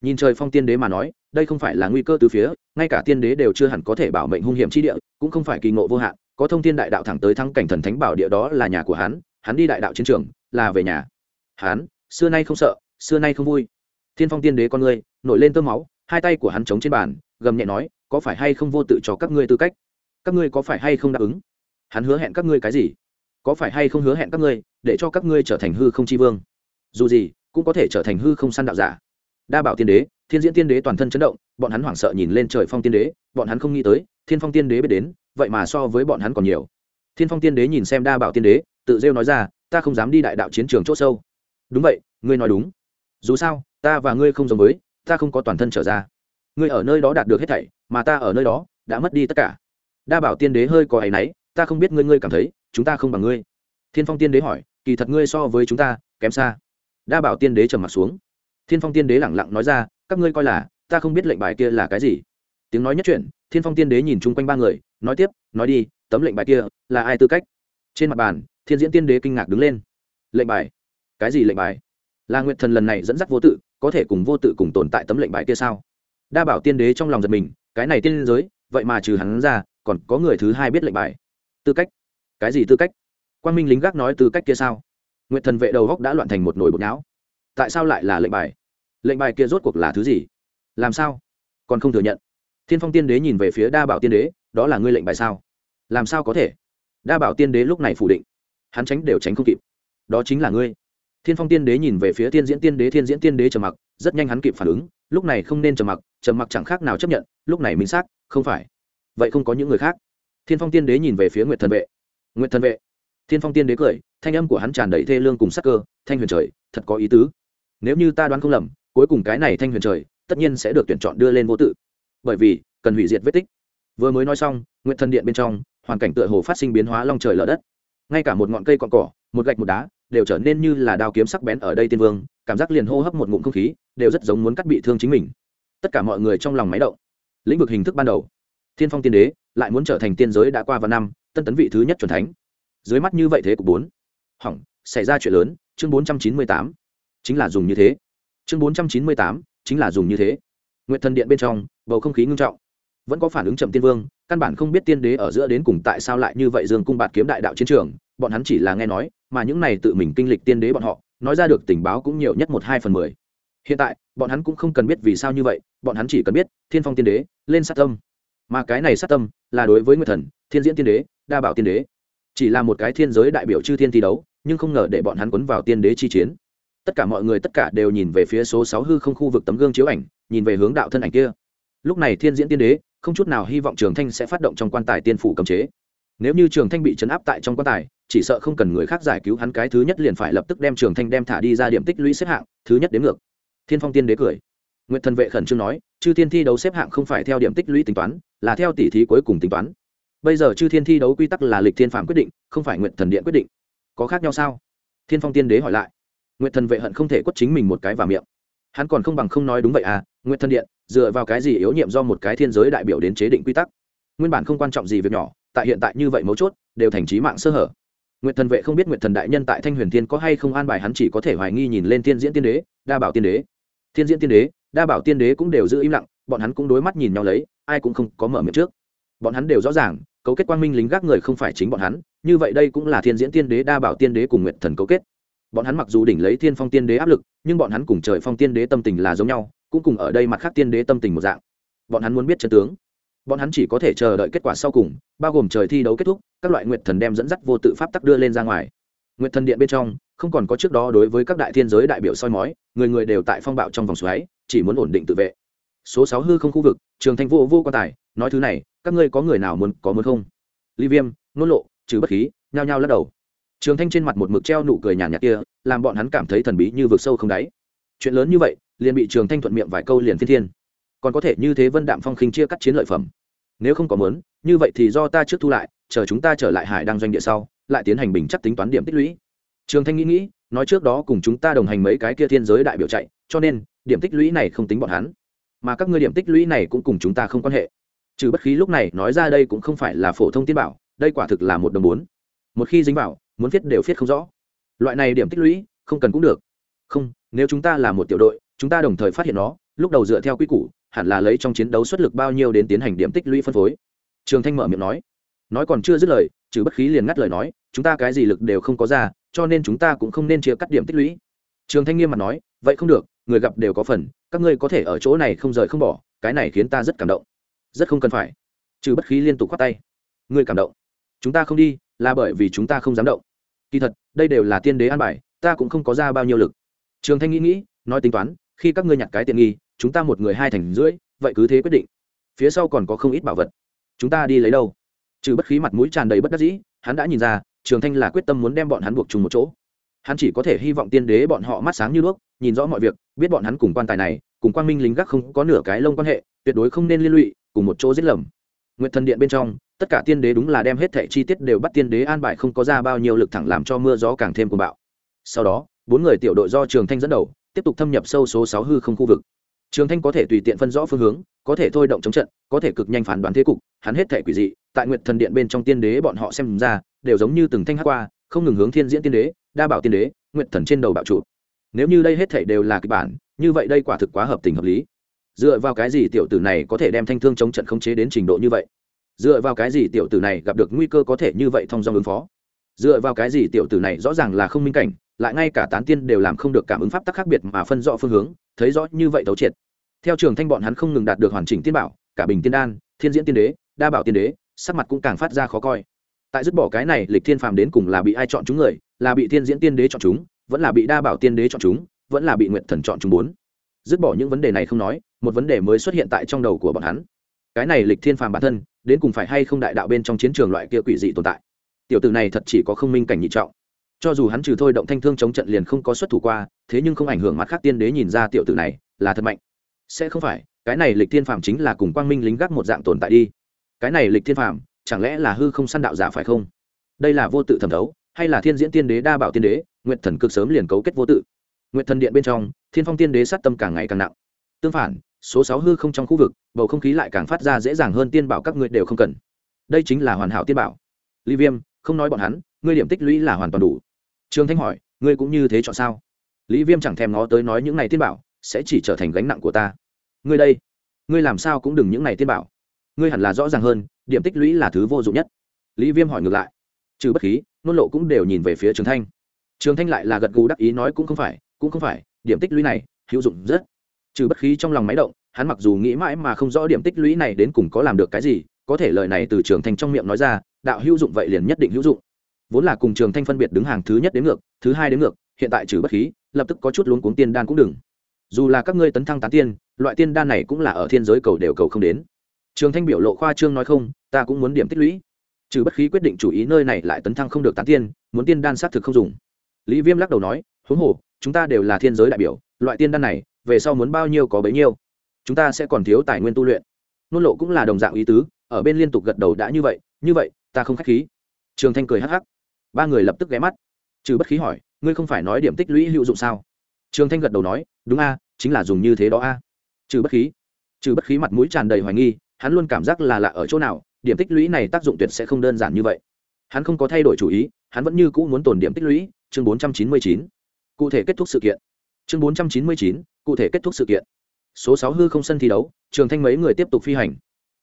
Speaker 1: nhìn trời phong tiên đế mà nói, đây không phải là nguy cơ từ phía, ngay cả tiên đế đều chưa hẳn có thể bảo mệnh hung hiểm chi địa, cũng không phải kỳ ngộ vô hạn, có thông thiên đại đạo thẳng tới thắng cảnh thần thánh bảo địa đó là nhà của hắn hắn đi đại đạo chiến trường, là về nhà. Hắn, xưa nay không sợ, xưa nay không vui. Thiên phong tiên đế con ngươi, nổi lên tơ máu, hai tay của hắn chống trên bàn, gầm nhẹ nói, có phải hay không vô tự cho các ngươi tư cách? Các ngươi có phải hay không đáp ứng? Hắn hứa hẹn các ngươi cái gì? Có phải hay không hứa hẹn các ngươi, để cho các ngươi trở thành hư không chi vương? Dù gì, cũng có thể trở thành hư không săn đạo giả đa bảo tiên đế, thiên diễn tiên đế toàn thân chấn động, bọn hắn hoảng sợ nhìn lên trời phong tiên đế, bọn hắn không nghĩ tới, thiên phong tiên đế biết đến, vậy mà so với bọn hắn còn nhiều. Thiên phong tiên đế nhìn xem đa bảo tiên đế, tự rêu nói ra, ta không dám đi đại đạo chiến trường c h ỗ sâu. Đúng vậy, ngươi nói đúng. Dù sao, ta và ngươi không giống với, ta không có toàn thân trở ra. Ngươi ở nơi đó đạt được hết thảy, mà ta ở nơi đó, đã mất đi tất cả. Đa bảo tiên đế hơi có áy náy, ta không biết ngươi ngươi cảm thấy, chúng ta không bằng ngươi. Thiên phong tiên đế hỏi, kỳ thật ngươi so với chúng ta kém xa. Đa bảo tiên đế trầm m ặ t xuống thiên phong tiên đế lẳng lặng nói ra, các ngươi coi là, ta không biết lệnh bài kia là cái gì. Tiếng nói nhất chuyện thiên phong tiên đế nhìn chung quanh ba người, nói tiếp, nói đi, tấm lệnh bài kia là ai tư cách? Trên mặt bàn, thiên diễn tiên đế kinh ngạc đứng lên. Lệnh bài? Cái gì lệnh bài? Là nguyện thần lần này dẫn dắt vô tự, có thể cùng vô tự cùng tồn tại tấm lệnh bài kia sao? Đa bảo tiên đế trong lòng giật mình, cái này tiên giới, vậy mà trừ hắn ra, còn có người thứ hai biết lệnh bài. Tư cách? Cái gì tư cách? Quan minh lính gác nói tư cách kia sao? Nguyện thần vệ đầu góc đã loạn thành một nồi bột não tại sao lại là lệnh bài? Lệnh bài kia rốt cuộc là thứ gì? Làm sao? Còn không thừa nhận. Thiên phong tiên đế nhìn về phía đa bảo tiên đế, đó là ngươi lệnh bài sao? Làm sao có thể? Đa bảo tiên đế lúc này phủ định. Hắn tránh đều tránh không kịp. Đó chính là ngươi. Thiên phong tiên đế nhìn về phía thiên diễn tiên đế, thiên diễn tiên đế trầm mặc, rất nhanh hắn kịp phản ứng, lúc này không nên trầm mặc trầm mặc chẳng khác nào chấp nhận, lúc này minh xác, không phải. Vậy không có những người khác. Thiên phong tiên đế nhìn về phía nguyệt thần vệ. Nguyệt thần vệ. Thiên phong tiên đế cười, thanh âm của hắn tràn đầy thê lương cùng sắc cơ, thanh huyền trời, thật có ý tứ nếu như ta đoán không lầm, cuối cùng cái này thanh huyền trời tất nhiên sẽ được tuyển chọn đưa lên vô tự. Bởi vì, cần hủy diệt vết tích. Vừa mới nói xong, nguyện thần điện bên trong, hoàn cảnh tựa hồ phát sinh biến hóa long trời lở đất. Ngay cả một ngọn cây cọn cỏ, một gạch một đá đều trở nên như là đao kiếm sắc bén ở đây tiên vương, cảm giác liền hô hấp một ngụm không khí đều rất giống muốn cắt bị thương chính mình. Tất cả mọi người trong lòng máy động. Lĩnh vực hình thức ban đầu. Thiên phong tiên đế lại muốn trở thành tiên giới đã qua vài năm, tân tấn vị thứ nhất c thánh. Dưới mắt như vậy thế cục bốn. Hỏng, xảy ra chuyện lớn, chương bốn trăm chín mươi tám chính là dùng như thế. Chương bốn trăm chín mươi tám, chính là dùng như thế. Nguyện thần điện bên trong, bầu không khí ngưng trọng. Vẫn có phản ứng chậm tiên vương, căn bản không biết tiên đế ở giữa đến cùng tại sao lại như vậy dương cung bạt kiếm đại đạo chiến trường. Bọn hắn chỉ là nghe nói, mà những này tự mình kinh lịch tiên đế bọn họ, nói ra được tình báo cũng nhiều nhất một hai phần mười. Hiện tại, bọn hắn cũng không cần biết vì sao như vậy, bọn hắn chỉ cần biết, thiên phong tiên đế, lên sát tâm. Mà cái này sát tâm là đối với nguyệt thần, thiên diễn tiên đế, đa bảo tiên đế. Chỉ là một cái thiên giới đại biểu chư thiên thi đấu, nhưng không ngờ để bọn hắn quấn vào tiên đế chi chiến tất cả mọi người tất cả đều nhìn về phía số sáu hư không khu vực tấm gương chiếu ảnh, nhìn về hướng đạo thân ảnh kia. Lúc này thiên diễn tiên đế, không chút nào hy vọng trường thanh sẽ phát động trong quan tài tiên phủ cấm chế. Nếu như trường thanh bị chấn áp tại trong quan tài, chỉ sợ không cần người khác giải cứu hắn, cái thứ nhất liền phải lập tức đem trường thanh đem thả đi ra điểm tích lũy xếp hạng, thứ nhất đến ngược. Thiên phong tiên đế cười. Nguyện thần vệ khẩn trương nói, chư thiên thi đấu xếp hạng không phải theo điểm tích lũy tính toán, là theo tỷ thí cuối cùng tính toán. Bây giờ chư thiên thi đấu quy tắc là lịch thiên phạm quyết định, không phải nguyện thần điện quyết định. Có khác nhau sao? Thiên phong tiên đế hỏi lại. Nguyệt thần vệ hận không thể quất chính mình một cái vào miệng. Hắn còn không bằng không nói đúng vậy à Nguyệt thần điện, dựa vào cái gì yếu nhiệm do một cái thiên giới đại biểu đến chế định quy tắc? Nguyên bản không quan trọng gì việc nhỏ, tại hiện tại như vậy mấu chốt, đều thành trí mạng sơ hở. Nguyệt thần vệ không biết Nguyệt thần đại nhân tại thanh huyền thiên có hay không an bài hắn chỉ có thể hoài nghi nhìn lên thiên diễn tiên đế, đa bảo tiên đế. Thiên diễn tiên đế, đa bảo tiên đế cũng đều giữ im lặng, bọn hắn cũng đối mắt nhìn nhau lấy, ai cũng không có mở miệng trước. Bọn hắn đều rõ ràng, cấu kết quang minh lính gác người không phải chính bọn hắn, như vậy đây cũng là thiên diễn tiên đế, đa bảo tiên đế cùng Nguyệt thần cấu kết bọn hắn mặc dù đỉnh lấy thiên phong tiên đế áp lực, nhưng bọn hắn cùng trời phong tiên đế tâm tình là giống nhau, cũng cùng ở đây mặt khác tiên đế tâm tình một dạng. Bọn hắn muốn biết chân tướng. Bọn hắn chỉ có thể chờ đợi kết quả sau cùng, bao gồm trời thi đấu kết thúc, các loại nguyệt thần đem dẫn dắt vô tự pháp tắc đưa lên ra ngoài. Nguyệt thần điện bên trong, không còn có trước đó đối với các đại thiên giới đại biểu soi mói, người người đều tại phong bạo trong vòng xoáy, chỉ muốn ổn định tự vệ. Số sáu hư không khu vực, trường thanh vô vô quan tài, nói thứ này, các ngươi có người nào muốn, có muốn không? Ly viêm, nôn lộ, trừ bất khí, nhao nhao lắc đầu trường thanh trên mặt một mực treo nụ cười nhàn nhạt kia, làm bọn hắn cảm thấy thần bí như vực sâu không đáy. Chuyện lớn như vậy, liền bị trường thanh thuận miệng vài câu liền phiên thiên. Còn có thể như thế vân đạm phong khinh chia cắt chiến lợi phẩm. Nếu không có mớn như vậy thì do ta trước thu lại, chờ chúng ta trở lại hải đăng doanh địa sau, lại tiến hành bình chắc tính toán điểm tích lũy. Trường thanh nghĩ nghĩ, nói trước đó cùng chúng ta đồng hành mấy cái kia thiên giới đại biểu chạy, cho nên, điểm tích lũy này không tính bọn hắn. Mà các ngươi điểm tích lũy này cũng cùng chúng ta không quan hệ. Trừ bất khí lúc này nói ra đây cũng không phải là phổ thông tiên bảo, đây quả thực là một đồng bốn một khi dính vào, muốn viết đều viết không rõ. Loại này điểm tích lũy, không cần cũng được. Không, nếu chúng ta là một tiểu đội, chúng ta đồng thời phát hiện nó, lúc đầu dựa theo quy củ, hẳn là lấy trong chiến đấu xuất lực bao nhiêu đến tiến hành điểm tích lũy phân phối. Trường thanh mở miệng nói. Nói còn chưa dứt lời, trừ bất khí liền ngắt lời nói, chúng ta cái gì lực đều không có ra, cho nên chúng ta cũng không nên chia cắt điểm tích lũy. Trường thanh nghiêm mặt nói, vậy không được, người gặp đều có phần, các ngươi có thể ở chỗ này không rời không bỏ, cái này khiến ta rất cảm động. Rất không cần phải. Trừ bất khí liên tục khoát tay. Ngươi cảm động chúng ta không đi, là bởi vì chúng ta không dám động. Kỳ thật, đây đều là tiên đế an bài, ta cũng không có ra bao nhiêu lực. Trường thanh nghĩ nghĩ, nói tính toán, khi các ngươi nhặt cái tiện nghi, chúng ta một người hai thành rưỡi, vậy cứ thế quyết định. Phía sau còn có không ít bảo vật. Chúng ta đi lấy đâu? Trừ bất khí mặt mũi tràn đầy bất đắc dĩ, hắn đã nhìn ra, trường thanh là quyết tâm muốn đem bọn hắn buộc chung một chỗ. Hắn chỉ có thể hy vọng tiên đế bọn họ mắt sáng như đuốc, nhìn rõ mọi việc, biết bọn hắn cùng quan tài này, cùng quan minh lính gác không có nửa cái lông quan hệ, tuyệt đối không nên liên lụy, cùng một chỗ giết lầm. Nguyệt thần điện bên trong, tất cả tiên đế đúng là đem hết thảy chi tiết đều bắt tiên đế an bài không có ra bao nhiêu lực thẳng làm cho mưa gió càng thêm cuồng bạo. Sau đó, bốn người tiểu đội do trường thanh dẫn đầu, tiếp tục thâm nhập sâu số sáu hư không khu vực. Trường thanh có thể tùy tiện phân rõ phương hướng, có thể thôi động chống trận, có thể cực nhanh phán đoán thế cục, hắn hết thảy quỷ dị, tại nguyệt thần điện bên trong tiên đế bọn họ xem ra, đều giống như từng thanh hắc qua, không ngừng hướng thiên diễn tiên đế, đa bảo tiên đế, nguyệt thần trên đầu bạo trụ. Nếu như đây hết thảy đều là kịch bản, như vậy đây quả thực quá hợp tình hợp lý dựa vào cái gì tiểu tử này có thể đem thanh thương chống trận khống chế đến trình độ như vậy? Dựa vào cái gì tiểu tử này gặp được nguy cơ có thể như vậy thông dong ứng phó? Dựa vào cái gì tiểu tử này rõ ràng là không minh cảnh, lại ngay cả tán tiên đều làm không được cảm ứng pháp tắc khác biệt mà phân rõ phương hướng, thấy rõ như vậy tấu triệt. Theo trường thanh bọn hắn không ngừng đạt được hoàn chỉnh tiên bảo, cả bình tiên đan, thiên diễn tiên đế, đa bảo tiên đế, sắc mặt cũng càng phát ra khó coi. Tại dứt bỏ cái này, lịch thiên phàm đến cùng là bị ai chọn chúng người, là bị thiên diễn tiên đế chọn chúng, vẫn là bị đa bảo tiên đế chọn chúng, vẫn là bị nguyện thần chọn chúng bốn dứt bỏ những vấn đề này không nói, một vấn đề mới xuất hiện tại trong đầu của bọn hắn. Cái này lịch thiên phàm bản thân, đến cùng phải hay không đại đạo bên trong chiến trường loại kia quỷ dị tồn tại? Tiểu tử này thật chỉ có không minh cảnh nhị trọng. Cho dù hắn trừ thôi động thanh thương chống trận liền không có xuất thủ qua, thế nhưng không ảnh hưởng mắt khác tiên đế nhìn ra tiểu tử này là thật mạnh. Sẽ không phải, cái này lịch thiên phàm chính là cùng quang minh lính gác một dạng tồn tại đi. Cái này lịch thiên phàm, chẳng lẽ là hư không săn đạo giả phải không? Đây là vô tự thẩm thấu, hay là thiên diễn tiên đế đa bảo tiên đế nguyện thần cực sớm liền cấu kết vô tự? Nguyện thần điện bên trong, thiên phong tiên đế sát tâm càng ngày càng nặng. Tương phản, số sáu hư không trong khu vực, bầu không khí lại càng phát ra dễ dàng hơn tiên bảo các ngươi đều không cần. Đây chính là hoàn hảo tiên bảo. Ly viêm, không nói bọn hắn, ngươi điểm tích lũy là hoàn toàn đủ. Trương thanh hỏi, ngươi cũng như thế chọn sao? Lý viêm chẳng thèm ngó tới nói những này tiên bảo, sẽ chỉ trở thành gánh nặng của ta. Ngươi đây, ngươi làm sao cũng đừng những này tiên bảo. Ngươi hẳn là rõ ràng hơn, điểm tích lũy là thứ vô dụng nhất. Lý viêm hỏi ngược lại. Trừ bất khí, nôn lộ cũng đều nhìn về phía trường thanh. Trường thanh lại là gật gù đắc ý nói cũng không phải cũng không phải, điểm tích lũy này, hữu dụng rất. Trừ bất khí trong lòng máy động, hắn mặc dù nghĩ mãi mà không rõ điểm tích lũy này đến cùng có làm được cái gì, có thể lời này từ trường thanh trong miệng nói ra, đạo hữu dụng vậy liền nhất định hữu dụng. Vốn là cùng trường thanh phân biệt đứng hàng thứ nhất đến ngược, thứ hai đến ngược, hiện tại trừ bất khí, lập tức có chút luống cuống tiên đan cũng đừng. Dù là các ngươi tấn thăng tán tiên, loại tiên đan này cũng là ở thiên giới cầu đều cầu không đến. Trường thanh biểu lộ khoa trương nói không, ta cũng muốn điểm tích lũy. Trừ bất khí quyết định chủ ý nơi này lại tấn thăng không được tán tiên, muốn tiên đan xác thực không dùng. Lý viêm lắc đầu nói, huống hồ chúng ta đều là thiên giới đại biểu, loại tiên đan này, về sau muốn bao nhiêu có bấy nhiêu. Chúng ta sẽ còn thiếu tài nguyên tu luyện. Nôn lộ cũng là đồng dạng ý tứ, ở bên liên tục gật đầu đã như vậy như vậy, ta không k h á c h khí. Trường thanh cười hắc hắc. Ba người lập tức ghé mắt. Trừ bất khí hỏi, ngươi không phải nói điểm tích lũy hữu dụng sao? Trường thanh gật đầu nói, đúng a, chính là dùng như thế đó a. Trừ bất khí. Trừ bất khí mặt mũi tràn đầy hoài nghi, hắn luôn cảm giác là lạ ở chỗ nào, điểm tích lũy này tác dụng tuyệt sẽ không đơn giản như vậy. Hắn không có thay đổi chủ ý, hắn vẫn như cũ muốn tồn điểm tích lũy, chương bốn trăm chín mươi chín cụ thể kết thúc sự kiện. Chương bốn trăm chín mươi chín, cụ thể kết thúc sự kiện. Số sáu hư không sân thi đấu, trường thanh mấy người tiếp tục phi hành.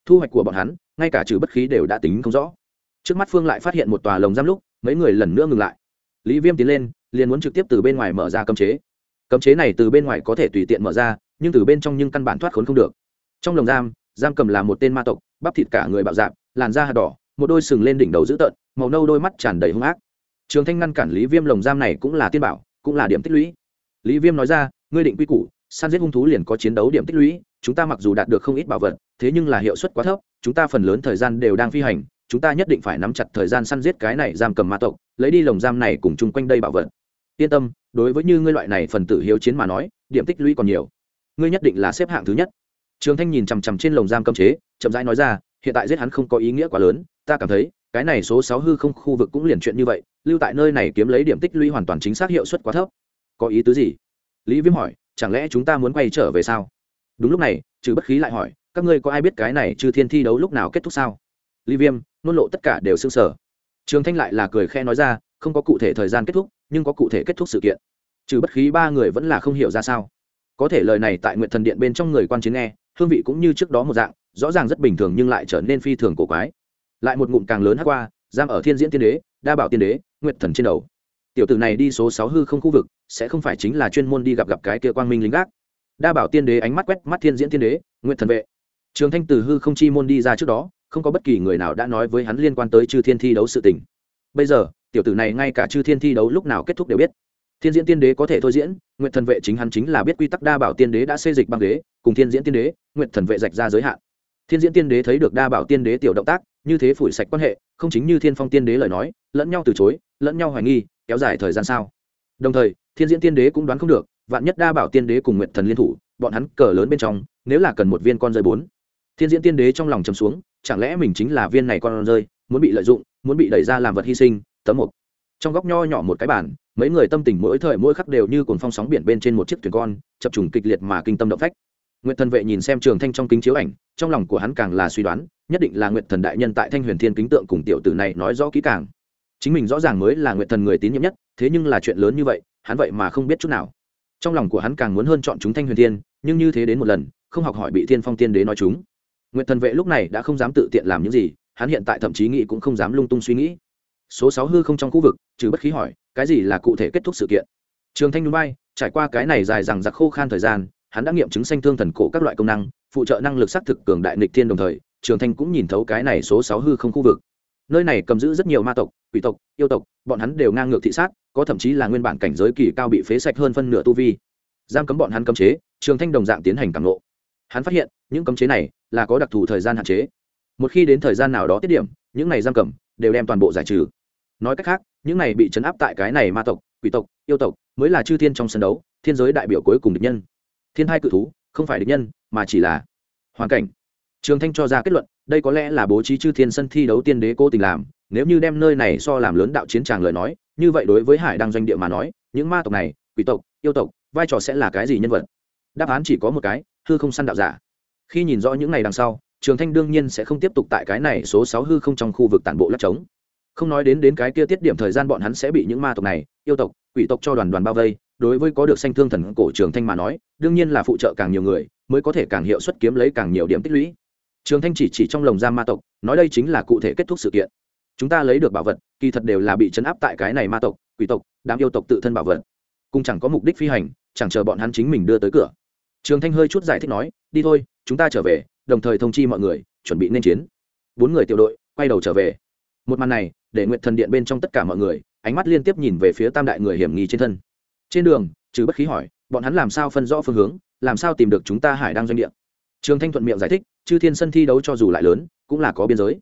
Speaker 1: Thu hoạch của bọn hắn, ngay cả trừ bất khí đều đã tính không rõ. Trước mắt phương lại phát hiện một tòa lồng giam lúc, mấy người lần nữa ngừng lại. Lý viêm tiến lên, liền muốn trực tiếp từ bên ngoài mở ra cấm chế. Cấm chế này từ bên ngoài có thể tùy tiện mở ra, nhưng từ bên trong nhưng căn bản thoát khốn không được. Trong lồng giam giam cầm là một tên ma tộc, bắp thịt cả người bạo dạp làn da hạt đỏ, một đôi sừng lên đỉnh đầu dữ tợn, màu nâu đôi mắt tràn đầy hung ác. Trường thanh ngăn cản lý viêm lồng giam này cũng là tiên bảo cũng là điểm tích lũy. Lý viêm nói ra, ngươi định quy củ, săn giết hung thú liền có chiến đấu điểm tích lũy, chúng ta mặc dù đạt được không ít bảo vật, thế nhưng là hiệu suất quá thấp, chúng ta phần lớn thời gian đều đang phi hành, chúng ta nhất định phải nắm chặt thời gian săn giết cái này giam cầm ma tộc, lấy đi lồng giam này cùng chung quanh đây bảo vật. Yên tâm, đối với như ngươi loại này phần tử hiếu chiến mà nói, điểm tích lũy còn nhiều. Ngươi nhất định là xếp hạng thứ nhất. Trường thanh nhìn chằm chằm trên lồng giam cấm chế, chậm rãi nói ra, hiện tại giết hắn không có ý nghĩa quá lớn, ta cảm thấy cái này số sáu hư không khu vực cũng liền chuyện như vậy, lưu tại nơi này kiếm lấy điểm tích lũy hoàn toàn chính xác hiệu suất quá thấp. Có ý tứ gì? Lý viêm hỏi, chẳng lẽ chúng ta muốn quay trở về sao? Đúng lúc này, trừ bất khí lại hỏi, các ngươi có ai biết cái này trừ thiên thi đấu lúc nào kết thúc sao? Lý viêm, nôn lộ tất cả đều s ư n g sở trường thanh lại là cười khe nói ra, không có cụ thể thời gian kết thúc, nhưng có cụ thể kết thúc sự kiện. Trừ bất khí ba người vẫn là không hiểu ra sao. Có thể lời này tại nguyện thần điện bên trong người quan chiến nghe, hương vị cũng như trước đó một dạng, rõ ràng rất bình thường nhưng lại trở nên phi thường cổ quái lại một ngụm càng lớn hát qua, giam ở thiên diễn tiên đế, đa bảo tiên đế, Nguyệt thần trên đầu. Tiểu tử này đi số sáu hư không khu vực, sẽ không phải chính là chuyên môn đi gặp gặp cái kia quang minh lính gác. Đa bảo tiên đế ánh mắt quét mắt thiên diễn tiên đế, Nguyệt thần vệ. Trường thanh từ hư không chi môn đi ra trước đó, không có bất kỳ người nào đã nói với hắn liên quan tới chư thiên thi đấu sự tình. Bây giờ, tiểu tử này ngay cả chư thiên thi đấu lúc nào kết thúc đều biết. Thiên diễn tiên đế có thể thôi diễn nguyện thần vệ chính hắn chính là biết quy tắc đa bảo tiên đế đã xây dịch băng đế cùng thiên diễn tiên đế nguyện thần vệ rạch ra giới hạn thiên diễn tiên đế thấy được đa bảo tiên đế tiểu động tác, như thế phủi sạch quan hệ, không chính như thiên phong tiên đế lời nói, lẫn nhau từ chối, lẫn nhau hoài nghi, kéo dài thời gian sao? Đồng thời, thiên diễn tiên đế cũng đoán không được, vạn nhất đa bảo tiên đế cùng nguyện thần liên thủ, bọn hắn cờ lớn bên trong, nếu là cần một viên con rơi bốn. Thiên diễn tiên đế trong lòng chầm xuống, chẳng lẽ mình chính là viên này con rơi, muốn bị lợi dụng, muốn bị đẩy ra làm vật hy sinh, tấm một trong góc nho nhỏ một cái bản mấy người tâm tình mỗi thời mỗi khắc đều như cuồng phong sóng biển bên trên một chiếc thuyền con, chập trùng kịch liệt mà kinh tâm động phách. Nguyệt thần vệ nhìn xem trường thanh trong kính chiếu ảnh, trong lòng của hắn càng là suy đoán, nhất định là Nguyệt thần đại nhân tại thanh huyền thiên kính tượng cùng tiểu tử này nói rõ kỹ càng. Chính mình rõ ràng mới là Nguyệt thần người tín nhiệm nhất, thế nhưng là chuyện lớn như vậy, hắn vậy mà không biết chút nào. Trong lòng của hắn càng muốn hơn chọn chúng thanh huyền thiên, nhưng như thế đến một lần, không học hỏi bị thiên phong tiên đế nói chúng. Nguyệt thần vệ lúc này đã không dám tự tiện làm những gì, hắn hiện tại thậm chí nghĩ cũng không dám lung tung suy nghĩ. Số sáu hư không trong khu vực, trừ bất khí hỏi, cái gì là cụ thể kết thúc sự kiện? Trường thanh núi bay, trải qua cái này dài rằng giặc khô khan thời gian hắn đã nghiệm chứng sanh thương thần cổ các loại công năng, phụ trợ năng lực xác thực cường đại nịch thiên đồng thời, trường thanh cũng nhìn thấu cái này số sáu hư không khu vực. Nơi này cầm giữ rất nhiều ma tộc, quỷ tộc, yêu tộc, bọn hắn đều ngang ngược thị sát, có thậm chí là nguyên bản cảnh giới kỳ cao bị phế sạch hơn phân nửa tu vi. Giam cấm bọn hắn cấm chế, trường thanh đồng dạng tiến hành càng lộ hắn phát hiện, những cấm chế này là có đặc thù thời gian hạn chế. Một khi đến thời gian nào đó tiết điểm, những này giam cầm đều đem toàn bộ giải trừ. Nói cách khác, những này bị chấn áp tại cái này ma tộc, quỷ tộc, yêu tộc mới là chư thiên trong sân đấu, thiên giới đại biểu cuối cùng địch nhân thiên hai cự thú, không phải địch nhân, mà chỉ là hoàn cảnh. Trường thanh cho ra kết luận, đây có lẽ là bố trí chư thiên sân thi đấu tiên đế cố tình làm, nếu như đem nơi này so làm lớn đạo chiến tràng lời nói, như vậy đối với hải đăng doanh địa mà nói, những ma tộc này, quỷ tộc, yêu tộc, vai trò sẽ là cái gì nhân vật? Đáp án chỉ có một cái, hư không săn đạo giả. Khi nhìn rõ những này đằng sau, trường thanh đương nhiên sẽ không tiếp tục tại cái này số sáu hư không trong khu vực tản bộ lắc trống. Không nói đến đến cái kia tiết điểm thời gian bọn hắn sẽ bị những ma tộc này, yêu tộc, quỷ tộc cho đoàn đoàn bao vây đối với có được sanh thương thần cổ trường thanh mà nói, đương nhiên là phụ trợ càng nhiều người, mới có thể càng hiệu suất kiếm lấy càng nhiều điểm tích lũy. Trường thanh chỉ chỉ trong lồng giam ma tộc, nói đây chính là cụ thể kết thúc sự kiện. Chúng ta lấy được bảo vật, kỳ thật đều là bị chấn áp tại cái này ma tộc, quỷ tộc, đám yêu tộc tự thân bảo vật. Cùng chẳng có mục đích phi hành, chẳng chờ bọn hắn chính mình đưa tới cửa. Trường thanh hơi chút giải thích nói, đi thôi, chúng ta trở về, đồng thời thông chi mọi người, chuẩn bị nên chiến. Bốn người tiểu đội quay đầu trở về. Một màn này, để nguyện thần điện bên trong tất cả mọi người, ánh mắt liên tiếp nhìn về phía tam đại người hiểm nghi trên thân trên đường, trừ bất khí hỏi, bọn hắn làm sao phân rõ phương hướng? Làm sao tìm được chúng ta hải đang doanh địa? Trường thanh thuận miệng giải thích, chư thiên sân thi đấu cho dù lại lớn, cũng là có biên giới.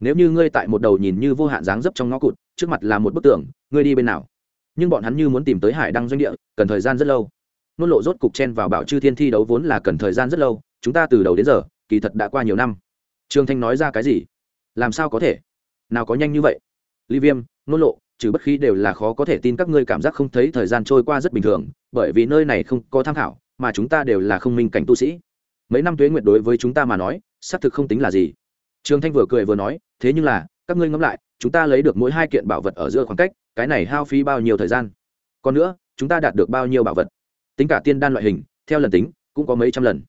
Speaker 1: Nếu như ngươi tại một đầu nhìn như vô hạn dáng dấp trong ngõ cụt, trước mặt là một bức tường, ngươi đi bên nào? Nhưng bọn hắn như muốn tìm tới hải đăng doanh địa, cần thời gian rất lâu. Nôn lộ rốt cục chen vào bảo chư thiên thi đấu vốn là cần thời gian rất lâu, chúng ta từ đầu đến giờ, kỳ thật đã qua nhiều năm. Trương thanh nói ra cái gì? Làm sao có thể? Nào có nhanh như vậy? Ly viêm, nôn lộ trừ bất khí đều là khó có thể tin các ngươi cảm giác không thấy thời gian trôi qua rất bình thường, bởi vì nơi này không có tham khảo, mà chúng ta đều là không minh cảnh tu sĩ. Mấy năm tuế nguyệt đối với chúng ta mà nói, xác thực không tính là gì. Trương thanh vừa cười vừa nói, thế nhưng là, các ngươi ngẫm lại, chúng ta lấy được mỗi hai kiện bảo vật ở giữa khoảng cách, cái này hao phí bao nhiêu thời gian? Còn nữa, chúng ta đạt được bao nhiêu bảo vật? Tính cả tiên đan loại hình, theo lần tính, cũng có mấy trăm lần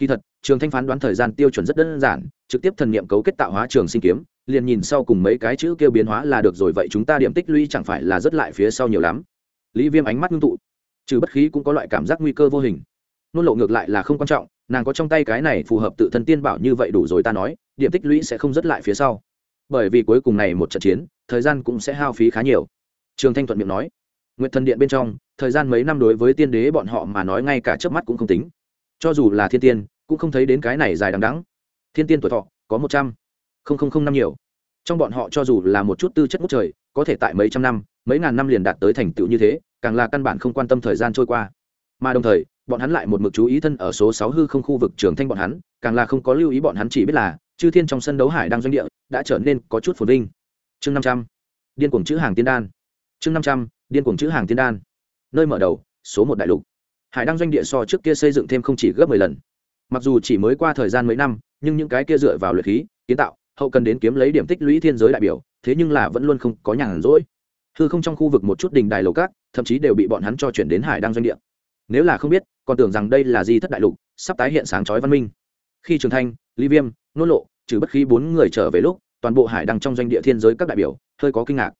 Speaker 1: kỳ thật, trường thanh phán đoán thời gian tiêu chuẩn rất đơn giản, trực tiếp thần niệm cấu kết tạo hóa trường sinh kiếm, liền nhìn sau cùng mấy cái chữ kêu biến hóa là được rồi, vậy chúng ta điểm tích lũy chẳng phải là rất lại phía sau nhiều lắm. Lý viêm ánh mắt ngưng tụ. Trừ bất khí cũng có loại cảm giác nguy cơ vô hình. Nôn lộ ngược lại là không quan trọng, nàng có trong tay cái này phù hợp tự thân tiên bảo như vậy đủ rồi ta nói, điểm tích lũy sẽ không rất lại phía sau. Bởi vì cuối cùng này một trận chiến, thời gian cũng sẽ hao phí khá nhiều. Trường thanh thuận miệng nói. Nguyện thần điện bên trong, thời gian mấy năm đối với tiên đế bọn họ mà nói ngay cả trước mắt cũng không tính cho dù là thiên tiên, cũng không thấy đến cái này dài đằng đắng thiên tiên tuổi thọ, có một trăm linh năm nhiều. Trong bọn họ cho dù là một chút tư chất ngút trời, có thể tại mấy trăm năm, mấy ngàn năm liền đạt tới thành tựu như thế, càng là căn bản không quan tâm thời gian trôi qua. Mà đồng thời, bọn hắn lại một mực chú ý thân ở số sáu hư không khu vực trường thanh bọn hắn, càng là không có lưu ý bọn hắn chỉ biết là, chư thiên trong sân đấu hải đang doanh địa, đã trở nên có chút phồn vinh. Chương năm trăm, điên cuồng chữ hàng tiên đan. Chương năm trăm, điên cuồng chữ hàng tiên đan. Nơi mở đầu, số một đại lục hải đăng doanh địa so trước kia xây dựng thêm không chỉ gấp mười lần. Mặc dù chỉ mới qua thời gian mấy năm, nhưng những cái kia dựa vào luyện khí, kiến tạo, hậu cần đến kiếm lấy điểm tích lũy thiên giới đại biểu, thế nhưng là vẫn luôn không có nhàn rỗi. Hư không trong khu vực một chút đình đài lầu cát thậm chí đều bị bọn hắn cho chuyển đến hải đăng doanh địa. Nếu là không biết, còn tưởng rằng đây là di thất đại lục, sắp tái hiện sáng chói văn minh. Khi trường thanh ly viêm, nô lộ, trừ bất khí bốn người trở về lúc, toàn bộ hải đăng trong doanh địa thiên giới các đại biểu, hơi có kinh ngạc.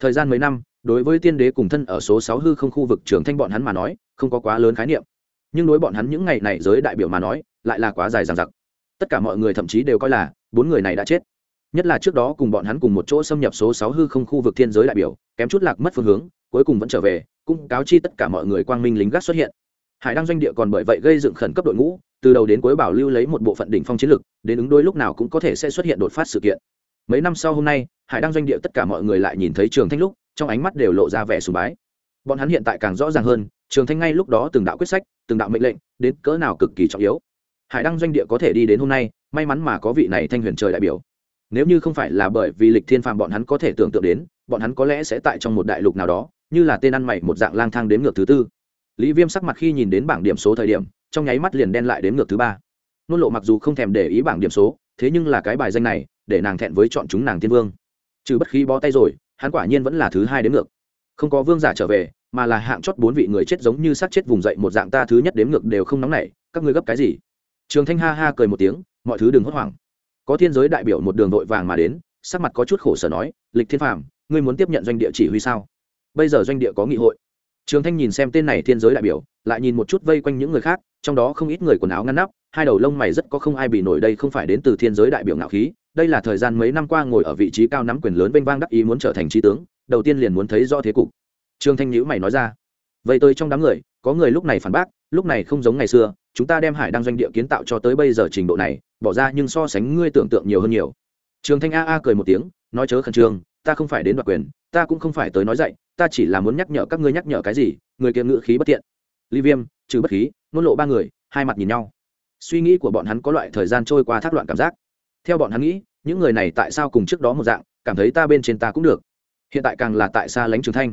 Speaker 1: Thời gian mấy năm đối với tiên đế cùng thân ở số sáu hư không khu vực trường thanh bọn hắn mà nói, không có quá lớn khái niệm. Nhưng đối bọn hắn những ngày này giới đại biểu mà nói, lại là quá dài dằng dặc. Tất cả mọi người thậm chí đều coi là, bốn người này đã chết. Nhất là trước đó cùng bọn hắn cùng một chỗ xâm nhập số sáu hư không khu vực thiên giới đại biểu, kém chút lạc mất phương hướng, cuối cùng vẫn trở về, cũng cáo chi tất cả mọi người quang minh lính gác xuất hiện. Hải đăng doanh địa còn bởi vậy gây dựng khẩn cấp đội ngũ, từ đầu đến cuối bảo lưu lấy một bộ phận đỉnh phong chiến lực đến ứng đối lúc nào cũng có thể sẽ xuất hiện đột phát sự kiện. Mấy năm sau hôm nay, hải đăng doanh địa tất cả mọi người lại nhìn thấy trường thanh lúc trong ánh mắt đều lộ ra vẻ sùng bái. Bọn hắn hiện tại càng rõ ràng hơn, trường thanh ngay lúc đó từng đạo quyết sách, từng đạo mệnh lệnh, đến cỡ nào cực kỳ trọng yếu. Hải đăng doanh địa có thể đi đến hôm nay, may mắn mà có vị này thanh huyền trời đại biểu. Nếu như không phải là bởi vì lịch thiên phàm bọn hắn có thể tưởng tượng đến, bọn hắn có lẽ sẽ tại trong một đại lục nào đó, như là tên ăn mày một dạng lang thang đến ngược thứ tư. Lý viêm sắc mặt khi nhìn đến bảng điểm số thời điểm, trong nháy mắt liền đen lại đến ngược thứ ba. Nôn lộ mặc dù không thèm để ý bảng điểm số, thế nhưng là cái bài danh này, để nàng thẹn với chọn chúng nàng tiên vương. Trừ bất khí bó tay rồi hắn quả nhiên vẫn là thứ hai đến ngược. Không có vương giả trở về, mà là hạng chót bốn vị người chết giống như sát chết vùng dậy một dạng ta thứ nhất đếm ngược đều không nóng nảy, các ngươi gấp cái gì? Trường thanh ha ha cười một tiếng, mọi thứ đừng hốt hoảng. Có thiên giới đại biểu một đường vội vàng mà đến, sắc mặt có chút khổ sở nói, lịch thiên phàm, ngươi muốn tiếp nhận doanh địa chỉ huy sao? Bây giờ doanh địa có nghị hội. Trường thanh nhìn xem tên này thiên giới đại biểu, lại nhìn một chút vây quanh những người khác, trong đó không ít người quần áo ngăn nắp, hai đầu lông mày rất có không ai bị nổi đây không phải đến từ thiên giới đại biểu ngạo khí đây là thời gian mấy năm qua ngồi ở vị trí cao nắm quyền lớn vênh vang đắc ý muốn trở thành trí tướng, đầu tiên liền muốn thấy rõ thế cục. Trương thanh nhữ mày nói ra, vậy tôi trong đám người, có người lúc này phản bác, lúc này không giống ngày xưa, chúng ta đem hải đăng doanh địa kiến tạo cho tới bây giờ trình độ này, bỏ ra nhưng so sánh ngươi tưởng tượng nhiều hơn nhiều. Trường thanh a a cười một tiếng, nói chớ khẩn trương, ta không phải đến đoạt quyền, ta cũng không phải tới nói dạy, ta chỉ là muốn nhắc nhở các ngươi nhắc nhở cái gì, người kia ngự khí bất tiện ly viêm, trừ bất khí nôn lộ ba người, hai mặt nhìn nhau. Suy nghĩ của bọn hắn có loại thời gian trôi qua thác loạn cảm giác theo bọn hắn nghĩ, những người này tại sao cùng trước đó một dạng, cảm thấy ta bên trên ta cũng được. Hiện tại càng là tại xa lánh trường thanh.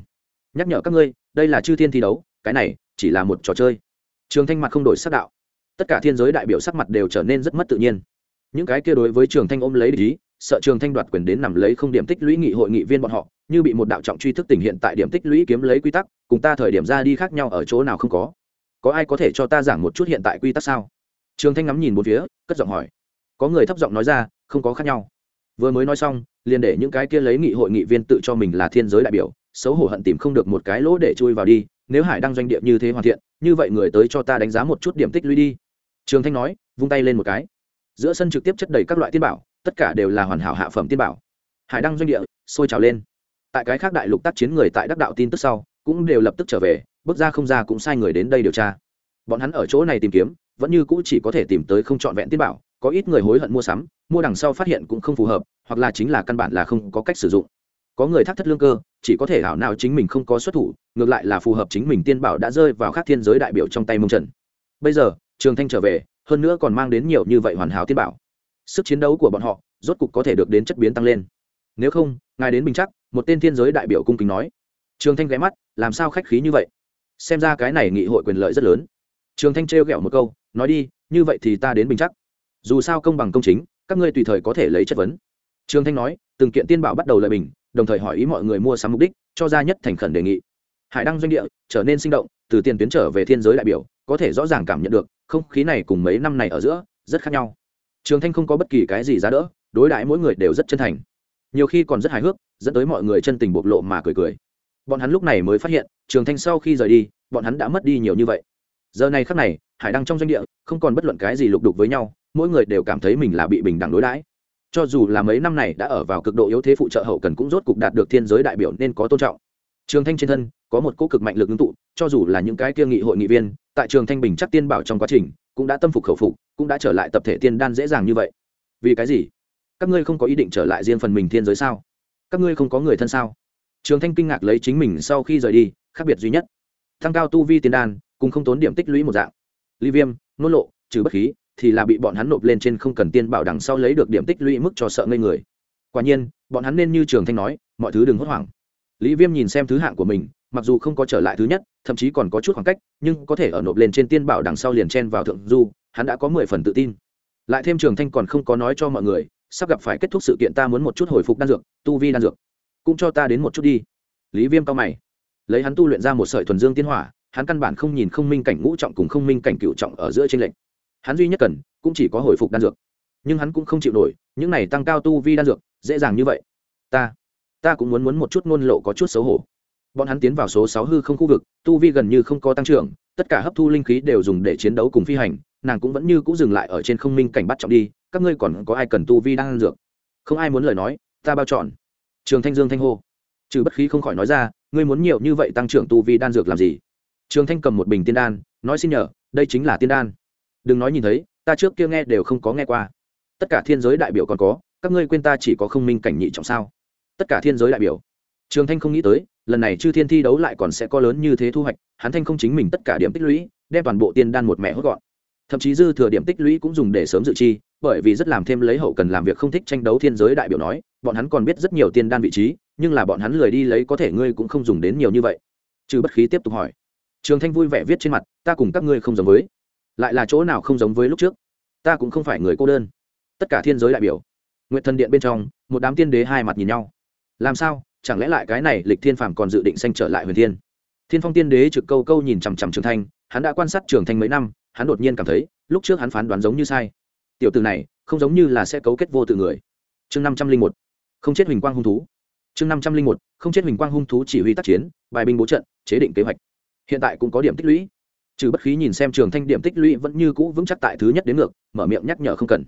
Speaker 1: Nhắc nhở các ngươi, đây là chư thiên thi đấu, cái này chỉ là một trò chơi. Trường thanh mặt không đổi sắc đạo. Tất cả thiên giới đại biểu sắc mặt đều trở nên rất mất tự nhiên. Những cái kia đối với trường thanh ôm lấy lý sợ trường thanh đoạt quyền đến nằm lấy không điểm tích lũy nghị hội nghị viên bọn họ, như bị một đạo trọng truy thức tình hiện tại điểm tích lũy kiếm lấy quy tắc, cùng ta thời điểm ra đi khác nhau ở chỗ nào không có. Có ai có thể cho ta giảng một chút hiện tại quy tắc sao? Trường thanh ngắm nhìn một phía, cất giọng hỏi có người thấp giọng nói ra, không có khác nhau. Vừa mới nói xong, liền để những cái kia lấy nghị hội nghị viên tự cho mình là thiên giới đại biểu, xấu hổ hận tìm không được một cái lỗ để chui vào đi, nếu hải đăng doanh địa như thế hoàn thiện, như vậy người tới cho ta đánh giá một chút điểm tích lũy đi. Trường thanh nói, vung tay lên một cái. Giữa sân trực tiếp chất đầy các loại tiên bảo, tất cả đều là hoàn hảo hạ phẩm tiên bảo. Hải đăng doanh địa sôi trào lên. Tại cái khác đại lục tác chiến người tại đắc đạo tin tức sau, cũng đều lập tức trở về, bước ra không ra cũng sai người đến đây điều tra. Bọn hắn ở chỗ này tìm kiếm, vẫn như cũ chỉ có thể tìm tới không trọn vẹn tiên bảo có ít người hối hận mua sắm, mua đằng sau phát hiện cũng không phù hợp, hoặc là chính là căn bản là không có cách sử dụng. Có người thác thất lương cơ, chỉ có thể ảo nào chính mình không có xuất thủ, ngược lại là phù hợp chính mình tiên bảo đã rơi vào các thiên giới đại biểu trong tay mông trần. Bây giờ, trường thanh trở về, hơn nữa còn mang đến nhiều như vậy hoàn hảo tiên bảo. Sức chiến đấu của bọn họ, rốt cục có thể được đến chất biến tăng lên. Nếu không, ngài đến bình chắc một tên thiên giới đại biểu cung kính nói. Trường thanh ghé mắt, làm sao khách khí như vậy? Xem ra cái này nghị hội quyền lợi rất lớn. Trường thanh trêu ghẹo một câu, nói đi, như vậy thì ta đến bình chắc dù sao công bằng công chính, các ngươi tùy thời có thể lấy chất vấn. Trường thanh nói, từng kiện tiên bảo bắt đầu lợi bình, đồng thời hỏi ý mọi người mua sắm mục đích, cho ra nhất thành khẩn đề nghị. Hải đăng doanh địa trở nên sinh động, từ tiền tuyến trở về thiên giới đại biểu, có thể rõ ràng cảm nhận được, không khí này cùng mấy năm này ở giữa, rất khác nhau. Trường thanh không có bất kỳ cái gì giá đỡ, đối đãi mỗi người đều rất chân thành. Nhiều khi còn rất hài hước, dẫn tới mọi người chân tình bộc lộ mà cười cười. Bọn hắn lúc này mới phát hiện, trường thanh sau khi rời đi, bọn hắn đã mất đi nhiều như vậy giờ này khắc này, hải đăng trong doanh địa, không còn bất luận cái gì lục đục với nhau, mỗi người đều cảm thấy mình là bị bình đẳng đối đãi. Cho dù là mấy năm này đã ở vào cực độ yếu thế phụ trợ hậu cần cũng rốt cục đạt được thiên giới đại biểu nên có tôn trọng. Trường thanh trên thân, có một cỗ cực mạnh lực ứng tụ, cho dù là những cái kia nghị hội nghị viên, tại trường thanh bình chắc tiên bảo trong quá trình, cũng đã tâm phục khẩu phục, cũng đã trở lại tập thể tiên đan dễ dàng như vậy. Vì cái gì? Các ngươi không có ý định trở lại riêng phần mình thiên giới sao? Các ngươi không có người thân sao? Trường thanh kinh ngạc lấy chính mình sau khi rời đi, khác biệt duy nhất. Thăng cao tu vi tiên đan cùng không tốn điểm tích lũy một dạng. Ly viêm nôn lộ, trừ bất khí, thì là bị bọn hắn nộp lên trên không cần tiên bảo đằng sau lấy được điểm tích lũy mức cho sợ ngây người. Quả nhiên, bọn hắn nên như trường thanh nói, mọi thứ đừng hốt hoảng. Lý viêm nhìn xem thứ hạng của mình, mặc dù không có trở lại thứ nhất, thậm chí còn có chút khoảng cách, nhưng có thể ở nộp lên trên tiên bảo đằng sau liền chen vào thượng du, hắn đã có mười phần tự tin. Lại thêm trường thanh còn không có nói cho mọi người, sắp gặp phải kết thúc sự kiện ta muốn một chút hồi phục đan dược, tu vi đan dược. Cũng cho ta đến một chút đi. Lý viêm cao mày. Lấy hắn tu luyện ra một sợi thuần dương tiên hỏa hắn căn bản không nhìn không minh cảnh ngũ trọng cùng không minh cảnh cựu trọng ở giữa trên lệnh hắn duy nhất cần cũng chỉ có hồi phục đan dược. Nhưng hắn cũng không chịu nổi, những này tăng cao tu vi đan dược, dễ dàng như vậy. Ta ta cũng muốn muốn một chút ngôn lộ có chút xấu hổ. Bọn hắn tiến vào số sáu hư không khu vực, tu vi gần như không có tăng trưởng, tất cả hấp thu linh khí đều dùng để chiến đấu cùng phi hành, nàng cũng vẫn như cũng dừng lại ở trên không minh cảnh bắt trọng đi, các ngươi còn có ai cần tu vi đang ăn dược? Không ai muốn lời nói, ta bao chọn trường thanh dương thanh hô. Trừ bất khí không khỏi nói ra, ngươi muốn nhiều như vậy tăng trưởng tu vi đan dược làm gì? Trường thanh cầm một bình tiên đan, nói xin nhờ, đây chính là tiên đan. Đừng nói nhìn thấy, ta trước kia nghe đều không có nghe qua. Tất cả thiên giới đại biểu còn có, các ngươi quên ta chỉ có không minh cảnh nhị trọng sao? Tất cả thiên giới đại biểu. Trường thanh không nghĩ tới, lần này chư thiên thi đấu lại còn sẽ có lớn như thế thu hoạch, hắn thanh không chính mình tất cả điểm tích lũy, đem toàn bộ tiên đan một mẹ hốt gọn. Thậm chí dư thừa điểm tích lũy cũng dùng để sớm dự chi, bởi vì rất làm thêm lấy hậu cần làm việc không thích tranh đấu thiên giới đại biểu nói, bọn hắn còn biết rất nhiều tiên đan vị trí, nhưng là bọn hắn lười đi lấy có thể ngươi cũng không dùng đến nhiều như vậy. Trừ bất khí tiếp tục hỏi trường thanh vui vẻ viết trên mặt, ta cùng các ngươi không giống với. Lại là chỗ nào không giống với lúc trước? Ta cũng không phải người cô đơn. Tất cả thiên giới đại biểu nguyện thần điện bên trong, một đám tiên đế hai mặt nhìn nhau. Làm sao? Chẳng lẽ lại cái này lịch thiên phàm còn dự định sanh trở lại huyền thiên? Thiên phong tiên đế trực câu câu nhìn chằm chằm trường thanh, hắn đã quan sát trường thanh mấy năm, hắn đột nhiên cảm thấy, lúc trước hắn phán đoán giống như sai. Tiểu từ này, không giống như là sẽ cấu kết vô tự người. Chương năm trăm linh một, không chết huỳnh quang hung thú. Chương năm trăm linh một, không chết huỳnh quang hung thú chỉ huy tác chiến, bài binh bố trận, chế định kế hoạch hiện tại cũng có điểm tích lũy. Trừ bất khí nhìn xem trường thanh, điểm tích lũy vẫn như cũ vững chắc tại thứ nhất đến ngược, mở miệng nhắc nhở không cần.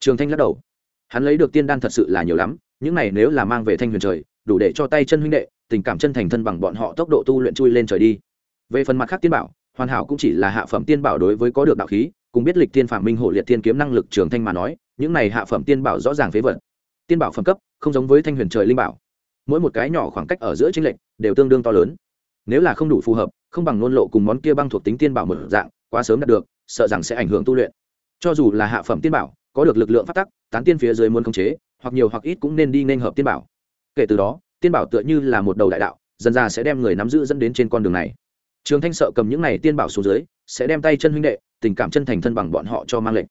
Speaker 1: Trường thanh lắc đầu. Hắn lấy được tiên đan thật sự là nhiều lắm, những này nếu là mang về thanh huyền trời, đủ để cho tay chân huynh đệ, tình cảm chân thành thân bằng bọn họ tốc độ tu luyện chui lên trời đi. Về phần mặt khác tiên bảo, hoàn hảo cũng chỉ là hạ phẩm tiên bảo đối với có được đạo khí, cùng biết lịch tiên phạm minh hổ liệt tiên kiếm năng lực trường thanh mà nói, những này hạ phẩm tiên bảo rõ ràng phế vật. Tiên bảo phẩm cấp, không giống với thanh huyền trời linh bảo. Mỗi một cái nhỏ khoảng cách ở giữa chính lệnh đều tương đương to lớn. Nếu là không đủ phù hợp không bằng nôn lộ cùng món kia băng thuộc tính tiên bảo mở dạng, quá sớm đạt được, sợ rằng sẽ ảnh hưởng tu luyện. Cho dù là hạ phẩm tiên bảo, có được lực lượng phát tắc, tán tiên phía dưới muốn khống chế, hoặc nhiều hoặc ít cũng nên đi nên hợp tiên bảo. Kể từ đó, tiên bảo tựa như là một đầu đại đạo, dần ra sẽ đem người nắm giữ dẫn đến trên con đường này. Trường thanh sợ cầm những này tiên bảo xuống dưới, sẽ đem tay chân huynh đệ, tình cảm chân thành thân bằng bọn họ cho mang lệnh.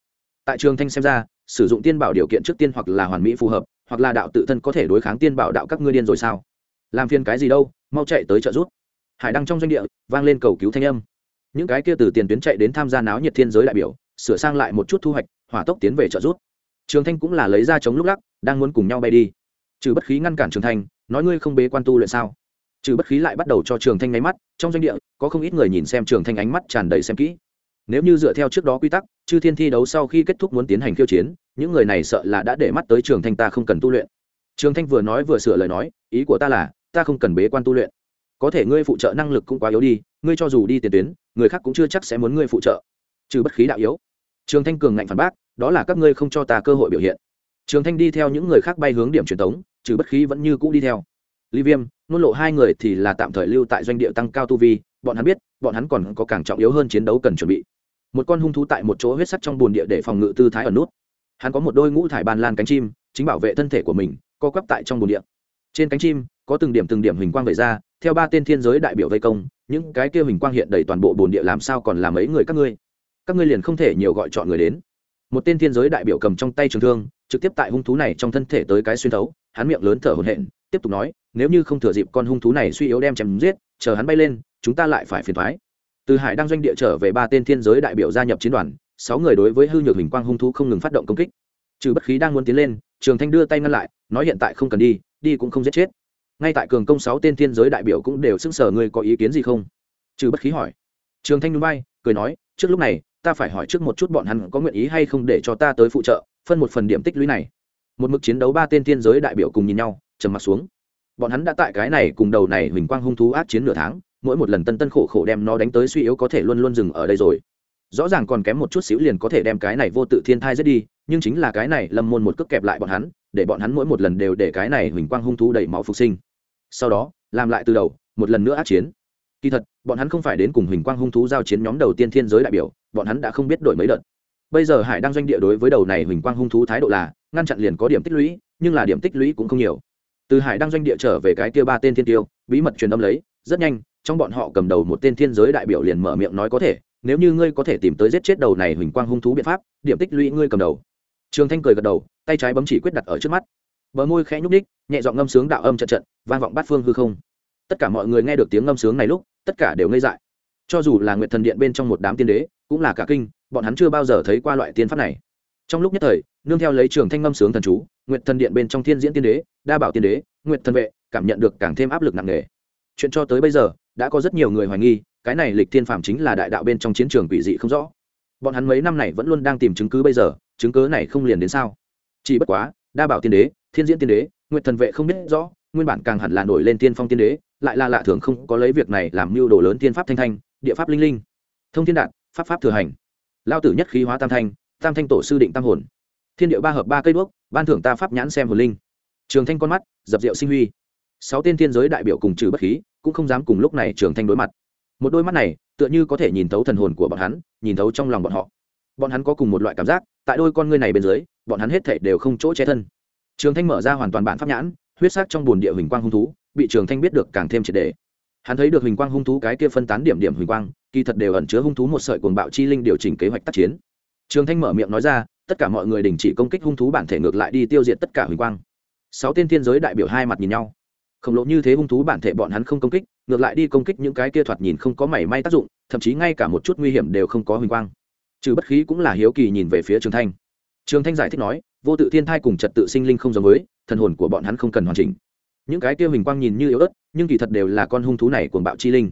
Speaker 1: Tại trường thanh xem ra, sử dụng tiên bảo điều kiện trước tiên hoặc là hoàn mỹ phù hợp, hoặc là đạo tự thân có thể đối kháng tiên bảo đạo các ngươi điên rồi sao? Làm phiền cái gì đâu, mau chạy tới trợ giúp hải đăng trong doanh địa, vang lên cầu cứu thanh âm. Những cái kia từ tiền tuyến chạy đến tham gia náo nhiệt thiên giới đại biểu, sửa sang lại một chút thu hoạch, hỏa tốc tiến về trợ giúp. Trường thanh cũng là lấy ra chống lúc lắc, đang muốn cùng nhau bay đi. Trừ bất khí ngăn cản trường thanh, nói ngươi không bế quan tu luyện sao? Trừ bất khí lại bắt đầu cho trường thanh nháy mắt, trong doanh địa, có không ít người nhìn xem trường thanh ánh mắt tràn đầy xem kỹ. Nếu như dựa theo trước đó quy tắc, chư thiên thi đấu sau khi kết thúc muốn tiến hành khiêu chiến, những người này sợ là đã để mắt tới trường thanh ta không cần tu luyện. Trường thanh vừa nói vừa sửa lời nói, ý của ta là, ta không cần bế quan tu luyện có thể ngươi phụ trợ năng lực cũng quá yếu đi, ngươi cho dù đi tiền tuyến, người khác cũng chưa chắc sẽ muốn ngươi phụ trợ. Trừ bất khí đạo yếu. Trường thanh cường ngạnh phản bác, đó là các ngươi không cho ta cơ hội biểu hiện. Trường thanh đi theo những người khác bay hướng điểm truyền tống, trừ bất khí vẫn như cũ đi theo. Ly viêm, nôn lộ hai người thì là tạm thời lưu tại doanh địa tăng cao tu vi, bọn hắn biết, bọn hắn còn có càng trọng yếu hơn chiến đấu cần chuẩn bị. Một con hung thú tại một chỗ huyết sắc trong bồn địa để phòng ngự tư thái ở nút. Hắn có một đôi ngũ thải bàn lan cánh chim, chính bảo vệ thân thể của mình, co quắp tại trong bồn địa trên cánh chim, có từng điểm từng điểm hình quang vẩy ra, theo ba tên thiên giới đại biểu vây công, những cái kia hình quang hiện đầy toàn bộ bồn địa làm sao còn làm mấy người các ngươi? Các ngươi liền không thể nhiều gọi chọn người đến. Một tên thiên giới đại biểu cầm trong tay trường thương, trực tiếp tại hung thú này trong thân thể tới cái xuyên thấu, hắn miệng lớn thở hổn hển, tiếp tục nói, nếu như không thừa dịp con hung thú này suy yếu đem chém giết, chờ hắn bay lên, chúng ta lại phải phiền thoái từ hải đang doanh địa trở về ba tên thiên giới đại biểu gia nhập chiến đoàn, sáu người đối với hư nhược hình quang hung thú không ngừng phát động công kích. Trừ bất khí đang muốn tiến lên, trường thanh đưa tay ngăn lại, nói hiện tại không cần đi đi cũng không giết chết. Ngay tại cường công sáu tên thiên giới đại biểu cũng đều xưng sở ngươi có ý kiến gì không? Trừ bất khí hỏi. Trường thanh núi bay cười nói, trước lúc này, ta phải hỏi trước một chút bọn hắn có nguyện ý hay không để cho ta tới phụ trợ, phân một phần điểm tích lũy này. Một mực chiến đấu ba tên thiên giới đại biểu cùng nhìn nhau, trầm mặt xuống. Bọn hắn đã tại cái này cùng đầu này huỳnh quang hung thú ác chiến nửa tháng, mỗi một lần tân tân khổ khổ đem nó đánh tới suy yếu có thể luôn luôn dừng ở đây rồi. Rõ ràng còn kém một chút xíu liền có thể đem cái này vô tự thiên thai giết đi, nhưng chính là cái này lâm môn một cước kẹp lại bọn hắn để bọn hắn mỗi một lần đều để cái này huỳnh quang hung thú đầy máu phục sinh. Sau đó, làm lại từ đầu, một lần nữa át chiến. Kỳ thật, bọn hắn không phải đến cùng huỳnh quang hung thú giao chiến nhóm đầu tiên thiên giới đại biểu, bọn hắn đã không biết đổi mấy đợt. Bây giờ hải đang doanh địa đối với đầu này huỳnh quang hung thú thái độ là, ngăn chặn liền có điểm tích lũy, nhưng là điểm tích lũy cũng không nhiều. Từ hải đang doanh địa trở về cái kia ba tên thiên tiêu, bí mật truyền âm lấy, rất nhanh, trong bọn họ cầm đầu một tên thiên giới đại biểu liền mở miệng nói có thể, nếu như ngươi có thể tìm tới giết chết đầu này huỳnh quang hung thú biện pháp, điểm tích lũy ngươi cầm đầu trường thanh cười gật đầu, tay trái bấm chỉ quyết đặt ở trước mắt. Bờ môi khẽ nhúc ních nhẹ giọng ngâm sướng đạo âm trận trận, vang vọng bát phương hư không. Tất cả mọi người nghe được tiếng ngâm sướng này lúc, tất cả đều ngây dại. Cho dù là nguyệt thần điện bên trong một đám tiên đế, cũng là cả kinh, bọn hắn chưa bao giờ thấy qua loại tiên pháp này. Trong lúc nhất thời, nương theo lấy trường thanh ngâm sướng thần chú, nguyệt thần điện bên trong thiên diễn tiên đế, đa bảo tiên đế, nguyệt thần vệ, cảm nhận được càng thêm áp lực nặng nề. Chuyện cho tới bây giờ, đã có rất nhiều người hoài nghi, cái này lịch thiên phạm chính là đại đạo bên trong chiến trường quỷ dị không rõ bọn hắn mấy năm này vẫn luôn đang tìm chứng cứ bây giờ, chứng cứ này không liền đến sao? Chỉ bất quá, đa bảo tiên đế, thiên diễn tiên đế, nguyệt thần vệ không biết rõ, nguyên bản càng hẳn là nổi lên tiên phong tiên đế, lại là lạ thường không có lấy việc này làm mưu đồ lớn tiên pháp thanh thanh, địa pháp linh linh. Thông thiên đạn, pháp pháp thừa hành. Lao tử nhất khí hóa tam thanh tam thanh tổ sư định tam hồn. Thiên địa ba hợp ba cây đuốc, ban thưởng ta pháp nhãn xem hồn linh. Trường thanh con mắt, dập diệu sinh huy. Sáu tên thiên giới đại biểu cùng trừ bất khí, cũng không dám cùng lúc này trường thanh đối mặt. Một đôi mắt này tựa như có thể nhìn thấu thần hồn của bọn hắn, nhìn thấu trong lòng bọn họ. Bọn hắn có cùng một loại cảm giác, tại đôi con ngươi này bên dưới, bọn hắn hết thể đều không chỗ che thân. Trường thanh mở ra hoàn toàn bản pháp nhãn, huyết sắc trong bồn địa huỳnh quang hung thú, bị trường thanh biết được càng thêm triệt đề. Hắn thấy được huỳnh quang hung thú cái kia phân tán điểm điểm huỳnh quang, kỳ thật đều ẩn chứa hung thú một sợi cuồng bạo chi linh điều chỉnh kế hoạch tác chiến. Trường thanh mở miệng nói ra, tất cả mọi người đình chỉ công kích hung thú bản thể ngược lại đi tiêu diệt tất cả huỳnh quang. Sáu tên thiên giới đại biểu hai mặt nhìn nhau khổng lồ như thế hung thú bản thể bọn hắn không công kích, ngược lại đi công kích những cái kia thoạt nhìn không có mảy may tác dụng, thậm chí ngay cả một chút nguy hiểm đều không có huỳnh quang. Trừ bất khí cũng là hiếu kỳ nhìn về phía trường thanh. Trường thanh giải thích nói, vô tự thiên thai cùng trật tự sinh linh không giống với, thần hồn của bọn hắn không cần hoàn chỉnh. Những cái kia huỳnh quang nhìn như yếu ớt, nhưng kỳ thật đều là con hung thú này cuồng bạo chi linh.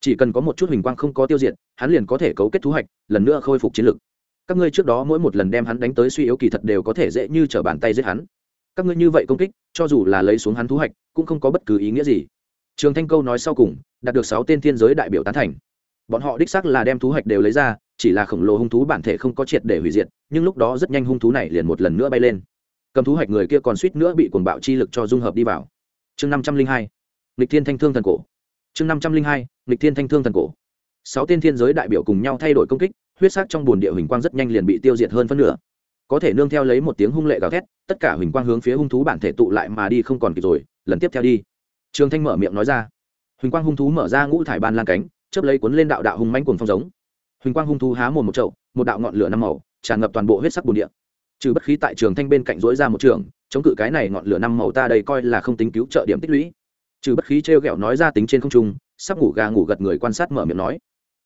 Speaker 1: Chỉ cần có một chút huỳnh quang không có tiêu diệt, hắn liền có thể cấu kết thu hoạch, lần nữa khôi phục chiến lực. Các ngươi trước đó mỗi một lần đem hắn đánh tới suy yếu kỳ thật đều có thể dễ như t r ở bàn tay giết hắn. Các ngươi như vậy công kích, cho dù là lấy xuống hắn thu hoạch cũng không có bất cứ ý nghĩa gì. Trường thanh câu nói sau cùng, đạt được sáu tên thiên giới đại biểu tán thành. Bọn họ đích sắc là đem thú hạch đều lấy ra, chỉ là khổng lồ hung thú bản thể không có triệt để hủy diệt, nhưng lúc đó rất nhanh hung thú này liền một lần nữa bay lên. Cầm thú hạch người kia còn suýt nữa bị cuồng bạo chi lực cho dung hợp đi vào. Chương năm trăm linh hai, nghịch thiên thanh thương thần cổ. Chương năm trăm linh hai, nghịch thiên thanh thương thần cổ. Sáu tên thiên giới đại biểu cùng nhau thay đổi công kích, huyết sắc trong bồn địa huỳnh quang rất nhanh liền bị tiêu diệt hơn phân nửa. Có thể nương theo lấy một tiếng hung lệ gào thét, tất cả huỳnh quang hướng phía hung thú bản thể tụ lại mà đi không còn kịp rồi lần tiếp theo đi. Trường thanh mở miệng nói ra. Huỳnh quang hung thú mở ra ngũ thải ban lan cánh, chớp lấy cuốn lên đạo đạo hung mãnh cuồng phong giống. Huỳnh quang hung thú há mồm một chậu, một đạo ngọn lửa năm màu, tràn ngập toàn bộ huyết sắc bồn địa. Trừ bất khí tại trường thanh bên cạnh dỗi ra một trường, chống cự cái này ngọn lửa năm màu ta đây coi là không tính cứu trợ điểm tích lũy. Trừ bất khí t r g ẹ o nói ra tính trên không trung, sắp ngủ gà ngủ gật người quan sát mở miệng nói.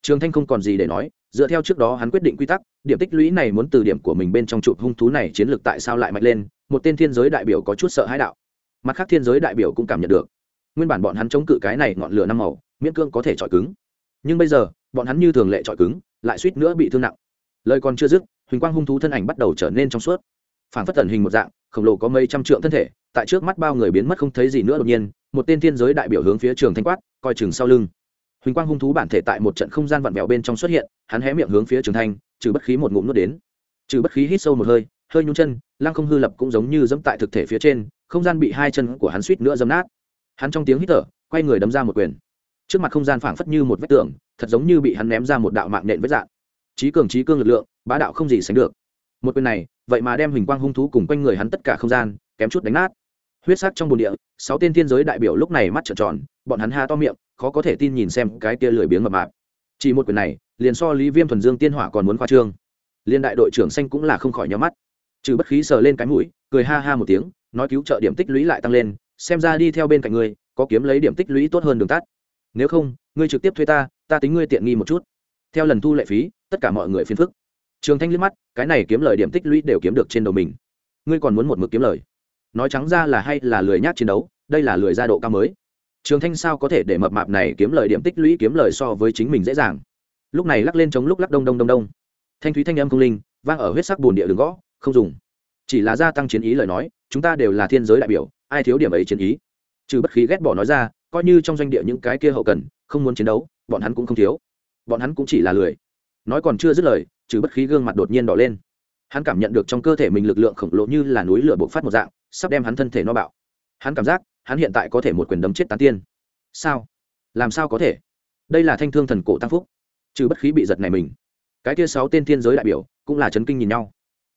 Speaker 1: Trường thanh không còn gì để nói, dựa theo trước đó hắn quyết định quy tắc, điểm tích lũy này muốn từ điểm của mình bên trong chụp hung thú này chiến lược tại sao lại mạnh lên, một tên thiên giới đại biểu có chút sợ hãi đạo mặt khác thiên giới đại biểu cũng cảm nhận được. Nguyên bản bọn hắn chống cự cái này ngọn lửa năm màu, miễn cương có thể chọi cứng. Nhưng bây giờ, bọn hắn như thường lệ chọi cứng, lại suýt nữa bị thương nặng. Lời còn chưa dứt, huỳnh quang hung thú thân ảnh bắt đầu trở nên trong suốt. Phản phất tần hình một dạng, khổng lồ có mấy trăm trượng thân thể, tại trước mắt bao người biến mất không thấy gì nữa đột nhiên, một tên thiên giới đại biểu hướng phía trường thanh quát, coi chừng sau lưng. Huỳnh quang hung thú bản thể tại một trận không gian vặn vẹo bên trong xuất hiện, hắn hé miệng hướng phía trường thanh, trừ bất khí một ngụm nuốt đến. Trừ bất khí hít sâu một hơi hơi nhún chân, lăng không hư lập cũng giống như dẫm tại thực thể phía trên không gian bị hai chân của hắn suýt nữa dấm nát. Hắn trong tiếng hít thở, quay người đấm ra một quyền. Trước mặt không gian phảng phất như một vách tường, thật giống như bị hắn ném ra một đạo mạng nện vết dạng trí cường trí cương lực lượng, bá đạo không gì sánh được. Một quyền này, vậy mà đem hình quang hung thú cùng quanh người hắn tất cả không gian, kém chút đánh nát. Huyết sắc trong bồn địa, sáu tên thiên giới đại biểu lúc này mắt trợn tròn, bọn hắn ha to miệng, khó có thể tin nhìn xem cái kia lười biếng mập mạp. Chỉ một quyền này, liền so lý viêm thuần dương tiên hỏa còn muốn khoa trương. Liên đại đội trưởng xanh cũng là không khỏi nhắm mắt. Trừ bất khí sờ lên cái mũi, cười ha ha một tiếng nói cứu trợ điểm tích lũy lại tăng lên, xem ra đi theo bên cạnh ngươi, có kiếm lấy điểm tích lũy tốt hơn đường tắt. Nếu không, ngươi trực tiếp thuê ta ta tính ngươi tiện nghi một chút. Theo lần thu lệ phí, tất cả mọi người phiền phức. Trường thanh liếc mắt, cái này kiếm lời điểm tích lũy đều kiếm được trên đầu mình. Ngươi còn muốn một mực kiếm lời? Nói trắng ra là hay là lười nhác chiến đấu, đây là lười gia độ cao mới. Trường thanh sao có thể để mập mạp này kiếm lời điểm tích lũy kiếm lời so với chính mình dễ dàng? Lúc này lắc lên chống lúc lắc đông đông đông đông. Thanh thúy thanh âm không linh, vang ở huyết sắc bồn địa đường gõ, không dùng. Chỉ là gia tăng chiến ý lời nói chúng ta đều là thiên giới đại biểu, ai thiếu điểm ấy chiến ý? Trừ bất khí ghét bỏ nói ra, coi như trong doanh địa những cái kia hậu cần, không muốn chiến đấu, bọn hắn cũng không thiếu. Bọn hắn cũng chỉ là lười. Nói còn chưa dứt lời, trừ bất khí gương mặt đột nhiên đỏ lên. Hắn cảm nhận được trong cơ thể mình lực lượng khổng lồ như là núi lửa bộc phát một dạng, sắp đem hắn thân thể no bạo. Hắn cảm giác, hắn hiện tại có thể một quyền đấm chết tán tiên. Sao? Làm sao có thể? Đây là thanh thương thần cổ tăng phúc. Trừ bất khí bị giật này mình. Cái kia sáu tên thiên giới đại biểu, cũng là chấn kinh nhìn nhau.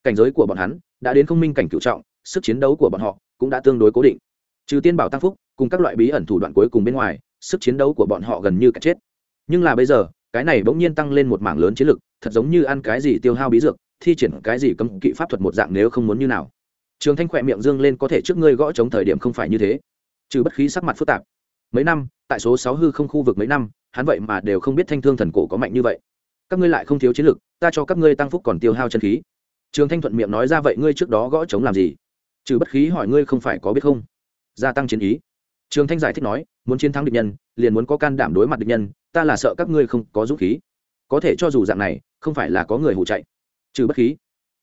Speaker 1: Cảnh giới của bọn hắn, đã đến không minh cảnh cựu trọng sức chiến đấu của bọn họ cũng đã tương đối cố định. Trừ tiên bảo tăng phúc cùng các loại bí ẩn thủ đoạn cuối cùng bên ngoài, sức chiến đấu của bọn họ gần như cả chết. Nhưng là bây giờ, cái này bỗng nhiên tăng lên một mảng lớn chiến lực, thật giống như ăn cái gì tiêu hao bí dược, thi triển cái gì cấm kỵ pháp thuật một dạng nếu không muốn như nào. Trường thanh khỏe miệng dương lên có thể trước ngươi gõ chống thời điểm không phải như thế. Trừ bất khí sắc mặt phức tạp. Mấy năm, tại số sáu hư không khu vực mấy năm, hắn vậy mà đều không biết thanh thương thần cổ có mạnh như vậy. Các ngươi lại không thiếu chiến lực, ta cho các ngươi tăng phúc còn tiêu hao chân khí. Trường thanh thuận miệng nói ra vậy ngươi trước đó gõ chống làm gì? Trừ bất khí hỏi ngươi không phải có biết không? Gia tăng chiến ý. Trường thanh giải thích nói, muốn chiến thắng địch nhân, liền muốn có can đảm đối mặt địch nhân, ta là sợ các ngươi không có dũng khí. Có thể cho dù dạng này, không phải là có người hụ chạy. Trừ bất khí.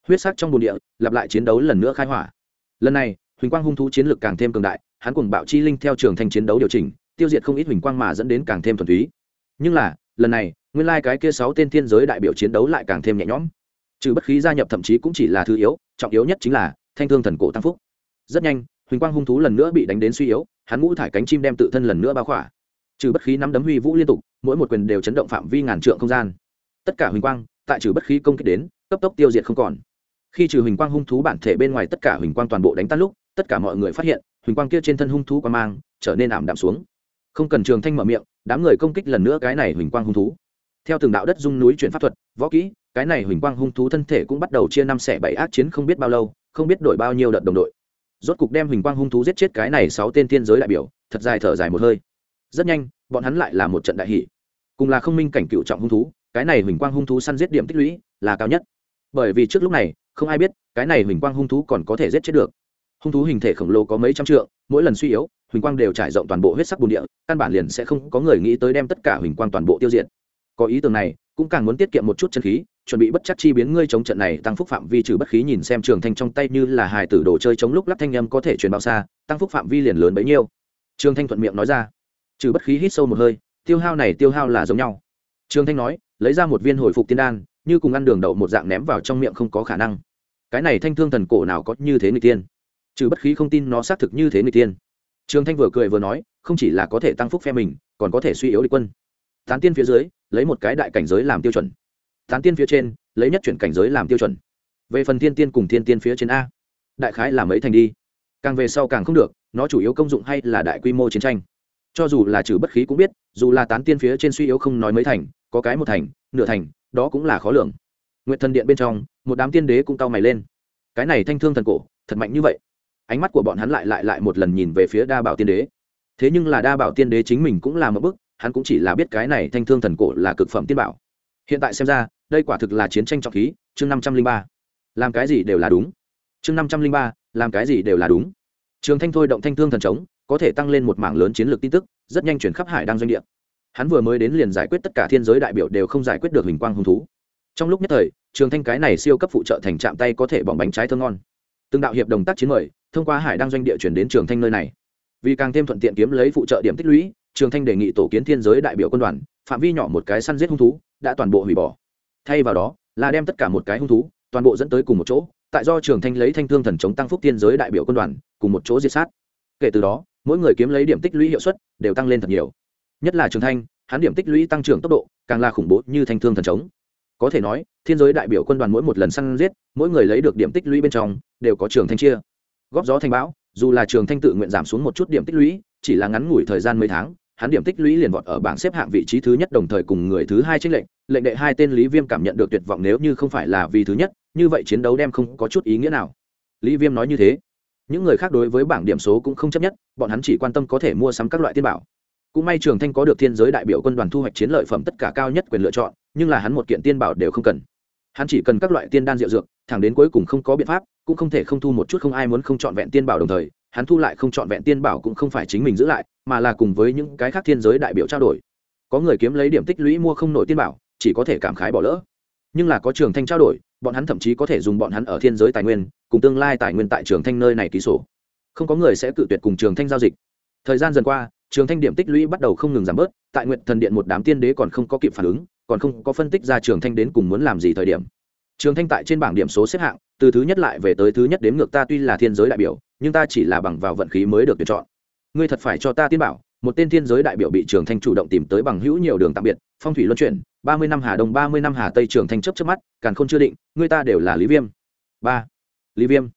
Speaker 1: Huyết sắc trong bồn địa, lặp lại chiến đấu lần nữa khai hỏa. Lần này, huỳnh quang hung thú chiến lược càng thêm cường đại, hắn cùng bạo chi linh theo trường thanh chiến đấu điều chỉnh, tiêu diệt không ít huỳnh quang mà dẫn đến càng thêm thuần túy. Nhưng là, lần này, nguyên lai、like、cái kia sáu tên thiên giới đại biểu chiến đấu lại càng thêm nhẹ nhõm. Trừ bất khí gia nhập thậm chí cũng chỉ là thứ yếu, trọng yếu nhất chính là thanh thương thần cổ tăng phúc. Rất nhanh, huỳnh quang hung thú lần nữa bị đánh đến suy yếu, hắn ngũ thải cánh chim đem tự thân lần nữa bao khỏa. Trừ bất khí nắm đấm huy vũ liên tục, mỗi một quyền đều chấn động phạm vi ngàn trượng không gian. Tất cả huỳnh quang, tại trừ bất khí công kích đến, cấp tốc tiêu diệt không còn. Khi trừ huỳnh quang hung thú bản thể bên ngoài tất cả huỳnh quang toàn bộ đánh tan lúc, tất cả mọi người phát hiện, huỳnh quang kia trên thân hung thú qua mang trở nên ảm đạm xuống. Không cần trường thanh mở miệng, đám người công kích lần nữa cái này huỳnh quang hung thú. Theo từng đạo đất dung núi chuyển pháp thuật, võ kỹ, cái này huỳnh quang hung thú thân thể cũng bắt đầu chia năm xẻ bảy ác chiến không biết bao lâu không biết đổi bao nhiêu đợt đồng đội. Rốt cục đem huỳnh quang hung thú giết chết cái này sáu tên thiên giới đại biểu, thật dài thở dài một hơi. Rất nhanh, bọn hắn lại là một trận đại hỷ cùng là không minh cảnh cựu trọng hung thú, cái này huỳnh quang hung thú săn giết điểm tích lũy là cao nhất. Bởi vì trước lúc này, không ai biết, cái này huỳnh quang hung thú còn có thể giết chết được. Hung thú hình thể khổng lồ có mấy trăm trượng, mỗi lần suy yếu, huỳnh quang đều trải rộng toàn bộ huyết sắc bùn địa, căn bản liền sẽ không có người nghĩ tới đem tất cả huỳnh quang toàn bộ tiêu diệt. Có ý tưởng này cũng càng muốn tiết kiệm một chút chân khí, chuẩn bị bất chắc chi biến ngươi chống trận này, tăng phúc phạm vi trừ bất khí nhìn xem trường thanh trong tay như là hài tử đồ chơi chống lúc lắp thanh âm có thể truyền bao xa, tăng phúc phạm vi liền lớn bấy nhiêu. Trường thanh thuận miệng nói ra. Trừ bất khí hít sâu một hơi, tiêu hao này tiêu hao là giống nhau. Trường thanh nói, lấy ra một viên hồi phục tiên đan, như cùng ăn đường đậu một dạng ném vào trong miệng không có khả năng. Cái này thanh thương thần cổ nào có như thế người tiên? Trừ bất khí không tin nó xác thực như thế người tiên. Trường thanh vừa cười vừa nói, không chỉ là có thể tăng phúc phe mình, còn có thể suy yếu địch quân tán tiên phía dưới, lấy một cái đại cảnh giới làm tiêu chuẩn. Tán tiên phía trên, lấy nhất chuyển cảnh giới làm tiêu chuẩn. Về phần thiên tiên cùng thiên tiên phía trên a, đại khái là mấy thành đi. Càng về sau càng không được, nó chủ yếu công dụng hay là đại quy mô chiến tranh. Cho dù là trừ bất khí cũng biết, dù là tán tiên phía trên suy yếu không nói mấy thành, có cái một thành, nửa thành, đó cũng là khó lường. Nguyện thần điện bên trong, một đám tiên đế cũng cau mày lên. Cái này thanh thương thần cổ, thật mạnh như vậy. Ánh mắt của bọn hắn lại lại lại một lần nhìn về phía đa bảo tiên đế. Thế nhưng là đa bảo tiên đế chính mình cũng là một bức hắn cũng chỉ là biết cái này thanh thương thần cổ là cực phẩm tiên bảo. Hiện tại xem ra, đây quả thực là chiến tranh trọng khí, chương năm trăm linh ba. Làm cái gì đều là đúng. Chương năm trăm linh ba, làm cái gì đều là đúng. Trường thanh thôi động thanh thương thần trống có thể tăng lên một mảng lớn chiến lược tin tức, rất nhanh chuyển khắp hải đăng doanh địa. Hắn vừa mới đến liền giải quyết tất cả thiên giới đại biểu đều không giải quyết được hình quang hung thú. Trong lúc nhất thời, trường thanh cái này siêu cấp phụ trợ thành trạm tay có thể bỏng bánh trái thơ ngon. Từng đạo hiệp đồng tác chiến mời, thông qua hải đăng doanh địa chuyển đến trường thanh nơi này. Vì càng thêm thuận tiện kiếm lấy phụ trợ điểm tích lũy trường thanh đề nghị tổ kiến thiên giới đại biểu quân đoàn, phạm vi nhỏ một cái săn giết hung thú, đã toàn bộ hủy bỏ. Thay vào đó, là đem tất cả một cái hung thú, toàn bộ dẫn tới cùng một chỗ, tại do trường thanh lấy thanh thương thần chống tăng phúc thiên giới đại biểu quân đoàn, cùng một chỗ diệt sát. Kể từ đó, mỗi người kiếm lấy điểm tích lũy hiệu suất đều tăng lên thật nhiều. Nhất là trường thanh, hắn điểm tích lũy tăng trưởng tốc độ càng là khủng bố như thanh thương thần chống. Có thể nói, thiên giới đại biểu quân đoàn mỗi một lần săn giết, mỗi người lấy được điểm tích lũy bên trong, đều có trường thanh chia. Góp gió thanh bão, dù là trường thanh tự nguyện giảm xuống một chút điểm tích lũy, chỉ là ngắn ngủi thời gian mấy tháng hắn điểm tích lũy liền vọt ở bảng xếp hạng vị trí thứ nhất đồng thời cùng người thứ hai tranh lệnh lệnh đệ hai tên lý viêm cảm nhận được tuyệt vọng nếu như không phải là vì thứ nhất, như vậy chiến đấu đem không có chút ý nghĩa nào. Lý viêm nói như thế. Những người khác đối với bảng điểm số cũng không chấp nhất, bọn hắn chỉ quan tâm có thể mua sắm các loại tiên bảo. Cũng may trường thanh có được thiên giới đại biểu quân đoàn thu hoạch chiến lợi phẩm tất cả cao nhất quyền lựa chọn, nhưng là hắn một kiện tiên bảo đều không cần. Hắn chỉ cần các loại tiên đan rượu dược, thẳng đến cuối cùng không có biện pháp, cũng không thể không thu một chút không ai muốn không chọn vẹn tiên bảo đồng thời hắn thu lại không chọn vẹn tiên bảo cũng không phải chính mình giữ lại, mà là cùng với những cái khác thiên giới đại biểu trao đổi. Có người kiếm lấy điểm tích lũy mua không nổi tiên bảo, chỉ có thể cảm khái bỏ lỡ. Nhưng là có trường thanh trao đổi, bọn hắn thậm chí có thể dùng bọn hắn ở thiên giới tài nguyên, cùng tương lai tài nguyên tại trường thanh nơi này ký sổ. Không có người sẽ cự tuyệt cùng trường thanh giao dịch. Thời gian dần qua, trường thanh điểm tích lũy bắt đầu không ngừng giảm bớt, tại nguyện thần điện một đám tiên đế còn không có kịp phản ứng, còn không có phân tích ra trường thanh đến cùng muốn làm gì thời điểm. Trường thanh tại trên bảng điểm số xếp hạng, từ thứ nhất lại về tới thứ nhất đến ngược ta tuy là thiên giới đại biểu nhưng ta chỉ là bằng vào vận khí mới được tuyển chọn. Ngươi thật phải cho ta tiên bảo, một tên thiên giới đại biểu bị trường thanh chủ động tìm tới bằng hữu nhiều đường tạm biệt, phong thủy luân chuyển, ba mươi năm hà đông, ba mươi năm hà tây trường thanh chấp chấp mắt, càn khôn chưa định, ngươi ta đều là lý viêm. Ba. Lý viêm.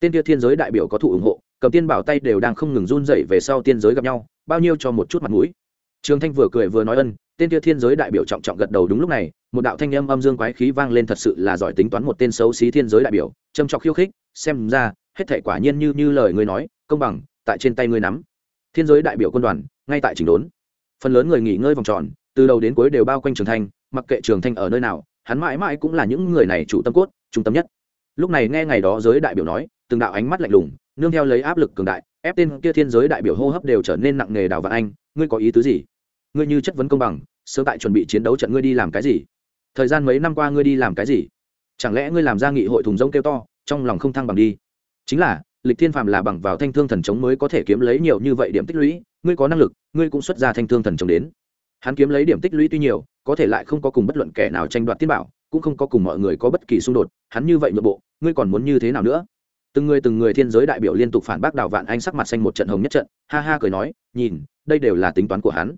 Speaker 1: Tên kia thiên giới đại biểu có thụ ủng hộ, cầm tiên bảo tay đều đang không ngừng run dậy về sau tiên giới gặp nhau, bao nhiêu cho một chút mặt mũi. Trường thanh vừa cười vừa nói ân, tên kia thiên giới đại biểu trọng trọng gật đầu đúng lúc này, một đạo thanh âm âm dương quái khí vang lên thật sự là giỏi tính toán một tên xấu xí thiên giới đại biểu, châm trọc khiêu khích, xem ra hết thể quả nhiên như như lời ngươi nói, công bằng, tại trên tay ngươi nắm. Thiên giới đại biểu quân đoàn, ngay tại chỉnh đốn. Phần lớn người nghỉ ngơi vòng tròn, từ đầu đến cuối đều bao quanh trường thanh, mặc kệ trường thanh ở nơi nào, hắn mãi mãi cũng là những người này chủ tâm cốt, trung tâm nhất. Lúc này nghe ngày đó giới đại biểu nói, từng đạo ánh mắt lạnh lùng, nương theo lấy áp lực cường đại, ép tên kia thiên giới đại biểu hô hấp đều trở nên nặng nề đào vạn anh, ngươi có ý tứ gì? Ngươi như chất vấn công bằng, sớm tại chuẩn bị chiến đấu trận ngươi đi làm cái gì? Thời gian mấy năm qua ngươi đi làm cái gì? Chẳng lẽ ngươi làm ra nghị hội thùng rông kêu to, trong lòng không thăng bằng đi? Chính là, lịch thiên phàm là bằng vào thanh thương thần chống mới có thể kiếm lấy nhiều như vậy điểm tích lũy, ngươi có năng lực, ngươi cũng xuất ra thanh thương thần chống đến. Hắn kiếm lấy điểm tích lũy tuy nhiều, có thể lại không có cùng bất luận kẻ nào tranh đoạt tiên bảo, cũng không có cùng mọi người có bất kỳ xung đột, hắn như vậy nội bộ, ngươi còn muốn như thế nào nữa? Từng người từng người thiên giới đại biểu liên tục phản bác đào vạn anh sắc mặt xanh một trận hồng nhất trận, ha ha cười nói, nhìn, đây đều là tính toán của hắn.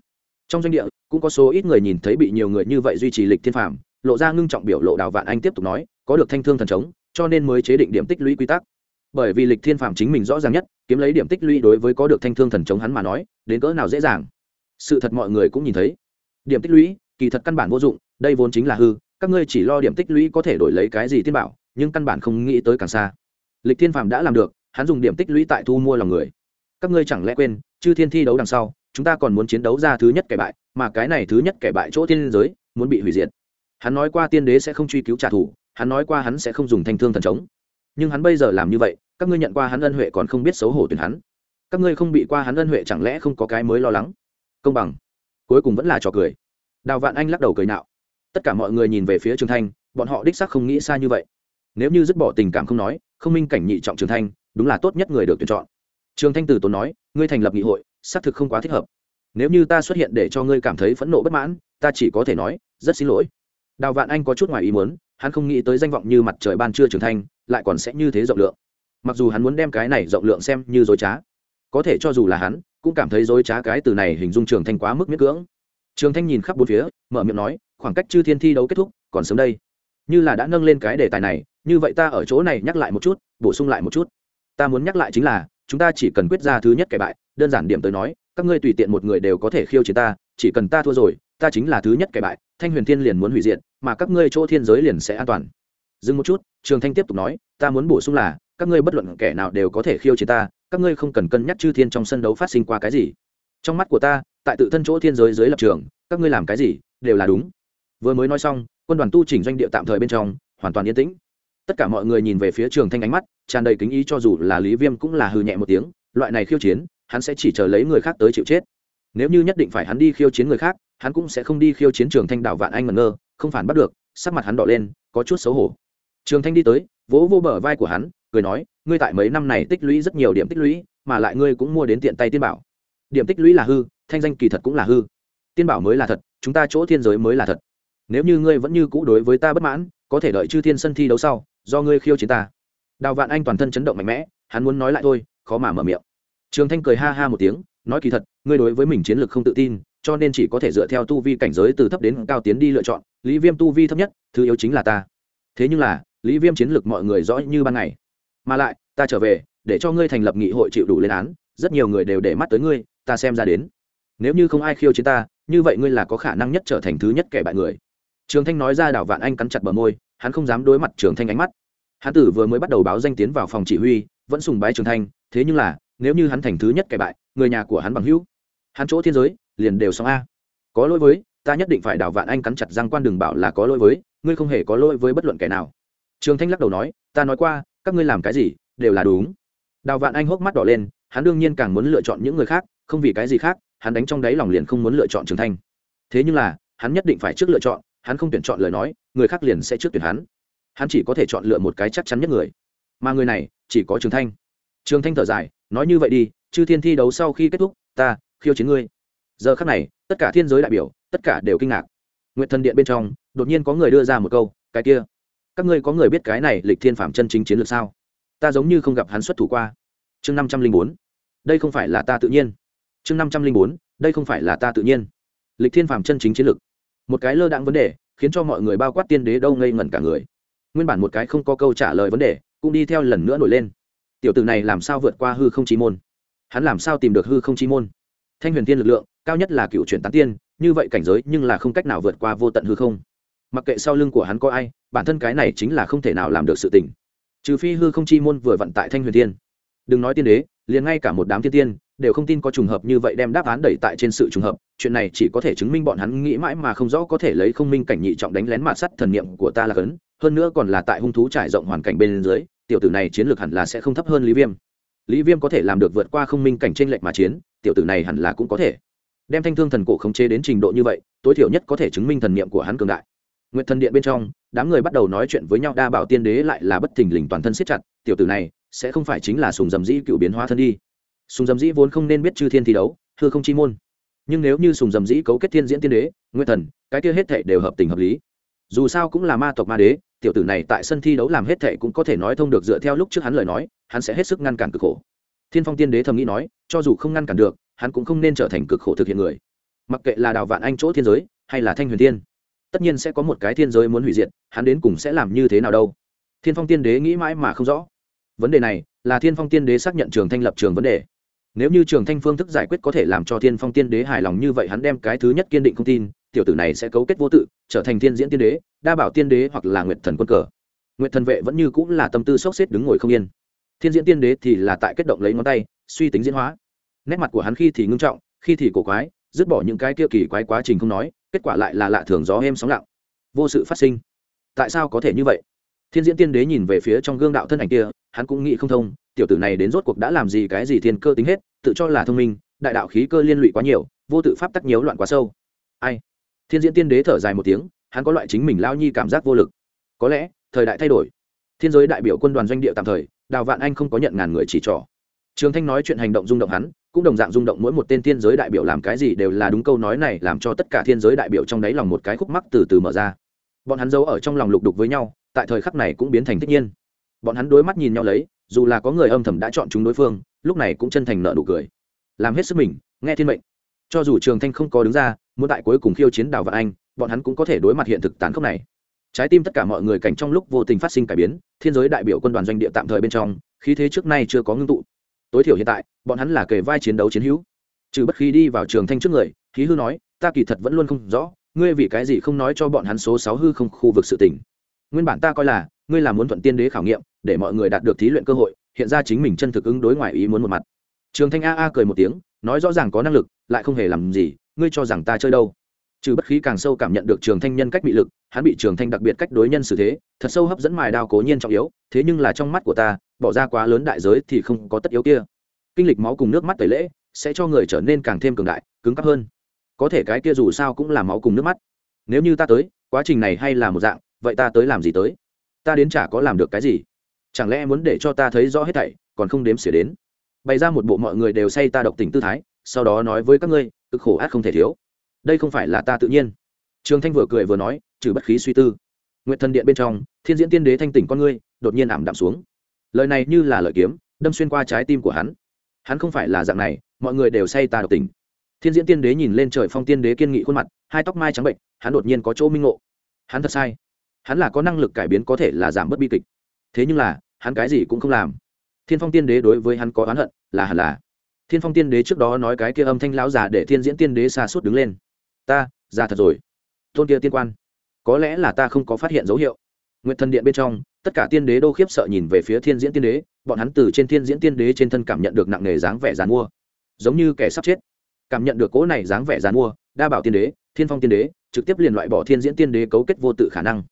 Speaker 1: Trong doanh địa, cũng có số ít người nhìn thấy bị nhiều người như vậy duy trì lịch thiên phàm, lộ ra ngưng trọng biểu lộ đào vạn anh tiếp tục nói, có được thanh thương thần chống, cho nên mới chế định điểm tích lũy quy tắc bởi vì lịch thiên phạm chính mình rõ ràng nhất, kiếm lấy điểm tích lũy đối với có được thanh thương thần chống hắn mà nói, đến cỡ nào dễ dàng. Sự thật mọi người cũng nhìn thấy. Điểm tích lũy, kỳ thật căn bản vô dụng, đây vốn chính là hư, các ngươi chỉ lo điểm tích lũy có thể đổi lấy cái gì tiên bảo, nhưng căn bản không nghĩ tới càng xa. Lịch thiên phạm đã làm được, hắn dùng điểm tích lũy tại thu mua lòng người. Các ngươi chẳng lẽ quên, chư thiên thi đấu đằng sau, chúng ta còn muốn chiến đấu ra thứ nhất kẻ bại, mà cái này thứ nhất kẻ bại chỗ tiên giới, muốn bị hủy diệt. Hắn nói qua tiên đế sẽ không truy cứu trả thù, hắn nói qua hắn sẽ không dùng thanh thương thần chống. Nhưng hắn bây giờ làm như vậy các ngươi nhận qua hắn ân huệ còn không biết xấu hổ tuyển hắn. Các ngươi không bị qua hắn ân huệ chẳng lẽ không có cái mới lo lắng? Công bằng. Cuối cùng vẫn là trò cười. Đào vạn anh lắc đầu cười nạo. Tất cả mọi người nhìn về phía trường thanh, bọn họ đích sắc không nghĩ xa như vậy. Nếu như dứt bỏ tình cảm không nói, không minh cảnh nhị trọng trường thanh, đúng là tốt nhất người được tuyển chọn. Trường thanh từ tốn nói, ngươi thành lập nghị hội, xác thực không quá thích hợp. Nếu như ta xuất hiện để cho ngươi cảm thấy phẫn nộ bất mãn, ta chỉ có thể nói, rất xin lỗi. Đào vạn anh có chút ngoài ý muốn, hắn không nghĩ tới danh vọng như mặt trời ban trưa trường thanh, lại còn sẽ như thế rộng lượng mặc dù hắn muốn đem cái này rộng lượng xem như dối trá, có thể cho dù là hắn, cũng cảm thấy dối trá cái từ này hình dung trường thanh quá mức miết cưỡng. Trường thanh nhìn khắp bốn phía, mở miệng nói, khoảng cách chư thiên thi đấu kết thúc, còn sớm đây. Như là đã nâng lên cái đề tài này, như vậy ta ở chỗ này nhắc lại một chút, bổ sung lại một chút. Ta muốn nhắc lại chính là, chúng ta chỉ cần quyết ra thứ nhất kẻ bại, đơn giản điểm tới nói, các ngươi tùy tiện một người đều có thể khiêu chiến ta, chỉ cần ta thua rồi, ta chính là thứ nhất kẻ bại, thanh huyền thiên liền muốn hủy diệt, mà các ngươi chỗ thiên giới liền sẽ an toàn. Dừng một chút, trường thanh tiếp tục nói, ta muốn bổ sung là các ngươi bất luận kẻ nào đều có thể khiêu chiến ta, các ngươi không cần cân nhắc chư thiên trong sân đấu phát sinh qua cái gì. Trong mắt của ta, tại tự thân chỗ thiên giới dưới lập trường, các ngươi làm cái gì, đều là đúng. Vừa mới nói xong, quân đoàn tu chỉnh doanh địa tạm thời bên trong, hoàn toàn yên tĩnh. Tất cả mọi người nhìn về phía trường thanh ánh mắt, tràn đầy kính ý cho dù là lý viêm cũng là hư nhẹ một tiếng, loại này khiêu chiến, hắn sẽ chỉ chờ lấy người khác tới chịu chết. Nếu như nhất định phải hắn đi khiêu chiến người khác, hắn cũng sẽ không đi khiêu chiến trường thanh đảo vạn anh ngẩn ngơ, không phản bắt được, sắc mặt hắn đỏ lên, có chút xấu hổ. Trường thanh đi tới, vỗ vô bờ vai của hắn cười nói, ngươi tại mấy năm này tích lũy rất nhiều điểm tích lũy, mà lại ngươi cũng mua đến tiện tay tiên bảo. Điểm tích lũy là hư, thanh danh kỳ thật cũng là hư. Tiên bảo mới là thật, chúng ta chỗ thiên giới mới là thật. Nếu như ngươi vẫn như cũ đối với ta bất mãn, có thể đợi chư thiên sân thi đấu sau, do ngươi khiêu chiến ta. Đào vạn anh toàn thân chấn động mạnh mẽ, hắn muốn nói lại thôi, khó mà mở miệng. Trường thanh cười ha ha một tiếng, nói kỳ thật, ngươi đối với mình chiến lược không tự tin, cho nên chỉ có thể dựa theo tu vi cảnh giới từ thấp đến cao tiến đi lựa chọn. Lý viêm tu vi thấp nhất, thứ yếu chính là ta. Thế nhưng là, lý viêm chiến lược mọi người rõ như ban ngày mà lại, ta trở về, để cho ngươi thành lập nghị hội chịu đủ lên án, rất nhiều người đều để mắt tới ngươi, ta xem ra đến. Nếu như không ai khiêu chiến ta, như vậy ngươi là có khả năng nhất trở thành thứ nhất kẻ bại người. Trường thanh nói ra đảo vạn anh cắn chặt bờ môi, hắn không dám đối mặt trường thanh ánh mắt. Hắn tử vừa mới bắt đầu báo danh tiến vào phòng chỉ huy, vẫn sùng bái trường thanh, thế nhưng là, nếu như hắn thành thứ nhất kẻ bại, người nhà của hắn bằng hữu, hắn chỗ thiên giới, liền đều xong a. Có lỗi với, ta nhất định phải đảo vạn anh cắn chặt răng quan đường bảo là có lỗi với, ngươi không hề có lỗi với bất luận kẻ nào. Trường thanh lắc đầu nói, ta nói qua các ngươi làm cái gì, đều là đúng. Đào vạn anh hốc mắt đỏ lên, hắn đương nhiên càng muốn lựa chọn những người khác, không vì cái gì khác, hắn đánh trong đáy lòng liền không muốn lựa chọn trường thanh. Thế nhưng là, hắn nhất định phải trước lựa chọn, hắn không tuyển chọn lời nói, người khác liền sẽ trước tuyển hắn. Hắn chỉ có thể chọn lựa một cái chắc chắn nhất người. Mà người này, chỉ có trường thanh. Trường thanh thở dài, nói như vậy đi, chư thiên thi đấu sau khi kết thúc, ta, khiêu chiến ngươi. Giờ khắc này, tất cả thiên giới đại biểu, tất cả đều kinh ngạc. Nguyện thần điện bên trong, đột nhiên có người đưa ra một câu, cái kia các ngươi có người biết cái này lịch thiên phạm chân chính chiến lược sao? Ta giống như không gặp hắn xuất thủ qua. Chương năm trăm linh bốn. Đây không phải là ta tự nhiên. Chương năm trăm linh bốn. Đây không phải là ta tự nhiên. Lịch thiên phạm chân chính chiến lược. Một cái lơ đãng vấn đề, khiến cho mọi người bao quát tiên đế đâu ngây ngẩn cả người. Nguyên bản một cái không có câu trả lời vấn đề, cũng đi theo lần nữa nổi lên. Tiểu tử này làm sao vượt qua hư không chi môn? Hắn làm sao tìm được hư không chi môn? Thanh huyền tiên lực lượng, cao nhất là cựu chuyển tán tiên, như vậy cảnh giới nhưng là không cách nào vượt qua vô tận hư không mặc kệ sau lưng của hắn có ai, bản thân cái này chính là không thể nào làm được sự tình. Trừ phi hư không chi môn vừa vận tại thanh huyền tiên đừng nói tiên đế, liền ngay cả một đám thiên tiên, đều không tin có trùng hợp như vậy đem đáp án đẩy tại trên sự trùng hợp. Chuyện này chỉ có thể chứng minh bọn hắn nghĩ mãi mà không rõ có thể lấy không minh cảnh nhị trọng đánh lén mạt sắt thần niệm của ta là cấn. Hơn nữa còn là tại hung thú trải rộng hoàn cảnh bên dưới, tiểu tử này chiến lược hẳn là sẽ không thấp hơn lý viêm. Lý viêm có thể làm được vượt qua không minh cảnh trên lệnh mà chiến, tiểu tử này hẳn là cũng có thể. Đem thanh thương thần cổ khống chế đến trình độ như vậy, tối thiểu nhất có thể chứng minh thần niệm của hắn cường đại nguyện thần điện bên trong, đám người bắt đầu nói chuyện với nhau, đa bảo tiên đế lại là bất thình lình toàn thân siết chặt, tiểu tử này sẽ không phải chính là sùng dầm dĩ cựu biến hóa thân đi. Sùng dầm dĩ vốn không nên biết chư thiên thi đấu, thưa không chi môn. Nhưng nếu như sùng dầm dĩ cấu kết thiên diễn tiên đế nguyên thần, cái kia hết thệ đều hợp tình hợp lý. Dù sao cũng là ma tộc ma đế, tiểu tử này tại sân thi đấu làm hết thệ cũng có thể nói thông được dựa theo lúc trước hắn lời nói, hắn sẽ hết sức ngăn cản cực khổ. Thiên phong tiên đế thầm nghĩ nói, cho dù không ngăn cản được, hắn cũng không nên trở thành cực khổ thực hiện người. Mặc kệ là đào vạn anh chỗ thiên giới, hay là thanh huyền thiên tất nhiên sẽ có một cái thiên giới muốn hủy diệt, hắn đến cùng sẽ làm như thế nào đâu? Thiên phong tiên đế nghĩ mãi mà không rõ. Vấn đề này là thiên phong tiên đế xác nhận trường thanh lập trường vấn đề. Nếu như trường thanh phương thức giải quyết có thể làm cho thiên phong tiên đế hài lòng như vậy, hắn đem cái thứ nhất kiên định không tin, tiểu tử này sẽ cấu kết vô tự, trở thành thiên diễn tiên đế, đa bảo tiên đế hoặc là nguyệt thần quân cờ. Nguyệt thần vệ vẫn như cũng là tâm tư sốc xếp đứng ngồi không yên. Thiên diễn tiên đế thì là tại kết động lấy ngón tay, suy tính diễn hóa. Nét mặt của hắn khi thì ngưng trọng, khi thì cổ quái, dứt bỏ những cái kia kỳ quái quá trình không nói kết quả lại là lạ thường gió êm sóng lặng. Vô sự phát sinh. Tại sao có thể như vậy? Thiên diễn tiên đế nhìn về phía trong gương đạo thân ảnh kia, hắn cũng nghĩ không thông, tiểu tử này đến rốt cuộc đã làm gì cái gì thiên cơ tính hết, tự cho là thông minh, đại đạo khí cơ liên lụy quá nhiều, vô tự pháp tắc nhiễu loạn quá sâu. Ai? Thiên diễn tiên đế thở dài một tiếng, hắn có loại chính mình lao nhi cảm giác vô lực. Có lẽ, thời đại thay đổi. Thiên giới đại biểu quân đoàn doanh địa tạm thời, đào vạn anh không có nhận ngàn người chỉ trỏ. Trường thanh nói chuyện hành động rung động hắn cũng đồng dạng rung động mỗi một tên thiên giới đại biểu làm cái gì đều là đúng câu nói này làm cho tất cả thiên giới đại biểu trong đáy lòng một cái khúc mắc từ từ mở ra. Bọn hắn giấu ở trong lòng lục đục với nhau, tại thời khắc này cũng biến thành thích nhiên. Bọn hắn đối mắt nhìn nhau lấy, dù là có người âm thầm đã chọn chúng đối phương, lúc này cũng chân thành nợ nụ cười. Làm hết sức mình, nghe thiên mệnh. Cho dù trường thanh không có đứng ra, muốn tại cuối cùng khiêu chiến đào vạn anh, bọn hắn cũng có thể đối mặt hiện thực tán khốc này. Trái tim tất cả mọi người cảnh trong lúc vô tình phát sinh cải biến, thiên giới đại biểu quân đoàn doanh địa tạm thời bên trong, khí thế trước nay chưa có ngưng tụ tối thiểu hiện tại, bọn hắn là kề vai chiến đấu chiến hữu. Trừ bất khí đi vào trường thanh trước người khí hư nói, ta kỳ thật vẫn luôn không rõ, ngươi vì cái gì không nói cho bọn hắn số sáu hư không khu vực sự tỉnh nguyên bản ta coi là, ngươi là muốn thuận tiên đế khảo nghiệm, để mọi người đạt được thí luyện cơ hội, hiện ra chính mình chân thực ứng đối ngoại ý muốn một mặt. Trường thanh a a cười một tiếng, nói rõ ràng có năng lực, lại không hề làm gì, ngươi cho rằng ta chơi đâu? Trừ bất khí càng sâu cảm nhận được trường thanh nhân cách bị lực, hắn bị trường thanh đặc biệt cách đối nhân xử thế, thật sâu hấp dẫn mài đao cố nhiên trọng yếu, thế nhưng là trong mắt của ta, bỏ ra quá lớn đại giới thì không có tất yếu kia. Kinh lịch máu cùng nước mắt tẩy lễ, sẽ cho người trở nên càng thêm cường đại, cứng cắp hơn. Có thể cái kia dù sao cũng là máu cùng nước mắt. Nếu như ta tới, quá trình này hay là một dạng, vậy ta tới làm gì tới? Ta đến chả có làm được cái gì? Chẳng lẽ muốn để cho ta thấy rõ hết thảy, còn không đếm xỉa đến? Bày ra một bộ mọi người đều say ta độc tình tư thái, sau đó nói với các ngươi, cực khổ ác không thể thiếu đây không phải là ta tự nhiên. Trường thanh vừa cười vừa nói, trừ bất khí suy tư. Nguyện thần điện bên trong, thiên diễn tiên đế thanh tỉnh con ngươi, đột nhiên ảm đạm xuống. Lời này như là lợi kiếm, đâm xuyên qua trái tim của hắn. Hắn không phải là dạng này, mọi người đều say ta độc tình. Thiên diễn tiên đế nhìn lên trời phong tiên đế kiên nghị khuôn mặt, hai tóc mai trắng bệnh, hắn đột nhiên có chỗ minh ngộ. Hắn thật sai. Hắn là có năng lực cải biến có thể là giảm bớt bi kịch. Thế nhưng là, hắn cái gì cũng không làm. Thiên phong tiên đế đối với hắn có oán hận, là hẳn là. Thiên phong tiên đế trước đó nói cái kia âm thanh lão già để thiên diễn tiên đế xa suốt đứng lên ta, ra thật rồi. Tôn kia tiên quan, có lẽ là ta không có phát hiện dấu hiệu. Nguyện thần điện bên trong, tất cả tiên đế đô khiếp sợ nhìn về phía thiên diễn tiên đế, bọn hắn từ trên thiên diễn tiên đế trên thân cảm nhận được nặng nề dáng vẻ dàn mua. Giống như kẻ sắp chết. Cảm nhận được cỗ này dáng vẻ dàn mua, đa bảo tiên đế, thiên phong tiên đế, trực tiếp liền loại bỏ thiên diễn tiên đế cấu kết vô tự khả năng.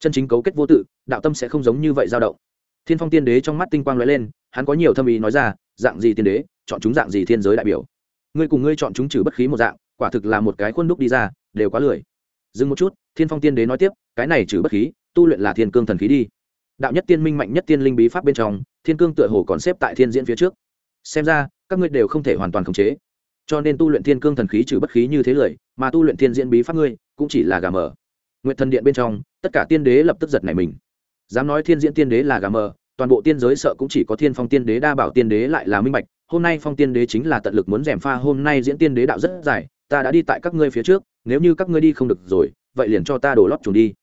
Speaker 1: Chân chính cấu kết vô tự, đạo tâm sẽ không giống như vậy dao động. Thiên phong tiên đế trong mắt tinh quang lóe lên, hắn có nhiều thâm ý nói ra, dạng gì tiên đế, chọn chúng dạng gì thiên giới đại biểu? Ngươi cùng ngươi chọn chúng trừ bất khí một dạng quả thực là một cái khuôn đúc đi ra, đều quá lười. Dừng một chút, thiên phong tiên đế nói tiếp, cái này trừ bất khí, tu luyện là thiên cương thần khí đi. Đạo nhất tiên minh mạnh nhất tiên linh bí pháp bên trong, thiên cương tựa hồ còn xếp tại thiên diễn phía trước. Xem ra, các ngươi đều không thể hoàn toàn khống chế. Cho nên tu luyện thiên cương thần khí trừ bất khí như thế lười, mà tu luyện thiên diễn bí pháp ngươi, cũng chỉ là gà mờ. Nguyện thần điện bên trong, tất cả tiên đế lập tức giật này mình. Dám nói thiên diễn tiên đế là gà mờ, toàn bộ tiên giới sợ cũng chỉ có thiên phong tiên đế, đa bảo tiên đế lại là minh bạch, hôm nay phong tiên đế chính là tận lực muốn rèm pha hôm nay diễn tiên đế đạo rất dài ta đã đi tại các ngươi phía trước, nếu như các ngươi đi không được rồi, vậy liền cho ta đổ lót chuồng đi.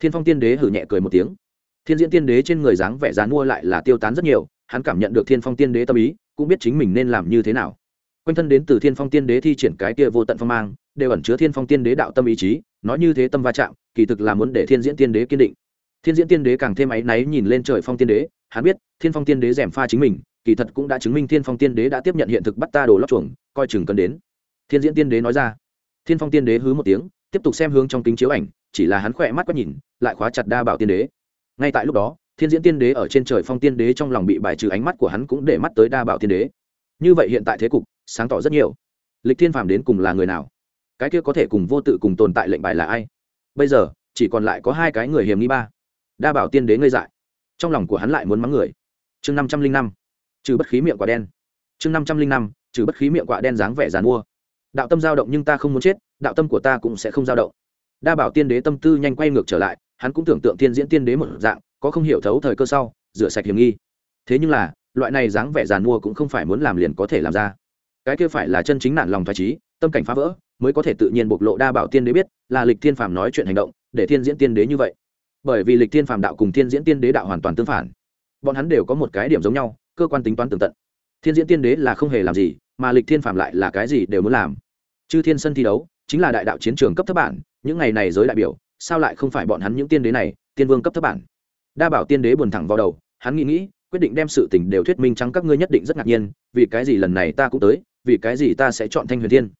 Speaker 1: Thiên phong tiên đế hử nhẹ cười một tiếng. Thiên diễn tiên đế trên người dáng vẻ dán mua lại là tiêu tán rất nhiều, hắn cảm nhận được thiên phong tiên đế tâm ý, cũng biết chính mình nên làm như thế nào. Quanh thân đến từ thiên phong tiên đế thi triển cái kia vô tận phong mang, đều ẩn chứa thiên phong tiên đế đạo tâm ý chí, nói như thế tâm va chạm, kỳ thực là muốn để thiên diễn tiên đế kiên định. Thiên diễn tiên đế càng thêm áy náy nhìn lên trời phong tiên đế, hắn biết thiên phong tiên đế gièm pha chính mình, kỳ thật cũng đã chứng minh thiên phong tiên đế đã tiếp nhận hiện thực bắt ta đổ lót chuồng, coi chừng cần đến thiên diễn tiên đế nói ra. Thiên phong tiên đế hứ một tiếng, tiếp tục xem hướng trong kính chiếu ảnh, chỉ là hắn khỏe mắt quét nhìn, lại khóa chặt đa bảo tiên đế. Ngay tại lúc đó, thiên diễn tiên đế ở trên trời phong tiên đế trong lòng bị bài trừ ánh mắt của hắn cũng để mắt tới đa bảo tiên đế. Như vậy hiện tại thế cục, sáng tỏ rất nhiều. Lịch thiên phàm đến cùng là người nào? Cái kia có thể cùng vô tự cùng tồn tại lệnh bài là ai? Bây giờ, chỉ còn lại có hai cái người hiểm nghi ba. Đa bảo tiên đế ngây dại. Trong lòng của hắn lại muốn mắng người. Chương năm trăm linh năm. Trừ bất khí miệng quả đen. Chương năm trăm linh năm. Trừ bất khí miệng quả đen dáng vẻ dàn mua đạo tâm dao động nhưng ta không muốn chết, đạo tâm của ta cũng sẽ không dao động. Đa bảo tiên đế tâm tư nhanh quay ngược trở lại, hắn cũng tưởng tượng tiên diễn tiên đế một dạng, có không hiểu thấu thời cơ sau, rửa sạch hiểm nghi. Thế nhưng là, loại này dáng vẻ giàn mua cũng không phải muốn làm liền có thể làm ra. Cái kia phải là chân chính nản lòng thoải trí tâm cảnh phá vỡ, mới có thể tự nhiên bộc lộ đa bảo tiên đế biết, là lịch thiên phàm nói chuyện hành động, để thiên diễn tiên đế như vậy. Bởi vì lịch thiên phàm đạo cùng thiên diễn tiên đế đạo hoàn toàn tương phản. Bọn hắn đều có một cái điểm giống nhau, cơ quan tính toán tường tận. Thiên diễn tiên đế là không hề làm gì, mà lịch thiên phàm lại là cái gì đều muốn làm chư thiên sân thi đấu, chính là đại đạo chiến trường cấp thấp bản, những ngày này giới đại biểu, sao lại không phải bọn hắn những tiên đế này, tiên vương cấp thấp bản? Đa bảo tiên đế buồn thẳng vào đầu, hắn nghĩ nghĩ, quyết định đem sự tình đều thuyết minh trắng các ngươi nhất định rất ngạc nhiên, vì cái gì lần này ta cũng tới, vì cái gì ta sẽ chọn thanh huyền thiên?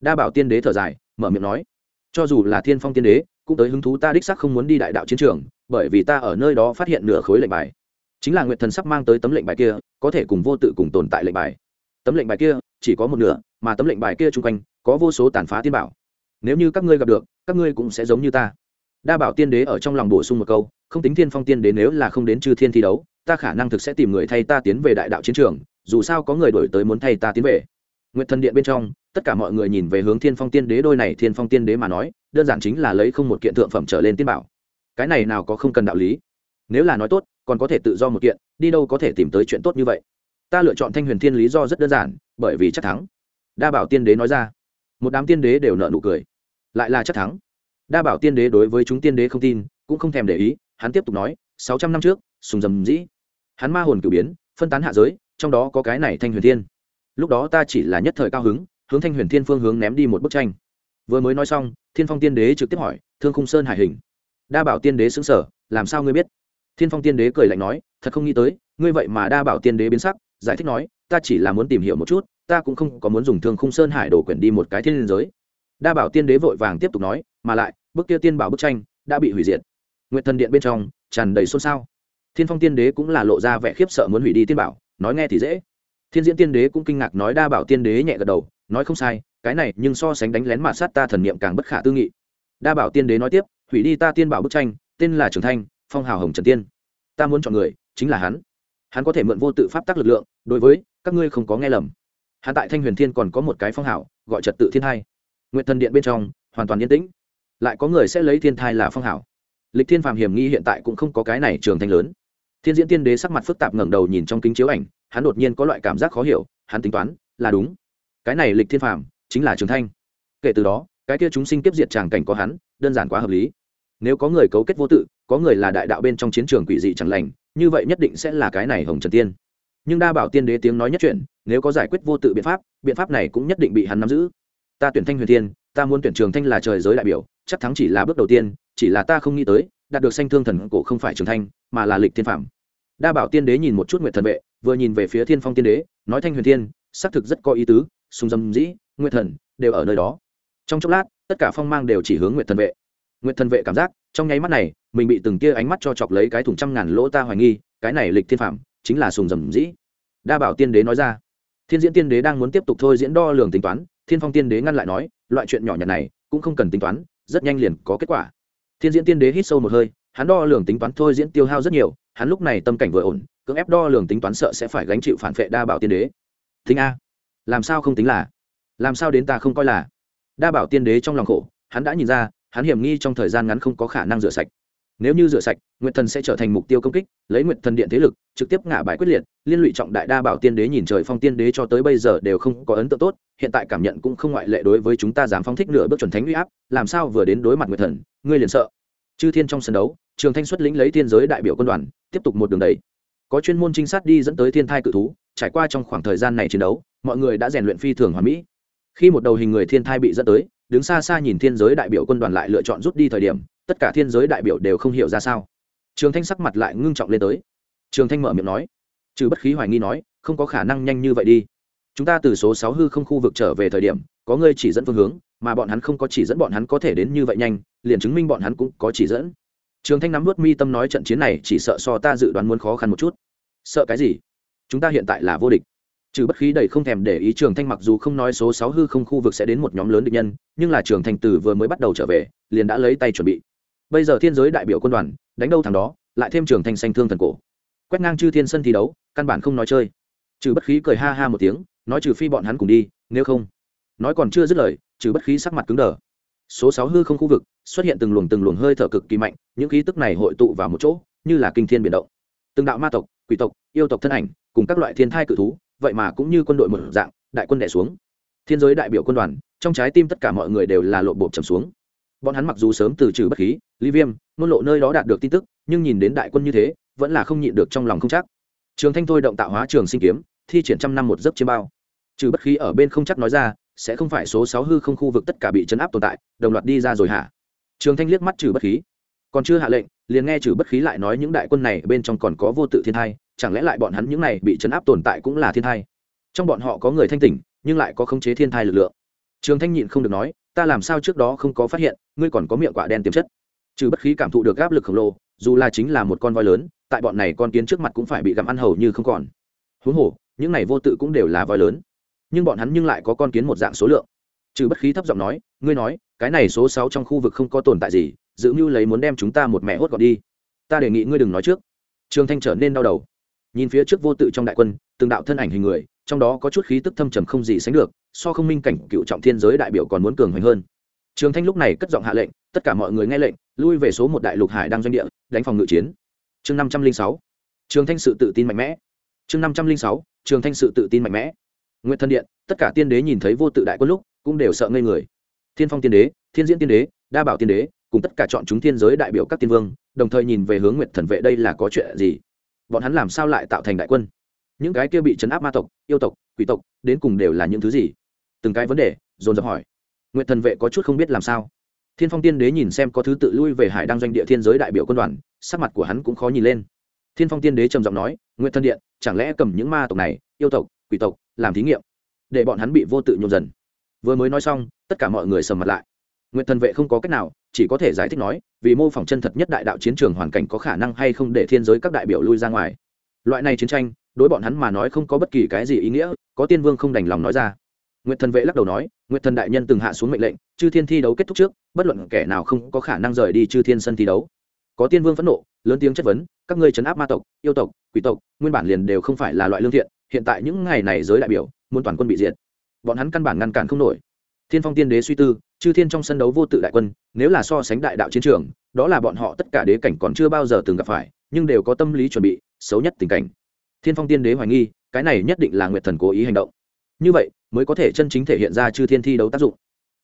Speaker 1: Đa bảo tiên đế thở dài, mở miệng nói, cho dù là thiên phong tiên đế, cũng tới hứng thú ta đích sắc không muốn đi đại đạo chiến trường, bởi vì ta ở nơi đó phát hiện nửa khối lệnh bài. Chính là nguyệt thần sắp mang tới tấm lệnh bài kia, có thể cùng vô tự cùng tồn tại lệnh bài. Tấm lệnh bài kia, chỉ có một nửa, mà tấm lệnh bài kia chung quanh có vô số tàn phá tiên bảo. Nếu như các ngươi gặp được, các ngươi cũng sẽ giống như ta. Đa bảo tiên đế ở trong lòng bổ sung một câu, không tính thiên phong tiên đế nếu là không đến chư thiên thi đấu, ta khả năng thực sẽ tìm người thay ta tiến về đại đạo chiến trường, dù sao có người đổi tới muốn thay ta tiến về. Nguyện thần điện bên trong, tất cả mọi người nhìn về hướng thiên phong tiên đế, đôi này thiên phong tiên đế mà nói, đơn giản chính là lấy không một kiện thượng phẩm trở lên tiên bảo. Cái này nào có không cần đạo lý? Nếu là nói tốt, còn có thể tự do một kiện, đi đâu có thể tìm tới chuyện tốt như vậy? Ta lựa chọn thanh huyền thiên lý do rất đơn giản, bởi vì chắc thắng. Đa bảo tiên đế nói ra một đám tiên đế đều nợ nụ cười. Lại là chắc thắng. Đa bảo tiên đế đối với chúng tiên đế không tin, cũng không thèm để ý, hắn tiếp tục nói, sáu trăm năm trước, sùng dầm dĩ. Hắn ma hồn cử biến, phân tán hạ giới, trong đó có cái này thanh huyền thiên. Lúc đó ta chỉ là nhất thời cao hứng, hướng thanh huyền thiên phương hướng ném đi một bức tranh. Vừa mới nói xong, thiên phong tiên đế trực tiếp hỏi, thương khung sơn hải hình? Đa bảo tiên đế xứng sở làm sao ngươi biết? Thiên phong tiên đế cười lạnh nói, thật không nghĩ tới, ngươi vậy mà đa bảo tiên đế biến sắc, giải thích nói, ta chỉ là muốn tìm hiểu một chút ta cũng không có muốn dùng thương khung sơn hải đổ quyển đi một cái thiên liên giới. Đa bảo tiên đế vội vàng tiếp tục nói, mà lại, bức kia tiên bảo bức tranh đã bị hủy diệt. Nguyện thần điện bên trong tràn đầy xôn xao. Thiên phong tiên đế cũng là lộ ra vẻ khiếp sợ muốn hủy đi tiên bảo, nói nghe thì dễ. Thiên diễn tiên đế cũng kinh ngạc nói đa bảo tiên đế nhẹ gật đầu, nói không sai, cái này nhưng so sánh đánh lén mà sát ta thần niệm càng bất khả tư nghị. Đa bảo tiên đế nói tiếp, hủy đi ta tiên bảo bức tranh, tên là trường thanh, phong hào hồng trần tiên. Ta muốn chọn người, chính là hắn. Hắn có thể mượn vô tự pháp tác lực lượng, đối với các ngươi không có nghe lầm hắn tại thanh huyền thiên còn có một cái phong hảo gọi trật tự thiên thai, nguyện thần điện bên trong hoàn toàn yên tĩnh. Lại có người sẽ lấy thiên thai là phong hảo. Lịch thiên phàm hiểm nghi hiện tại cũng không có cái này trường thanh lớn. Thiên diễn tiên đế sắc mặt phức tạp ngẩng đầu nhìn trong kính chiếu ảnh hắn đột nhiên có loại cảm giác khó hiểu hắn tính toán là đúng. Cái này lịch thiên phàm chính là trường thanh. Kể từ đó cái kia chúng sinh tiếp diệt tràng cảnh có hắn đơn giản quá hợp lý. Nếu có người cấu kết vô tự có người là đại đạo bên trong chiến trường quỷ dị chẳng lành như vậy nhất định sẽ là cái này hồng trần tiên nhưng đa bảo tiên đế tiếng nói nhất chuyện nếu có giải quyết vô tự biện pháp biện pháp này cũng nhất định bị hắn nắm giữ. Ta tuyển thanh huyền thiên, ta muốn tuyển trường thanh là trời giới đại biểu, chắc thắng chỉ là bước đầu tiên, chỉ là ta không nghĩ tới, đạt được sanh thương thần cổ không phải trường thanh, mà là lịch thiên phạm. Đa bảo tiên đế nhìn một chút nguyệt thần vệ, vừa nhìn về phía thiên phong tiên đế, nói thanh huyền thiên, xác thực rất có ý tứ sung dâm dĩ, nguyệt thần, đều ở nơi đó. Trong chốc lát, tất cả phong mang đều chỉ hướng nguyệt thần vệ. Nguyệt thần vệ cảm giác, trong nháy mắt này, mình bị từng kia ánh mắt cho chọc lấy cái thùng trăm ngàn lỗ ta hoài nghi, cái này lịch thiên phạm chính là sùng dầm dĩ. Đa bảo tiên đế nói ra. Thiên diễn tiên đế đang muốn tiếp tục thôi diễn đo lường tính toán, thiên phong tiên đế ngăn lại nói, loại chuyện nhỏ nhặt này cũng không cần tính toán, rất nhanh liền có kết quả. Thiên diễn tiên đế hít sâu một hơi, hắn đo lường tính toán thôi diễn tiêu hao rất nhiều, hắn lúc này tâm cảnh vừa ổn, cưỡng ép đo lường tính toán sợ sẽ phải gánh chịu phản vệ đa bảo tiên đế. Thính a, làm sao không tính là? Làm sao đến ta không coi là? Đa bảo tiên đế trong lòng khổ, hắn đã nhìn ra, hắn hiểm nghi trong thời gian ngắn không có khả năng rửa sạch nếu như rửa sạch, nguyệt thần sẽ trở thành mục tiêu công kích, lấy nguyệt thần điện thế lực, trực tiếp ngã bài quyết liệt, liên lụy trọng đại đa bảo tiên đế nhìn trời phong tiên đế cho tới bây giờ đều không có ấn tượng tốt, hiện tại cảm nhận cũng không ngoại lệ đối với chúng ta dám phóng thích nửa bước chuẩn thánh uy áp, làm sao vừa đến đối mặt nguyệt thần, ngươi liền sợ. Chư thiên trong sân đấu, trường thanh xuất lĩnh lấy thiên giới đại biểu quân đoàn, tiếp tục một đường đầy có chuyên môn trinh sát đi dẫn tới thiên thai cự thú, trải qua trong khoảng thời gian này chiến đấu, mọi người đã rèn luyện phi thường hoàn mỹ. Khi một đầu hình người thiên thai bị dẫn tới, đứng xa xa nhìn thiên giới đại biểu quân đoàn lại lựa chọn rút đi thời điểm tất cả thiên giới đại biểu đều không hiểu ra sao. Trường thanh sắc mặt lại ngưng trọng lên tới. Trường thanh mở miệng nói, trừ bất khí hoài nghi nói, không có khả năng nhanh như vậy đi. Chúng ta từ số sáu hư không khu vực trở về thời điểm, có người chỉ dẫn phương hướng, mà bọn hắn không có chỉ dẫn bọn hắn có thể đến như vậy nhanh, liền chứng minh bọn hắn cũng có chỉ dẫn. Trường thanh nắm vớt mi tâm nói trận chiến này chỉ sợ so ta dự đoán muốn khó khăn một chút. Sợ cái gì? Chúng ta hiện tại là vô địch. Trừ bất khí đầy không thèm để ý, trường thanh mặc dù không nói số sáu hư không khu vực sẽ đến một nhóm lớn địch nhân, nhưng là trường thanh từ vừa mới bắt đầu trở về, liền đã lấy tay chuẩn bị bây giờ thiên giới đại biểu quân đoàn, đánh đâu thằng đó, lại thêm trường thành xanh thương thần cổ. Quét ngang chư thiên sân thi đấu, căn bản không nói chơi. Trừ bất khí cười ha ha một tiếng, nói trừ phi bọn hắn cùng đi, nếu không. Nói còn chưa dứt lời, trừ bất khí sắc mặt cứng đờ. Số sáu hư không khu vực, xuất hiện từng luồng từng luồng hơi thở cực kỳ mạnh, những khí tức này hội tụ vào một chỗ, như là kinh thiên biển động. Từng đạo ma tộc, quỷ tộc, yêu tộc thân ảnh, cùng các loại thiên thai cự thú, vậy mà cũng như quân đội một dạng, đại quân đẻ xuống. Thiên giới đại biểu quân đoàn, trong trái tim tất cả mọi người đều là lộ bộ trầm xuống bọn hắn mặc dù sớm từ trừ bất khí ly viêm ngôn lộ nơi đó đạt được tin tức, nhưng nhìn đến đại quân như thế, vẫn là không nhịn được trong lòng không chắc. Trường thanh thôi động tạo hóa trường sinh kiếm, thi triển trăm năm một giấc chiêm bao. Trừ bất khí ở bên không chắc nói ra, sẽ không phải số sáu hư không khu vực tất cả bị chấn áp tồn tại, đồng loạt đi ra rồi hả? Trường thanh liếc mắt trừ bất khí. Còn chưa hạ lệnh, liền nghe trừ bất khí lại nói những đại quân này bên trong còn có vô tự thiên thai, chẳng lẽ lại bọn hắn những này bị chấn áp tồn tại cũng là thiên thai? Trong bọn họ có người thanh tỉnh, nhưng lại có khống chế thiên thai lực lượng. Trường thanh nhịn không được nói ta làm sao trước đó không có phát hiện, ngươi còn có miệng quả đen tiềm chất. Trừ bất khí cảm thụ được áp lực khổng lồ, dù là chính là một con voi lớn, tại bọn này con kiến trước mặt cũng phải bị gặm ăn hầu như không còn. Huống hồ, những này vô tự cũng đều là voi lớn. Nhưng bọn hắn nhưng lại có con kiến một dạng số lượng. Trừ bất khí thấp giọng nói, ngươi nói, cái này số sáu trong khu vực không có tồn tại gì, giữ mưu lấy muốn đem chúng ta một mẹ hốt gọn đi. Ta đề nghị ngươi đừng nói trước. Trường thanh trở nên đau đầu. Nhìn phía trước vô tự trong đại quân, từng đạo thân ảnh hình người trong đó có chút khí tức thâm trầm không gì sánh được, so không minh cảnh cựu trọng thiên giới đại biểu còn muốn cường hoành hơn. Trường thanh lúc này cất giọng hạ lệnh, tất cả mọi người nghe lệnh, lui về số một đại lục hải đang doanh địa, đánh phòng ngự chiến. Chương năm trăm linh sáu. Trường thanh sự tự tin mạnh mẽ. Chương năm trăm linh sáu. Trường thanh sự tự tin mạnh mẽ. Nguyện thân điện, tất cả tiên đế nhìn thấy vô tự đại quân lúc, cũng đều sợ ngây người. Thiên phong tiên đế, thiên diễn tiên đế, đa bảo tiên đế, cùng tất cả chọn chúng thiên giới đại biểu các tiên vương, đồng thời nhìn về hướng nguyệt thần vệ đây là có chuyện gì? Bọn hắn làm sao lại tạo thành đại quân? Những cái kia bị chấn áp ma tộc, yêu tộc, quỷ tộc, đến cùng đều là những thứ gì? Từng cái vấn đề, dồn dập hỏi. Nguyện thần vệ có chút không biết làm sao. Thiên phong tiên đế nhìn xem có thứ tự lui về hải đăng doanh địa thiên giới đại biểu quân đoàn, sắc mặt của hắn cũng khó nhìn lên. Thiên phong tiên đế trầm giọng nói Nguyện thần điện, chẳng lẽ cầm những ma tộc này, yêu tộc, quỷ tộc, làm thí nghiệm, để bọn hắn bị vô tự nhộn dần? Vừa mới nói xong, tất cả mọi người sầm mặt lại. Nguyện thần vệ không có cách nào, chỉ có thể giải thích nói, vì mô phỏng chân thật nhất đại đạo chiến trường hoàn cảnh có khả năng hay không để thiên giới các đại biểu lui ra ngoài? Loại này chiến tranh đối bọn hắn mà nói không có bất kỳ cái gì ý nghĩa, có tiên vương không đành lòng nói ra. Nguyện thần vệ lắc đầu nói nguyện thần đại nhân từng hạ xuống mệnh lệnh, chư thiên thi đấu kết thúc trước, bất luận kẻ nào không có khả năng rời đi chư thiên sân thi đấu. Có tiên vương phẫn nộ, lớn tiếng chất vấn, các ngươi chấn áp ma tộc, yêu tộc, quỷ tộc, nguyên bản liền đều không phải là loại lương thiện, hiện tại những ngày này giới đại biểu, muốn toàn quân bị diệt. Bọn hắn căn bản ngăn cản không nổi. Thiên phong tiên đế suy tư, chư thiên trong sân đấu vô tự đại quân, nếu là so sánh đại đạo chiến trường, đó là bọn họ tất cả đế cảnh còn chưa bao giờ từng gặp phải, nhưng đều có tâm lý chuẩn bị, xấu nhất tình cảnh thiên phong tiên đế hoài nghi, cái này nhất định là nguyệt thần cố ý hành động. Như vậy, mới có thể chân chính thể hiện ra chư thiên thi đấu tác dụng.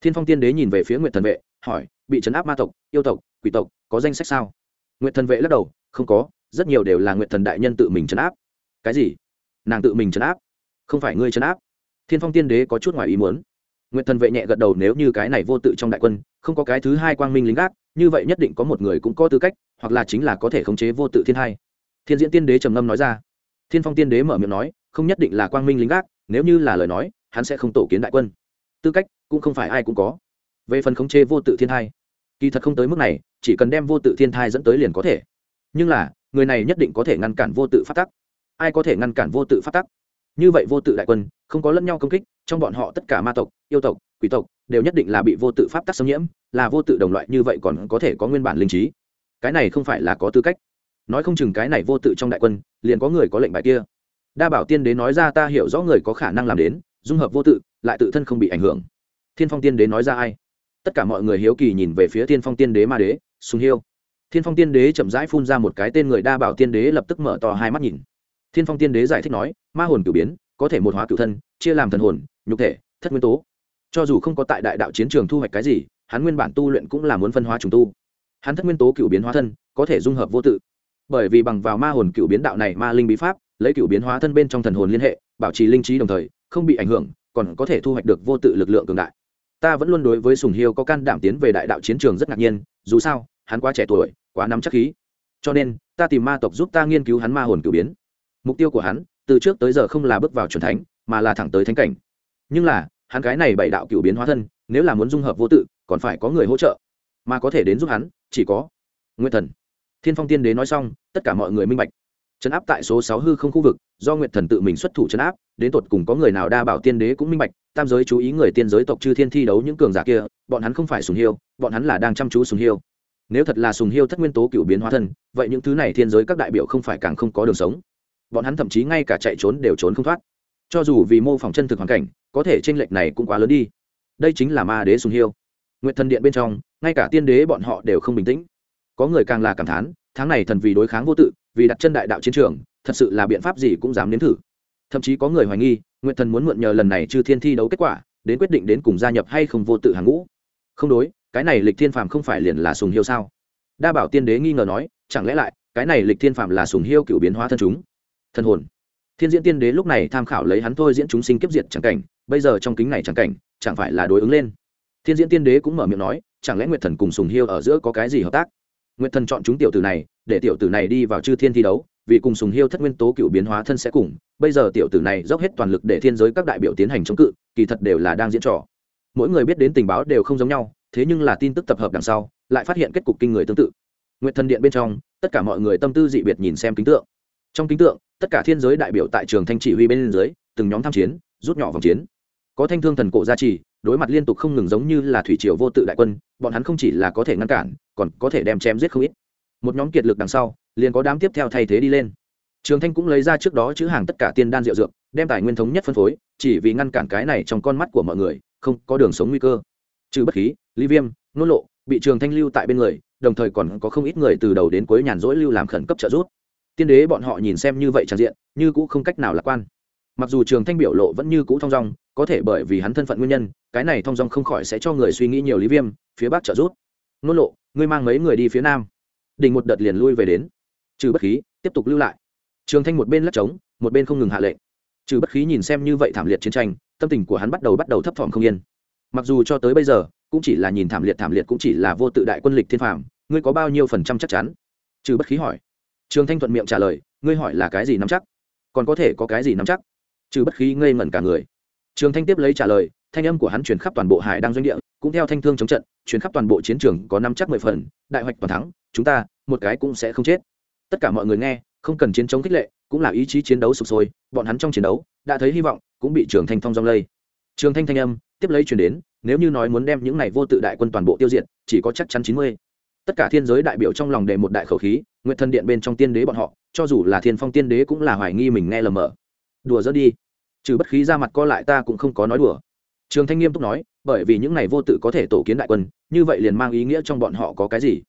Speaker 1: Thiên phong tiên đế nhìn về phía nguyệt thần vệ, hỏi, bị chấn áp ma tộc, yêu tộc, quỷ tộc, có danh sách sao? Nguyệt thần vệ lắc đầu, không có, rất nhiều đều là nguyệt thần đại nhân tự mình chấn áp. Cái gì? Nàng tự mình chấn áp? Không phải ngươi chấn áp. Thiên phong tiên đế có chút ngoài ý muốn. Nguyệt thần vệ nhẹ gật đầu nếu như cái này vô tự trong đại quân, không có cái thứ hai quang minh lính gác, như vậy nhất định có một người cũng có tư cách, hoặc là chính là có thể khống chế vô tự thiên hai. Thiên diễn tiên đế trầm ngâm nói ra thiên phong tiên đế mở miệng nói, không nhất định là quang minh lính gác, nếu như là lời nói, hắn sẽ không tổ kiến đại quân. Tư cách cũng không phải ai cũng có. Về phần khống chế vô tự thiên thai, kỳ thật không tới mức này, chỉ cần đem vô tự thiên thai dẫn tới liền có thể. Nhưng là, người này nhất định có thể ngăn cản vô tự phát tắc. Ai có thể ngăn cản vô tự phát tắc? Như vậy vô tự đại quân không có lẫn nhau công kích, trong bọn họ tất cả ma tộc, yêu tộc, quỷ tộc đều nhất định là bị vô tự pháp tắc xâm nhiễm, là vô tự đồng loại như vậy còn có thể có nguyên bản linh trí. Cái này không phải là có tư cách nói không chừng cái này vô tự trong đại quân, liền có người có lệnh bài kia. Đa bảo tiên đế nói ra ta hiểu rõ người có khả năng làm đến, dung hợp vô tự, lại tự thân không bị ảnh hưởng. Thiên phong tiên đế nói ra ai? Tất cả mọi người hiếu kỳ nhìn về phía thiên phong tiên đế ma đế, sùng hiêu. Thiên phong tiên đế chậm rãi phun ra một cái tên người đa bảo tiên đế lập tức mở to hai mắt nhìn. Thiên phong tiên đế giải thích nói, ma hồn cử biến, có thể một hóa cử thân, chia làm thần hồn, nhục thể, thất nguyên tố. Cho dù không có tại đại đạo chiến trường thu hoạch cái gì, hắn nguyên bản tu luyện cũng là muốn phân hóa trùng tu. Hắn thất nguyên tố cựu biến hóa thân, có thể dung hợp vô tự bởi vì bằng vào ma hồn cựu biến đạo này ma linh bí pháp, lấy cựu biến hóa thân bên trong thần hồn liên hệ, bảo trì linh trí đồng thời, không bị ảnh hưởng, còn có thể thu hoạch được vô tự lực lượng cường đại. Ta vẫn luôn đối với sùng hiêu có can đảm tiến về đại đạo chiến trường rất ngạc nhiên, dù sao, hắn quá trẻ tuổi, quá nắm chắc khí. Cho nên, ta tìm ma tộc giúp ta nghiên cứu hắn ma hồn cựu biến. Mục tiêu của hắn, từ trước tới giờ không là bước vào c thánh, mà là thẳng tới thánh cảnh. Nhưng là, hắn cái này bảy đạo cựu biến hóa thân, nếu là muốn dung hợp vô tự, còn phải có người hỗ trợ. Mà có thể đến giúp hắn, chỉ có nguyên thần thiên phong tiên đế nói xong, tất cả mọi người minh bạch. Chấn áp tại số sáu hư không khu vực, do nguyệt thần tự mình xuất thủ chấn áp, đến tột cùng có người nào đa bảo tiên đế cũng minh bạch, tam giới chú ý người tiên giới tộc chư thiên thi đấu những cường giả kia, bọn hắn không phải sùng hiêu, bọn hắn là đang chăm chú sùng hiêu. Nếu thật là sùng hiêu thất nguyên tố cựu biến hóa thân, vậy những thứ này thiên giới các đại biểu không phải càng không có đường sống. Bọn hắn thậm chí ngay cả chạy trốn đều trốn không thoát. Cho dù vì mô phỏng chân thực hoàn cảnh, có thể tranh lệch này cũng quá lớn đi. Đây chính là ma đế sùng hiêu. Nguyện thần điện bên trong, ngay cả tiên đế bọn họ đều không bình tĩnh có người càng là cảm thán, tháng này thần vì đối kháng vô tự, vì đặt chân đại đạo chiến trường, thật sự là biện pháp gì cũng dám nếm thử. Thậm chí có người hoài nghi nguyện thần muốn mượn nhờ lần này chư thiên thi đấu kết quả, đến quyết định đến cùng gia nhập hay không vô tự hàng ngũ. Không đối, cái này lịch thiên phàm không phải liền là sùng hiêu sao? Đa bảo tiên đế nghi ngờ nói, chẳng lẽ lại, cái này lịch thiên phàm là sùng hiêu cựu biến hóa thân chúng? Thân hồn. Thiên diễn tiên đế lúc này tham khảo lấy hắn thôi diễn chúng sinh kiếp diệt chẳng cảnh, bây giờ trong kính này chẳng cảnh, chẳng phải là đối ứng lên. Thiên diễn tiên đế cũng mở miệng nói, chẳng lẽ nguyệt thần cùng sùng hiêu ở giữa có cái gì hợp tác? Nguyệt thần chọn chúng tiểu tử này, để tiểu tử này đi vào chư thiên thi đấu, vì cùng sùng hiêu thất nguyên tố cựu biến hóa thân sẽ cùng. Bây giờ tiểu tử này dốc hết toàn lực để thiên giới các đại biểu tiến hành chống cự, kỳ thật đều là đang diễn trò. Mỗi người biết đến tình báo đều không giống nhau, thế nhưng là tin tức tập hợp đằng sau, lại phát hiện kết cục kinh người tương tự. Nguyệt thần điện bên trong, tất cả mọi người tâm tư dị biệt nhìn xem kính tượng. Trong kính tượng, tất cả thiên giới đại biểu tại trường thanh chỉ huy bên dưới, từng nhóm tham chiến, rút nhỏ vòng chiến. Có thanh thương thần cổ gia trì, đối mặt liên tục không ngừng giống như là thủy triều vô tự đại quân, bọn hắn không chỉ là có thể ngăn cản còn có thể đem chém giết không ít. Một nhóm kiệt lực đằng sau, liền có đám tiếp theo thay thế đi lên. Trường thanh cũng lấy ra trước đó chữ hàng tất cả tiên đan rượu dược, đem tài nguyên thống nhất phân phối, chỉ vì ngăn cản cái này trong con mắt của mọi người, không có đường sống nguy cơ. Trừ bất khí, ly viêm nôn lộ, bị trường thanh lưu tại bên người, đồng thời còn có không ít người từ đầu đến cuối nhàn rỗi lưu làm khẩn cấp trợ giúp. Tiên đế bọn họ nhìn xem như vậy tràn diện, như cũ không cách nào lạc quan. Mặc dù trường thanh biểu lộ vẫn như cũ thong dong, có thể bởi vì hắn thân phận nguyên nhân, cái này thong dong không khỏi sẽ cho người suy nghĩ nhiều lý viêm, phía bắc trợ giúp. Nôn lộ ngươi mang mấy người đi phía nam. Đình một đợt liền lui về đến. Trừ bất khí, tiếp tục lưu lại. Trường thanh một bên lắc trống, một bên không ngừng hạ lệnh. Trừ bất khí nhìn xem như vậy thảm liệt chiến tranh, tâm tình của hắn bắt đầu bắt đầu thấp thỏm không yên. Mặc dù cho tới bây giờ, cũng chỉ là nhìn thảm liệt thảm liệt cũng chỉ là vô tự đại quân lịch thiên phạm ngươi có bao nhiêu phần trăm chắc chắn? Trừ bất khí hỏi. Trường thanh thuận miệng trả lời, ngươi hỏi là cái gì nắm chắc? Còn có thể có cái gì nắm chắc? Trừ bất khí ngây ngẩn cả người. Trường thanh tiếp lấy trả lời, thanh âm của hắn truyền khắp toàn bộ hải đăng doanh địa cũng theo thanh thương chống trận chuyến khắp toàn bộ chiến trường có năm chắc mười phần, đại hoạch toàn thắng, chúng ta, một cái cũng sẽ không chết. Tất cả mọi người nghe, không cần chiến chống khích lệ, cũng là ý chí chiến đấu sụp sôi, bọn hắn trong chiến đấu, đã thấy hy vọng, cũng bị trường thanh thong dong lây. Trường thanh thanh âm, tiếp lấy truyền đến, nếu như nói muốn đem những này vô tự đại quân toàn bộ tiêu diệt, chỉ có chắc chắn chín mươi. Tất cả thiên giới đại biểu trong lòng đề một đại khẩu khí nguyện thân điện bên trong tiên đế bọn họ, cho dù là thiên phong tiên đế cũng là hoài nghi mình nghe lầm mờ. đùa dỡ đi. Trừ bất khí ra mặt co lại ta cũng không có nói đùa. Trường thanh nghiêm túc nói bởi vì những này vô tự có thể tổ kiến đại quân, như vậy liền mang ý nghĩa trong bọn họ có cái gì?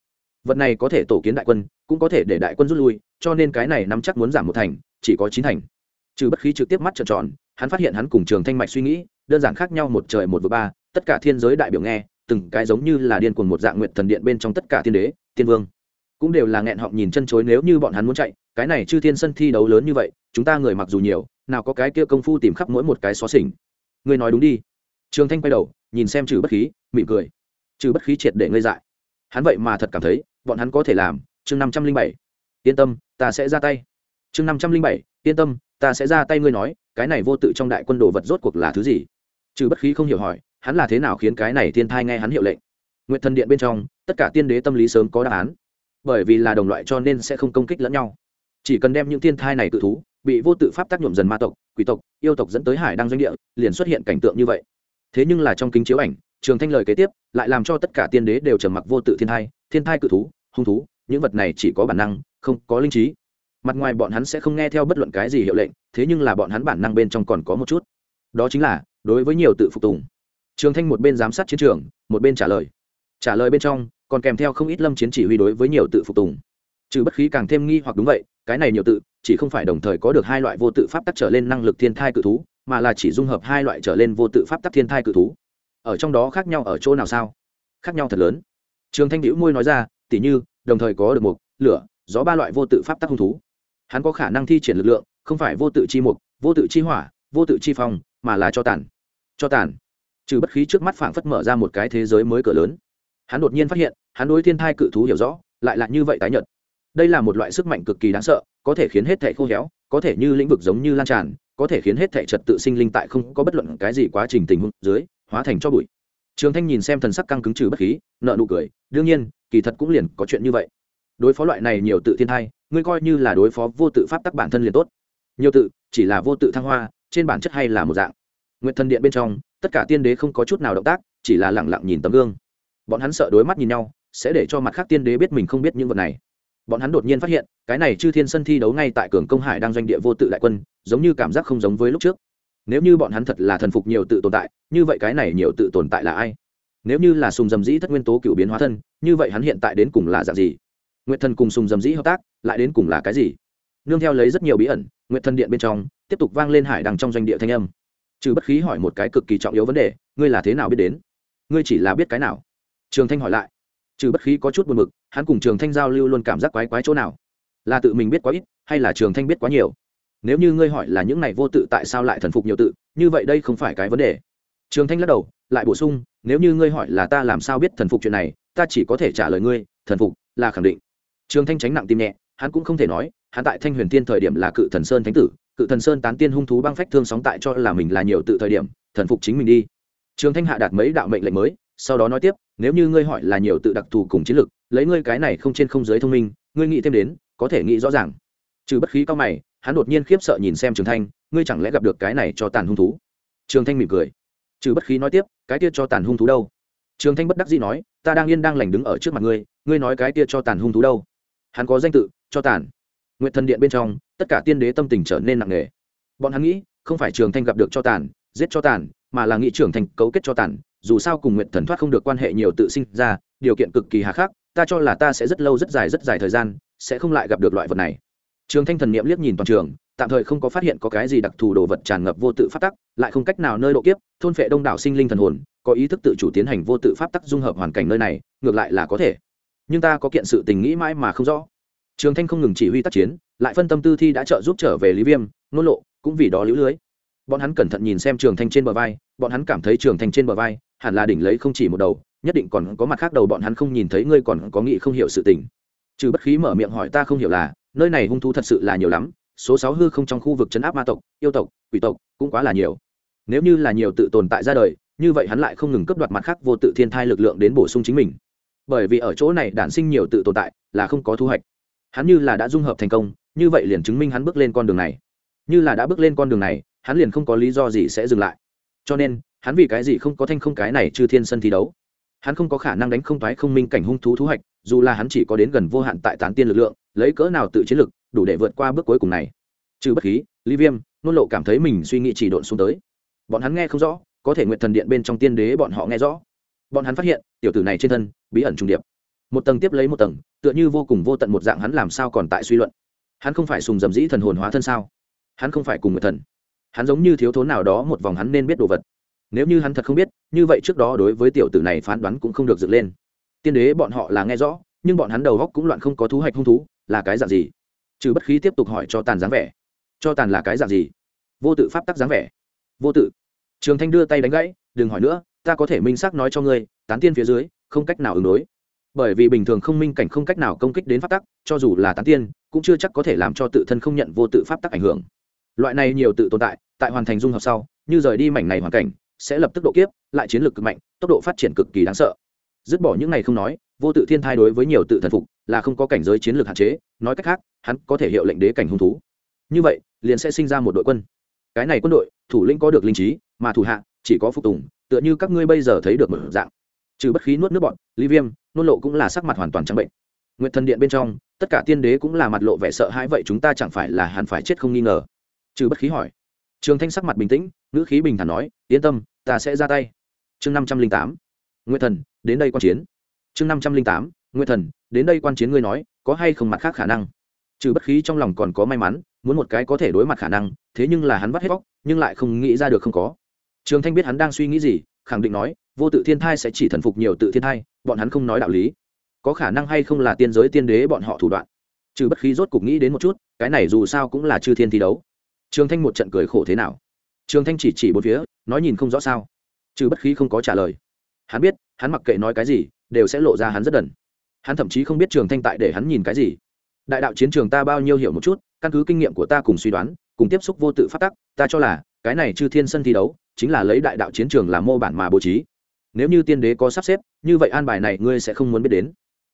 Speaker 1: Vật này có thể tổ kiến đại quân, cũng có thể để đại quân rút lui, cho nên cái này nắm chắc muốn giảm một thành, chỉ có chín thành. Trừ bất khí trực tiếp mắt trợn tròn, hắn phát hiện hắn cùng trường thanh mạch suy nghĩ, đơn giản khác nhau một trời một vừa ba, tất cả thiên giới đại biểu nghe, từng cái giống như là điên cuồng một dạng nguyện thần điện bên trong tất cả thiên đế, tiên vương. Cũng đều là nghẹn họng nhìn chân chối nếu như bọn hắn muốn chạy, cái này chư thiên sân thi đấu lớn như vậy, chúng ta người mặc dù nhiều, nào có cái kia công phu tìm khắp mỗi một cái xó xỉnh. Ngươi nói đúng đi. Trường thanh quay đầu nhìn xem trừ bất khí, mỉm cười. Trừ bất khí triệt để ngây dại. Hắn vậy mà thật cảm thấy, bọn hắn có thể làm, chương năm trăm linh bảy. Yên tâm, ta sẽ ra tay. Chương năm trăm linh bảy, yên tâm, ta sẽ ra tay ngươi nói, cái này vô tự trong đại quân đồ vật rốt cuộc là thứ gì? Trừ bất khí không hiểu hỏi, hắn là thế nào khiến cái này thiên thai nghe hắn hiệu lệnh? Nguyện thần điện bên trong, tất cả tiên đế tâm lý sớm có đáp án. Bởi vì là đồng loại cho nên sẽ không công kích lẫn nhau. Chỉ cần đem những thiên thai này tự thú, bị vô tự pháp tác nhuộm dần ma tộc, quỷ tộc, yêu tộc dẫn tới hải đăng doanh địa, liền xuất hiện cảnh tượng như vậy thế nhưng là trong kính chiếu ảnh, trường thanh lời kế tiếp lại làm cho tất cả tiên đế đều trầm mặc vô tự thiên thai thiên thai cự thú, hung thú, những vật này chỉ có bản năng, không có linh trí. Mặt ngoài bọn hắn sẽ không nghe theo bất luận cái gì hiệu lệnh, thế nhưng là bọn hắn bản năng bên trong còn có một chút. Đó chính là, đối với nhiều tự phục tùng. Trường thanh một bên giám sát chiến trường, một bên trả lời. Trả lời bên trong, còn kèm theo không ít lâm chiến chỉ huy đối với nhiều tự phục tùng. Trừ bất khí càng thêm nghi hoặc đúng vậy, cái này nhiều tự, chỉ không phải đồng thời có được hai loại vô tự pháp tắc trở lên năng lực thiên thai cự thú mà là chỉ dung hợp hai loại trở lên vô tự pháp tắc thiên thai cự thú. Ở trong đó khác nhau ở chỗ nào sao? Khác nhau thật lớn. Trường thanh hữu môi nói ra, tỉ như, đồng thời có được mục, lửa, gió ba loại vô tự pháp tắc hung thú. Hắn có khả năng thi triển lực lượng, không phải vô tự chi mục, vô tự chi hỏa, vô tự chi phong, mà là cho tàn. Cho tàn. Trừ bất khí trước mắt phảng phất mở ra một cái thế giới mới cửa lớn. Hắn đột nhiên phát hiện, hắn đối thiên thai cự thú hiểu rõ, lại là như vậy tái nhật đây là một loại sức mạnh cực kỳ đáng sợ, có thể khiến hết thể khô héo, có thể như lĩnh vực giống như lan tràn có thể khiến hết thể trật tự sinh linh tại không có bất luận cái gì quá trình tình huống dưới, hóa thành cho bụi. Trường thanh nhìn xem thần sắc căng cứng trừ bất khí nợ nụ cười, đương nhiên, kỳ thật cũng liền có chuyện như vậy. Đối phó loại này nhiều tự thiên thai, ngươi coi như là đối phó vô tự pháp tắc bản thân liền tốt. Nhiều tự, chỉ là vô tự thăng hoa, trên bản chất hay là một dạng. Nguyện thần điện bên trong, tất cả tiên đế không có chút nào động tác, chỉ là lẳng lặng nhìn tấm gương. Bọn hắn sợ đối mắt nhìn nhau, sẽ để cho mặt khác tiên đế biết mình không biết những vật này bọn hắn đột nhiên phát hiện, cái này chư thiên sân thi đấu ngay tại cường công hải đang doanh địa vô tự đại quân, giống như cảm giác không giống với lúc trước. Nếu như bọn hắn thật là thần phục nhiều tự tồn tại, như vậy cái này nhiều tự tồn tại là ai? Nếu như là sùng dầm dĩ thất nguyên tố cựu biến hóa thân, như vậy hắn hiện tại đến cùng là dạng gì? Nguyện thần cùng sùng dầm dĩ hợp tác, lại đến cùng là cái gì? Nương theo lấy rất nhiều bí ẩn nguyện thần điện bên trong, tiếp tục vang lên hải đằng trong doanh địa thanh âm. Trừ bất khí hỏi một cái cực kỳ trọng yếu vấn đề, ngươi là thế nào biết đến? Ngươi chỉ là biết cái nào? Trường thanh hỏi lại trừ bất khí có chút buồn mực, hắn cùng trường thanh giao lưu luôn cảm giác quái quái chỗ nào? Là tự mình biết quá ít, hay là trường thanh biết quá nhiều? Nếu như ngươi hỏi là những này vô tự tại sao lại thần phục nhiều tự, như vậy đây không phải cái vấn đề. Trường thanh lắc đầu, lại bổ sung, nếu như ngươi hỏi là ta làm sao biết thần phục chuyện này, ta chỉ có thể trả lời ngươi, thần phục là khẳng định. Trường thanh tránh nặng tim nhẹ, hắn cũng không thể nói, hắn tại thanh huyền tiên thời điểm là cự thần sơn thánh tử, cự thần sơn tán tiên hung thú băng phách thương sóng tại cho là mình là nhiều tự thời điểm, thần phục chính mình đi. Trường thanh hạ đạt mấy đạo mệnh lệnh mới sau đó nói tiếp, nếu như ngươi hỏi là nhiều tự đặc thù cùng chiến lược, lấy ngươi cái này không trên không giới thông minh, ngươi nghĩ thêm đến, có thể nghĩ rõ ràng. Trừ bất khí cao mày, hắn đột nhiên khiếp sợ nhìn xem trường thanh, ngươi chẳng lẽ gặp được cái này cho tàn hung thú? Trường thanh mỉm cười. Trừ bất khí nói tiếp, cái kia cho tàn hung thú đâu? Trường thanh bất đắc dĩ nói, ta đang yên đang lành đứng ở trước mặt ngươi ngươi nói cái kia cho tàn hung thú đâu? Hắn có danh tự, cho tàn. Nguyện thần điện bên trong, tất cả tiên đế tâm tình trở nên nặng nề. Bọn hắn nghĩ, không phải trường thanh gặp được cho tàn, giết cho tàn, mà là nghĩ trưởng thành cấu kết cho tàn dù sao cùng nguyện thần thoát không được quan hệ nhiều tự sinh ra, điều kiện cực kỳ hà khắc, ta cho là ta sẽ rất lâu rất dài rất dài thời gian sẽ không lại gặp được loại vật này. Trường thanh thần niệm liếc nhìn toàn trường, tạm thời không có phát hiện có cái gì đặc thù đồ vật tràn ngập vô tự pháp tắc, lại không cách nào nơi độ kiếp, thôn phệ đông đảo sinh linh thần hồn, có ý thức tự chủ tiến hành vô tự pháp tắc dung hợp hoàn cảnh nơi này, ngược lại là có thể. Nhưng ta có kiện sự tình nghĩ mãi mà không rõ. Trường thanh không ngừng chỉ huy tác chiến, lại phân tâm tư thi đã trợ giúp trở về lý viêm nôn lộ, cũng vì đó lũ lưới. Bọn hắn cẩn thận nhìn xem trường thanh trên bờ vai, bọn hắn cảm thấy trường thanh trên bờ vai hẳn là đỉnh lấy không chỉ một đầu, nhất định còn có mặt khác đầu bọn hắn không nhìn thấy ngươi còn có nghĩ không hiểu sự tình. Trừ bất khí mở miệng hỏi ta không hiểu là, nơi này hung thú thật sự là nhiều lắm, số sáu hư không trong khu vực chấn áp ma tộc, yêu tộc, quỷ tộc cũng quá là nhiều. Nếu như là nhiều tự tồn tại ra đời, như vậy hắn lại không ngừng cấp đoạt mặt khác vô tự thiên thai lực lượng đến bổ sung chính mình. Bởi vì ở chỗ này đản sinh nhiều tự tồn tại, là không có thu hoạch. Hắn như là đã dung hợp thành công, như vậy liền chứng minh hắn bước lên con đường này. Như là đã bước lên con đường này, hắn liền không có lý do gì sẽ dừng lại. Cho nên hắn vì cái gì không có thanh không cái này chư thiên sân thi đấu? Hắn không có khả năng đánh không thoái không minh cảnh hung thú thu hoạch, dù là hắn chỉ có đến gần vô hạn tại tán tiên lực lượng, lấy cỡ nào tự chiến lực, đủ để vượt qua bước cuối cùng này. Trừ bất khí, ly viêm, nôn lộ cảm thấy mình suy nghĩ chỉ độn xuống tới. Bọn hắn nghe không rõ, có thể nguyện thần điện bên trong tiên đế bọn họ nghe rõ. Bọn hắn phát hiện, tiểu tử này trên thân, bí ẩn trung điệp. Một tầng tiếp lấy một tầng, tựa như vô cùng vô tận một dạng hắn làm sao còn tại suy luận. Hắn không phải sùng dầm dĩ thần hồn hóa thân sao? Hắn không phải cùng người thần. Hắn giống như thiếu thốn nào đó một vòng hắn nên biết đồ vật nếu như hắn thật không biết, như vậy trước đó đối với tiểu tử này phán đoán cũng không được dựng lên. Tiên đế bọn họ là nghe rõ, nhưng bọn hắn đầu góc cũng loạn không có thú hạch hung thú, là cái dạng gì? Trừ bất khí tiếp tục hỏi cho tàn dáng vẻ. Cho tàn là cái dạng gì? Vô tự pháp tắc dáng vẻ. Vô tự. Trường thanh đưa tay đánh gãy, đừng hỏi nữa, ta có thể minh xác nói cho ngươi, tán tiên phía dưới, không cách nào ứng đối. Bởi vì bình thường không minh cảnh không cách nào công kích đến pháp tắc, cho dù là tán tiên, cũng chưa chắc có thể làm cho tự thân không nhận vô tự pháp tắc ảnh hưởng. Loại này nhiều tự tồn tại tại hoàn thành dung hợp sau, như rời đi mảnh này hoàn cảnh sẽ lập tức độ kiếp, lại chiến lược cực mạnh, tốc độ phát triển cực kỳ đáng sợ. Dứt bỏ những này không nói, vô tự thiên thai đối với nhiều tự thần phục, là không có cảnh giới chiến lược hạn chế, nói cách khác, hắn có thể hiệu lệnh đế cảnh hung thú. Như vậy, liền sẽ sinh ra một đội quân. Cái này quân đội, thủ lĩnh có được linh trí, mà thủ hạ, chỉ có phục tùng, tựa như các ngươi bây giờ thấy được một dạng. Trừ bất khí nuốt nước bọn ly viêm, nôn lộ cũng là sắc mặt hoàn toàn trắng bệnh. Nguyện thần điện bên trong, tất cả tiên đế cũng là mặt lộ vẻ sợ hãi vậy chúng ta chẳng phải là hẳn phải chết không nghi ngờ. Trừ bất khí hỏi trường thanh sắc mặt bình tĩnh, ngữ khí bình thản nói, yên tâm, ta sẽ ra tay. Chương năm trăm linh tám thần, đến đây quan chiến. Chương năm trăm linh tám thần, đến đây quan chiến ngươi nói, có hay không mặt khác khả năng? Trừ bất khí trong lòng còn có may mắn, muốn một cái có thể đối mặt khả năng, thế nhưng là hắn vắt hết bóc nhưng lại không nghĩ ra được không có. Trường thanh biết hắn đang suy nghĩ gì, khẳng định nói, vô tự thiên thai sẽ chỉ thần phục nhiều tự thiên thai, bọn hắn không nói đạo lý. Có khả năng hay không là tiên giới tiên đế bọn họ thủ đoạn? Trừ bất khí rốt cục nghĩ đến một chút, cái này dù sao cũng là chư thiên thi đấu trường thanh một trận cười khổ thế nào? Trường thanh chỉ chỉ bốn phía, nói nhìn không rõ sao. Trừ bất khí không có trả lời. Hắn biết, hắn mặc kệ nói cái gì, đều sẽ lộ ra hắn rất đần. Hắn thậm chí không biết trường thanh tại để hắn nhìn cái gì. Đại đạo chiến trường ta bao nhiêu hiểu một chút, căn cứ kinh nghiệm của ta cùng suy đoán, cùng tiếp xúc vô tự phát tắc, ta cho là, cái này chư thiên sân thi đấu, chính là lấy đại đạo chiến trường làm mô bản mà bố trí. Nếu như tiên đế có sắp xếp, như vậy an bài này ngươi sẽ không muốn biết đến.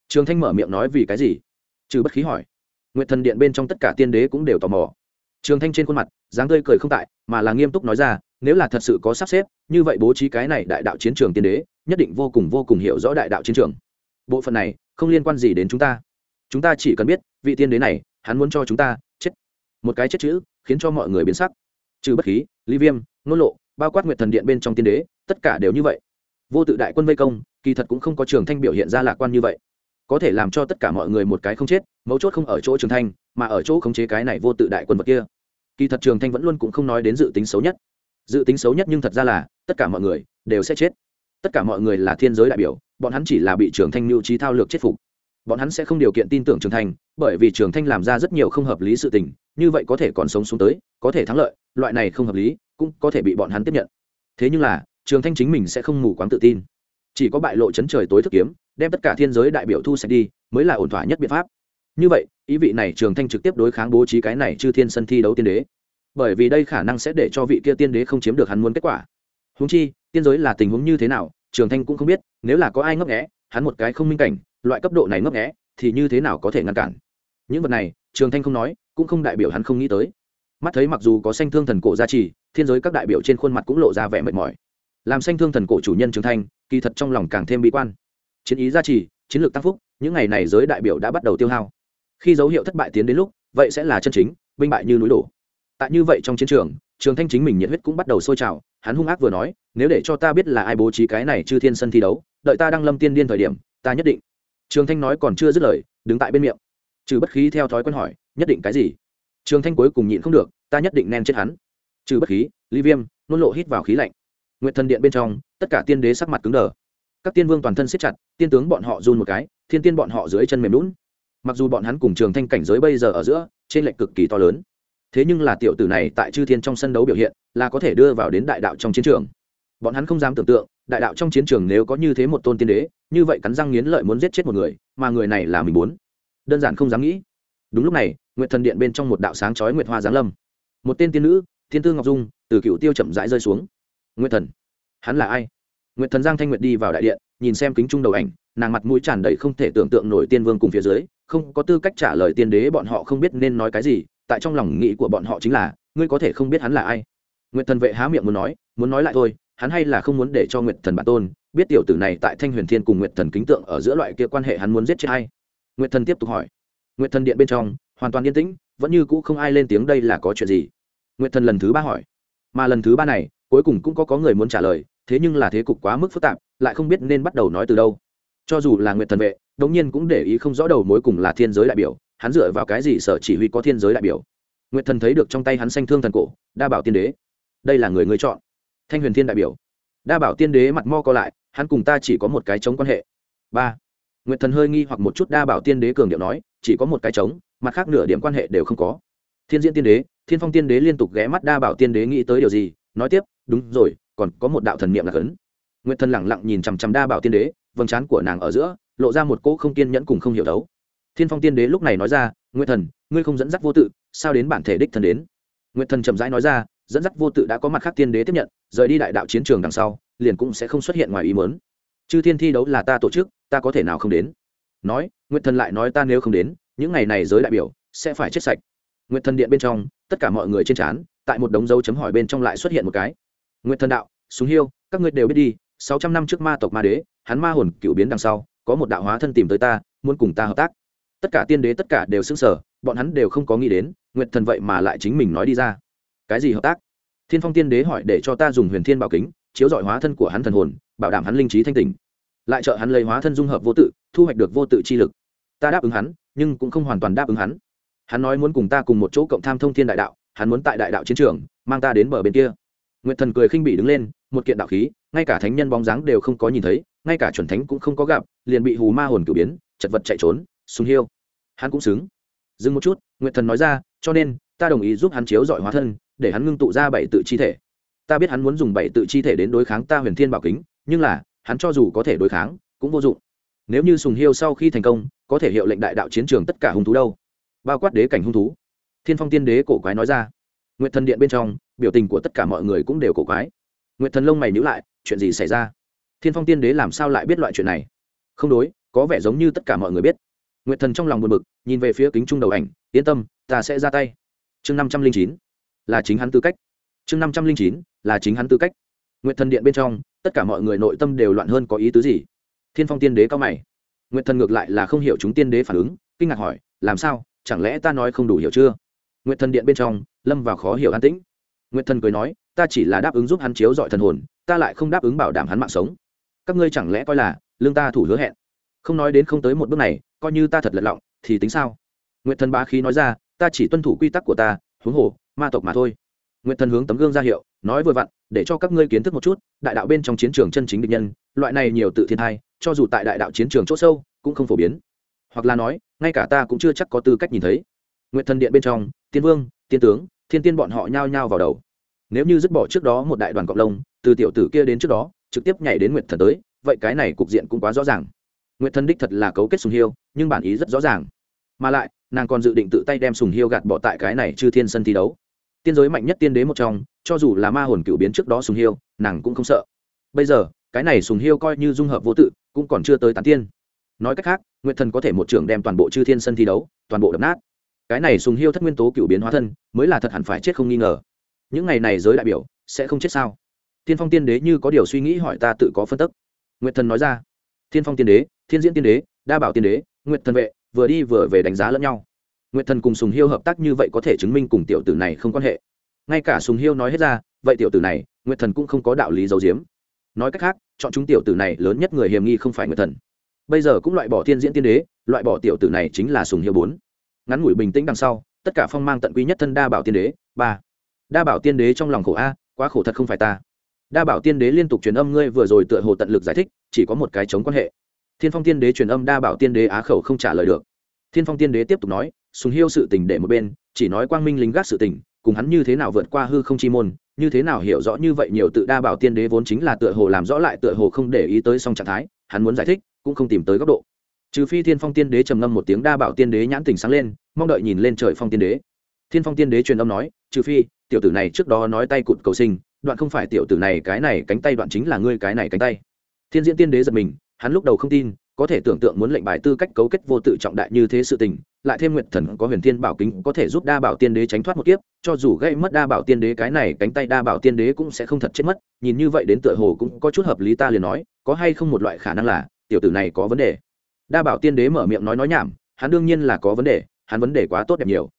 Speaker 1: Trường thanh mở miệng nói vì cái gì? Trừ bất khí hỏi. Nguyện thần điện bên trong tất cả tiên đế cũng đều tò mò trường thanh trên khuôn mặt, dáng tươi cười không tại, mà là nghiêm túc nói ra, nếu là thật sự có sắp xếp, như vậy bố trí cái này đại đạo chiến trường tiên đế, nhất định vô cùng vô cùng hiểu rõ đại đạo chiến trường. Bộ phận này, không liên quan gì đến chúng ta. Chúng ta chỉ cần biết, vị tiên đế này, hắn muốn cho chúng ta chết. Một cái chết chữ, khiến cho mọi người biến sắc. Trừ bất khí, ly viêm nôn lộ, bao quát nguyệt thần điện bên trong tiên đế, tất cả đều như vậy. Vô tự đại quân vây công, kỳ thật cũng không có trường thanh biểu hiện ra lạc quan như vậy. Có thể làm cho tất cả mọi người một cái không chết, mấu chốt không ở chỗ trường thanh mà ở chỗ khống chế cái này vô tự đại quân vật kia. Kỳ thật trường thanh vẫn luôn cũng không nói đến dự tính xấu nhất. Dự tính xấu nhất nhưng thật ra là, tất cả mọi người đều sẽ chết. Tất cả mọi người là thiên giới đại biểu, bọn hắn chỉ là bị trường thanh mưu trí thao lược chết phục. Bọn hắn sẽ không điều kiện tin tưởng trường thanh, bởi vì trường thanh làm ra rất nhiều không hợp lý sự tình, như vậy có thể còn sống xuống tới, có thể thắng lợi, loại này không hợp lý cũng có thể bị bọn hắn tiếp nhận. Thế nhưng là, trường thanh chính mình sẽ không mù quáng tự tin. Chỉ có bại lộ chấn trời tối thức kiếm, đem tất cả thiên giới đại biểu thu sạch đi, mới là ổn thỏa nhất biện pháp như vậy, ý vị này trường thanh trực tiếp đối kháng bố trí cái này chư thiên sân thi đấu tiên đế. Bởi vì đây khả năng sẽ để cho vị kia tiên đế không chiếm được hắn muốn kết quả. Húng chi, tiên giới là tình huống như thế nào, trường thanh cũng không biết, nếu là có ai ngấp nghẽ hắn một cái không minh cảnh, loại cấp độ này ngấp nghẽ thì như thế nào có thể ngăn cản? Những vật này, trường thanh không nói, cũng không đại biểu hắn không nghĩ tới. Mắt thấy mặc dù có sanh thương thần cổ gia trì, thiên giới các đại biểu trên khuôn mặt cũng lộ ra vẻ mệt mỏi. Làm sanh thương thần cổ chủ nhân trường thanh, kỳ thật trong lòng càng thêm bi quan. Chiến ý gia trì, chiến lược tăng phúc, những ngày này giới đại biểu đã bắt đầu tiêu hao khi dấu hiệu thất bại tiến đến lúc, vậy sẽ là chân chính, binh bại như núi đổ. Tại như vậy trong chiến trường trường thanh chính mình nhiệt huyết cũng bắt đầu sôi trào, hắn hung ác vừa nói, nếu để cho ta biết là ai bố trí cái này chư thiên sân thi đấu, đợi ta đang lâm tiên điên thời điểm, ta nhất định trường thanh nói còn chưa dứt lời, đứng tại bên miệng. Trừ bất khí theo thói quen hỏi, nhất định cái gì? Trường thanh cuối cùng nhịn không được, ta nhất định nên chết hắn. Trừ bất khí ly viêm, nôn lộ hít vào khí lạnh. Nguyện thần điện bên trong, tất cả tiên đế sắc mặt cứng đờ. Các tiên vương toàn thân siết chặt, tiên tướng bọn họ run một cái, thiên tiên bọn họ dưới chân mềm lún mặc dù bọn hắn cùng trường thanh cảnh giới bây giờ ở giữa, trên lệnh cực kỳ to lớn. Thế nhưng là tiểu tử này tại chư thiên trong sân đấu biểu hiện, là có thể đưa vào đến đại đạo trong chiến trường. Bọn hắn không dám tưởng tượng, đại đạo trong chiến trường nếu có như thế một tôn tiên đế, như vậy cắn răng nghiến lợi muốn giết chết một người, mà người này là mình muốn. Đơn giản không dám nghĩ. Đúng lúc này nguyện thần điện bên trong một đạo sáng chói nguyệt hoa giáng lâm. Một tên tiên nữ, thiên tư ngọc dung, từ cựu tiêu chậm rãi rơi xuống. Nguyệt thần, hắn là ai? Nguyệt thần giang thanh nguyệt đi vào đại điện, nhìn xem kính trung đầu ảnh, nàng mặt mũi tràn đầy không thể tưởng tượng nổi tiên vương cùng phía dưới không có tư cách trả lời tiên đế, bọn họ không biết nên nói cái gì, tại trong lòng nghĩ của bọn họ chính là, ngươi có thể không biết hắn là ai. Nguyệt thần vệ há miệng muốn nói muốn nói lại thôi, hắn hay là không muốn để cho nguyệt thần bản tôn biết tiểu tử này tại thanh huyền thiên cùng nguyệt thần kính tượng ở giữa loại kia quan hệ hắn muốn giết chết hay nguyệt thần tiếp tục hỏi. Nguyệt thần điện bên trong, hoàn toàn yên tĩnh, vẫn như cũ không ai lên tiếng đây là có chuyện gì. Nguyệt thần lần thứ ba hỏi. Mà lần thứ ba này, cuối cùng cũng có có người muốn trả lời, thế nhưng là thế cục quá mức phức tạp, lại không biết nên bắt đầu nói từ đâu. Cho dù là nguyệt thần vệ đống nhiên cũng để ý không rõ đầu mối cùng là thiên giới đại biểu, hắn dựa vào cái gì sở chỉ huy có thiên giới đại biểu? Nguyệt thần thấy được trong tay hắn xanh thương thần cổ, đa bảo tiên đế. Đây là người người chọn. Thanh huyền thiên đại biểu. Đa bảo tiên đế mặt mo co lại, hắn cùng ta chỉ có một cái chống quan hệ. Ba. Nguyệt thần hơi nghi hoặc một chút đa bảo tiên đế cường điệu nói, chỉ có một cái chống, mặt khác nửa điểm quan hệ đều không có. Thiên diễn tiên đế, thiên phong tiên đế liên tục ghé mắt đa bảo tiên đế nghĩ tới điều gì, nói tiếp, đúng rồi, còn có một đạo thần niệm là cấn. Nguyệt thần lẳng lặng nhìn chằm chằm đa bảo tiên đế, vầng trán của nàng ở giữa lộ ra một cỗ không kiên nhẫn cùng không hiểu đấu. Thiên phong tiên đế lúc này nói ra, nguyệt thần, ngươi không dẫn dắt vô tự, sao đến bản thể đích thần đến? Nguyệt thần chậm rãi nói ra, dẫn dắt vô tự đã có mặt khác tiên đế tiếp nhận, rời đi đại đạo chiến trường đằng sau, liền cũng sẽ không xuất hiện ngoài ý mớn chư thiên thi đấu là ta tổ chức, ta có thể nào không đến? Nói, nguyệt thần lại nói, ta nếu không đến, những ngày này giới đại biểu sẽ phải chết sạch. Nguyệt thần điện bên trong, tất cả mọi người trên trán, tại một đống dấu chấm hỏi bên trong lại xuất hiện một cái. Nguyệt thần đạo, súng hiêu, các ngươi đều biết đi, sáu trăm năm trước ma tộc ma đế, hắn ma hồn cựu biến đằng sau có một đạo hóa thân tìm tới ta, muốn cùng ta hợp tác. Tất cả tiên đế tất cả đều xứng sở bọn hắn đều không có nghĩ đến, nguyệt thần vậy mà lại chính mình nói đi ra. Cái gì hợp tác? Thiên phong tiên đế hỏi để cho ta dùng huyền thiên bảo kính, chiếu dọi hóa thân của hắn thần hồn, bảo đảm hắn linh trí thanh tình lại trợ hắn lấy hóa thân dung hợp vô tự, thu hoạch được vô tự chi lực. Ta đáp ứng hắn, nhưng cũng không hoàn toàn đáp ứng hắn. Hắn nói muốn cùng ta cùng một chỗ cộng tham thông thiên đại đạo, hắn muốn tại đại đạo chiến trường, mang ta đến bờ bên kia. Nguyệt thần cười khinh bị đứng lên, một kiện đạo khí ngay cả thánh nhân bóng dáng đều không có nhìn thấy, ngay cả chuẩn thánh cũng không có gặp, liền bị hù ma hồn cử biến, chật vật chạy trốn, Sùng hiêu. Hắn cũng xứng. Dừng một chút nguyện thần nói ra, cho nên, ta đồng ý giúp hắn chiếu dọi hóa thân, để hắn ngưng tụ ra bảy tự chi thể. Ta biết hắn muốn dùng bảy tự chi thể đến đối kháng ta huyền thiên bảo kính, nhưng là, hắn cho dù có thể đối kháng, cũng vô dụng. Nếu như sùng hiêu sau khi thành công, có thể hiệu lệnh đại đạo chiến trường tất cả hung thú đâu? Bao quát đế cảnh hung thú. Thiên phong tiên đế cổ quái nói ra. Nguyện thần điện bên trong, biểu tình của tất cả mọi người cũng đều cổ quái. Nguyện thần lông mày nhữ lại chuyện gì xảy ra? Thiên phong tiên đế làm sao lại biết loại chuyện này? Không đối, có vẻ giống như tất cả mọi người biết. Nguyệt thần trong lòng buồn bực, nhìn về phía kính trung đầu ảnh, yên tâm, ta sẽ ra tay. Chương năm trăm linh chín, là chính hắn tư cách. Chương năm trăm linh chín, là chính hắn tư cách. Nguyệt thần điện bên trong, tất cả mọi người nội tâm đều loạn hơn có ý tứ gì? Thiên phong tiên đế cao mày. Nguyệt thần ngược lại là không hiểu chúng tiên đế phản ứng, kinh ngạc hỏi, làm sao? Chẳng lẽ ta nói không đủ hiểu chưa? Nguyệt thần điện bên trong, lâm vào khó hiểu an tĩnh. Nguyệt thần cười nói, ta chỉ là đáp ứng giúp hắn chiếu dọi thần hồn ta lại không đáp ứng bảo đảm hắn mạng sống. Các ngươi chẳng lẽ coi là lương ta thủ hứa hẹn? Không nói đến không tới một bước này, coi như ta thật lật lọng, thì tính sao? Nguyện thần bá khí nói ra, ta chỉ tuân thủ quy tắc của ta, huống hồ, ma tộc mà thôi. Nguyện thần hướng tấm gương ra hiệu, nói vừa vặn, để cho các ngươi kiến thức một chút, đại đạo bên trong chiến trường chân chính địch nhân, loại này nhiều tự thiên hai cho dù tại đại đạo chiến trường c h ỗ sâu, cũng không phổ biến. Hoặc là nói, ngay cả ta cũng chưa chắc có tư cách nhìn thấy. Nguyện thần điện bên trong, tiên vương, tiên tướng, thiên tiên bọn họ nhao nhao vào đầu. Nếu như dứt bỏ trước đó một đại đoàn cộng lông từ tiểu tử kia đến trước đó, trực tiếp nhảy đến nguyệt thần tới, vậy cái này cục diện cũng quá rõ ràng. Nguyệt thần đích thật là cấu kết sùng hiêu, nhưng bản ý rất rõ ràng. Mà lại, nàng còn dự định tự tay đem sùng hiêu gạt bỏ tại cái này chư thiên sân thi đấu. Tiên giới mạnh nhất tiên đế một trong, cho dù là ma hồn cựu biến trước đó sùng hiêu, nàng cũng không sợ. Bây giờ, cái này sùng hiêu coi như dung hợp vô tự, cũng còn chưa tới tán tiên. Nói cách khác, nguyệt thần có thể một trưởng đem toàn bộ chư thiên sân thi đấu, toàn bộ đập nát. Cái này sùng hiêu thất nguyên tố cựu biến hóa thân, mới là thật hẳn phải chết không nghi ngờ. Những ngày này giới đại biểu, sẽ không chết sao? Thiên phong tiên đế như có điều suy nghĩ hỏi ta tự có phân tức. Nguyệt thần nói ra. Thiên phong tiên đế, thiên diễn tiên đế, đa bảo tiên đế, Nguyệt thần vệ, vừa đi vừa về đánh giá lẫn nhau. Nguyệt thần cùng sùng hiêu hợp tác như vậy có thể chứng minh cùng tiểu tử này không quan hệ. Ngay cả sùng hiêu nói hết ra, vậy tiểu tử này, Nguyệt thần cũng không có đạo lý giấu giếm. Nói cách khác, chọn chúng tiểu tử này lớn nhất người hiểm nghi không phải nguyệt thần. Bây giờ cũng loại bỏ Thiên diễn tiên đế, loại bỏ tiểu tử này chính là sùng hiêu bốn. Ngắn ngủi bình tĩnh đằng sau, tất cả phong mang tận quý nhất thân đa bảo tiên đế, ba. Đa bảo tiên đế trong lòng khổ a, quá khổ thật không phải ta đa bảo tiên đế liên tục truyền âm ngươi vừa rồi tựa hồ tận lực giải thích, chỉ có một cái chống quan hệ. Thiên phong tiên đế truyền âm đa bảo tiên đế á khẩu không trả lời được. Thiên phong tiên đế tiếp tục nói, sùng hiêu sự tình để một bên, chỉ nói quang minh lính gác sự tình, cùng hắn như thế nào vượt qua hư không chi môn, như thế nào hiểu rõ như vậy nhiều tự đa bảo tiên đế vốn chính là tựa hồ làm rõ lại tựa hồ không để ý tới song trạng thái, hắn muốn giải thích, cũng không tìm tới góc độ. Trừ phi thiên phong tiên đế trầm ngâm một tiếng đa bảo tiên đế nhãn tình sáng lên, mong đợi nhìn lên trời phong tiên đế. Thiên phong tiên đế truyền âm nói, trừ phi, tiểu tử này trước đó nói tay cụt cầu sinh đoạn không phải tiểu tử này, cái này cánh tay đoạn chính là ngươi, cái này cánh tay. Thiên diễn tiên đế giật mình, hắn lúc đầu không tin, có thể tưởng tượng muốn lệnh bài tư cách cấu kết vô tự trọng đại như thế sự tình, lại thêm nguyện thần có huyền thiên bảo kính có thể giúp đa bảo tiên đế tránh thoát một kiếp, cho dù gây mất đa bảo tiên đế, cái này cánh tay đa bảo tiên đế cũng sẽ không thật chết mất, nhìn như vậy đến tựa hồ cũng có chút hợp lý ta liền nói, có hay không một loại khả năng là, tiểu tử này có vấn đề. Đa bảo tiên đế mở miệng nói nói nhảm, hắn đương nhiên là có vấn đề, hắn vấn đề quá tốt đẹp nhiều.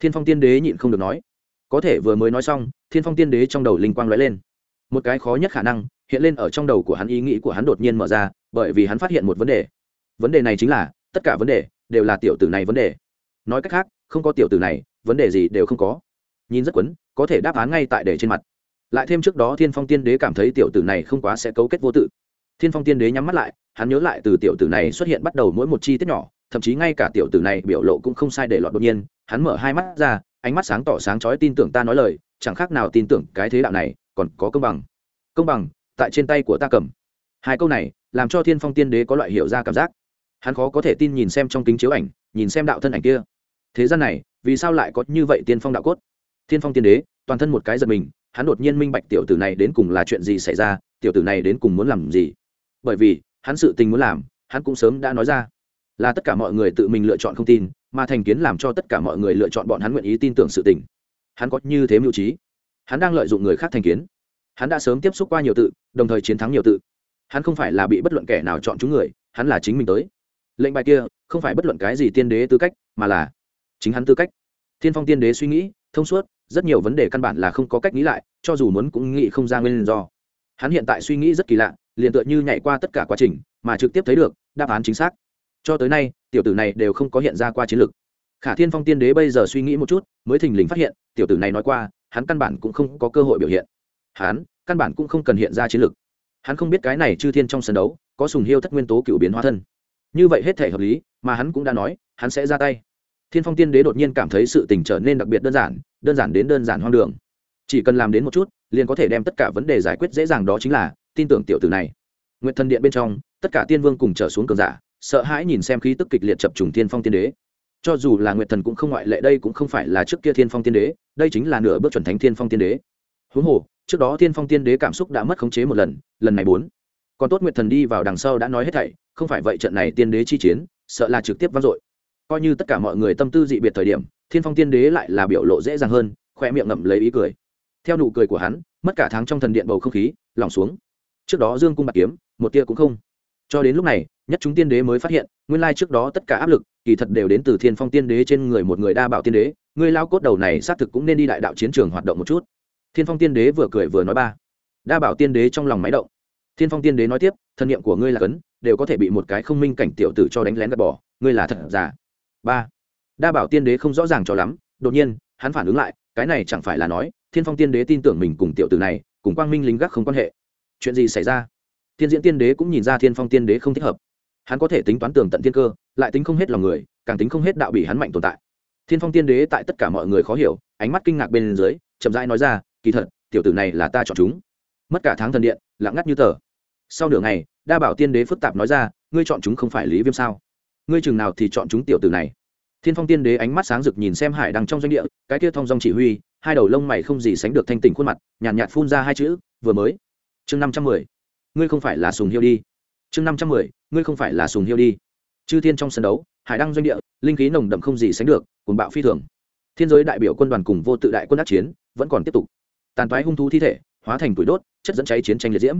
Speaker 1: Thiên phong tiên đế nhịn không được nói có thể vừa mới nói xong, thiên phong tiên đế trong đầu linh quang lóe lên. Một cái khó nhất khả năng hiện lên ở trong đầu của hắn, ý nghĩ của hắn đột nhiên mở ra, bởi vì hắn phát hiện một vấn đề. Vấn đề này chính là, tất cả vấn đề đều là tiểu tử này vấn đề. Nói cách khác, không có tiểu tử này, vấn đề gì đều không có. Nhìn rất quấn, có thể đáp án ngay tại để trên mặt. Lại thêm trước đó thiên phong tiên đế cảm thấy tiểu tử này không quá sẽ cấu kết vô tự. Thiên phong tiên đế nhắm mắt lại, hắn nhớ lại từ tiểu tử này xuất hiện bắt đầu mỗi một chi tiết nhỏ, thậm chí ngay cả tiểu tử này biểu lộ cũng không sai để lọt đột nhiên, hắn mở hai mắt ra ánh mắt sáng tỏ sáng chói tin tưởng ta nói lời, chẳng khác nào tin tưởng cái thế đạo này, còn có công bằng. Công bằng, tại trên tay của ta cầm. Hai câu này, làm cho thiên phong tiên đế có loại hiểu ra cảm giác. Hắn khó có thể tin nhìn xem trong kính chiếu ảnh, nhìn xem đạo thân ảnh kia. Thế gian này, vì sao lại có như vậy tiên phong đạo cốt? Thiên phong tiên đế, toàn thân một cái giật mình, hắn đột nhiên minh bạch tiểu tử này đến cùng là chuyện gì xảy ra, tiểu tử này đến cùng muốn làm gì? Bởi vì, hắn sự tình muốn làm, hắn cũng sớm đã nói ra. Là tất cả mọi người tự mình lựa chọn không tin mà thành kiến làm cho tất cả mọi người lựa chọn bọn hắn nguyện ý tin tưởng sự tình. Hắn có như thế mưu trí. Hắn đang lợi dụng người khác thành kiến. Hắn đã sớm tiếp xúc qua nhiều tự, đồng thời chiến thắng nhiều tự. Hắn không phải là bị bất luận kẻ nào chọn chúng người, hắn là chính mình tới. Lệnh bài kia không phải bất luận cái gì tiên đế tư cách, mà là chính hắn tư cách. Thiên phong tiên đế suy nghĩ, thông suốt, rất nhiều vấn đề căn bản là không có cách nghĩ lại, cho dù muốn cũng nghĩ không ra nguyên do. Hắn hiện tại suy nghĩ rất kỳ lạ, liền tựa như nhảy qua tất cả quá trình, mà trực tiếp thấy được đáp án chính xác cho tới nay, tiểu tử này đều không có hiện ra qua chiến lược khả thiên phong tiên đế bây giờ suy nghĩ một chút, mới thình lình phát hiện, tiểu tử này nói qua, hắn căn bản cũng không có cơ hội biểu hiện. Hắn, căn bản cũng không cần hiện ra chiến lược hắn không biết cái này chư thiên trong sân đấu, có sùng hiêu thất nguyên tố cựu biến hóa thân. Như vậy hết thể hợp lý, mà hắn cũng đã nói, hắn sẽ ra tay. Thiên phong tiên đế đột nhiên cảm thấy sự tình trở nên đặc biệt đơn giản đơn giản đến đơn giản hoang đường. Chỉ cần làm đến một chút, liền có thể đem tất cả vấn đề giải quyết dễ dàng đó chính là, tin tưởng tiểu tử này. Nguyện thần điện bên trong, tất cả tiên vương cùng trở xuống cường giả sợ hãi nhìn xem khí tức kịch liệt chập trùng thiên phong tiên đế. Cho dù là nguyệt thần cũng không ngoại lệ, đây cũng không phải là trước kia thiên phong tiên đế, đây chính là nửa bước chuẩn thánh thiên phong tiên đế. Huống hồ, trước đó thiên phong tiên đế cảm xúc đã mất khống chế một lần lần này bốn. Còn tốt nguyệt thần đi vào đằng sau đã nói hết thảy, không phải vậy trận này tiên đế chi chiến, sợ là trực tiếp vang dội. Coi như tất cả mọi người tâm tư dị biệt thời điểm, thiên phong tiên đế lại là biểu lộ dễ dàng hơn khoe miệng ngậm lấy ý cười. Theo nụ cười của hắn, mất cả tháng trong thần điện bầu không khí lỏng xuống. Trước đó dương cung bạc kiếm, một tia cũng không cho đến lúc này, nhất chúng tiên đế mới phát hiện, nguyên lai trước đó tất cả áp lực, kỳ thật đều đến từ thiên phong tiên đế trên người một người đa bảo tiên đế, người lao cốt đầu này xác thực cũng nên đi đại đạo chiến trường hoạt động một chút. Thiên phong tiên đế vừa cười vừa nói ba. Đa bảo tiên đế trong lòng máy động. Thiên phong tiên đế nói tiếp, thân nhiệm của ngươi là cấn, đều có thể bị một cái không minh cảnh tiểu tử cho đánh lén gạt bỏ, ngươi là thật giả? Ba. Đa bảo tiên đế không rõ ràng cho lắm, đột nhiên, hắn phản ứng lại, cái này chẳng phải là nói, thiên phong tiên đế tin tưởng mình cùng tiểu tử này, cùng quang minh lính gác không quan hệ. Chuyện gì xảy ra? Thiên diễn tiên đế cũng nhìn ra thiên phong tiên đế không thích hợp. Hắn có thể tính toán tường tận thiên cơ lại tính không hết lòng người càng tính không hết đạo bị hắn mạnh tồn tại. Thiên phong tiên đế tại tất cả mọi người khó hiểu ánh mắt kinh ngạc bên dưới chậm rãi nói ra kỳ thật tiểu tử này là ta chọn chúng. Mất cả tháng thần điện lặng ngắt như tờ. Sau nửa ngày đa bảo tiên đế phức tạp nói ra ngươi chọn chúng không phải lý viêm sao? Ngươi chừng nào thì chọn chúng tiểu tử này? Thiên phong tiên đế ánh mắt sáng rực nhìn xem hải đăng trong doanh địa cái kia thong dong chỉ huy hai đầu lông mày không gì sánh được thanh tỉnh khuôn mặt nhàn nhạt, nhạt phun ra hai chữ vừa mới. Chương năm trăm mười ngươi không phải là sùng hiêu đi. Chương năm trăm mười, ngươi không phải là sùng hiêu đi. Chư thiên trong sân đấu, hải đăng doanh địa, linh khí nồng đậm không gì sánh được cồn bạo phi thường. Thiên giới đại biểu quân đoàn cùng vô tự đại quân đắc chiến, vẫn còn tiếp tục. Tàn toái hung thú thi thể, hóa thành tuổi đốt, chất dẫn cháy chiến tranh liệt diễm.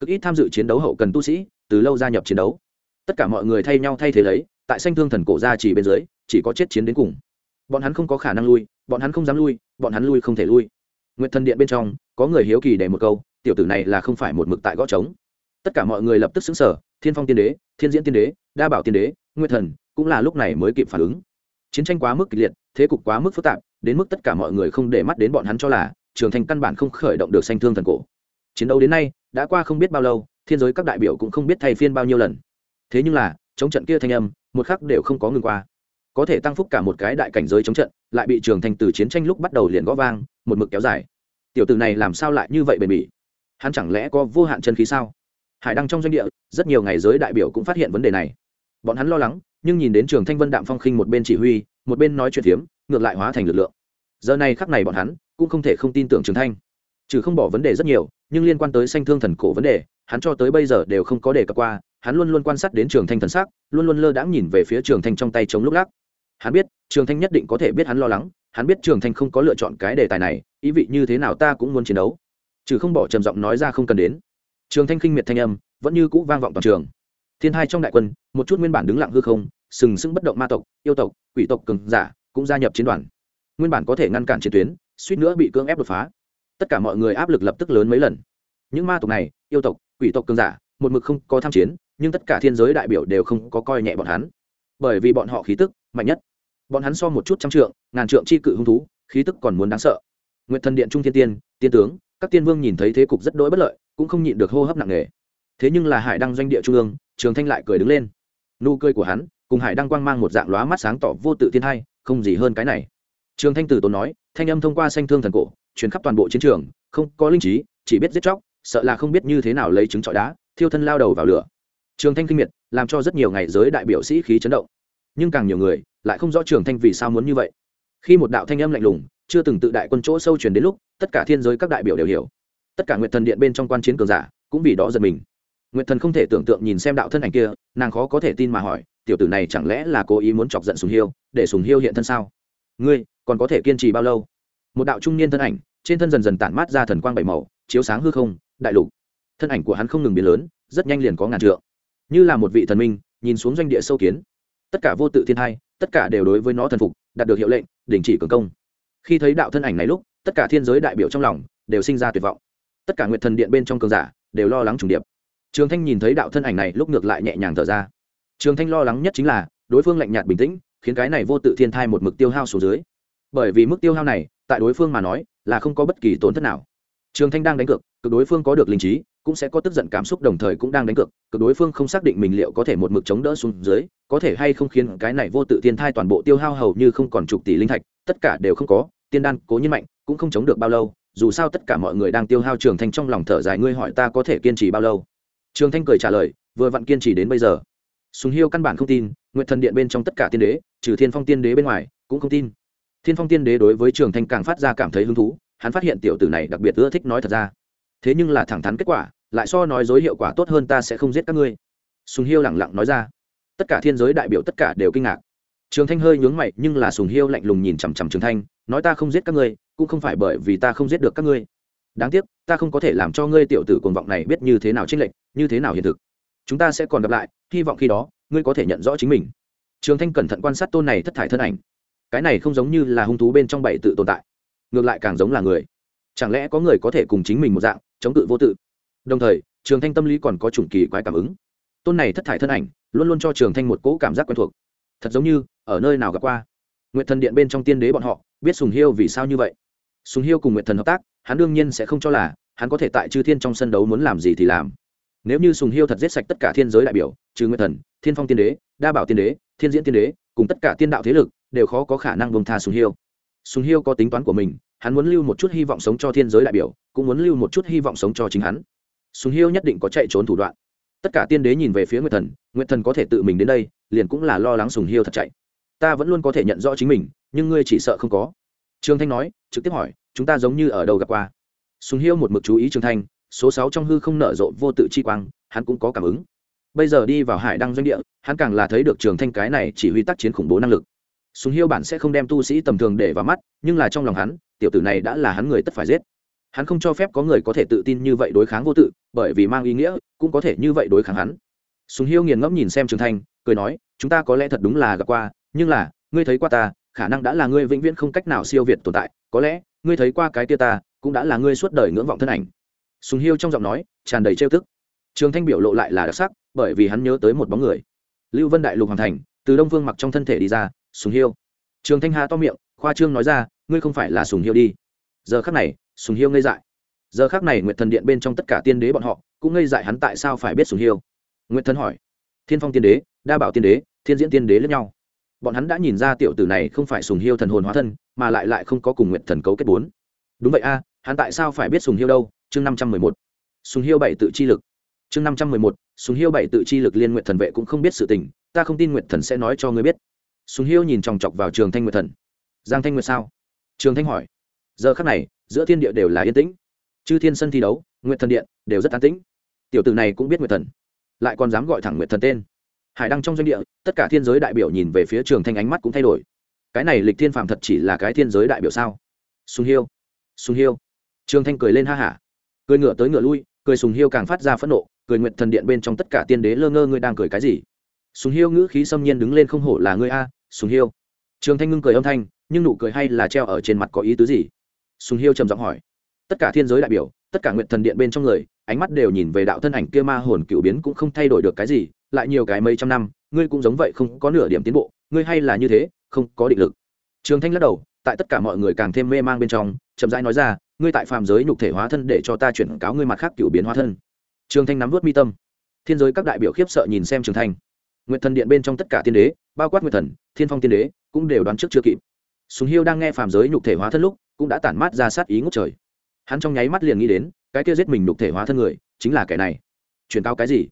Speaker 1: Cực ít tham dự chiến đấu hậu cần tu sĩ, từ lâu gia nhập chiến đấu. Tất cả mọi người thay nhau thay thế lấy, tại sanh thương thần cổ ra chỉ bên dưới, chỉ có chết chiến đến cùng. Bọn hắn không có khả năng lui, bọn hắn không dám lui, bọn hắn lui không thể lui. Nguyện thần điện bên trong, có người hiếu kỳ để một câu tiểu tử này là không phải một mực tại gõ trống. Tất cả mọi người lập tức xứng sở thiên phong tiên đế, thiên diễn tiên đế, đa bảo tiên đế nguyên thần cũng là lúc này mới kịp phản ứng. Chiến tranh quá mức kịch liệt, thế cục quá mức phức tạp, đến mức tất cả mọi người không để mắt đến bọn hắn cho là trường thành căn bản không khởi động được sanh thương thần cổ. Chiến đấu đến nay, đã qua không biết bao lâu, thiên giới các đại biểu cũng không biết thay phiên bao nhiêu lần. Thế nhưng là, chống trận kia thanh âm, một khắc đều không có ngừng qua. Có thể tăng phúc cả một cái đại cảnh giới chống trận, lại bị trường thành từ chiến tranh lúc bắt đầu liền gõ vang, một mực kéo dài. Tiểu tử này làm sao lại như vậy bền bỉ? Hắn chẳng lẽ có vô hạn chân khí sao? Hải đăng trong doanh địa, rất nhiều ngày giới đại biểu cũng phát hiện vấn đề này. Bọn hắn lo lắng, nhưng nhìn đến trường thanh vân đạm phong khinh một bên chỉ huy, một bên nói chuyện phiếm, ngược lại hóa thành lực lượng. Giờ này khắc này bọn hắn cũng không thể không tin tưởng trường thanh. Trừ không bỏ vấn đề rất nhiều, nhưng liên quan tới sanh thương thần cổ vấn đề, hắn cho tới bây giờ đều không có đề cập qua, hắn luôn luôn quan sát đến trường thanh thần sắc, luôn luôn lơ đãng nhìn về phía trường thanh trong tay chống lúc lắc. Hắn biết, trường thanh nhất định có thể biết hắn lo lắng, hắn biết trường thanh không có lựa chọn cái đề tài này, ý vị như thế nào ta cũng muốn chiến đấu trừ không bỏ trầm giọng nói ra không cần đến. Trường thanh khinh miệt thanh âm vẫn như cũ vang vọng toàn trường. Thiên hai trong đại quân, một chút nguyên bản đứng lặng hư không, sừng sững bất động ma tộc, yêu tộc, quỷ tộc cường giả cũng gia nhập chiến đoàn. Nguyên bản có thể ngăn cản chiến tuyến, suýt nữa bị cưỡng ép đột phá. Tất cả mọi người áp lực lập tức lớn mấy lần. Những ma tộc này, yêu tộc, quỷ tộc cường giả, một mực không có tham chiến, nhưng tất cả thiên giới đại biểu đều không có coi nhẹ bọn hắn. Bởi vì bọn họ khí tức mạnh nhất. Bọn hắn so một chút trăm trượng, ngàn trượng chi cự hung thú, khí tức còn muốn đáng sợ. Nguyệt thần điện trung thiên tiên tiên tướng các tiên vương nhìn thấy thế cục rất đỗi bất lợi, cũng không nhịn được hô hấp nặng nề. Thế nhưng là hải đăng doanh địa trung ương, trường thanh lại cười đứng lên. Nụ cười của hắn cùng hải đăng quang mang một dạng lóa mắt sáng tỏ vô tự thiên hai, không gì hơn cái này. Trường thanh tử tốn nói, thanh âm thông qua sanh thương thần cổ chuyển khắp toàn bộ chiến trường, không có linh trí, chỉ biết giết chóc, sợ là không biết như thế nào lấy trứng trọi đá, thiêu thân lao đầu vào lửa. Trường thanh kinh miệt, làm cho rất nhiều ngày giới đại biểu sĩ khí chấn động. Nhưng càng nhiều người lại không rõ trường thanh vì sao muốn như vậy. Khi một đạo thanh âm lạnh lùng chưa từng tự đại quân chỗ sâu truyền đến lúc, tất cả thiên giới các đại biểu đều hiểu. Tất cả nguyệt thần điện bên trong quan chiến cường giả cũng vì đó giật mình. Nguyệt thần không thể tưởng tượng nhìn xem đạo thân ảnh kia, nàng khó có thể tin mà hỏi, tiểu tử này chẳng lẽ là cố ý muốn chọc giận sùng hiêu, để sùng hiêu hiện thân sao? Ngươi, còn có thể kiên trì bao lâu? Một đạo trung niên thân ảnh, trên thân dần dần tản mát ra thần quang bảy màu, chiếu sáng hư không, đại lục. Thân ảnh của hắn không ngừng biến lớn, rất nhanh liền có ngàn trượng. Như là một vị thần minh, nhìn xuống doanh địa sâu kiến. Tất cả vô tự thiên hai, tất cả đều đối với nó thần phục, đạt được hiệu lệnh, đình chỉ cường công khi thấy đạo thân ảnh này lúc, tất cả thiên giới đại biểu trong lòng đều sinh ra tuyệt vọng. Tất cả nguyệt thần điện bên trong cường giả đều lo lắng trùng điệp. Trường thanh nhìn thấy đạo thân ảnh này lúc ngược lại nhẹ nhàng thở ra. Trường thanh lo lắng nhất chính là, đối phương lạnh nhạt bình tĩnh, khiến cái này vô tự thiên thai một mực tiêu hao số dưới. Bởi vì mức tiêu hao này, tại đối phương mà nói, là không có bất kỳ tổn thất nào. Trường thanh đang đánh cược, cực đối phương có được linh trí cũng sẽ có tức giận cảm xúc đồng thời cũng đang đánh cược cực đối phương không xác định mình liệu có thể một mực chống đỡ xuống dưới, có thể hay không khiến cái này vô tự tiên thai toàn bộ tiêu hao hầu như không còn chục tỷ linh thạch, tất cả đều không có, tiên đan, cố nhiên mạnh, cũng không chống được bao lâu, dù sao tất cả mọi người đang tiêu hao trường thanh trong lòng thở dài, ngươi hỏi ta có thể kiên trì bao lâu? Trường thanh cười trả lời, vừa vặn kiên trì đến bây giờ. Sùng hiêu căn bản không tin nguyện thần điện bên trong tất cả tiên đế, trừ thiên phong tiên đế bên ngoài, cũng không tin. Thiên phong tiên đế đối với trường thanh càng phát ra cảm thấy hứng thú, hắn phát hiện tiểu tử này đặc biệt ưa thích nói thật ra thế nhưng là thẳng thắn kết quả, lại so nói dối hiệu quả tốt hơn ta sẽ không giết các ngươi. Sùng hiêu lẳng lặng nói ra. Tất cả thiên giới đại biểu tất cả đều kinh ngạc. Trường thanh hơi nhướng mày, nhưng là sùng hiêu lạnh lùng nhìn chằm chằm trường thanh, nói ta không giết các ngươi, cũng không phải bởi vì ta không giết được các ngươi. Đáng tiếc, ta không có thể làm cho ngươi tiểu tử cuồng vọng này biết như thế nào tranh lệch, như thế nào hiện thực. Chúng ta sẽ còn gặp lại, hy vọng khi đó, ngươi có thể nhận rõ chính mình. Trường thanh cẩn thận quan sát tôn này thất thải thân ảnh. Cái này không giống như là hung thú bên trong bảy tự tồn tại. Ngược lại càng giống là người. Chẳng lẽ có người có thể cùng chính mình một dạng chống cự vô tự. Đồng thời, trường thanh tâm lý còn có chủng kỳ quái cảm ứng. Tôn này thất thải thân ảnh, luôn luôn cho trường thanh một cỗ cảm giác quen thuộc. Thật giống như, ở nơi nào gặp qua. Nguyện thần điện bên trong tiên đế bọn họ, biết sùng hiêu vì sao như vậy. Sùng hiêu cùng nguyện thần hợp tác, hắn đương nhiên sẽ không cho là, hắn có thể tại chư thiên trong sân đấu muốn làm gì thì làm. Nếu như sùng hiêu thật giết sạch tất cả thiên giới đại biểu, trừ nguyện thần, thiên phong tiên đế, đa bảo tiên đế, thiên diễn tiên đế, cùng tất cả tiên đạo thế lực, đều khó có khả năng bông tha sùng hiêu. Sùng hiêu có tính toán của mình, hắn muốn lưu một chút hy vọng sống cho thiên giới đại biểu cũng muốn lưu một chút hy vọng sống cho chính hắn. Sùng hiêu nhất định có chạy trốn thủ đoạn. Tất cả tiên đế nhìn về phía nguyệt thần nguyệt thần có thể tự mình đến đây, liền cũng là lo lắng sùng hiêu thật chạy. Ta vẫn luôn có thể nhận rõ chính mình, nhưng ngươi chỉ sợ không có. Trương thanh nói, trực tiếp hỏi, chúng ta giống như ở đâu gặp qua? Sùng hiêu một mực chú ý trương thanh, số sáu trong hư không nở rộ vô tự chi quang, hắn cũng có cảm ứng. Bây giờ đi vào hải đăng doanh địa, hắn càng là thấy được trường thanh cái này chỉ huy tác chiến khủng bố năng lực. Sùng hiêu bản sẽ không đem tu sĩ tầm thường để vào mắt, nhưng là trong lòng hắn, tiểu tử này đã là hắn người tất phải giết hắn không cho phép có người có thể tự tin như vậy đối kháng vô tự, bởi vì mang ý nghĩa, cũng có thể như vậy đối kháng hắn. Sùng hiêu nghiền ngẫm nhìn xem trường thanh, cười nói, chúng ta có lẽ thật đúng là gặp qua, nhưng là, ngươi thấy qua ta, khả năng đã là ngươi vĩnh viễn không cách nào siêu việt tồn tại, có lẽ, ngươi thấy qua cái tia ta, cũng đã là ngươi suốt đời ngưỡng vọng thân ảnh. Sùng hiêu trong giọng nói, tràn đầy trêu tức. trường thanh biểu lộ lại là đặc sắc, bởi vì hắn nhớ tới một bóng người. Lưu vân đại lục hoàng thành, từ đông Vương mặc trong thân thể đi ra, sùng hiêu. Trường thanh hà to miệng, khoa trương nói ra, ngươi không phải là sùng hiêu đi. Giờ khắc này sùng hiêu ngây dại. Giờ khắc này nguyệt thần điện bên trong tất cả tiên đế bọn họ cũng ngây dại hắn tại sao phải biết sùng hiêu. Nguyệt thần hỏi, thiên phong tiên đế, đa bảo tiên đế, thiên diễn tiên đế lẫn nhau, bọn hắn đã nhìn ra tiểu tử này không phải sùng hiêu thần hồn hóa thân, mà lại lại không có cùng nguyện thần cấu kết bốn. Đúng vậy a, hắn tại sao phải biết sùng hiêu đâu? Chương năm trăm mười một. Sùng hiêu bảy tự chi lực. Chương năm trăm mười một. Sùng hiêu bảy tự chi lực liên nguyện thần vệ cũng không biết sự tình, ta không tin nguyện thần sẽ nói cho ngươi biết. Sùng hiêu nhìn chòng chọc vào trường thanh nguyện thần. Giang thanh nguyệt sao? Trường thanh hỏi. Giờ khắc này giữa thiên địa đều là yên tĩnh. Chư thiên sân thi đấu nguyện thần điện đều rất an tĩnh. Tiểu tử này cũng biết nguyện thần, lại còn dám gọi thẳng nguyện thần tên. Hải đăng trong doanh địa, tất cả thiên giới đại biểu nhìn về phía trường thanh ánh mắt cũng thay đổi. Cái này lịch thiên phạm thật chỉ là cái thiên giới đại biểu sao? Sùng hiêu sùng hiêu. Trường thanh cười lên ha hả. Cười ngựa tới ngựa lui, cười sùng hiêu càng phát ra phẫn nộ, cười nguyện thần điện bên trong tất cả tiên đế lơ ngơ ngươi đang cười cái gì? Sùng hiêu ngữ khí xâm nhiên đứng lên không hổ là ngươi a, sùng hiêu. Trường thanh ngưng cười âm thanh, nhưng nụ cười hay là treo ở trên mặt có ý tứ gì? Sùng hiêu trầm giọng hỏi. Tất cả thiên giới đại biểu, tất cả nguyện thần điện bên trong người, ánh mắt đều nhìn về đạo thân ảnh kia ma hồn cựu biến cũng không thay đổi được cái gì, lại nhiều cái mấy trăm năm, ngươi cũng giống vậy không có nửa điểm tiến bộ, ngươi hay là như thế, không có định lực. Trường thanh lắc đầu, tại tất cả mọi người càng thêm mê mang bên trong, chậm rãi nói ra, ngươi tại phàm giới nhục thể hóa thân để cho ta chuyển cáo ngươi mặt khác cựu biến hóa thân. Trường thanh nắm vớt mi tâm. Thiên giới các đại biểu khiếp sợ nhìn xem trường thanh. Nguyện thần điện bên trong tất cả tiên đế, bao quát nguyện thần, thiên phong tiên đế, cũng đều đoán trước chưa kịp. Sùng hiêu đang nghe phàm giới nhục thể hóa thân lúc cũng đã tản mát ra sát ý ngút trời. Hắn trong nháy mắt liền nghĩ đến, cái kia giết mình nhục thể hóa thân người, chính là kẻ này. Truyền cao cái gì?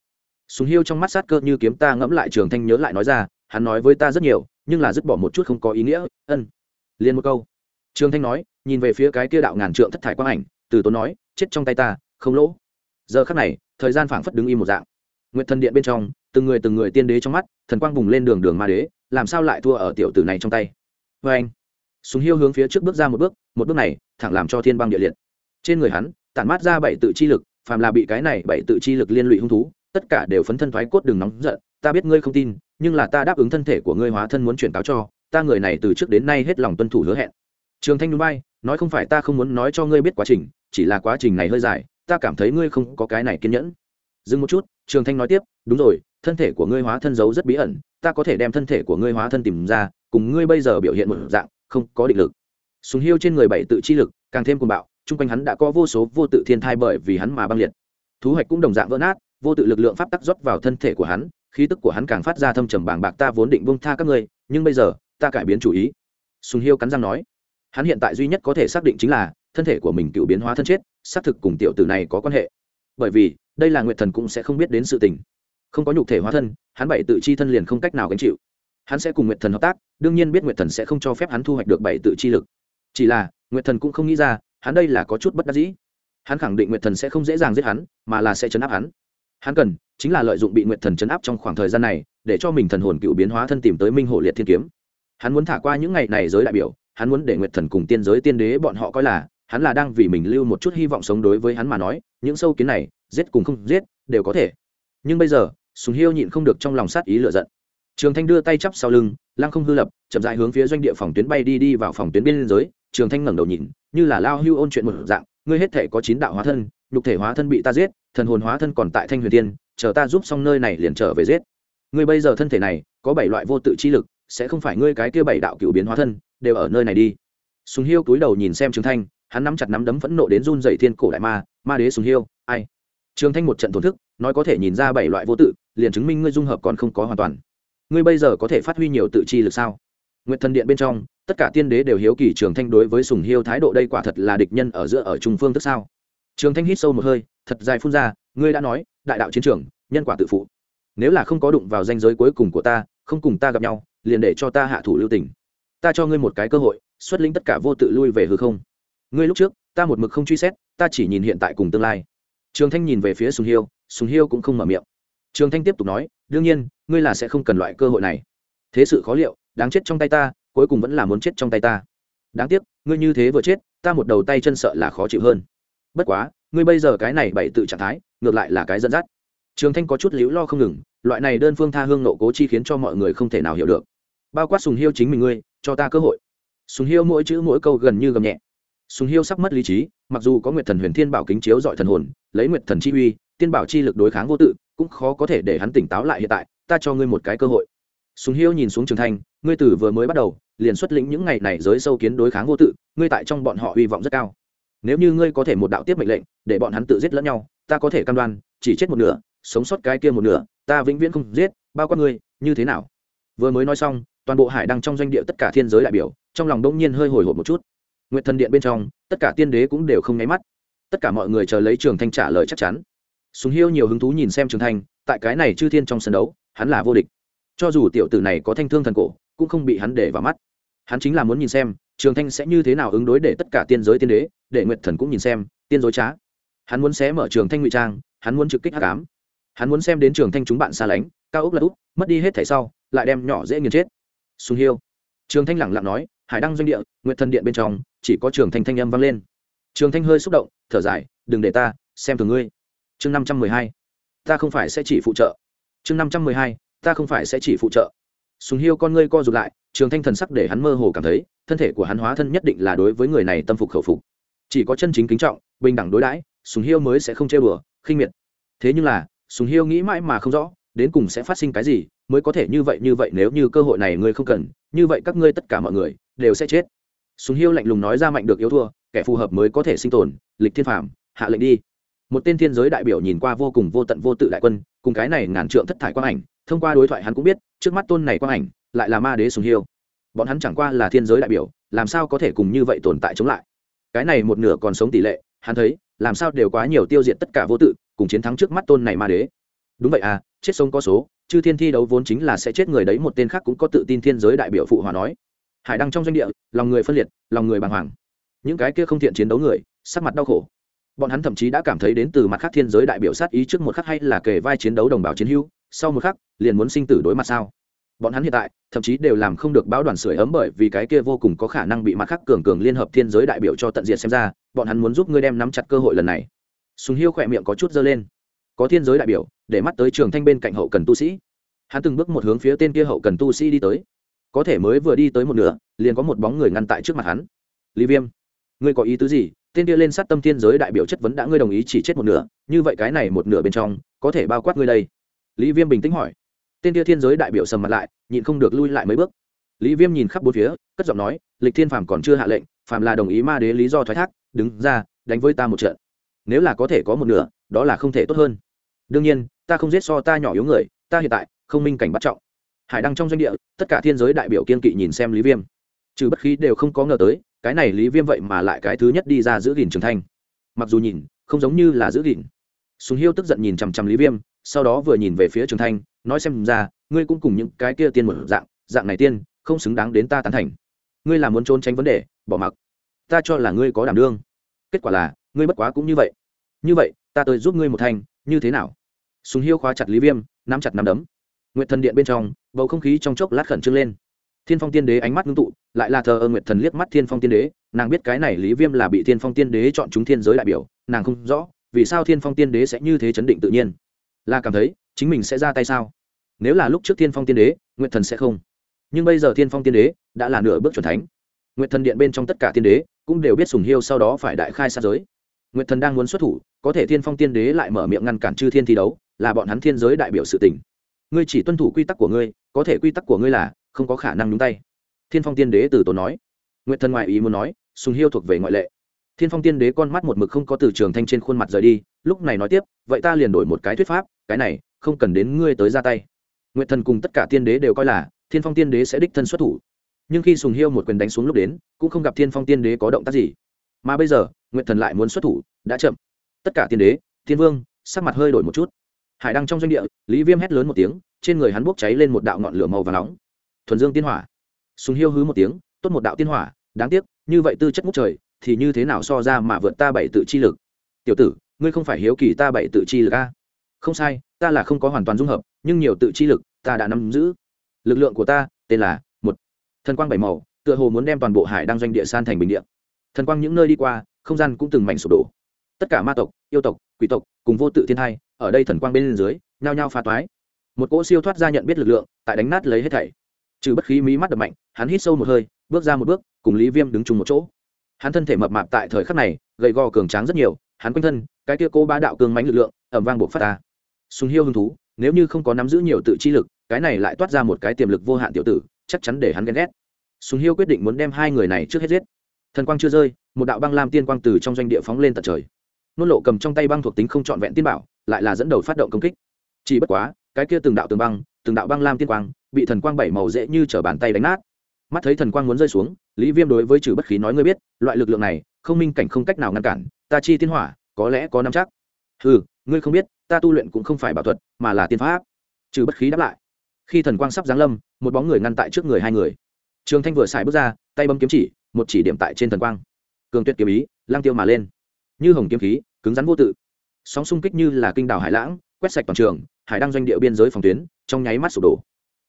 Speaker 1: Sùng hiêu trong mắt sát cơ như kiếm ta ngẫm lại trường thanh nhớ lại nói ra, hắn nói với ta rất nhiều, nhưng là dứt bỏ một chút không có ý nghĩa, ân. Liền một câu. Trường thanh nói, nhìn về phía cái kia đạo ngàn trượng thất thải quang ảnh, từ tốn nói, chết trong tay ta, không lỗ. Giờ khắc này, thời gian phảng phất đứng im một dạng. Nguyện thần điện bên trong, từng người từng người tiên đế trong mắt, thần quang bùng lên đường đường ma đế, làm sao lại thua ở tiểu tử này trong tay? Vê anh súng hiêu hướng phía trước bước ra một bước một bước này thẳng làm cho thiên băng địa liệt. Trên người hắn, tản mát ra bảy tự chi lực, phàm là bị cái này bảy tự chi lực liên lụy hung thú, tất cả đều phấn thân thoái cốt đừng nóng giận, ta biết ngươi không tin, nhưng là ta đáp ứng thân thể của ngươi hóa thân muốn chuyển cáo cho, ta người này từ trước đến nay hết lòng tuân thủ hứa hẹn. Trường thanh núi bay, nói không phải ta không muốn nói cho ngươi biết quá trình, chỉ là quá trình này hơi dài, ta cảm thấy ngươi không có cái này kiên nhẫn. Dừng một chút, trường thanh nói tiếp, đúng rồi, thân thể của ngươi hóa thân giấu rất bí ẩn, ta có thể đem thân thể của ngươi hóa thân tìm ra, cùng ngươi bây giờ biểu hiện một dạng không có định lực. Súng hiêu trên người bảy tự chi lực, càng thêm cuồng bạo, chung quanh hắn đã có vô số vô tự thiên thai bởi vì hắn mà băng liệt. Thú hoạch cũng đồng dạng vỡ nát, vô tự lực lượng pháp tắc rót vào thân thể của hắn, khí tức của hắn càng phát ra thâm trầm bàng bạc, ta vốn định bông tha các ngươi, nhưng bây giờ, ta cải biến chủ ý. Sùng hiêu cắn răng nói. Hắn hiện tại duy nhất có thể xác định chính là, thân thể của mình cựu biến hóa thân chết, xác thực cùng tiểu tử này có quan hệ. Bởi vì, đây là nguyệt thần cũng sẽ không biết đến sự tình. Không có nhục thể hóa thân, hắn bảy tự chi thân liền không cách nào gánh chịu hắn sẽ cùng nguyệt thần hợp tác, đương nhiên biết nguyệt thần sẽ không cho phép hắn thu hoạch được bảy tự chi lực. Chỉ là, nguyệt thần cũng không nghĩ ra, hắn đây là có chút bất đắc dĩ. Hắn khẳng định nguyệt thần sẽ không dễ dàng giết hắn, mà là sẽ chấn áp hắn. Hắn cần chính là lợi dụng bị nguyệt thần chấn áp trong khoảng thời gian này, để cho mình thần hồn cựu biến hóa thân tìm tới minh hồ liệt thiên kiếm. Hắn muốn thả qua những ngày này giới đại biểu, hắn muốn để nguyệt thần cùng tiên giới tiên đế bọn họ coi là, hắn là đang vì mình lưu một chút hy vọng sống đối với hắn mà nói, những sâu kiến này, giết cùng không giết, đều có thể. Nhưng bây giờ, sùng hiêu nhịn không được trong lòng sát ý lựa giận trường thanh đưa tay chắp sau lưng, lăng không hư lập, chậm dại hướng phía doanh địa phòng tuyến bay đi đi vào phòng tuyến biên giới. Trường thanh ngẩng đầu nhìn, như là lao hưu ôn chuyện một dạng, ngươi hết thể có chín đạo hóa thân, nhục thể hóa thân bị ta giết, thần hồn hóa thân còn tại thanh huyền tiên, chờ ta giúp xong nơi này liền trở về giết. Ngươi bây giờ thân thể này, có bảy loại vô tự chi lực, sẽ không phải ngươi cái kia bảy đạo cựu biến hóa thân, đều ở nơi này đi. Sùng hiêu cúi đầu nhìn xem trường thanh, hắn nắm chặt nắm đấm phẫn nộ đến run rẩy thiên cổ đại ma ma đế sùng hiêu, ai? Trường thanh một trận thổn thức, nói có thể nhìn ra bảy loại vô tự, liền chứng minh ngươi dung hợp còn không có hoàn toàn ngươi bây giờ có thể phát huy nhiều tự chi lực sao? Nguyện thần điện bên trong, tất cả tiên đế đều hiếu kỳ trường thanh đối với sùng hiêu thái độ đây quả thật là địch nhân ở giữa ở trung phương tức sao? Trường thanh hít sâu một hơi, thật dài phun ra, ngươi đã nói, đại đạo chiến trường, nhân quả tự phụ. Nếu là không có đụng vào danh giới cuối cùng của ta, không cùng ta gặp nhau, liền để cho ta hạ thủ lưu tình. Ta cho ngươi một cái cơ hội, xuất lĩnh tất cả vô tự lui về hư không. Ngươi lúc trước, ta một mực không truy xét, ta chỉ nhìn hiện tại cùng tương lai. Trường thanh nhìn về phía sùng hiêu sùng hiêu cũng không mở miệng. Trường thanh tiếp tục nói đương nhiên, ngươi là sẽ không cần loại cơ hội này. Thế sự khó liệu, đáng chết trong tay ta, cuối cùng vẫn là muốn chết trong tay ta. Đáng tiếc, ngươi như thế vừa chết, ta một đầu tay chân sợ là khó chịu hơn. Bất quá, ngươi bây giờ cái này bày tự trạng thái, ngược lại là cái dẫn dắt. Trường thanh có chút liễu lo không ngừng, loại này đơn phương tha hương nộ cố chi khiến cho mọi người không thể nào hiểu được. Bao quát sùng hiêu chính mình ngươi, cho ta cơ hội. Sùng hiêu mỗi chữ mỗi câu gần như gầm nhẹ. Sùng hiêu sắp mất lý trí, mặc dù có nguyệt thần huyền thiên bảo kính chiếu dọi thần hồn, lấy nguyệt thần chi uy, tiên bảo chi lực đối kháng vô tự cũng khó có thể để hắn tỉnh táo lại hiện tại, ta cho ngươi một cái cơ hội. Sùng hiêu nhìn xuống trường thanh ngươi từ vừa mới bắt đầu, liền xuất lĩnh những ngày này giới sâu kiến đối kháng vô tự, ngươi tại trong bọn họ hy vọng rất cao. Nếu như ngươi có thể một đạo tiếp mệnh lệnh, để bọn hắn tự giết lẫn nhau, ta có thể cam đoan, chỉ chết một nửa, sống sót cái kia một nửa, ta vĩnh viễn không giết, bao quát ngươi, như thế nào? Vừa mới nói xong, toàn bộ hải đăng trong doanh địa tất cả thiên giới đại biểu, trong lòng đông nhiên hơi hồi hộp một chút. Nguyện thần điện bên trong, tất cả tiên đế cũng đều không nháy mắt. Tất cả mọi người chờ lấy trường thanh trả lời chắc chắn súng hiêu nhiều hứng thú nhìn xem trường thanh, tại cái này chư thiên trong sân đấu, hắn là vô địch. Cho dù tiểu tử này có thanh thương thần cổ, cũng không bị hắn để vào mắt. Hắn chính là muốn nhìn xem, trường thanh sẽ như thế nào ứng đối để tất cả tiên giới tiên đế, để nguyệt thần cũng nhìn xem, tiên dối trá. Hắn muốn xé mở trường thanh ngụy trang, hắn muốn trực kích hắc ám. Hắn muốn xem đến trường thanh chúng bạn xa lánh, cao ốc là úp, mất đi hết thảy sau, lại đem nhỏ dễ nghiền chết. Sùng hiêu. Trường thanh lẳng lặng nói, hải đăng doanh địa, nguyệt thần điện bên trong, chỉ có trường thanh thanh âm vang lên. Trường thanh hơi xúc động, thở dài, đừng để ta xem thường ngươi chương năm trăm mười hai, ta không phải sẽ chỉ phụ trợ. chương năm trăm mười hai, ta không phải sẽ chỉ phụ trợ. Sùng hiêu con ngươi co rụt lại, trường thanh thần sắc để hắn mơ hồ cảm thấy, thân thể của hắn hóa thân nhất định là đối với người này tâm phục khẩu phục. Chỉ có chân chính kính trọng, bình đẳng đối đãi, sùng hiêu mới sẽ không chơi bừa khinh miệt. Thế nhưng là, sùng hiêu nghĩ mãi mà không rõ, đến cùng sẽ phát sinh cái gì, mới có thể như vậy như vậy nếu như cơ hội này ngươi không cần, như vậy các ngươi tất cả mọi người, đều sẽ chết. Sùng hiêu lạnh lùng nói ra mạnh được yếu thua, kẻ phù hợp mới có thể sinh tồn, lịch thiên phạm hạ lệnh đi một tên thiên giới đại biểu nhìn qua vô cùng vô tận vô tự đại quân, cùng cái này ngàn trượng thất thải quang ảnh, thông qua đối thoại hắn cũng biết, trước mắt tôn này quang ảnh, lại là ma đế sùng hiêu. Bọn hắn chẳng qua là thiên giới đại biểu, làm sao có thể cùng như vậy tồn tại chống lại? Cái này một nửa còn sống tỷ lệ, hắn thấy, làm sao đều quá nhiều tiêu diệt tất cả vô tự, cùng chiến thắng trước mắt tôn này ma đế. Đúng vậy à chết sống có số chứ thiên thi đấu vốn chính là sẽ chết người đấy, một tên khác cũng có tự tin thiên giới đại biểu phụ hòa nói. Hải đăng trong doanh địa, lòng người phân liệt, lòng người bàng hoàng. Những cái kia không thiện chiến đấu người, sắc mặt đau khổ bọn hắn thậm chí đã cảm thấy đến từ mặt khác thiên giới đại biểu sát ý trước một khắc hay là kề vai chiến đấu đồng bào chiến hữu, sau một khắc, liền muốn sinh tử đối mặt sao? Bọn hắn hiện tại, thậm chí đều làm không được báo đoàn sưởi ấm bởi vì cái kia vô cùng có khả năng bị mặt khác cường cường liên hợp thiên giới đại biểu cho tận diện xem ra, bọn hắn muốn giúp ngươi đem nắm chặt cơ hội lần này. Sùng hiêu khỏe miệng có chút dơ lên. Có thiên giới đại biểu, để mắt tới trường thanh bên cạnh hậu cần tu sĩ. Hắn từng bước một hướng phía tên kia hậu cần tu sĩ đi tới. Có thể mới vừa đi tới một nửa, liền có một bóng người ngăn tại trước mặt hắn. Lý viêm, ngươi có ý tứ gì? Tên kia lên sát tâm thiên giới đại biểu chất vấn đã ngươi đồng ý chỉ chết một nửa, như vậy cái này một nửa bên trong, có thể bao quát ngươi đây? Lý viêm bình tĩnh hỏi. Tên kia thiên giới đại biểu sầm mặt lại, nhịn không được lui lại mấy bước. Lý viêm nhìn khắp bốn phía, cất giọng nói, lịch thiên phàm còn chưa hạ lệnh, phàm là đồng ý ma đế lý do thoái thác, đứng ra, đánh với ta một trận. Nếu là có thể có một nửa, đó là không thể tốt hơn. Đương nhiên, ta không giết so ta nhỏ yếu người, ta hiện tại, không minh cảnh bắt trọng. Hải đăng trong doanh địa, tất cả thiên giới đại biểu kiên kỵ nhìn xem lý viêm. Trừ bất khí đều không có ngờ tới cái này lý viêm vậy mà lại cái thứ nhất đi ra giữ gìn trường thanh. Mặc dù nhìn, không giống như là giữ gìn. Sùng hiêu tức giận nhìn chằm chằm lý viêm, sau đó vừa nhìn về phía trường thanh, nói xem ra, ngươi cũng cùng những cái kia tiên một dạng dạng này tiên, không xứng đáng đến ta tán thành. Ngươi là muốn trốn tránh vấn đề, bỏ mặc. Ta cho là ngươi có đảm đương. Kết quả là, ngươi bất quá cũng như vậy. Như vậy, ta tới giúp ngươi một thành như thế nào? Sùng hiêu khóa chặt lý viêm, nắm chặt nắm đấm. Nguyệt thần điện bên trong, bầu không khí trong chốc lát khẩn trương lên thiên phong tiên đế ánh mắt ngưng tụ, lại là thờ ơ nguyệt thần liếc mắt thiên phong tiên đế, nàng biết cái này lý viêm là bị thiên phong tiên đế chọn chúng thiên giới đại biểu, nàng không rõ, vì sao thiên phong tiên đế sẽ như thế chấn định tự nhiên. Là cảm thấy, chính mình sẽ ra tay sao? Nếu là lúc trước thiên phong tiên đế, nguyệt thần sẽ không. Nhưng bây giờ thiên phong tiên đế đã là nửa bước c thánh. Nguyệt thần điện bên trong tất cả tiên đế cũng đều biết sùng hiêu sau đó phải đại khai sát giới. Nguyệt thần đang muốn xuất thủ, có thể thiên phong tiên đế lại mở miệng ngăn cản chư thiên thi đấu, là bọn hắn thiên giới đại biểu sự tình. Ngươi chỉ tuân thủ quy tắc của ngươi, có thể quy tắc của ngươi là không có khả năng nhúng tay. Thiên phong tiên đế từ tốn nói. Nguyệt thần ngoại ý muốn nói, sùng hiêu thuộc về ngoại lệ. Thiên phong tiên đế con mắt một mực không có từ trường thanh trên khuôn mặt rời đi, lúc này nói tiếp, vậy ta liền đổi một cái thuyết pháp, cái này, không cần đến ngươi tới ra tay. Nguyệt thần cùng tất cả tiên đế đều coi là, thiên phong tiên đế sẽ đích thân xuất thủ. Nhưng khi sùng hiêu một quyền đánh xuống lúc đến, cũng không gặp thiên phong tiên đế có động tác gì. Mà bây giờ, nguyệt thần lại muốn xuất thủ, đã chậm. Tất cả tiên đế, thiên vương, sắc mặt hơi đổi một chút. Hải đăng trong doanh địa, lý viêm hét lớn một tiếng, trên người hắn bốc cháy lên một đạo ngọn lửa màu và nóng thuần dương tiên hỏa. Súng hiêu hứ một tiếng, tốt một đạo tiên hỏa, đáng tiếc, như vậy tư chất ngút trời, thì như thế nào so ra mà vượt ta bảy tự chi lực? Tiểu tử, ngươi không phải hiếu kỳ ta bảy tự chi lực a không sai, ta là không có hoàn toàn dung hợp, nhưng nhiều tự chi lực, ta đã nắm giữ. Lực lượng của ta, tên là một thần quang bảy màu, tựa hồ muốn đem toàn bộ hải đăng doanh địa san thành bình địa. Thần quang những nơi đi qua, không gian cũng từng mảnh sụp đổ. Tất cả ma tộc, yêu tộc, quỷ tộc, cùng vô tự thiên thai, ở đây thần quang bên dưới, nhao nhao phá toái. Một cỗ siêu thoát ra nhận biết lực lượng, tại đánh nát lấy hết thảy trừ bất khí mí mắt đập mạnh, hắn hít sâu một hơi, bước ra một bước, cùng lý viêm đứng chung một chỗ. Hắn thân thể mập mạp tại thời khắc này, gầy gò cường tráng rất nhiều, hắn quanh thân, cái kia cô ba đạo cường mánh lực lượng ẩm vang buộc phát ta sùng hiêu hứng thú, nếu như không có nắm giữ nhiều tự chi lực, cái này lại toát ra một cái tiềm lực vô hạn tiểu tử, chắc chắn để hắn ghen ghét. Sùng hiêu quyết định muốn đem hai người này trước hết giết. Thần quang chưa rơi, một đạo băng lam tiên quang từ trong doanh địa phóng lên tận trời. Nôn lộ cầm trong tay băng thuộc tính không trọn vẹn tiên bảo, lại là dẫn đầu phát động công kích. Chỉ bất quá, cái kia từng đạo tường băng từng đạo băng lam tiên quang, bị thần quang bảy màu dễ như t bàn tay đánh nát. Mắt thấy thần quang muốn rơi xuống, lý viêm đối với trừ bất khí nói ngươi biết, loại lực lượng này, không minh cảnh không cách nào ngăn cản, ta chi tiên hỏa, có lẽ có năm chắc. Ừ ngươi không biết, ta tu luyện cũng không phải bảo thuật, mà là tiên pháp. Trừ bất khí đáp lại. Khi thần quang sắp giáng lâm, một bóng người ngăn tại trước người hai người. Trường thanh vừa xài bước ra, tay bấm kiếm chỉ, một chỉ điểm tại trên thần quang. Cường tuyệt kiếm ý lang tiêu mà lên. Như hồng kiếm khí, cứng rắn vô tự. Sóng xung kích như là kinh đảo hải lãng, quét sạch toàn trường, hải đăng doanh địa biên giới phòng tuyến trong nháy mắt sụp đổ.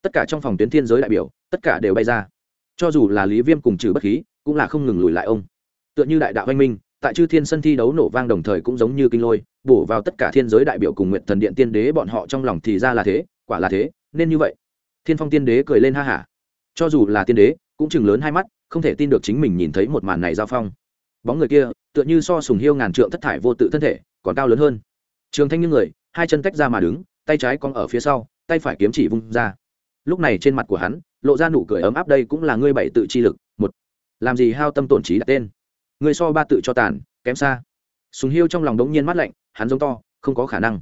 Speaker 1: Tất cả trong phòng tuyến thiên giới đại biểu, tất cả đều bay ra. Cho dù là lý viêm cùng trừ bất khí, cũng là không ngừng lùi lại ông. Tựa như đại đạo anh minh, tại chư thiên sân thi đấu nổ vang đồng thời cũng giống như kinh lôi, bổ vào tất cả thiên giới đại biểu cùng nguyện thần điện tiên đế bọn họ trong lòng thì ra là thế, quả là thế, nên như vậy. Thiên phong tiên đế cười lên ha hả cho dù là tiên đế, cũng chừng lớn hai mắt, không thể tin được chính mình nhìn thấy một màn này giao phong. Bóng người kia, tựa như so sùng hiêu ngàn trượng thất thải vô tự thân thể, còn cao lớn hơn. Trường thanh như người, hai chân tách ra mà đứng tay trái cong ở phía sau, tay phải kiếm chỉ vung ra. Lúc này trên mặt của hắn, lộ ra nụ cười ấm áp đây cũng là ngươi bảy tự chi lực, một. Làm gì hao tâm tổn trí đặt tên? Ngươi so ba tự cho tàn, kém xa. Sùng hiêu trong lòng đống nhiên mắt lạnh, hắn giống to, không có khả năng.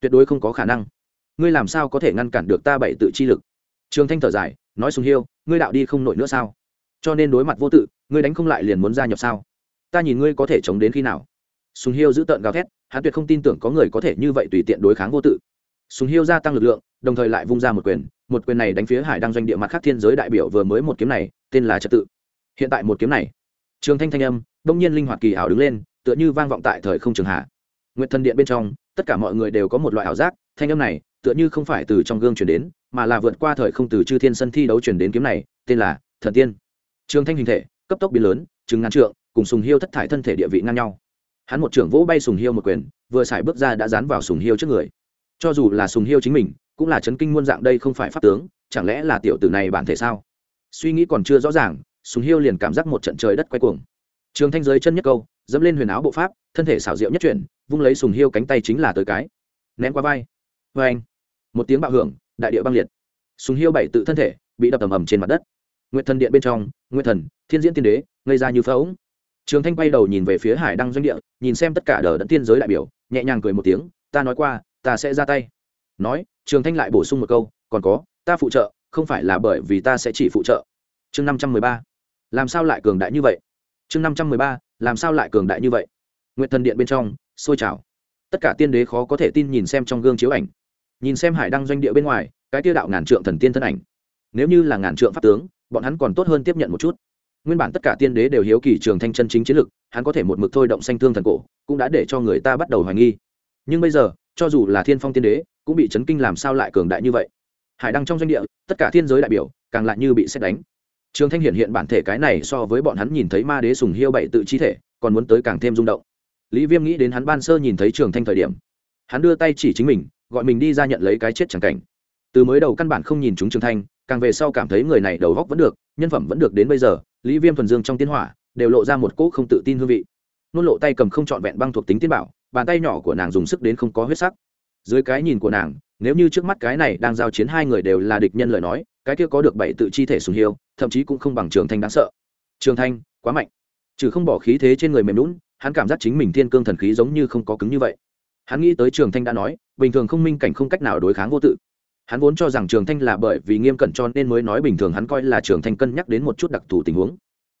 Speaker 1: Tuyệt đối không có khả năng. Ngươi làm sao có thể ngăn cản được ta bảy tự chi lực? Trường thanh thở dài, nói sùng hiêu, ngươi đạo đi không nổi nữa sao? Cho nên đối mặt vô tự, ngươi đánh không lại liền muốn gia nhập sao? Ta nhìn ngươi có thể chống đến khi nào? Sùng hiêu giữ tợn gào thét, hắn tuyệt không tin tưởng có người có thể như vậy tùy tiện đối kháng vô tự sùng hiêu gia tăng lực lượng, đồng thời lại vung ra một quyền. Một quyền này đánh phía hải đăng doanh địa mặt khác thiên giới đại biểu vừa mới một kiếm này, tên là trật tự. Hiện tại một kiếm này, trường thanh thanh âm, đông nhiên linh hoạt kỳ ảo đứng lên, tựa như vang vọng tại thời không trường hạ. Nguyện thần điện bên trong, tất cả mọi người đều có một loại ảo giác, thanh âm này, tựa như không phải từ trong gương chuyển đến, mà là vượt qua thời không từ chư thiên sân thi đấu chuyển đến kiếm này, tên là thần tiên. Trường thanh hình thể, cấp tốc biến lớn, chừng ngàn trượng, cùng sùng hiêu thất thải thân thể địa vị ngang nhau. Hắn một trưởng vỗ bay sùng hiêu một quyền, vừa xài bước ra đã dán vào sùng hiêu trước người cho dù là sùng hiêu chính mình, cũng là chấn kinh muôn dạng đây không phải pháp tướng, chẳng lẽ là tiểu tử này bản thể sao? Suy nghĩ còn chưa rõ ràng, sùng hiêu liền cảm giác một trận trời đất quay cuồng. Trường thanh giới chân nhất câu, dẫm lên huyền áo bộ pháp, thân thể xảo diệu nhất chuyển, vung lấy sùng hiêu cánh tay chính là tới cái. Ném qua vai. Vê anh. Một tiếng bạo hưởng, đại địa băng liệt. Sùng hiêu bảy tự thân thể, bị đập ầm ầm trên mặt đất. Nguyện thần điện bên trong nguyện thần, thiên diễn tiên đế gây ra như phẫu trường thanh quay đầu nhìn về phía hải đăng doanh địa, nhìn xem tất cả đờ đẫn tiên giới đại biểu, nhẹ nhàng cười một tiếng, ta nói qua ta sẽ ra tay. Nói, trường thanh lại bổ sung một câu, còn có, ta phụ trợ, không phải là bởi vì ta sẽ chỉ phụ trợ. Chương năm trăm mười ba. Làm sao lại cường đại như vậy? Chương năm trăm mười ba, làm sao lại cường đại như vậy? Nguyện thần điện bên trong sôi trào. Tất cả tiên đế khó có thể tin nhìn xem trong gương chiếu ảnh. Nhìn xem hải đăng doanh địa bên ngoài, cái tiêu đạo ngàn trượng thần tiên thân ảnh. Nếu như là ngàn trượng pháp tướng, bọn hắn còn tốt hơn tiếp nhận một chút. Nguyên bản tất cả tiên đế đều hiếu kỳ trường thanh chân chính chiến lực, hắn có thể một mực thôi động sanh thương thần cổ, cũng đã để cho người ta bắt đầu hoài nghi. Nhưng bây giờ cho dù là thiên phong tiên đế, cũng bị chấn kinh làm sao lại cường đại như vậy. Hải đăng trong doanh địa, tất cả thiên giới đại biểu, càng lại như bị xét đánh. Trường thanh hiện hiện bản thể cái này so với bọn hắn nhìn thấy ma đế sùng hiêu bảy tự chi thể, còn muốn tới càng thêm rung động. Lý viêm nghĩ đến hắn ban sơ nhìn thấy trường thanh thời điểm. Hắn đưa tay chỉ chính mình, gọi mình đi ra nhận lấy cái chết chẳng cảnh. Từ mới đầu căn bản không nhìn chúng trường thanh, càng về sau cảm thấy người này đầu góc vẫn được, nhân phẩm vẫn được đến bây giờ, lý viêm thuần dương trong tiến hỏa, đều lộ ra một cỗ không tự tin hương vị. Nôn lộ tay cầm không trọn vẹn băng thuộc tính tiên bảo bàn tay nhỏ của nàng dùng sức đến không có huyết sắc. Dưới cái nhìn của nàng, nếu như trước mắt cái này đang giao chiến hai người đều là địch nhân lời nói, cái kia có được bảy tự chi thể sùng hiêu, thậm chí cũng không bằng trường thanh đáng sợ. Trường thanh, quá mạnh. Trừ không bỏ khí thế trên người mềm lún hắn cảm giác chính mình thiên cương thần khí giống như không có cứng như vậy. Hắn nghĩ tới trường thanh đã nói, bình thường không minh cảnh không cách nào đối kháng vô tự. Hắn vốn cho rằng trường thanh là bởi vì nghiêm cẩn cho nên mới nói bình thường hắn coi là trường thanh cân nhắc đến một chút đặc thù tình huống.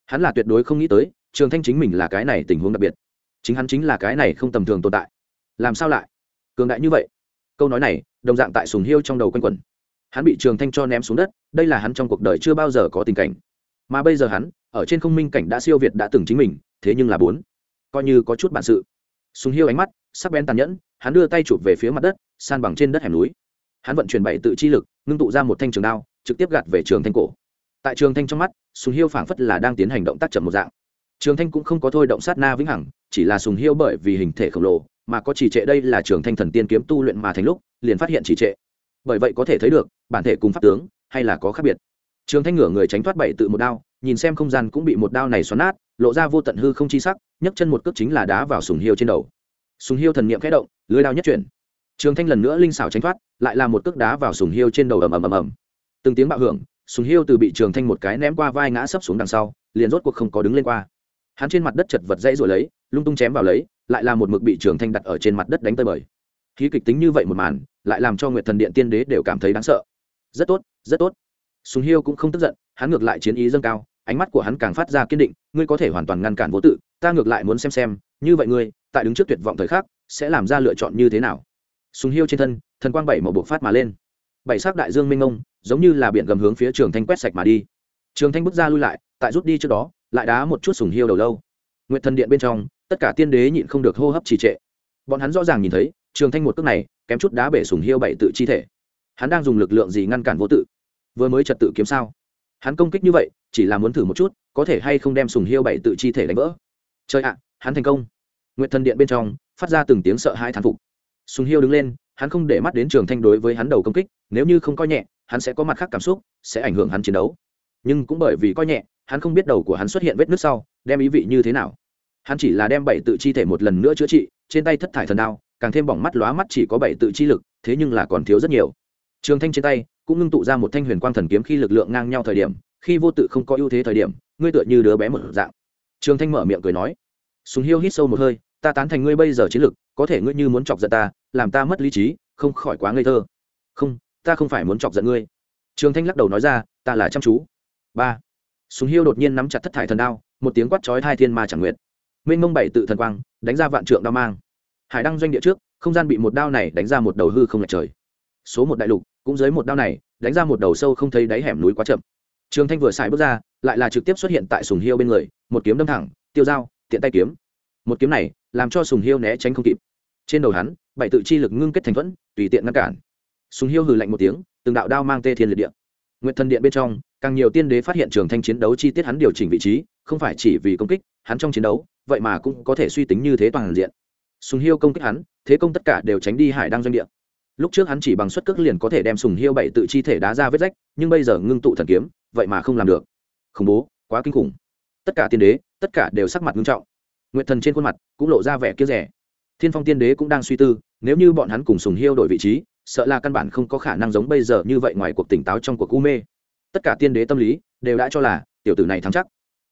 Speaker 1: Hắn là tuyệt đối không nghĩ tới, trường thanh chính mình là cái này tình huống đặc biệt chính hắn chính là cái này không tầm thường tồn tại. Làm sao lại? Cường đại như vậy? Câu nói này, đồng dạng tại sùng hiêu trong đầu quanh quẩn. Hắn bị trường thanh cho ném xuống đất, đây là hắn trong cuộc đời chưa bao giờ có tình cảnh. Mà bây giờ hắn, ở trên không minh cảnh đã siêu việt đã từng chính mình, thế nhưng là bốn. Coi như có chút bản sự. Sùng hiêu ánh mắt, sắc bén tàn nhẫn, hắn đưa tay chụp về phía mặt đất, san bằng trên đất hẻm núi. Hắn vận chuyển bảy tự chi lực, ngưng tụ ra một thanh trường đao, trực tiếp gạt về trường thanh cổ. Tại trường thanh trong mắt, sùng hiêu phảng phất là đang tiến hành động tác chậm một dạng trường thanh cũng không có thôi động sát na vĩnh hằng, chỉ là sùng hiêu bởi vì hình thể khổng lồ, mà có trì trệ đây là trường thanh thần tiên kiếm tu luyện mà thành lúc, liền phát hiện trì trệ. Bởi vậy có thể thấy được, bản thể cùng pháp tướng, hay là có khác biệt. Trường thanh ngửa người tránh thoát bảy tự một đao, nhìn xem không gian cũng bị một đao này xoắn nát, lộ ra vô tận hư không chi sắc, nhấc chân một cước chính là đá vào sùng hiêu trên đầu. Sùng hiêu thần niệm khẽ động, lưới đao nhất chuyển. Trường thanh lần nữa linh xảo tránh thoát, lại là một cước đá vào sùng hiêu trên đầu ầm ầm ầm ầm. Từng tiếng bạo hưởng, sùng hiêu từ bị trường thanh một cái ném qua vai ngã sấp xuống đằng sau, liền rốt cuộc không có đứng lên qua hắn trên mặt đất chật vật dãy rồi lấy, lung tung chém vào lấy, lại là một mực bị trường thanh đặt ở trên mặt đất đánh tơi bời. Khí kịch tính như vậy một màn, lại làm cho nguyệt thần điện tiên đế đều cảm thấy đáng sợ. Rất tốt rất tốt. Sùng hiêu cũng không tức giận, hắn ngược lại chiến ý dâng cao, ánh mắt của hắn càng phát ra kiên định, ngươi có thể hoàn toàn ngăn cản vô tự, ta ngược lại muốn xem xem, như vậy ngươi, tại đứng trước tuyệt vọng thời khắc, sẽ làm ra lựa chọn như thế nào? Sùng hiêu trên thân, thần quang bảy màu buộc phát mà lên. Bảy sắc đại dương minh ngông giống như là biển gầm hướng phía trường thanh quét sạch mà đi. Trường thanh bước ra lui lại, tại rút đi trước đó lại đá một chút sùng hiêu đầu lâu. Nguyện thần điện bên trong, tất cả tiên đế nhịn không được hô hấp trì trệ. Bọn hắn rõ ràng nhìn thấy, trường thanh một cước này, kém chút đá bể sùng hiêu bảy tự chi thể. Hắn đang dùng lực lượng gì ngăn cản vô tự? Vừa mới trật tự kiếm sao? Hắn công kích như vậy, chỉ là muốn thử một chút, có thể hay không đem sùng hiêu bảy tự chi thể đánh vỡ? Chơi ạ, hắn thành công. Nguyện thần điện bên trong, phát ra từng tiếng sợ hãi thán phục. Sùng hiêu đứng lên, hắn không để mắt đến trường thanh đối với hắn đầu công kích, nếu như không coi nhẹ, hắn sẽ có mặt khác cảm xúc, sẽ ảnh hưởng hắn chiến đấu. Nhưng cũng bởi vì coi nhẹ hắn không biết đầu của hắn xuất hiện vết nước sau, đem ý vị như thế nào. Hắn chỉ là đem bảy tự chi thể một lần nữa chữa trị, trên tay thất thải thần đao, càng thêm bỏng mắt lóa mắt chỉ có bảy tự chi lực, thế nhưng là còn thiếu rất nhiều. Trường thanh trên tay cũng ngưng tụ ra một thanh huyền quang thần kiếm khi lực lượng ngang nhau thời điểm, khi vô tự không có ưu thế thời điểm, ngươi tựa như đứa bé một dạng. Trường thanh mở miệng cười nói, sùng hiêu hít sâu một hơi, ta tán thành ngươi bây giờ chiến lực, có thể ngươi như muốn chọc giận ta, làm ta mất lý trí, không khỏi quá ngây thơ. Không, ta không phải muốn chọc giận ngươi. Trường thanh lắc đầu nói ra, ta là chăm chú. Ba sùng hiêu đột nhiên nắm chặt thất thải thần đao, một tiếng quát chói hai thiên ma chẳng nguyện. Minh mông bảy tự thần quang, đánh ra vạn trượng đao mang. Hải đăng doanh địa trước, không gian bị một đao này đánh ra một đầu hư không lệch trời. Số một đại lục, cũng dưới một đao này, đánh ra một đầu sâu không thấy đáy hẻm núi quá chậm. Trường thanh vừa xài bước ra, lại là trực tiếp xuất hiện tại sùng hiêu bên người, một kiếm đâm thẳng, tiêu dao, tiện tay kiếm. Một kiếm này, làm cho sùng hiêu né tránh không kịp. Trên đầu hắn, bảy tự chi lực ngưng kết thành thuẫn, tùy tiện ngăn cản. Sùng hiêu hừ lạnh một tiếng, từng đạo đao mang tê thiên liệt điện Nguyệt thần điện bên trong, càng nhiều tiên đế phát hiện trường thanh chiến đấu chi tiết hắn điều chỉnh vị trí, không phải chỉ vì công kích, hắn trong chiến đấu, vậy mà cũng có thể suy tính như thế toàn diện. Sùng hiêu công kích hắn, thế công tất cả đều tránh đi hải đăng doanh địa. Lúc trước hắn chỉ bằng xuất cước liền có thể đem sùng hiêu bảy tự chi thể đá ra vết rách, nhưng bây giờ ngưng tụ thần kiếm, vậy mà không làm được. Khủng bố, quá kinh khủng. Tất cả tiên đế, tất cả đều sắc mặt nghiêm trọng. Nguyệt thần trên khuôn mặt cũng lộ ra vẻ kia rẻ. Thiên phong tiên đế cũng đang suy tư, nếu như bọn hắn cùng sùng hiêu đổi vị trí sợ là căn bản không có khả năng giống bây giờ như vậy ngoài cuộc tỉnh táo trong cuộc u mê. Tất cả tiên đế tâm lý đều đã cho là tiểu tử này thắng chắc.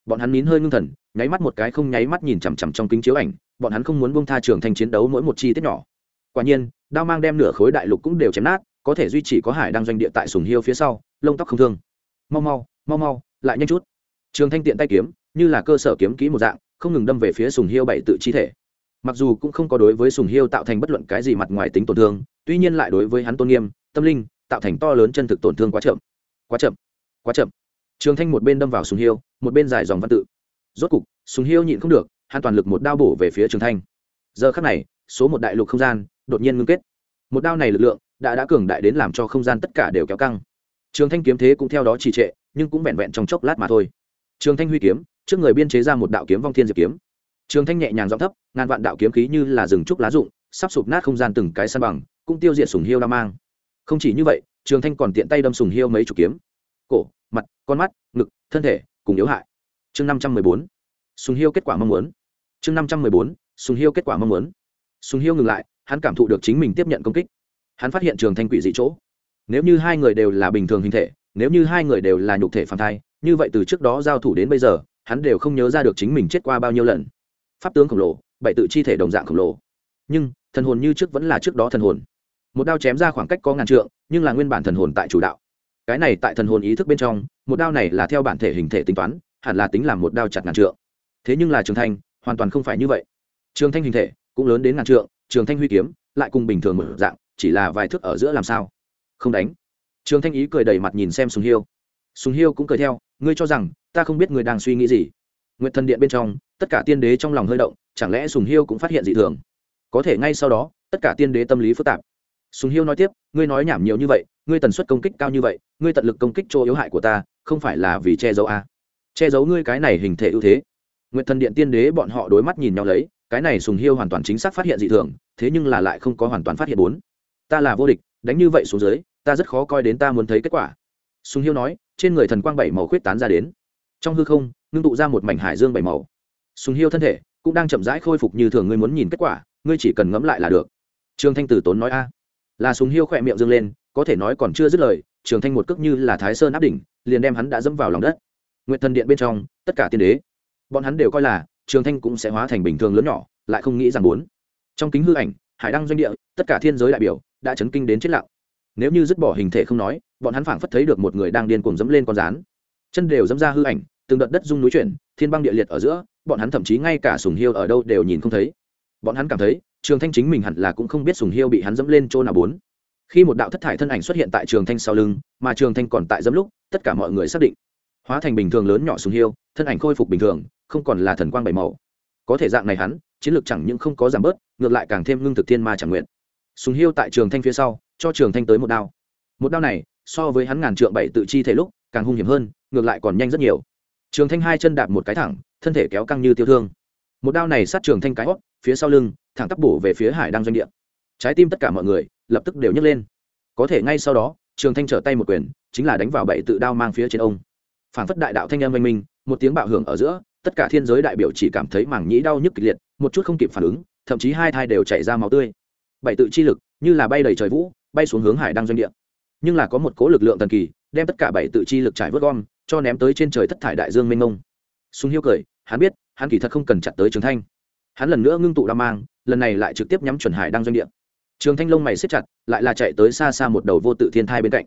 Speaker 1: Bọn hắn nín hơi ngưng thần, nháy mắt một cái không nháy mắt nhìn chằm chằm trong kính chiếu ảnh, bọn hắn không muốn bông tha trường thanh chiến đấu mỗi một chi tiết nhỏ. Quả nhiên, đao mang đem nửa khối đại lục cũng đều chém nát, có thể duy trì có hải đang doanh địa tại sùng hiêu phía sau, lông tóc không thương. Mau mau mau mau, lại nhanh chút. Trường thanh tiện tay kiếm, như là cơ sở kiếm kỹ một dạng, không ngừng đâm về phía sùng hiêu bảy tự chi thể. Mặc dù cũng không có đối với sùng hiêu tạo thành bất luận cái gì mặt ngoài tính tổn thương tuy nhiên lại đối với hắn tôn nghiêm, tâm linh, tạo thành to lớn chân thực tổn thương quá chậm. Quá chậm quá chậm. Trường thanh một bên đâm vào sùng hiêu, một bên dài dòng văn tự. Rốt cục, sùng hiêu nhịn không được, hắn toàn lực một đao bổ về phía trường thanh. Giờ khắc này, số một đại lục không gian đột nhiên ngưng kết. Một đao này lực lượng đã đã cường đại đến làm cho không gian tất cả đều kéo căng. Trường thanh kiếm thế cũng theo đó trì trệ, nhưng cũng vẹn vẹn trong chốc lát mà thôi. Trường thanh huy kiếm, trước người biên chế ra một đạo kiếm vong thiên diệp kiếm. Trường thanh nhẹ nhàng giọng thấp, ngàn vạn đạo kiếm khí như là rừng trúc lá rụng, sắp sụp nát không gian từng cái san bằng cũng tiêu diệt sùng hiêu đao mang. Không chỉ như vậy, trường thanh còn tiện tay đâm sùng hiêu mấy chục kiếm. Cổ, mặt, con mắt, ngực, thân thể cùng yếu hại. Chương năm trăm mười bốn, sùng hiêu kết quả mong muốn. Chương năm trăm mười bốn, sùng hiêu kết quả mong muốn. Sùng hiêu ngừng lại, hắn cảm thụ được chính mình tiếp nhận công kích. Hắn phát hiện trường thanh quỷ dị chỗ. Nếu như hai người đều là bình thường hình thể, nếu như hai người đều là nhục thể phản thai, như vậy từ trước đó giao thủ đến bây giờ, hắn đều không nhớ ra được chính mình chết qua bao nhiêu lần. Pháp tướng khổng lồ, bảy tự chi thể đồng dạng khổng lồ. Nhưng, thần hồn như trước vẫn là trước đó thần hồn một đao chém ra khoảng cách có ngàn trượng, nhưng là nguyên bản thần hồn tại chủ đạo. Cái này tại thần hồn ý thức bên trong, một đao này là theo bản thể hình thể tính toán, hẳn là tính làm một đao chặt ngàn trượng. Thế nhưng là trường thanh, hoàn toàn không phải như vậy. Trường thanh hình thể cũng lớn đến ngàn trượng, trường thanh huy kiếm lại cùng bình thường một dạng, chỉ là vài thước ở giữa làm sao? Không đánh. Trường thanh ý cười đầy mặt nhìn xem sùng hiêu. Sùng hiêu cũng cười theo, ngươi cho rằng, ta không biết ngươi đang suy nghĩ gì. Nguyện thần điện bên trong, tất cả tiên đế trong lòng hơi động, chẳng lẽ sùng hiêu cũng phát hiện dị thường? Có thể ngay sau đó, tất cả tiên đế tâm lý phức tạp sùng hiêu nói tiếp, ngươi nói nhảm nhiều như vậy, ngươi tần suất công kích cao như vậy, ngươi tận lực công kích chỗ yếu hại của ta, không phải là vì che giấu a à? che giấu ngươi cái này hình thể ưu thế. Nguyện thần điện tiên đế bọn họ đối mắt nhìn nhau lấy, cái này sùng hiêu hoàn toàn chính xác phát hiện dị thường, thế nhưng là lại không có hoàn toàn phát hiện bốn. Ta là vô địch, đánh như vậy xuống dưới, ta rất khó coi đến ta muốn thấy kết quả. Sùng hiêu nói, trên người thần quang bảy màu khuyết tán ra đến. Trong hư không, ngưng tụ ra một mảnh hải dương bảy màu. Sùng hiêu thân thể cũng đang chậm rãi khôi phục như thường ngươi muốn nhìn kết quả, ngươi chỉ cần ngẫm lại là được. Trương thanh tử tốn nói a là sùng hiêu khỏe miệng dâng lên, có thể nói còn chưa dứt lời, trường thanh một cước như là thái sơn áp đỉnh, liền đem hắn đã dẫm vào lòng đất. Nguyện thần điện bên trong, tất cả tiên đế, bọn hắn đều coi là, trường thanh cũng sẽ hóa thành bình thường lớn nhỏ, lại không nghĩ rằng muốn. Trong kính hư ảnh, hải đăng doanh địa, tất cả thiên giới đại biểu, đã chấn kinh đến chết lặng. Nếu như dứt bỏ hình thể không nói, bọn hắn phảng phất thấy được một người đang điên cuồng dẫm lên con rán. Chân đều dẫm ra hư ảnh, từng đợt đất rung núi chuyển, thiên băng địa liệt ở giữa, bọn hắn thậm chí ngay cả sùng hiêu ở đâu đều nhìn không thấy. Bọn hắn cảm thấy trường thanh chính mình hẳn là cũng không biết sùng hiêu bị hắn dẫm lên chỗ nào bốn. Khi một đạo thất thải thân ảnh xuất hiện tại trường thanh sau lưng, mà trường thanh còn tại dẫm lúc, tất cả mọi người xác định. Hóa thành bình thường lớn nhỏ sùng hiêu, thân ảnh khôi phục bình thường, không còn là thần quang bảy màu. Có thể dạng này hắn, chiến lược chẳng những không có giảm bớt, ngược lại càng thêm ngưng thực thiên ma chẳng nguyện. Sùng hiêu tại trường thanh phía sau, cho trường thanh tới một đao. Một đao này, so với hắn ngàn trượng bảy tự chi thể lúc, càng hung hiểm hơn, ngược lại còn nhanh rất nhiều. Trường thanh hai chân đạp một cái thẳng, thân thể kéo căng như tiêu thương. Một đao này sát trường thanh cái hót, phía sau lưng thẳng tắp bổ về phía hải đăng doanh địa. Trái tim tất cả mọi người lập tức đều nhấc lên. Có thể ngay sau đó, trường thanh trở tay một quyền, chính là đánh vào bảy tự đao mang phía trên ông. Phản phất đại đạo thanh em oanh minh, một tiếng bạo hưởng ở giữa, tất cả thiên giới đại biểu chỉ cảm thấy mảng nhĩ đau nhức kịch liệt, một chút không kịp phản ứng, thậm chí hai thai đều chảy ra máu tươi. Bảy tự chi lực như là bay đầy trời vũ, bay xuống hướng hải đăng doanh địa. Nhưng là có một cố lực lượng thần kỳ, đem tất cả bảy tự chi lực trải vớt gom, cho ném tới trên trời thất thải đại dương mênh mông. Súng hiếu cười, hắn biết, hắn kỳ thật không cần chặt tới trường thanh hắn lần nữa ngưng tụ đao mang, lần này lại trực tiếp nhắm chuẩn hải đăng doanh địa. Trường thanh Long mày xếp chặt, lại là chạy tới xa xa một đầu vô tự thiên thai bên cạnh.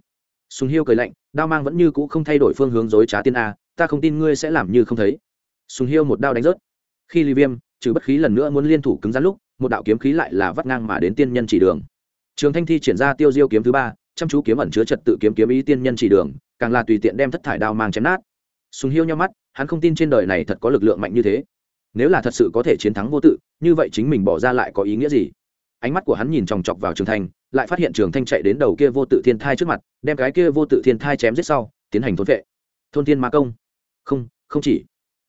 Speaker 1: Sùng hiêu cười lạnh, đao mang vẫn như cũ không thay đổi phương hướng dối trá tiên a, ta không tin ngươi sẽ làm như không thấy. Sùng hiêu một đao đánh rớt. Khi ly viêm, trừ bất khí lần nữa muốn liên thủ cứng rắn lúc, một đạo kiếm khí lại là vắt ngang mà đến tiên nhân chỉ đường. Trường thanh thi triển ra tiêu diêu kiếm thứ ba, chăm chú kiếm ẩn chứa trật tự kiếm kiếm ý tiên nhân chỉ đường, càng là tùy tiện đem thất thải đao mang chém nát. Sùng hiêu nhau mắt, hắn không tin trên đời này thật có lực lượng mạnh như thế nếu là thật sự có thể chiến thắng vô tự, như vậy chính mình bỏ ra lại có ý nghĩa gì? Ánh mắt của hắn nhìn chòng chọc vào trường thanh, lại phát hiện trường thanh chạy đến đầu kia vô tự thiên thai trước mặt, đem cái kia vô tự thiên thai chém giết sau, tiến hành thôn vệ. Thôn thiên ma công. Không không chỉ.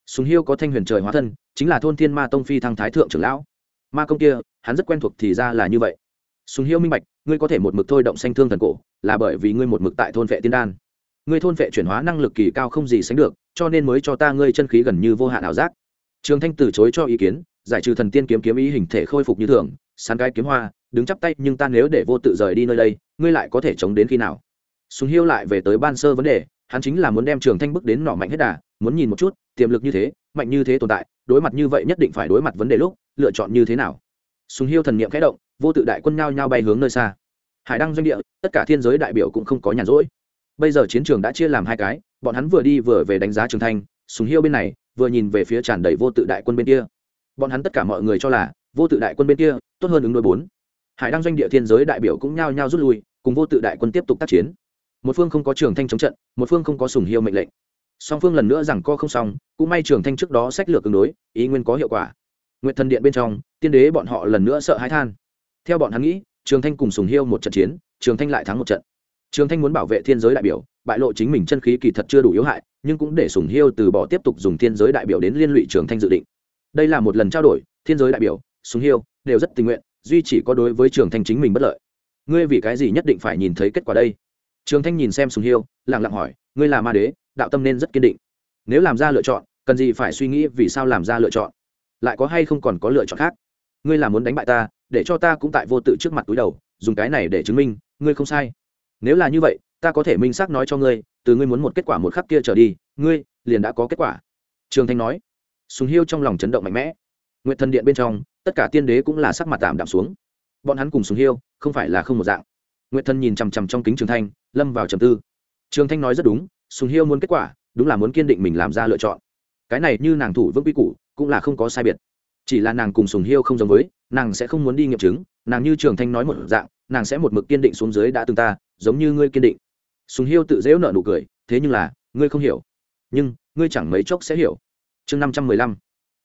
Speaker 1: Súng hiêu có thanh huyền trời hóa thân, chính là thôn thiên ma tông phi thăng thái thượng trưởng lão. Ma công kia, hắn rất quen thuộc thì ra là như vậy. Súng hiêu minh bạch, ngươi có thể một mực thôi động sanh thương thần cổ, là bởi vì ngươi một mực tại thôn vệ tiên đan. Ngươi thôn vệ chuyển hóa năng lực kỳ cao không gì sánh được, cho nên mới cho ta ngươi chân khí gần như vô hạn ảo giác trường thanh từ chối cho ý kiến, giải trừ thần tiên kiếm kiếm ý hình thể khôi phục như thường, sán cái kiếm hoa, đứng chắp tay, nhưng ta nếu để vô tự rời đi nơi đây, ngươi lại có thể chống đến khi nào? Sùng hiêu lại về tới ban sơ vấn đề, hắn chính là muốn đem trường thanh bước đến nọ mạnh hết đà, muốn nhìn một chút, tiềm lực như thế, mạnh như thế tồn tại, đối mặt như vậy nhất định phải đối mặt vấn đề lúc, lựa chọn như thế nào? Sùng hiêu thần niệm khẽ động, vô tự đại quân nhao nhao bay hướng nơi xa. Hải đăng doanh địa, tất cả thiên giới đại biểu cũng không có nhàn rỗi. Bây giờ chiến trường đã chia làm hai cái, bọn hắn vừa đi vừa về đánh giá trường thanh, sùng hiêu bên này vừa nhìn về phía tràn đầy vô tự đại quân bên kia. Bọn hắn tất cả mọi người cho là, vô tự đại quân bên kia, tốt hơn ứng đối bốn. Hải đăng doanh địa thiên giới đại biểu cũng nhao nhao rút lui, cùng vô tự đại quân tiếp tục tác chiến. Một phương không có trường thanh chống trận, một phương không có sùng hiêu mệnh lệnh. Song phương lần nữa rằng co không xong, cũng may trường thanh trước đó sách lược ứng đối, ý nguyên có hiệu quả. Nguyện thần điện bên trong, tiên đế bọn họ lần nữa sợ hãi than. Theo bọn hắn nghĩ, trường thanh cùng sùng hiêu một trận chiến, trường thanh lại thắng một trận trường thanh muốn bảo vệ thiên giới đại biểu, bại lộ chính mình chân khí kỳ thật chưa đủ yếu hại, nhưng cũng để sùng hiêu từ bỏ tiếp tục dùng thiên giới đại biểu đến liên lụy trường thanh dự định. Đây là một lần trao đổi, thiên giới đại biểu, sùng hiêu, đều rất tình nguyện, duy chỉ có đối với trường thanh chính mình bất lợi. Ngươi vì cái gì nhất định phải nhìn thấy kết quả đây? Trường thanh nhìn xem sùng hiêu lẳng lặng hỏi, ngươi là ma đế, đạo tâm nên rất kiên định. Nếu làm ra lựa chọn, cần gì phải suy nghĩ vì sao làm ra lựa chọn? Lại có hay không còn có lựa chọn khác? Ngươi là muốn đánh bại ta, để cho ta cũng tại vô tự trước mặt túi đầu, dùng cái này để chứng minh, ngươi không sai nếu là như vậy, ta có thể minh xác nói cho ngươi, từ ngươi muốn một kết quả một khắc kia trở đi, ngươi liền đã có kết quả. Trường thanh nói. Sùng hiêu trong lòng chấn động mạnh mẽ. Nguyện thần điện bên trong, tất cả tiên đế cũng là sắc mặt tạm đạm xuống. Bọn hắn cùng sùng hiêu, không phải là không một dạng. Nguyện thần nhìn chằm chằm trong kính trường thanh, lâm vào trầm tư. Trường thanh nói rất đúng, sùng hiêu muốn kết quả, đúng là muốn kiên định mình làm ra lựa chọn. Cái này như nàng thủ vững quy củ, cũng là không có sai biệt. Chỉ là nàng cùng sùng hiêu không giống với, nàng sẽ không muốn đi nghiệm chứng, nàng như trường thanh nói một dạng, nàng sẽ một mực kiên định xuống dưới đã từng ta giống như ngươi kiên định. Sùng hiêu tự dễu nợ nụ cười, thế nhưng là, ngươi không hiểu. Nhưng, ngươi chẳng mấy chốc sẽ hiểu. Chương năm trăm mười lăm,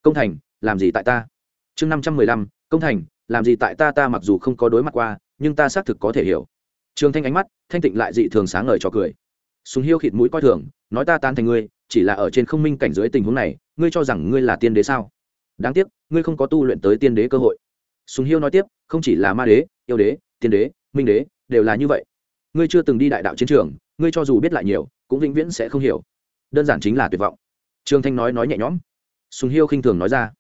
Speaker 1: công thành, làm gì tại ta? Chương năm trăm mười lăm, công thành, làm gì tại ta? Ta mặc dù không có đối mặt qua, nhưng ta xác thực có thể hiểu. Trường thanh ánh mắt, thanh tịnh lại dị thường sáng ngời cho cười. Sùng hiêu khịt mũi coi thường, nói ta tan thành ngươi, chỉ là ở trên không minh cảnh dưới tình huống này, ngươi cho rằng ngươi là tiên đế sao? Đáng tiếc, ngươi không có tu luyện tới tiên đế cơ hội. Sùng hiêu nói tiếp, không chỉ là ma đế, yêu đế, tiên đế, minh đế, đều là như vậy ngươi chưa từng đi đại đạo chiến trường, ngươi cho dù biết lại nhiều, cũng vĩnh viễn sẽ không hiểu. Đơn giản chính là tuyệt vọng. Trương thanh nói nói nhẹ nhõm. Sùng hiêu khinh thường nói ra.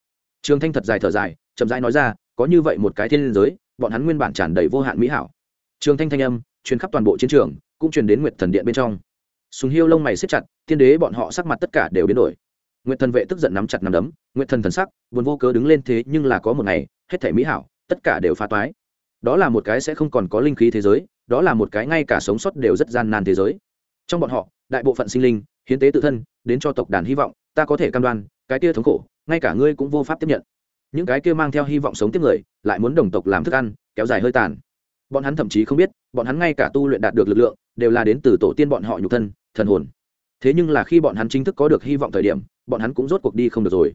Speaker 1: Trương thanh thật dài thở dài, chậm rãi nói ra, có như vậy một cái thiên giới, bọn hắn nguyên bản tràn đầy vô hạn mỹ hảo. Trương thanh thanh âm, truyền khắp toàn bộ chiến trường, cũng truyền đến nguyệt thần điện bên trong. Sùng hiêu lông mày xếp chặt, thiên đế bọn họ sắc mặt tất cả đều biến đổi. Nguyệt thần vệ tức giận nắm chặt nắm đấm, nguyệt thần thần sắc, buồn vô cớ đứng lên thế nhưng là có một ngày, hết thể mỹ hảo, tất cả đều phá toái. Đó là một cái sẽ không còn có linh khí thế giới đó là một cái ngay cả sống sót đều rất gian nan thế giới. Trong bọn họ, đại bộ phận sinh linh, hiến tế tự thân, đến cho tộc đàn hy vọng, ta có thể cam đoan, cái kia thống khổ, ngay cả ngươi cũng vô pháp tiếp nhận. Những cái kia mang theo hy vọng sống tiếp người, lại muốn đồng tộc làm thức ăn, kéo dài hơi tàn. Bọn hắn thậm chí không biết, bọn hắn ngay cả tu luyện đạt được lực lượng, đều là đến từ tổ tiên bọn họ nhục thân, thần hồn. Thế nhưng là khi bọn hắn chính thức có được hy vọng thời điểm, bọn hắn cũng rốt cuộc đi không được rồi.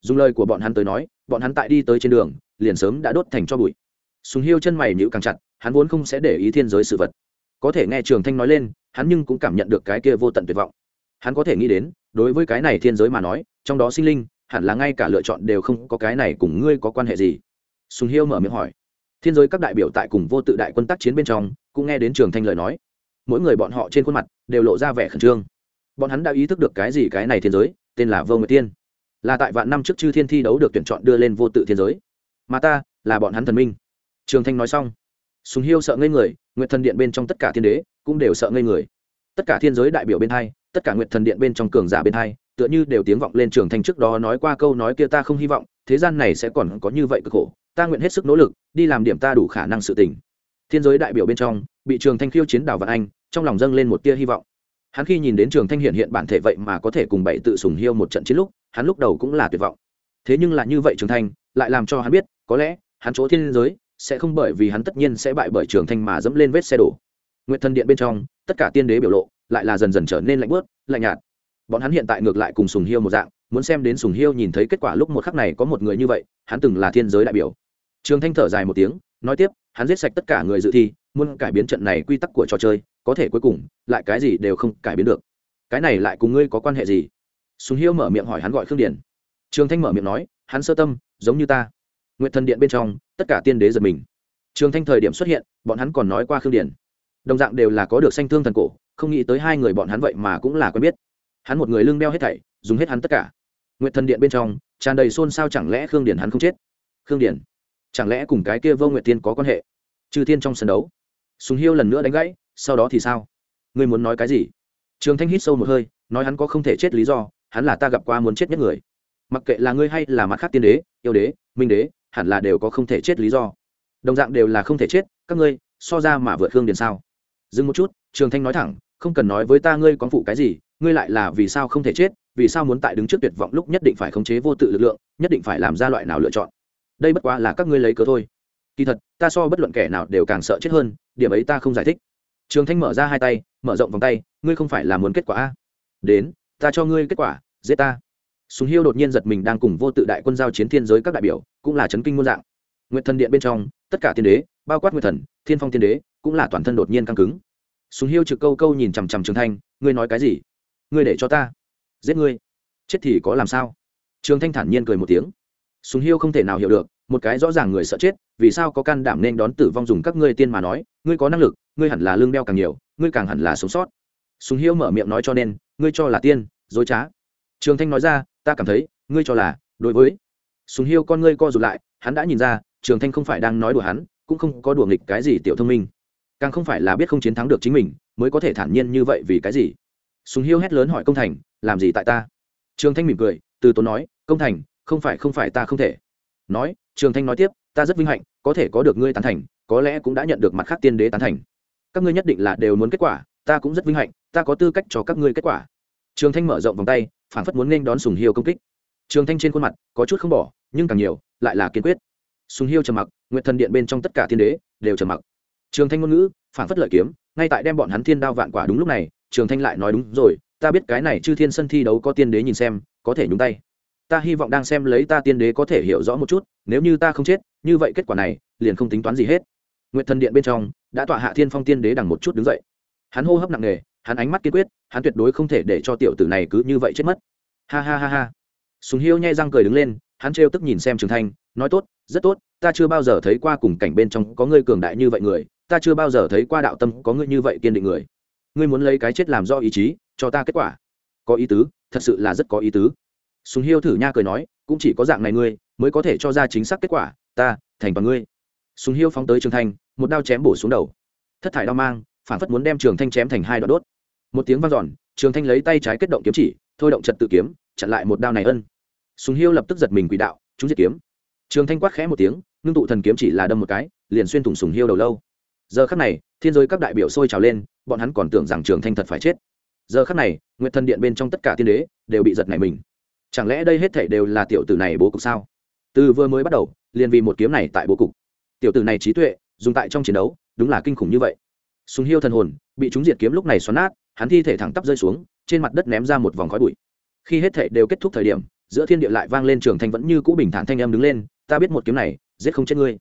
Speaker 1: Dùng lời của bọn hắn tới nói, bọn hắn tại đi tới trên đường, liền sớm đã đốt thành cho bụi. Sùng hiêu chân mày nhữ càng chặt hắn vốn không sẽ để ý thiên giới sự vật. Có thể nghe trường thanh nói lên, hắn nhưng cũng cảm nhận được cái kia vô tận tuyệt vọng. Hắn có thể nghĩ đến, đối với cái này thiên giới mà nói, trong đó sinh linh, hẳn là ngay cả lựa chọn đều không có cái này cùng ngươi có quan hệ gì. Sùng hiêu mở miệng hỏi. Thiên giới các đại biểu tại cùng vô tự đại quân tác chiến bên trong, cũng nghe đến trường thanh lời nói. Mỗi người bọn họ trên khuôn mặt đều lộ ra vẻ khẩn trương. Bọn hắn đã ý thức được cái gì cái này thiên giới, tên là vô nguyệt tiên. Là tại vạn năm trước chư thiên thi đấu được tuyển chọn đưa lên vô tự thiên giới. Mà ta là bọn hắn thần minh. Trường thanh nói xong sùng hiêu sợ ngây người, nguyệt thần điện bên trong tất cả thiên đế cũng đều sợ ngây người. Tất cả thiên giới đại biểu bên hai, tất cả nguyệt thần điện bên trong cường giả bên hai, tựa như đều tiếng vọng lên trường thanh trước đó nói qua câu nói kia, ta không hy vọng thế gian này sẽ còn có như vậy cực khổ. Ta nguyện hết sức nỗ lực, đi làm điểm ta đủ khả năng sự tình. Thiên giới đại biểu bên trong, bị trường thanh khiêu chiến đảo vạn anh, trong lòng dâng lên một tia hy vọng. Hắn khi nhìn đến trường thanh hiện hiện bản thể vậy mà có thể cùng bảy tự sùng hiêu một trận chiến lúc, hắn lúc đầu cũng là tuyệt vọng. Thế nhưng là như vậy trường thanh, lại làm cho hắn biết, có lẽ, hắn chỗ thiên giới sẽ không bởi vì hắn tất nhiên sẽ bại bởi trường thanh mà dẫm lên vết xe đổ. Nguyện thần điện bên trong, tất cả tiên đế biểu lộ lại là dần dần trở nên lạnh bớt, lạnh nhạt. Bọn hắn hiện tại ngược lại cùng sùng hiêu một dạng, muốn xem đến sùng hiêu nhìn thấy kết quả lúc một khắc này có một người như vậy, hắn từng là thiên giới đại biểu. Trường thanh thở dài một tiếng, nói tiếp, hắn giết sạch tất cả người dự thi, muốn cải biến trận này quy tắc của trò chơi, có thể cuối cùng, lại cái gì đều không cải biến được. Cái này lại cùng ngươi có quan hệ gì? Sùng hiêu mở miệng hỏi hắn gọi khương điển trường thanh mở miệng nói, hắn sơ tâm, giống như ta nguyện thần điện bên trong, tất cả tiên đế giật mình. Trường thanh thời điểm xuất hiện, bọn hắn còn nói qua khương điển đồng dạng đều là có được sanh thương thần cổ, không nghĩ tới hai người bọn hắn vậy mà cũng là quen biết. Hắn một người lưng đeo hết thảy, dùng hết hắn tất cả. Nguyện thần điện bên trong, tràn đầy xôn xao chẳng lẽ khương điển hắn không chết? Khương điển chẳng lẽ cùng cái kia vô Nguyện tiên có quan hệ? Trừ tiên trong sân đấu. Sùng hiêu lần nữa đánh gãy, sau đó thì sao? Ngươi muốn nói cái gì? Trường thanh hít sâu một hơi, nói hắn có không thể chết lý do, hắn là ta gặp qua muốn chết nhất người. Mặc kệ là ngươi hay là mặt khác tiên đế, yêu đế minh đế, hẳn là đều có không thể chết lý do. Đồng dạng đều là không thể chết, các ngươi, so ra mà vượt hương điền sao? Dừng một chút, trường thanh nói thẳng, không cần nói với ta ngươi con phụ cái gì, ngươi lại là vì sao không thể chết, vì sao muốn tại đứng trước tuyệt vọng lúc nhất định phải khống chế vô tự lực lượng, nhất định phải làm ra loại nào lựa chọn? Đây bất quá là các ngươi lấy cớ thôi. Kỳ thật, ta so bất luận kẻ nào đều càng sợ chết hơn, điểm ấy ta không giải thích. Trường thanh mở ra hai tay, mở rộng vòng tay, ngươi không phải là muốn kết quả a? Đến, ta cho ngươi kết quả, giết ta. Sùng hiêu đột nhiên giật mình đang cùng vô tự đại quân giao chiến thiên giới các đại biểu, cũng là chấn kinh muôn dạng. Nguyện thần điện bên trong, tất cả tiên đế, bao quát nguyệt thần, thiên phong tiên đế, cũng là toàn thân đột nhiên căng cứng. Sùng hiêu trực câu câu nhìn chằm chằm trường thanh, ngươi nói cái gì? Ngươi để cho ta giết ngươi? Chết thì có làm sao? Trường thanh thản nhiên cười một tiếng. Sùng hiêu không thể nào hiểu được, một cái rõ ràng người sợ chết, vì sao có can đảm nên đón tử vong dùng các ngươi tiên mà nói, ngươi có năng lực, ngươi hẳn là lương đeo càng nhiều, ngươi càng hẳn là sống sót. Sùng hiêu mở miệng nói cho nên, ngươi cho là tiên, dối trá. Trường thanh nói ra ta cảm thấy, ngươi cho là, đối với sùng hiêu con ngươi co rụt lại, hắn đã nhìn ra, trường thanh không phải đang nói đùa hắn, cũng không có đùa nghịch cái gì tiểu thông minh. Càng không phải là biết không chiến thắng được chính mình, mới có thể thản nhiên như vậy vì cái gì? Sùng hiêu hét lớn hỏi công thành, làm gì tại ta? Trường thanh mỉm cười, từ tốn nói, công thành, không phải không phải ta không thể. Nói, trường thanh nói tiếp, ta rất vinh hạnh, có thể có được ngươi tán thành, có lẽ cũng đã nhận được mặt khác tiên đế tán thành. Các ngươi nhất định là đều muốn kết quả, ta cũng rất vinh hạnh, ta có tư cách cho các ngươi kết quả trường thanh mở rộng vòng tay phản phất muốn nên đón sùng hiêu công kích. Trường thanh trên khuôn mặt có chút không bỏ, nhưng càng nhiều, lại là kiên quyết. Sùng hiêu trầm mặc nguyện thần điện bên trong tất cả tiên đế đều trầm mặc. Trường thanh ngôn ngữ phản phất lợi kiếm, ngay tại đem bọn hắn thiên đao vạn quả đúng lúc này, trường thanh lại nói đúng rồi, ta biết cái này chư thiên sân thi đấu có tiên đế nhìn xem, có thể nhúng tay. Ta hy vọng đang xem lấy ta tiên đế có thể hiểu rõ một chút, nếu như ta không chết, như vậy kết quả này, liền không tính toán gì hết. Nguyện thần điện bên trong, đã tọa hạ thiên phong tiên đế đằng một chút đứng dậy. Hắn hô hấp nặng nề hắn ánh mắt kiên quyết, hắn tuyệt đối không thể để cho tiểu tử này cứ như vậy chết mất. Ha ha ha ha. Sùng hiêu nhai răng cười đứng lên, hắn trêu tức nhìn xem trường thanh, nói tốt, rất tốt, ta chưa bao giờ thấy qua cùng cảnh bên trong có ngươi cường đại như vậy người, ta chưa bao giờ thấy qua đạo tâm có ngươi như vậy kiên định người. Ngươi muốn lấy cái chết làm do ý chí, cho ta kết quả. Có ý tứ, thật sự là rất có ý tứ. Sùng hiêu thử nha cười nói, cũng chỉ có dạng này ngươi, mới có thể cho ra chính xác kết quả, ta, thành toàn ngươi. Sùng hiêu phóng tới trường thanh, một đao chém bổ xuống đầu. Thất thải đao mang, phản phất muốn đem trường thanh chém thành hai đoạn đốt một tiếng vang dọn, trường thanh lấy tay trái kết động kiếm chỉ, thôi động trật tự kiếm, chặn lại một đao này ân. Sùng hiêu lập tức giật mình quỷ đạo, chúng diệt kiếm. Trường thanh quát khẽ một tiếng, ngưng tụ thần kiếm chỉ là đâm một cái, liền xuyên thủng sùng hiêu đầu lâu. Giờ khắc này, thiên giới các đại biểu sôi trào lên, bọn hắn còn tưởng rằng trường thanh thật phải chết. Giờ khắc này nguyện thần điện bên trong tất cả tiên đế đều bị giật này mình. Chẳng lẽ đây hết thảy đều là tiểu tử này bố cục sao? Từ vừa mới bắt đầu, liền vì một kiếm này tại bố cục. Tiểu tử này trí tuệ, dùng tại trong chiến đấu, đúng là kinh khủng như vậy. Sùng hiêu thần hồn, bị chúng diệt kiếm lúc này xoắn nát hắn thi thể thẳng tắp rơi xuống, trên mặt đất ném ra một vòng khói bụi. Khi hết thể đều kết thúc thời điểm, giữa thiên địa lại vang lên trường thanh vẫn như cũ bình thản thanh em đứng lên, ta biết một kiếm này, giết không chết ngươi.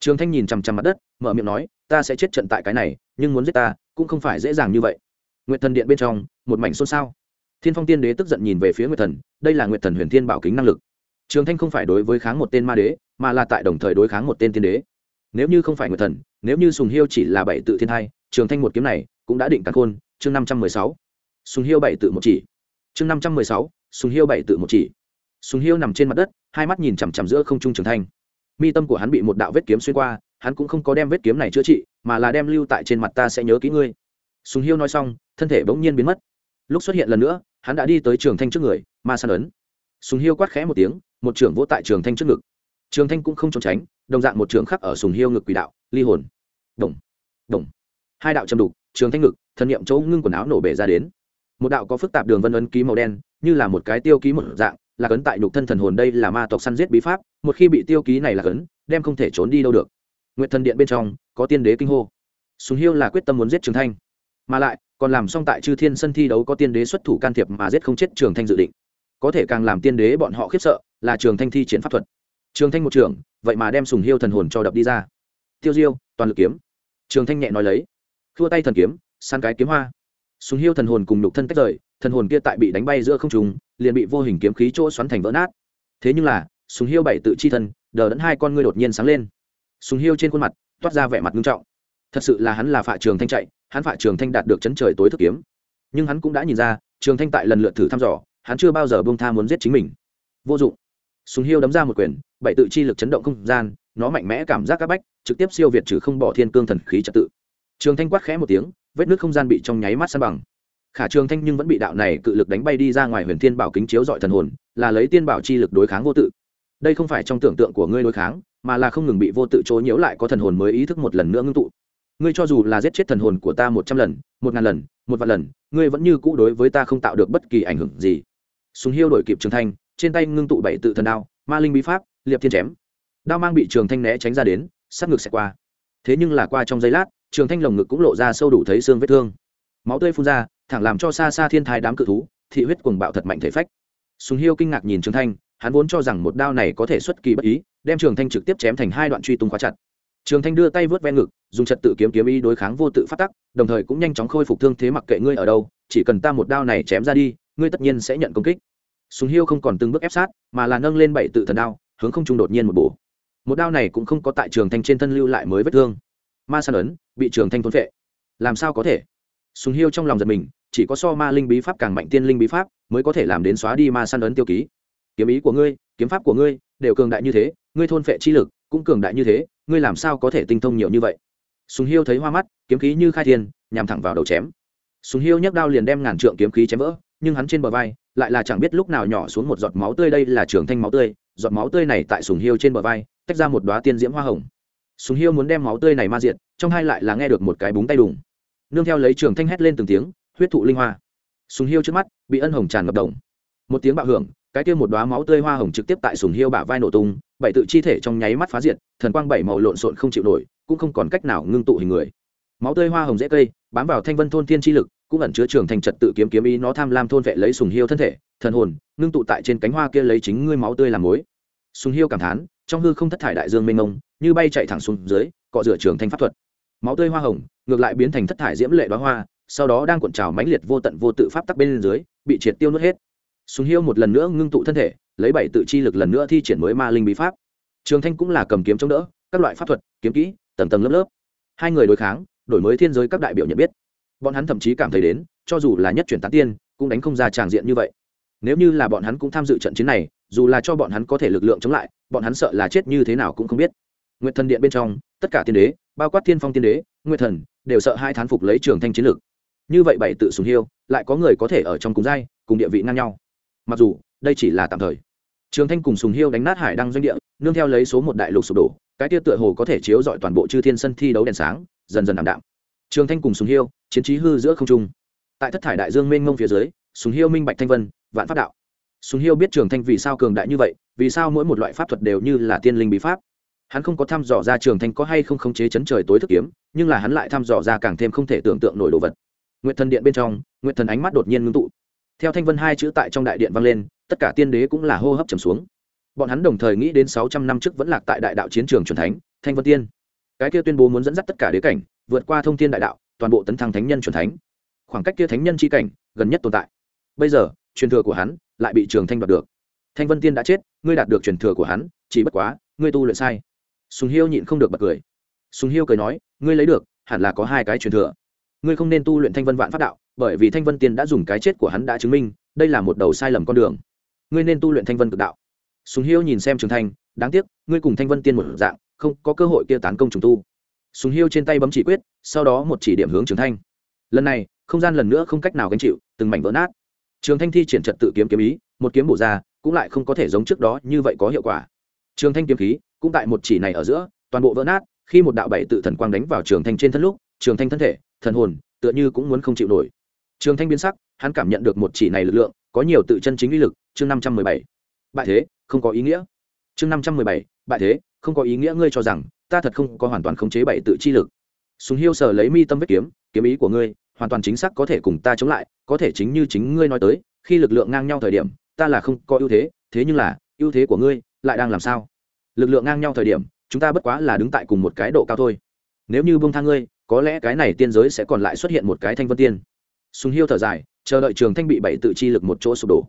Speaker 1: Trường thanh nhìn chằm chằm mặt đất, mở miệng nói, ta sẽ chết trận tại cái này, nhưng muốn giết ta, cũng không phải dễ dàng như vậy. Nguyện thần điện bên trong, một mảnh xôn xao. Thiên phong tiên đế tức giận nhìn về phía nguyệt thần, đây là nguyệt thần huyền thiên bảo kính năng lực. Trường thanh không phải đối với kháng một tên ma đế, mà là tại đồng thời đối kháng một tên tiên đế. Nếu như không phải nguyệt thần, nếu như sùng hiêu chỉ là bảy tự thiên hai, trường thanh một kiếm này cũng đã định cắn khôn chương năm trăm mười sáu, sùng hiêu bảy tự một chỉ. Chương năm trăm mười sáu, sùng hiêu bảy tự một chỉ. Sùng hiêu nằm trên mặt đất, hai mắt nhìn chằm chằm giữa không trung trường thanh. Mi tâm của hắn bị một đạo vết kiếm xuyên qua, hắn cũng không có đem vết kiếm này chữa trị, mà là đem lưu tại trên mặt ta sẽ nhớ kỹ ngươi. Sùng hiêu nói xong, thân thể bỗng nhiên biến mất. Lúc xuất hiện lần nữa, hắn đã đi tới trường thanh trước người, ma san ấn. Sùng hiêu quát khẽ một tiếng, một trưởng vỗ tại trường thanh trước ngực. Trường thanh cũng không trốn tránh, đồng dạng một trường khắc ở sùng hiêu ngực quỷ đạo, ly hồn. Đồng đồng hai đạo châm đục, trường thanh ngực thân niệm chỗ ngưng quần áo nổ bể ra đến. Một đạo có phức tạp đường vân ấn ký màu đen, như là một cái tiêu ký một dạng, là cấn tại nhục thân thần hồn đây là ma tộc săn giết bí pháp, một khi bị tiêu ký này là cấn, đem không thể trốn đi đâu được. Nguyện thần điện bên trong, có tiên đế kinh hô. Sùng hiêu là quyết tâm muốn giết trường thanh. Mà lại, còn làm xong tại chư thiên sân thi đấu có tiên đế xuất thủ can thiệp mà giết không chết trường thanh dự định. Có thể càng làm tiên đế bọn họ khiếp sợ, là trường thanh thi triển pháp thuật. Trường thanh một trường vậy mà đem sùng hiêu thần hồn cho đập đi ra. Tiêu diêu, toàn lực kiếm. Trường thanh nhẹ nói lấy. Thua tay thần kiếm săn cái kiếm hoa. Sùng hiêu thần hồn cùng nhục thân tách rời, thần hồn kia tại bị đánh bay giữa không trùng liền bị vô hình kiếm khí chỗ xoắn thành vỡ nát. Thế nhưng là, sùng hiêu bảy tự chi thân, đờ đẫn hai con ngươi đột nhiên sáng lên. Sùng hiêu trên khuôn mặt, toát ra vẻ mặt nghiêm trọng. Thật sự là hắn là phạ trường thanh chạy, hắn phạ trường thanh đạt được chấn trời tối thức kiếm. Nhưng hắn cũng đã nhìn ra, trường thanh tại lần lượt thử thăm dò, hắn chưa bao giờ bông tha muốn giết chính mình. Vô dụng. Sùng hiêu đấm ra một quyền, bảy tự chi lực chấn động không gian, nó mạnh mẽ cảm giác áp bách, trực tiếp siêu việt trừ không bỏ thiên cương thần khí trật tự. Trường thanh quát khẽ một tiếng vết nước không gian bị trong nháy mắt san bằng. Khả trường thanh nhưng vẫn bị đạo này cự lực đánh bay đi ra ngoài huyền thiên bảo kính chiếu dọi thần hồn, là lấy tiên bảo chi lực đối kháng vô tự. Đây không phải trong tưởng tượng của ngươi đối kháng, mà là không ngừng bị vô tự chối nhiễu lại có thần hồn mới ý thức một lần nữa ngưng tụ. Ngươi cho dù là giết chết thần hồn của ta một trăm lần, một ngàn lần, một vạn lần, ngươi vẫn như cũ đối với ta không tạo được bất kỳ ảnh hưởng gì. Súng hiêu đổi kịp trường thanh, trên tay ngưng tụ bảy tự thần đao, ma linh bí pháp, liệp thiên chém. Đao mang bị trường thanh né tránh ra đến sát ngực sẽ qua. Thế nhưng là qua trong giây lát trường thanh lồng ngực cũng lộ ra sâu đủ thấy xương vết thương. Máu tươi phun ra, thẳng làm cho xa xa thiên thái đám cự thú, thị huyết cuồng bạo thật mạnh thể phách. Sùng hiêu kinh ngạc nhìn trường thanh, hắn vốn cho rằng một đao này có thể xuất kỳ bất ý, đem trường thanh trực tiếp chém thành hai đoạn truy tung khóa chặt. Trường thanh đưa tay vớt ven ngực, dùng trật tự kiếm kiếm ý đối kháng vô tự phát tắc, đồng thời cũng nhanh chóng khôi phục thương thế mặc kệ ngươi ở đâu, chỉ cần ta một đao này chém ra đi, ngươi tất nhiên sẽ nhận công kích. Sùng hiêu không còn từng bước ép sát, mà là nâng lên bảy tự thần đao, hướng không trung đột nhiên một bổ. Một đao này cũng không có tại trường thanh trên thân lưu lại mới vết thương ma san ấn, bị trường thanh thôn vệ làm sao có thể? Sùng hiêu trong lòng giật mình, chỉ có so ma linh bí pháp càng mạnh tiên linh bí pháp mới có thể làm đến xóa đi ma san ấn tiêu ký. Kiếm ý của ngươi, kiếm pháp của ngươi đều cường đại như thế, ngươi thôn phệ chi lực cũng cường đại như thế, ngươi làm sao có thể tinh thông nhiều như vậy? Sùng hiêu thấy hoa mắt, kiếm khí như khai thiên, nhằm thẳng vào đầu chém. Sùng hiêu nhấc đao liền đem ngàn trượng kiếm khí chém vỡ, nhưng hắn trên bờ vai lại là chẳng biết lúc nào nhỏ xuống một giọt máu tươi, đây là trường thanh máu tươi, giọt máu tươi này tại sùng hiêu trên bờ vai, tách ra một đoá tiên diễm hoa hồng sùng hiêu muốn đem máu tươi này ma diệt, trong hai lại là nghe được một cái búng tay đùng. Nương theo lấy trường thanh hét lên từng tiếng, huyết thụ linh hoa. Sùng hiêu trước mắt bị ân hồng tràn ngập đồng. Một tiếng bạo hưởng, cái kia một đoá máu tươi hoa hồng trực tiếp tại sùng hiêu bả vai nổ tung, bảy tự chi thể trong nháy mắt phá diệt, thần quang bảy màu lộn xộn không chịu nổi, cũng không còn cách nào ngưng tụ hình người. Máu tươi hoa hồng dễ cây, bám vào thanh vân thôn thiên chi lực, cũng ẩn chứa trường thành trật tự kiếm kiếm ý nó tham lam thôn vệ lấy sùng hiêu thân thể, thần hồn, ngưng tụ tại trên cánh hoa kia lấy chính ngươi máu tươi làm mối. Sùng hiêu cảm thán trong hư không thất thải đại dương mênh mông, như bay chạy thẳng xuống dưới, cọ rửa trường thanh pháp thuật. Máu tươi hoa hồng, ngược lại biến thành thất thải diễm lệ đoá hoa, sau đó đang cuộn trào mãnh liệt vô tận vô tự pháp tắc bên dưới, bị triệt tiêu nuốt hết. Sùng hiêu một lần nữa ngưng tụ thân thể, lấy bảy tự chi lực lần nữa thi triển mới ma linh bí pháp. Trường thanh cũng là cầm kiếm chống đỡ, các loại pháp thuật, kiếm kỹ, tầng tầng lớp lớp. Hai người đối kháng, đổi mới thiên giới các đại biểu nhận biết. Bọn hắn thậm chí cảm thấy đến, cho dù là nhất chuyển tán tiên, cũng đánh không ra tràng diện như vậy. Nếu như là bọn hắn cũng tham dự trận chiến này, dù là cho bọn hắn có thể lực lượng chống lại bọn hắn sợ là chết như thế nào cũng không biết. Nguyệt thần điện bên trong, tất cả tiên đế, bao quát thiên phong tiên đế, nguyệt thần, đều sợ hai thán phục lấy trường thanh chiến lược. Như vậy bảy tự sùng hiêu, lại có người có thể ở trong cùng giai, cùng địa vị ngang nhau. Mặc dù, đây chỉ là tạm thời. Trường thanh cùng sùng hiêu đánh nát hải đăng doanh địa, nương theo lấy số một đại lục sụp đổ, cái tia tựa hồ có thể chiếu dọi toàn bộ chư thiên sân thi đấu đèn sáng, dần dần ảm đạm. Trường thanh cùng sùng hiêu, chiến trí hư giữa không trung. Tại thất thải đại dương mênh mông phía dưới, sùng hiêu minh bạch thanh vân, vạn pháp đạo sùng hiêu biết trường thanh vì sao cường đại như vậy, vì sao mỗi một loại pháp thuật đều như là tiên linh bí pháp. Hắn không có thăm dò ra trường thanh có hay không khống chế chấn trời tối thức kiếm, nhưng là hắn lại thăm dò ra càng thêm không thể tưởng tượng nổi đồ vật. Nguyện thần điện bên trong nguyện thần ánh mắt đột nhiên ngưng tụ. Theo thanh vân hai chữ tại trong đại điện vang lên, tất cả tiên đế cũng là hô hấp trầm xuống. Bọn hắn đồng thời nghĩ đến sáu trăm năm trước vẫn lạc tại đại đạo chiến trường chuẩn thánh, thanh vân tiên. Cái kia tuyên bố muốn dẫn dắt tất cả đế cảnh, vượt qua thông thiên đại đạo, toàn bộ tấn thăng thánh nhân chuẩn thánh. Khoảng cách kia thánh nhân chi cảnh, gần nhất tồn tại. Bây giờ truyền thừa của hắn lại bị trường thanh đoạt được. Thanh vân tiên đã chết, ngươi đạt được truyền thừa của hắn, chỉ bất quá, ngươi tu luyện sai. Sùng hiêu nhịn không được bật cười. Sùng hiêu cười nói, ngươi lấy được, hẳn là có hai cái truyền thừa. Ngươi không nên tu luyện thanh vân vạn pháp đạo, bởi vì thanh vân tiên đã dùng cái chết của hắn đã chứng minh, đây là một đầu sai lầm con đường. Ngươi nên tu luyện thanh vân cực đạo. Sùng hiêu nhìn xem trường thanh, đáng tiếc, ngươi cùng thanh vân tiên một dạng, không có cơ hội kia tán công trùng tu. Sùng hiêu trên tay bấm chỉ quyết, sau đó một chỉ điểm hướng trường thanh. Lần này, không gian lần nữa không cách nào gánh chịu, từng mảnh vỡ nát trường thanh thi triển trật tự kiếm kiếm ý, một kiếm bổ ra, cũng lại không có thể giống trước đó như vậy có hiệu quả. Trường thanh kiếm khí, cũng tại một chỉ này ở giữa, toàn bộ vỡ nát, khi một đạo bảy tự thần quang đánh vào trường thanh trên thân lúc, trường thanh thân thể, thần hồn, tựa như cũng muốn không chịu nổi. Trường thanh biến sắc, hắn cảm nhận được một chỉ này lực lượng, có nhiều tự chân chính uy lực, chương năm trăm mười bảy. Bại thế, không có ý nghĩa. Chương năm trăm mười bảy, bại thế, không có ý nghĩa ngươi cho rằng, ta thật không có hoàn toàn khống chế bảy tự chi lực. Súng hiêu sở lấy mi tâm vết kiếm kiếm ý của ngươi hoàn toàn chính xác có thể cùng ta chống lại, có thể chính như chính ngươi nói tới, khi lực lượng ngang nhau thời điểm, ta là không có ưu thế thế nhưng là, ưu thế của ngươi lại đang làm sao? Lực lượng ngang nhau thời điểm, chúng ta bất quá là đứng tại cùng một cái độ cao thôi. Nếu như bông tha ngươi, có lẽ cái này tiên giới sẽ còn lại xuất hiện một cái thanh vân tiên. Sùng hiêu thở dài, chờ đợi trường thanh bị bảy tự chi lực một chỗ sụp đổ.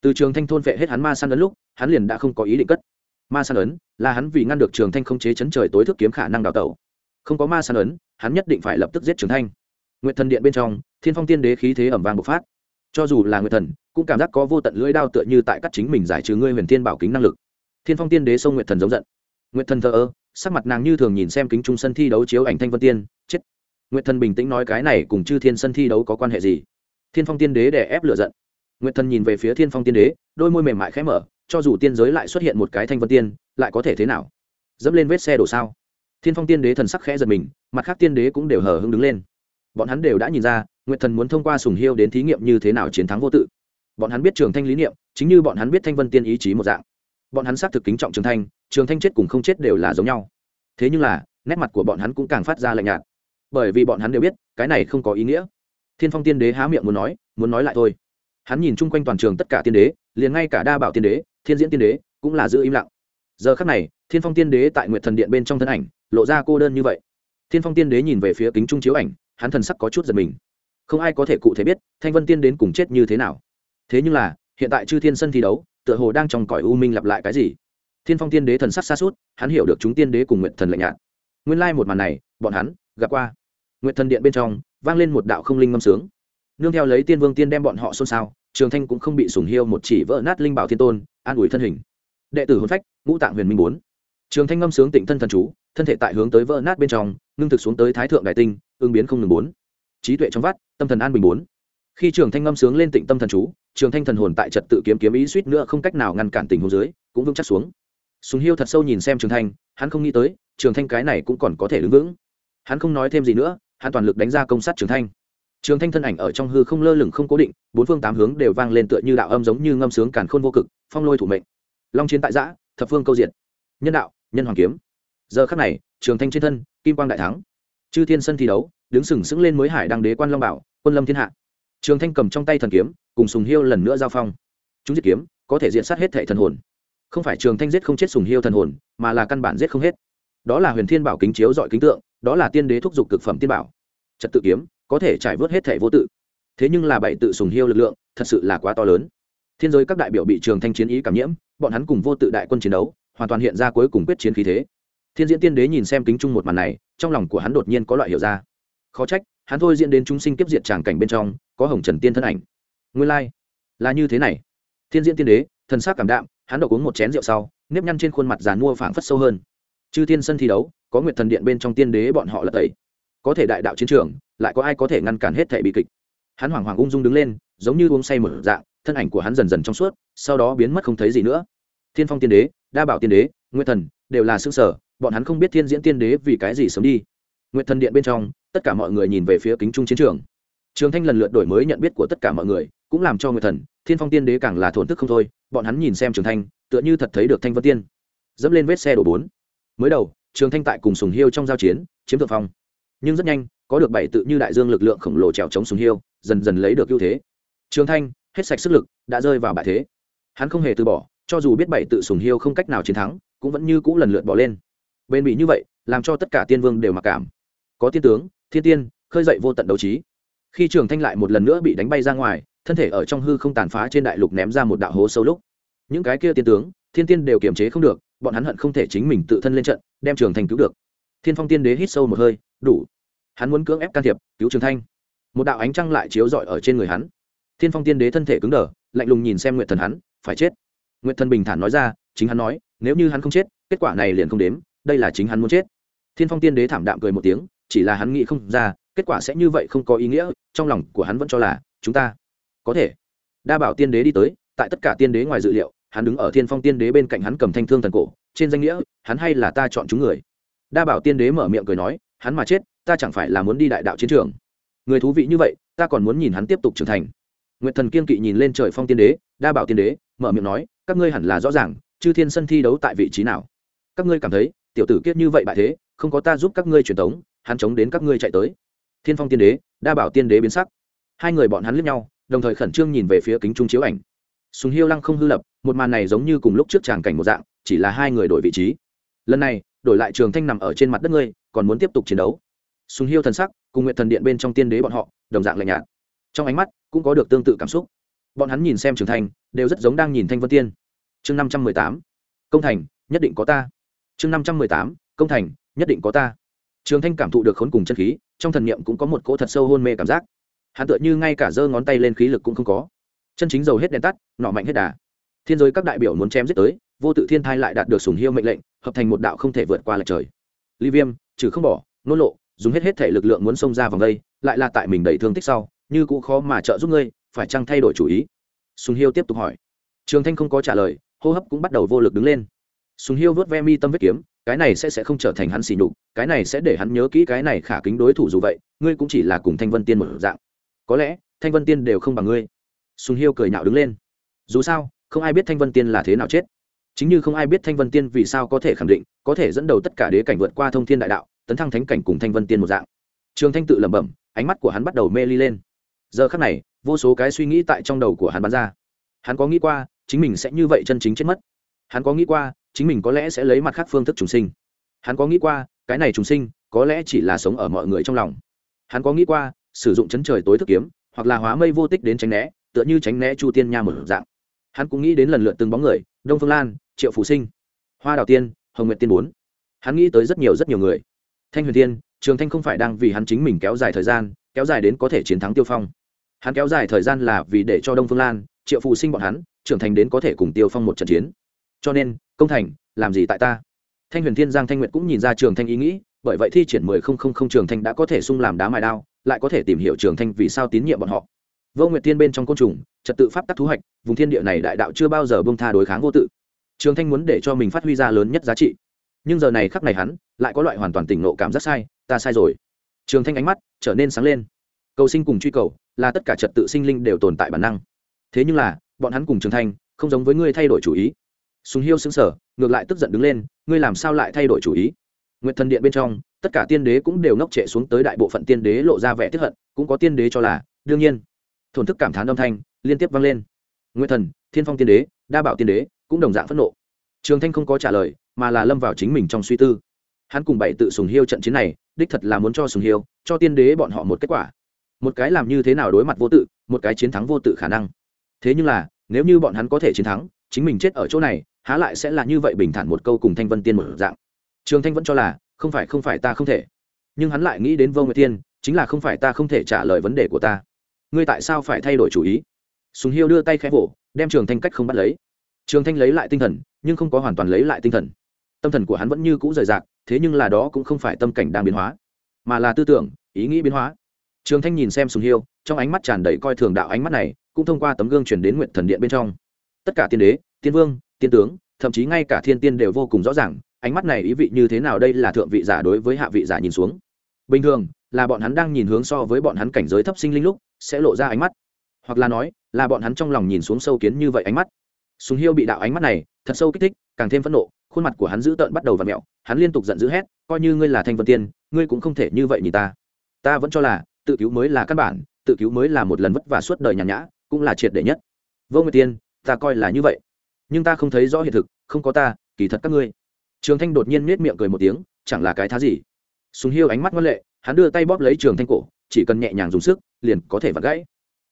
Speaker 1: Từ trường thanh thôn vệ hết hắn ma săn ấn lúc, hắn liền đã không có ý định cất. Ma săn ấn là hắn vì ngăn được trường thanh không chế chấn trời tối thức kiếm khả năng đào tẩu. Không có ma săn ấn, hắn nhất định phải lập tức giết trường thanh nguyệt thần điện bên trong, thiên phong tiên đế khí thế ẩm vàng bộc phát. Cho dù là nguyệt thần, cũng cảm giác có vô tận lưỡi đao tựa như tại cắt chính mình giải trừ ngươi huyền thiên bảo kính năng lực. Thiên phong tiên đế xông nguyệt thần giống giận. Nguyệt thần thờ ơ, sắc mặt nàng như thường nhìn xem kính trung sân thi đấu chiếu ảnh thanh vân tiên, chết. Nguyệt thần bình tĩnh nói cái này cùng chư thiên sân thi đấu có quan hệ gì? Thiên phong tiên đế đè ép lựa giận. Nguyệt thần nhìn về phía thiên phong tiên đế, đôi môi mềm mại khẽ mở, cho dù tiên giới lại xuất hiện một cái thanh vân tiên, lại có thể thế nào? Dẫm lên vết xe đổ sao? Thiên phong tiên đế thần sắc khẽ giật mình, mặt khác tiên đế cũng đều hờ hưng đứng lên bọn hắn đều đã nhìn ra, nguyệt thần muốn thông qua sùng hiêu đến thí nghiệm như thế nào chiến thắng vô tự. Bọn hắn biết trường thanh lý niệm, chính như bọn hắn biết thanh vân tiên ý chí một dạng. Bọn hắn xác thực kính trọng trường thanh trường thanh chết cùng không chết đều là giống nhau. Thế nhưng là, nét mặt của bọn hắn cũng càng phát ra lạnh nhạt. Bởi vì bọn hắn đều biết, cái này không có ý nghĩa. Thiên phong tiên đế há miệng muốn nói muốn nói lại thôi. Hắn nhìn chung quanh toàn trường tất cả tiên đế, liền ngay cả đa bảo tiên đế, thiên diễn tiên đế cũng là giữ im lặng. Giờ khắc này, thiên phong tiên đế tại nguyệt thần điện bên trong thân ảnh, lộ ra cô đơn như vậy. Thiên phong tiên đế nhìn về phía kính trung chiếu ảnh hắn thần sắc có chút giật mình. Không ai có thể cụ thể biết thanh vân tiên đến cùng chết như thế nào. Thế nhưng là, hiện tại chư thiên sân thi đấu, tựa hồ đang trong cõi u minh lặp lại cái gì. Thiên phong tiên đế thần sắc xa suốt, hắn hiểu được chúng tiên đế cùng nguyện thần lạnh nhạt. Nguyên lai một màn này, bọn hắn gặp qua. Nguyện thần điện bên trong, vang lên một đạo không linh ngâm sướng. Nương theo lấy tiên vương tiên đem bọn họ xôn xao, trường thanh cũng không bị sủng hiêu một chỉ vỡ nát linh bảo thiên tôn, an ủi thân hình. Đệ tử hồn phách, ngũ tạng huyền minh bốn. Trường thanh ngâm sướng tịnh thân thần chú thân thể tại hướng tới vỡ nát bên trong, ngưng thực xuống tới thái thượng đại tinh ương biến không ngừng bốn. Trí tuệ trong vắt, tâm thần an bình bốn. Khi trường thanh ngâm sướng lên tịnh tâm thần chú, trường thanh thần hồn tại trật tự kiếm kiếm ý suýt nữa không cách nào ngăn cản tình hồ dưới, cũng vững chắc xuống. Súng hiêu thật sâu nhìn xem trường thanh, hắn không nghĩ tới, trường thanh cái này cũng còn có thể đứng vững. Hắn không nói thêm gì nữa, hắn toàn lực đánh ra công sát trường thanh. Trường thanh thân ảnh ở trong hư không lơ lửng không cố định, bốn phương tám hướng đều vang lên tựa như đạo âm giống như ngâm sướng càn khôn vô cực, phong lôi thủ mệnh. Long chiến tại giã, thập phương câu diện nhân đạo, nhân hoàng kiếm giờ khắc này, trường thanh trên thân, kim quang đại thắng. Chư thiên sân thi đấu, đứng sừng sững lên mới hải đăng đế quan long bảo, quân lâm thiên hạ. Trường thanh cầm trong tay thần kiếm, cùng sùng hiêu lần nữa giao phong. Chúng diệt kiếm, có thể diện sát hết thệ thần hồn. Không phải trường thanh giết không chết sùng hiêu thần hồn, mà là căn bản giết không hết. Đó là huyền thiên bảo kính chiếu dọi kính tượng, đó là tiên đế thúc giục cực phẩm tiên bảo. Trật tự kiếm, có thể trải vớt hết thệ vô tự. Thế nhưng là bảy tự sùng hiêu lực lượng, thật sự là quá to lớn. Thiên giới các đại biểu bị trường thanh chiến ý cảm nhiễm, bọn hắn cùng vô tự đại quân chiến đấu, hoàn toàn hiện ra cuối cùng quyết chiến khí thế thiên diễn tiên đế nhìn xem kính chung một màn này, trong lòng của hắn đột nhiên có loại hiểu ra. Khó trách, hắn thôi diễn đến chúng sinh kiếp diện tràng cảnh bên trong, có hồng trần tiên thân ảnh. Nguyên lai、like. là như thế này. Thiên diễn tiên đế, thần s á c cảm đạm, hắn đọc uống một chén rượu sau, nếp nhăn trên khuôn mặt giàn mua phảng phất sâu hơn. Chư thiên sân thi đấu, có nguyệt thần điện bên trong tiên đế bọn họ là tẩy. Có thể đại đạo chiến trường, lại có ai có thể ngăn cản hết thể bị kịch. Hắn hoảng hoảng ung dung đứng lên, giống như uống say mở dạng, thân ảnh của hắn dần dần trong suốt, sau đó biến mất không thấy gì nữa. Thiên phong tiên đế, đa bảo tiên đế nguyên thần, đều là xương sở bọn hắn không biết thiên diễn tiên đế vì cái gì sớm đi. Nguyệt thần điện bên trong, tất cả mọi người nhìn về phía kính trung chiến trường. Trường thanh lần lượt đổi mới nhận biết của tất cả mọi người, cũng làm cho nguyệt thần, thiên phong tiên đế càng là thổn thức không thôi, bọn hắn nhìn xem trường thanh, tựa như thật thấy được thanh vân tiên. Dẫm lên vết xe đổ bốn. Mới đầu, trường thanh tại cùng sùng hiêu trong giao chiến, chiếm thượng phong. Nhưng rất nhanh, có được bảy tự như đại dương lực lượng khổng lồ trèo chống sùng hiêu, dần dần lấy được ưu thế. Trường thanh, hết sạch sức lực, đã rơi vào bại thế. Hắn không hề từ bỏ, cho dù biết bảy tự sùng hiêu không cách nào chiến thắng, cũng vẫn như cũ lần lượt bỏ lên bên bỉ như vậy, làm cho tất cả tiên vương đều mặc cảm. Có tiên tướng, thiên tiên, khơi dậy vô tận đấu trí. Khi trường thanh lại một lần nữa bị đánh bay ra ngoài, thân thể ở trong hư không tàn phá trên đại lục ném ra một đạo hố sâu lúc. Những cái kia tiên tướng, thiên tiên đều kiềm chế không được, bọn hắn hận không thể chính mình tự thân lên trận, đem trường thanh cứu được. Thiên phong tiên đế hít sâu một hơi, đủ. Hắn muốn cưỡng ép can thiệp, cứu trường thanh. Một đạo ánh trăng lại chiếu rọi ở trên người hắn. Thiên phong tiên đế thân thể cứng đờ, lạnh lùng nhìn xem nguyện thần hắn, phải chết. Nguyện thần bình thản nói ra, chính hắn nói, nếu như hắn không chết, kết quả này liền không đếm đây là chính hắn muốn chết. Thiên phong tiên đế thảm đạm cười một tiếng, chỉ là hắn nghĩ không ra, kết quả sẽ như vậy không có ý nghĩa, trong lòng của hắn vẫn cho là, chúng ta có thể. Đa bảo tiên đế đi tới, tại tất cả tiên đế ngoài dự liệu, hắn đứng ở thiên phong tiên đế bên cạnh hắn cầm thanh thương thần cổ, trên danh nghĩa, hắn hay là ta chọn chúng người. Đa bảo tiên đế mở miệng cười nói, hắn mà chết, ta chẳng phải là muốn đi đại đạo chiến trường. Người thú vị như vậy, ta còn muốn nhìn hắn tiếp tục trưởng thành. Nguyệt thần kiên kỵ nhìn lên trời phong tiên đế, đa bảo tiên đế mở miệng nói, các ngươi hẳn là rõ ràng, chư thiên sân thi đấu tại vị trí nào? Các ngươi cảm thấy tiểu tử kiết như vậy bại thế, không có ta giúp các ngươi truyền tống, hắn chống đến các ngươi chạy tới. Thiên phong tiên đế, đa bảo tiên đế biến sắc. Hai người bọn hắn liếc nhau, đồng thời khẩn trương nhìn về phía kính trung chiếu ảnh. Sùng hiêu lăng không hư lập, một màn này giống như cùng lúc trước tràng cảnh một dạng, chỉ là hai người đổi vị trí. Lần này, đổi lại trường thanh nằm ở trên mặt đất ngươi, còn muốn tiếp tục chiến đấu. Sùng hiêu thần sắc, cùng nguyện thần điện bên trong tiên đế bọn họ, đồng dạng lạnh nhạt. Trong ánh mắt, cũng có được tương tự cảm xúc. Bọn hắn nhìn xem trường thanh, đều rất giống đang nhìn thanh vân tiên. Chương năm trăm mười tám. Công thành, nhất định có ta chương năm trăm mười tám, công thành, nhất định có ta. Trường thanh cảm thụ được khốn cùng chân khí, trong thần niệm cũng có một cỗ thật sâu hôn mê cảm giác. Hắn tựa như ngay cả giơ ngón tay lên khí lực cũng không có. Chân chính dầu hết đèn tắt, nọ mạnh hết đà. Thiên giới các đại biểu muốn chém giết tới, vô tự thiên thai lại đạt được sùng hiêu mệnh lệnh, hợp thành một đạo không thể vượt qua lệch trời. Ly viêm, trừ không bỏ nôn lộ, dùng hết hết thể lực lượng muốn xông ra vòng đây, lại là tại mình đầy thương tích sau, như cũng khó mà trợ giúp ngươi, phải chăng thay đổi chủ ý? Sùng hiêu tiếp tục hỏi. Trường thanh không có trả lời, hô hấp cũng bắt đầu vô lực đứng lên sùng hiêu vớt ve mi tâm vết kiếm, cái này sẽ sẽ không trở thành hắn xỉ nhục, cái này sẽ để hắn nhớ kỹ cái này khả kính đối thủ dù vậy, ngươi cũng chỉ là cùng thanh vân tiên một dạng. Có lẽ, thanh vân tiên đều không bằng ngươi. Sùng hiêu cười nhạo đứng lên. Dù sao, không ai biết thanh vân tiên là thế nào chết. Chính như không ai biết thanh vân tiên vì sao có thể khẳng định, có thể dẫn đầu tất cả đế cảnh vượt qua thông thiên đại đạo, tấn thăng thánh cảnh cùng thanh vân tiên một dạng. Trường thanh tự lẩm bẩm, ánh mắt của hắn bắt đầu mê ly lên. Giờ khắc này, vô số cái suy nghĩ tại trong đầu của hắn bắn ra. Hắn có nghĩ qua, chính mình sẽ như vậy chân chính chết mất. Hắn có nghĩ qua chính mình có lẽ sẽ lấy mặt khác phương thức trùng sinh. Hắn có nghĩ qua, cái này trùng sinh, có lẽ chỉ là sống ở mọi người trong lòng. Hắn có nghĩ qua, sử dụng chấn trời tối thức kiếm, hoặc là hóa mây vô tích đến tránh né, tựa như tránh né chu tiên nha một dạng. Hắn cũng nghĩ đến lần lượt từng bóng người, đông phương lan, triệu phú sinh, hoa đào tiên, hồng nguyệt tiên bốn. Hắn nghĩ tới rất nhiều rất nhiều người. Thanh huyền tiên, trường thanh không phải đang vì hắn chính mình kéo dài thời gian, kéo dài đến có thể chiến thắng tiêu phong. Hắn kéo dài thời gian là vì để cho đông phương lan, triệu phù sinh bọn hắn, trưởng thành đến có thể cùng tiêu phong một trận chiến cho nên, công thành, làm gì tại ta? Thanh huyền thiên giang thanh nguyệt cũng nhìn ra trường thanh ý nghĩ, bởi vậy thi triển mười không không không trường thanh đã có thể sung làm đá mài đao, lại có thể tìm hiểu trường thanh vì sao tín nhiệm bọn họ. Vô nguyệt thiên bên trong côn trùng, trật tự pháp tắc thú hạch, vùng thiên địa này đại đạo chưa bao giờ bông tha đối kháng vô tự. Trường thanh muốn để cho mình phát huy ra lớn nhất giá trị. Nhưng giờ này khắc này hắn, lại có loại hoàn toàn tỉnh nộ cảm giác sai, ta sai rồi. Trường thanh ánh mắt trở nên sáng lên. Cầu sinh cùng truy cầu, là tất cả trật tự sinh linh đều tồn tại bản năng. Thế nhưng là, bọn hắn cùng trường thanh, không giống với ngươi thay đổi chủ ý sùng hiêu xứng sở ngược lại tức giận đứng lên, ngươi làm sao lại thay đổi chủ ý? Nguyện thần điện bên trong, tất cả tiên đế cũng đều ngốc trệ xuống tới đại bộ phận tiên đế lộ ra vẻ tiếp hận, cũng có tiên đế cho là, đương nhiên. Thổn thức cảm thán âm thanh liên tiếp vang lên. Nguyện thần, thiên phong tiên đế, đa bảo tiên đế, cũng đồng dạng phẫn nộ. Trường thanh không có trả lời, mà là lâm vào chính mình trong suy tư. Hắn cùng bảy tự sùng hiêu trận chiến này, đích thật là muốn cho sùng hiêu, cho tiên đế bọn họ một kết quả. Một cái làm như thế nào đối mặt vô tự, một cái chiến thắng vô tự khả năng. Thế nhưng là, nếu như bọn hắn có thể chiến thắng, chính mình chết ở chỗ này há lại sẽ là như vậy bình thản một câu cùng thanh vân tiên một dạng. Trường thanh vẫn cho là, không phải không phải ta không thể. Nhưng hắn lại nghĩ đến vô nguyệt tiên chính là không phải ta không thể trả lời vấn đề của ta. Ngươi tại sao phải thay đổi chủ ý? Sùng hiêu đưa tay khẽ vỗ, đem trường thanh cách không bắt lấy. Trường thanh lấy lại tinh thần, nhưng không có hoàn toàn lấy lại tinh thần. Tâm thần của hắn vẫn như cũ rời rạc, thế nhưng là đó cũng không phải tâm cảnh đang biến hóa, mà là tư tưởng, ý nghĩ biến hóa. Trường thanh nhìn xem sùng hiêu, trong ánh mắt tràn đầy coi thường đạo ánh mắt này, cũng thông qua tấm gương chuyển đến nguyện thần điện bên trong. Tất cả tiên đế, tiên vương tiên tướng, thậm chí ngay cả thiên tiên đều vô cùng rõ ràng, ánh mắt này ý vị như thế nào đây là thượng vị giả đối với hạ vị giả nhìn xuống. Bình thường, là bọn hắn đang nhìn hướng so với bọn hắn cảnh giới thấp sinh linh lúc, sẽ lộ ra ánh mắt. Hoặc là nói, là bọn hắn trong lòng nhìn xuống sâu kiến như vậy ánh mắt. Súng hiêu bị đạo ánh mắt này, thật sâu kích thích, càng thêm phẫn nộ, khuôn mặt của hắn dữ tợn bắt đầu và mẹo, hắn liên tục giận dữ hét, coi như ngươi là thanh vân tiên, ngươi cũng không thể như vậy nhìn ta. Ta vẫn cho là, tự cứu mới là căn bản, tự cứu mới là một lần vất vả suốt đời nhàn nhã, cũng là triệt để nhất. Vô nguyệt tiên, ta coi là như vậy nhưng ta không thấy rõ hiện thực, không có ta, kỳ thật các ngươi. Trường thanh đột nhiên nết miệng cười một tiếng, chẳng là cái thá gì. Súng hiêu ánh mắt ngoan lệ, hắn đưa tay bóp lấy trường thanh cổ, chỉ cần nhẹ nhàng dùng sức, liền có thể vặt gãy.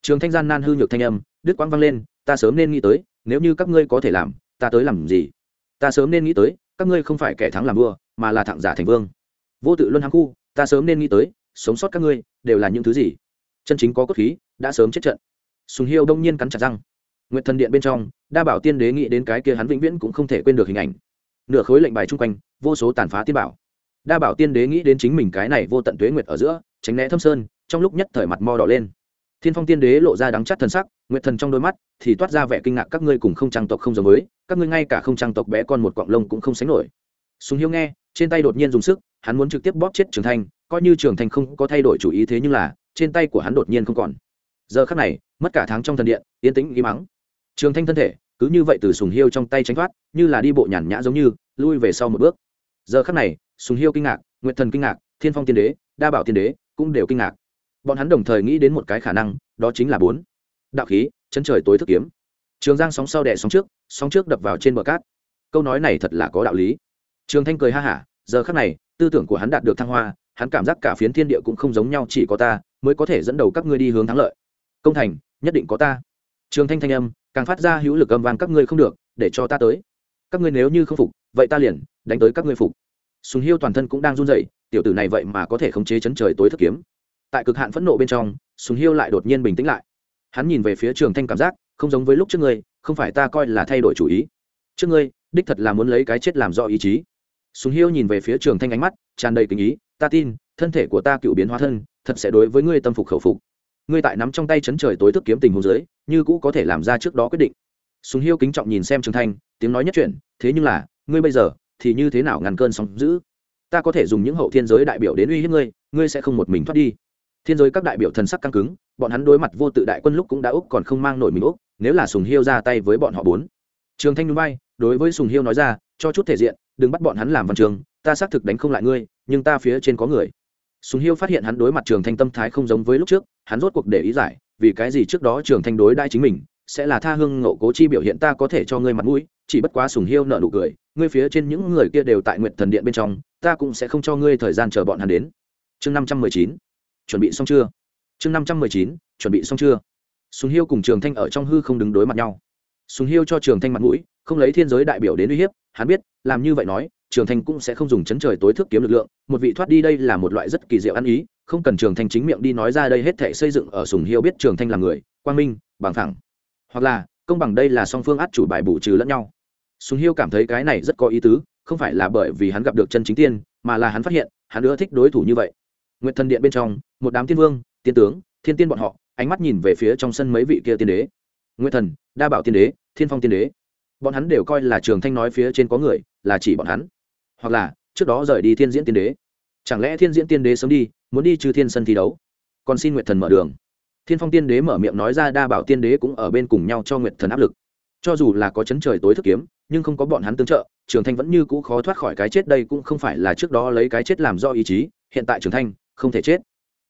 Speaker 1: Trường thanh gian nan hư nhược thanh âm, đứt quang vang lên, ta sớm nên nghĩ tới, nếu như các ngươi có thể làm, ta tới làm gì? Ta sớm nên nghĩ tới, các ngươi không phải kẻ thắng làm vua, mà là thẳng giả thành vương. Vô tự luân hăng khu, ta sớm nên nghĩ tới, sống sót các ngươi, đều là những thứ gì? Chân chính có cốt khí, đã sớm chết trận. Sùng hiêu đông nhiên cắn chặt răng nguyện thần điện bên trong, đa bảo tiên đế nghĩ đến cái kia hắn vĩnh viễn cũng không thể quên được hình ảnh. Nửa khối lệnh bài chung quanh, vô số tàn phá tiên bảo. Đa bảo tiên đế nghĩ đến chính mình cái này vô tận tuế nguyệt ở giữa, tránh né thâm sơn, trong lúc nhất thời mặt mo đỏ lên. Thiên phong tiên đế lộ ra đắng chắt thần sắc, nguyệt thần trong đôi mắt thì toát ra vẻ kinh ngạc, các ngươi cùng không trang tộc không giống với, các ngươi ngay cả không trang tộc bé con một quạng lông cũng không sánh nổi. Sùng hiếu nghe, trên tay đột nhiên dùng sức, hắn muốn trực tiếp bóp chết trường thanh, coi như trường thanh không có thay đổi chủ ý thế nhưng là, trên tay của hắn đột nhiên không còn. Giờ khắc này, mất cả tháng trong thần điện, yên tĩnh im mắng trường thanh thân thể, cứ như vậy từ sùng hiêu trong tay tránh thoát, như là đi bộ nhàn nhã giống như, lui về sau một bước. Giờ khắc này, sùng hiêu kinh ngạc nguyện thần kinh ngạc, thiên phong tiên đế, đa bảo tiên đế cũng đều kinh ngạc. Bọn hắn đồng thời nghĩ đến một cái khả năng, đó chính là bốn. Đạo khí, chân trời tối thức kiếm. Trường giang sóng sau đẻ sóng trước sóng trước đập vào trên bờ cát. Câu nói này thật là có đạo lý. Trường thanh cười ha hả, giờ khắc này, tư tưởng của hắn đạt được thăng hoa, hắn cảm giác cả phiến thiên địa cũng không giống nhau, chỉ có ta mới có thể dẫn đầu các ngươi đi hướng thắng lợi. Công thành, nhất định có ta trường thanh thanh âm, càng phát ra hữu lực âm vang, các ngươi không được, để cho ta tới. Các ngươi nếu như không phục, vậy ta liền đánh tới các ngươi phục. Sùng hiêu toàn thân cũng đang run rẩy, tiểu tử này vậy mà có thể khống chế chấn trời tối thức kiếm. Tại cực hạn phẫn nộ bên trong, sùng hiêu lại đột nhiên bình tĩnh lại. Hắn nhìn về phía trường thanh cảm giác, không giống với lúc trước ngươi, không phải ta coi là thay đổi chủ ý. Trước ngươi, đích thật là muốn lấy cái chết làm do ý chí. Sùng hiêu nhìn về phía trường thanh ánh mắt, tràn đầy kinh ý, ta tin, thân thể của ta cựu biến hóa thân, thật sẽ đối với ngươi tâm phục khẩu phục ngươi tại nắm trong tay chấn trời tối thức kiếm tình hôn dưới, như cũ có thể làm ra trước đó quyết định. Sùng hiêu kính trọng nhìn xem trường thanh, tiếng nói nhất chuyện thế nhưng là, ngươi bây giờ, thì như thế nào ngăn cơn sóng giữ ta có thể dùng những hậu thiên giới đại biểu đến uy hiếp ngươi ngươi sẽ không một mình thoát đi. Thiên giới các đại biểu thần sắc căng cứng, bọn hắn đối mặt vô tự đại quân lúc cũng đã úc còn không mang nổi mình úc nếu là sùng hiêu ra tay với bọn họ bốn. Trường thanh núi bay đối với sùng hiêu nói ra, cho chút thể diện, đừng bắt bọn hắn làm văn trường, ta xác thực đánh không lại ngươi, nhưng ta phía trên có người sùng hiêu phát hiện hắn đối mặt trường thanh tâm thái không giống với lúc trước, hắn rốt cuộc để ý giải, vì cái gì trước đó trường thanh đối đãi chính mình, sẽ là tha hương ngộ cố chi biểu hiện ta có thể cho ngươi mặt mũi, chỉ bất quá sùng hiêu nợ nụ cười, ngươi phía trên những người kia đều tại nguyện thần điện bên trong, ta cũng sẽ không cho ngươi thời gian chờ bọn hắn đến. Chương năm trăm mười chín, chuẩn bị xong chưa? Chương năm trăm mười chín, chuẩn bị xong chưa? Sùng hiêu cùng trường thanh ở trong hư không đứng đối mặt nhau. Sùng hiêu cho trường thanh mặt mũi, không lấy thiên giới đại biểu đến uy hiếp, hắn biết, làm như vậy nói trường thanh cũng sẽ không dùng chấn trời tối thức kiếm lực lượng, một vị thoát đi đây là một loại rất kỳ diệu ăn ý, không cần trường thanh chính miệng đi nói ra đây hết thể xây dựng ở sùng hiêu biết trường thanh là người, quang minh, bằng thẳng hoặc là, công bằng đây là song phương át chủ bài bù trừ lẫn nhau. Sùng hiêu cảm thấy cái này rất có ý tứ, không phải là bởi vì hắn gặp được chân chính tiên, mà là hắn phát hiện, hắn ưa thích đối thủ như vậy. Nguyện thần điện bên trong, một đám tiên vương, tiên tướng, thiên tiên bọn họ, ánh mắt nhìn về phía trong sân mấy vị kia tiên đế. Nguyện thần, đa bảo tiên đế, thiên phong tiên đế. Bọn hắn đều coi là trường thanh nói phía trên có người, là chỉ bọn hắn hoặc là, trước đó rời đi thiên diễn tiên đế. Chẳng lẽ thiên diễn tiên đế sớm đi, muốn đi trừ thiên sân thi đấu? Còn xin nguyệt thần mở đường. Thiên phong tiên đế mở miệng nói ra đa bảo tiên đế cũng ở bên cùng nhau cho nguyệt thần áp lực. Cho dù là có chấn trời tối thức kiếm, nhưng không có bọn hắn tương trợ, trường thanh vẫn như cũ khó thoát khỏi cái chết đây cũng không phải là trước đó lấy cái chết làm do ý chí, hiện tại trường thanh không thể chết.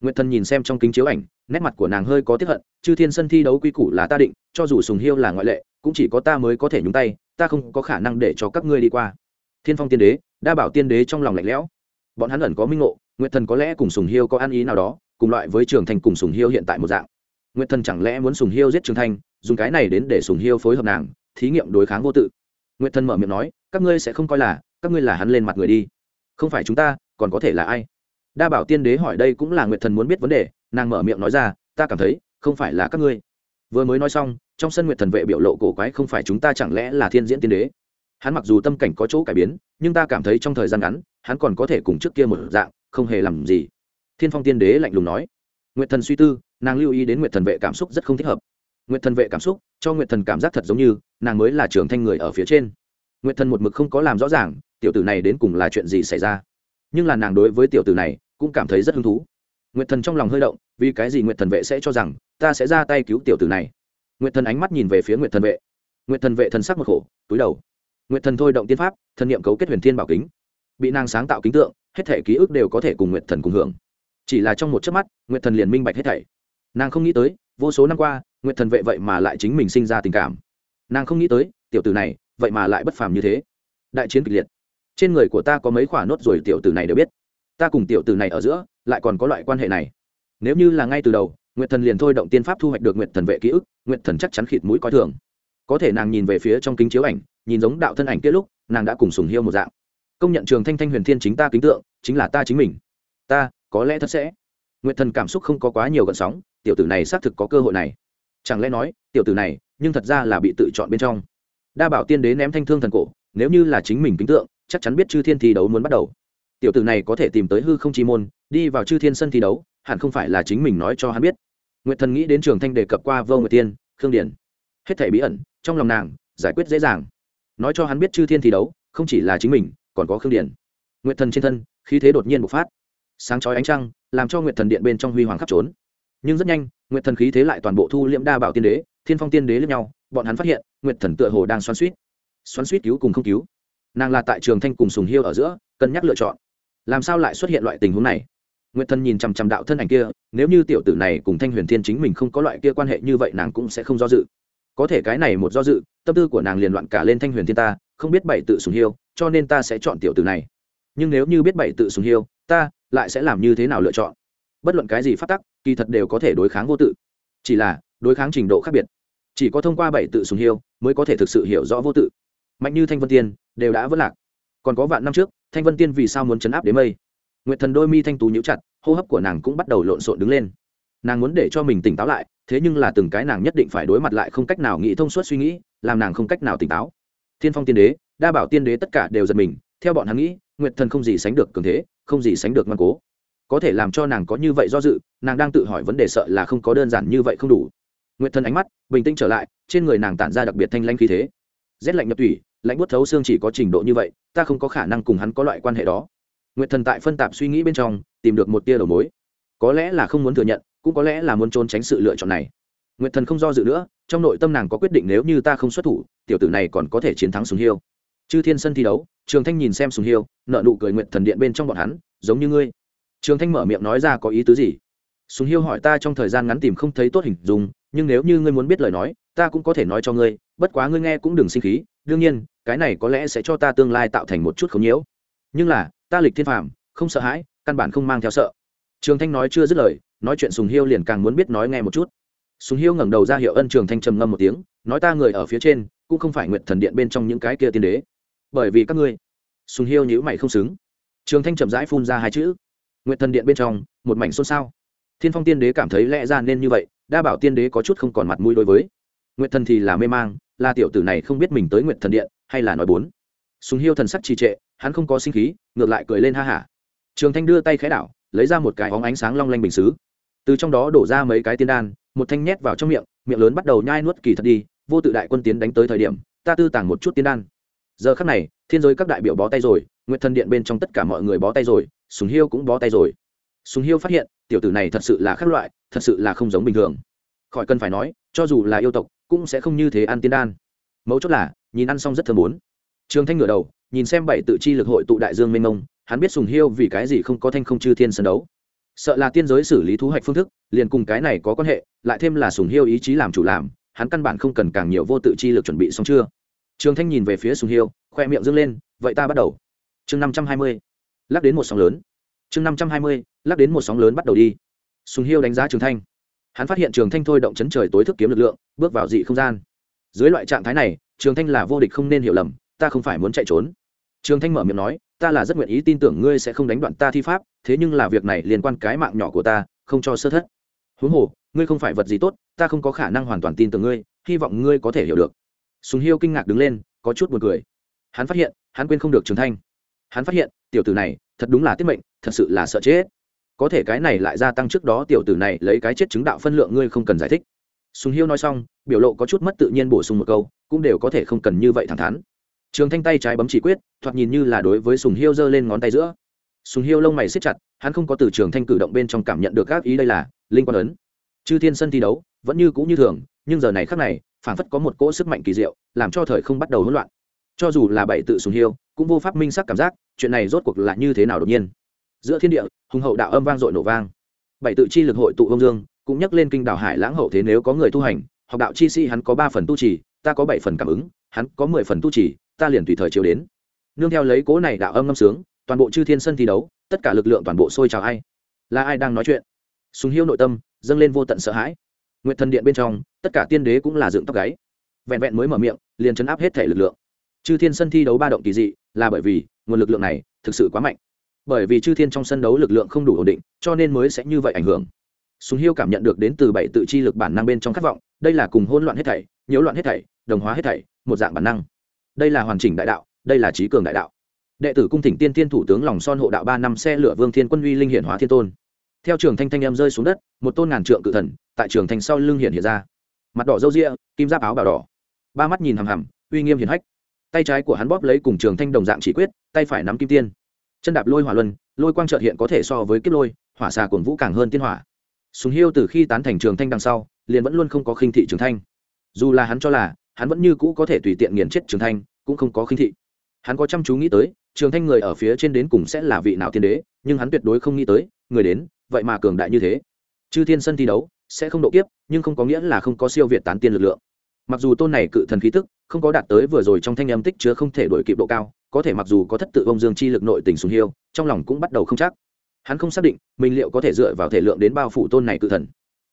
Speaker 1: Nguyệt thần nhìn xem trong kính chiếu ảnh, nét mặt của nàng hơi có tiếp hận, chư thiên sân thi đấu quy củ là ta định, cho dù sùng hiêu là ngoại lệ, cũng chỉ có ta mới có thể nhúng tay, ta không có khả năng để cho các ngươi đi qua. Thiên phong tiên đế đa bảo tiên đế trong lòng lạnh lẽo. Bọn hắn ẩn có minh ngộ, nguyệt thần có lẽ cùng sùng hiêu có ăn ý nào đó, cùng loại với trường thanh cùng sùng hiêu hiện tại một dạng. Nguyệt thần chẳng lẽ muốn sùng hiêu giết trường thanh dùng cái này đến để sùng hiêu phối hợp nàng, thí nghiệm đối kháng vô tự? Nguyệt thần mở miệng nói, các ngươi sẽ không coi là, các ngươi là hắn lên mặt người đi. Không phải chúng ta, còn có thể là ai? Đa bảo tiên đế hỏi đây cũng là nguyệt thần muốn biết vấn đề, nàng mở miệng nói ra, ta cảm thấy, không phải là các ngươi. Vừa mới nói xong, trong sân nguyệt thần vệ biểu lộ cổ quái không phải chúng ta chẳng lẽ là thiên diễn tiên đế? Hắn mặc dù tâm cảnh có chỗ cải biến nhưng ta cảm thấy trong thời gian ngắn hắn còn có thể cùng trước kia một dạng không hề làm gì thiên phong tiên đế lạnh lùng nói nguyệt thần suy tư nàng lưu ý đến nguyệt thần vệ cảm xúc rất không thích hợp nguyệt thần vệ cảm xúc cho nguyệt thần cảm giác thật giống như nàng mới là trưởng thanh người ở phía trên nguyệt thần một mực không có làm rõ ràng tiểu tử này đến cùng là chuyện gì xảy ra nhưng là nàng đối với tiểu tử này cũng cảm thấy rất hứng thú nguyệt thần trong lòng hơi động vì cái gì nguyệt thần vệ sẽ cho rằng ta sẽ ra tay cứu tiểu tử này nguyệt thần ánh mắt nhìn về phía nguyệt thần vệ nguyệt thần vệ thần sắc một khổ túi đầu nguyệt thần thôi động tiên pháp, thần niệm cấu kết huyền thiên bảo kính. Bị nàng sáng tạo kính tượng, hết thể ký ức đều có thể cùng nguyệt thần cùng hưởng. Chỉ là trong một chớp mắt nguyệt thần liền minh bạch hết thảy. Nàng không nghĩ tới, vô số năm qua nguyệt thần vệ vậy mà lại chính mình sinh ra tình cảm. Nàng không nghĩ tới, tiểu tử này, vậy mà lại bất phàm như thế. Đại chiến kịch liệt. Trên người của ta có mấy khoả nốt rồi tiểu tử này đều biết. Ta cùng tiểu tử này ở giữa, lại còn có loại quan hệ này. Nếu như là ngay từ đầu nguyệt thần liền thôi động tiên pháp thu hoạch được nguyệt thần vệ ký ức nguyệt thần chắc chắn khịt mũi coi thường. Có thể nàng nhìn về phía trong kính chiếu ảnh nhìn giống đạo thân ảnh kia lúc, nàng đã cùng sùng hiêu một dạng. Công nhận trường thanh thanh huyền thiên chính ta kính tượng, chính là ta chính mình. Ta, có lẽ thật sẽ. Nguyệt thần cảm xúc không có quá nhiều gợn sóng, tiểu tử này xác thực có cơ hội này. Chẳng lẽ nói, tiểu tử này, nhưng thật ra là bị tự chọn bên trong. Đa bảo tiên đế ném thanh thương thần cổ, nếu như là chính mình kính tượng, chắc chắn biết chư thiên thi đấu muốn bắt đầu. Tiểu tử này có thể tìm tới hư không chi môn, đi vào chư thiên sân thi đấu, hẳn không phải là chính mình nói cho hắn biết. Nguyệt thần nghĩ đến trường thanh đề cập qua vô nguyệt tiên, khương điển hết thể bí ẩn, trong lòng nàng, giải quyết dễ dàng nói cho hắn biết chư thiên thi đấu, không chỉ là chính mình, còn có khương điển nguyệt thần trên thân, khí thế đột nhiên bộc phát. Sáng chói ánh trăng, làm cho nguyệt thần điện bên trong huy hoàng khắp trốn. Nhưng rất nhanh, nguyệt thần khí thế lại toàn bộ thu liễm đa bảo tiên đế, thiên phong tiên đế lẫn nhau, bọn hắn phát hiện, nguyệt thần tựa hồ đang xoắn suýt xoắn suýt cứu cùng không cứu. Nàng là tại trường thanh cùng sùng hiêu ở giữa, cân nhắc lựa chọn. Làm sao lại xuất hiện loại tình huống này? Nguyệt thần nhìn chằm chằm đạo thân ảnh kia, nếu như tiểu tử này cùng thanh huyền thiên chính mình không có loại kia quan hệ như vậy, nàng cũng sẽ không do dự. Có thể cái này một do dự tâm tư của nàng liền loạn cả lên thanh huyền thiên ta, không biết bảy tự sùng hiêu, cho nên ta sẽ chọn tiểu tử này. Nhưng nếu như biết bảy tự sùng hiêu, ta lại sẽ làm như thế nào lựa chọn? Bất luận cái gì phát tắc, kỳ thật đều có thể đối kháng vô tự. Chỉ là, đối kháng trình độ khác biệt. Chỉ có thông qua bảy tự sùng hiêu mới có thể thực sự hiểu rõ vô tự. Mạnh như thanh vân tiên, đều đã vất lạc. Còn có vạn năm trước, thanh vân tiên vì sao muốn chấn áp đến mây? Nguyện thần đôi mi thanh tú nhíu chặt, hô hấp của nàng cũng bắt đầu lộn xộn đứng lên nàng muốn để cho mình tỉnh táo lại, thế nhưng là từng cái nàng nhất định phải đối mặt lại không cách nào nghĩ thông suốt suy nghĩ, làm nàng không cách nào tỉnh táo. Thiên phong tiên đế, đa bảo tiên đế tất cả đều giật mình, theo bọn hắn nghĩ, nguyệt thần không gì sánh được cường thế, không gì sánh được ngoan cố. Có thể làm cho nàng có như vậy do dự, nàng đang tự hỏi vấn đề sợ là không có đơn giản như vậy không đủ. Nguyệt thần ánh mắt bình tĩnh trở lại, trên người nàng tản ra đặc biệt thanh lanh khí thế. Rét lạnh nhập tủy, lạnh buốt thấu xương chỉ có trình độ như vậy, ta không có khả năng cùng hắn có loại quan hệ đó. Nguyệt thần tại phân tạp suy nghĩ bên trong, tìm được một tia đầu mối. Có lẽ là không muốn thừa nhận cũng có lẽ là muốn trốn tránh sự lựa chọn này. Nguyệt thần không do dự nữa, trong nội tâm nàng có quyết định nếu như ta không xuất thủ, tiểu tử này còn có thể chiến thắng sùng hiêu. Chư thiên sân thi đấu, trường thanh nhìn xem sùng hiêu nợ nụ cười nguyệt thần điện bên trong bọn hắn, giống như ngươi. Trường thanh mở miệng nói ra có ý tứ gì? Sùng hiêu hỏi ta trong thời gian ngắn tìm không thấy tốt hình dung, nhưng nếu như ngươi muốn biết lời nói, ta cũng có thể nói cho ngươi, bất quá ngươi nghe cũng đừng sinh khí, đương nhiên, cái này có lẽ sẽ cho ta tương lai tạo thành một chút không nhiễu. Nhưng là, ta lịch thiên phàm, không sợ hãi, căn bản không mang theo sợ. Trường thanh nói chưa dứt lời nói chuyện sùng hiêu liền càng muốn biết nói nghe một chút. Sùng hiêu ngẩng đầu ra hiệu ân trường thanh trầm ngâm một tiếng, nói ta người ở phía trên, cũng không phải nguyện thần điện bên trong những cái kia tiên đế. Bởi vì các ngươi, sùng hiêu nhữ mày không xứng. Trường thanh chậm rãi phun ra hai chữ. Nguyện thần điện bên trong, một mảnh xôn xao. Thiên phong tiên đế cảm thấy lẽ ra nên như vậy, đa bảo tiên đế có chút không còn mặt mũi đối với. Nguyện thần thì là mê mang, là tiểu tử này không biết mình tới nguyện thần điện, hay là nói bốn. Sùng hiêu thần sắc trì trệ, hắn không có sinh khí, ngược lại cười lên ha hả. Trường thanh đưa tay khẽ đảo, lấy ra một cái óng ánh sáng long lanh bình xứ từ trong đó đổ ra mấy cái tiên đan, một thanh nhét vào trong miệng miệng lớn bắt đầu nhai nuốt kỳ thật đi, vô tự đại quân tiến đánh tới thời điểm, ta tư tàng một chút tiên đan. Giờ khắc này, thiên giới các đại biểu bó tay rồi nguyện thần điện bên trong tất cả mọi người bó tay rồi, sùng hiêu cũng bó tay rồi. Sùng hiêu phát hiện, tiểu tử này thật sự là khác loại, thật sự là không giống bình thường. Khỏi cần phải nói, cho dù là yêu tộc, cũng sẽ không như thế ăn tiên đan. Mấu chốt là, nhìn ăn xong rất thơm bốn trường thanh ngửa đầu, nhìn xem bảy tự chi lực hội tụ đại dương mênh mông, hắn biết sùng hiêu vì cái gì không có thanh không chư thiên sân đấu sợ là tiên giới xử lý thu hoạch phương thức, liền cùng cái này có quan hệ, lại thêm là sùng hiêu ý chí làm chủ làm, hắn căn bản không cần càng nhiều vô tự chi lực chuẩn bị xong chưa? Trường thanh nhìn về phía sùng hiêu, khoe miệng dâng lên, vậy ta bắt đầu. Chương năm trăm hai mươi. Lắc đến một sóng lớn. Chương năm trăm hai mươi, lắc đến một sóng lớn bắt đầu đi. Sùng hiêu đánh giá trường thanh. Hắn phát hiện trường thanh thôi động chấn trời tối thức kiếm lực lượng, bước vào dị không gian. Dưới loại trạng thái này, trường thanh là vô địch không nên hiểu lầm, ta không phải muốn chạy trốn. Trường thanh mở miệng nói ta là rất nguyện ý tin tưởng ngươi sẽ không đánh đoạn ta thi pháp, thế nhưng là việc này liên quan cái mạng nhỏ của ta, không cho sơ thất. Huống hồ, ngươi không phải vật gì tốt, ta không có khả năng hoàn toàn tin tưởng ngươi, hy vọng ngươi có thể hiểu được. Sùng hiêu kinh ngạc đứng lên, có chút buồn cười. Hắn phát hiện, hắn quên không được trường thanh. Hắn phát hiện, tiểu tử này, thật đúng là tiết mệnh, thật sự là sợ chết. Có thể cái này lại gia tăng trước đó tiểu tử này lấy cái chết chứng đạo phân lượng ngươi không cần giải thích. Sùng hiêu nói xong, biểu lộ có chút mất tự nhiên bổ sung một câu, cũng đều có thể không cần như vậy thẳng thắn trường thanh tay trái bấm chỉ quyết, thoạt nhìn như là đối với sùng hiêu giơ lên ngón tay giữa. Sùng hiêu lông mày xếp chặt, hắn không có từ trường thanh cử động bên trong cảm nhận được các ý đây là linh quan ấn. Chư thiên sân thi đấu, vẫn như cũ như thường, nhưng giờ này khác này, phảng phất có một cỗ sức mạnh kỳ diệu, làm cho thời không bắt đầu hỗn loạn. Cho dù là bảy tự sùng hiêu, cũng vô pháp minh sắc cảm giác, chuyện này rốt cuộc là như thế nào đột nhiên. Giữa thiên địa, hùng hậu đạo âm vang dội nổ vang. Bảy tự chi lực hội tụ hông dương, cũng nhắc lên kinh đảo hải lãng hậu thế nếu có người tu hành, học đạo chi sĩ hắn có ba phần tu trì, ta có bảy phần cảm ứng, hắn có mười phần tu trì ta liền tùy thời chiếu đến. Nương theo lấy cố này đạo âm ngâm sướng, toàn bộ chư thiên sân thi đấu, tất cả lực lượng toàn bộ sôi trào ai. Là ai đang nói chuyện? Sùng hiêu nội tâm, dâng lên vô tận sợ hãi. Nguyện thần điện bên trong, tất cả tiên đế cũng là dựng tóc gáy. Vẹn vẹn mới mở miệng, liền chấn áp hết thể lực lượng. Chư thiên sân thi đấu ba động kỳ dị, là bởi vì, nguồn lực lượng này, thực sự quá mạnh. Bởi vì chư thiên trong sân đấu lực lượng không đủ ổn định, cho nên mới sẽ như vậy ảnh hưởng. Sùng hiêu cảm nhận được đến từ bảy tự chi lực bản năng bên trong khát vọng, đây là cùng hôn loạn hết thảy, nhiễu loạn hết thảy, đồng hóa hết thảy, một dạng bản năng đây là hoàn chỉnh đại đạo, đây là trí cường đại đạo. Đệ tử cung thỉnh tiên thiên thủ tướng lòng son hộ đạo ba năm xe lửa vương thiên quân uy linh hiển hóa thiên tôn. Theo trường thanh thanh em rơi xuống đất, một tôn ngàn trượng cự thần, tại trường thanh sau lưng hiển hiện ra. Mặt đỏ râu ria, kim giáp áo bào đỏ. Ba mắt nhìn hằm hằm, uy nghiêm hiển hách. Tay trái của hắn bóp lấy cùng trường thanh đồng dạng chỉ quyết, tay phải nắm kim tiên. Chân đạp lôi hỏa luân, lôi quang trợt hiện có thể so với kiếp lôi, hỏa xà cổn vũ càng hơn tiên hỏa. Sùng hiêu từ khi tán thành trường thanh đằng sau, liền vẫn luôn không có khinh thị trường thanh. Dù là hắn cho là hắn vẫn như cũ có thể tùy tiện nghiền chết trường thanh, cũng không có khinh thị. Hắn có chăm chú nghĩ tới, trường thanh người ở phía trên đến cùng sẽ là vị nào tiên đế, nhưng hắn tuyệt đối không nghĩ tới, người đến, vậy mà cường đại như thế. Chư thiên sân thi đấu, sẽ không độ kiếp, nhưng không có nghĩa là không có siêu việt tán tiên lực lượng. Mặc dù tôn này cự thần khí tức, không có đạt tới vừa rồi trong thanh âm tích chứa không thể đổi kịp độ cao, có thể mặc dù có thất tự ông dương chi lực nội tình sùng hiêu, trong lòng cũng bắt đầu không chắc. Hắn không xác định, mình liệu có thể dựa vào thể lượng đến bao phủ tôn này cự thần.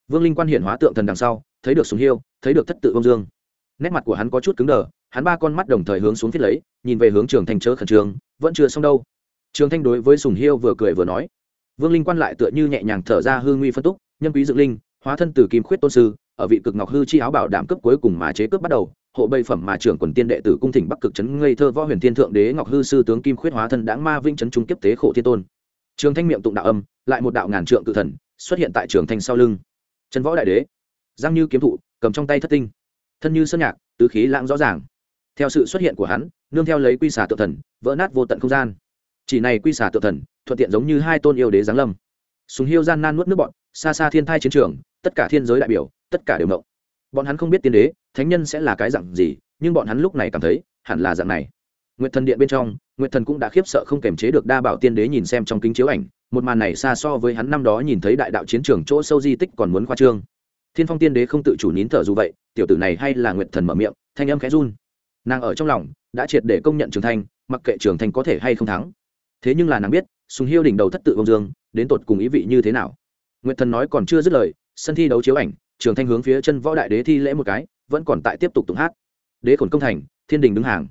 Speaker 1: Vương linh quan hiển hóa tượng thần đằng sau, thấy được sùng hiêu, thấy được thất tự ông dương nét mặt của hắn có chút cứng đờ, hắn ba con mắt đồng thời hướng xuống thiết lấy, nhìn về hướng trường thanh chớ khẩn trương, vẫn chưa xong đâu. Trường thanh đối với sùng hiêu vừa cười vừa nói, vương linh quan lại tựa như nhẹ nhàng thở ra hư nguy phân túc, nhân quý dựng linh, hóa thân từ kim khuyết tôn sư, ở vị cực ngọc hư chi áo bảo đảm cấp cuối cùng mà chế cướp bắt đầu, hộ bây phẩm mà trưởng quần tiên đệ tử cung thỉnh bắc cực trấn ngây thơ võ huyền thiên thượng đế ngọc hư sư tướng kim khuyết hóa thân đáng ma vinh trấn trung kiếp tế khổ thiên tôn. Trường thanh miệng tụng đạo âm, lại một đạo ngàn trượng cự thần, xuất hiện tại trường thanh sau lưng. Trần võ đại đế, giang như kiếm thụ, cầm trong tay thất tinh thân như sơn nhạc, tứ khí lãng rõ ràng. Theo sự xuất hiện của hắn, nương theo lấy quy xà tự thần, vỡ nát vô tận không gian. Chỉ này quy xà tự thần, thuận tiện giống như hai tôn yêu đế giáng lâm. Súng hiêu gian nan nuốt nước bọn, xa xa thiên thai chiến trường, tất cả thiên giới đại biểu, tất cả đều mộng bọn hắn không biết tiên đế, thánh nhân sẽ là cái dạng gì, nhưng bọn hắn lúc này cảm thấy, hẳn là dạng này. Nguyệt thần điện bên trong, nguyệt thần cũng đã khiếp sợ không kềm chế được đa bảo tiên đế nhìn xem trong kính chiếu ảnh, một màn này xa so với hắn năm đó nhìn thấy đại đạo chiến trường chỗ sâu di tích còn muốn khoa trương thiên phong tiên đế không tự chủ nín thở dù vậy, tiểu tử này hay là nguyệt thần mở miệng, thanh âm khẽ run. Nàng ở trong lòng, đã triệt để công nhận trường thanh, mặc kệ trường thanh có thể hay không thắng. Thế nhưng là nàng biết, sùng hiêu đỉnh đầu thất tự ông dương, đến tột cùng ý vị như thế nào? Nguyệt thần nói còn chưa dứt lời, sân thi đấu chiếu ảnh, trường thanh hướng phía chân võ đại đế thi lễ một cái, vẫn còn tại tiếp tục tụng hát. Đế khổn công thành, thiên đình đứng hàng.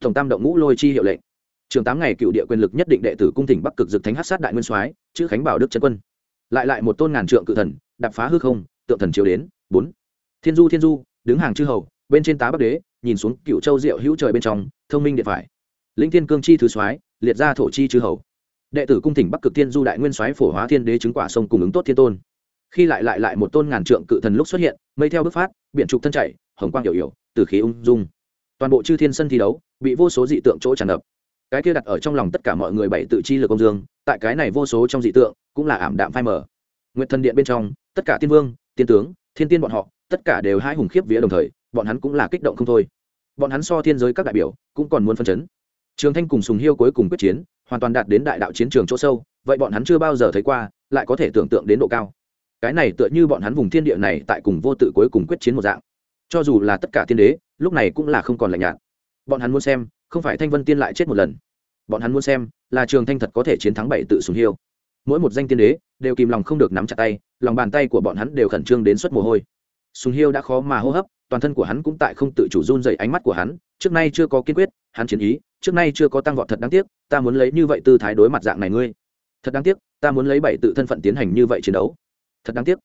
Speaker 1: Tổng tam động ngũ lôi chi hiệu lệnh. Trường tám ngày cựu địa quyền lực nhất định đệ tử cung thỉnh bắc cực dực thánh hát sát đại nguyên soái, chữ khánh bảo đức trấn quân. Lại lại một tôn ngàn trượng cự thần, đạp phá hư không tượng thần chiếu đến, bốn. Thiên du thiên du, đứng hàng chư hầu, bên trên tá bắc đế, nhìn xuống cựu châu diệu hữu trời bên trong, thông minh điện phải. Linh thiên cương chi thứ soái, liệt ra thổ chi chư hầu. Đệ tử cung thỉnh bắc cực Thiên du đại nguyên soái phổ hóa thiên đế chứng quả sông cùng ứng tốt thiên tôn. Khi lại lại lại một tôn ngàn trượng cự thần lúc xuất hiện, mây theo bước phát biện trục thân chạy hồng quang hiểu hiểu, từ khí ung dung. Toàn bộ chư thiên sân thi đấu, bị vô số dị tượng chỗ tràn ngập. Cái kia đặt ở trong lòng tất cả mọi người bảy tự chi lực công dương, tại cái này vô số trong dị tượng, cũng là ảm đạm phai mờ. Nguyện thần điện bên trong, tất cả tiên vương tiên tướng, thiên tiên bọn họ, tất cả đều hai hùng khiếp vía đồng thời, bọn hắn cũng là kích động không thôi. Bọn hắn so thiên giới các đại biểu, cũng còn muốn phân chấn. Trường thanh cùng sùng hiêu cuối cùng quyết chiến, hoàn toàn đạt đến đại đạo chiến trường chỗ sâu, vậy bọn hắn chưa bao giờ thấy qua, lại có thể tưởng tượng đến độ cao. Cái này tựa như bọn hắn vùng thiên địa này tại cùng vô tự cuối cùng quyết chiến một dạng. Cho dù là tất cả thiên đế, lúc này cũng là không còn lạnh nhạt. Bọn hắn muốn xem, không phải thanh vân tiên lại chết một lần. Bọn hắn muốn xem, là trường thanh thật có thể chiến thắng bảy tự sùng hiêu mỗi một danh tiên đế đều kìm lòng không được nắm chặt tay, lòng bàn tay của bọn hắn đều khẩn trương đến suất mồ hôi. Sùng hiêu đã khó mà hô hấp, toàn thân của hắn cũng tại không tự chủ run dậy ánh mắt của hắn, trước nay chưa có kiên quyết, hắn chiến ý, trước nay chưa có tăng vọt thật đáng tiếc, ta muốn lấy như vậy tư thái đối mặt dạng này ngươi. Thật đáng tiếc, ta muốn lấy bảy tự thân phận tiến hành như vậy chiến đấu. Thật đáng tiếc.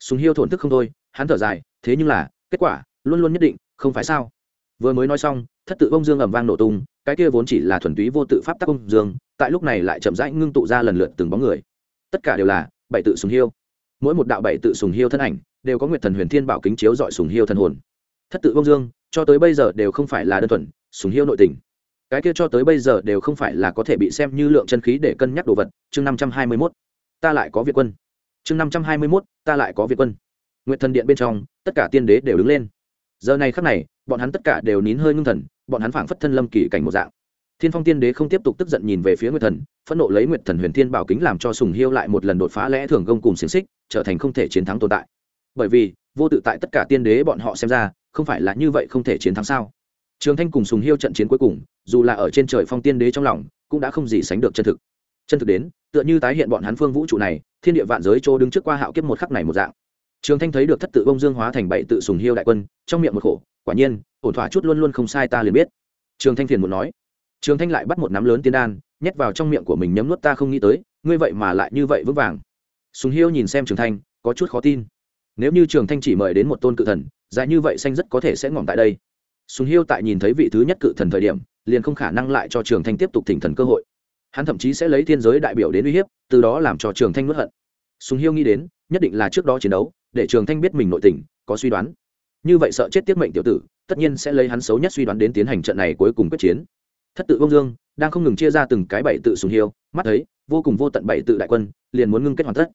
Speaker 1: Sùng hiêu thổn thức không thôi, hắn thở dài, thế nhưng là, kết quả, luôn luôn nhất định, không phải sao? Vừa mới nói xong, thất tự bông dương ẩm vang nổ tung cái kia vốn chỉ là thuần túy vô tự pháp tắc công dương, tại lúc này lại chậm rãi ngưng tụ ra lần lượt từng bóng người. Tất cả đều là bảy tự sùng hiêu. Mỗi một đạo bảy tự sùng hiêu thân ảnh đều có nguyệt thần huyền thiên bảo kính chiếu dọi sùng hiêu thân hồn. Thất tự bông dương, cho tới bây giờ đều không phải là đơn thuần sùng hiêu nội tình. Cái kia cho tới bây giờ đều không phải là có thể bị xem như lượng chân khí để cân nhắc đồ vật, chương năm trăm hai mươi mốt. Ta lại có việt quân. Chương năm trăm hai mươi mốt, ta lại có việt quân. Nguyện thần điện bên trong, tất cả tiên đế đều đứng lên. Giờ này khắc này, bọn hắn tất cả đều nín hơi ngưng thần bọn hắn phảng phất thân lâm kỳ cảnh một dạng. Thiên phong tiên đế không tiếp tục tức giận nhìn về phía nguyệt thần, phẫn nộ lấy nguyệt thần huyền thiên bảo kính làm cho sùng hiêu lại một lần đột phá lẽ thường gông cùng xiềng xích, trở thành không thể chiến thắng tồn tại. Bởi vì, vô tự tại tất cả tiên đế bọn họ xem ra, không phải là như vậy không thể chiến thắng sao? Trường thanh cùng sùng hiêu trận chiến cuối cùng, dù là ở trên trời phong tiên đế trong lòng, cũng đã không gì sánh được chân thực. Chân thực đến, tựa như tái hiện bọn hắn phương vũ trụ này, thiên địa vạn giới chỗ đứng trước qua hạo kiếp một khắc này một dạng. Trường thanh thấy được thất tự bông dương hóa thành bảy tự sùng hiêu đại quân, trong miệng một khổ quả nhiên, ổn thỏa chút luôn luôn không sai ta liền biết. Trường thanh phiền muốn nói. Trường thanh lại bắt một nắm lớn tiên đan, nhét vào trong miệng của mình nhấm nuốt ta không nghĩ tới, ngươi vậy mà lại như vậy vững vàng. Sùng hiêu nhìn xem trường thanh, có chút khó tin. Nếu như trường thanh chỉ mời đến một tôn cự thần, dài như vậy xanh rất có thể sẽ ngỏm tại đây. Sùng hiêu tại nhìn thấy vị thứ nhất cự thần thời điểm, liền không khả năng lại cho trường thanh tiếp tục thỉnh thần cơ hội. Hắn thậm chí sẽ lấy thiên giới đại biểu đến uy hiếp, từ đó làm cho trường thanh nuốt hận. Sùng hiêu nghĩ đến, nhất định là trước đó chiến đấu, để trường thanh biết mình nội tình, có suy đoán như vậy sợ chết tiết mệnh tiểu tử, tất nhiên sẽ lấy hắn xấu nhất suy đoán đến tiến hành trận này cuối cùng quyết chiến. Thất tự bông dương, đang không ngừng chia ra từng cái bảy tự sùng hiêu, mắt thấy, vô cùng vô tận bảy tự đại quân, liền muốn ngưng kết hoàn tất.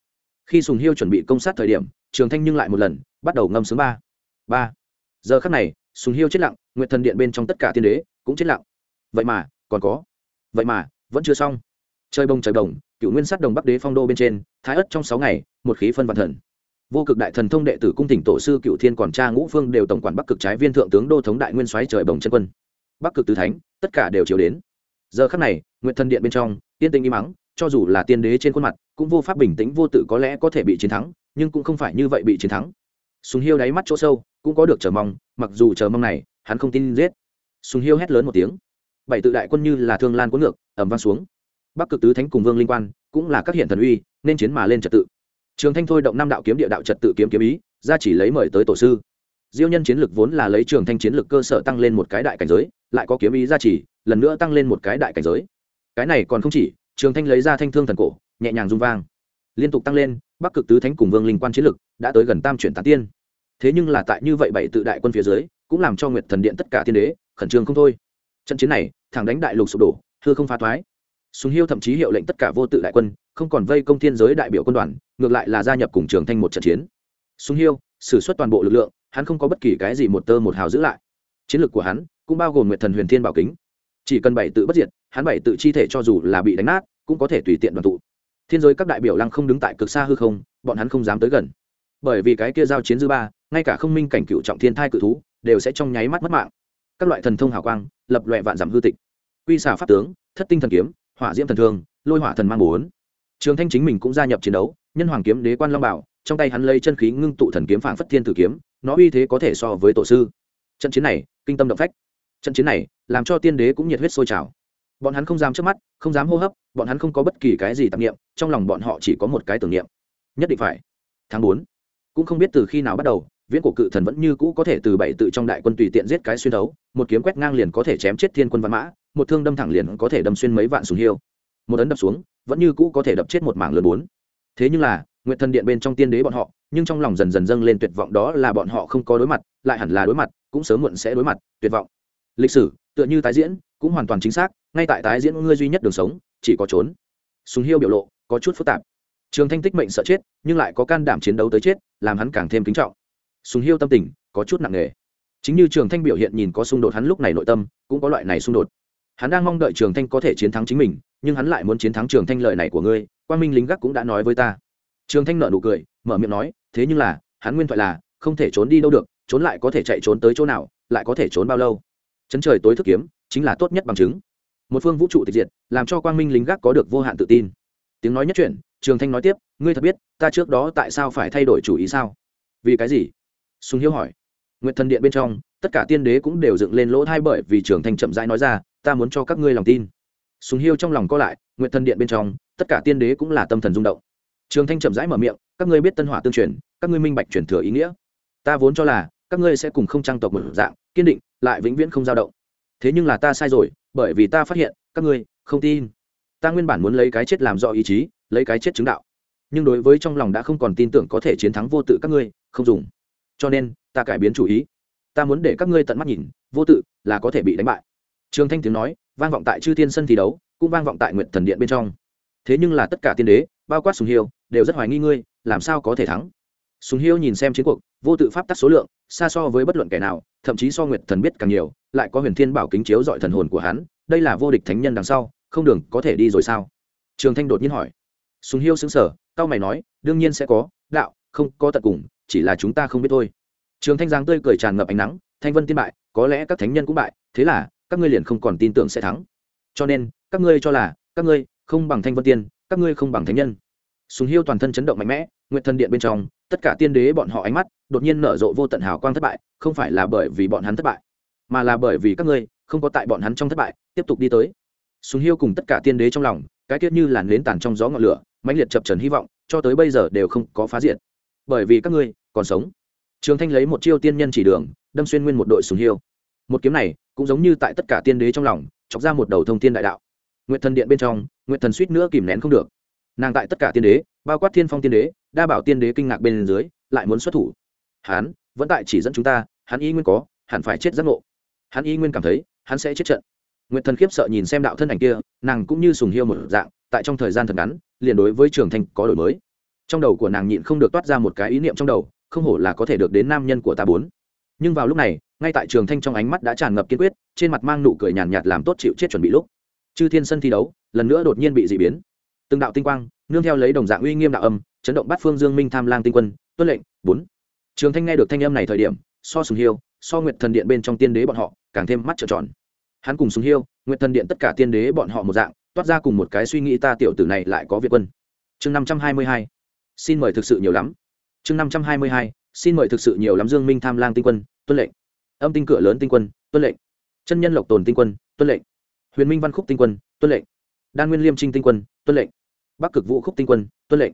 Speaker 1: Khi sùng hiêu chuẩn bị công sát thời điểm, trường thanh nhưng lại một lần, bắt đầu ngâm sướng ba. Ba. Giờ khắc này, sùng hiêu chết lặng nguyện thần điện bên trong tất cả tiên đế cũng chết lặng. Vậy mà, còn có. Vậy mà, vẫn chưa xong. Chơi bông trời bồng, cựu nguyên sát đồng bắc đế phong đô bên trên, thái ất trong sáu ngày, một khí phân vạn thần vô cực đại thần thông đệ tử cung tỉnh tổ sư cựu thiên còn cha ngũ phương đều tổng quản bắc cực trái viên thượng tướng đô thống đại nguyên soái trời bồng chân quân. Bắc cực tứ thánh, tất cả đều chiều đến. Giờ khắc này nguyện thần điện bên trong, tiên tinh im mắng cho dù là tiên đế trên khuôn mặt, cũng vô pháp bình tĩnh, vô tự có lẽ có thể bị chiến thắng, nhưng cũng không phải như vậy bị chiến thắng. Sùng hiêu đáy mắt chỗ sâu, cũng có được chờ mong, mặc dù chờ mong này, hắn không tin giết. Sùng hiêu hét lớn một tiếng. Bảy tự đại quân như là thương lan cuốn ngược ẩm vang xuống. Bắc cực tứ thánh cùng vương linh quan, cũng là các hiện thần uy, nên chiến mà lên trật tự trường thanh thôi động năm đạo kiếm địa đạo trật tự kiếm kiếm ý, ra chỉ lấy mời tới tổ sư. Diêu nhân chiến lực vốn là lấy trường thanh chiến lực cơ sở tăng lên một cái đại cảnh giới, lại có kiếm ý ra chỉ, lần nữa tăng lên một cái đại cảnh giới. Cái này còn không chỉ, trường thanh lấy ra thanh thương thần cổ, nhẹ nhàng rung vang. Liên tục tăng lên, bắc cực tứ thánh cùng vương linh quan chiến lực đã tới gần tam chuyển tán tiên. Thế nhưng là tại như vậy bảy tự đại quân phía dưới, cũng làm cho nguyệt thần điện tất cả thiên đế khẩn trương không thôi. Trận chiến này, thẳng đánh đại lục sụp đổ thưa không phá thoái. Súng hiêu thậm chí hiệu lệnh tất cả vô tự đại quân, không còn vây công thiên giới đại biểu quân đoàn ngược lại là gia nhập cùng trường thanh một trận chiến. Súng hiêu xử suất toàn bộ lực lượng, hắn không có bất kỳ cái gì một tơ một hào giữ lại. Chiến lược của hắn cũng bao gồm nguyện thần huyền thiên bảo kính. Chỉ cần bảy tự bất diệt, hắn bảy tự chi thể cho dù là bị đánh nát, cũng có thể tùy tiện đoàn tụ. Thiên giới các đại biểu lăng không đứng tại cực xa hư không, bọn hắn không dám tới gần. Bởi vì cái kia giao chiến dư ba, ngay cả không minh cảnh cựu trọng thiên thai cự thú, đều sẽ trong nháy mắt mất mạng. Các loại thần thông hào quang, lập loẹ vạn giảm hư tịch. Quy xả pháp tướng, thất tinh thần kiếm, hỏa diễm thần thương, lôi hỏa thần mang bốn. Trường thanh chính mình cũng gia nhập chiến đấu nhân hoàng kiếm đế quan long bảo, trong tay hắn lấy chân khí ngưng tụ thần kiếm phảng phất thiên tử kiếm, nó uy thế có thể so với tổ sư. Trận chiến này, kinh tâm động phách. Trận chiến này, làm cho tiên đế cũng nhiệt huyết sôi trào. Bọn hắn không dám trước mắt, không dám hô hấp, bọn hắn không có bất kỳ cái gì tạp nghiệm trong lòng bọn họ chỉ có một cái tưởng niệm. Nhất định phải. Tháng bốn, cũng không biết từ khi nào bắt đầu, viễn cổ cự thần vẫn như cũ có thể từ bảy tự trong đại quân tùy tiện giết cái xuyên đấu, một kiếm quét ngang liền có thể chém chết thiên quân văn mã, một thương đâm thẳng liền có thể đâm xuyên mấy vạn sùng hiêu. Một ấn đập xuống, vẫn như cũ có thể đập chết một mảng lớn bốn thế nhưng là nguyện thần điện bên trong tiên đế bọn họ, nhưng trong lòng dần dần dâng lên tuyệt vọng đó là bọn họ không có đối mặt, lại hẳn là đối mặt, cũng sớm muộn sẽ đối mặt, tuyệt vọng. Lịch sử, tựa như tái diễn, cũng hoàn toàn chính xác, ngay tại tái diễn ngươi duy nhất đường sống, chỉ có trốn. Súng hiêu biểu lộ, có chút phức tạp. Trường thanh tích mệnh sợ chết, nhưng lại có can đảm chiến đấu tới chết, làm hắn càng thêm kính trọng. Súng hiêu tâm tình, có chút nặng nề. Chính như trường thanh biểu hiện nhìn có xung đột hắn lúc này nội tâm, cũng có loại này xung đột. Hắn đang mong đợi trường thanh có thể chiến thắng chính mình, nhưng hắn lại muốn chiến thắng trường thanh lợi này của ngươi quan minh lính gác cũng đã nói với ta. Trường thanh nợ nụ cười, mở miệng nói, thế nhưng là, hắn nguyên thoại là, không thể trốn đi đâu được, trốn lại có thể chạy trốn tới chỗ nào, lại có thể trốn bao lâu? Chấn trời tối thức kiếm, chính là tốt nhất bằng chứng. Một phương vũ trụ tịch diệt, làm cho quang minh lính gác có được vô hạn tự tin. Tiếng nói nhất chuyện trường thanh nói tiếp, ngươi thật biết, ta trước đó tại sao phải thay đổi chủ ý sao? Vì cái gì? Sùng hiếu hỏi. Nguyện thần điện bên trong, tất cả tiên đế cũng đều dựng lên lỗ thai bởi vì trường thanh chậm rãi nói ra, ta muốn cho các ngươi lòng tin sùng hiêu trong lòng co lại, nguyện thần điện bên trong, tất cả tiên đế cũng là tâm thần rung động. Trường thanh chậm rãi mở miệng, các ngươi biết tân hỏa tương truyền, các ngươi minh bạch truyền thừa ý nghĩa. Ta vốn cho là, các ngươi sẽ cùng không trang tộc một dạng, kiên định, lại vĩnh viễn không dao động. Thế nhưng là ta sai rồi, bởi vì ta phát hiện, các ngươi không tin. Ta nguyên bản muốn lấy cái chết làm do ý chí, lấy cái chết chứng đạo. Nhưng đối với trong lòng đã không còn tin tưởng có thể chiến thắng vô tự các ngươi, không dùng. Cho nên, ta cải biến chủ ý. Ta muốn để các ngươi tận mắt nhìn, vô tự là có thể bị đánh bại. Trường thanh tiếng nói vang vọng tại chư thiên sân thi đấu, cũng vang vọng tại nguyện thần điện bên trong. Thế nhưng là tất cả tiên đế, bao quát sùng hiêu, đều rất hoài nghi ngươi, làm sao có thể thắng? Sùng hiêu nhìn xem chiến cuộc, vô tự pháp tắc số lượng, xa so với bất luận kẻ nào, thậm chí so nguyệt thần biết càng nhiều, lại có huyền thiên bảo kính chiếu dọi thần hồn của hắn, đây là vô địch thánh nhân đằng sau, không đường có thể đi rồi sao? Trường thanh đột nhiên hỏi. Sùng hiêu xứng sở cao mày nói, đương nhiên sẽ có, đạo, không có tận cùng, chỉ là chúng ta không biết thôi. Trường thanh giang tươi cười tràn ngập ánh nắng, thanh vân tiên bại, có lẽ các thánh nhân cũng bại, thế là các ngươi liền không còn tin tưởng sẽ thắng. Cho nên, các ngươi cho là, các ngươi không bằng thanh vân tiên, các ngươi không bằng thánh nhân. Sùng hiêu toàn thân chấn động mạnh mẽ nguyện thần điện bên trong, tất cả tiên đế bọn họ ánh mắt đột nhiên nở rộ vô tận hào quang thất bại, không phải là bởi vì bọn hắn thất bại, mà là bởi vì các ngươi không có tại bọn hắn trong thất bại, tiếp tục đi tới. Sùng hiêu cùng tất cả tiên đế trong lòng, cái tiết như làn nến tàn trong gió ngọn lửa, mãnh liệt chập trần hy vọng, cho tới bây giờ đều không có phá diện bởi vì các ngươi còn sống. Trường thanh lấy một chiêu tiên nhân chỉ đường, đâm xuyên nguyên một đội sùng hiêu một kiếm này cũng giống như tại tất cả tiên đế trong lòng, chọc ra một đầu thông tiên đại đạo. Nguyện thần điện bên trong nguyện thần suýt nữa kìm nén không được. Nàng tại tất cả tiên đế, bao quát thiên phong tiên đế, đa bảo tiên đế kinh ngạc bên dưới, lại muốn xuất thủ. Hắn vẫn tại chỉ dẫn chúng ta, hắn y nguyên có, hẳn phải chết giác ngộ. Hắn y nguyên cảm thấy, hắn sẽ chết trận. Nguyện thần khiếp sợ nhìn xem đạo thân ảnh kia, nàng cũng như sùng hiêu một dạng, tại trong thời gian thật ngắn, liền đối với trường thanh có đổi mới. Trong đầu của nàng nhịn không được toát ra một cái ý niệm trong đầu, không hổ là có thể được đến nam nhân của ta bốn. Nhưng vào lúc này ngay tại trường thanh trong ánh mắt đã tràn ngập kiên quyết trên mặt mang nụ cười nhàn nhạt, làm tốt chịu chết chuẩn bị lúc. Chư thiên sân thi đấu lần nữa đột nhiên bị dị biến. Từng đạo tinh quang nương theo lấy đồng dạng uy nghiêm đạo âm chấn động bát phương dương minh tham lang tinh quân tuân lệnh bốn. Trường thanh nghe được thanh âm này thời điểm so sùng hiêu so nguyệt thần điện bên trong tiên đế bọn họ càng thêm mắt trợn tròn. Hắn cùng sùng hiêu nguyệt thần điện tất cả tiên đế bọn họ một dạng toát ra cùng một cái suy nghĩ ta tiểu tử này lại có việt quân. Chương năm trăm hai mươi hai. Xin mời thực sự nhiều lắm. Chương năm trăm hai mươi hai. Xin mời thực sự nhiều lắm dương minh tham lang tinh quân tuân lệnh âm tinh cửa lớn tinh quân, tuân lệnh. Chân nhân lộc tồn tinh quân, tuân lệnh. Huyền minh văn khúc tinh quân, tuân lệnh. Đan nguyên liêm trinh tinh quân, tuân lệnh. Bắc cực vũ khúc tinh quân, tuân lệnh.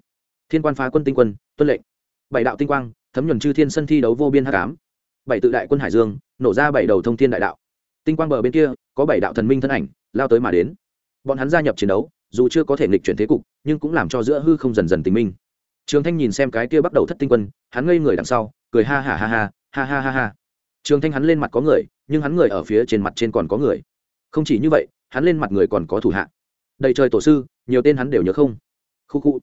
Speaker 1: Thiên quan phá quân tinh quân, tuân lệnh. Bảy đạo tinh quang, thấm nhuần chư thiên sân thi đấu vô biên h tám bảy tự đại quân hải dương, nổ ra bảy đầu thông thiên đại đạo. Tinh quang bờ bên kia, có bảy đạo thần minh thân ảnh, lao tới mà đến. Bọn hắn gia nhập chiến đấu, dù chưa có thể nghịch chuyển thế cục, nhưng cũng làm cho giữa hư không dần dần tình minh. Trường thanh nhìn xem cái kia bắt đầu thất tinh quân, hắn ngây người đằng sau, cười ha ha ha ha ha ha ha ha trường thanh hắn lên mặt có người, nhưng hắn người ở phía trên mặt trên còn có người. Không chỉ như vậy, hắn lên mặt người còn có thủ hạ. Đầy trời tổ sư, nhiều tên hắn đều nhớ không? Khu khu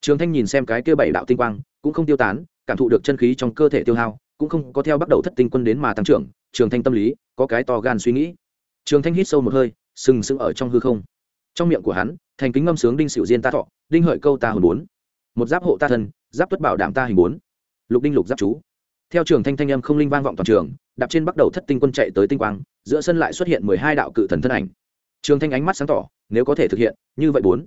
Speaker 1: trường thanh nhìn xem cái kia bảy đạo tinh quang, cũng không tiêu tán, cảm thụ được chân khí trong cơ thể tiêu hao, cũng không có theo bắt đầu thất tinh quân đến mà tăng trưởng, trường thanh tâm lý, có cái to gan suy nghĩ. Trường thanh hít sâu một hơi, sừng sững ở trong hư không. Trong miệng của hắn, thành kính ngâm sướng đinh xỉu diên ta thọ, đinh hợi câu ta hồn bốn. Một giáp hộ ta thân, giáp tuất bảo đảm ta hình bốn. Lục đinh lục giáp chú. Theo trường thanh thanh âm không linh vang vọng toàn trường đạp trên bắt đầu thất tinh quân chạy tới tinh quang, giữa sân lại xuất hiện mười hai đạo cự thần thân ảnh. Trường thanh ánh mắt sáng tỏ, nếu có thể thực hiện, như vậy bốn.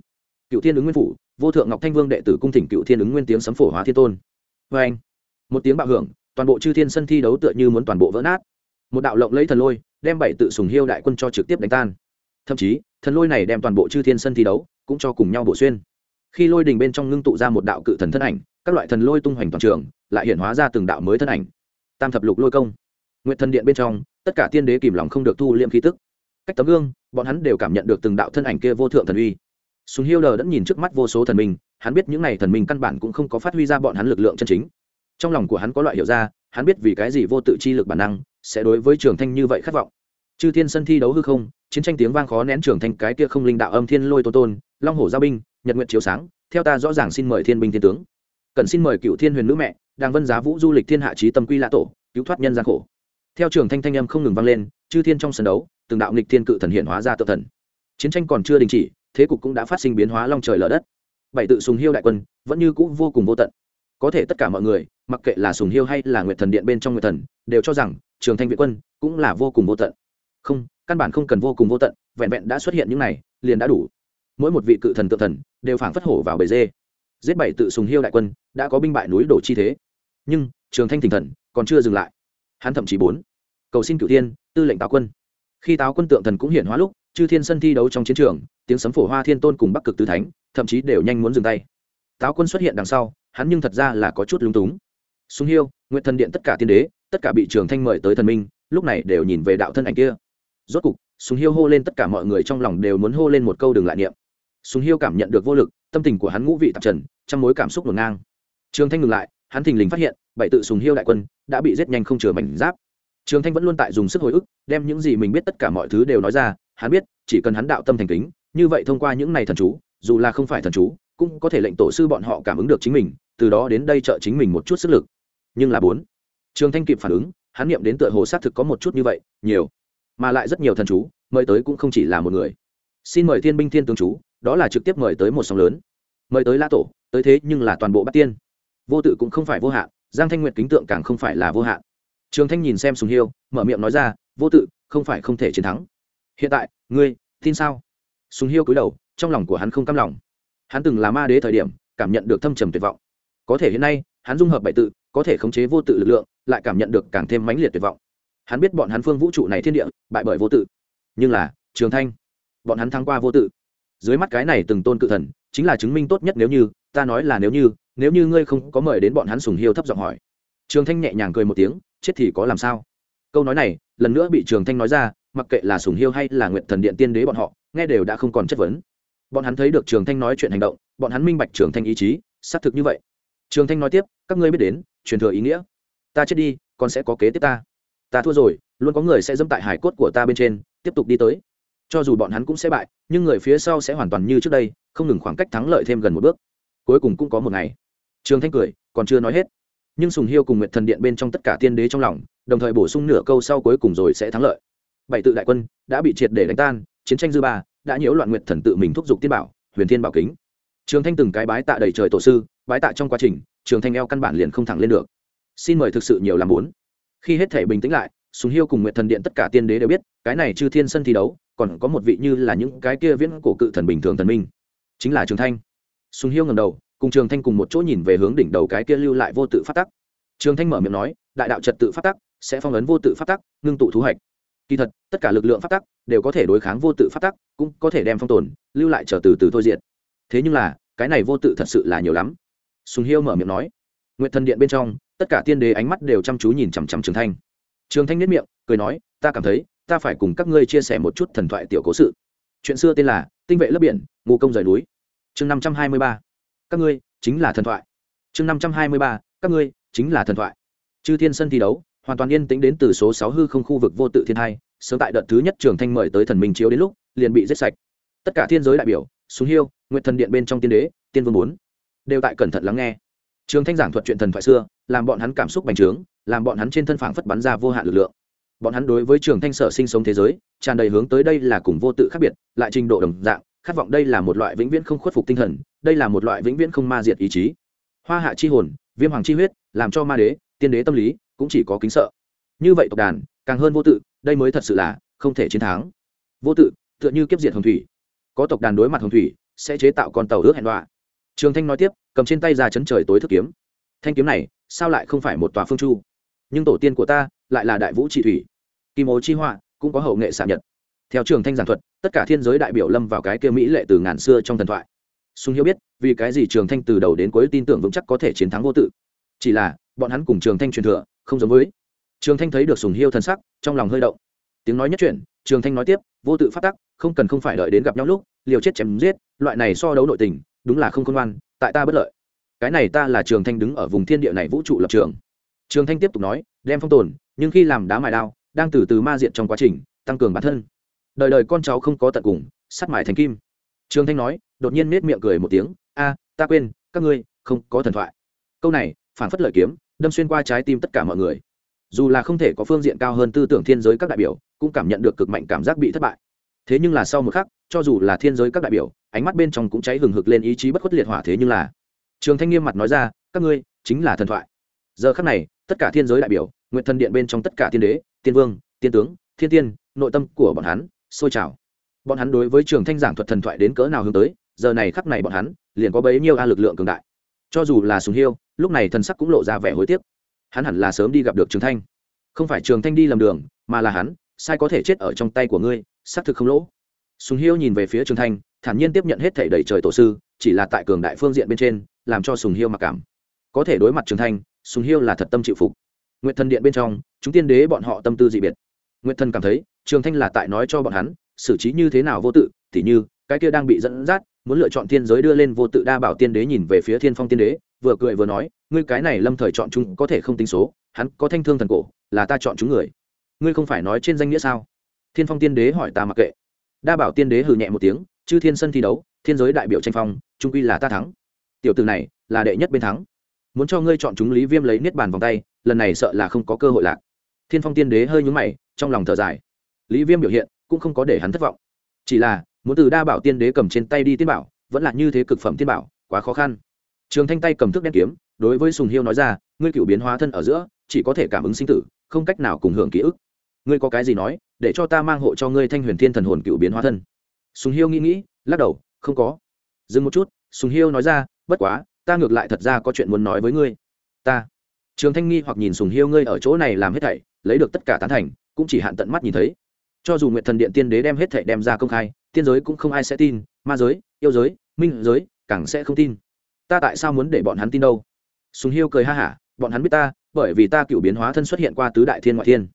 Speaker 1: Cựu thiên ứng nguyên phủ, vô thượng ngọc thanh vương đệ tử cung thỉnh cựu thiên ứng nguyên tiếng sấm phổ hóa thiên tôn. Vê anh, một tiếng bạo hưởng, toàn bộ chư thiên sân thi đấu tựa như muốn toàn bộ vỡ nát. Một đạo lộng lấy thần lôi, đem bảy tự sùng hiêu đại quân cho trực tiếp đánh tan. Thậm chí, thần lôi này đem toàn bộ chư thiên sân thi đấu cũng cho cùng nhau bổ xuyên. Khi lôi đình bên trong ngưng tụ ra một đạo cự thần thân ảnh, các loại thần lôi tung hoành toàn trường, lại hiện hóa ra từng đạo mới thân ảnh. Tam thập lục lôi công nguyện thần điện bên trong, tất cả tiên đế kìm lòng không được thu liệm khí tức. Cách tấm gương, bọn hắn đều cảm nhận được từng đạo thân ảnh kia vô thượng thần uy. Sùng hiêu đờ đã nhìn trước mắt vô số thần minh, hắn biết những n à y thần minh căn bản cũng không có phát huy ra bọn hắn lực lượng chân chính. Trong lòng của hắn có loại hiểu ra, hắn biết vì cái gì vô tự chi lực bản năng sẽ đối với trường thanh như vậy khát vọng. Chư thiên sân thi đấu hư không, chiến tranh tiếng vang khó nén trường thanh cái kia không linh đạo âm thiên lôi tô tôn, long hổ giao binh, nhật nguyện chiếu sáng, theo ta rõ ràng xin mời thiên binh thiên tướng. Cần xin mời cựu thiên huyền nữ mẹ đang vân giá vũ du lịch thiên hạ trí tâm quy lạ tổ, cứu thoát nhân gian khổ theo trường thanh thanh âm không ngừng vang lên, chư thiên trong sân đấu, từng đạo nghịch thiên cự thần hiện hóa ra tự thần. Chiến tranh còn chưa đình chỉ, thế cục cũng đã phát sinh biến hóa long trời lở đất. Bảy tự sùng hiêu đại quân, vẫn như cũ vô cùng vô tận. Có thể tất cả mọi người, mặc kệ là sùng hiêu hay là nguyệt thần điện bên trong nguyệt thần, đều cho rằng, trường thanh viện quân cũng là vô cùng vô tận. Không, căn bản không cần vô cùng vô tận, vẹn vẹn đã xuất hiện những này, liền đã đủ. Mỗi một vị cự thần tự thần, đều phảng phất hổ vào bể dê. Giết bảy tự sùng hiêu đại quân, đã có binh bại núi đổ chi thế. Nhưng, trường thanh thỉnh thần, còn chưa dừng lại hắn thậm chí bốn. Cầu xin cửu thiên, tư lệnh táo quân. Khi táo quân tượng thần cũng hiển hóa lúc, chư thiên sân thi đấu trong chiến trường, tiếng sấm phổ hoa thiên tôn cùng bắc cực tứ thánh, thậm chí đều nhanh muốn dừng tay. Táo quân xuất hiện đằng sau, hắn nhưng thật ra là có chút lung túng. Súng hiêu nguyện thần điện tất cả tiên đế, tất cả bị trường thanh mời tới thần minh, lúc này đều nhìn về đạo thân ảnh kia. Rốt cục súng hiêu hô lên tất cả mọi người trong lòng đều muốn hô lên một câu đừng lại niệm. Súng hiêu cảm nhận được vô lực, tâm tình của hắn ngũ vị tạp trần, trong mối cảm xúc ngổn ngang. Trường thanh ngừng lại, hắn thình lình phát hiện bảy tự sùng hiêu đại quân đã bị giết nhanh không chừa mảnh giáp. Trường thanh vẫn luôn tại dùng sức hồi ức, đem những gì mình biết tất cả mọi thứ đều nói ra, hắn biết, chỉ cần hắn đạo tâm thành kính, như vậy thông qua những này thần chú, dù là không phải thần chú, cũng có thể lệnh tổ sư bọn họ cảm ứng được chính mình, từ đó đến đây trợ chính mình một chút sức lực. Nhưng là bốn, trường thanh kịp phản ứng, hắn niệm đến tựa hồ xác thực có một chút như vậy, nhiều, mà lại rất nhiều thần chú, mời tới cũng không chỉ là một người. Xin mời thiên binh thiên tướng chú, đó là trực tiếp mời tới một sóng lớn. Mời tới la tổ, tới thế nhưng là toàn bộ bát tiên. Vô tự cũng không phải vô hạn giang thanh nguyệt kính tượng càng không phải là vô hạn. Trường thanh nhìn xem sùng hiêu, mở miệng nói ra, vô tự, không phải không thể chiến thắng. Hiện tại, ngươi, tin sao? Sùng hiêu cúi đầu, trong lòng của hắn không cam lòng. Hắn từng là ma đế thời điểm, cảm nhận được thâm trầm tuyệt vọng. Có thể hiện nay, hắn dung hợp bảy tự, có thể khống chế vô tự lực lượng, lại cảm nhận được càng thêm mãnh liệt tuyệt vọng. Hắn biết bọn hắn phương vũ trụ này thiên địa, bại bởi vô tự. Nhưng là, trường thanh, bọn hắn thắng qua vô tự. Dưới mắt cái này từng tôn cự thần, chính là chứng minh tốt nhất nếu như, ta nói là nếu như nếu như ngươi không có mời đến bọn hắn sùng hiêu thấp giọng hỏi. Trường thanh nhẹ nhàng cười một tiếng, chết thì có làm sao? Câu nói này, lần nữa bị trường thanh nói ra, mặc kệ là sùng hiêu hay là nguyện thần điện tiên đế bọn họ, nghe đều đã không còn chất vấn. Bọn hắn thấy được trường thanh nói chuyện hành động, bọn hắn minh bạch trường thanh ý chí, xác thực như vậy. Trường thanh nói tiếp, các ngươi biết đến, truyền thừa ý nghĩa. Ta chết đi, còn sẽ có kế tiếp ta. Ta thua rồi, luôn có người sẽ dẫm tại hải cốt của ta bên trên, tiếp tục đi tới. Cho dù bọn hắn cũng sẽ bại, nhưng người phía sau sẽ hoàn toàn như trước đây, không ngừng khoảng cách thắng lợi thêm gần một bước. Cuối cùng cũng có một ngày trường thanh cười, còn chưa nói hết. Nhưng sùng hiêu cùng nguyệt thần điện bên trong tất cả tiên đế trong lòng, đồng thời bổ sung nửa câu sau cuối cùng rồi sẽ thắng lợi. Bảy tự đại quân đã bị triệt để đánh tan, chiến tranh dư ba đã nhiễu loạn nguyệt thần tự mình thúc giục tiên bảo, huyền thiên bảo kính. Trường thanh từng cái bái tạ đầy trời tổ sư, bái tạ trong quá trình, trường thanh eo căn bản liền không thẳng lên được. Xin mời thực sự nhiều làm muốn khi hết thể bình tĩnh lại, sùng hiêu cùng nguyệt thần điện tất cả tiên đế đều biết, cái này chư thiên sân thi đấu, còn có một vị như là những cái kia viễn cổ cự thần bình thường thần minh. Chính là trường thanh. Sùng hiêu ngầm đầu cùng trường thanh cùng một chỗ nhìn về hướng đỉnh đầu cái kia lưu lại vô tự phát tắc. Trường thanh mở miệng nói, đại đạo trật tự phát tắc, sẽ phong ấn vô tự phát tắc, ngưng tụ thú hạch kỳ thật, tất cả lực lượng phát tắc đều có thể đối kháng vô tự phát tắc, cũng có thể đem phong tồn, lưu lại trở từ từ thôi diện thế nhưng là, cái này vô tự thật sự là nhiều lắm. Sùng hiêu mở miệng nói nguyện thần điện bên trong, tất cả tiên đế ánh mắt đều chăm chú nhìn chằm chằm trường thanh. Trường thanh nhất miệng, cười nói, ta cảm thấy, ta phải cùng các ngươi chia sẻ một chút thần thoại tiểu cố sự. Chuyện xưa tên là tinh vệ lấp biển, ngô công rời núi. Chương năm trăm hai mươi ba các ngươi chính là thần thoại. Chương năm trăm hai mươi ba, các ngươi chính là thần thoại. Chư thiên sân thi đấu, hoàn toàn yên tĩnh đến từ số sáu hư không khu vực vô tự thiên hai sớm tại đợt thứ nhất trường thanh mời tới thần minh chiếu đến lúc, liền bị giết sạch. Tất cả thiên giới đại biểu, súng hiêu nguyện thần điện bên trong tiên đế, tiên vương bốn, đều tại cẩn thận lắng nghe. Trường thanh giảng thuật chuyện thần thoại xưa, làm bọn hắn cảm xúc bành trướng, làm bọn hắn trên thân phảng phất bắn ra vô hạn lực lượng. Bọn hắn đối với trường thanh sở sinh sống thế giới, tràn đầy hướng tới đây là cùng vô tự khác biệt, lại trình độ đồng dạng khát vọng đây là một loại vĩnh viễn không khuất phục tinh thần, đây là một loại vĩnh viễn không ma diệt ý chí. Hoa hạ chi hồn, viêm hoàng chi huyết, làm cho ma đế, tiên đế tâm lý cũng chỉ có kính sợ. Như vậy tộc đàn, càng hơn vô tự, đây mới thật sự là không thể chiến thắng. Vô tự, tựa như kiếp diệt hồng thủy. Có tộc đàn đối mặt hồng thủy, sẽ chế tạo con tàu ước hẹn đoạ trường thanh nói tiếp, cầm trên tay ra chấn trời tối thức kiếm. Thanh kiếm này, sao lại không phải một tòa phương chu? Nhưng tổ tiên của ta lại là đại vũ trị thủy. Kim ô chi họa cũng có hậu nghệ xạ nhật. Theo trường thanh giảng thuật tất cả thiên giới đại biểu lâm vào cái kia mỹ lệ từ ngàn xưa trong thần thoại. Sung hiếu biết, vì cái gì trường thanh từ đầu đến cuối tin tưởng vững chắc có thể chiến thắng vô tự. Chỉ là, bọn hắn cùng trường thanh truyền thừa, không giống với. Trường thanh thấy được sùng hiêu thần sắc, trong lòng hơi động. Tiếng nói nhất chuyển trường thanh nói tiếp, vô tự phát tắc, không cần không phải đợi đến gặp nhau lúc, liều chết chém giết, loại này so đấu nội tình, đúng là không khôn ngoan, tại ta bất lợi. Cái này ta là trường thanh đứng ở vùng thiên địa này vũ trụ lập trường. Trường thanh tiếp tục nói, đem phong tồn, nhưng khi làm đá mài đao, đang từ từ ma diện trong quá trình, tăng cường bản thân đời đời con cháu không có tận cùng, sắt mài thành kim. Trường thanh nói, đột nhiên nết miệng cười một tiếng, a, ta quên, các ngươi không có thần thoại. Câu này phản phất lợi kiếm, đâm xuyên qua trái tim tất cả mọi người. Dù là không thể có phương diện cao hơn tư tưởng thiên giới các đại biểu, cũng cảm nhận được cực mạnh cảm giác bị thất bại. Thế nhưng là sau một khắc, cho dù là thiên giới các đại biểu, ánh mắt bên trong cũng cháy hừng hực lên ý chí bất khuất liệt hỏa thế nhưng là trường thanh nghiêm mặt nói ra, các ngươi chính là thần thoại. Giờ khắc này, tất cả thiên giới đại biểu, nguyện thần điện bên trong tất cả thiên đế, tiên vương, tiên tướng, thiên tiên, nội tâm của bọn hắn sôi trào. Bọn hắn đối với trường thanh giảng thuật thần thoại đến cỡ nào hướng tới, giờ này khắc này bọn hắn liền có bấy nhiêu a lực lượng cường đại. Cho dù là sùng hiêu, lúc này thần sắc cũng lộ ra vẻ hối tiếc. Hắn hẳn là sớm đi gặp được trường thanh. Không phải trường thanh đi lầm đường, mà là hắn, sai có thể chết ở trong tay của ngươi, xác thực không lỗ. Sùng hiêu nhìn về phía trường thanh, thản nhiên tiếp nhận hết thể đầy trời tổ sư, chỉ là tại cường đại phương diện bên trên, làm cho sùng hiêu mặc cảm. Có thể đối mặt trường thanh, sùng hiêu là thật tâm chịu phục. Nguyện thần điện bên trong, chúng tiên đế bọn họ tâm tư dị biệt. Nguyện thần cảm thấy trường thanh là tại nói cho bọn hắn, xử trí như thế nào vô tự, tỉ như, cái kia đang bị dẫn dắt, muốn lựa chọn thiên giới đưa lên vô tự đa bảo tiên đế nhìn về phía thiên phong tiên đế, vừa cười vừa nói, ngươi cái này lâm thời chọn chúng có thể không tính số, hắn có thanh thương thần cổ, là ta chọn chúng người. Ngươi không phải nói trên danh nghĩa sao? Thiên phong tiên đế hỏi ta mặc kệ. Đa bảo tiên đế hừ nhẹ một tiếng, chư thiên sân thi đấu, thiên giới đại biểu tranh phong, trung quy là ta thắng. Tiểu từ này, là đệ nhất bên thắng. Muốn cho ngươi chọn chúng lý viêm lấy niết bàn vòng tay, lần này sợ là không có cơ hội lạc. Thiên phong tiên đế hơi nhúng mày, trong lòng thở dài lý viêm biểu hiện cũng không có để hắn thất vọng. Chỉ là, muốn từ đa bảo tiên đế cầm trên tay đi tiên bảo, vẫn là như thế cực phẩm tiên bảo, quá khó khăn. Trường thanh tay cầm thước đen kiếm, đối với sùng hiêu nói ra, ngươi cựu biến hóa thân ở giữa, chỉ có thể cảm ứng sinh tử, không cách nào cùng hưởng ký ức. Ngươi có cái gì nói, để cho ta mang hộ cho ngươi thanh huyền thiên thần hồn cựu biến hóa thân. Sùng hiêu nghĩ nghĩ, lắc đầu, không có. Dừng một chút, sùng hiêu nói ra, bất quá, ta ngược lại thật ra có chuyện muốn nói với ngươi. Ta. Trường thanh nghi hoặc nhìn sùng hiêu, ngươi ở chỗ này làm hết thảy, lấy được tất cả tán thành, cũng chỉ hạn tận mắt nhìn thấy cho dù nguyện thần điện tiên đế đem hết thảy đem ra công khai, tiên giới cũng không ai sẽ tin, ma giới, yêu giới, minh giới, càng sẽ không tin. Ta tại sao muốn để bọn hắn tin đâu? Sùng hiêu cười ha hả, bọn hắn biết ta, bởi vì ta cựu biến hóa thân xuất hiện qua tứ đại thiên ngoại thiên.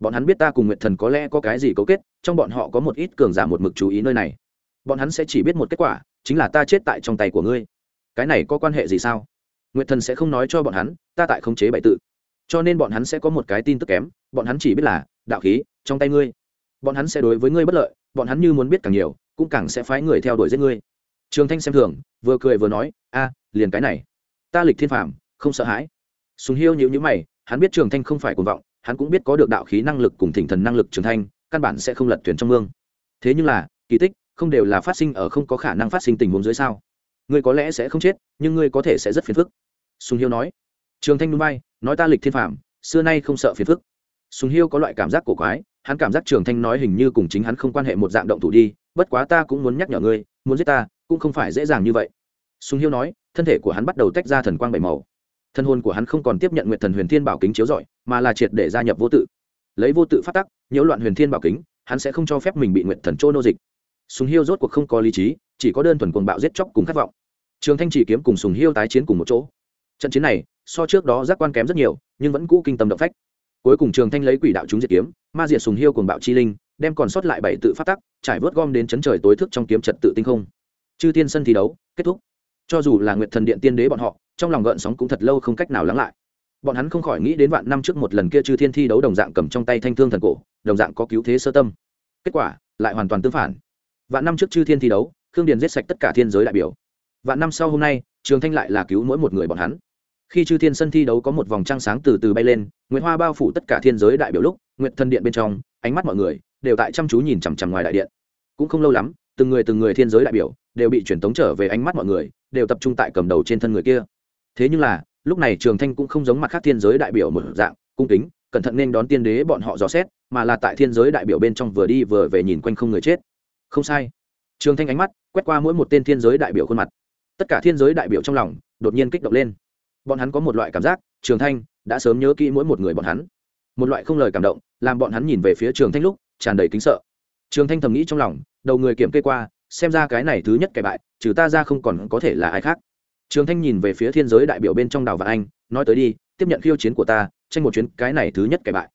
Speaker 1: Bọn hắn biết ta cùng nguyện thần có lẽ có cái gì cấu kết, trong bọn họ có một ít cường giả một mực chú ý nơi này. Bọn hắn sẽ chỉ biết một kết quả, chính là ta chết tại trong tay của ngươi. Cái này có quan hệ gì sao? Nguyện thần sẽ không nói cho bọn hắn, ta tại khống chế bại tự. Cho nên bọn hắn sẽ có một cái tin tức kém, bọn hắn chỉ biết là, đạo khí, trong tay ngươi bọn hắn sẽ đối với ngươi bất lợi bọn hắn như muốn biết càng nhiều cũng càng sẽ phái người theo đuổi giết ngươi. Trường thanh xem thường vừa cười vừa nói a liền cái này. Ta lịch thiên phàm không sợ hãi. Sùng hiêu nhịu nhữ mày hắn biết trường thanh không phải cuồng vọng hắn cũng biết có được đạo khí năng lực cùng thỉnh thần năng lực trường thanh căn bản sẽ không lật thuyền trong mương. Thế nhưng là kỳ tích không đều là phát sinh ở không có khả năng phát sinh tình huống dưới sao? Ngươi có lẽ sẽ không chết nhưng ngươi có thể sẽ rất phiền phức. Sùng hiêu nói. Trường thanh núi bay nói ta lịch thiên phàm, xưa nay không sợ phiền phức. Sùng hiêu có loại cảm giác cổ quái hắn cảm giác trường thanh nói hình như cùng chính hắn không quan hệ một dạng động thủ đi, bất quá ta cũng muốn nhắc nhở ngươi, muốn giết ta, cũng không phải dễ dàng như vậy. Sùng hiêu nói, thân thể của hắn bắt đầu tách ra thần quang bảy màu. Thân hồn của hắn không còn tiếp nhận nguyện thần huyền thiên bảo kính chiếu rọi, mà là triệt để gia nhập vô tự. Lấy vô tự phát tắc, nhiễu loạn huyền thiên bảo kính, hắn sẽ không cho phép mình bị nguyện thần trô nô dịch. Sùng hiêu rốt cuộc không có lý trí, chỉ có đơn thuần cuồng bạo giết chóc cùng khát vọng. Trường thanh chỉ kiếm cùng sùng hiêu tái chiến cùng một chỗ. Trận chiến này, so trước đó giác quan kém rất nhiều, nhưng vẫn cũ kinh tâm động phách. Cuối cùng trường thanh lấy quỷ đạo chúng diệt kiếm ma diệt sùng hiêu cùng bạo chi linh, đem còn sót lại bảy tự phát tắc, trải vớt gom đến chấn trời tối thức trong kiếm trật tự tinh không. Chư tiên sân thi đấu, kết thúc. Cho dù là nguyệt thần điện tiên đế bọn họ, trong lòng gợn sóng cũng thật lâu không cách nào lắng lại. Bọn hắn không khỏi nghĩ đến vạn năm trước một lần kia chư thiên thi đấu đồng dạng cầm trong tay thanh thương thần cổ, đồng dạng có cứu thế sơ tâm. Kết quả, lại hoàn toàn tương phản. Vạn năm trước chư thiên thi đấu, khương điền giết sạch tất cả thiên giới đại biểu. Vạn năm sau hôm nay, trường thanh lại là cứu mỗi một người bọn hắn. Khi chư thiên sân thi đấu có một vòng trăng sáng từ từ bay lên nguyễn hoa bao phủ tất cả thiên giới đại biểu lúc nguyện thân điện bên trong, ánh mắt mọi người đều tại chăm chú nhìn chằm chằm ngoài đại điện. Cũng không lâu lắm, từng người từng người thiên giới đại biểu đều bị truyền tống trở về ánh mắt mọi người, đều tập trung tại cầm đầu trên thân người kia. Thế nhưng là, lúc này trường thanh cũng không giống mặt khác thiên giới đại biểu một dạng, cung kính, cẩn thận nên đón tiên đế bọn họ dò xét, mà là tại thiên giới đại biểu bên trong vừa đi vừa về nhìn quanh không người chết. Không sai. Trường thanh ánh mắt quét qua mỗi một tên thiên giới đại biểu khuôn mặt. Tất cả thiên giới đại biểu trong lòng đột nhiên kích động lên. Bọn hắn có một loại cảm giác, trường thanh đã sớm nhớ kỹ mỗi một người bọn hắn một loại không lời cảm động, làm bọn hắn nhìn về phía trường thanh lúc, tràn đầy kính sợ. Trường thanh thầm nghĩ trong lòng, đầu người kiểm kê qua, xem ra cái này thứ nhất kẻ bại, trừ ta ra không còn có thể là ai khác. Trường thanh nhìn về phía thiên giới đại biểu bên trong đào và anh, nói tới đi, tiếp nhận khiêu chiến của ta, tranh một chuyến, cái này thứ nhất kẻ bại.